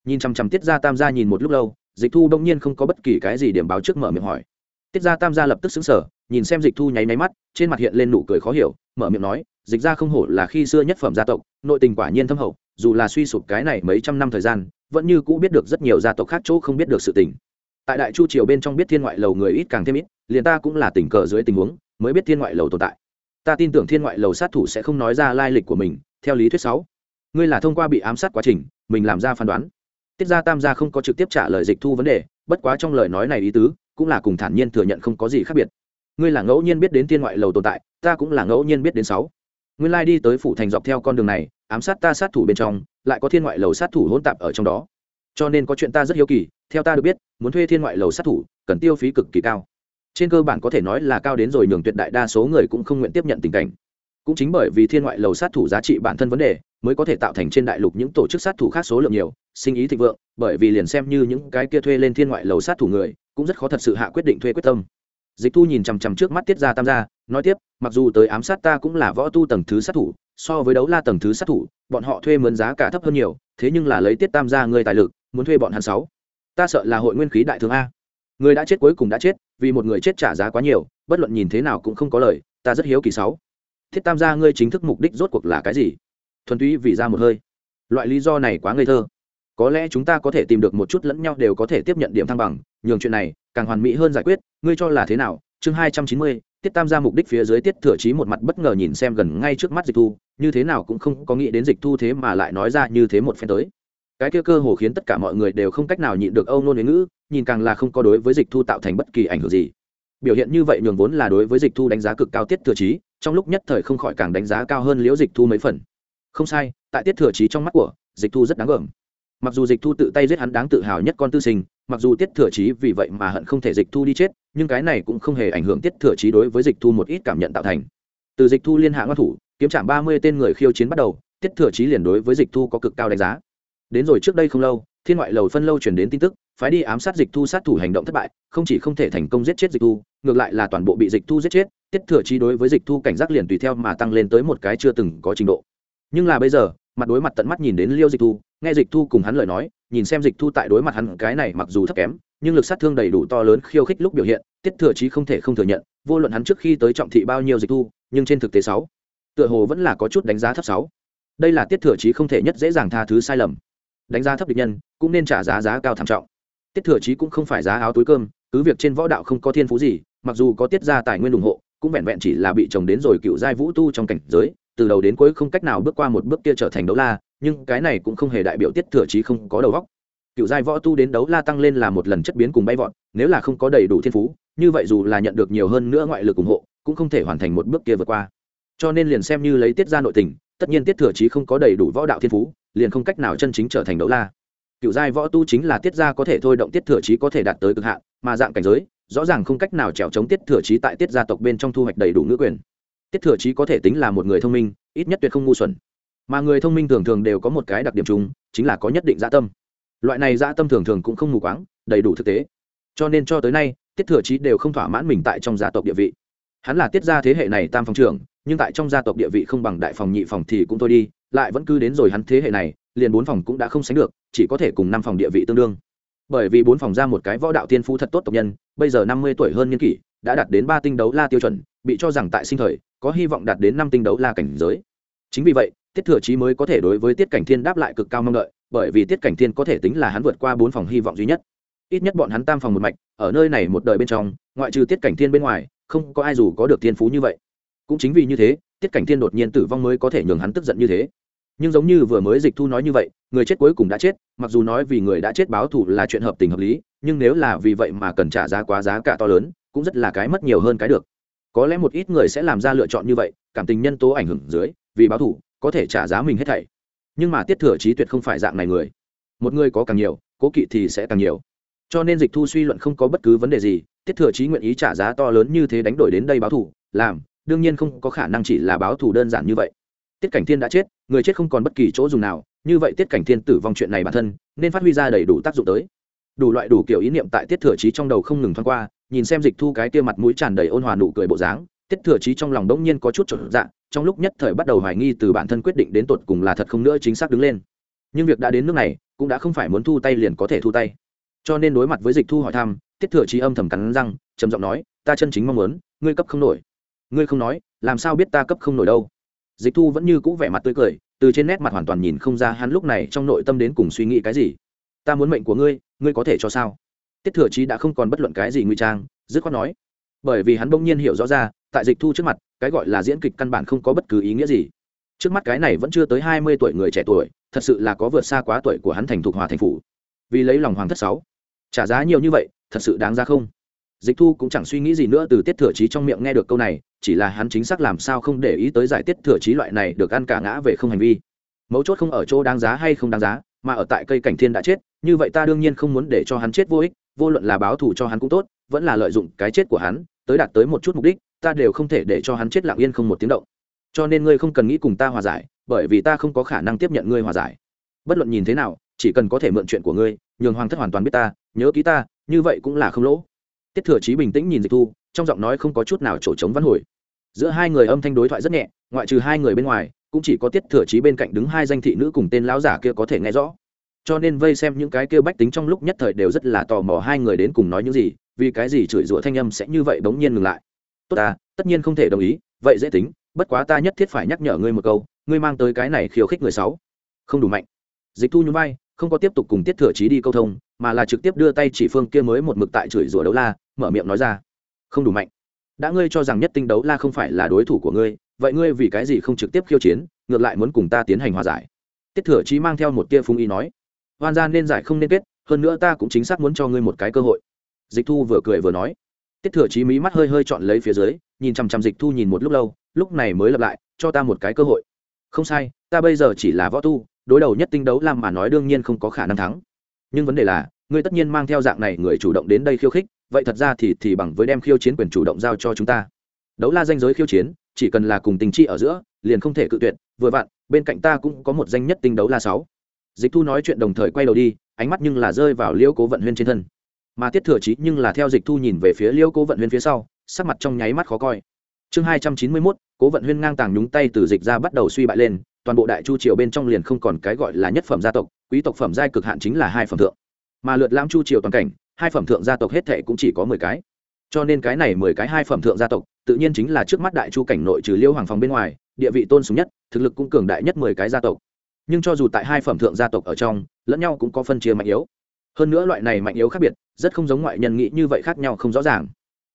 [SPEAKER 1] Nhìn chằm chằm tiết ra tam gia nhìn một lúc lâu, dịch thu đông nhiên không có bất kỳ cái gì điểm báo trước mở miệng hỏi. Tiết ra tam gia lập tức xứng sở nhìn xem dịch thu nháy máy mắt, trên mặt hiện lên nụ cười khó hiểu, mở miệng nói, dịch ra không hổ là khi xưa nhất phẩm gia tộc, nội tình quả nhiên thâm hậu, dù là suy sụp cái này mấy trăm năm thời gian, vẫn như cũ biết được rất nhiều gia tộc khác chỗ không biết được sự tình. Tại đại chu triều bên trong biết thiên ngoại lầu người ít càng thêm ít, liền ta cũng là tình cờ dưới tình huống, mới biết thiên ngoại lầu tồn tại. Ta tin tưởng thiên ngoại lầu sát thủ sẽ không nói ra lai lịch của mình, theo lý thuyết sáu ngươi là thông qua bị ám sát quá trình, mình làm ra phán đoán. Tiết gia tam gia không có trực tiếp trả lời dịch thu vấn đề, bất quá trong lời nói này ý tứ, cũng là cùng thản nhiên thừa nhận không có gì khác biệt. Ngươi là ngẫu nhiên biết đến thiên ngoại lầu tồn tại, ta cũng là ngẫu nhiên biết đến sáu. Nguyên lai đi tới phủ thành dọc theo con đường này, ám sát ta sát thủ bên trong, lại có thiên ngoại lầu sát thủ hỗn tạp ở trong đó. Cho nên có chuyện ta rất hiếu kỳ, theo ta được biết, muốn thuê thiên ngoại lầu sát thủ, cần tiêu phí cực kỳ cao. Trên cơ bản có thể nói là cao đến rồi nhường tuyệt đại đa số người cũng không nguyện tiếp nhận tình cảnh. Cũng chính bởi vì thiên ngoại lầu sát thủ giá trị bản thân vấn đề mới có thể tạo thành trên đại lục những tổ chức sát thủ khác số lượng nhiều, sinh ý thịnh vượng, bởi vì liền xem như những cái kia thuê lên thiên ngoại lầu sát thủ người, cũng rất khó thật sự hạ quyết định thuê quyết tâm. Dịch thu nhìn chằm chằm trước mắt tiết ra tam gia, nói tiếp, mặc dù tới ám sát ta cũng là võ tu tầng thứ sát thủ, so với đấu la tầng thứ sát thủ, bọn họ thuê mướn giá cả thấp hơn nhiều, thế nhưng là lấy tiết tam gia người tài lực, muốn thuê bọn hắn sáu. Ta sợ là hội nguyên khí đại thương a. Người đã chết cuối cùng đã chết, vì một người chết trả giá quá nhiều, bất luận nhìn thế nào cũng không có lời, ta rất hiếu kỳ sáu. Thiết tam gia ngươi chính thức mục đích rốt cuộc là cái gì? Thuần túy vì ra một hơi. Loại lý do này quá ngây thơ. Có lẽ chúng ta có thể tìm được một chút lẫn nhau đều có thể tiếp nhận điểm thăng bằng, nhường chuyện này càng hoàn mỹ hơn giải quyết. Ngươi cho là thế nào? Chương hai trăm chín mươi, tiết tam ra mục đích phía dưới tiết thừa trí một mặt bất ngờ nhìn xem gần ngay trước mắt dịch thu, như thế nào cũng không có nghĩ đến dịch thu thế mà lại nói ra như thế một phen tới. Cái kia cơ hồ khiến tất cả mọi người đều không cách nào nhịn được âu nôn huế ngữ, nhìn càng là không có đối với dịch thu tạo thành bất kỳ ảnh hưởng gì. Biểu hiện như vậy nhường vốn là đối với dịch thu đánh giá cực cao tiết thừa trí trong lúc nhất thời không khỏi càng đánh giá cao hơn liễu dịch thu mấy phần không sai, tại tiết thừa trí trong mắt của, dịch thu rất đáng gờm. Mặc dù dịch thu tự tay giết hắn đáng tự hào nhất con tư sinh, mặc dù tiết thừa trí vì vậy mà hận không thể dịch thu đi chết, nhưng cái này cũng không hề ảnh hưởng tiết thừa trí đối với dịch thu một ít cảm nhận tạo thành. Từ dịch thu liên hạ ngoan thủ, kiếm trạm ba mươi tên người khiêu chiến bắt đầu, tiết thừa trí liền đối với dịch thu có cực cao đánh giá. Đến rồi trước đây không lâu, thiên ngoại lầu phân lâu chuyển đến tin tức, phái đi ám sát dịch thu sát thủ hành động thất bại, không chỉ không thể thành công giết chết dịch thu, ngược lại là toàn bộ bị dịch thu giết chết, tiết thừa trí đối với dịch thu cảnh giác liền tùy theo mà tăng lên tới một cái chưa từng có trình độ nhưng là bây giờ, mặt đối mặt tận mắt nhìn đến liêu dịch thu, nghe dịch thu cùng hắn lời nói, nhìn xem dịch thu tại đối mặt hắn, cái này mặc dù thấp kém, nhưng lực sát thương đầy đủ to lớn khiêu khích lúc biểu hiện, tiết thừa trí không thể không thừa nhận, vô luận hắn trước khi tới trọng thị bao nhiêu dịch thu, nhưng trên thực tế sáu, tựa hồ vẫn là có chút đánh giá thấp sáu. Đây là tiết thừa trí không thể nhất dễ dàng tha thứ sai lầm. Đánh giá thấp địch nhân, cũng nên trả giá giá cao thảm trọng. Tiết thừa trí cũng không phải giá áo túi cơm, cứ việc trên võ đạo không có thiên phú gì, mặc dù có tiết ra tài nguyên ủng hộ, cũng vẹn vẹn chỉ là bị chồng đến rồi cựu giai vũ tu trong cảnh giới từ đầu đến cuối không cách nào bước qua một bước kia trở thành đấu la, nhưng cái này cũng không hề đại biểu tiết thừa trí không có đầu góc cựu giai võ tu đến đấu la tăng lên là một lần chất biến cùng bay vọt, nếu là không có đầy đủ thiên phú, như vậy dù là nhận được nhiều hơn nữa ngoại lực ủng hộ, cũng không thể hoàn thành một bước kia vượt qua. Cho nên liền xem như lấy tiết ra nội tình, tất nhiên tiết thừa trí không có đầy đủ võ đạo thiên phú, liền không cách nào chân chính trở thành đấu la. Cựu giai võ tu chính là tiết ra có thể thôi động tiết thừa trí có thể đạt tới cực hạn, mà dạng cảnh giới, rõ ràng không cách nào trèo chống tiết thừa trí tại tiết gia tộc bên trong thu hoạch đầy đủ ngữ quyền tiết thừa trí có thể tính là một người thông minh, ít nhất tuyệt không ngu xuẩn. Mà người thông minh thường thường đều có một cái đặc điểm chung, chính là có nhất định dã tâm. Loại này dã tâm thường thường cũng không mù quáng, đầy đủ thực tế. Cho nên cho tới nay, tiết thừa trí đều không thỏa mãn mình tại trong gia tộc địa vị. Hắn là tiết gia thế hệ này tam phòng trưởng, nhưng tại trong gia tộc địa vị không bằng đại phòng nhị phòng thì cũng thôi đi, lại vẫn cứ đến rồi hắn thế hệ này, liền bốn phòng cũng đã không sánh được, chỉ có thể cùng năm phòng địa vị tương đương. Bởi vì bốn phòng ra một cái võ đạo tiên phú thật tốt tộc nhân, bây giờ năm mươi tuổi hơn niên kỷ, đã đạt đến ba tinh đấu la tiêu chuẩn bị cho rằng tại sinh thời, có hy vọng đạt đến năm tinh đấu la cảnh giới. Chính vì vậy, tiết thừa trí mới có thể đối với tiết cảnh thiên đáp lại cực cao mong đợi, bởi vì tiết cảnh thiên có thể tính là hắn vượt qua bốn phòng hy vọng duy nhất. Ít nhất bọn hắn tam phòng một mạch, ở nơi này một đời bên trong, ngoại trừ tiết cảnh thiên bên ngoài, không có ai dù có được thiên phú như vậy. Cũng chính vì như thế, tiết cảnh thiên đột nhiên tử vong mới có thể nhường hắn tức giận như thế. Nhưng giống như vừa mới dịch thu nói như vậy, người chết cuối cùng đã chết, mặc dù nói vì người đã chết báo thù là chuyện hợp tình hợp lý, nhưng nếu là vì vậy mà cần trả giá quá giá cả to lớn, cũng rất là cái mất nhiều hơn cái được có lẽ một ít người sẽ làm ra lựa chọn như vậy, cảm tình nhân tố ảnh hưởng dưới, vì báo thù, có thể trả giá mình hết thảy. Nhưng mà tiết thừa trí tuyệt không phải dạng này người. Một người có càng nhiều, cố kỵ thì sẽ càng nhiều. Cho nên dịch thu suy luận không có bất cứ vấn đề gì, tiết thừa trí nguyện ý trả giá to lớn như thế đánh đổi đến đây báo thù, làm, đương nhiên không có khả năng chỉ là báo thù đơn giản như vậy. Tiết cảnh thiên đã chết, người chết không còn bất kỳ chỗ dùng nào, như vậy tiết cảnh thiên tử vong chuyện này bản thân, nên phát huy ra đầy đủ tác dụng tới. Đủ loại đủ kiểu ý niệm tại tiết thừa trí trong đầu không ngừng thoáng qua nhìn xem dịch thu cái kia mặt mũi tràn đầy ôn hòa nụ cười bộ dáng, tiết thừa trí trong lòng đống nhiên có chút trộn dạng trong lúc nhất thời bắt đầu hoài nghi từ bản thân quyết định đến tột cùng là thật không nữa chính xác đứng lên. Nhưng việc đã đến nước này, cũng đã không phải muốn thu tay liền có thể thu tay. Cho nên đối mặt với dịch thu hỏi thăm, tiết thừa trí âm thầm cắn răng, trầm giọng nói, ta chân chính mong muốn, ngươi cấp không nổi. Ngươi không nói, làm sao biết ta cấp không nổi đâu? Dịch thu vẫn như cũ vẻ mặt tươi cười, từ trên nét mặt hoàn toàn nhìn không ra hắn lúc này trong nội tâm đến cùng suy nghĩ cái gì. Ta muốn mệnh của ngươi ngươi có thể cho sao? Tiết thừa chí đã không còn bất luận cái gì nguy trang, dứt khoát nói. Bởi vì hắn bỗng nhiên hiểu rõ ra, tại dịch thu trước mặt, cái gọi là diễn kịch căn bản không có bất cứ ý nghĩa gì. Trước mắt cái này vẫn chưa tới hai mươi tuổi người trẻ tuổi, thật sự là có vượt xa quá tuổi của hắn thành thục hòa thành phủ. Vì lấy lòng hoàng thất sáu, trả giá nhiều như vậy, thật sự đáng ra không? Dịch thu cũng chẳng suy nghĩ gì nữa từ tiết thừa trí trong miệng nghe được câu này, chỉ là hắn chính xác làm sao không để ý tới giải tiết thừa trí loại này được ăn cả ngã về không hành vi. Mấu chốt không ở chỗ đáng giá hay không đáng giá mà ở tại cây cảnh thiên đã chết, như vậy ta đương nhiên không muốn để cho hắn chết vô ích, vô luận là báo thù cho hắn cũng tốt, vẫn là lợi dụng cái chết của hắn, tới đạt tới một chút mục đích, ta đều không thể để cho hắn chết lặng yên không một tiếng động. Cho nên ngươi không cần nghĩ cùng ta hòa giải, bởi vì ta không có khả năng tiếp nhận ngươi hòa giải. Bất luận nhìn thế nào, chỉ cần có thể mượn chuyện của ngươi, nhường hoàng thất hoàn toàn biết ta, nhớ ký ta, như vậy cũng là không lỗ. Tiết thừa chí bình tĩnh nhìn dịch thu, trong giọng nói không có chút nào trổ trống văn hồi. Giữa hai người âm thanh đối thoại rất nhẹ, ngoại trừ hai người bên ngoài cũng chỉ có tiết thừa chí bên cạnh đứng hai danh thị nữ cùng tên lão giả kia có thể nghe rõ. Cho nên vây xem những cái kia bách tính trong lúc nhất thời đều rất là tò mò hai người đến cùng nói những gì, vì cái gì chửi rủa thanh âm sẽ như vậy bỗng nhiên ngừng lại. Tốt ta, tất nhiên không thể đồng ý, vậy dễ tính, bất quá ta nhất thiết phải nhắc nhở ngươi một câu, ngươi mang tới cái này khiêu khích người sáu. Không đủ mạnh. Dịch thu nhún vai, không có tiếp tục cùng tiết thừa chí đi câu thông, mà là trực tiếp đưa tay chỉ phương kia mới một mực tại chửi rủa đấu la, mở miệng nói ra. Không đủ mạnh. Đã ngươi cho rằng nhất tinh đấu la không phải là đối thủ của ngươi vậy ngươi vì cái gì không trực tiếp khiêu chiến, ngược lại muốn cùng ta tiến hành hòa giải? Tiết thừa trí mang theo một tia phung ý nói, hoan gia nên giải không nên kết, hơn nữa ta cũng chính xác muốn cho ngươi một cái cơ hội. Dịch thu vừa cười vừa nói. Tiết thừa trí mí mắt hơi hơi chọn lấy phía dưới, nhìn chằm chằm dịch thu nhìn một lúc lâu, lúc này mới lặp lại, cho ta một cái cơ hội. Không sai, ta bây giờ chỉ là võ tu, đối đầu nhất tinh đấu làm mà nói đương nhiên không có khả năng thắng. Nhưng vấn đề là, ngươi tất nhiên mang theo dạng này người chủ động đến đây khiêu khích, vậy thật ra thì thì bằng với đem khiêu chiến quyền chủ động giao cho chúng ta. Đấu la danh giới khiêu chiến chỉ cần là cùng tình chi ở giữa, liền không thể cự tuyệt, vừa vặn, bên cạnh ta cũng có một danh nhất tinh đấu la sáu. Dịch thu nói chuyện đồng thời quay đầu đi, ánh mắt nhưng là rơi vào liễu cố vận huyên trên thân. Mà tiết thừa trí nhưng là theo dịch thu nhìn về phía liễu cố vận huyên phía sau, sắc mặt trong nháy mắt khó coi. Chương hai trăm chín mươi mốt, cố vận huyên ngang tàng nhúng tay từ dịch ra bắt đầu suy bại lên, toàn bộ đại chu triều bên trong liền không còn cái gọi là nhất phẩm gia tộc, quý tộc phẩm giai cực hạn chính là hai phẩm thượng. Mà lượt lãm chu triều toàn cảnh, hai phẩm thượng gia tộc hết thệ cũng chỉ có mười cái. Cho nên cái này mười cái hai phẩm thượng gia tộc tự nhiên chính là trước mắt đại chu cảnh nội trừ liêu hoàng phòng bên ngoài, địa vị tôn sùng nhất, thực lực cũng cường đại nhất mười cái gia tộc. Nhưng cho dù tại hai phẩm thượng gia tộc ở trong, lẫn nhau cũng có phân chia mạnh yếu. Hơn nữa loại này mạnh yếu khác biệt, rất không giống ngoại nhân nghĩ như vậy khác nhau không rõ ràng.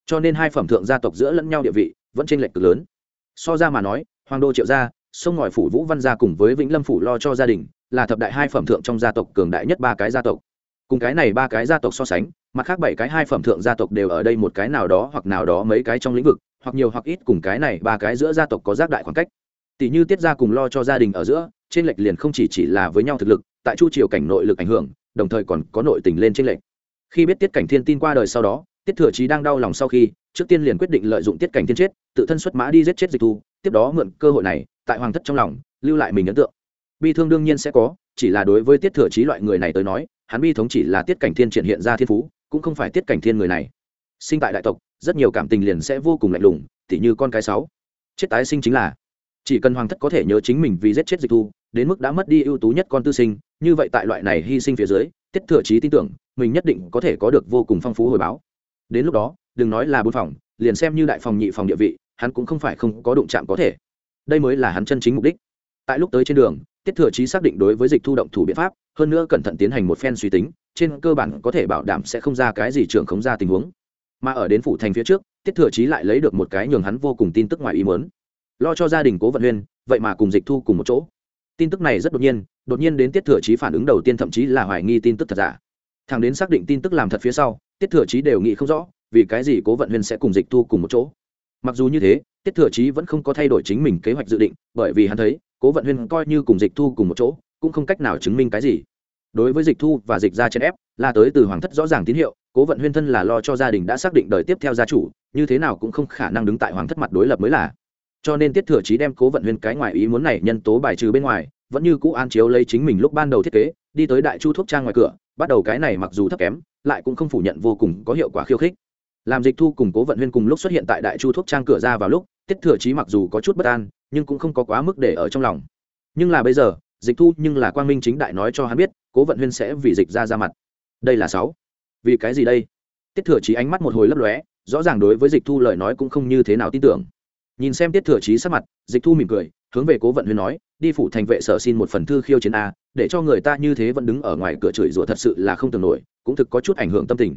[SPEAKER 1] Cho nên hai phẩm thượng gia tộc giữa lẫn nhau địa vị vẫn chênh lệch cực lớn. So ra mà nói, hoàng đô triệu gia, sông ngòi phủ vũ văn gia cùng với vĩnh lâm phủ lo cho gia đình, là thập đại hai phẩm thượng trong gia tộc cường đại nhất ba cái gia tộc. Cùng cái này ba cái gia tộc so sánh mặt khác bảy cái hai phẩm thượng gia tộc đều ở đây một cái nào đó hoặc nào đó mấy cái trong lĩnh vực, hoặc nhiều hoặc ít cùng cái này ba cái giữa gia tộc có giác đại khoảng cách. Tỷ như tiết gia cùng lo cho gia đình ở giữa, trên lệch liền không chỉ chỉ là với nhau thực lực, tại chu triều cảnh nội lực ảnh hưởng, đồng thời còn có nội tình lên trên lệch. Khi biết tiết cảnh thiên tin qua đời sau đó, tiết thừa trí đang đau lòng sau khi, trước tiên liền quyết định lợi dụng tiết cảnh thiên chết, tự thân xuất mã đi giết chết dịch thu, tiếp đó mượn cơ hội này, tại hoàng thất trong lòng, lưu lại mình ấn tượng. Bi thương đương nhiên sẽ có, chỉ là đối với tiết thừa trí loại người này tới nói, hắn bi thống chỉ là tiết cảnh thiên triển hiện ra thiên phú cũng không phải tiết cảnh thiên người này. Sinh tại đại tộc, rất nhiều cảm tình liền sẽ vô cùng lạnh lùng, tỉ như con cái sáu. Chết tái sinh chính là, chỉ cần hoàng thất có thể nhớ chính mình vì giết chết dịch thu, đến mức đã mất đi ưu tú nhất con tư sinh, như vậy tại loại này hy sinh phía dưới, tiết thừa trí tin tưởng, mình nhất định có thể có được vô cùng phong phú hồi báo. Đến lúc đó, đừng nói là bốn phòng, liền xem như đại phòng nhị phòng địa vị, hắn cũng không phải không có đụng chạm có thể. Đây mới là hắn chân chính mục đích. Tại lúc tới trên đường, tiết thừa trí xác định đối với dịch thu động thủ biện pháp, hơn nữa cẩn thận tiến hành một phen suy tính trên cơ bản có thể bảo đảm sẽ không ra cái gì trưởng khống ra tình huống. Mà ở đến phủ thành phía trước, tiết thừa trí lại lấy được một cái nhường hắn vô cùng tin tức ngoài ý muốn. Lo cho gia đình cố vận huyên, vậy mà cùng dịch thu cùng một chỗ. Tin tức này rất đột nhiên đột nhiên đến tiết thừa trí phản ứng đầu tiên thậm chí là hoài nghi tin tức thật giả. Thằng đến xác định tin tức làm thật phía sau, tiết thừa trí đều nghĩ không rõ, vì cái gì cố vận huyên sẽ cùng dịch thu cùng một chỗ. Mặc dù như thế, tiết thừa trí vẫn không có thay đổi chính mình kế hoạch dự định, bởi vì hắn thấy, cố vận huyên coi như cùng dịch thu cùng một chỗ, cũng không cách nào chứng minh cái gì đối với dịch thu và dịch ra chèn ép, là tới từ hoàng thất rõ ràng tín hiệu, cố vận huyên thân là lo cho gia đình đã xác định đời tiếp theo gia chủ, như thế nào cũng không khả năng đứng tại hoàng thất mặt đối lập mới là. Cho nên tiết thừa trí đem cố vận huyên cái ngoài ý muốn này nhân tố bài trừ bên ngoài, vẫn như cũ an chiếu lấy chính mình lúc ban đầu thiết kế, đi tới đại chu thuốc trang ngoài cửa, bắt đầu cái này mặc dù thấp kém, lại cũng không phủ nhận vô cùng có hiệu quả khiêu khích. Làm dịch thu cùng cố vận huyên cùng lúc xuất hiện tại đại chu thuốc trang cửa ra vào lúc, tiết thừa trí mặc dù có chút bất an, nhưng cũng không có quá mức để ở trong lòng. Nhưng là bây giờ, dịch thu nhưng là quang minh chính đại nói cho hắn biết cố vận huyên sẽ vì dịch ra ra mặt. Đây là sáu. Vì cái gì đây? Tiết thừa trí ánh mắt một hồi lấp lóe, rõ ràng đối với dịch thu lời nói cũng không như thế nào tin tưởng. Nhìn xem tiết thừa trí sắc mặt, dịch thu mỉm cười, hướng về cố vận huyên nói, đi phủ thành vệ sở xin một phần thư khiêu chiến a, để cho người ta như thế vẫn đứng ở ngoài cửa chửi rủa thật sự là không tưởng nổi, cũng thực có chút ảnh hưởng tâm tình.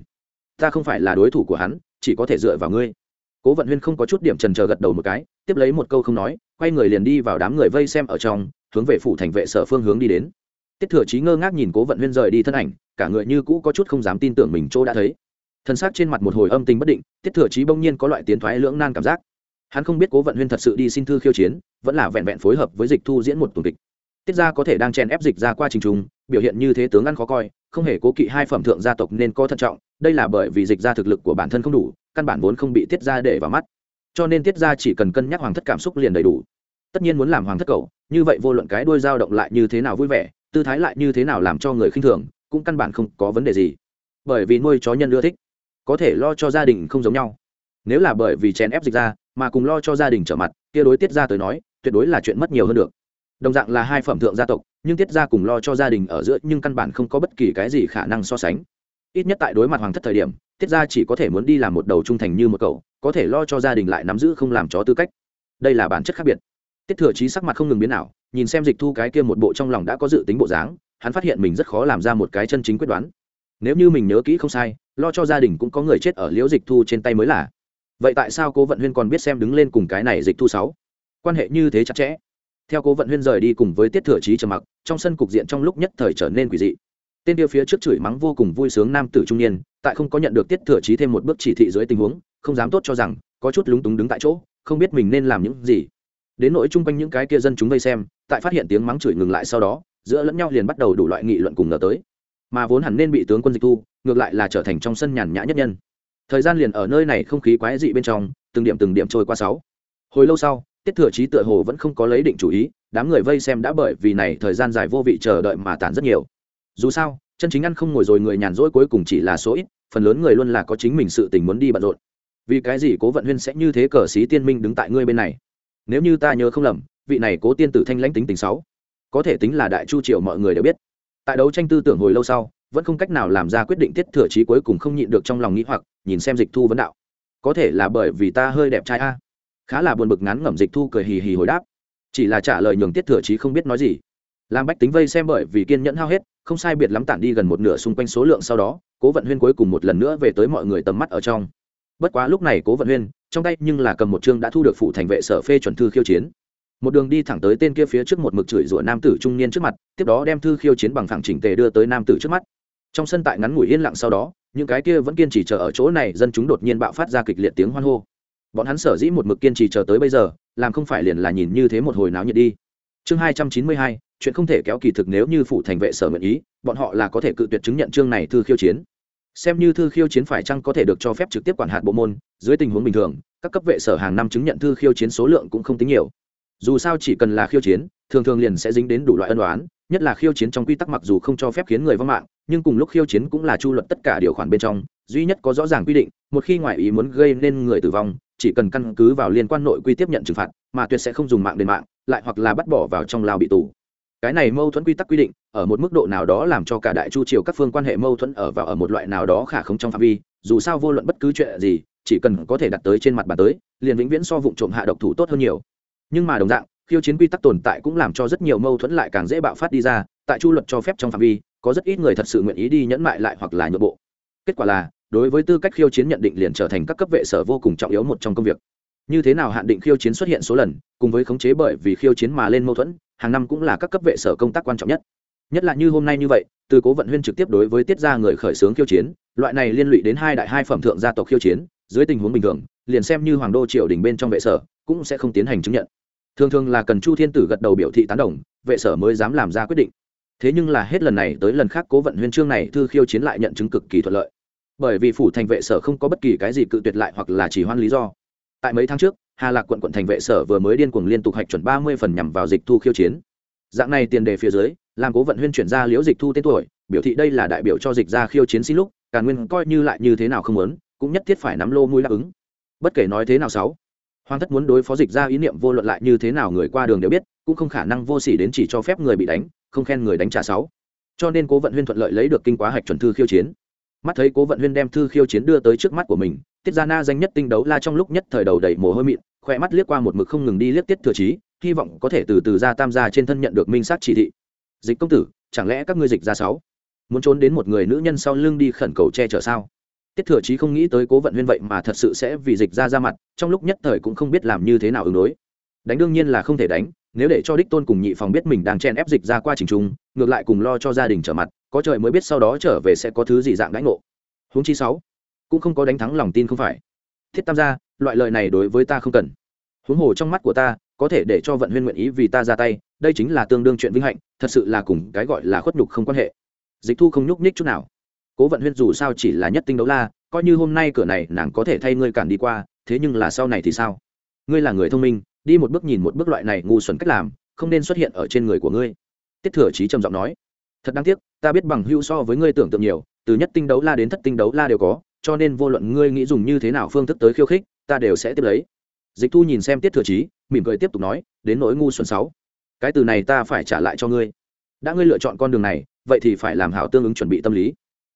[SPEAKER 1] Ta không phải là đối thủ của hắn, chỉ có thể dựa vào ngươi. Cố vận huyên không có chút điểm trần chờ gật đầu một cái, tiếp lấy một câu không nói, quay người liền đi vào đám người vây xem ở trong, hướng về phủ thành vệ sở phương hướng đi đến tiết thừa trí ngơ ngác nhìn cố vận huyên rời đi thân ảnh, cả người như cũ có chút không dám tin tưởng mình chỗ đã thấy. Thân xác trên mặt một hồi âm tình bất định, tiết thừa trí bỗng nhiên có loại tiến thoái lưỡng nan cảm giác. Hắn không biết cố vận huyên thật sự đi xin thư khiêu chiến, vẫn là vẹn vẹn phối hợp với dịch thu diễn một tuần kịch. Tiết ra có thể đang chèn ép dịch ra qua trình trùng, biểu hiện như thế tướng ăn khó coi, không hề cố kỵ hai phẩm thượng gia tộc nên có thận trọng, đây là bởi vì dịch ra thực lực của bản thân không đủ, căn bản vốn không bị tiết ra để vào mắt. Cho nên tiết ra chỉ cần cân nhắc hoàng thất cảm xúc liền đầy đủ. Tất nhiên muốn làm hoàng thất cầu như vậy vô luận cái đuôi dao động lại như thế nào vui vẻ tư thái lại như thế nào làm cho người khinh thường, cũng căn bản không có vấn đề gì. Bởi vì nuôi chó nhân ưa thích, có thể lo cho gia đình không giống nhau. Nếu là bởi vì chèn ép dịch ra, mà cùng lo cho gia đình trở mặt, kia đối tiết ra tới nói, tuyệt đối là chuyện mất nhiều hơn được. Đồng dạng là hai phẩm thượng gia tộc, nhưng tiết ra cùng lo cho gia đình ở giữa nhưng căn bản không có bất kỳ cái gì khả năng so sánh. Ít nhất tại đối mặt hoàng thất thời điểm, tiết ra chỉ có thể muốn đi làm một đầu trung thành như một cậu, có thể lo cho gia đình lại nắm giữ không làm chó tư cách. Đây là bản chất khác biệt tiết thừa trí sắc mặt không ngừng biến nào nhìn xem dịch thu cái kia một bộ trong lòng đã có dự tính bộ dáng, hắn phát hiện mình rất khó làm ra một cái chân chính quyết đoán. Nếu như mình nhớ kỹ không sai, lo cho gia đình cũng có người chết ở liễu dịch thu trên tay mới là. Vậy tại sao cố vận huyên còn biết xem đứng lên cùng cái này dịch thu sáu? Quan hệ như thế chặt chẽ. Theo cố vận huyên rời đi cùng với tiết thừa trí trầm mặc, trong sân cục diện trong lúc nhất thời trở nên quỷ dị. Tên kia phía trước chửi mắng vô cùng vui sướng nam tử trung niên, tại không có nhận được tiết thừa trí thêm một bước chỉ thị dưới tình huống, không dám tốt cho rằng, có chút lúng túng đứng tại chỗ, không biết mình nên làm những gì đến nỗi chung quanh những cái kia dân chúng vây xem, tại phát hiện tiếng mắng chửi ngừng lại sau đó, giữa lẫn nhau liền bắt đầu đủ loại nghị luận cùng ngờ tới. Mà vốn hẳn nên bị tướng quân dịch thu, ngược lại là trở thành trong sân nhàn nhã nhất nhân. Thời gian liền ở nơi này không khí quái dị bên trong, từng điểm từng điểm trôi qua sáu. Hồi lâu sau, tiết thừa trí tựa hồ vẫn không có lấy định chủ ý, đám người vây xem đã bởi vì này thời gian dài vô vị chờ đợi mà tản rất nhiều. Dù sao, chân chính ăn không ngồi rồi người nhàn rỗi cuối cùng chỉ là số ít, phần lớn người luôn là có chính mình sự tình muốn đi bận rộn. Vì cái gì cố vận huyên sẽ như thế cờ sĩ tiên minh đứng tại ngươi bên này? Nếu như ta nhớ không lầm, vị này cố tiên tử thanh lãnh tính tình sáu, có thể tính là đại chu triều mọi người đều biết. Tại đấu tranh tư tưởng hồi lâu sau, vẫn không cách nào làm ra quyết định tiết thừa trí cuối cùng không nhịn được trong lòng nghĩ hoặc, nhìn xem dịch thu vấn đạo. Có thể là bởi vì ta hơi đẹp trai a. Khá là buồn bực ngắn ngẩm dịch thu cười hì hì hồi đáp. Chỉ là trả lời nhường tiết thừa trí không biết nói gì. Làm bách tính vây xem bởi vì kiên nhẫn hao hết, không sai biệt lắm tản đi gần một nửa xung quanh số lượng sau đó, cố vận huyên cuối cùng một lần nữa về tới mọi người tầm mắt ở trong bất quá lúc này cố vận huyên, trong tay nhưng là cầm một chương đã thu được phụ thành vệ sở phê chuẩn thư khiêu chiến. Một đường đi thẳng tới tên kia phía trước một mực chửi rủa nam tử trung niên trước mặt, tiếp đó đem thư khiêu chiến bằng thẳng chỉnh tề đưa tới nam tử trước mắt. Trong sân tại ngắn ngủi yên lặng sau đó, những cái kia vẫn kiên trì chờ ở chỗ này dân chúng đột nhiên bạo phát ra kịch liệt tiếng hoan hô. Bọn hắn sở dĩ một mực kiên trì chờ tới bây giờ, làm không phải liền là nhìn như thế một hồi náo nhiệt đi. Chương hai trăm chín mươi hai, chuyện không thể kéo kỳ thực nếu như phủ thành vệ sở nguyện ý, bọn họ là có thể cự tuyệt chứng nhận chương này thư khiêu chiến xem như thư khiêu chiến phải chăng có thể được cho phép trực tiếp quản hạt bộ môn, dưới tình huống bình thường, các cấp vệ sở hàng năm chứng nhận thư khiêu chiến số lượng cũng không tính nhiều. Dù sao chỉ cần là khiêu chiến, thường thường liền sẽ dính đến đủ loại ân đoán nhất là khiêu chiến trong quy tắc mặc dù không cho phép khiến người vong mạng, nhưng cùng lúc khiêu chiến cũng là chu luật tất cả điều khoản bên trong, duy nhất có rõ ràng quy định, một khi ngoại ý muốn gây nên người tử vong, chỉ cần căn cứ vào liên quan nội quy tiếp nhận trừng phạt, mà tuyệt sẽ không dùng mạng đền mạng, lại hoặc là bắt bỏ vào trong lao bị tù cái này mâu thuẫn quy tắc quy định, ở một mức độ nào đó làm cho cả đại chu triều các phương quan hệ mâu thuẫn ở và ở một loại nào đó khả không trong phạm vi, dù sao vô luận bất cứ chuyện gì, chỉ cần có thể đặt tới trên mặt bàn tới, liền vĩnh viễn so vụ trộm hạ độc thủ tốt hơn nhiều. Nhưng mà đồng dạng, khiêu chiến quy tắc tồn tại cũng làm cho rất nhiều mâu thuẫn lại càng dễ bạo phát đi ra, tại chu luật cho phép trong phạm vi, có rất ít người thật sự nguyện ý đi nhẫn mại lại hoặc là nhượng bộ. Kết quả là, đối với tư cách khiêu chiến nhận định liền trở thành các cấp vệ sở vô cùng trọng yếu một trong công việc. Như thế nào hạn định khiêu chiến xuất hiện số lần, cùng với khống chế bởi vì khiêu chiến mà lên mâu thuẫn hàng năm cũng là các cấp vệ sở công tác quan trọng nhất. Nhất là như hôm nay như vậy, từ cố vận huyên trực tiếp đối với tiết ra người khởi xướng khiêu chiến, loại này liên lụy đến hai đại hai phẩm thượng gia tộc khiêu chiến, dưới tình huống bình thường, liền xem như hoàng đô triều đình bên trong vệ sở, cũng sẽ không tiến hành chứng nhận. Thường thường là cần chu thiên tử gật đầu biểu thị tán đồng, vệ sở mới dám làm ra quyết định. Thế nhưng là hết lần này tới lần khác cố vận huyên chương này thư khiêu chiến lại nhận chứng cực kỳ thuận lợi. Bởi vì phủ thành vệ sở không có bất kỳ cái gì cự tuyệt lại hoặc là chỉ hoan lý do. Tại mấy tháng trước hà lạc quận quận thành vệ sở vừa mới điên cuồng liên tục hạch chuẩn ba mươi phần nhằm vào dịch thu khiêu chiến. Dạng này tiền đề phía dưới, làm cố vận huyên chuyển ra liễu dịch thu tên tuổi, biểu thị đây là đại biểu cho dịch ra khiêu chiến xin lúc càn nguyên coi như lại như thế nào không muốn, cũng nhất thiết phải nắm lô mũi đáp ứng. Bất kể nói thế nào sáu, hoàng thất muốn đối phó dịch ra ý niệm vô luận lại như thế nào người qua đường đều biết, cũng không khả năng vô sỉ đến chỉ cho phép người bị đánh, không khen người đánh trả sáu. Cho nên cố vận huyên thuận lợi lấy được kinh quá hạch chuẩn thư khiêu chiến. Mắt thấy cố vận huyên đem thư khiêu chiến đưa tới trước mắt của mình, tiết gia na danh nhất tinh đấu la trong lúc nhất thời đầu đầy mồ hôi mịn khỏe mắt liếc qua một mực không ngừng đi liếc tiết thừa trí, hy vọng có thể từ từ ra tam gia trên thân nhận được minh sát chỉ thị. Dịch công tử, chẳng lẽ các ngươi dịch ra sáu? Muốn trốn đến một người nữ nhân sau lưng đi khẩn cầu che chở sao? Tiết thừa trí không nghĩ tới cố vận huyên vậy mà thật sự sẽ vì dịch ra ra mặt, trong lúc nhất thời cũng không biết làm như thế nào ứng đối. Đánh đương nhiên là không thể đánh, nếu để cho đích tôn cùng nhị phòng biết mình đang chen ép dịch ra qua trình trung, ngược lại cùng lo cho gia đình trở mặt, có trời mới biết sau đó trở về sẽ có thứ gì dạng đãi ngộ. Huống chi sáu, cũng không có đánh thắng lòng tin không phải. Thiết tam gia, loại lời này đối với ta không cần huống hồ trong mắt của ta, có thể để cho vận huyên nguyện ý vì ta ra tay, đây chính là tương đương chuyện vinh hạnh, thật sự là cùng cái gọi là khuất nhục không quan hệ. Dịch thu không nhúc nhích chút nào. Cố vận huyên dù sao chỉ là nhất tinh đấu la, coi như hôm nay cửa này nàng có thể thay ngươi cản đi qua, thế nhưng là sau này thì sao? Ngươi là người thông minh, đi một bước nhìn một bước loại này ngu xuẩn cách làm, không nên xuất hiện ở trên người của ngươi. Tiết thừa trí trầm giọng nói. Thật đáng tiếc, ta biết bằng hữu so với ngươi tưởng tượng nhiều, từ nhất tinh đấu la đến thất tinh đấu la đều có, cho nên vô luận ngươi nghĩ dùng như thế nào phương thức tới khiêu khích, ta đều sẽ tiếp lấy dịch thu nhìn xem tiết thừa trí mỉm cười tiếp tục nói, đến nỗi ngu xuẩn sáu, cái từ này ta phải trả lại cho ngươi. Đã ngươi lựa chọn con đường này, vậy thì phải làm hảo tương ứng chuẩn bị tâm lý.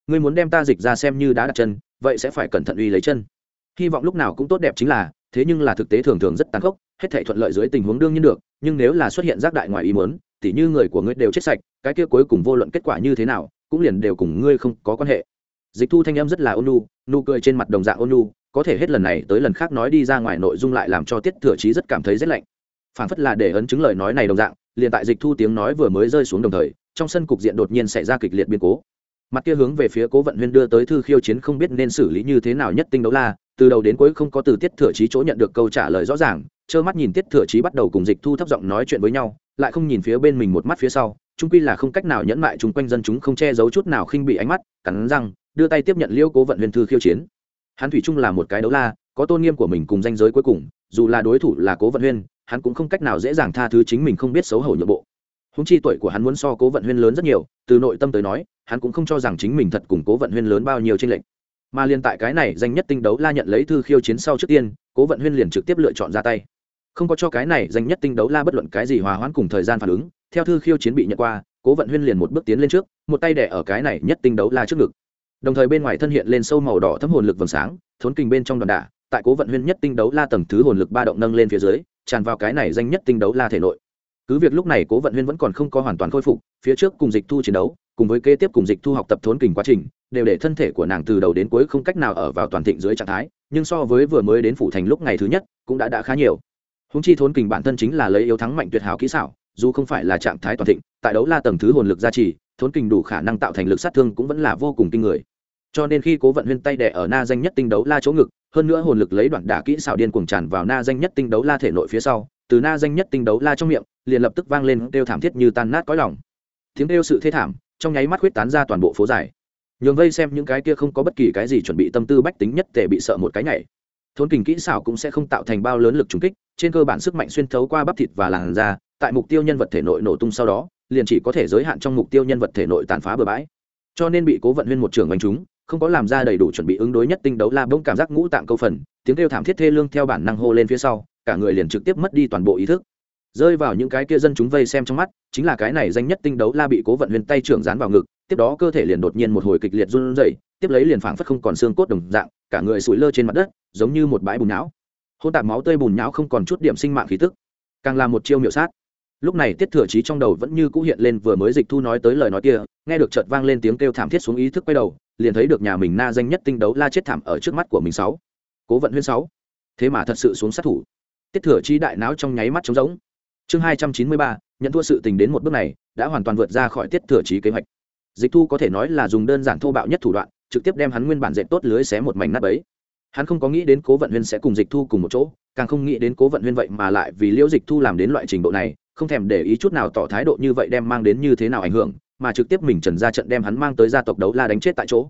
[SPEAKER 1] Ngươi muốn đem ta dịch ra xem như đã đặt chân, vậy sẽ phải cẩn thận uy lấy chân. Hy vọng lúc nào cũng tốt đẹp chính là, thế nhưng là thực tế thường thường rất tàn khốc, hết thể thuận lợi dưới tình huống đương nhiên được, nhưng nếu là xuất hiện giác đại ngoài ý muốn, tỉ như người của ngươi đều chết sạch, cái kia cuối cùng vô luận kết quả như thế nào, cũng liền đều cùng ngươi không có quan hệ. Dịch thu thanh âm rất là ôn nu nụ cười trên mặt đồng dạng ôn nu có thể hết lần này tới lần khác nói đi ra ngoài nội dung lại làm cho tiết thừa trí rất cảm thấy rét lạnh. Phản phất là để ấn chứng lời nói này đồng dạng, liền tại dịch thu tiếng nói vừa mới rơi xuống đồng thời, trong sân cục diện đột nhiên xảy ra kịch liệt biến cố. Mặt kia hướng về phía cố vận huyên đưa tới thư khiêu chiến không biết nên xử lý như thế nào nhất tinh đấu la, từ đầu đến cuối không có từ tiết thừa trí chỗ nhận được câu trả lời rõ ràng, trơ mắt nhìn tiết thừa trí bắt đầu cùng dịch thu thấp giọng nói chuyện với nhau, lại không nhìn phía bên mình một mắt phía sau trung quy là không cách nào nhẫn mại chung quanh dân chúng không che giấu chút nào khinh bị ánh mắt, cắn răng, đưa tay tiếp nhận liêu cố vận huyên thư khiêu chiến hắn thủy chung là một cái đấu la, có tôn nghiêm của mình cùng danh giới cuối cùng, dù là đối thủ là cố vận huyên, hắn cũng không cách nào dễ dàng tha thứ chính mình không biết xấu hổ nhượng bộ. Húng chi tuổi của hắn muốn so cố vận huyên lớn rất nhiều, từ nội tâm tới nói, hắn cũng không cho rằng chính mình thật cùng cố vận huyên lớn bao nhiêu trên lệnh mà liên tại cái này danh nhất tinh đấu la nhận lấy thư khiêu chiến sau trước tiên, cố vận huyên liền trực tiếp lựa chọn ra tay. Không có cho cái này danh nhất tinh đấu la bất luận cái gì hòa hoãn cùng thời gian phản ứng, theo thư khiêu chiến bị nhận qua, cố vận huyên liền một bước tiến lên trước, một tay đẻ ở cái này nhất tinh đấu la trước ngực đồng thời bên ngoài thân hiện lên sâu màu đỏ thấm hồn lực vầng sáng, thốn kinh bên trong đòn đả, tại cố vận huyên nhất tinh đấu la tầng thứ hồn lực ba động nâng lên phía dưới, tràn vào cái này danh nhất tinh đấu la thể nội. Cứ việc lúc này cố vận huyên vẫn còn không có hoàn toàn khôi phục, phía trước cùng dịch thu chiến đấu, cùng với kế tiếp cùng dịch thu học tập thốn kình quá trình, đều để thân thể của nàng từ đầu đến cuối không cách nào ở vào toàn thịnh dưới trạng thái, nhưng so với vừa mới đến phủ thành lúc ngày thứ nhất, cũng đã đã khá nhiều. Húng chi thốn kình bản thân chính là lấy yếu thắng mạnh tuyệt hảo kỹ xảo, dù không phải là trạng thái toàn thịnh, tại đấu la tầng thứ hồn lực gia trì, thốn kình đủ khả năng tạo thành lực sát thương cũng vẫn là vô cùng kinh người cho nên khi cố vận huyên tay đẻ ở na danh nhất tinh đấu la chỗ ngực, hơn nữa hồn lực lấy đoạn đả kỹ xảo điên cuồng tràn vào na danh nhất tinh đấu la thể nội phía sau, từ na danh nhất tinh đấu la trong miệng, liền lập tức vang lên kêu thảm thiết như tan nát cõi lòng. Tiếng kêu sự thê thảm, trong nháy mắt huyết tán ra toàn bộ phố dài. Nhường vây xem những cái kia không có bất kỳ cái gì chuẩn bị tâm tư bách tính nhất tệ bị sợ một cái nhảy. Thốn kình kỹ xảo cũng sẽ không tạo thành bao lớn lực trúng kích, trên cơ bản sức mạnh xuyên thấu qua bắp thịt và làn da, tại mục tiêu nhân vật thể nội nổ tung sau đó, liền chỉ có thể giới hạn trong mục tiêu nhân vật thể nội tàn phá bừa bãi. Cho nên bị cố vận huyên một trường đánh chúng không có làm ra đầy đủ chuẩn bị ứng đối nhất tinh đấu la bỗng cảm giác ngũ tạng câu phần, tiếng kêu thảm thiết thê lương theo bản năng hô lên phía sau, cả người liền trực tiếp mất đi toàn bộ ý thức. Rơi vào những cái kia dân chúng vây xem trong mắt, chính là cái này danh nhất tinh đấu la bị cố vận huyền tay trưởng dán vào ngực, tiếp đó cơ thể liền đột nhiên một hồi kịch liệt run rẩy, tiếp lấy liền phảng phất không còn xương cốt đồng dạng, cả người sủi lơ trên mặt đất, giống như một bãi bùn nhão hôn tạp máu tươi bùn nhão không còn chút điểm sinh mạng khí tức, càng là một chiêu miểu sát. Lúc này tiết thừa trí trong đầu vẫn như cũ hiện lên vừa mới dịch thu nói tới lời nói kia, nghe được chợt vang lên tiếng kêu thảm thiết xuống ý thức quay đầu liền thấy được nhà mình na danh nhất tinh đấu la chết thảm ở trước mắt của mình sáu. Cố vận huyên sáu. Thế mà thật sự xuống sát thủ. Tiết thừa Chi đại não trong nháy mắt trống rỗng. Chương hai trăm chín mươi ba, nhận thua sự tình đến một bước này, đã hoàn toàn vượt ra khỏi tiết thừa trí kế hoạch. Dịch thu có thể nói là dùng đơn giản thô bạo nhất thủ đoạn, trực tiếp đem hắn nguyên bản dệt tốt lưới xé một mảnh nát ấy hắn không có nghĩ đến cố vận huyên sẽ cùng dịch thu cùng một chỗ, càng không nghĩ đến cố vận huyên vậy mà lại vì liễu dịch thu làm đến loại trình độ này, không thèm để ý chút nào tỏ thái độ như vậy đem mang đến như thế nào ảnh hưởng mà trực tiếp mình trần ra trận đem hắn mang tới gia tộc đấu la đánh chết tại chỗ.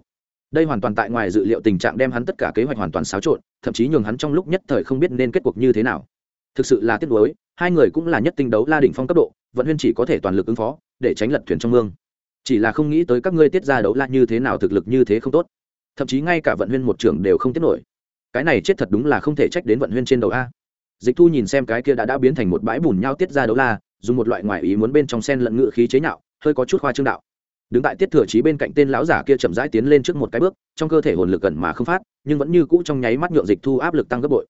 [SPEAKER 1] Đây hoàn toàn tại ngoài dự liệu tình trạng đem hắn tất cả kế hoạch hoàn toàn xáo trộn, thậm chí nhường hắn trong lúc nhất thời không biết nên kết cuộc như thế nào. Thực sự là tiếc nuối, hai người cũng là nhất tinh đấu la đỉnh phong cấp độ, vận huyên chỉ có thể toàn lực ứng phó, để tránh lật thuyền trong mương. Chỉ là không nghĩ tới các ngươi tiết ra đấu la như thế nào thực lực như thế không tốt. Thậm chí ngay cả vận huyên một trưởng đều không tiết nổi. Cái này chết thật đúng là không thể trách đến vận huyên trên đầu a. Dịch thu nhìn xem cái kia đã đã biến thành một bãi bùn nhau tiết ra đấu la, dùng một loại ngoại ý muốn bên trong sen lẫn ngự khí chế nhạo hơi có chút khoa trương đạo. Đứng tại tiết thừa trí bên cạnh tên lão giả kia chậm rãi tiến lên trước một cái bước, trong cơ thể hồn lực gần mà không phát, nhưng vẫn như cũ trong nháy mắt nhượng dịch thu áp lực tăng gấp bội.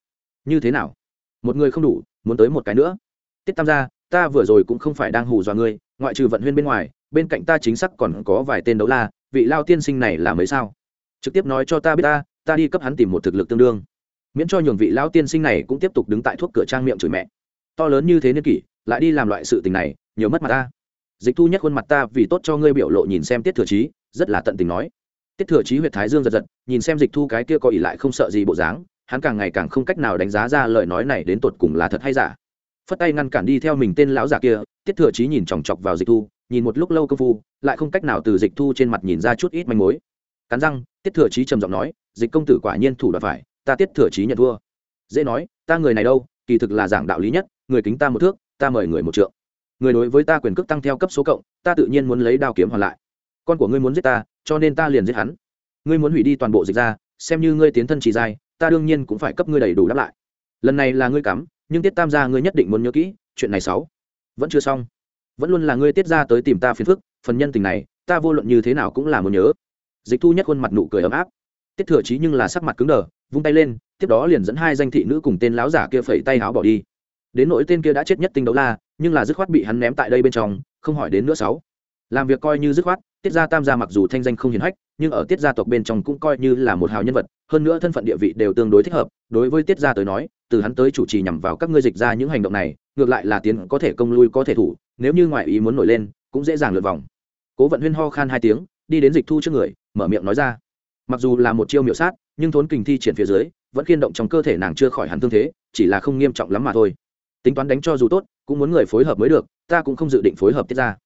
[SPEAKER 1] Như thế nào? Một người không đủ, muốn tới một cái nữa. Tiết tam gia, ta vừa rồi cũng không phải đang hù dọa ngươi, ngoại trừ vận huyên bên ngoài, bên cạnh ta chính xác còn có vài tên đấu la, vị lao tiên sinh này là mấy sao? Trực tiếp nói cho ta biết ta ta đi cấp hắn tìm một thực lực tương đương. Miễn cho nhường vị lão tiên sinh này cũng tiếp tục đứng tại thuốc cửa trang miệng chửi mẹ. To lớn như thế niên kỷ, lại đi làm loại sự tình này, nhiều mất mặt ta dịch thu nhất khuôn mặt ta vì tốt cho ngươi biểu lộ nhìn xem tiết thừa trí rất là tận tình nói. Tiết thừa trí huyệt thái dương giật giật, nhìn xem dịch thu cái kia có ỉ lại không sợ gì bộ dáng, hắn càng ngày càng không cách nào đánh giá ra lời nói này đến tột cùng là thật hay giả. Phất tay ngăn cản đi theo mình tên lão giả kia, tiết thừa trí nhìn chòng chọc vào dịch thu, nhìn một lúc lâu công phu, lại không cách nào từ dịch thu trên mặt nhìn ra chút ít manh mối. Cắn răng, tiết thừa trí trầm giọng nói, dịch công tử quả nhiên thủ đoạn phải, ta tiết thừa trí nhận thua. Dễ nói, ta người này đâu, kỳ thực là giảng đạo lý nhất, người kính ta một thước, ta mời người một trượng người đối với ta quyền cước tăng theo cấp số cộng, ta tự nhiên muốn lấy đao kiếm hoàn lại. Con của ngươi muốn giết ta, cho nên ta liền giết hắn. Ngươi muốn hủy đi toàn bộ dịch ra, xem như ngươi tiến thân chỉ dài, ta đương nhiên cũng phải cấp ngươi đầy đủ đáp lại. Lần này là ngươi cắm, nhưng tiết tam gia ngươi nhất định muốn nhớ kỹ, chuyện này sáu. Vẫn chưa xong. Vẫn luôn là ngươi tiết ra tới tìm ta phiền phức, phần nhân tình này, ta vô luận như thế nào cũng là muốn nhớ. Dịch thu nhất khuôn mặt nụ cười ấm áp. Tiết thừa trí nhưng là sắc mặt cứng đờ, vung tay lên, tiếp đó liền dẫn hai danh thị nữ cùng tên láo giả kia phẩy tay háo bỏ đi đến nỗi tên kia đã chết nhất tinh đấu la, nhưng là dứt khoát bị hắn ném tại đây bên trong, không hỏi đến nữa sáu. Làm việc coi như dứt khoát, tiết gia tam gia mặc dù thanh danh không hiền hách, nhưng ở tiết gia tộc bên trong cũng coi như là một hào nhân vật, hơn nữa thân phận địa vị đều tương đối thích hợp, đối với tiết gia tới nói, từ hắn tới chủ trì nhằm vào các ngươi dịch ra những hành động này, ngược lại là tiến có thể công lui có thể thủ, nếu như ngoại ý muốn nổi lên, cũng dễ dàng lượt vòng. Cố vận huyên ho khan hai tiếng, đi đến dịch thu trước người, mở miệng nói ra. Mặc dù là một chiêu miệu sát, nhưng thốn kình thi triển phía dưới, vẫn khiên động trong cơ thể nàng chưa khỏi hẳn thương thế, chỉ là không nghiêm trọng lắm mà thôi tính toán đánh cho dù tốt, cũng muốn người phối hợp mới được, ta cũng không dự định phối hợp tiết ra.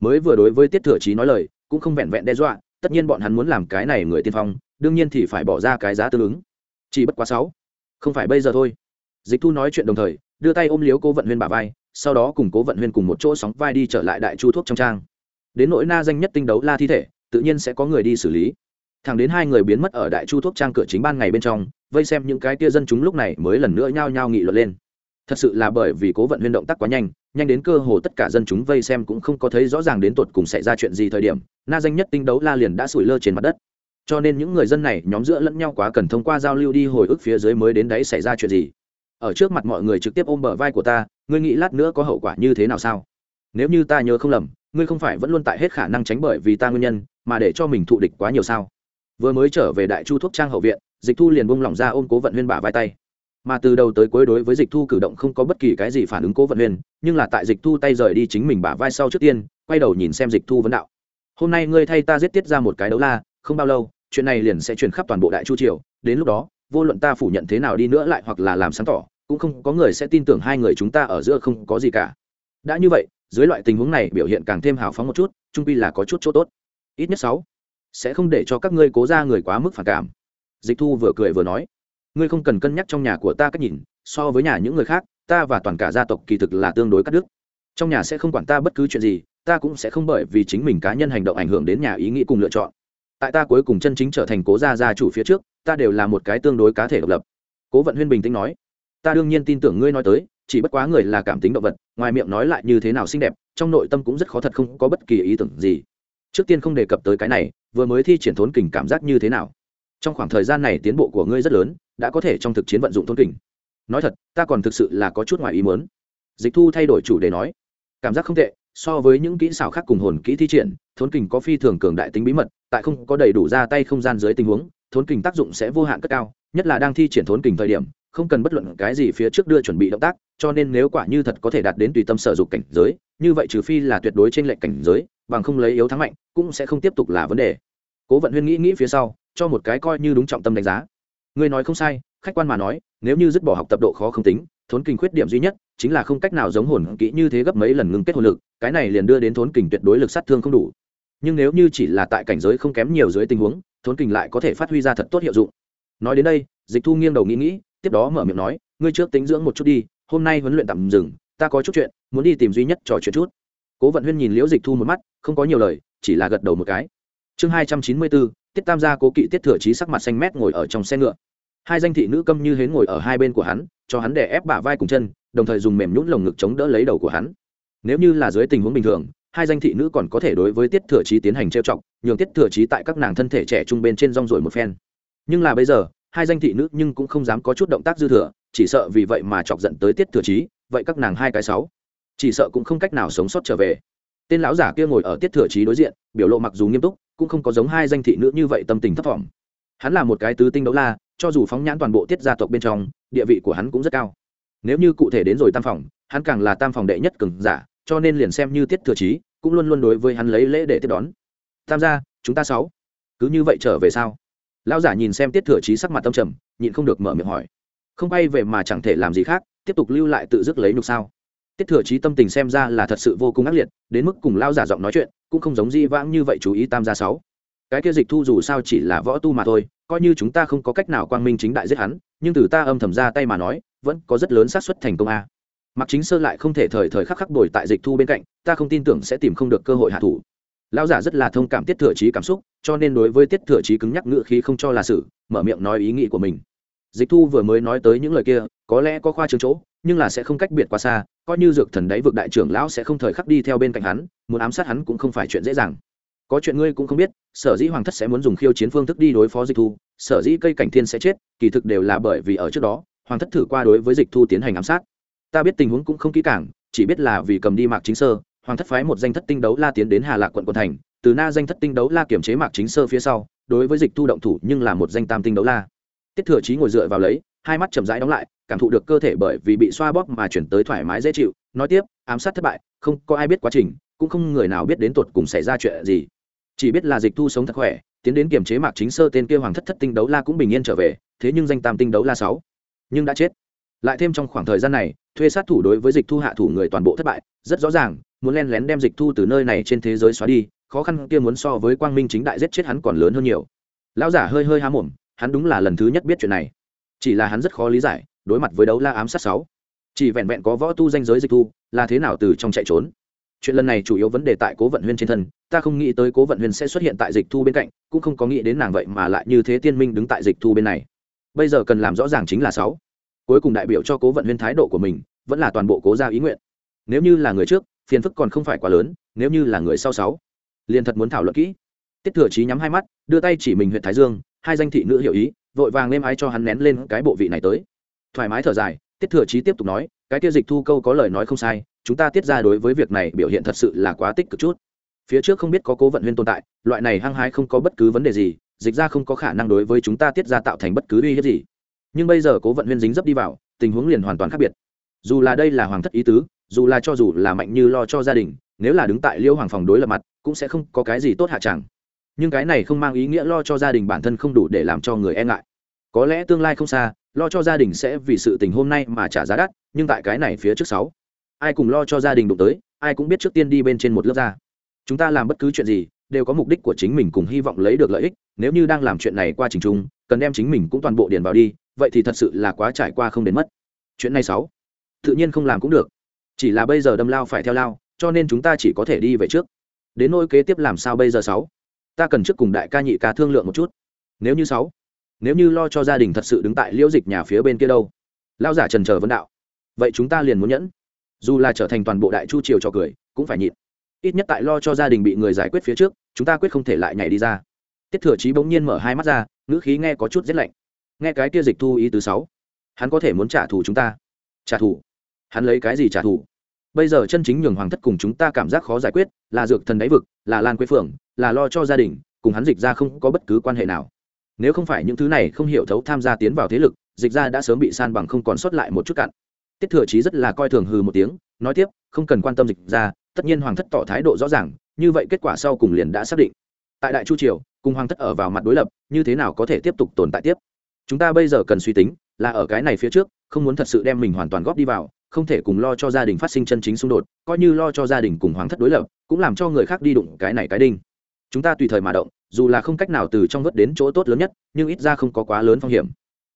[SPEAKER 1] Mới vừa đối với tiết thừa trí nói lời, cũng không vẹn vẹn đe dọa, tất nhiên bọn hắn muốn làm cái này người tiên phong, đương nhiên thì phải bỏ ra cái giá tương ứng. Chỉ bất quá sáu. Không phải bây giờ thôi. Dịch thu nói chuyện đồng thời, đưa tay ôm liếu cố vận huyên bà vai, sau đó cùng cố vận huyên cùng một chỗ sóng vai đi trở lại đại chu thuốc trong trang. Đến nỗi na danh nhất tinh đấu la thi thể, tự nhiên sẽ có người đi xử lý. Thẳng đến hai người biến mất ở đại chu thuốc trang cửa chính ban ngày bên trong, vây xem những cái tia dân chúng lúc này mới lần nữa nhao nhao nghị luận lên thật sự là bởi vì cố vận huyên động tác quá nhanh nhanh đến cơ hồ tất cả dân chúng vây xem cũng không có thấy rõ ràng đến tột cùng xảy ra chuyện gì thời điểm, na danh nhất tinh đấu la liền đã sủi lơ trên mặt đất. Cho nên những người dân này, nhóm giữa lẫn nhau quá cần thông qua giao lưu đi hồi ức phía dưới mới đến đấy xảy ra chuyện gì. Ở trước mặt mọi người trực tiếp ôm bờ vai của ta, ngươi nghĩ lát nữa có hậu quả như thế nào sao? Nếu như ta nhớ không lầm, ngươi không phải vẫn luôn tại hết khả năng tránh bởi vì ta nguyên nhân, mà để cho mình thụ địch quá nhiều sao? Vừa mới trở về đại chu thuốc trang hậu viện, dịch thu liền bông lỏng ra ôm cố vận huyên bả vai tay mà từ đầu tới cuối đối với dịch thu cử động không có bất kỳ cái gì phản ứng cố vận huyền, nhưng là tại dịch thu tay rời đi chính mình bả vai sau trước tiên, quay đầu nhìn xem dịch thu vấn đạo. Hôm nay ngươi thay ta giết tiết ra một cái đấu la, không bao lâu, chuyện này liền sẽ truyền khắp toàn bộ đại chu triều, đến lúc đó, vô luận ta phủ nhận thế nào đi nữa lại hoặc là làm sáng tỏ, cũng không có người sẽ tin tưởng hai người chúng ta ở giữa không có gì cả. Đã như vậy, dưới loại tình huống này biểu hiện càng thêm hào phóng một chút, trung pi là có chút chỗ tốt. Ít nhất sáu, sẽ không để cho các ngươi cố ra người quá mức phản cảm. Dịch thu vừa cười vừa nói ngươi không cần cân nhắc trong nhà của ta cách nhìn, so với nhà những người khác, ta và toàn cả gia tộc kỳ thực là tương đối cắt đứt. Trong nhà sẽ không quản ta bất cứ chuyện gì, ta cũng sẽ không bởi vì chính mình cá nhân hành động ảnh hưởng đến nhà ý nghĩ cùng lựa chọn. Tại ta cuối cùng chân chính trở thành cố gia gia chủ phía trước, ta đều là một cái tương đối cá thể độc lập. Cố vận huyên bình tĩnh nói, ta đương nhiên tin tưởng ngươi nói tới, chỉ bất quá người là cảm tính động vật, ngoài miệng nói lại như thế nào xinh đẹp, trong nội tâm cũng rất khó thật không có bất kỳ ý tưởng gì. Trước tiên không đề cập tới cái này, vừa mới thi triển thốn kình cảm giác như thế nào. Trong khoảng thời gian này tiến bộ của ngươi rất lớn đã có thể trong thực chiến vận dụng thốn kình. Nói thật, ta còn thực sự là có chút ngoài ý muốn. Dịch thu thay đổi chủ đề nói, cảm giác không tệ, so với những kỹ xảo khác cùng hồn kỹ thi triển thốn kình có phi thường cường đại tính bí mật, tại không có đầy đủ ra tay không gian dưới tình huống thốn kình tác dụng sẽ vô hạn cất cao, nhất là đang thi triển thốn kình thời điểm, không cần bất luận cái gì phía trước đưa chuẩn bị động tác, cho nên nếu quả như thật có thể đạt đến tùy tâm sở dục cảnh giới, như vậy trừ phi là tuyệt đối trên lệnh cảnh giới, bằng không lấy yếu thắng mạnh, cũng sẽ không tiếp tục là vấn đề. Cố vận huyên nghĩ nghĩ phía sau, cho một cái coi như đúng trọng tâm đánh giá ngươi nói không sai, khách quan mà nói, nếu như dứt bỏ học tập độ khó không tính, thốn kình khuyết điểm duy nhất chính là không cách nào giống hồn kỹ như thế gấp mấy lần ngưng kết hồn lực, cái này liền đưa đến thốn kình tuyệt đối lực sát thương không đủ. Nhưng nếu như chỉ là tại cảnh giới không kém nhiều dưới tình huống, thốn kình lại có thể phát huy ra thật tốt hiệu dụng. Nói đến đây, dịch thu nghiêng đầu nghĩ nghĩ, tiếp đó mở miệng nói, ngươi trước tính dưỡng một chút đi, hôm nay huấn luyện tạm dừng, ta có chút chuyện, muốn đi tìm duy nhất trò chuyện chút. Cố vận huyên nhìn liễu dịch thu một mắt, không có nhiều lời, chỉ là gật đầu một cái. Chương hai trăm chín mươi bốn, tiết tam gia cố kỵ tiết thừa trí sắc mặt xanh mét ngồi ở trong xe ngựa hai danh thị nữ câm như hến ngồi ở hai bên của hắn, cho hắn để ép bả vai cùng chân, đồng thời dùng mềm nhũn lồng ngực chống đỡ lấy đầu của hắn. Nếu như là dưới tình huống bình thường, hai danh thị nữ còn có thể đối với tiết thừa trí tiến hành trêu chọc, nhường tiết thừa trí tại các nàng thân thể trẻ trung bên trên rong rồi một phen. Nhưng là bây giờ, hai danh thị nữ nhưng cũng không dám có chút động tác dư thừa, chỉ sợ vì vậy mà chọc giận tới tiết thừa trí, vậy các nàng hai cái sáu. Chỉ sợ cũng không cách nào sống sót trở về. Tên lão giả kia ngồi ở tiết thừa trí đối diện, biểu lộ mặc dù nghiêm túc, cũng không có giống hai danh thị nữ như vậy tâm tình thấp thỏm hắn là một cái tứ tinh đấu la, cho dù phóng nhãn toàn bộ tiết gia tộc bên trong, địa vị của hắn cũng rất cao. Nếu như cụ thể đến rồi tam phòng, hắn càng là tam phòng đệ nhất cường giả, cho nên liền xem như tiết thừa trí cũng luôn luôn đối với hắn lấy lễ để tiếp đón. Tam gia, chúng ta sáu. Cứ như vậy trở về sao? Lão giả nhìn xem tiết thừa trí sắc mặt tâm trầm, nhịn không được mở miệng hỏi. Không bay về mà chẳng thể làm gì khác, tiếp tục lưu lại tự dứt lấy nhục sao? Tiết thừa trí tâm tình xem ra là thật sự vô cùng ác liệt, đến mức cùng lao giả giọng nói chuyện, cũng không giống di vãng như vậy chú ý tam gia sáu cái kia dịch thu dù sao chỉ là võ tu mà thôi, coi như chúng ta không có cách nào quang minh chính đại giết hắn, nhưng từ ta âm thầm ra tay mà nói, vẫn có rất lớn xác suất thành công a. Mặc chính sơ lại không thể thời thời khắc khắc đổi tại dịch thu bên cạnh, ta không tin tưởng sẽ tìm không được cơ hội hạ thủ. Lão giả rất là thông cảm tiết thừa trí cảm xúc, cho nên đối với tiết thừa trí cứng nhắc ngự khí không cho là sự, mở miệng nói ý nghĩ của mình. Dịch thu vừa mới nói tới những lời kia, có lẽ có khoa trương chỗ, nhưng là sẽ không cách biệt quá xa, coi như dược thần đáy vực đại trưởng lão sẽ không thời khắc đi theo bên cạnh hắn, muốn ám sát hắn cũng không phải chuyện dễ dàng có chuyện ngươi cũng không biết, sở dĩ hoàng thất sẽ muốn dùng khiêu chiến phương thức đi đối phó dịch thu, sở dĩ cây cảnh thiên sẽ chết, kỳ thực đều là bởi vì ở trước đó, hoàng thất thử qua đối với dịch thu tiến hành ám sát. Ta biết tình huống cũng không kỹ càng, chỉ biết là vì cầm đi mạc chính sơ, hoàng thất phái một danh thất tinh đấu la tiến đến hà lạc quận quận thành, từ na danh thất tinh đấu la kiểm chế mạc chính sơ phía sau, đối với dịch thu động thủ nhưng là một danh tam tinh đấu la. Tiết thừa trí ngồi dựa vào lấy, hai mắt chậm rãi đóng lại, cảm thụ được cơ thể bởi vì bị xoa bóp mà chuyển tới thoải mái dễ chịu, nói tiếp, ám sát thất bại, không có ai biết quá trình, cũng không người nào biết đến tột cùng xảy ra chuyện gì chỉ biết là dịch thu sống thật khỏe, tiến đến kiềm chế mạc chính sơ tên kia hoàng thất thất tinh đấu la cũng bình yên trở về, thế nhưng danh tam tinh đấu la sáu nhưng đã chết. Lại thêm trong khoảng thời gian này, thuê sát thủ đối với dịch thu hạ thủ người toàn bộ thất bại, rất rõ ràng, muốn len lén đem dịch thu từ nơi này trên thế giới xóa đi, khó khăn kia muốn so với quang minh chính đại giết chết hắn còn lớn hơn nhiều. Lão giả hơi hơi há mồm, hắn đúng là lần thứ nhất biết chuyện này. Chỉ là hắn rất khó lý giải, đối mặt với đấu la ám sát sáu chỉ vẹn vẹn có võ tu danh giới dịch thu, là thế nào từ trong chạy trốn? Chuyện lần này chủ yếu vấn đề tại cố vận huyên trên thân, ta không nghĩ tới cố vận huyên sẽ xuất hiện tại dịch thu bên cạnh, cũng không có nghĩ đến nàng vậy mà lại như thế tiên minh đứng tại dịch thu bên này. Bây giờ cần làm rõ ràng chính là sáu. Cuối cùng đại biểu cho cố vận huyên thái độ của mình, vẫn là toàn bộ cố gia ý nguyện. Nếu như là người trước, phiền phức còn không phải quá lớn, nếu như là người sau sáu. Liền thật muốn thảo luận kỹ. Tiết thừa trí nhắm hai mắt, đưa tay chỉ mình huyện thái dương, hai danh thị nữ hiểu ý, vội vàng êm ái cho hắn nén lên cái bộ vị này tới. Thoải mái thở dài, tiết thừa trí tiếp tục nói, cái tiêu dịch thu câu có lời nói không sai chúng ta tiết ra đối với việc này biểu hiện thật sự là quá tích cực chút. Phía trước không biết có cố vận huyên tồn tại, loại này hăng hái không có bất cứ vấn đề gì, dịch ra không có khả năng đối với chúng ta tiết ra tạo thành bất cứ uy hiếp gì. Nhưng bây giờ cố vận huyên dính dấp đi vào, tình huống liền hoàn toàn khác biệt. Dù là đây là hoàng thất ý tứ, dù là cho dù là mạnh như lo cho gia đình, nếu là đứng tại liêu hoàng phòng đối lập mặt, cũng sẽ không có cái gì tốt hạ chẳng. Nhưng cái này không mang ý nghĩa lo cho gia đình bản thân không đủ để làm cho người e ngại. Có lẽ tương lai không xa, lo cho gia đình sẽ vì sự tình hôm nay mà trả giá đắt, nhưng tại cái này phía trước sáu ai cùng lo cho gia đình đụng tới, ai cũng biết trước tiên đi bên trên một lớp da chúng ta làm bất cứ chuyện gì, đều có mục đích của chính mình cùng hy vọng lấy được lợi ích, nếu như đang làm chuyện này qua trình trung cần đem chính mình cũng toàn bộ điền vào đi, vậy thì thật sự là quá trải qua không đến mất. Chuyện này sáu, tự nhiên không làm cũng được. Chỉ là bây giờ đâm lao phải theo lao, cho nên chúng ta chỉ có thể đi về trước. Đến nỗi kế tiếp làm sao bây giờ sáu? Ta cần trước cùng đại ca nhị ca thương lượng một chút. Nếu như sáu, nếu như lo cho gia đình thật sự đứng tại liễu dịch nhà phía bên kia đâu? Lao giả trần chờ vấn đạo. Vậy chúng ta liền muốn nhẫn dù là trở thành toàn bộ đại chu triều cho cười, cũng phải nhịn. Ít nhất tại lo cho gia đình bị người giải quyết phía trước, chúng ta quyết không thể lại nhảy đi ra. Tiết thừa chí bỗng nhiên mở hai mắt ra, ngữ khí nghe có chút rét lạnh. Nghe cái kia dịch thu ý thứ sáu. Hắn có thể muốn trả thù chúng ta. Trả thù? Hắn lấy cái gì trả thù? Bây giờ chân chính nhường hoàng thất cùng chúng ta cảm giác khó giải quyết, là dược thần đáy vực, là lan quế phượng, là lo cho gia đình, cùng hắn dịch ra không có bất cứ quan hệ nào. Nếu không phải những thứ này không hiểu thấu tham gia tiến vào thế lực, dịch ra đã sớm bị san bằng không còn sót lại một chút cặn tiết thừa chí rất là coi thường hừ một tiếng, nói tiếp, không cần quan tâm dịch ra, tất nhiên hoàng thất tỏ thái độ rõ ràng, như vậy kết quả sau cùng liền đã xác định. Tại đại chu triều, cùng hoàng thất ở vào mặt đối lập, như thế nào có thể tiếp tục tồn tại tiếp? Chúng ta bây giờ cần suy tính, là ở cái này phía trước, không muốn thật sự đem mình hoàn toàn góp đi vào, không thể cùng lo cho gia đình phát sinh chân chính xung đột, coi như lo cho gia đình cùng hoàng thất đối lập, cũng làm cho người khác đi đụng cái này cái đinh. Chúng ta tùy thời mà động, dù là không cách nào từ trong vớt đến chỗ tốt lớn nhất, nhưng ít ra không có quá lớn phong hiểm.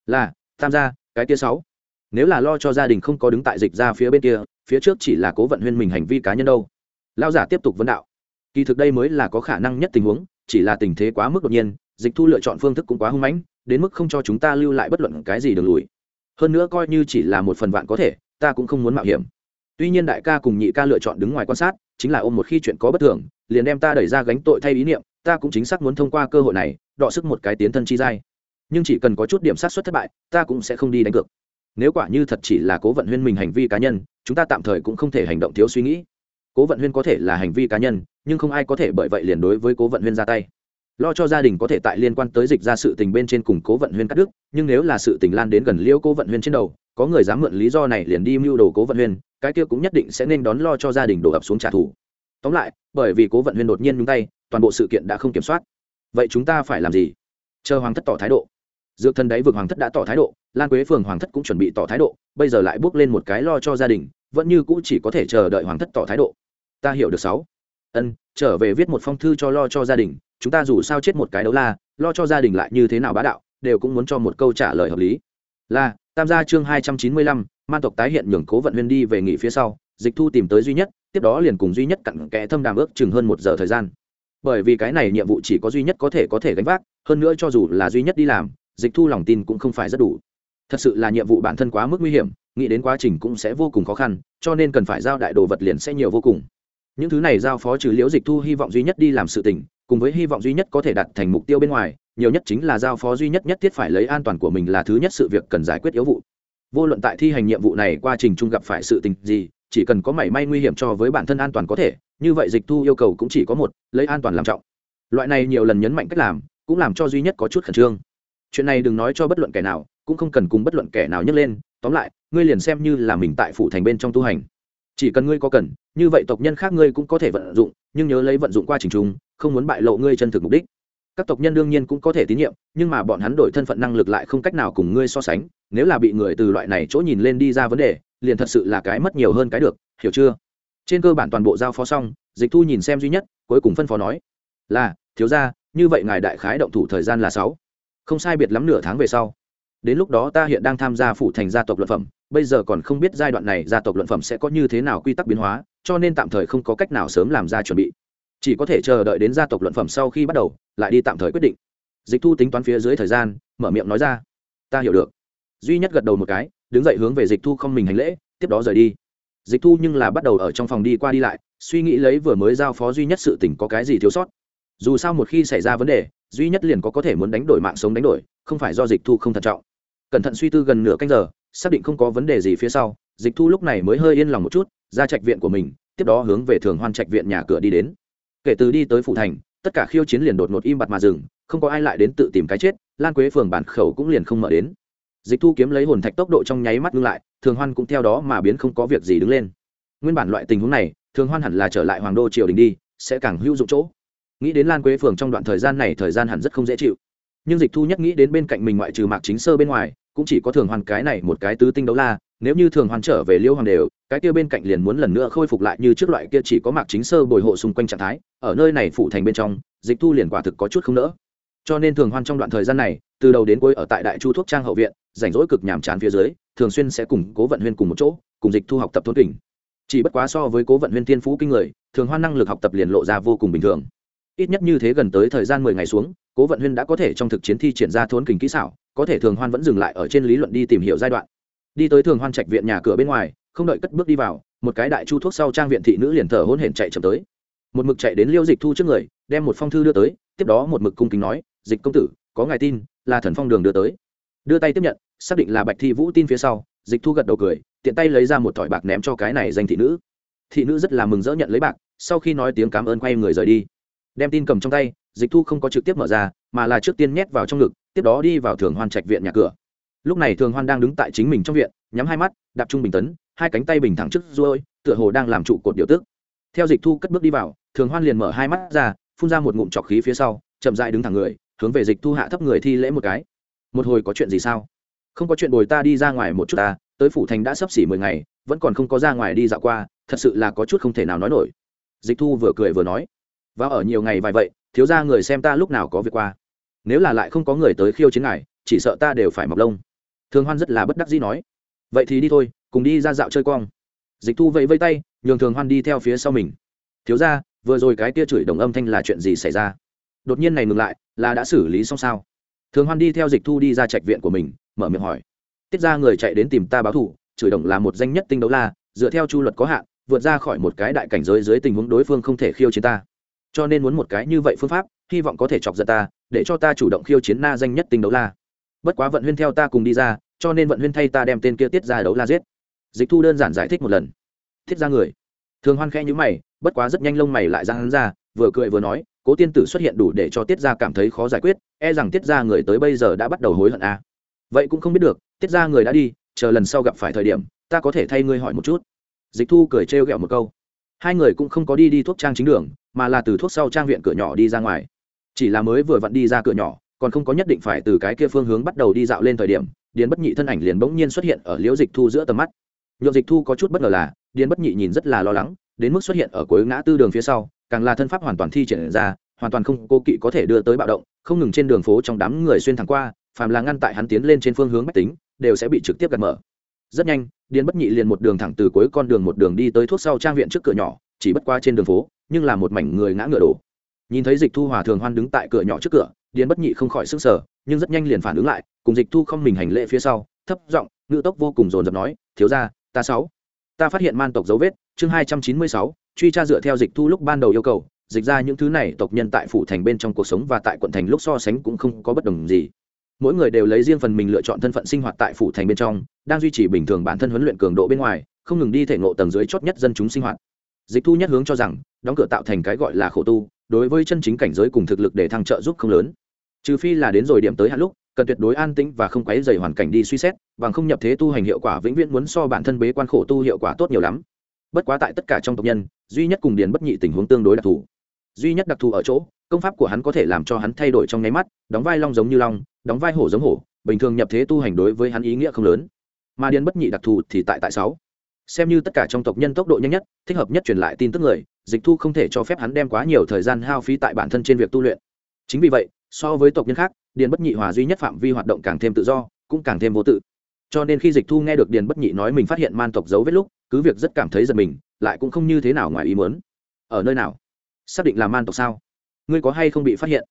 [SPEAKER 1] Là, tham gia, cái tia sáu nếu là lo cho gia đình không có đứng tại dịch ra phía bên kia, phía trước chỉ là cố vận huyên mình hành vi cá nhân đâu. Lao giả tiếp tục vấn đạo. Kỳ thực đây mới là có khả năng nhất tình huống, chỉ là tình thế quá mức đột nhiên, dịch thu lựa chọn phương thức cũng quá hung mãnh, đến mức không cho chúng ta lưu lại bất luận cái gì đường lùi. Hơn nữa coi như chỉ là một phần vạn có thể, ta cũng không muốn mạo hiểm. Tuy nhiên đại ca cùng nhị ca lựa chọn đứng ngoài quan sát, chính là ôm một khi chuyện có bất thường, liền đem ta đẩy ra gánh tội thay ý niệm, ta cũng chính xác muốn thông qua cơ hội này, đọ sức một cái tiến thân chi giai. Nhưng chỉ cần có chút điểm sát xuất thất bại, ta cũng sẽ không đi đánh cược nếu quả như thật chỉ là cố vận huyên mình hành vi cá nhân, chúng ta tạm thời cũng không thể hành động thiếu suy nghĩ. Cố vận huyên có thể là hành vi cá nhân, nhưng không ai có thể bởi vậy liền đối với cố vận huyên ra tay. Lo cho gia đình có thể tại liên quan tới dịch ra sự tình bên trên cùng cố vận huyên cắt đứt, nhưng nếu là sự tình lan đến gần liễu cố vận huyên trên đầu, có người dám mượn lý do này liền đi mưu đồ cố vận huyên, cái kia cũng nhất định sẽ nên đón lo cho gia đình đổ ập xuống trả thù. Tóm lại, bởi vì cố vận huyên đột nhiên nhúng tay, toàn bộ sự kiện đã không kiểm soát. Vậy chúng ta phải làm gì? Chờ hoàng thất tỏ thái độ dược thần đáy vực hoàng thất đã tỏ thái độ, lan quế phường hoàng thất cũng chuẩn bị tỏ thái độ, bây giờ lại bước lên một cái lo cho gia đình, vẫn như cũ chỉ có thể chờ đợi hoàng thất tỏ thái độ. Ta hiểu được sáu. Ân, trở về viết một phong thư cho lo cho gia đình, chúng ta dù sao chết một cái đấu la, lo cho gia đình lại như thế nào bá đạo, đều cũng muốn cho một câu trả lời hợp lý. Là tam gia chương hai trăm chín mươi lăm, man tộc tái hiện nhường cố vận huyên đi về nghỉ phía sau, dịch thu tìm tới duy nhất, tiếp đó liền cùng duy nhất cặn kẽ thâm đàm ước chừng hơn một giờ thời gian. Bởi vì cái này nhiệm vụ chỉ có duy nhất có thể có thể gánh vác, hơn nữa cho dù là duy nhất đi làm dịch thu lòng tin cũng không phải rất đủ. Thật sự là nhiệm vụ bản thân quá mức nguy hiểm, nghĩ đến quá trình cũng sẽ vô cùng khó khăn, cho nên cần phải giao đại đồ vật liền sẽ nhiều vô cùng. Những thứ này giao phó trừ liễu dịch thu hy vọng duy nhất đi làm sự tình, cùng với hy vọng duy nhất có thể đạt thành mục tiêu bên ngoài, nhiều nhất chính là giao phó duy nhất nhất thiết phải lấy an toàn của mình là thứ nhất sự việc cần giải quyết yếu vụ. Vô luận tại thi hành nhiệm vụ này quá trình chung gặp phải sự tình gì, chỉ cần có mảy may nguy hiểm cho với bản thân an toàn có thể, như vậy dịch thu yêu cầu cũng chỉ có một, lấy an toàn làm trọng. Loại này nhiều lần nhấn mạnh cách làm, cũng làm cho duy nhất có chút khẩn trương chuyện này đừng nói cho bất luận kẻ nào, cũng không cần cùng bất luận kẻ nào nhấc lên, tóm lại, ngươi liền xem như là mình tại phủ thành bên trong tu hành. Chỉ cần ngươi có cần, như vậy tộc nhân khác ngươi cũng có thể vận dụng, nhưng nhớ lấy vận dụng qua trình trung không muốn bại lộ ngươi chân thực mục đích. Các tộc nhân đương nhiên cũng có thể tín nhiệm, nhưng mà bọn hắn đổi thân phận năng lực lại không cách nào cùng ngươi so sánh, nếu là bị người từ loại này chỗ nhìn lên đi ra vấn đề, liền thật sự là cái mất nhiều hơn cái được, hiểu chưa? Trên cơ bản toàn bộ giao phó xong, dịch thu nhìn xem duy nhất, cuối cùng phân phó nói, là, thiếu ra như vậy ngài đại khái động thủ thời gian là sáu không sai biệt lắm nửa tháng về sau. Đến lúc đó ta hiện đang tham gia phụ thành gia tộc luận phẩm, bây giờ còn không biết giai đoạn này gia tộc luận phẩm sẽ có như thế nào quy tắc biến hóa, cho nên tạm thời không có cách nào sớm làm ra chuẩn bị. Chỉ có thể chờ đợi đến gia tộc luận phẩm sau khi bắt đầu, lại đi tạm thời quyết định. Dịch thu tính toán phía dưới thời gian, mở miệng nói ra. Ta hiểu được. Duy nhất gật đầu một cái, đứng dậy hướng về dịch thu không mình hành lễ, tiếp đó rời đi. Dịch thu nhưng là bắt đầu ở trong phòng đi qua đi lại, suy nghĩ lấy vừa mới giao phó duy nhất sự tỉnh có cái gì thiếu sót. Dù sao một khi xảy ra vấn đề duy nhất liền có có thể muốn đánh đổi mạng sống đánh đổi, không phải do dịch thu không thận trọng. Cẩn thận suy tư gần nửa canh giờ, xác định không có vấn đề gì phía sau, dịch thu lúc này mới hơi yên lòng một chút, ra trạch viện của mình, tiếp đó hướng về thường hoan trạch viện nhà cửa đi đến. Kể từ đi tới phủ thành, tất cả khiêu chiến liền đột ngột im bặt mà dừng, không có ai lại đến tự tìm cái chết, lan quế phường bản khẩu cũng liền không mở đến. Dịch thu kiếm lấy hồn thạch tốc độ trong nháy mắt ngưng lại, thường hoan cũng theo đó mà biến không có việc gì đứng lên. Nguyên bản loại tình huống này, thường hoan hẳn là trở lại hoàng đô triều đình đi, sẽ càng hữu dụng chỗ nghĩ đến lan quế phường trong đoạn thời gian này thời gian hẳn rất không dễ chịu. Nhưng dịch thu nhất nghĩ đến bên cạnh mình ngoại trừ mạc chính sơ bên ngoài, cũng chỉ có thường hoàn cái này một cái tứ tinh đấu la. Nếu như thường hoàn trở về liêu hoàng đều, cái kia bên cạnh liền muốn lần nữa khôi phục lại như trước loại kia chỉ có mạc chính sơ bồi hộ xung quanh trạng thái, ở nơi này phụ thành bên trong, dịch thu liền quả thực có chút không nỡ. Cho nên thường hoan trong đoạn thời gian này, từ đầu đến cuối ở tại đại chu thuốc trang hậu viện, rảnh rỗi cực nhàm chán phía dưới, thường xuyên sẽ cùng cố vận huyên cùng một chỗ, cùng dịch thu học tập thôn kình. Chỉ bất quá so với cố vận huyên thiên phú kinh người, thường hoan năng lực học tập liền lộ ra vô cùng bình thường ít nhất như thế gần tới thời gian mười ngày xuống, cố vận huyên đã có thể trong thực chiến thi triển ra thốn kình kỹ xảo, có thể thường hoan vẫn dừng lại ở trên lý luận đi tìm hiểu giai đoạn. Đi tới thường hoan trạch viện nhà cửa bên ngoài, không đợi cất bước đi vào, một cái đại chu thuốc sau trang viện thị nữ liền thở hôn hển chạy chậm tới. Một mực chạy đến liêu dịch thu trước người, đem một phong thư đưa tới, tiếp đó một mực cung kính nói, dịch công tử, có ngài tin, là thần phong đường đưa tới. Đưa tay tiếp nhận, xác định là bạch thi vũ tin phía sau, dịch thu gật đầu cười, tiện tay lấy ra một thỏi bạc ném cho cái này danh thị nữ. Thị nữ rất là mừng rỡ nhận lấy bạc, sau khi nói tiếng cảm ơn quay người rời đi đem tin cầm trong tay, dịch thu không có trực tiếp mở ra, mà là trước tiên nhét vào trong ngực, tiếp đó đi vào thường hoan trạch viện nhà cửa. Lúc này thường hoan đang đứng tại chính mình trong viện, nhắm hai mắt, đạp trung bình tấn, hai cánh tay bình thẳng trước ruôi tựa hồ đang làm trụ cột điều tức. Theo dịch thu cất bước đi vào, thường hoan liền mở hai mắt ra, phun ra một ngụm trọc khí phía sau, chậm dại đứng thẳng người, hướng về dịch thu hạ thấp người thi lễ một cái. Một hồi có chuyện gì sao? Không có chuyện bồi ta đi ra ngoài một chút ta, tới phủ thành đã sắp xỉ mười ngày, vẫn còn không có ra ngoài đi dạo qua, thật sự là có chút không thể nào nói nổi. Dịch thu vừa cười vừa nói và ở nhiều ngày vài vậy, thiếu ra người xem ta lúc nào có việc qua. Nếu là lại không có người tới khiêu chiến ngài, chỉ sợ ta đều phải mọc lông. Thường hoan rất là bất đắc dĩ nói. Vậy thì đi thôi, cùng đi ra dạo chơi cong dịch thu vẫy vây tay, nhường thường hoan đi theo phía sau mình. Thiếu ra vừa rồi cái tia chửi đồng âm thanh là chuyện gì xảy ra? Đột nhiên này ngừng lại, là đã xử lý xong sao? Thường hoan đi theo dịch thu đi ra trạch viện của mình, mở miệng hỏi. Tiết ra người chạy đến tìm ta báo thủ chửi đồng là một danh nhất tinh đấu la, dựa theo chu luật có hạn, vượt ra khỏi một cái đại cảnh giới dưới tình huống đối phương không thể khiêu chiến ta cho nên muốn một cái như vậy phương pháp, hy vọng có thể chọc giận ta, để cho ta chủ động khiêu chiến na danh nhất tinh đấu la. Bất quá vận huyên theo ta cùng đi ra, cho nên vận huyên thay ta đem tên kia tiết ra đấu la giết. Dịch thu đơn giản giải thích một lần. Thiết ra người. Thường hoan khẽ nhữ mày, bất quá rất nhanh lông mày lại ra hắn ra, vừa cười vừa nói, cố tiên tử xuất hiện đủ để cho tiết ra cảm thấy khó giải quyết e rằng tiết ra người tới bây giờ đã bắt đầu hối hận à. vậy cũng không biết được, tiết ra người đã đi, chờ lần sau gặp phải thời điểm, ta có thể thay ngươi hỏi một chút. Dịch thu cười trêu ghẹo một câu. Hai người cũng không có đi đi thuốc trang chính đường mà là từ thuốc sau trang viện cửa nhỏ đi ra ngoài. Chỉ là mới vừa vặn đi ra cửa nhỏ, còn không có nhất định phải từ cái kia phương hướng bắt đầu đi dạo lên thời điểm, điền bất nhị thân ảnh liền bỗng nhiên xuất hiện ở liễu dịch thu giữa tầm mắt. Nhộn dịch thu có chút bất ngờ là, điền bất nhị nhìn rất là lo lắng, đến mức xuất hiện ở cuối ngã tư đường phía sau, càng là thân pháp hoàn toàn thi triển ra, hoàn toàn không cô kỵ có thể đưa tới bạo động, không ngừng trên đường phố trong đám người xuyên thẳng qua, phàm là ngăn tại hắn tiến lên trên phương hướng bách tính, đều sẽ bị trực tiếp gạt mở. Rất nhanh, điền bất nhị liền một đường thẳng từ cuối con đường một đường đi tới thuốc sau trang viện trước cửa nhỏ, chỉ bất qua trên đường phố nhưng là một mảnh người ngã ngựa đổ. Nhìn thấy dịch thu hòa thường hoan đứng tại cửa nhỏ trước cửa, điền bất nhị không khỏi sức sở nhưng rất nhanh liền phản ứng lại, cùng dịch thu không mình hành lễ phía sau, thấp giọng ngự tốc vô cùng dồn dập nói, thiếu ra ta sáu. Ta phát hiện man tộc dấu vết, chương hai trăm chín mươi sáu, truy tra dựa theo dịch thu lúc ban đầu yêu cầu, dịch ra những thứ này tộc nhân tại phủ thành bên trong cuộc sống và tại quận thành lúc so sánh cũng không có bất đồng gì. Mỗi người đều lấy riêng phần mình lựa chọn thân phận sinh hoạt tại phủ thành bên trong, đang duy trì bình thường bản thân huấn luyện cường độ bên ngoài, không ngừng đi thể ngộ tầng dưới chót nhất dân chúng sinh hoạt dịch thu nhất hướng cho rằng, đóng cửa tạo thành cái gọi là khổ tu, đối với chân chính cảnh giới cùng thực lực để thăng trợ giúp không lớn. Trừ phi là đến rồi điểm tới hạn lúc, cần tuyệt đối an tĩnh và không quấy dày hoàn cảnh đi suy xét, bằng không nhập thế tu hành hiệu quả vĩnh viễn muốn so bản thân bế quan khổ tu hiệu quả tốt nhiều lắm. Bất quá tại tất cả trong tộc nhân, duy nhất cùng điền bất nhị tình huống tương đối đặc thù. Duy nhất đặc thù ở chỗ, công pháp của hắn có thể làm cho hắn thay đổi trong nháy mắt, đóng vai long giống như long, đóng vai hổ giống hổ, bình thường nhập thế tu hành đối với hắn ý nghĩa không lớn. Mà điền bất nhị đặc thù thì tại tại sáu xem như tất cả trong tộc nhân tốc độ nhanh nhất, thích hợp nhất truyền lại tin tức người, dịch thu không thể cho phép hắn đem quá nhiều thời gian hao phí tại bản thân trên việc tu luyện. Chính vì vậy, so với tộc nhân khác, điền bất nhị hòa duy nhất phạm vi hoạt động càng thêm tự do, cũng càng thêm vô tự. Cho nên khi dịch thu nghe được điền bất nhị nói mình phát hiện man tộc dấu vết lúc, cứ việc rất cảm thấy giật mình, lại cũng không như thế nào ngoài ý muốn. Ở nơi nào? Xác định là man tộc sao? Ngươi có hay không bị phát hiện?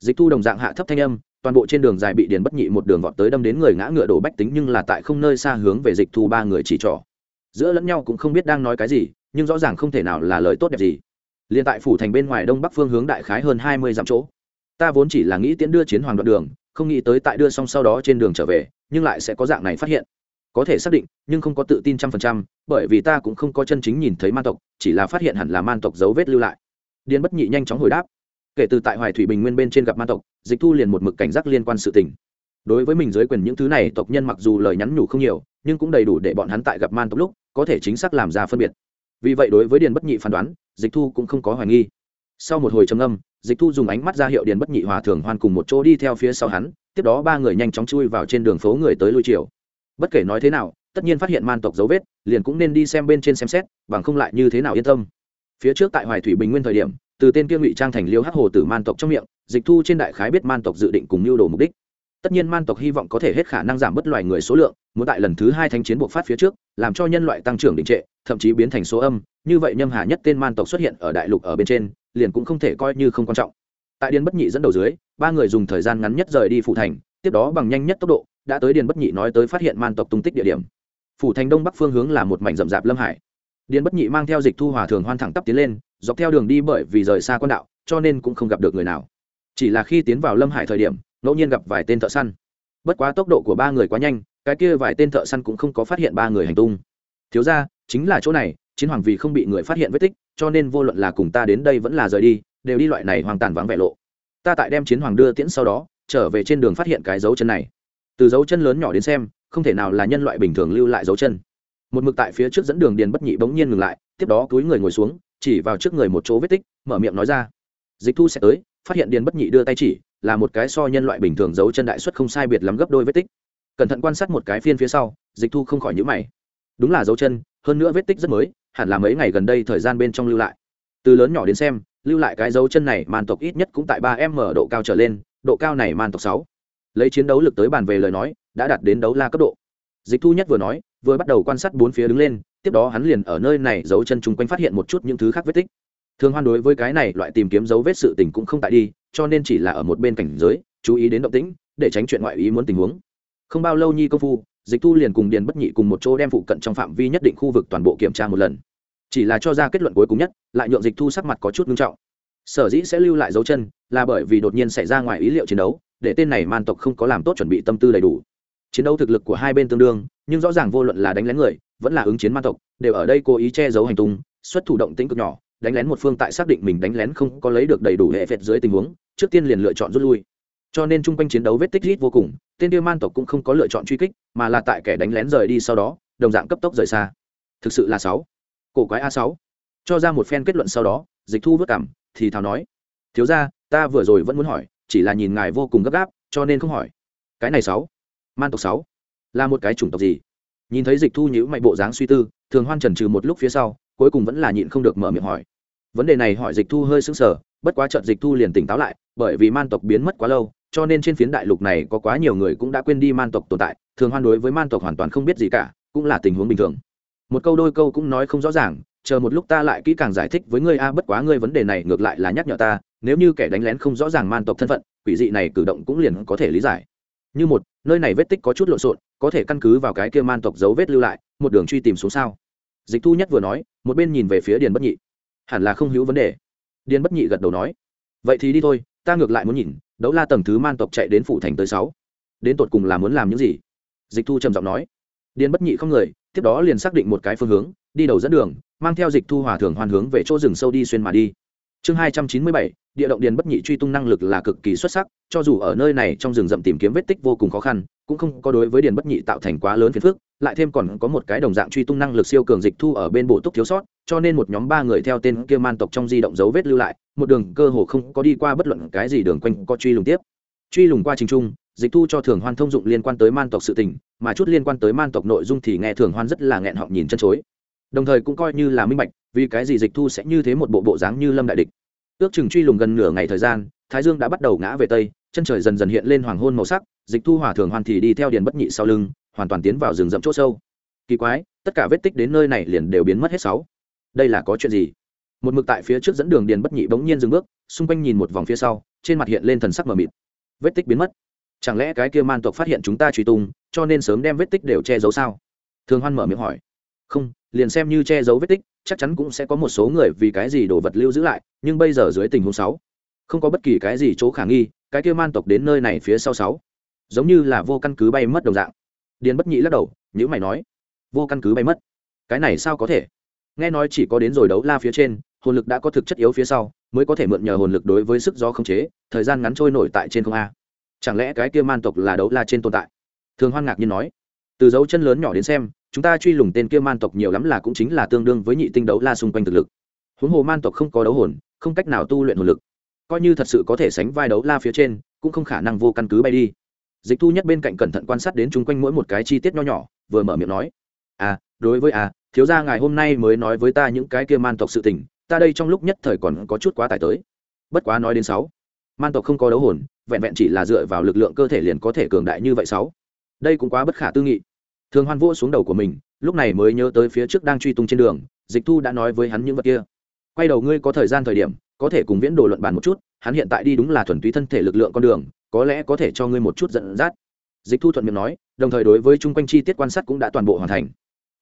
[SPEAKER 1] Dịch thu đồng dạng hạ thấp thanh âm, toàn bộ trên đường dài bị điền bất nhị một đường vọt tới đâm đến người ngã ngựa đổ bách tính nhưng là tại không nơi xa hướng về dịch thu ba người chỉ trỏ giữa lẫn nhau cũng không biết đang nói cái gì, nhưng rõ ràng không thể nào là lời tốt đẹp gì. Liền tại phủ thành bên ngoài đông bắc phương hướng đại khái hơn hai mươi dặm chỗ. Ta vốn chỉ là nghĩ tiễn đưa chiến hoàng đoạn đường, không nghĩ tới tại đưa xong sau đó trên đường trở về, nhưng lại sẽ có dạng này phát hiện. Có thể xác định, nhưng không có tự tin trăm phần trăm, bởi vì ta cũng không có chân chính nhìn thấy man tộc, chỉ là phát hiện hẳn là man tộc dấu vết lưu lại. Điền bất nhị nhanh chóng hồi đáp. Kể từ tại hoài thủy bình nguyên bên trên gặp man tộc, dịch thu liền một mực cảnh giác liên quan sự tình đối với mình giới quyền những thứ này, tộc nhân mặc dù lời nhắn nhủ không nhiều, nhưng cũng đầy đủ để bọn hắn tại gặp man tộc lúc, có thể chính xác làm ra phân biệt. Vì vậy đối với điền bất nhị phán đoán, dịch thu cũng không có hoài nghi. Sau một hồi trầm âm dịch thu dùng ánh mắt ra hiệu điền bất nhị hòa thường hoan cùng một chỗ đi theo phía sau hắn, tiếp đó ba người nhanh chóng chui vào trên đường phố người tới lui chiều. Bất kể nói thế nào, tất nhiên phát hiện man tộc dấu vết, liền cũng nên đi xem bên trên xem xét, bằng không lại như thế nào yên tâm. Phía trước tại hoài thủy bình nguyên thời điểm, từ tên kia ngụy trang thành liêu hắc hồ tử man tộc trong miệng, dịch thu trên đại khái biết man tộc dự định cùng mưu đồ mục đích tất nhiên man tộc hy vọng có thể hết khả năng giảm bớt loài người số lượng, muốn tại lần thứ hai thanh chiến buộc phát phía trước, làm cho nhân loại tăng trưởng đình trệ, thậm chí biến thành số âm. Như vậy nhâm hà nhất tên man tộc xuất hiện ở đại lục ở bên trên, liền cũng không thể coi như không quan trọng. Tại điền bất nhị dẫn đầu dưới, ba người dùng thời gian ngắn nhất rời đi phủ thành, tiếp đó bằng nhanh nhất tốc độ, đã tới điền bất nhị nói tới phát hiện man tộc tung tích địa điểm. Phủ thành đông bắc phương hướng là một mảnh rậm rạp lâm hải. Điền bất nhị mang theo dịch thu hòa thường hoan thẳng tắp tiến lên, dọc theo đường đi bởi vì rời xa quan đạo, cho nên cũng không gặp được người nào. Chỉ là khi tiến vào lâm hải thời điểm ngẫu nhiên gặp vài tên thợ săn. Bất quá tốc độ của ba người quá nhanh, cái kia vài tên thợ săn cũng không có phát hiện ba người hành tung. Thiếu ra, chính là chỗ này, chiến hoàng vì không bị người phát hiện vết tích, cho nên vô luận là cùng ta đến đây vẫn là rời đi, đều đi loại này hoàn tàn vắng vẻ lộ. Ta tại đem chiến hoàng đưa tiễn sau đó, trở về trên đường phát hiện cái dấu chân này. Từ dấu chân lớn nhỏ đến xem, không thể nào là nhân loại bình thường lưu lại dấu chân. Một mực tại phía trước dẫn đường điền bất nhị bỗng nhiên ngừng lại, tiếp đó túi người ngồi xuống, chỉ vào trước người một chỗ vết tích, mở miệng nói ra. Dịch thu sẽ tới phát hiện điền bất nhị đưa tay chỉ, là một cái so nhân loại bình thường dấu chân đại xuất không sai biệt lắm gấp đôi vết tích. Cẩn thận quan sát một cái phiên phía sau, dịch thu không khỏi nhữ mày. Đúng là dấu chân, hơn nữa vết tích rất mới, hẳn là mấy ngày gần đây thời gian bên trong lưu lại. Từ lớn nhỏ đến xem, lưu lại cái dấu chân này man tộc ít nhất cũng tại ba m độ cao trở lên, độ cao này man tộc sáu. Lấy chiến đấu lực tới bàn về lời nói, đã đạt đến đấu la cấp độ. Dịch thu nhất vừa nói, vừa bắt đầu quan sát bốn phía đứng lên, tiếp đó hắn liền ở nơi này dấu chân chung quanh phát hiện một chút những thứ khác vết tích thường hoan đối với cái này loại tìm kiếm dấu vết sự tình cũng không tại đi, cho nên chỉ là ở một bên cảnh giới, chú ý đến động tĩnh, để tránh chuyện ngoại ý muốn tình huống. Không bao lâu nhi công phu, dịch thu liền cùng điền bất nhị cùng một chỗ đem phụ cận trong phạm vi nhất định khu vực toàn bộ kiểm tra một lần. Chỉ là cho ra kết luận cuối cùng nhất, lại nhượng dịch thu sắc mặt có chút nghiêm trọng. Sở dĩ sẽ lưu lại dấu chân, là bởi vì đột nhiên xảy ra ngoài ý liệu chiến đấu, để tên này man tộc không có làm tốt chuẩn bị tâm tư đầy đủ. Chiến đấu thực lực của hai bên tương đương, nhưng rõ ràng vô luận là đánh lén người, vẫn là ứng chiến man tộc, đều ở đây cố ý che giấu hành tung, xuất thủ động tĩnh cực nhỏ đánh lén một phương tại xác định mình đánh lén không có lấy được đầy đủ hệ phệt dưới tình huống, trước tiên liền lựa chọn rút lui. Cho nên chung quanh chiến đấu vết tích rít vô cùng, tên tiêu man tộc cũng không có lựa chọn truy kích, mà là tại kẻ đánh lén rời đi sau đó, đồng dạng cấp tốc rời xa. Thực sự là sáu. Cổ quái a sáu. Cho ra một phen kết luận sau đó, dịch thu vất cảm, thì thào nói. Thiếu ra ta vừa rồi vẫn muốn hỏi, chỉ là nhìn ngài vô cùng gấp gáp, cho nên không hỏi. Cái này sáu. Man tộc sáu. Là một cái chủng tộc gì? Nhìn thấy dịch thu nhữ mạnh bộ dáng suy tư, thường hoan trần trừ một lúc phía sau cuối cùng vẫn là nhịn không được mở miệng hỏi. Vấn đề này hỏi dịch thu hơi sững sờ, bất quá chợt dịch thu liền tỉnh táo lại, bởi vì man tộc biến mất quá lâu, cho nên trên phiến đại lục này có quá nhiều người cũng đã quên đi man tộc tồn tại, thường hoan đối với man tộc hoàn toàn không biết gì cả, cũng là tình huống bình thường. Một câu đôi câu cũng nói không rõ ràng, chờ một lúc ta lại kỹ càng giải thích với ngươi a, bất quá ngươi vấn đề này ngược lại là nhắc nhở ta, nếu như kẻ đánh lén không rõ ràng man tộc thân phận, quỷ dị này cử động cũng liền có thể lý giải. Như một, nơi này vết tích có chút lộn xộn, có thể căn cứ vào cái kia man tộc dấu vết lưu lại, một đường truy tìm xuống sao dịch thu nhất vừa nói, một bên nhìn về phía điền bất nhị. Hẳn là không hữu vấn đề. Điền bất nhị gật đầu nói, vậy thì đi thôi, ta ngược lại muốn nhìn, đấu la tầng thứ man tộc chạy đến phủ thành tới sáu. Đến tột cùng là muốn làm những gì? Dịch thu trầm giọng nói. Điền bất nhị không người, tiếp đó liền xác định một cái phương hướng, đi đầu dẫn đường, mang theo dịch thu hòa thường hoàn hướng về chỗ rừng sâu đi xuyên mà đi chương hai trăm chín mươi bảy, địa động điền bất nhị truy tung năng lực là cực kỳ xuất sắc, cho dù ở nơi này trong rừng rậm tìm kiếm vết tích vô cùng khó khăn, cũng không có đối với điền bất nhị tạo thành quá lớn phiền phức, lại thêm còn có một cái đồng dạng truy tung năng lực siêu cường dịch thu ở bên bộ túc thiếu sót, cho nên một nhóm ba người theo tên kia man tộc trong di động dấu vết lưu lại, một đường cơ hồ không có đi qua bất luận cái gì đường quanh có truy lùng tiếp. Truy lùng qua trình trung, dịch thu cho thường hoan thông dụng liên quan tới man tộc sự tình, mà chút liên quan tới man tộc nội dung thì nghe thường hoan rất là nghẹn họng nhìn chân chối đồng thời cũng coi như là minh bạch, vì cái gì dịch thu sẽ như thế một bộ bộ dáng như lâm đại địch. Ước chừng truy lùng gần nửa ngày thời gian, thái dương đã bắt đầu ngã về tây, chân trời dần dần hiện lên hoàng hôn màu sắc, dịch thu hòa thường hoàn thì đi theo điền bất nhị sau lưng, hoàn toàn tiến vào rừng rậm c h ỗ sâu. Kỳ quái, tất cả vết tích đến nơi này liền đều biến mất hết sáu. Đây là có chuyện gì? Một mực tại phía trước dẫn đường điền bất nhị bỗng nhiên dừng bước, xung quanh nhìn một vòng phía sau, trên mặt hiện lên thần sắc mờ mịt. Vết tích biến mất. Chẳng lẽ cái kia man tộc phát hiện chúng ta truy tung, cho nên sớm đem vết tích đều che giấu sao? Thường hoan mở miệng hỏi. Không liền xem như che giấu vết tích, chắc chắn cũng sẽ có một số người vì cái gì đồ vật lưu giữ lại, nhưng bây giờ dưới tình huống sáu, không có bất kỳ cái gì chỗ khả nghi, cái kia man tộc đến nơi này phía sau sáu, giống như là vô căn cứ bay mất đồng dạng. Điền bất nhị lắc đầu nhữ mày nói, vô căn cứ bay mất? Cái này sao có thể? Nghe nói chỉ có đến rồi đấu la phía trên, hồn lực đã có thực chất yếu phía sau, mới có thể mượn nhờ hồn lực đối với sức gió khống chế, thời gian ngắn trôi nổi tại trên không a. Chẳng lẽ cái kia man tộc là đấu la trên tồn tại? Thường hoan ngạc nhiên nói từ dấu chân lớn nhỏ đến xem, chúng ta truy lùng tên kia man tộc nhiều lắm là cũng chính là tương đương với nhị tinh đấu la xung quanh thực lực. Huống hồ man tộc không có đấu hồn, không cách nào tu luyện hồn lực. Coi như thật sự có thể sánh vai đấu la phía trên, cũng không khả năng vô căn cứ bay đi. Dịch thu nhất bên cạnh cẩn thận quan sát đến chung quanh mỗi một cái chi tiết nho nhỏ, vừa mở miệng nói à đối với à thiếu gia ngài hôm nay mới nói với ta những cái kia man tộc sự tình, ta đây trong lúc nhất thời còn có chút quá tải tới. Bất quá nói đến sáu, man tộc không có đấu hồn, vẹn vẹn chỉ là dựa vào lực lượng cơ thể liền có thể cường đại như vậy sáu đây cũng quá bất khả tư nghị. Thường hoan vỗ xuống đầu của mình, lúc này mới nhớ tới phía trước đang truy tung trên đường, dịch thu đã nói với hắn những vật kia. Quay đầu ngươi có thời gian thời điểm, có thể cùng viễn đồ luận bàn một chút, hắn hiện tại đi đúng là thuần túy thân thể lực lượng con đường, có lẽ có thể cho ngươi một chút dẫn dắt. Dịch thu thuận miệng nói, đồng thời đối với chung quanh chi tiết quan sát cũng đã toàn bộ hoàn thành.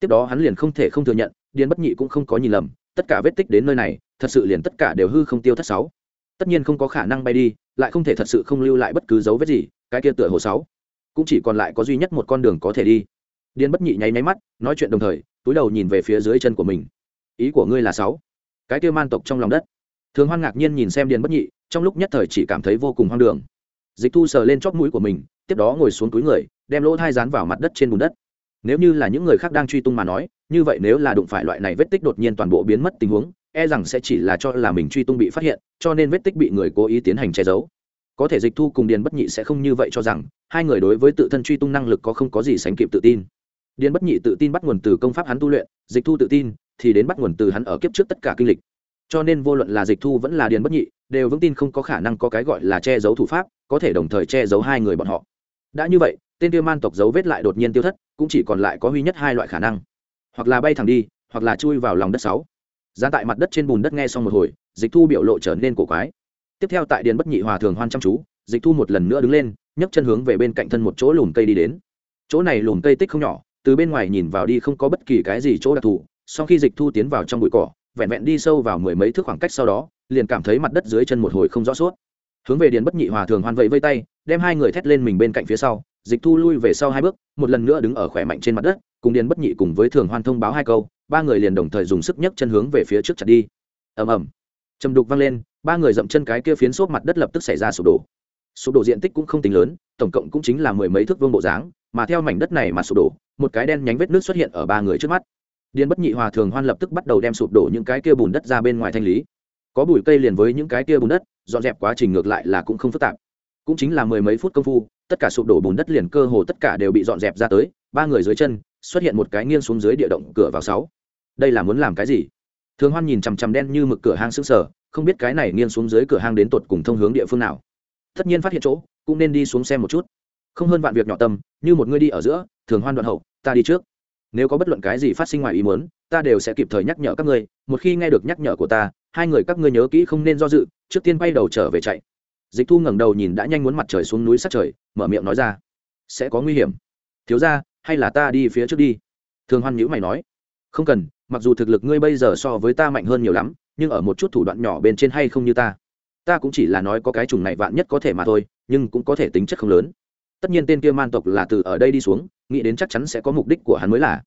[SPEAKER 1] Tiếp đó hắn liền không thể không thừa nhận, điền bất nhị cũng không có nhìn lầm, tất cả vết tích đến nơi này, thật sự liền tất cả đều hư không tiêu thất sáu. Tất nhiên không có khả năng bay đi, lại không thể thật sự không lưu lại bất cứ dấu vết gì, cái kia tựa hồ sáu cũng chỉ còn lại có duy nhất một con đường có thể đi. Điền bất nhị nháy nháy mắt, nói chuyện đồng thời, túi đầu nhìn về phía dưới chân của mình. Ý của ngươi là sáu. Cái kia man tộc trong lòng đất. Thường hoan ngạc nhiên nhìn xem điền bất nhị, trong lúc nhất thời chỉ cảm thấy vô cùng hoang đường. Dịch thu sờ lên chóp mũi của mình, tiếp đó ngồi xuống túi người, đem lỗ thai dán vào mặt đất trên bùn đất. Nếu như là những người khác đang truy tung mà nói, như vậy nếu là đụng phải loại này vết tích đột nhiên toàn bộ biến mất tình huống e rằng sẽ chỉ là cho là mình truy tung bị phát hiện, cho nên vết tích bị người cố ý tiến hành che giấu có thể dịch thu cùng điền bất nhị sẽ không như vậy cho rằng, hai người đối với tự thân truy tung năng lực có không có gì sánh kịp tự tin. Điền bất nhị tự tin bắt nguồn từ công pháp hắn tu luyện, dịch thu tự tin, thì đến bắt nguồn từ hắn ở kiếp trước tất cả kinh lịch. Cho nên vô luận là dịch thu vẫn là điền bất nhị, đều vững tin không có khả năng có cái gọi là che giấu thủ pháp, có thể đồng thời che giấu hai người bọn họ. Đã như vậy, tên tiêu man tộc dấu vết lại đột nhiên tiêu thất, cũng chỉ còn lại có duy nhất hai loại khả năng. Hoặc là bay thẳng đi, hoặc là chui vào lòng đất sáu. Ra tại mặt đất trên bùn đất nghe xong một hồi, dịch thu biểu lộ trở nên cổ quái tiếp theo tại điền bất nhị hòa thường hoan chăm chú, dịch thu một lần nữa đứng lên, nhấc chân hướng về bên cạnh thân một chỗ lùm cây đi đến. Chỗ này lùm cây tích không nhỏ, từ bên ngoài nhìn vào đi không có bất kỳ cái gì chỗ đặc thù, sau khi dịch thu tiến vào trong bụi cỏ, vẹn vẹn đi sâu vào mười mấy thước khoảng cách sau đó, liền cảm thấy mặt đất dưới chân một hồi không rõ suốt. Hướng về điền bất nhị hòa thường hoan vẫy vây tay, đem hai người thét lên mình bên cạnh phía sau, dịch thu lui về sau hai bước, một lần nữa đứng ở khỏe mạnh trên mặt đất, cùng điền bất nhị cùng với thường hoan thông báo hai câu, ba người liền đồng thời dùng sức nhấc chân hướng về phía trước chặt đi. Ầm ầm. Chầm đục văng lên ba người dậm chân cái kia phiến xốp mặt đất lập tức xảy ra sụp đổ. Sụp đổ diện tích cũng không tính lớn, tổng cộng cũng chính là mười mấy thước vương bộ dáng, mà theo mảnh đất này mà sụp đổ, một cái đen nhánh vết nước xuất hiện ở ba người trước mắt. Điền bất nhị hòa thường hoan lập tức bắt đầu đem sụp đổ những cái kia bùn đất ra bên ngoài thanh lý. Có bụi cây liền với những cái kia bùn đất, dọn dẹp quá trình ngược lại là cũng không phức tạp. Cũng chính là mười mấy phút công phu, tất cả sụp đổ bùn đất liền cơ hồ tất cả đều bị dọn dẹp ra tới, ba người dưới chân xuất hiện một cái nghiêng xuống dưới địa động cửa vào sáu. Đây là muốn làm cái gì? Thường hoan nhìn chằm chằm đen như mực cửa hang xương sở không biết cái này nghiêng xuống dưới cửa hang đến tột cùng thông hướng địa phương nào. Tất nhiên phát hiện chỗ, cũng nên đi xuống xem một chút. Không hơn vạn việc nhỏ tâm, như một người đi ở giữa, thường hoan đoạn hậu, ta đi trước. Nếu có bất luận cái gì phát sinh ngoài ý muốn, ta đều sẽ kịp thời nhắc nhở các ngươi, một khi nghe được nhắc nhở của ta, hai người các ngươi nhớ kỹ không nên do dự, trước tiên bay đầu trở về chạy. Dịch thu ngẩng đầu nhìn đã nhanh muốn mặt trời xuống núi sát trời, mở miệng nói ra, sẽ có nguy hiểm. Thiếu ra hay là ta đi phía trước đi? Thường hoan nhữ mày nói, không cần mặc dù thực lực ngươi bây giờ so với ta mạnh hơn nhiều lắm, nhưng ở một chút thủ đoạn nhỏ bên trên hay không như ta. Ta cũng chỉ là nói có cái chủng này vạn nhất có thể mà thôi, nhưng cũng có thể tính chất không lớn. Tất nhiên tên kia man tộc là từ ở đây đi xuống, nghĩ đến chắc chắn sẽ có mục đích của hắn mới là.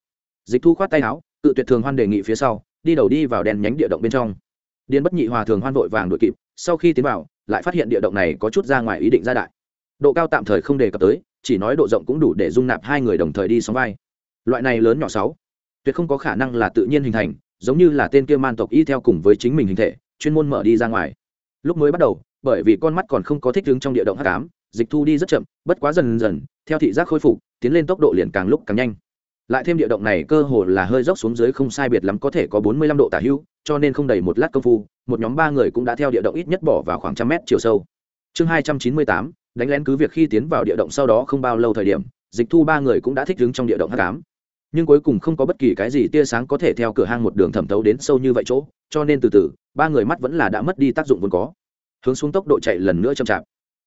[SPEAKER 1] Dịch thu khoát tay áo, tự tuyệt thường hoan đề nghị phía sau, đi đầu đi vào đèn nhánh địa động bên trong. Điền bất nhị hòa thường hoan vội vàng đuổi kịp, sau khi tiến vào, lại phát hiện địa động này có chút ra ngoài ý định gia đại. Độ cao tạm thời không đề cập tới, chỉ nói độ rộng cũng đủ để dung nạp hai người đồng thời đi sóng vai. Loại này lớn nhỏ sáu tuyệt không có khả năng là tự nhiên hình thành giống như là tên kia man tộc y theo cùng với chính mình hình thể chuyên môn mở đi ra ngoài. Lúc mới bắt đầu bởi vì con mắt còn không có thích ứng trong địa động hắc ám dịch thu đi rất chậm bất quá dần dần theo thị giác khôi phục tiến lên tốc độ liền càng lúc càng nhanh. Lại thêm địa động này cơ hồ là hơi dốc xuống dưới không sai biệt lắm có thể có bốn mươi lăm độ tả hưu, cho nên không đầy một lát công phu một nhóm ba người cũng đã theo địa động ít nhất bỏ vào khoảng trăm mét chiều sâu. Chương hai trăm chín mươi tám đánh lén cứ việc khi tiến vào địa động sau đó không bao lâu thời điểm dịch thu ba người cũng đã thích ứng trong địa động hắc ám nhưng cuối cùng không có bất kỳ cái gì tia sáng có thể theo cửa hang một đường thẩm thấu đến sâu như vậy chỗ, cho nên từ từ, ba người mắt vẫn là đã mất đi tác dụng vốn có. Hướng xuống tốc độ chạy lần nữa chậm chạp.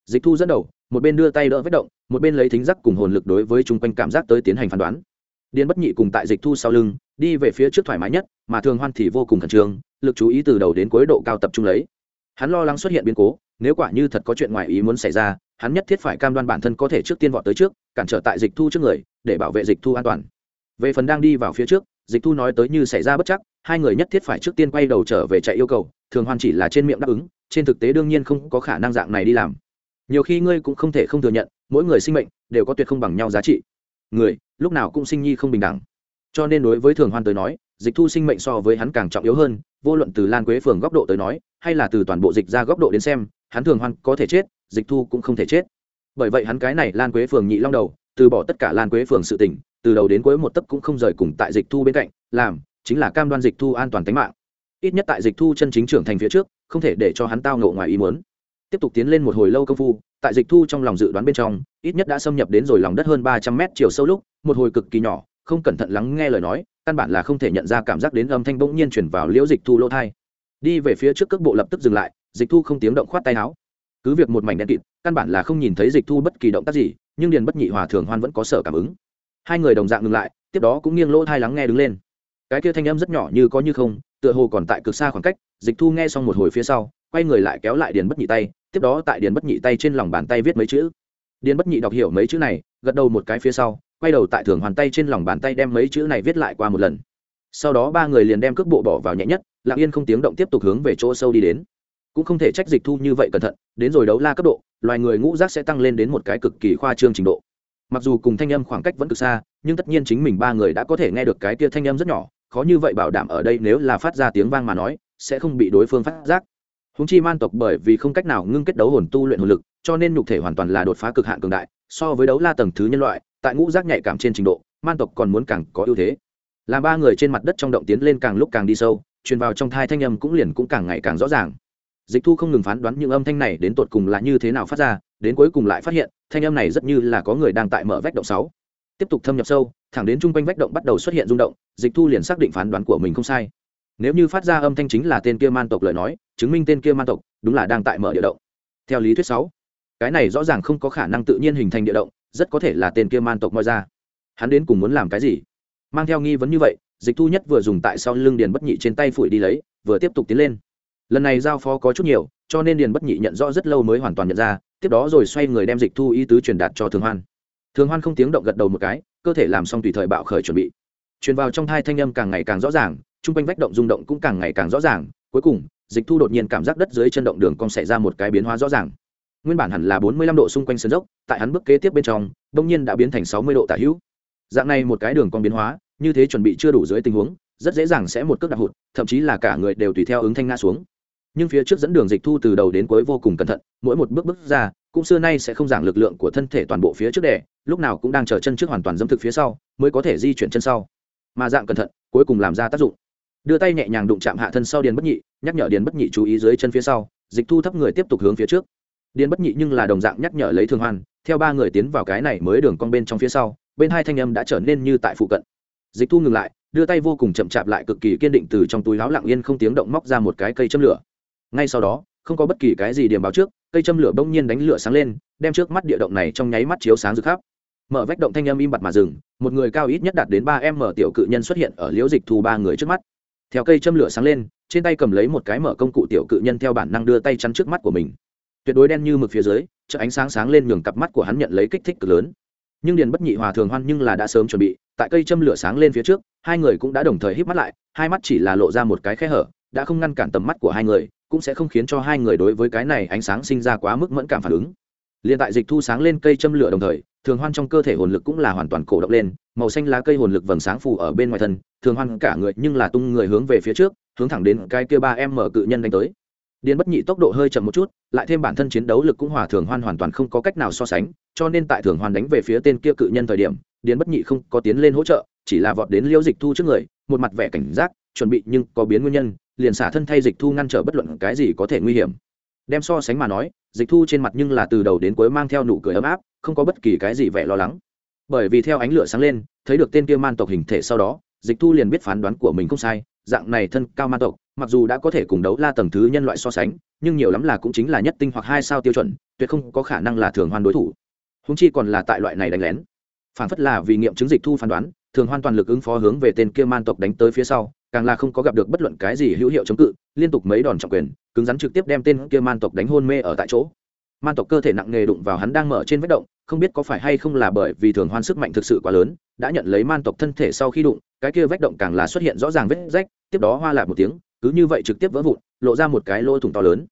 [SPEAKER 1] Dịch thu dẫn đầu, một bên đưa tay đỡ vết động, một bên lấy thính giác cùng hồn lực đối với chung quanh cảm giác tới tiến hành phán đoán. Điên bất nhị cùng tại dịch thu sau lưng, đi về phía trước thoải mái nhất, mà thường hoan thì vô cùng khẩn trương, lực chú ý từ đầu đến cuối độ cao tập trung lấy. Hắn lo lắng xuất hiện biến cố, nếu quả như thật có chuyện ngoài ý muốn xảy ra, hắn nhất thiết phải cam đoan bản thân có thể trước tiên vọt tới trước, cản trở tại dịch thu trước người, để bảo vệ dịch thu an toàn về phần đang đi vào phía trước, dịch thu nói tới như xảy ra bất chắc, hai người nhất thiết phải trước tiên quay đầu trở về chạy yêu cầu, thường hoan chỉ là trên miệng đáp ứng, trên thực tế đương nhiên không có khả năng dạng này đi làm. Nhiều khi ngươi cũng không thể không thừa nhận, mỗi người sinh mệnh đều có tuyệt không bằng nhau giá trị. Người, lúc nào cũng sinh nhi không bình đẳng. Cho nên đối với thường hoan tới nói, dịch thu sinh mệnh so với hắn càng trọng yếu hơn, vô luận từ lan quế phường góc độ tới nói, hay là từ toàn bộ dịch ra góc độ đến xem, hắn thường hoan có thể chết, dịch thu cũng không thể chết. Bởi vậy hắn cái này lan quế phường nhị long đầu, từ bỏ tất cả lan quế phường sự tỉnh từ đầu đến cuối một tấc cũng không rời cùng tại dịch thu bên cạnh, làm, chính là cam đoan dịch thu an toàn tính mạng. Ít nhất tại dịch thu chân chính trưởng thành phía trước, không thể để cho hắn tao ngộ ngoài ý muốn. Tiếp tục tiến lên một hồi lâu công phu, tại dịch thu trong lòng dự đoán bên trong, ít nhất đã xâm nhập đến rồi lòng đất hơn ba trăm mét chiều sâu lúc, một hồi cực kỳ nhỏ, không cẩn thận lắng nghe lời nói, căn bản là không thể nhận ra cảm giác đến âm thanh bỗng nhiên chuyển vào liễu dịch thu lỗ thai. Đi về phía trước cước bộ lập tức dừng lại, dịch thu không tiếng động khoát tay áo. Cứ việc một mảnh đen kịt, căn bản là không nhìn thấy dịch thu bất kỳ động tác gì, nhưng điền bất nhị hòa thường hoan vẫn có sở cảm ứng hai người đồng dạng ngừng lại, tiếp đó cũng nghiêng lỗ thai lắng nghe đứng lên. Cái kia thanh âm rất nhỏ như có như không, tựa hồ còn tại cực xa khoảng cách, dịch thu nghe xong một hồi phía sau, quay người lại kéo lại điền bất nhị tay, tiếp đó tại điền bất nhị tay trên lòng bàn tay viết mấy chữ. Điền bất nhị đọc hiểu mấy chữ này, gật đầu một cái phía sau, quay đầu tại thường hoàn tay trên lòng bàn tay đem mấy chữ này viết lại qua một lần. Sau đó ba người liền đem cước bộ bỏ vào nhẹ nhất, lặng yên không tiếng động tiếp tục hướng về chỗ sâu đi đến. Cũng không thể trách dịch thu như vậy cẩn thận, đến rồi đấu la cấp độ, loài người ngũ giác sẽ tăng lên đến một cái cực kỳ khoa trương trình độ mặc dù cùng thanh âm khoảng cách vẫn cực xa, nhưng tất nhiên chính mình ba người đã có thể nghe được cái kia thanh âm rất nhỏ, khó như vậy bảo đảm ở đây nếu là phát ra tiếng vang mà nói, sẽ không bị đối phương phát giác. Húng chi man tộc bởi vì không cách nào ngưng kết đấu hồn tu luyện hồn lực, cho nên nhục thể hoàn toàn là đột phá cực hạn cường đại, so với đấu la tầng thứ nhân loại, tại ngũ giác nhạy cảm trên trình độ, man tộc còn muốn càng có ưu thế. Làm ba người trên mặt đất trong động tiến lên càng lúc càng đi sâu, truyền vào trong thai thanh âm cũng liền cũng càng ngày càng rõ ràng dịch thu không ngừng phán đoán những âm thanh này đến tột cùng là như thế nào phát ra, đến cuối cùng lại phát hiện, thanh âm này rất như là có người đang tại mở vách động sáu. Tiếp tục thâm nhập sâu, thẳng đến chung quanh vách động bắt đầu xuất hiện rung động, dịch thu liền xác định phán đoán của mình không sai. Nếu như phát ra âm thanh chính là tên kia man tộc lời nói, chứng minh tên kia man tộc đúng là đang tại mở địa động. Theo lý thuyết sáu, cái này rõ ràng không có khả năng tự nhiên hình thành địa động, rất có thể là tên kia man tộc moi ra. Hắn đến cùng muốn làm cái gì? Mang theo nghi vấn như vậy, dịch thu nhất vừa dùng tại sau lưng điền bất nhị trên tay phủi đi lấy, vừa tiếp tục tiến lên lần này giao phó có chút nhiều, cho nên điền bất nhị nhận rõ rất lâu mới hoàn toàn nhận ra, tiếp đó rồi xoay người đem dịch thu ý tứ truyền đạt cho thường hoan. Thường hoan không tiếng động gật đầu một cái, cơ thể làm xong tùy thời bạo khởi chuẩn bị. Truyền vào trong thai thanh âm càng ngày càng rõ ràng, chung quanh vách động rung động cũng càng ngày càng rõ ràng, cuối cùng, dịch thu đột nhiên cảm giác đất dưới chân động đường cong xảy ra một cái biến hóa rõ ràng. Nguyên bản hẳn là bốn mươi lăm độ xung quanh sân dốc, tại hắn bước kế tiếp bên trong, đông nhiên đã biến thành sáu mươi độ tả hữu. Dạng này một cái đường cong biến hóa, như thế chuẩn bị chưa đủ dưới tình huống, rất dễ dàng sẽ một cước đạp hụt, thậm chí là cả người đều tùy theo ứng thanh nga xuống nhưng phía trước dẫn đường dịch thu từ đầu đến cuối vô cùng cẩn thận, mỗi một bước bước ra, cũng xưa nay sẽ không giảm lực lượng của thân thể toàn bộ phía trước đẻ lúc nào cũng đang chờ chân trước hoàn toàn dâm thực phía sau, mới có thể di chuyển chân sau. Mà dạng cẩn thận, cuối cùng làm ra tác dụng. Đưa tay nhẹ nhàng đụng chạm hạ thân sau điền bất nhị, nhắc nhở điền bất nhị chú ý dưới chân phía sau, dịch thu thấp người tiếp tục hướng phía trước. Điền bất nhị nhưng là đồng dạng nhắc nhở lấy thương hoan, theo ba người tiến vào cái này mới đường cong bên trong phía sau, bên hai thanh âm đã trở nên như tại phụ cận. Dịch thu ngừng lại, đưa tay vô cùng chậm chạp lại cực kỳ kiên định từ trong túi láo lặng yên không tiếng động móc ra một cái cây châm lửa ngay sau đó, không có bất kỳ cái gì điểm báo trước, cây châm lửa bỗng nhiên đánh lửa sáng lên, đem trước mắt địa động này trong nháy mắt chiếu sáng rực khắp. Mở vách động thanh âm im bặt mà dừng, một người cao ít nhất đạt đến ba m mở tiểu cự nhân xuất hiện ở liễu dịch thu ba người trước mắt. Theo cây châm lửa sáng lên, trên tay cầm lấy một cái mở công cụ tiểu cự nhân theo bản năng đưa tay chắn trước mắt của mình. Tuyệt đối đen như mực phía dưới, chợ ánh sáng sáng lên nhường cặp mắt của hắn nhận lấy kích thích cực lớn. Nhưng điền bất nhị hòa thường hoan nhưng là đã sớm chuẩn bị, tại cây châm lửa sáng lên phía trước, hai người cũng đã đồng thời hít mắt lại, hai mắt chỉ là lộ ra một cái khe hở, đã không ngăn cản tầm mắt của hai người cũng sẽ không khiến cho hai người đối với cái này ánh sáng sinh ra quá mức mẫn cảm phản ứng. Liền tại dịch thu sáng lên cây châm lửa đồng thời, thường hoan trong cơ thể hồn lực cũng là hoàn toàn cổ động lên, màu xanh lá cây hồn lực vầng sáng phủ ở bên ngoài thân, thường hoan cả người nhưng là tung người hướng về phía trước, hướng thẳng đến cái kia ba em mở cự nhân đánh tới. Điền bất nhị tốc độ hơi chậm một chút, lại thêm bản thân chiến đấu lực cũng hòa thường hoan hoàn toàn không có cách nào so sánh, cho nên tại thường hoan đánh về phía tên kia cự nhân thời điểm, điền bất nhị không có tiến lên hỗ trợ, chỉ là vọt đến liễu dịch thu trước người, một mặt vẻ cảnh giác, chuẩn bị nhưng có biến nguyên nhân liền xả thân thay dịch thu ngăn trở bất luận cái gì có thể nguy hiểm. Đem so sánh mà nói, dịch thu trên mặt nhưng là từ đầu đến cuối mang theo nụ cười ấm áp, không có bất kỳ cái gì vẻ lo lắng. Bởi vì theo ánh lửa sáng lên, thấy được tên kia man tộc hình thể sau đó, dịch thu liền biết phán đoán của mình không sai, dạng này thân cao man tộc, mặc dù đã có thể cùng đấu la tầng thứ nhân loại so sánh, nhưng nhiều lắm là cũng chính là nhất tinh hoặc hai sao tiêu chuẩn, tuyệt không có khả năng là thường hoan đối thủ. Húng chi còn là tại loại này đánh lén. Phản phất là vì nghiệm chứng dịch thu phán đoán thường hoàn toàn lực ứng phó hướng về tên kia man tộc đánh tới phía sau, càng là không có gặp được bất luận cái gì hữu hiệu chống cự, liên tục mấy đòn trọng quyền, cứng rắn trực tiếp đem tên kia man tộc đánh hôn mê ở tại chỗ. Man tộc cơ thể nặng nề đụng vào hắn đang mở trên vết động, không biết có phải hay không là bởi vì thường hoan sức mạnh thực sự quá lớn, đã nhận lấy man tộc thân thể sau khi đụng, cái kia vết động càng là xuất hiện rõ ràng vết rách, tiếp đó hoa lại một tiếng, cứ như vậy trực tiếp vỡ vụn, lộ ra một cái lỗ thủng to lớn.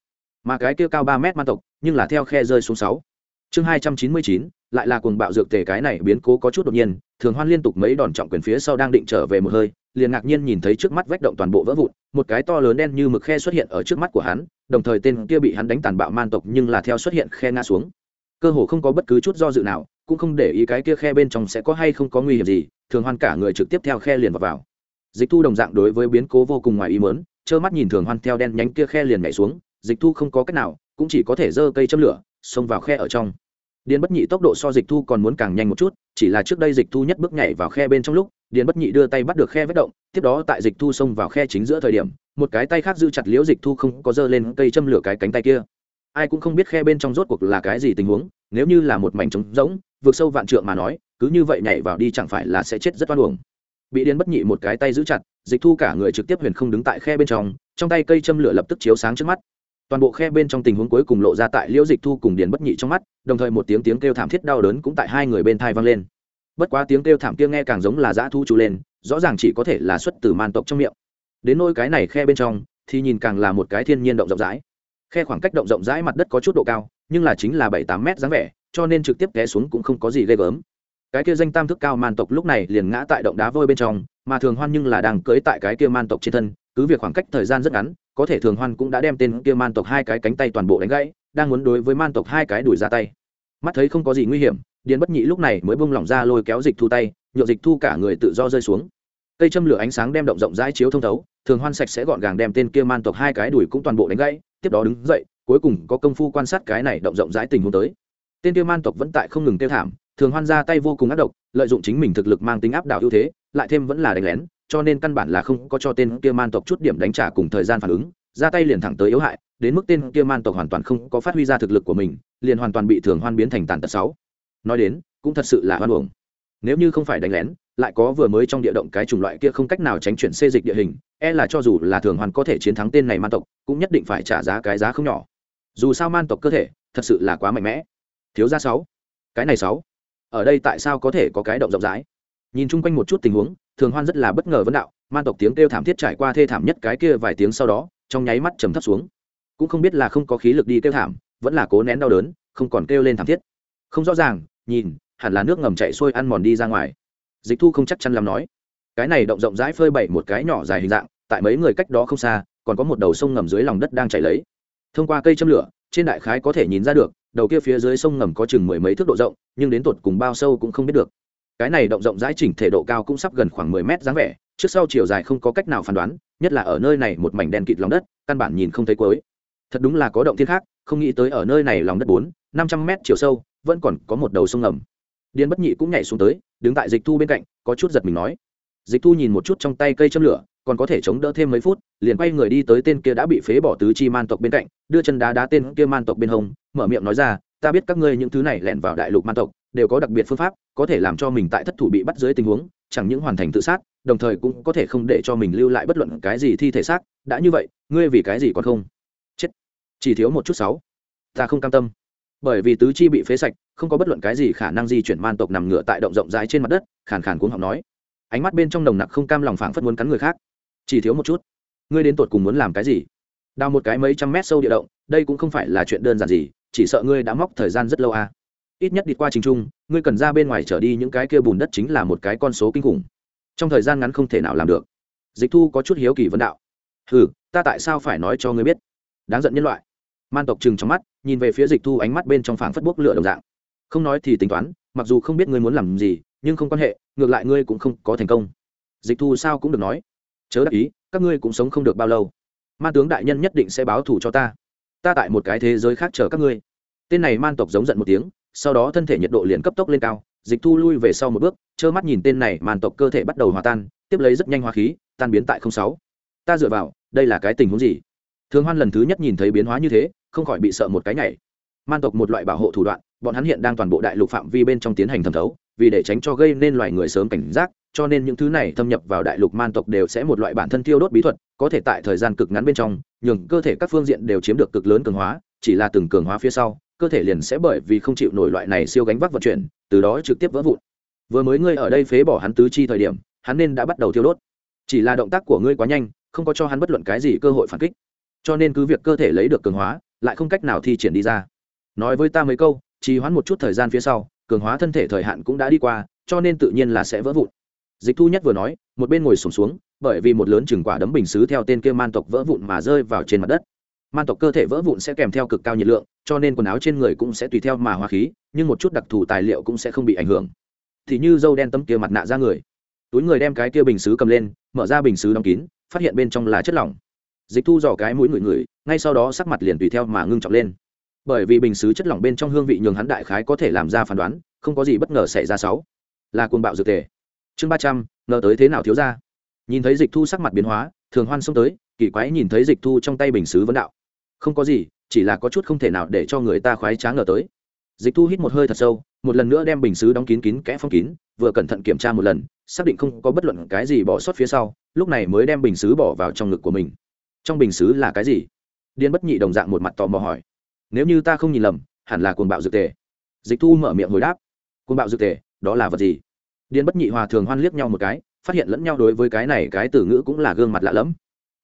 [SPEAKER 1] Mà cái kia cao ba mét man tộc, nhưng là theo khe rơi xuống sáu chương hai trăm chín mươi chín lại là cuồng bạo dược tề cái này biến cố có chút đột nhiên thường hoan liên tục mấy đòn trọng quyền phía sau đang định trở về một hơi liền ngạc nhiên nhìn thấy trước mắt vách động toàn bộ vỡ vụn một cái to lớn đen như mực khe xuất hiện ở trước mắt của hắn đồng thời tên kia bị hắn đánh tàn bạo man tộc nhưng là theo xuất hiện khe ngã xuống cơ hồ không có bất cứ chút do dự nào cũng không để ý cái kia khe bên trong sẽ có hay không có nguy hiểm gì thường hoan cả người trực tiếp theo khe liền vào, vào. dịch thu đồng dạng đối với biến cố vô cùng ngoài ý mớn trơ mắt nhìn thường hoan theo đen nhánh kia khe liền nhảy xuống dịch thu không có cách nào cũng chỉ có thể giơ cây châm lửa xông vào khe ở trong. Điền bất nhị tốc độ so dịch thu còn muốn càng nhanh một chút, chỉ là trước đây dịch thu nhất bước nhảy vào khe bên trong lúc, điền bất nhị đưa tay bắt được khe vết động, tiếp đó tại dịch thu xông vào khe chính giữa thời điểm, một cái tay khác giữ chặt liễu dịch thu không có dơ lên cây châm lửa cái cánh tay kia. Ai cũng không biết khe bên trong rốt cuộc là cái gì tình huống, nếu như là một mảnh trống rỗng, vượt sâu vạn trượng mà nói, cứ như vậy nhảy vào đi chẳng phải là sẽ chết rất oan uổng. Bị điền bất nhị một cái tay giữ chặt, dịch thu cả người trực tiếp huyền không đứng tại khe bên trong trong tay cây châm lửa lập tức chiếu sáng trước mắt toàn bộ khe bên trong tình huống cuối cùng lộ ra tại liễu dịch thu cùng điền bất nhị trong mắt, đồng thời một tiếng tiếng kêu thảm thiết đau đớn cũng tại hai người bên thai vang lên. Bất quá tiếng kêu thảm kia nghe càng giống là dã thu trú lên, rõ ràng chỉ có thể là xuất từ man tộc trong miệng. Đến nôi cái này khe bên trong, thì nhìn càng là một cái thiên nhiên động rộng rãi. Khe khoảng cách động rộng rãi mặt đất có chút độ cao, nhưng là chính là bảy tám mét dáng vẻ, cho nên trực tiếp té xuống cũng không có gì ghê gớm. Cái kia danh tam thức cao man tộc lúc này liền ngã tại động đá vôi bên trong, mà thường hoan nhưng là đang cưới tại cái kia man tộc trên thân cứ việc khoảng cách thời gian rất ngắn, có thể thường hoan cũng đã đem tên kia man tộc hai cái cánh tay toàn bộ đánh gãy, đang muốn đối với man tộc hai cái đuổi ra tay. Mắt thấy không có gì nguy hiểm, điền bất nhị lúc này mới bung lỏng ra lôi kéo dịch thu tay nhựa dịch thu cả người tự do rơi xuống. Cây châm lửa ánh sáng đem động rộng rãi chiếu thông thấu, thường hoan sạch sẽ gọn gàng đem tên kia man tộc hai cái đuổi cũng toàn bộ đánh gãy, tiếp đó đứng dậy, cuối cùng có công phu quan sát cái này động rộng rãi tình huống tới. Tên kia man tộc vẫn tại không ngừng tiêu thảm, thường hoan ra tay vô cùng ác độc, lợi dụng chính mình thực lực mang tính áp đảo ưu thế, lại thêm vẫn là đánh lén cho nên căn bản là không có cho tên kia man tộc chút điểm đánh trả cùng thời gian phản ứng, ra tay liền thẳng tới yếu hại, đến mức tên kia man tộc hoàn toàn không có phát huy ra thực lực của mình, liền hoàn toàn bị thường hoan biến thành tàn tật sáu. Nói đến, cũng thật sự là hoan uổng. Nếu như không phải đánh lén, lại có vừa mới trong địa động cái chủng loại kia không cách nào tránh chuyển xê dịch địa hình e là cho dù là thường hoàn có thể chiến thắng tên này man tộc, cũng nhất định phải trả giá cái giá không nhỏ. Dù sao man tộc cơ thể, thật sự là quá mạnh mẽ. Thiếu ra sáu. Cái này sáu. Ở đây tại sao có thể có cái động rộng rãi? Nhìn chung quanh một chút tình huống thường hoan rất là bất ngờ vấn đạo, man tộc tiếng kêu thảm thiết trải qua thê thảm nhất cái kia vài tiếng sau đó, trong nháy mắt trầm thấp xuống. Cũng không biết là không có khí lực đi kêu thảm, vẫn là cố nén đau đớn, không còn kêu lên thảm thiết. Không rõ ràng, nhìn, hẳn là nước ngầm chạy xuôi ăn mòn đi ra ngoài. Dịch thu không chắc chắn làm nói. Cái này động rộng rãi phơi bậy một cái nhỏ dài hình dạng, tại mấy người cách đó không xa, còn có một đầu sông ngầm dưới lòng đất đang chảy lấy. Thông qua cây châm lửa, trên đại khái có thể nhìn ra được, đầu kia phía dưới sông ngầm có chừng mười mấy thước độ rộng, nhưng đến tột cùng bao sâu cũng không biết được cái này động rộng rãi chỉnh thể độ cao cũng sắp gần khoảng mười mét dáng vẻ, trước sau chiều dài không có cách nào phán đoán, nhất là ở nơi này một mảnh đen kịt lòng đất, căn bản nhìn không thấy cuối. Thật đúng là có động thiên khác, không nghĩ tới ở nơi này lòng đất bốn, năm trăm mét chiều sâu, vẫn còn có một đầu sông ngầm. Điền bất nhị cũng nhảy xuống tới, đứng tại dịch thu bên cạnh, có chút giật mình nói. Dịch thu nhìn một chút trong tay cây châm lửa, còn có thể chống đỡ thêm mấy phút, liền quay người đi tới tên kia đã bị phế bỏ tứ chi man tộc bên cạnh, đưa chân đá đá tên kia man tộc bên hông, mở miệng nói ra, ta biết các ngươi những thứ này lẻn vào đại lục man tộc đều có đặc biệt phương pháp, có thể làm cho mình tại thất thủ bị bắt dưới tình huống, chẳng những hoàn thành tự sát, đồng thời cũng có thể không để cho mình lưu lại bất luận cái gì thi thể xác. Đã như vậy, ngươi vì cái gì còn không? Chết. Chỉ thiếu một chút sáu. Ta không cam tâm. Bởi vì tứ chi bị phế sạch, không có bất luận cái gì khả năng di chuyển man tộc nằm ngửa tại động rộng rãi trên mặt đất, khàn khàn cuống học nói. Ánh mắt bên trong nồng nặc không cam lòng phảng phất muốn cắn người khác. Chỉ thiếu một chút. Ngươi đến tột cùng muốn làm cái gì? Đào một cái mấy trăm mét sâu địa động, đây cũng không phải là chuyện đơn giản gì, chỉ sợ ngươi đã móc thời gian rất lâu à ít nhất đi qua trình trung, ngươi cần ra bên ngoài trở đi, những cái kia bùn đất chính là một cái con số kinh khủng. Trong thời gian ngắn không thể nào làm được. Dịch thu có chút hiếu kỳ vấn đạo. Ừ ta tại sao phải nói cho ngươi biết? Đáng giận nhân loại. Man tộc chừng trong mắt, nhìn về phía dịch thu ánh mắt bên trong phảng phất bốc lửa đồng dạng. Không nói thì tính toán, mặc dù không biết ngươi muốn làm gì, nhưng không quan hệ, ngược lại ngươi cũng không có thành công. Dịch thu sao cũng được nói. Chớ đắc ý, các ngươi cũng sống không được bao lâu. Man tướng đại nhân nhất định sẽ báo thù cho ta. Ta tại một cái thế giới khác chờ các ngươi. Tên này man tộc giống giận một tiếng sau đó thân thể nhiệt độ liền cấp tốc lên cao, dịch thu lui về sau một bước, trơ mắt nhìn tên này man tộc cơ thể bắt đầu hòa tan, tiếp lấy rất nhanh hóa khí, tan biến tại không sáu. Ta dựa vào, đây là cái tình huống gì? Thường hoan lần thứ nhất nhìn thấy biến hóa như thế, không khỏi bị sợ một cái nhảy. Man tộc một loại bảo hộ thủ đoạn, bọn hắn hiện đang toàn bộ đại lục phạm vi bên trong tiến hành thẩm thấu, vì để tránh cho gây nên loài người sớm cảnh giác, cho nên những thứ này thâm nhập vào đại lục man tộc đều sẽ một loại bản thân tiêu đốt bí thuật, có thể tại thời gian cực ngắn bên trong, nhường cơ thể các phương diện đều chiếm được cực lớn cường hóa, chỉ là từng cường hóa phía sau cơ thể liền sẽ bởi vì không chịu nổi loại này siêu gánh vác vận chuyển từ đó trực tiếp vỡ vụn. Vừa mới ngươi ở đây phế bỏ hắn tứ chi thời điểm hắn nên đã bắt đầu thiêu đốt. Chỉ là động tác của ngươi quá nhanh không có cho hắn bất luận cái gì cơ hội phản kích. Cho nên cứ việc cơ thể lấy được cường hóa lại không cách nào thi triển đi ra. Nói với ta mấy câu trì hoãn một chút thời gian phía sau cường hóa thân thể thời hạn cũng đã đi qua cho nên tự nhiên là sẽ vỡ vụn. Dịch thu nhất vừa nói một bên ngồi sùng xuống, xuống bởi vì một lớn chừng quả đấm bình xứ theo tên kia man tộc vỡ vụn mà rơi vào trên mặt đất man tộc cơ thể vỡ vụn sẽ kèm theo cực cao nhiệt lượng, cho nên quần áo trên người cũng sẽ tùy theo mà hóa khí, nhưng một chút đặc thù tài liệu cũng sẽ không bị ảnh hưởng. Thì như dâu đen tấm kia mặt nạ ra người. Túi người đem cái kia bình xứ cầm lên, mở ra bình xứ đóng kín, phát hiện bên trong là chất lỏng. Dịch thu dò cái mũi người người, ngay sau đó sắc mặt liền tùy theo mà ngưng trọng lên. Bởi vì bình xứ chất lỏng bên trong hương vị nhường hắn đại khái có thể làm ra phán đoán, không có gì bất ngờ xảy ra sáu. Là cuồng bạo dược tề. Chương ba trăm, ngờ tới thế nào thiếu ra nhìn thấy dịch thu sắc mặt biến hóa, thường hoan xông tới, kỳ quái nhìn thấy dịch thu trong tay bình xứ vấn đạo không có gì, chỉ là có chút không thể nào để cho người ta khoái tráng ngờ tới. Dịch thu hít một hơi thật sâu, một lần nữa đem bình xứ đóng kín kín, kẽ phong kín, vừa cẩn thận kiểm tra một lần, xác định không có bất luận cái gì bỏ sót phía sau, lúc này mới đem bình xứ bỏ vào trong ngực của mình. Trong bình xứ là cái gì? Điên bất nhị đồng dạng một mặt tò mò hỏi. Nếu như ta không nhìn lầm, hẳn là cuồng bạo dược tề. Dịch thu mở miệng hồi đáp. Cuồng bạo dược tề, đó là vật gì? Điên bất nhị hòa thường hoan liếc nhau một cái, phát hiện lẫn nhau đối với cái này cái từ ngữ cũng là gương mặt lạ lẫm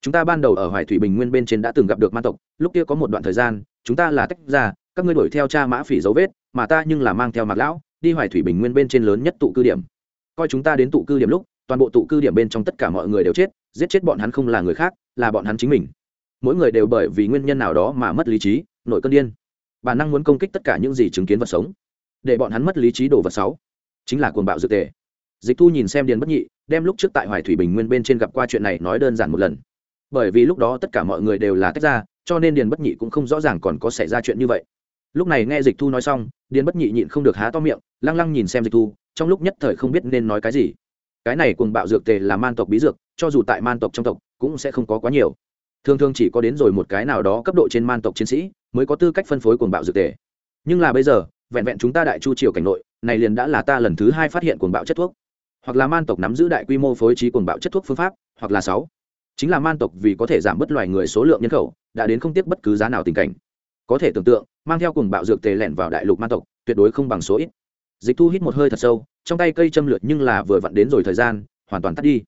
[SPEAKER 1] chúng ta ban đầu ở hoài thủy bình nguyên bên trên đã từng gặp được ma tộc, lúc kia có một đoạn thời gian, chúng ta là tách ra, các ngươi đuổi theo cha mã phỉ dấu vết, mà ta nhưng là mang theo mặt lão, đi hoài thủy bình nguyên bên trên lớn nhất tụ cư điểm. Coi chúng ta đến tụ cư điểm lúc, toàn bộ tụ cư điểm bên trong tất cả mọi người đều chết, giết chết bọn hắn không là người khác, là bọn hắn chính mình. Mỗi người đều bởi vì nguyên nhân nào đó mà mất lý trí nội cơn điên. Bản năng muốn công kích tất cả những gì chứng kiến vật sống. Để bọn hắn mất lý trí đồ vật sáu. Chính là cuồng bạo dược tề. Dịch thu nhìn xem điền bất nhị, đem lúc trước tại hoài thủy bình nguyên bên trên gặp qua chuyện này nói đơn giản một lần bởi vì lúc đó tất cả mọi người đều là tách ra, cho nên điền bất nhị cũng không rõ ràng còn có xảy ra chuyện như vậy. Lúc này nghe dịch thu nói xong, điền bất nhị nhịn không được há to miệng, lăng lăng nhìn xem dịch thu, trong lúc nhất thời không biết nên nói cái gì. Cái này cùng bạo dược tề là man tộc bí dược, cho dù tại man tộc trong tộc, cũng sẽ không có quá nhiều. Thường thường chỉ có đến rồi một cái nào đó cấp độ trên man tộc chiến sĩ, mới có tư cách phân phối cuồng bạo dược tề. Nhưng là bây giờ, vẹn vẹn chúng ta đại chu triều cảnh nội, này liền đã là ta lần thứ hai phát hiện cuồng bạo chất thuốc. Hoặc là man tộc nắm giữ đại quy mô phối trí cuồng bạo chất thuốc phương pháp, hoặc là sáu chính là man tộc vì có thể giảm bớt loài người số lượng nhân khẩu, đã đến không tiếc bất cứ giá nào tình cảnh. Có thể tưởng tượng, mang theo cùng bạo dược tề lẻn vào đại lục man tộc, tuyệt đối không bằng số ít. Dịch thu hít một hơi thật sâu, trong tay cây châm lượt nhưng là vừa vặn đến rồi thời gian, hoàn toàn tắt đi.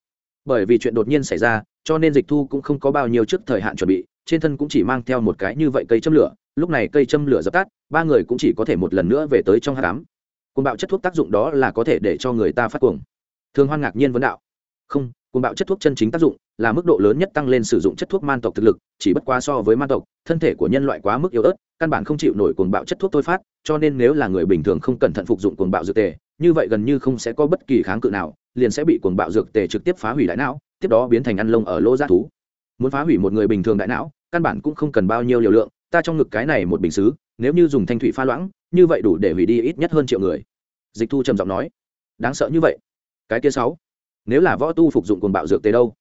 [SPEAKER 1] Bởi vì chuyện đột nhiên xảy ra, cho nên dịch thu cũng không có bao nhiêu trước thời hạn chuẩn bị, trên thân cũng chỉ mang theo một cái như vậy cây châm lửa, lúc này cây châm lửa dập tắt, ba người cũng chỉ có thể một lần nữa về tới trong hát cám côn bạo chất thuốc tác dụng đó là có thể để cho người ta phát cuồng. Thường hoan ngạc nhiên vấn đạo. Không côn bạo chất thuốc chân chính tác dụng là mức độ lớn nhất tăng lên sử dụng chất thuốc man tộc thực lực, chỉ bất quá so với man tộc, thân thể của nhân loại quá mức yếu ớt, căn bản không chịu nổi cuồng bạo chất thuốc thôi phát, cho nên nếu là người bình thường không cẩn thận phục dụng cuồng bạo dược tề, như vậy gần như không sẽ có bất kỳ kháng cự nào, liền sẽ bị cuồng bạo dược tề trực tiếp phá hủy đại não, tiếp đó biến thành ăn lông ở lỗ g thú. Muốn phá hủy một người bình thường đại não, căn bản cũng không cần bao nhiêu liều lượng, ta trong ngực cái này một bình xứ, nếu như dùng thanh thủy pha loãng, như vậy đủ để hủy đi ít nhất hơn triệu người. Dịch thu trầm giọng nói. Đáng sợ như vậy. Cái kia sáu. Nếu là võ tu phục dụng cuồng bạo dược tề đâu?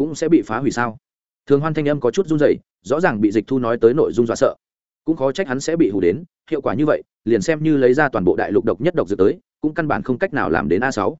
[SPEAKER 1] Cũng sẽ bị phá hủy sao? Thường hoan thanh âm có chút run rẩy, rõ ràng bị dịch thu nói tới nội dung dọa sợ. Cũng khó trách hắn sẽ bị hủ đến, hiệu quả như vậy, liền xem như lấy ra toàn bộ đại lục độc nhất độc dược tới, cũng căn bản không cách nào làm đến a sáu.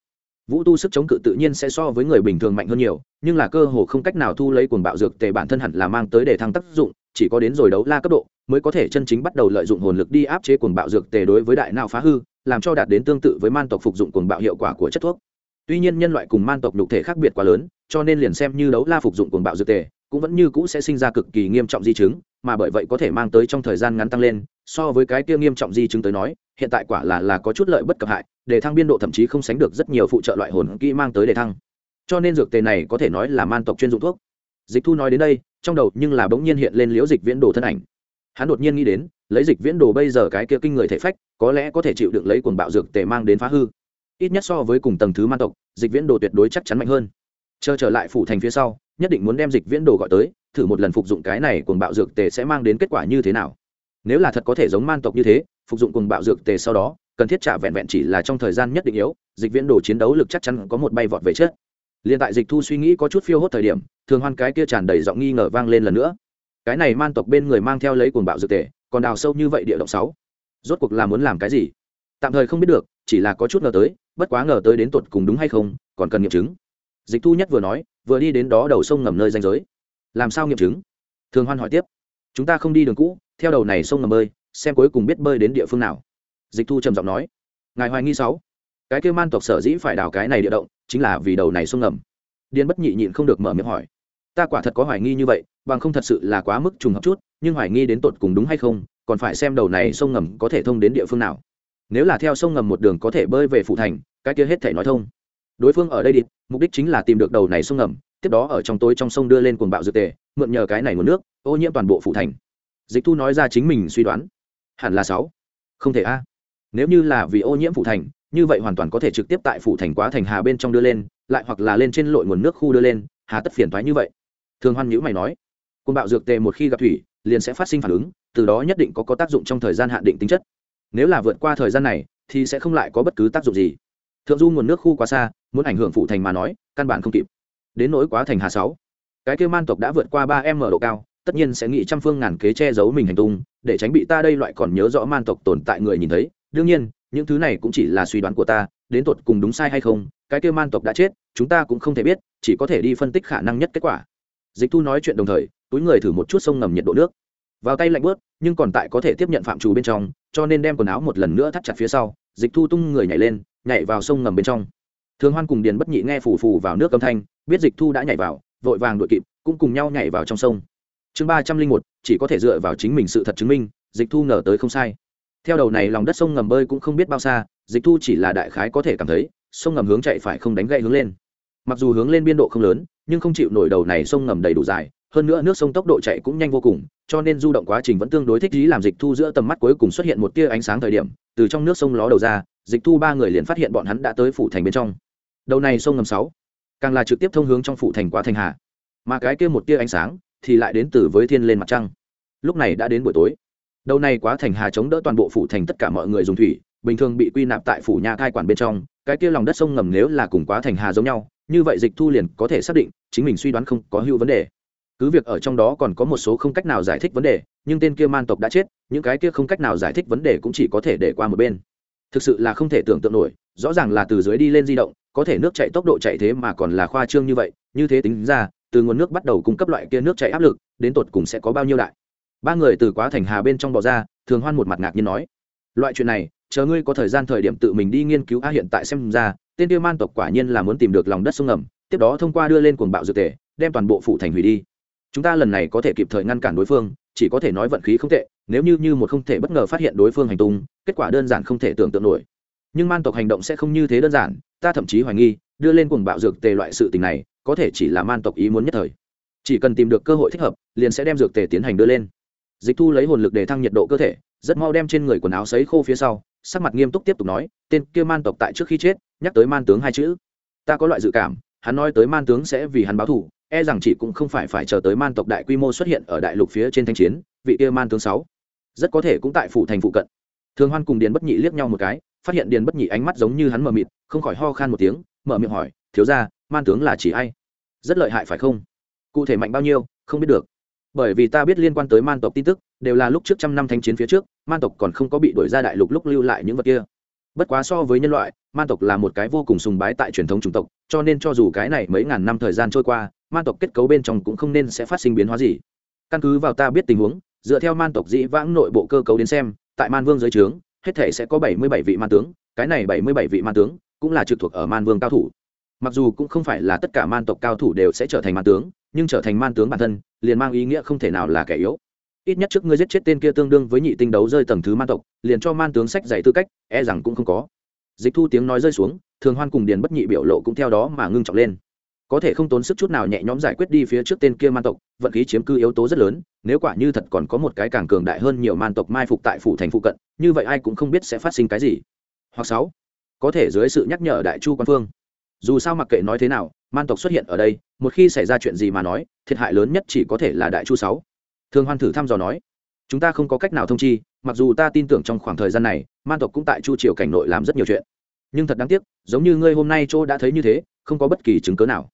[SPEAKER 1] Vũ tu sức chống cự tự nhiên sẽ so với người bình thường mạnh hơn nhiều, nhưng là cơ hồ không cách nào thu lấy cuồng bạo dược tề bản thân hẳn là mang tới để thăng tác dụng, chỉ có đến rồi đấu la cấp độ, mới có thể chân chính bắt đầu lợi dụng hồn lực đi áp chế cuồng bạo dược tề đối với đại não phá hư, làm cho đạt đến tương tự với man tộc phục dụng cuồng bạo hiệu quả của chất thuốc. Tuy nhiên nhân loại cùng man tộc nhục thể khác biệt quá lớn cho nên liền xem như đấu la phục dụng cuồng bạo dược tề, cũng vẫn như cũ sẽ sinh ra cực kỳ nghiêm trọng di chứng, mà bởi vậy có thể mang tới trong thời gian ngắn tăng lên, so với cái kia nghiêm trọng di chứng tới nói, hiện tại quả là là có chút lợi bất cập hại, để thăng biên độ thậm chí không sánh được rất nhiều phụ trợ loại hồn kỹ mang tới để thăng. Cho nên dược tề này có thể nói là man tộc chuyên dụng thuốc. Dịch thu nói đến đây, trong đầu nhưng là bỗng nhiên hiện lên liễu dịch viễn đồ thân ảnh. Hắn đột nhiên nghĩ đến, lấy dịch viễn đồ bây giờ cái kia kinh người thể phách, có lẽ có thể chịu đựng lấy cuồng bạo dược tề mang đến phá hư. Ít nhất so với cùng tầng thứ man tộc, dịch viễn đồ tuyệt đối chắc chắn mạnh hơn chờ trở lại phủ thành phía sau, nhất định muốn đem dịch viễn đồ gọi tới, thử một lần phục dụng cái này cùng bạo dược tề sẽ mang đến kết quả như thế nào. Nếu là thật có thể giống man tộc như thế, phục dụng cùng bạo dược tề sau đó, cần thiết trả vẹn vẹn chỉ là trong thời gian nhất định yếu, dịch viễn đồ chiến đấu lực chắc chắn có một bay vọt về chết liền tại dịch thu suy nghĩ có chút phiêu hốt thời điểm, thường hoan cái kia tràn đầy giọng nghi ngờ vang lên lần nữa. Cái này man tộc bên người mang theo lấy cuồng bạo dược tề, còn đào sâu như vậy địa động sáu. Rốt cuộc là muốn làm cái gì? Tạm thời không biết được, chỉ là có chút ngờ tới, bất quá ngờ tới đến tột cùng đúng hay không, còn cần nghiệm chứng dịch thu nhất vừa nói, vừa đi đến đó đầu sông ngầm nơi danh giới. Làm sao nghiệm chứng? Thường hoan hỏi tiếp. Chúng ta không đi đường cũ, theo đầu này sông ngầm bơi, xem cuối cùng biết bơi đến địa phương nào. Dịch thu trầm giọng nói. Ngài hoài nghi sáu. Cái kêu man tộc sở dĩ phải đào cái này địa động, chính là vì đầu này sông ngầm. Điên bất nhị nhịn không được mở miệng hỏi. Ta quả thật có hoài nghi như vậy, bằng không thật sự là quá mức trùng hợp chút, nhưng hoài nghi đến tột cùng đúng hay không, còn phải xem đầu này sông ngầm có thể thông đến địa phương nào. Nếu là theo sông ngầm một đường có thể bơi về phụ thành, cái kia hết thể nói thông đối phương ở đây đi, mục đích chính là tìm được đầu này sông ngầm, tiếp đó ở trong tối trong sông đưa lên cuồng bạo dược tề, mượn nhờ cái này nguồn nước, ô nhiễm toàn bộ phụ thành. Dịch thu nói ra chính mình suy đoán. Hẳn là sáu. Không thể a. Nếu như là vì ô nhiễm phụ thành, như vậy hoàn toàn có thể trực tiếp tại phủ thành quá thành hà bên trong đưa lên, lại hoặc là lên trên lội nguồn nước khu đưa lên, hà tất phiền thoái như vậy. Thường hoan nhữ mày nói, cuồng bạo dược tề một khi gặp thủy, liền sẽ phát sinh phản ứng, từ đó nhất định có có tác dụng trong thời gian hạn định tính chất. Nếu là vượt qua thời gian này, thì sẽ không lại có bất cứ tác dụng gì. Thượng du nguồn nước khu quá xa muốn ảnh hưởng phụ thành mà nói, căn bản không kịp. Đến nỗi quá thành hà sáu, cái kêu man tộc đã vượt qua ba m độ cao, tất nhiên sẽ nghĩ trăm phương ngàn kế che giấu mình hành tung, để tránh bị ta đây loại còn nhớ rõ man tộc tồn tại người nhìn thấy. Đương nhiên, những thứ này cũng chỉ là suy đoán của ta, đến tột cùng đúng sai hay không, cái kêu man tộc đã chết, chúng ta cũng không thể biết, chỉ có thể đi phân tích khả năng nhất kết quả. Dịch thu nói chuyện đồng thời, túi người thử một chút sông ngầm nhiệt độ nước. Vào tay lạnh bớt, nhưng còn tại có thể tiếp nhận phạm trù bên trong, cho nên đem quần áo một lần nữa thắt chặt phía sau, dịch thu tung người nhảy lên, nhảy vào sông ngầm bên trong thường hoan cùng điền bất nhị nghe phù phù vào nước âm thanh, biết dịch thu đã nhảy vào, vội vàng đội kịp, cũng cùng nhau nhảy vào trong sông. Chương ba trăm linh một, chỉ có thể dựa vào chính mình sự thật chứng minh, dịch thu ngờ tới không sai. Theo đầu này lòng đất sông ngầm bơi cũng không biết bao xa, dịch thu chỉ là đại khái có thể cảm thấy, sông ngầm hướng chạy phải không đánh gậy hướng lên. Mặc dù hướng lên biên độ không lớn, nhưng không chịu nổi đầu này sông ngầm đầy đủ dài, hơn nữa nước sông tốc độ chạy cũng nhanh vô cùng, cho nên du động quá trình vẫn tương đối thích lý làm dịch thu giữa tầm mắt cuối cùng xuất hiện một tia ánh sáng thời điểm, từ trong nước sông ló đầu ra, dịch thu ba người liền phát hiện bọn hắn đã tới phủ thành bên trong đầu này sông ngầm sáu. Càng là trực tiếp thông hướng trong phủ thành quá thành hà. Mà cái kia một tia ánh sáng thì lại đến từ với thiên lên mặt trăng. Lúc này đã đến buổi tối. Đầu này quá thành hà chống đỡ toàn bộ phủ thành tất cả mọi người dùng thủy, bình thường bị quy nạp tại phủ nhà cai quản bên trong, cái kia lòng đất sông ngầm nếu là cùng quá thành hà giống nhau, như vậy dịch thu liền có thể xác định chính mình suy đoán không có hữu vấn đề. Cứ việc ở trong đó còn có một số không cách nào giải thích vấn đề, nhưng tên kia man tộc đã chết, những cái kia không cách nào giải thích vấn đề cũng chỉ có thể để qua một bên. Thực sự là không thể tưởng tượng nổi rõ ràng là từ dưới đi lên di động, có thể nước chạy tốc độ chạy thế mà còn là khoa trương như vậy, như thế tính ra, từ nguồn nước bắt đầu cung cấp loại kia nước chạy áp lực, đến tột cùng sẽ có bao nhiêu đại. Ba người từ quá thành hà bên trong bò ra, thường hoan một mặt ngạc nhiên nói, loại chuyện này, chờ ngươi có thời gian thời điểm tự mình đi nghiên cứu a hiện tại xem ra, tên tiêu man tộc quả nhiên là muốn tìm được lòng đất sông ngầm, tiếp đó thông qua đưa lên cuồng bạo dược tể đem toàn bộ phủ thành hủy đi. Chúng ta lần này có thể kịp thời ngăn cản đối phương, chỉ có thể nói vận khí không tệ, nếu như như một không thể bất ngờ phát hiện đối phương hành tung, kết quả đơn giản không thể tưởng tượng nổi nhưng man tộc hành động sẽ không như thế đơn giản, ta thậm chí hoài nghi, đưa lên cuồng bạo dược tề loại sự tình này, có thể chỉ là man tộc ý muốn nhất thời. Chỉ cần tìm được cơ hội thích hợp, liền sẽ đem dược tề tiến hành đưa lên. Dịch thu lấy hồn lực để thăng nhiệt độ cơ thể, rất mau đem trên người quần áo sấy khô phía sau, sắc mặt nghiêm túc tiếp tục nói, tên kia man tộc tại trước khi chết, nhắc tới man tướng hai chữ. Ta có loại dự cảm, hắn nói tới man tướng sẽ vì hắn báo thù e rằng chỉ cũng không phải phải chờ tới man tộc đại quy mô xuất hiện ở đại lục phía trên thanh chiến, vị kia man tướng sáu. Rất có thể cũng tại phủ thành phụ cận. Thường hoan cùng điền bất nhị liếc nhau một cái phát hiện điền bất nhị ánh mắt giống như hắn mờ mịt, không khỏi ho khan một tiếng, mở miệng hỏi, thiếu ra man tướng là chỉ ai? Rất lợi hại phải không? Cụ thể mạnh bao nhiêu, không biết được. Bởi vì ta biết liên quan tới man tộc tin tức, đều là lúc trước trăm năm thanh chiến phía trước, man tộc còn không có bị đuổi ra đại lục lúc lưu lại những vật kia. Bất quá so với nhân loại, man tộc là một cái vô cùng sùng bái tại truyền thống chủng tộc, cho nên cho dù cái này mấy ngàn năm thời gian trôi qua, man tộc kết cấu bên trong cũng không nên sẽ phát sinh biến hóa gì. Căn cứ vào ta biết tình huống, dựa theo man tộc dĩ vãng nội bộ cơ cấu đến xem, tại man vương dưới trướng hết thể sẽ có bảy mươi bảy vị man tướng, cái này bảy mươi bảy vị man tướng cũng là trực thuộc ở man vương cao thủ. Mặc dù cũng không phải là tất cả man tộc cao thủ đều sẽ trở thành man tướng, nhưng trở thành man tướng bản thân liền mang ý nghĩa không thể nào là kẻ yếu. Ít nhất trước ngươi giết chết tên kia tương đương với nhị tinh đấu rơi tầng thứ man tộc, liền cho man tướng sách dạy tư cách e rằng cũng không có. Dịch thu tiếng nói rơi xuống, thường hoan cùng điền bất nhị biểu lộ cũng theo đó mà ngưng trọng lên có thể không tốn sức chút nào nhẹ nhõm giải quyết đi phía trước tên kia man tộc, vận khí chiếm cư yếu tố rất lớn, nếu quả như thật còn có một cái càng cường đại hơn nhiều man tộc mai phục tại phủ thành phụ cận, như vậy ai cũng không biết sẽ phát sinh cái gì. Hoặc sáu, có thể dưới sự nhắc nhở đại chu quan phương. Dù sao mặc kệ nói thế nào, man tộc xuất hiện ở đây, một khi xảy ra chuyện gì mà nói, thiệt hại lớn nhất chỉ có thể là đại chu sáu. Thương hoan thử thăm dò nói, chúng ta không có cách nào thông chi, mặc dù ta tin tưởng trong khoảng thời gian này, man tộc cũng tại chu triều cảnh nội làm rất nhiều chuyện. Nhưng thật đáng tiếc, giống như ngươi hôm nay chỗ đã thấy như thế, không có bất kỳ chứng cớ nào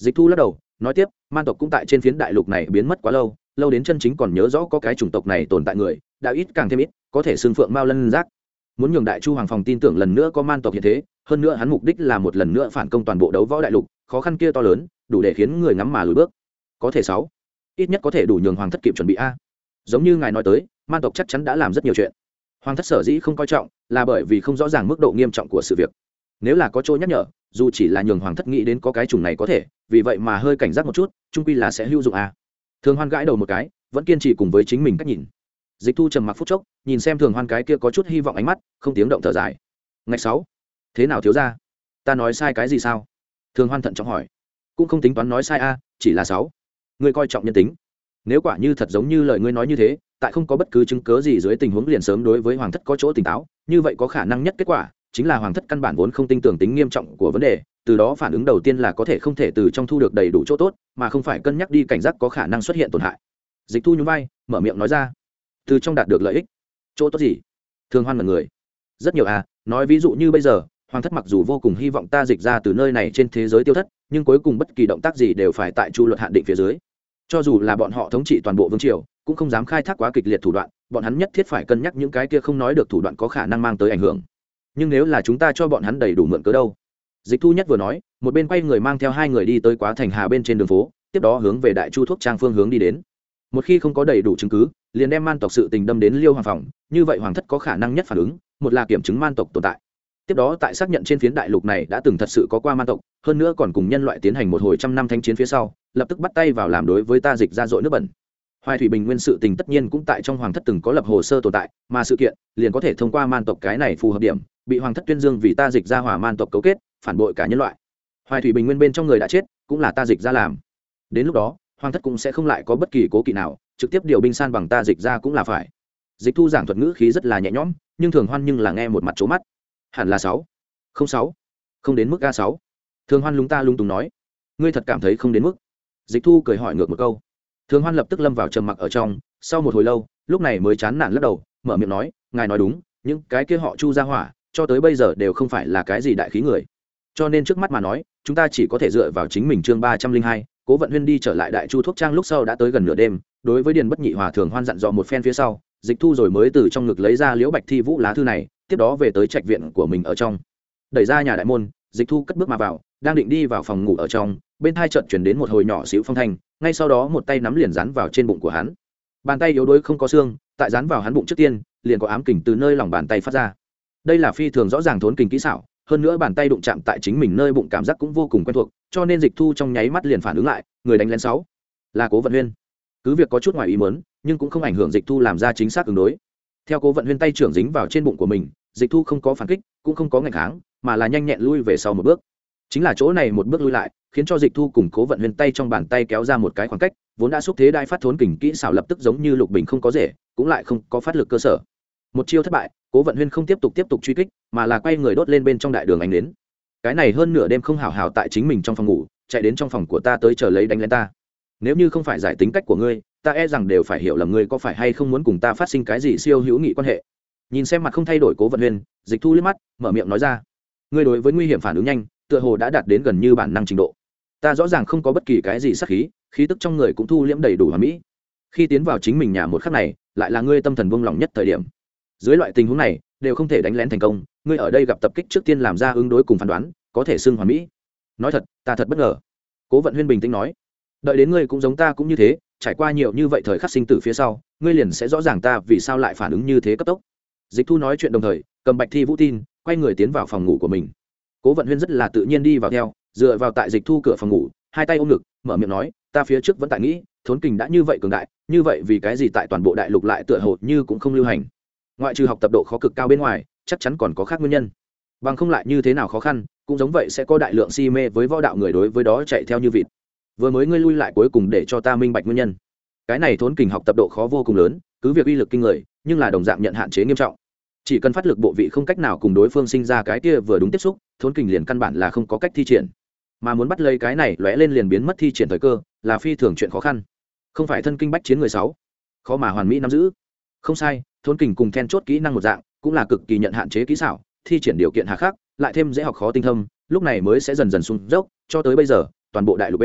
[SPEAKER 1] dịch thu lắc đầu, nói tiếp, man tộc cũng tại trên phiến đại lục này biến mất quá lâu lâu đến chân chính còn nhớ rõ có cái chủng tộc này tồn tại người, đã ít càng thêm ít, có thể xương phượng mao lân giác. Muốn nhường đại chu hoàng phòng tin tưởng lần nữa có man tộc hiện thế, hơn nữa hắn mục đích là một lần nữa phản công toàn bộ đấu võ đại lục, khó khăn kia to lớn, đủ để khiến người ngắm mà lùi bước. Có thể sáu, ít nhất có thể đủ nhường hoàng thất kịp chuẩn bị a. Giống như ngài nói tới, man tộc chắc chắn đã làm rất nhiều chuyện. Hoàng thất sở dĩ không coi trọng, là bởi vì không rõ ràng mức độ nghiêm trọng của sự việc. Nếu là có chỗ nhắc nhở dù chỉ là nhường hoàng thất nghĩ đến có cái chủng này có thể, vì vậy mà hơi cảnh giác một chút trung quy là sẽ hữu dụng à? thường hoan gãi đầu một cái, vẫn kiên trì cùng với chính mình cách nhìn. Dịch thu trầm mặc phút chốc, nhìn xem thường hoan cái kia có chút hy vọng ánh mắt, không tiếng động thở dài. Ngày sáu, thế nào thiếu ra ta nói sai cái gì sao? Thường hoan thận trọng hỏi. Cũng không tính toán nói sai a, chỉ là sáu. Ngươi coi trọng nhân tính. Nếu quả như thật giống như lời ngươi nói như thế, tại không có bất cứ chứng cớ gì dưới tình huống liền sớm đối với hoàng thất có chỗ tỉnh táo, như vậy có khả năng nhất kết quả chính là hoàng thất căn bản vốn không tin tưởng tính nghiêm trọng của vấn đề, từ đó phản ứng đầu tiên là có thể không thể từ trong thu được đầy đủ chỗ tốt, mà không phải cân nhắc đi cảnh giác có khả năng xuất hiện tổn hại. Dịch thu nhún vai, mở miệng nói ra, từ trong đạt được lợi ích, chỗ tốt gì? Thường hoan mật người rất nhiều à nói ví dụ như bây giờ, hoàng thất mặc dù vô cùng hy vọng ta dịch ra từ nơi này trên thế giới tiêu thất, nhưng cuối cùng bất kỳ động tác gì đều phải tại chu luật hạn định phía dưới. Cho dù là bọn họ thống trị toàn bộ vương triều, cũng không dám khai thác quá kịch liệt thủ đoạn, bọn hắn nhất thiết phải cân nhắc những cái kia không nói được thủ đoạn có khả năng mang tới ảnh hưởng nhưng nếu là chúng ta cho bọn hắn đầy đủ mượn cớ đâu? Dịch thu nhất vừa nói, một bên quay người mang theo hai người đi tới quá thành hà bên trên đường phố, tiếp đó hướng về đại chu thuốc trang phương hướng đi đến. Một khi không có đầy đủ chứng cứ, liền đem man tộc sự tình đâm đến liêu hoàng phòng, như vậy hoàng thất có khả năng nhất phản ứng, một là kiểm chứng man tộc tồn tại. Tiếp đó tại xác nhận trên phiến đại lục này đã từng thật sự có qua man tộc, hơn nữa còn cùng nhân loại tiến hành một hồi trăm năm thanh chiến phía sau, lập tức bắt tay vào làm đối với ta dịch ra dội nước bẩn. Hoài thủy bình nguyên sự tình tất nhiên cũng tại trong hoàng thất từng có lập hồ sơ tồn tại, mà sự kiện liền có thể thông qua man tộc cái này phù hợp điểm bị hoàng thất tuyên dương vì ta dịch ra hỏa man tộc cấu kết, phản bội cả nhân loại. Hoài thủy bình nguyên bên trong người đã chết, cũng là ta dịch ra làm. Đến lúc đó, hoàng thất cũng sẽ không lại có bất kỳ cố kỵ nào, trực tiếp điều binh san bằng ta dịch ra cũng là phải. Dịch thu giảng thuật ngữ khí rất là nhẹ nhõm, nhưng thường hoan nhưng là nghe một mặt trố mắt. Hẳn là sáu. Không sáu. Không đến mức a sáu. Thường hoan lúng ta lung tùng nói. Ngươi thật cảm thấy không đến mức. Dịch thu cười hỏi ngược một câu. Thường hoan lập tức lâm vào trầm mặc ở trong, sau một hồi lâu, lúc này mới chán nản lắc đầu, mở miệng nói, ngài nói đúng, những cái kia họ chu ra hỏa cho tới bây giờ đều không phải là cái gì đại khí người. Cho nên trước mắt mà nói, chúng ta chỉ có thể dựa vào chính mình chương ba trăm linh hai, cố vận huyên đi trở lại đại chu thuốc trang lúc sau đã tới gần nửa đêm, đối với điền bất nhị hòa thường hoan dặn dò một phen phía sau, dịch thu rồi mới từ trong ngực lấy ra liễu bạch thi vũ lá thư này, tiếp đó về tới trạch viện của mình ở trong. Đẩy ra nhà đại môn, dịch thu cất bước mà vào, đang định đi vào phòng ngủ ở trong, bên thai trận chuyển đến một hồi nhỏ xíu phong thanh, ngay sau đó một tay nắm liền dán vào trên bụng của hắn. Bàn tay yếu đuối không có xương, tại dán vào hắn bụng trước tiên, liền có ám kình từ nơi lòng bàn tay phát ra đây là phi thường rõ ràng thốn kình kỹ xảo, hơn nữa bàn tay đụng chạm tại chính mình nơi bụng cảm giác cũng vô cùng quen thuộc, cho nên dịch thu trong nháy mắt liền phản ứng lại, người đánh lén sáu. Là cố vận huyên. Cứ việc có chút ngoài ý mớn nhưng cũng không ảnh hưởng dịch thu làm ra chính xác ứng đối. Theo cố vận huyên tay trưởng dính vào trên bụng của mình, dịch thu không có phản kích, cũng không có ngày kháng, mà là nhanh nhẹn lui về sau một bước. Chính là chỗ này một bước lui lại, khiến cho dịch thu cùng cố vận huyên tay trong bàn tay kéo ra một cái khoảng cách, vốn đã xúc thế đai phát thốn kình kỹ xảo lập tức giống như lục bình không có rể cũng lại không có phát lực cơ sở. Một chiêu thất bại cố vận huyên không tiếp tục tiếp tục truy kích, mà là quay người đốt lên bên trong đại đường ánh đến cái này hơn nửa đêm không hào hào tại chính mình trong phòng ngủ, chạy đến trong phòng của ta tới chờ lấy đánh lên ta. Nếu như không phải giải tính cách của ngươi, ta e rằng đều phải hiểu lầm ngươi có phải hay không muốn cùng ta phát sinh cái gì siêu hữu nghị quan hệ. Nhìn xem mặt không thay đổi cố vận huyên, dịch thu liếc mắt, mở miệng nói ra. Ngươi đối với nguy hiểm phản ứng nhanh, tựa hồ đã đạt đến gần như bản năng trình độ. Ta rõ ràng không có bất kỳ cái gì sắc khí khí tức trong người cũng thu liễm đầy đủ hòa mỹ. Khi tiến vào chính mình nhà một khắc này, lại là ngươi tâm thần buông lỏng nhất thời điểm dưới loại tình huống này, đều không thể đánh lén thành công. Ngươi ở đây gặp tập kích trước tiên làm ra ứng đối cùng phán đoán, có thể xưng hoàn mỹ. Nói thật, ta thật bất ngờ. Cố vận huyên bình tĩnh nói. Đợi đến ngươi cũng giống ta cũng như thế, trải qua nhiều như vậy thời khắc sinh tử phía sau, ngươi liền sẽ rõ ràng ta vì sao lại phản ứng như thế cấp tốc. Dịch thu nói chuyện đồng thời, cầm bạch thi vũ tin, quay người tiến vào phòng ngủ của mình. Cố vận huyên rất là tự nhiên đi vào theo, dựa vào tại dịch thu cửa phòng ngủ, hai tay ôm ngực, mở miệng nói, ta phía trước vẫn tại nghĩ, thốn kình đã như vậy cường đại, như vậy vì cái gì tại toàn bộ đại lục lại tựa hồ như cũng không lưu hành? Ngoại trừ học tập độ khó cực cao bên ngoài, chắc chắn còn có khác nguyên nhân. Bằng không lại như thế nào khó khăn, cũng giống vậy sẽ có đại lượng si mê với võ đạo người đối với đó chạy theo như vịt. Vừa mới ngươi lui lại cuối cùng để cho ta minh bạch nguyên nhân. Cái này thốn kình học tập độ khó vô cùng lớn, cứ việc uy lực kinh người, nhưng là đồng dạng nhận hạn chế nghiêm trọng. Chỉ cần phát lực bộ vị không cách nào cùng đối phương sinh ra cái kia vừa đúng tiếp xúc, thốn kình liền căn bản là không có cách thi triển. Mà muốn bắt lấy cái này lóe lên liền biến mất thi triển thời cơ, là phi thường chuyện khó khăn. Không phải thân kinh bách chiến người sáu. Khó mà hoàn mỹ nắm giữ. Không sai Thôn kình cùng then chốt kỹ năng một dạng, cũng là cực kỳ nhận hạn chế kỹ xảo, thi triển điều kiện hà khắc, lại thêm dễ học khó tinh thâm lúc này mới sẽ dần dần sung dốc, cho tới bây giờ, toàn bộ đại lục b.